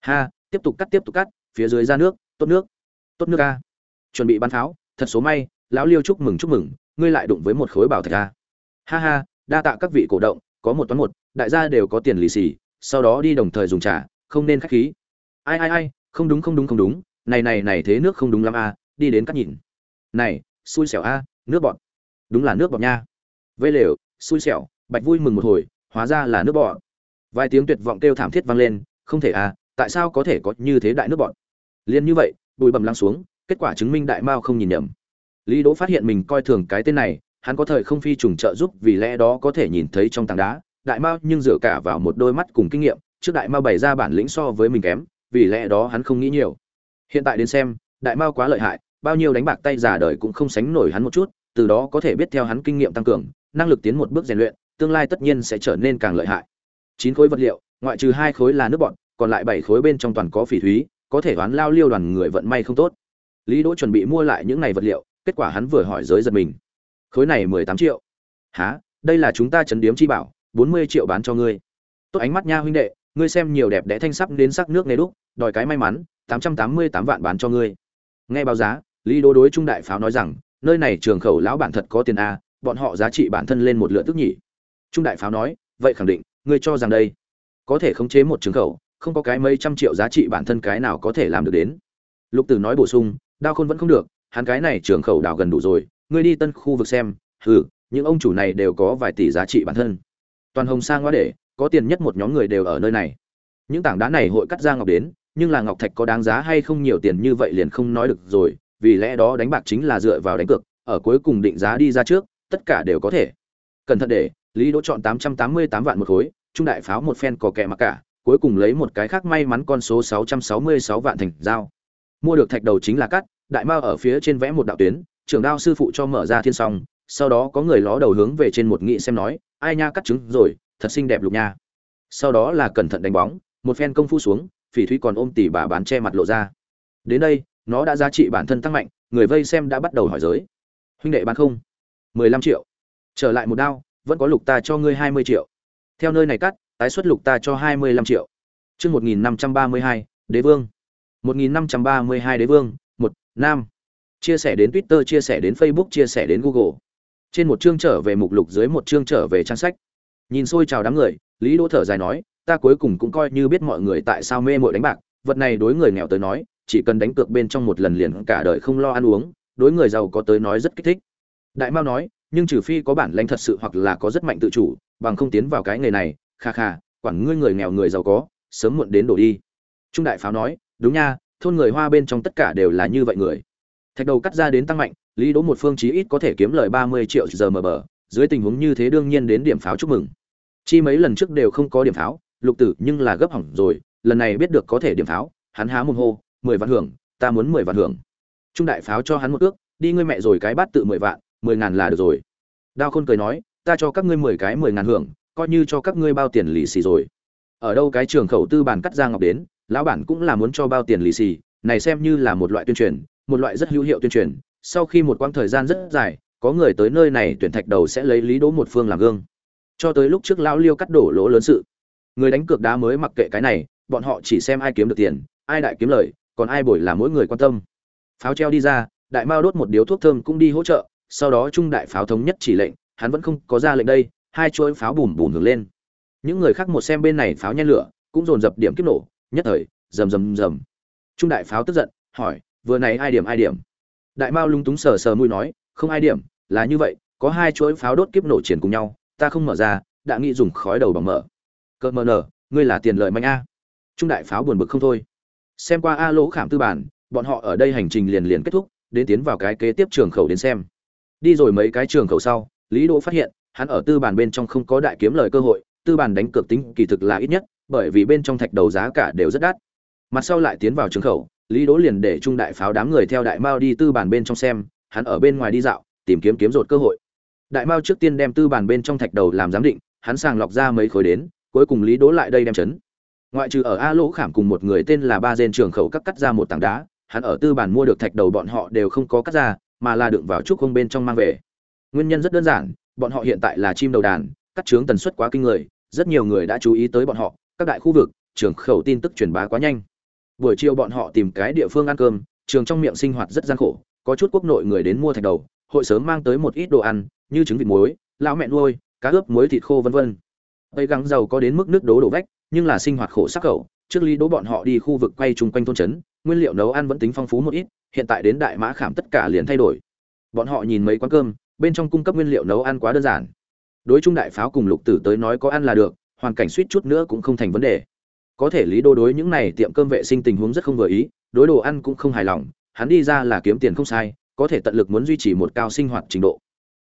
Ha, tiếp tục cắt tiếp tục cắt, phía dưới ra nước, tốt nước tốt nước ca chuẩn bị bắn pháo, thật số may lão liêu chúc mừng chúc mừng, ngươi lại đụng với một khối bảo thạch ca ha ha, đa tạ các vị cổ động, có một toán một, đại gia đều có tiền lì xì, sau đó đi đồng thời dùng trả không nên khách khí. Ai ai ai, không đúng không đúng không đúng, này này này thế nước không đúng lắm a, đi đến cắt nhìn. Này, xui xẻo a, nước bọt. Đúng là nước bọt nha. Vây lều, xui xẻo, bạch vui mừng một hồi, hóa ra là nước bọt. Vài tiếng tuyệt vọng kêu thảm thiết vang lên, không thể à tại sao có thể có như thế đại nước bọt? Liền như vậy, bụi bầm lăng xuống, kết quả chứng minh đại mao không nhìn nhầm lý đỗ phát hiện mình coi thường cái tên này, hắn có thời không phi trùng trợ giúp vì lẽ đó có thể nhìn thấy trong tảng đá, đại mao nhưng dựa cả vào một đôi mắt cùng kinh nghiệm, trước đại mao bày ra bản lĩnh so với mình kém, vì lẽ đó hắn không nghĩ nhiều. Hiện tại đến xem, đại mao quá lợi hại, bao nhiêu đánh bạc tay giả đời cũng không sánh nổi hắn một chút, từ đó có thể biết theo hắn kinh nghiệm tăng cường, năng lực tiến một bước rèn luyện, tương lai tất nhiên sẽ trở nên càng lợi hại. Chín khối vật liệu, ngoại trừ hai khối là nước bọn còn lại bảy khối bên trong toàn có phỉ thúy, có thể đoán lao liêu đoàn người vận may không tốt. Lý đỗ chuẩn bị mua lại những này vật liệu kết quả hắn vừa hỏi giới giật mình. Khối này mười tám triệu. Há đây là chúng ta chấn điếm chi bảo, bốn mươi triệu bán cho ngươi. Tốt ánh mắt nha huynh đệ, ngươi xem nhiều đẹp đẽ thanh sắp đến sắc nước nê đúc, đòi cái may mắn, tám trăm tám mươi tám vạn bán cho ngươi. Nghe báo giá, lý đô đối trung đại pháo nói rằng, nơi này trường khẩu lão bản thật có tiền a, bọn họ giá trị bản thân lên một lượng tức nhỉ. Trung đại pháo nói, vậy khẳng định, ngươi cho rằng đây có thể khống chế một trường khẩu, không có cái mấy trăm triệu giá trị bản thân cái nào có thể làm được đến. Lục tử nói bổ sung, đao khôn vẫn không được hắn cái này trường khẩu đào gần đủ rồi, ngươi đi tân khu vực xem, hừ, những ông chủ này đều có vài tỷ giá trị bản thân. Toàn hồng sang ngoa để có tiền nhất một nhóm người đều ở nơi này. Những tảng đá này hội cắt ra ngọc đến, nhưng là ngọc thạch có đáng giá hay không nhiều tiền như vậy liền không nói được rồi, vì lẽ đó đánh bạc chính là dựa vào đánh cược, ở cuối cùng định giá đi ra trước, tất cả đều có thể. Cẩn thận để, lý đỗ chọn tám trăm tám mươi tám vạn một khối, trung đại pháo một phen có kẻ mặc cả, cuối cùng lấy một cái khác may mắn con số sáu trăm sáu mươi sáu vạn thành giao. Mua được thạch đầu chính là cắt đại mao ở phía trên vẽ một đạo tuyến, trưởng đao sư phụ cho mở ra thiên song, sau đó có người ló đầu hướng về trên một nghị xem nói, ai nha, cắt trứng rồi, thật xinh đẹp lục nha. Sau đó là cẩn thận đánh bóng, một phen công phu xuống, phỉ thúy còn ôm tỉ bà bán che mặt lộ ra. Đến đây, nó đã giá trị bản thân tăng mạnh, người vây xem đã bắt đầu hỏi giới. Huynh đệ bán không? Mười lăm triệu. Trở lại một đao, vẫn có lục ta cho ngươi hai mươi triệu. Theo nơi này cắt, tái xuất lục ta cho hai mươi lăm triệu. Chương một nghìn năm trăm ba mươi hai, đế vương. một nghìn năm trăm ba mươi hai đế vương nam. Chia sẻ đến twitter, chia sẻ đến facebook, chia sẻ đến google. Trên một chương trở về mục lục, dưới một chương trở về trang sách. Nhìn xôi chào đám người, lý đỗ thở dài nói, ta cuối cùng cũng coi như biết mọi người tại sao mê mội đánh bạc. Vật này đối người nghèo tới nói, chỉ cần đánh cược bên trong một lần liền cả đời không lo ăn uống, đối người giàu có tới nói rất kích thích. Đại mao nói, nhưng trừ phi có bản lãnh thật sự hoặc là có rất mạnh tự chủ, bằng không tiến vào cái nghề này, kha kha, quản ngươi người nghèo người giàu có, sớm muộn đến đổ đi. Trung đại pháo nói, đúng nha thôn người hoa bên trong tất cả đều là như vậy người. Thạch đầu cắt ra đến tăng mạnh, lý đỗ một phương chí ít có thể kiếm lời ba mươi triệu giờ mờ bờ, dưới tình huống như thế đương nhiên đến điểm pháo chúc mừng. Chi mấy lần trước đều không có điểm pháo, lục tử nhưng là gấp hỏng rồi, lần này biết được có thể điểm pháo, hắn há mồm hô, mười vạn hưởng, ta muốn mười vạn hưởng. Trung đại pháo cho hắn một ước, đi ngươi mẹ rồi, cái bát tự mười vạn, mười ngàn là được rồi. Đao khôn cười nói, ta cho các ngươi mười cái mười ngàn hưởng, coi như cho các ngươi bao tiền lì xì rồi. Ở đâu cái trường khẩu tư bản cắt ra ngọc đến lão bản cũng là muốn cho bao tiền lì xì, này xem như là một loại tuyên truyền, một loại rất hữu hiệu tuyên truyền. Sau khi một quãng thời gian rất dài, có người tới nơi này tuyển thạch đầu sẽ lấy lý đỗ một phương làm gương. Cho tới lúc trước lão liêu cắt đổ lỗ lớn sự, người đánh cược đá mới mặc kệ cái này, bọn họ chỉ xem ai kiếm được tiền, ai đại kiếm lời, còn ai bồi là mỗi người quan tâm. Pháo treo đi ra, đại mao đốt một điếu thuốc thơm cũng đi hỗ trợ, sau đó trung đại pháo thống nhất chỉ lệnh, hắn vẫn không có ra lệnh đây, hai chuỗi pháo bùm bùm hướng lên. Những người khác một xem bên này pháo nhen lửa, cũng dồn dập điểm kiếp nổ nhất thời, rầm rầm rầm. Trung đại pháo tức giận, hỏi, vừa này ai điểm ai điểm? Đại mao lung túng sờ sờ mũi nói, không ai điểm, là như vậy, có hai chuỗi pháo đốt kiếp nổ triển cùng nhau, ta không mở ra, đã nghĩ dùng khói đầu bằng mở. Cợt mờ nở ngươi là tiền lợi mạnh a. Trung đại pháo buồn bực không thôi. Xem qua a lỗ khảm tư bản, bọn họ ở đây hành trình liền liền kết thúc, đến tiến vào cái kế tiếp trường khẩu đến xem. Đi rồi mấy cái trường khẩu sau, lý đỗ phát hiện, hắn ở tư bản bên trong không có đại kiếm lời cơ hội, tư bản đánh cược tính kỳ thực là ít nhất bởi vì bên trong thạch đầu giá cả đều rất đắt. Mặt sau lại tiến vào trường khẩu, lý đỗ liền để trung đại pháo đám người theo đại mao đi tư bản bên trong xem, hắn ở bên ngoài đi dạo, tìm kiếm kiếm rột cơ hội. Đại mao trước tiên đem tư bản bên trong thạch đầu làm giám định, hắn sàng lọc ra mấy khối đến, cuối cùng lý đỗ lại đây đem chấn. Ngoại trừ ở a lỗ khảm cùng một người tên là ba gen trường khẩu cắt cắt ra một tảng đá, hắn ở tư bản mua được thạch đầu bọn họ đều không có cắt ra, mà là đựng vào trúc không bên trong mang về. Nguyên nhân rất đơn giản, bọn họ hiện tại là chim đầu đàn, cắt trướng tần suất quá kinh người, rất nhiều người đã chú ý tới bọn họ các đại khu vực, trường khẩu tin tức truyền bá quá nhanh. Buổi chiều bọn họ tìm cái địa phương ăn cơm, trường trong miệng sinh hoạt rất gian khổ, có chút quốc nội người đến mua thạch đầu, hội sớm mang tới một ít đồ ăn, như trứng vịt muối, lão mẹ nuôi, cá ướp muối thịt khô vân vân. Tây gắng giàu có đến mức nước đố đổ vách, nhưng là sinh hoạt khổ sắc khẩu, trước lý đố bọn họ đi khu vực quay chung quanh thôn trấn, nguyên liệu nấu ăn vẫn tính phong phú một ít, hiện tại đến đại mã khảm tất cả liền thay đổi. Bọn họ nhìn mấy quán cơm, bên trong cung cấp nguyên liệu nấu ăn quá đơn giản. Đối trung đại pháo cùng lục tử tới nói có ăn là được hoàn cảnh suýt chút nữa cũng không thành vấn đề. Có thể lý đô đối những này tiệm cơm vệ sinh tình huống rất không vừa ý, đối đồ ăn cũng không hài lòng, hắn đi ra là kiếm tiền không sai, có thể tận lực muốn duy trì một cao sinh hoạt trình độ.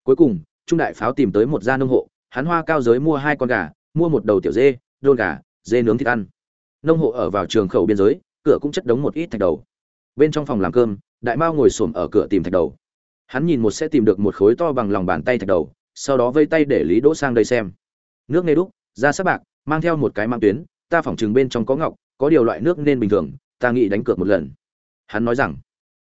Cuối cùng, trung đại pháo tìm tới một gia nông hộ, hắn hoa cao giới mua hai con gà, mua một đầu tiểu dê, đôn gà, dê nướng thịt ăn. Nông hộ ở vào trường khẩu biên giới, cửa cũng chất đống một ít thạch đầu. Bên trong phòng làm cơm, đại mao ngồi xổm ở cửa tìm thạch đầu. Hắn nhìn một sẽ tìm được một khối to bằng lòng bàn tay thạch đầu, sau đó vây tay để lý đỗ sang đây xem. Nước nghe đúc ra sắc bạc, mang theo một cái mang tuyến, ta phỏng chừng bên trong có ngọc, có điều loại nước nên bình thường, ta nghĩ đánh cược một lần. Hắn nói rằng,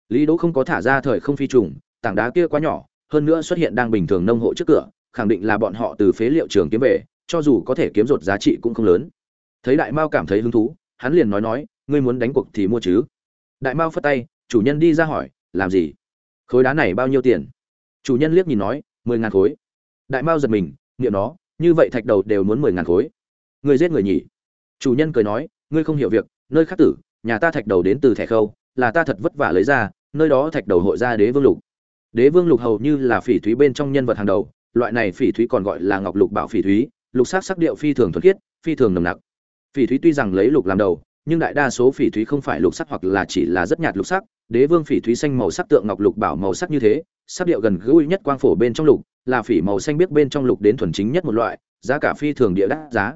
lý đỗ không có thả ra thời không phi trùng, tảng đá kia quá nhỏ, hơn nữa xuất hiện đang bình thường nông hộ trước cửa, khẳng định là bọn họ từ phế liệu trường kiếm về, cho dù có thể kiếm rột giá trị cũng không lớn. Thấy đại mao cảm thấy hứng thú, hắn liền nói nói, ngươi muốn đánh cuộc thì mua chứ. Đại mao phất tay, chủ nhân đi ra hỏi, làm gì? Khối đá này bao nhiêu tiền? Chủ nhân liếc nhìn nói, mười ngàn khối. Đại mao giật mình, nghiệm nó như vậy thạch đầu đều muốn mười ngàn khối. Ngươi giết người nhỉ? Chủ nhân cười nói, ngươi không hiểu việc, nơi khác tử, nhà ta thạch đầu đến từ thẻ khâu, là ta thật vất vả lấy ra, nơi đó thạch đầu hội ra đế vương lục. Đế vương lục hầu như là phỉ thúy bên trong nhân vật hàng đầu, loại này phỉ thúy còn gọi là ngọc lục bảo phỉ thúy, lục sắc sắc điệu phi thường thuần khiết, phi thường nồng nặc. Phỉ thúy tuy rằng lấy lục làm đầu, nhưng đại đa số phỉ thúy không phải lục sắc hoặc là chỉ là rất nhạt lục sắc đế vương phỉ thúy xanh màu sắc tượng ngọc lục bảo màu sắc như thế, sắc điệu gần gũi nhất quang phổ bên trong lục, là phỉ màu xanh biết bên trong lục đến thuần chính nhất một loại, giá cả phi thường địa đắt giá.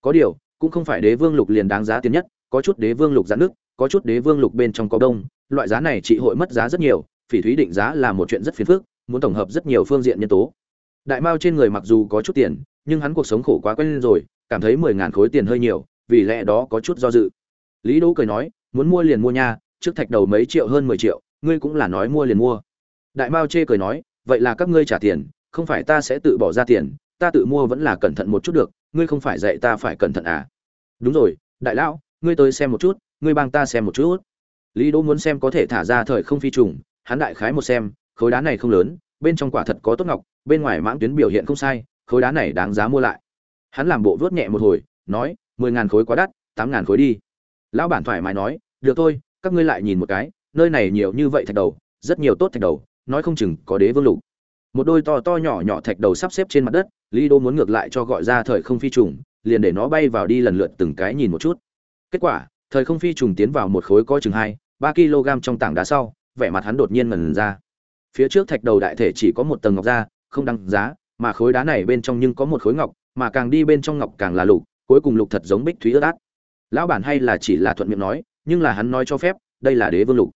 Có điều, cũng không phải đế vương lục liền đáng giá tiền nhất, có chút đế vương lục giãn nước, có chút đế vương lục bên trong có đông, loại giá này trị hội mất giá rất nhiều, phỉ thúy định giá là một chuyện rất phiền phức, muốn tổng hợp rất nhiều phương diện nhân tố. Đại mao trên người mặc dù có chút tiền, nhưng hắn cuộc sống khổ quá quen rồi, cảm thấy mười ngàn khối tiền hơi nhiều, vì lẽ đó có chút do dự. Lý đỗ cười nói, muốn mua liền mua nha trước thạch đầu mấy triệu hơn mười triệu, ngươi cũng là nói mua liền mua. Đại mao chê cười nói, vậy là các ngươi trả tiền, không phải ta sẽ tự bỏ ra tiền, ta tự mua vẫn là cẩn thận một chút được, ngươi không phải dạy ta phải cẩn thận à? Đúng rồi, đại lão, ngươi tới xem một chút, ngươi bang ta xem một chút. Lý đỗ muốn xem có thể thả ra thời không phi trùng, hắn đại khái một xem, khối đá này không lớn, bên trong quả thật có tốt ngọc, bên ngoài mãng tuyến biểu hiện không sai, khối đá này đáng giá mua lại. Hắn làm bộ vớt nhẹ một hồi, nói, mười ngàn khối quá đắt, tám ngàn khối đi. Lão bản thoải mái nói, được thôi các ngươi lại nhìn một cái, nơi này nhiều như vậy thạch đầu, rất nhiều tốt thạch đầu, nói không chừng có đế vương lục. Một đôi to to nhỏ nhỏ thạch đầu sắp xếp trên mặt đất, lý đô muốn ngược lại cho gọi ra thời không phi trùng, liền để nó bay vào đi lần lượt từng cái nhìn một chút. Kết quả, thời không phi trùng tiến vào một khối có chừng hai, ba kg trong tảng đá sau, vẻ mặt hắn đột nhiên ngần ra. Phía trước thạch đầu đại thể chỉ có một tầng ngọc da, không đăng giá, mà khối đá này bên trong nhưng có một khối ngọc, mà càng đi bên trong ngọc càng là lục, cuối cùng lục thật giống bích thúy ướt át. Lão bản hay là chỉ là thuận miệng nói nhưng là hắn nói cho phép, đây là đế vương lục.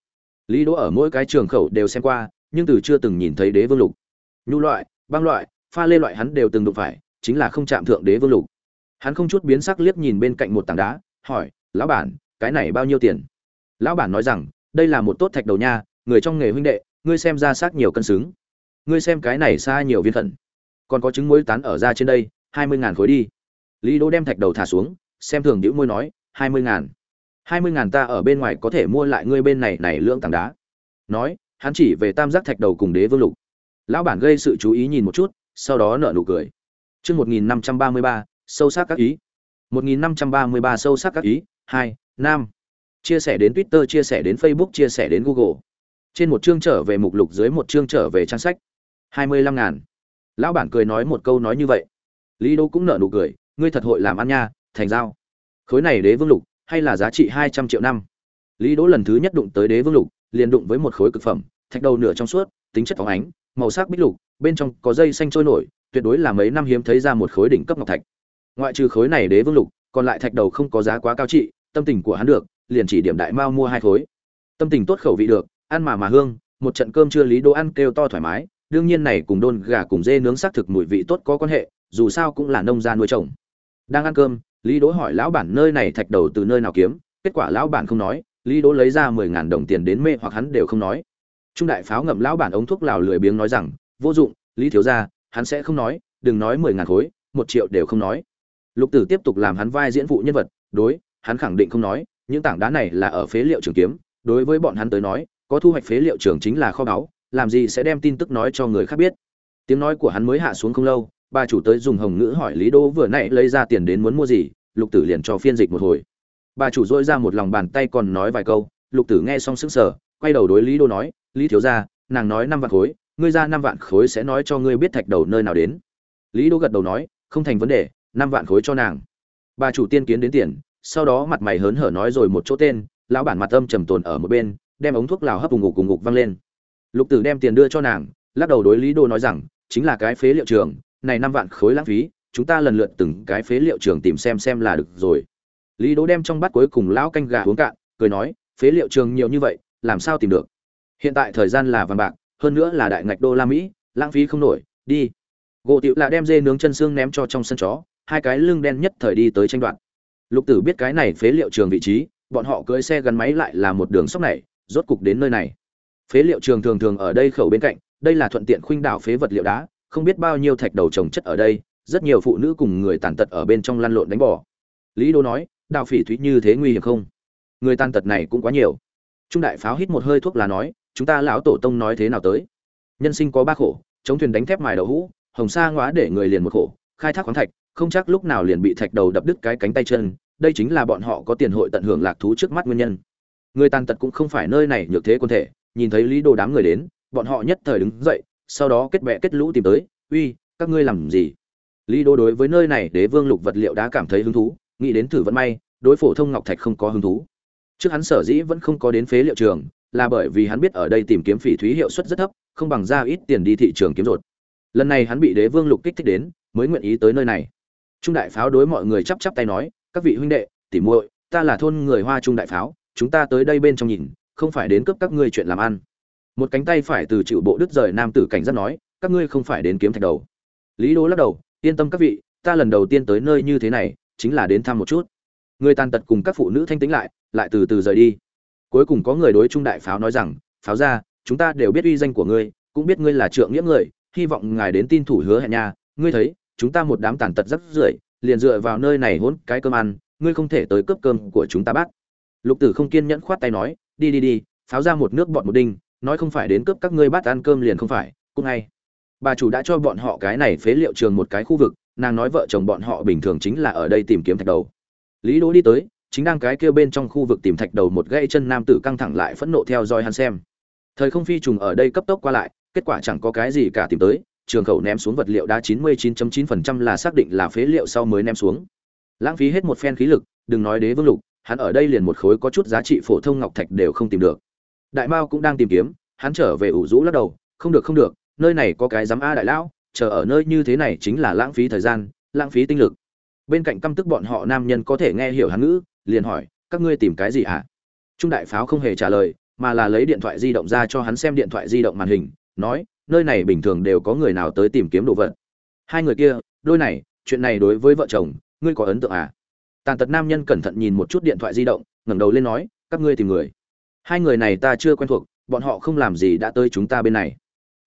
Lý đỗ ở mỗi cái trường khẩu đều xem qua, nhưng từ chưa từng nhìn thấy đế vương lục. Nhu loại, băng loại, pha lê loại hắn đều từng đụng phải, chính là không chạm thượng đế vương lục. Hắn không chút biến sắc liếc nhìn bên cạnh một tảng đá, hỏi, lão bản, cái này bao nhiêu tiền? Lão bản nói rằng, đây là một tốt thạch đầu nha, người trong nghề huynh đệ, ngươi xem ra xác nhiều cân xứng. Ngươi xem cái này xa nhiều viên khẩn. Còn có trứng muối tán ở ra trên đây, hai mươi ngàn khối đi. Lý đỗ đem thạch đầu thả xuống, xem thường đĩu môi nói, hai mươi ngàn hai mươi ngàn ta ở bên ngoài có thể mua lại ngươi bên này này lưỡng tảng đá. Nói, hắn chỉ về tam giác thạch đầu cùng đế vương lục. Lão bản gây sự chú ý nhìn một chút, sau đó nở nụ cười. Chương một nghìn năm trăm ba mươi ba, sâu sắc các ý. một nghìn năm trăm ba mươi ba, sâu sắc các ý. Hai, nam. Chia sẻ đến twitter, chia sẻ đến facebook, chia sẻ đến google. Trên một chương trở về mục lục, dưới một chương trở về trang sách. Hai mươi lăm ngàn. Lão bản cười nói một câu nói như vậy. Lý đô cũng nở nụ cười, ngươi thật hội làm ăn nha, thành giao. Khối này đế vương lục hay là giá trị hai trăm triệu năm? Lý đỗ lần thứ nhất đụng tới đế vương lục, liền đụng với một khối cực phẩm, thạch đầu nửa trong suốt, tính chất phóng ánh, màu sắc bích lục, bên trong có dây xanh trôi nổi, tuyệt đối là mấy năm hiếm thấy ra một khối đỉnh cấp ngọc thạch. Ngoại trừ khối này đế vương lục, còn lại thạch đầu không có giá quá cao trị, tâm tình của hắn được, liền chỉ điểm đại mao mua hai khối. Tâm tình tốt khẩu vị được, ăn mà mà hương, một trận cơm chưa lý đỗ ăn kêu to thoải mái, đương nhiên này cùng đôn gà cùng dê nướng xác thực mùi vị tốt có quan hệ, dù sao cũng là nông gia nuôi trồng. Đang ăn cơm lý đỗ hỏi lão bản nơi này thạch đầu từ nơi nào kiếm? Kết quả lão bản không nói, lý đỗ lấy ra mười ngàn đồng tiền đến mê hoặc hắn đều không nói. Trung đại pháo ngậm lão bản ống thuốc lào lười biếng nói rằng, vô dụng, lý thiếu gia, hắn sẽ không nói, đừng nói mười ngàn khối, một triệu đều không nói. Lục tử tiếp tục làm hắn vai diễn vụ nhân vật, đối, hắn khẳng định không nói, những tảng đá này là ở phế liệu trường kiếm, đối với bọn hắn tới nói, có thu hoạch phế liệu trường chính là kho báu, làm gì sẽ đem tin tức nói cho người khác biết. Tiếng nói của hắn mới hạ xuống không lâu bà chủ tới dùng hồng ngữ hỏi lý đỗ vừa nãy lấy ra tiền đến muốn mua gì, lục tử liền cho phiên dịch một hồi. Bà chủ dỗi ra một lòng bàn tay còn nói vài câu, lục tử nghe xong sững sờ, quay đầu đối lý đỗ nói, lý thiếu gia, nàng nói năm vạn khối, ngươi ra năm vạn khối sẽ nói cho ngươi biết thạch đầu nơi nào đến. Lý đỗ gật đầu nói, không thành vấn đề, năm vạn khối cho nàng. Bà chủ tiên kiến đến tiền, sau đó mặt mày hớn hở nói rồi một chỗ tên, lão bản mặt âm trầm tồn ở một bên, đem ống thuốc lào hấp cùng ngục cùng ngục văng lên. Lục tử đem tiền đưa cho nàng, lắc đầu đối lý đô nói rằng, chính là cái phế liệu trường này năm vạn khối lãng phí, chúng ta lần lượt từng cái phế liệu trường tìm xem xem là được rồi. Lý đỗ đem trong bát cuối cùng lão canh gà uống cạn, cười nói, phế liệu trường nhiều như vậy, làm sao tìm được? Hiện tại thời gian là vàng bạc, hơn nữa là đại ngạch đô la mỹ, lãng phí không nổi, đi. Gỗ Tự là đem dê nướng chân xương ném cho trong sân chó, hai cái lưng đen nhất thời đi tới tranh đoạt. Lục tử biết cái này phế liệu trường vị trí, bọn họ cưỡi xe gắn máy lại là một đường sóc này, rốt cục đến nơi này. Phế liệu trường thường thường ở đây khẩu bên cạnh, đây là thuận tiện khuynh đảo phế vật liệu đá không biết bao nhiêu thạch đầu trồng chất ở đây, rất nhiều phụ nữ cùng người tàn tật ở bên trong lăn lộn đánh bỏ lý đô nói, đào phỉ thúy như thế nguy hiểm không? Người tàn tật này cũng quá nhiều. Trung đại pháo hít một hơi thuốc là nói, chúng ta lão tổ tông nói thế nào tới? Nhân sinh có ba khổ, chống thuyền đánh thép mài đậu hũ, hồng sa ngóa để người liền một khổ, khai thác khoáng thạch, không chắc lúc nào liền bị thạch đầu đập đứt cái cánh tay chân, đây chính là bọn họ có tiền hội tận hưởng lạc thú trước mắt nguyên nhân. Người tàn tật cũng không phải nơi này nhược thế quân thể, nhìn thấy lý đồ đám người đến, bọn họ nhất thời đứng dậy sau đó kết bè kết lũ tìm tới, uy, các ngươi làm gì? Lý đô đối với nơi này đế vương lục vật liệu đã cảm thấy hứng thú, nghĩ đến thử vận may, đối phổ thông ngọc thạch không có hứng thú. Trước hắn sở dĩ vẫn không có đến phế liệu trường, là bởi vì hắn biết ở đây tìm kiếm phỉ thúy hiệu suất rất thấp, không bằng ra ít tiền đi thị trường kiếm rột. Lần này hắn bị đế vương lục kích thích đến, mới nguyện ý tới nơi này. Trung đại pháo đối mọi người chắp chắp tay nói, các vị huynh đệ, tỉ muội, ta là thôn người hoa trung đại pháo, chúng ta tới đây bên trong nhìn, không phải đến cướp các ngươi chuyện làm ăn một cánh tay phải từ chịu bộ đứt rời nam tử cảnh giác nói, các ngươi không phải đến kiếm thạch đầu. Lý đố lắc đầu, yên tâm các vị, ta lần đầu tiên tới nơi như thế này, chính là đến thăm một chút. Người tàn tật cùng các phụ nữ thanh tĩnh lại lại từ từ rời đi. Cuối cùng có người đối trung đại pháo nói rằng, pháo ra chúng ta đều biết uy danh của ngươi, cũng biết ngươi là trượng nghĩa người, hy vọng ngài đến tin thủ hứa hẹn nha. Ngươi thấy, chúng ta một đám tàn tật rất rưởi, liền dựa vào nơi này hỗn cái cơm ăn, ngươi không thể tới cướp cơm của chúng ta bắt. Lục tử không kiên nhẫn khoát tay nói, đi đi đi, pháo ra một nước bọn một đinh nói không phải đến cướp các ngươi bắt ăn cơm liền không phải, cũng ngay. Bà chủ đã cho bọn họ cái này phế liệu trường một cái khu vực, nàng nói vợ chồng bọn họ bình thường chính là ở đây tìm kiếm thạch đầu. Lý đỗ đi tới, chính đang cái kia bên trong khu vực tìm thạch đầu một gãy chân nam tử căng thẳng lại phẫn nộ theo dõi hắn xem. Thời không phi trùng ở đây cấp tốc qua lại, kết quả chẳng có cái gì cả tìm tới, trường khẩu ném xuống vật liệu đá 99.9% là xác định là phế liệu sau mới ném xuống. Lãng phí hết một phen khí lực, đừng nói đế vương lục, hắn ở đây liền một khối có chút giá trị phổ thông ngọc thạch đều không tìm được đại mao cũng đang tìm kiếm, hắn trở về ủ rũ lắc đầu, không được không được, nơi này có cái giám a đại lão, chờ ở nơi như thế này chính là lãng phí thời gian, lãng phí tinh lực. Bên cạnh căm tức bọn họ nam nhân có thể nghe hiểu hắn ngữ, liền hỏi, các ngươi tìm cái gì à? trung đại pháo không hề trả lời, mà là lấy điện thoại di động ra cho hắn xem điện thoại di động màn hình, nói, nơi này bình thường đều có người nào tới tìm kiếm đồ vật? Hai người kia, đôi này, chuyện này đối với vợ chồng, ngươi có ấn tượng à? Tàn tật nam nhân cẩn thận nhìn một chút điện thoại di động, ngẩng đầu lên nói, các ngươi tìm người hai người này ta chưa quen thuộc, bọn họ không làm gì đã tới chúng ta bên này.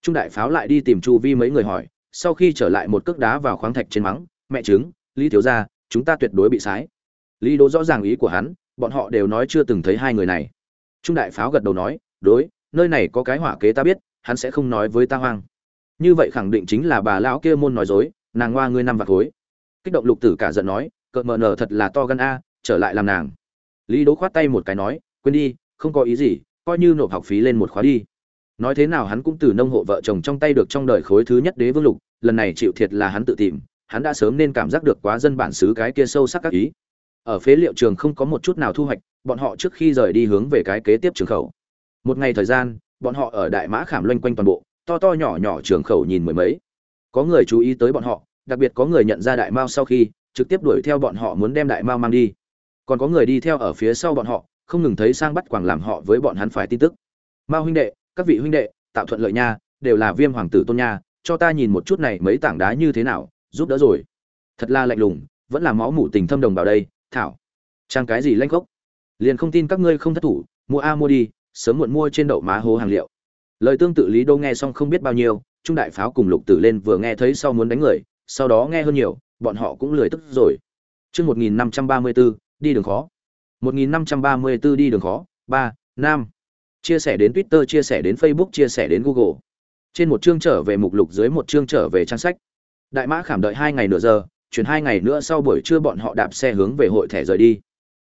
Trung đại pháo lại đi tìm chu vi mấy người hỏi, sau khi trở lại một cước đá vào khoáng thạch trên mắng, mẹ chứng lý thiếu gia, chúng ta tuyệt đối bị sái. Lý đố rõ ràng ý của hắn, bọn họ đều nói chưa từng thấy hai người này. Trung đại pháo gật đầu nói, đối, nơi này có cái hỏa kế ta biết, hắn sẽ không nói với ta hoang. Như vậy khẳng định chính là bà lão kia môn nói dối, nàng ngoa ngươi năm vạt khối. Kích động lục tử cả giận nói, cợt mờ nở thật là to gan a, trở lại làm nàng. Lý đố khoát tay một cái nói, quên đi không có ý gì, coi như nộp học phí lên một khóa đi. Nói thế nào hắn cũng từ nông hộ vợ chồng trong tay được trong đời khối thứ nhất đế vương lục, lần này chịu thiệt là hắn tự tìm, hắn đã sớm nên cảm giác được quá dân bản xứ cái kia sâu sắc các ý. Ở phế liệu trường không có một chút nào thu hoạch, bọn họ trước khi rời đi hướng về cái kế tiếp trường khẩu. Một ngày thời gian, bọn họ ở đại mã khảm loanh quanh toàn bộ, to to nhỏ nhỏ trường khẩu nhìn mười mấy. Có người chú ý tới bọn họ, đặc biệt có người nhận ra đại mao sau khi, trực tiếp đuổi theo bọn họ muốn đem đại mao mang đi. Còn có người đi theo ở phía sau bọn họ không ngừng thấy sang bắt quảng làm họ với bọn hắn phải tin tức. Mao huynh đệ, các vị huynh đệ, tạo thuận lợi nha, đều là viêm hoàng tử tôn nha, cho ta nhìn một chút này mấy tảng đá như thế nào, giúp đỡ rồi. Thật là lạnh lùng, vẫn là máu mủ tình thâm đồng vào đây, thảo. Trang cái gì lanh khốc? Liền không tin các ngươi không thất thủ, mua a mua đi, sớm muộn mua trên đậu má hố hàng liệu. Lời tương tự lý đô nghe xong không biết bao nhiêu, trung đại pháo cùng lục tử lên vừa nghe thấy sau muốn đánh người, sau đó nghe hơn nhiều, bọn họ cũng lười tức rồi. Chương một nghìn năm trăm ba mươi bốn đi đường khó một nghìn năm trăm ba mươi bốn đi đường khó. 3. nam. Chia sẻ đến twitter, chia sẻ đến facebook, chia sẻ đến google. Trên một chương trở về mục lục, dưới một chương trở về trang sách. Đại mã khảm đợi hai ngày nửa giờ, chuyển hai ngày nữa sau buổi trưa bọn họ đạp xe hướng về hội thẻ rời đi.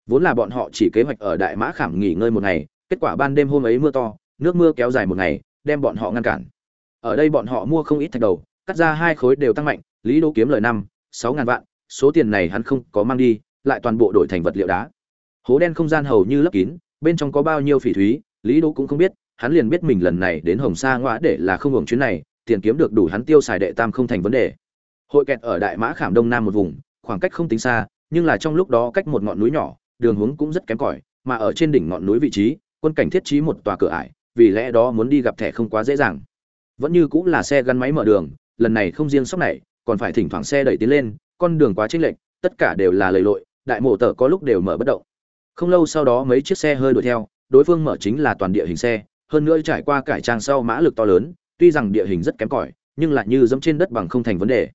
Vốn là bọn họ chỉ kế hoạch ở đại mã khảm nghỉ ngơi một ngày, kết quả ban đêm hôm ấy mưa to, nước mưa kéo dài một ngày, đem bọn họ ngăn cản. Ở đây bọn họ mua không ít thạch đầu, cắt ra hai khối đều tăng mạnh, lý đỗ kiếm lời năm, sáu ngàn vạn, số tiền này hắn không có mang đi, lại toàn bộ đổi thành vật liệu đá hố đen không gian hầu như lấp kín, bên trong có bao nhiêu phỉ thúy, lý đỗ cũng không biết, hắn liền biết mình lần này đến hồng sa ngoã để là không hưởng chuyến này, tiền kiếm được đủ hắn tiêu xài đệ tam không thành vấn đề. Hội kẹt ở đại mã khảm đông nam một vùng, khoảng cách không tính xa, nhưng là trong lúc đó cách một ngọn núi nhỏ, đường hướng cũng rất kém cỏi, mà ở trên đỉnh ngọn núi vị trí, quân cảnh thiết trí một tòa cửa ải, vì lẽ đó muốn đi gặp thẻ không quá dễ dàng. Vẫn như cũng là xe gắn máy mở đường, lần này không riêng sóc này, còn phải thỉnh thoảng xe đẩy tiến lên, con đường quá chênh lệch, tất cả đều là lầy lội, đại mộ tờ có lúc đều mở bất động không lâu sau đó mấy chiếc xe hơi đuổi theo, đối phương mở chính là toàn địa hình xe, hơn nữa trải qua cải trang sau mã lực to lớn, tuy rằng địa hình rất kém cỏi, nhưng lại như dẫm trên đất bằng không thành vấn đề.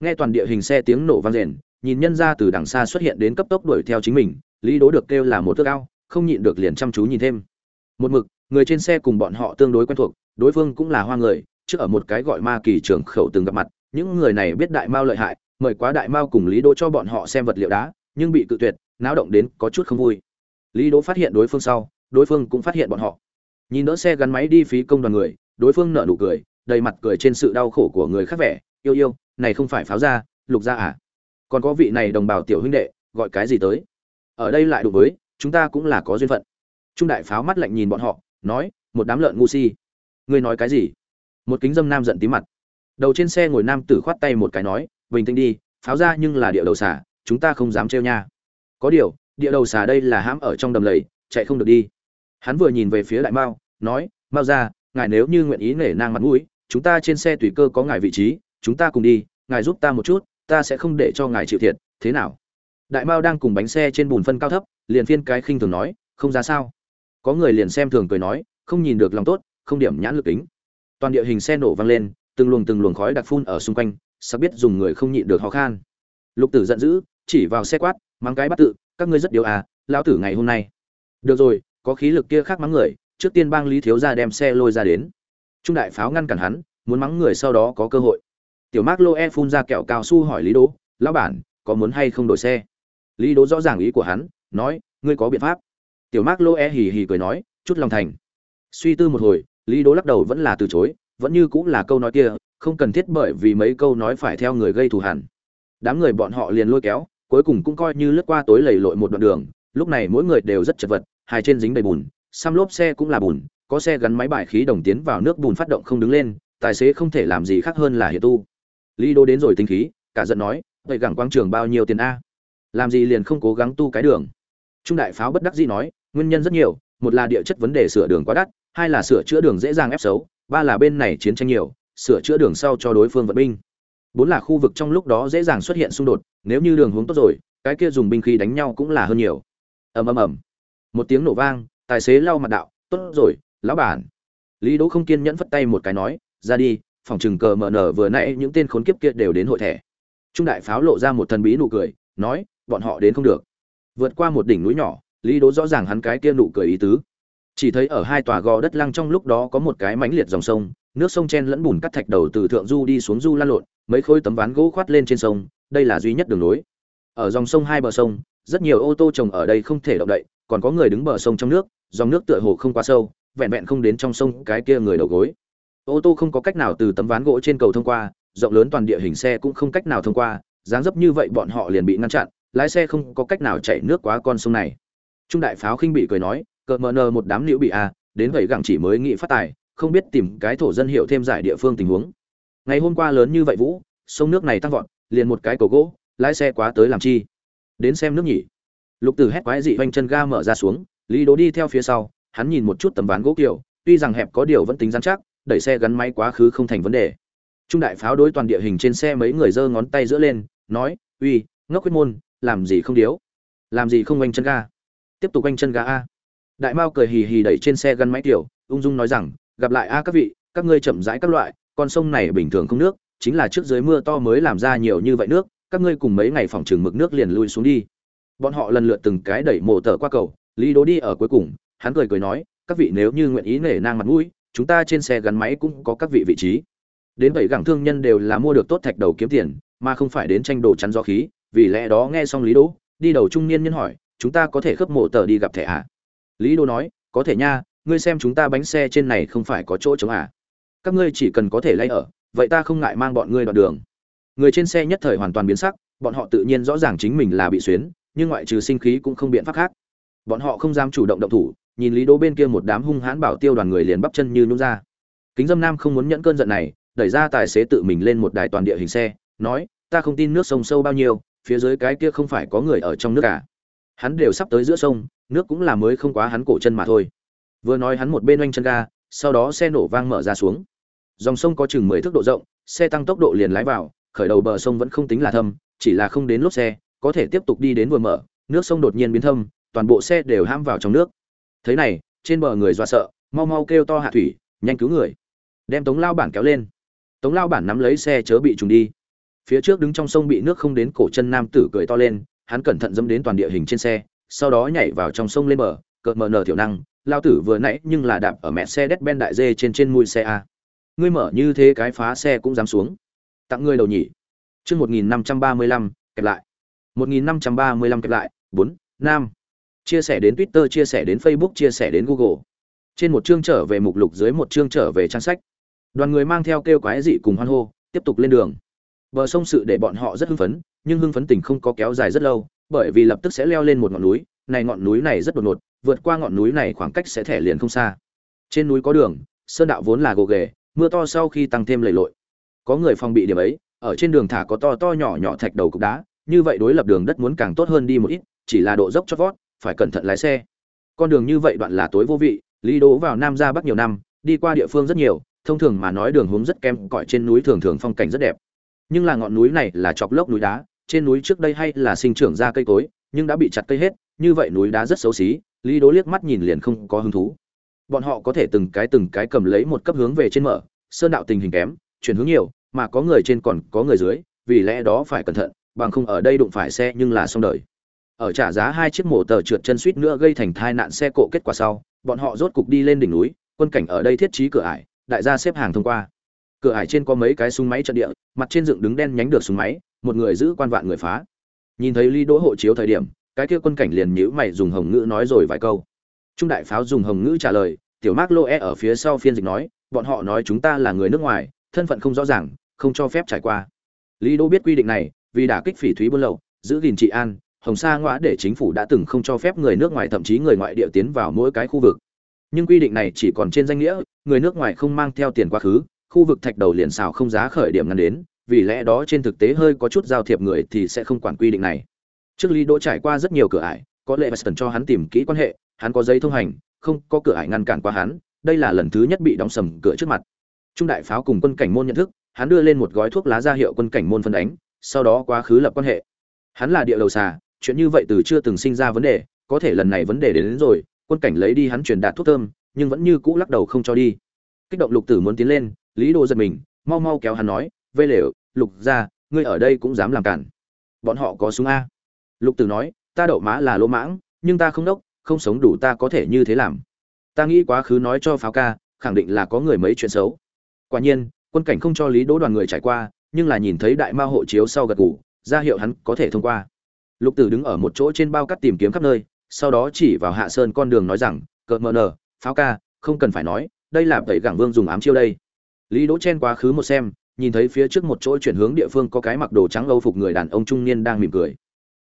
Nghe toàn địa hình xe tiếng nổ vang rền, nhìn nhân ra từ đằng xa xuất hiện đến cấp tốc đuổi theo chính mình, lý đố được kêu là một thước ao, không nhịn được liền chăm chú nhìn thêm. Một mực, người trên xe cùng bọn họ tương đối quen thuộc, đối phương cũng là hoa người, trước ở một cái gọi ma kỳ trường khẩu từng gặp mặt, những người này biết đại mao lợi hại, mời quá đại mao cùng lý đỗ cho bọn họ xem vật liệu đá nhưng bị cự tuyệt, náo động đến có chút không vui. Lý đỗ phát hiện đối phương sau, đối phương cũng phát hiện bọn họ. Nhìn đỡ xe gắn máy đi phí công đoàn người, đối phương nở nụ cười, đầy mặt cười trên sự đau khổ của người khác vẻ, yêu yêu, này không phải pháo ra, lục ra à? Còn có vị này đồng bào tiểu huynh đệ, gọi cái gì tới? Ở đây lại đụng với, chúng ta cũng là có duyên phận. Trung đại pháo mắt lạnh nhìn bọn họ, nói, một đám lợn ngu si. Ngươi nói cái gì? Một kính dâm nam giận tí mặt. Đầu trên xe ngồi nam tử khoát tay một cái nói, bình tĩnh đi, pháo ra nhưng là địa đầu xả chúng ta không dám trêu nha. Có điều, địa đầu xà đây là hãm ở trong đầm lầy, chạy không được đi. Hắn vừa nhìn về phía đại mao, nói, mao ra ngài nếu như nguyện ý nể nang mặt mũi, chúng ta trên xe tùy cơ có ngài vị trí, chúng ta cùng đi, ngài giúp ta một chút, ta sẽ không để cho ngài chịu thiệt, thế nào? Đại mao đang cùng bánh xe trên bùn phân cao thấp, liền phiên cái khinh thường nói, không ra sao. Có người liền xem thường cười nói, không nhìn được lòng tốt, không điểm nhãn lực kính. Toàn địa hình xe nổ vang lên, từng luồng từng luồng khói đặc phun ở xung quanh sắp biết dùng người không nhịn được ho khan. Lục tử giận dữ chỉ vào xe quát mang cái bắt tự, các ngươi rất điều à lão tử ngày hôm nay. Được rồi, có khí lực kia khác mắng người, trước tiên bang lý thiếu gia đem xe lôi ra đến. Trung đại pháo ngăn cản hắn, muốn mắng người sau đó có cơ hội. Tiểu mark lô e phun ra kẹo cao su hỏi lý đỗ, lão bản, có muốn hay không đổi xe? Lý đỗ rõ ràng ý của hắn, nói, ngươi có biện pháp. Tiểu mark lô e hì hì cười nói, chút lòng thành. Suy tư một hồi, lý đỗ lắc đầu vẫn là từ chối, vẫn như cũng là câu nói kia, không cần thiết bởi vì mấy câu nói phải theo người gây thù hẳn. đám người bọn họ liền lôi kéo cuối cùng cũng coi như lướt qua tối lầy lội một đoạn đường, lúc này mỗi người đều rất chật vật, hai trên dính đầy bùn, xăm lốp xe cũng là bùn, có xe gắn máy bài khí đồng tiến vào nước bùn phát động không đứng lên, tài xế không thể làm gì khác hơn là hiện tu. Lý đô đến rồi tinh khí, cả giận nói, vậy gẳng quang trường bao nhiêu tiền a? Làm gì liền không cố gắng tu cái đường? Trung đại pháo bất đắc dĩ nói, nguyên nhân rất nhiều, một là địa chất vấn đề sửa đường quá đắt, hai là sửa chữa đường dễ dàng ép xấu, ba là bên này chiến tranh nhiều, sửa chữa đường sau cho đối phương vận binh bốn là khu vực trong lúc đó dễ dàng xuất hiện xung đột, nếu như đường hướng tốt rồi, cái kia dùng binh khí đánh nhau cũng là hơn nhiều. Ầm ầm ầm. Một tiếng nổ vang, tài xế lau mặt đạo, tốt rồi, lão bản. Lý đỗ không kiên nhẫn phất tay một cái nói, ra đi, phòng trừng cờ mở nở vừa nãy những tên khốn kiếp kia đều đến hội thẻ. Trung đại pháo lộ ra một thần bí nụ cười, nói, bọn họ đến không được. Vượt qua một đỉnh núi nhỏ, lý đỗ rõ ràng hắn cái kia nụ cười ý tứ chỉ thấy ở hai tòa gò đất lăng trong lúc đó có một cái mãnh liệt dòng sông, nước sông chen lẫn bùn cắt thạch đầu từ thượng du đi xuống du lan lộn, mấy khối tấm ván gỗ khoát lên trên sông, đây là duy nhất đường lối. Ở dòng sông hai bờ sông, rất nhiều ô tô trồng ở đây không thể động đậy, còn có người đứng bờ sông trong nước, dòng nước tựa hồ không quá sâu, vẹn vẹn không đến trong sông cái kia người đầu gối. Ô tô không có cách nào từ tấm ván gỗ trên cầu thông qua, rộng lớn toàn địa hình xe cũng không cách nào thông qua, dáng dấp như vậy bọn họ liền bị ngăn chặn, lái xe không có cách nào chạy nước quá con sông này. Trung đại pháo khinh bị cười nói cợt mờ nờ một đám liễu bị à đến vậy gặng chỉ mới nghĩ phát tài, không biết tìm cái thổ dân hiệu thêm giải địa phương tình huống. Ngày hôm qua lớn như vậy vũ, sông nước này tăng vọt, liền một cái cầu gỗ, lái xe quá tới làm chi? Đến xem nước nhỉ. Lục tử hét quái dị hoanh chân ga mở ra xuống, lý đố đi theo phía sau, hắn nhìn một chút tấm ván gỗ kiểu, tuy rằng hẹp có điều vẫn tính dán chắc, đẩy xe gắn máy quá khứ không thành vấn đề. Trung đại pháo đối toàn địa hình trên xe mấy người giơ ngón tay giữa lên, nói, uy, ngốc quyết môn, làm gì không điếu? Làm gì không quanh chân ga? Tiếp tục quanh chân ga a đại mao cười hì hì đẩy trên xe gắn máy tiểu, ung dung nói rằng, gặp lại a các vị, các ngươi chậm rãi các loại, con sông này bình thường không nước, chính là trước dưới mưa to mới làm ra nhiều như vậy nước, các ngươi cùng mấy ngày phòng trường mực nước liền lui xuống đi bọn họ lần lượt từng cái đẩy mộ tờ qua cầu, lý đố đi ở cuối cùng, hắn cười cười nói, các vị nếu như nguyện ý nể nang mặt mũi, chúng ta trên xe gắn máy cũng có các vị vị trí đến bảy gẳng thương nhân đều là mua được tốt thạch đầu kiếm tiền, mà không phải đến tranh đồ chắn gió khí, vì lẽ đó nghe xong lý đỗ, đi đầu trung niên nhân hỏi, chúng ta có thể khớp mộ tờ đi gặp thẻ ạ à? Lý Đô nói, có thể nha, ngươi xem chúng ta bánh xe trên này không phải có chỗ chống à? Các ngươi chỉ cần có thể lay ở, vậy ta không ngại mang bọn ngươi đoạn đường. Người trên xe nhất thời hoàn toàn biến sắc, bọn họ tự nhiên rõ ràng chính mình là bị xuyến, nhưng ngoại trừ sinh khí cũng không biện pháp khác. Bọn họ không dám chủ động động thủ, nhìn lý Đô bên kia một đám hung hãn bảo tiêu đoàn người liền bắp chân như nhún ra. Kính dâm nam không muốn nhẫn cơn giận này, đẩy ra tài xế tự mình lên một đài toàn địa hình xe, nói, ta không tin nước sông sâu bao nhiêu, phía dưới cái kia không phải có người ở trong nước cả hắn đều sắp tới giữa sông nước cũng là mới không quá hắn cổ chân mà thôi. Vừa nói hắn một bên oanh chân ga, sau đó xe nổ vang mở ra xuống. Dòng sông có chừng mười thước độ rộng, xe tăng tốc độ liền lái vào, khởi đầu bờ sông vẫn không tính là thâm, chỉ là không đến lốp xe, có thể tiếp tục đi đến vừa mở, nước sông đột nhiên biến thâm, toàn bộ xe đều ham vào trong nước. Thế này, trên bờ người do sợ, mau mau kêu to hạ thủy, nhanh cứu người. Đem tống lao bản kéo lên. Tống lao bản nắm lấy xe chớ bị trùng đi. Phía trước đứng trong sông bị nước không đến cổ chân nam tử cười to lên, hắn cẩn thận dẫm đến toàn địa hình trên xe sau đó nhảy vào trong sông lên bờ cợt mờ nở thiểu năng, lao tử vừa nãy nhưng là đạp ở mẹ xe đét ben đại dê trên trên mui xe a. Ngươi mở như thế cái phá xe cũng dám xuống. Tặng ngươi đầu nhỉ. Chương một nghìn năm trăm ba mươi lăm, kẹp lại. một nghìn năm trăm ba mươi lăm kẹp lại, bốn nam chia sẻ đến twitter, chia sẻ đến facebook, chia sẻ đến google. Trên một chương trở về mục lục, dưới một chương trở về trang sách. Đoàn người mang theo kêu quái dị cùng hoan hô, tiếp tục lên đường. Bờ sông sự để bọn họ rất hưng phấn, nhưng hưng phấn tình không có kéo dài rất lâu bởi vì lập tức sẽ leo lên một ngọn núi, này ngọn núi này rất đột ngột, vượt qua ngọn núi này khoảng cách sẽ thẻ liền không xa. Trên núi có đường, sơn đạo vốn là gồ ghề, mưa to sau khi tăng thêm lầy lội. Có người phòng bị điểm ấy, ở trên đường thả có to to nhỏ nhỏ thạch đầu cục đá, như vậy đối lập đường đất muốn càng tốt hơn đi một ít, chỉ là độ dốc cho vót, phải cẩn thận lái xe. Con đường như vậy đoạn là tối vô vị, lý đố vào nam ra bắc nhiều năm, đi qua địa phương rất nhiều, thông thường mà nói đường hướng rất kém cỏi trên núi thường thường phong cảnh rất đẹp. Nhưng là ngọn núi này là chọc lốc núi đá trên núi trước đây hay là sinh trưởng ra cây cối, nhưng đã bị chặt cây hết, như vậy núi đá rất xấu xí, lý đố liếc mắt nhìn liền không có hứng thú. Bọn họ có thể từng cái từng cái cầm lấy một cấp hướng về trên mở, sơn đạo tình hình kém, chuyển hướng nhiều, mà có người trên còn có người dưới, vì lẽ đó phải cẩn thận, bằng không ở đây đụng phải xe nhưng là xong đời. Ở trả giá hai chiếc mổ tờ trượt chân suýt nữa gây thành tai nạn xe cộ kết quả sau, bọn họ rốt cục đi lên đỉnh núi, quân cảnh ở đây thiết trí cửa ải, đại gia xếp hàng thông qua. Cửa ải trên có mấy cái súng máy trận địa, mặt trên dựng đứng đen nhánh được súng máy một người giữ quan vạn người phá. Nhìn thấy ly đỗ hộ chiếu thời điểm, cái kia quân cảnh liền nhíu mày dùng hồng ngữ nói rồi vài câu. Trung đại pháo dùng hồng ngữ trả lời, tiểu mark lô e ở phía sau phiên dịch nói, bọn họ nói chúng ta là người nước ngoài, thân phận không rõ ràng, không cho phép trải qua. Lý đỗ biết quy định này, vì đả kích phỉ thúy buôn lậu, giữ gìn trị an, hồng sa ngõa để chính phủ đã từng không cho phép người nước ngoài, thậm chí người ngoại địa tiến vào mỗi cái khu vực. Nhưng quy định này chỉ còn trên danh nghĩa, người nước ngoài không mang theo tiền quá khứ, khu vực thạch đầu liền xào không giá khởi điểm ngăn đến vì lẽ đó trên thực tế hơi có chút giao thiệp người thì sẽ không quản quy định này. Trước lý đỗ trải qua rất nhiều cửa ải có lẽ weston cho hắn tìm kỹ quan hệ hắn có giấy thông hành không có cửa ải ngăn cản qua hắn đây là lần thứ nhất bị đóng sầm cửa trước mặt. Trung đại pháo cùng quân cảnh môn nhận thức hắn đưa lên một gói thuốc lá ra hiệu quân cảnh môn phân đánh sau đó quá khứ lập quan hệ. Hắn là địa đầu xà chuyện như vậy từ chưa từng sinh ra vấn đề có thể lần này vấn đề đến, đến rồi quân cảnh lấy đi hắn truyền đạt thuốc thơm nhưng vẫn như cũ lắc đầu không cho đi. Kích động lục tử muốn tiến lên lý đô giật mình mau mau kéo hắn nói vê lều, lục ra ngươi ở đây cũng dám làm cản. Bọn họ có súng a. Lục tử nói, ta đậu má là lỗ mãng, nhưng ta không đốc, không sống đủ ta có thể như thế làm. Ta nghĩ quá khứ nói cho pháo ca, khẳng định là có người mấy chuyện xấu. Quả nhiên, quân cảnh không cho lý đỗ đoàn người trải qua, nhưng là nhìn thấy đại ma hộ chiếu sau gật gù, ra hiệu hắn có thể thông qua. Lục tử đứng ở một chỗ trên bao cắt tìm kiếm khắp nơi, sau đó chỉ vào hạ sơn con đường nói rằng, cợt mờ nờ, pháo ca, không cần phải nói, đây là tẩy gẳng vương dùng ám chiêu đây. Lý đỗ chen quá khứ một xem nhìn thấy phía trước một chỗ chuyển hướng địa phương có cái mặc đồ trắng âu phục người đàn ông trung niên đang mỉm cười.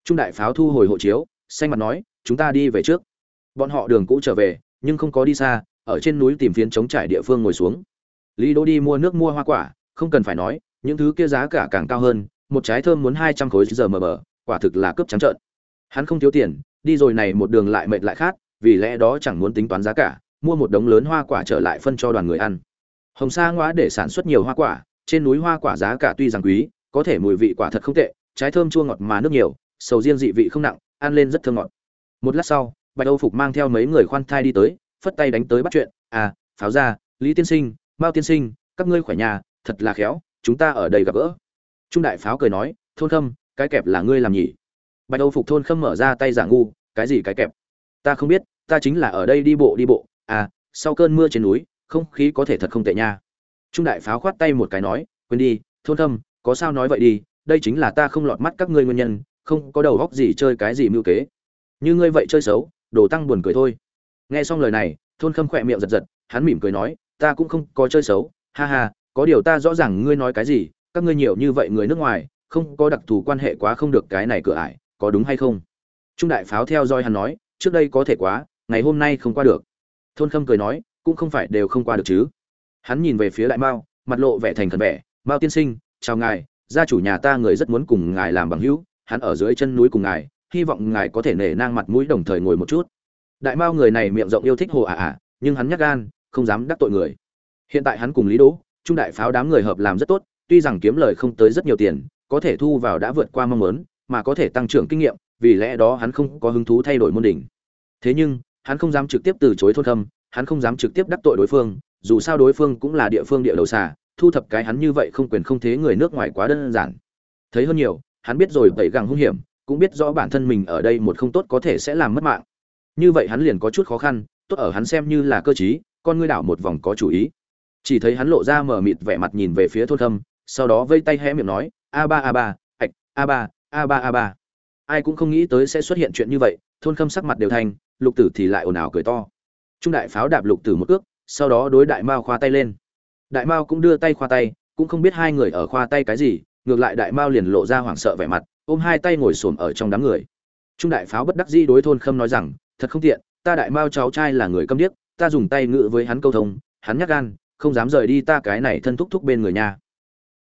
Trung đại pháo thu hồi hộ chiếu, xanh mặt nói, chúng ta đi về trước. Bọn họ đường cũ trở về, nhưng không có đi xa, ở trên núi tìm phiến chống trải địa phương ngồi xuống. Lý đỗ đi mua nước mua hoa quả, không cần phải nói, những thứ kia giá cả càng cao hơn, một trái thơm muốn hai trăm khối giờ mờ mờ quả thực là cướp trắng trợn. Hắn không thiếu tiền, đi rồi này một đường lại mệt lại khát, vì lẽ đó chẳng muốn tính toán giá cả, mua một đống lớn hoa quả trở lại phân cho đoàn người ăn. Hồng sa ngoá để sản xuất nhiều hoa quả trên núi hoa quả giá cả tuy rằng quý, có thể mùi vị quả thật không tệ, trái thơm chua ngọt mà nước nhiều, sầu riêng dị vị không nặng, ăn lên rất thơm ngọt. Một lát sau, bạch âu phục mang theo mấy người khoan thai đi tới, phất tay đánh tới bắt chuyện à pháo ra lý tiên sinh, mao tiên sinh, các ngươi khỏe nhà, thật là khéo, chúng ta ở đây gặp gỡ. Trung đại pháo cười nói, thôn khâm, cái kẹp là ngươi làm nhỉ? Bạch âu phục thôn khâm mở ra tay giả ngu, cái gì cái kẹp? Ta không biết, ta chính là ở đây đi bộ đi bộ. À sau cơn mưa trên núi, không khí có thể thật không tệ nha trung đại pháo khoát tay một cái nói, quên đi, thôn khâm có sao nói vậy đi, đây chính là ta không lọt mắt các ngươi nguyên nhân, không có đầu góc gì chơi cái gì mưu kế. Như ngươi vậy chơi xấu, đồ tăng buồn cười thôi. Nghe xong lời này, thôn khâm khỏe miệng giật giật, hắn mỉm cười nói, ta cũng không có chơi xấu, ha ha, có điều ta rõ ràng ngươi nói cái gì, các ngươi nhiều như vậy người nước ngoài, không có đặc thù quan hệ quá không được cái này cửa ải, có đúng hay không? Trung đại pháo theo dõi hắn nói, trước đây có thể quá, ngày hôm nay không qua được. Thôn khâm cười nói, cũng không phải đều không qua được chứ hắn nhìn về phía đại mao, mặt lộ vẻ thành khẩn vẻ, mao tiên sinh, chào ngài, gia chủ nhà ta người rất muốn cùng ngài làm bằng hữu, hắn ở dưới chân núi cùng ngài, hy vọng ngài có thể nể nang mặt mũi đồng thời ngồi một chút. Đại mao người này miệng rộng yêu thích hồ ả ả, nhưng hắn nhắc gan, không dám đắc tội người. Hiện tại hắn cùng lý đỗ, trung đại pháo đám người hợp làm rất tốt, tuy rằng kiếm lời không tới rất nhiều tiền, có thể thu vào đã vượt qua mong muốn, mà có thể tăng trưởng kinh nghiệm, vì lẽ đó hắn không có hứng thú thay đổi môn đỉnh. Thế nhưng, hắn không dám trực tiếp từ chối thôn khâm, hắn không dám trực tiếp đắc tội đối phương dù sao đối phương cũng là địa phương địa đầu xà, thu thập cái hắn như vậy không quyền không thế người nước ngoài quá đơn giản. Thấy hơn nhiều, hắn biết rồi tẩy gặng hung hiểm, cũng biết rõ bản thân mình ở đây một không tốt có thể sẽ làm mất mạng. Như vậy hắn liền có chút khó khăn, tốt ở hắn xem như là cơ chí con ngươi đảo một vòng có chủ ý. Chỉ thấy hắn lộ ra mở mịt vẻ mặt nhìn về phía thôn thâm, sau đó vây tay hé miệng nói, a ba a ba ạch a ba a ba a ba. Ai cũng không nghĩ tới sẽ xuất hiện chuyện như vậy, thôn khâm sắc mặt đều thành, lục tử thì lại ồn ào cười to. Trung đại pháo đạp lục tử một ước sau đó đối đại mao khoa tay lên. Đại mao cũng đưa tay khoa tay, cũng không biết hai người ở khoa tay cái gì, ngược lại đại mao liền lộ ra hoảng sợ vẻ mặt, ôm hai tay ngồi xổm ở trong đám người. Trung đại pháo bất đắc dĩ đối thôn khâm nói rằng, thật không tiện, ta đại mao cháu trai là người câm điếc, ta dùng tay ngự với hắn câu thông, hắn nhắc gan, không dám rời đi ta cái này thân thúc thúc bên người nhà.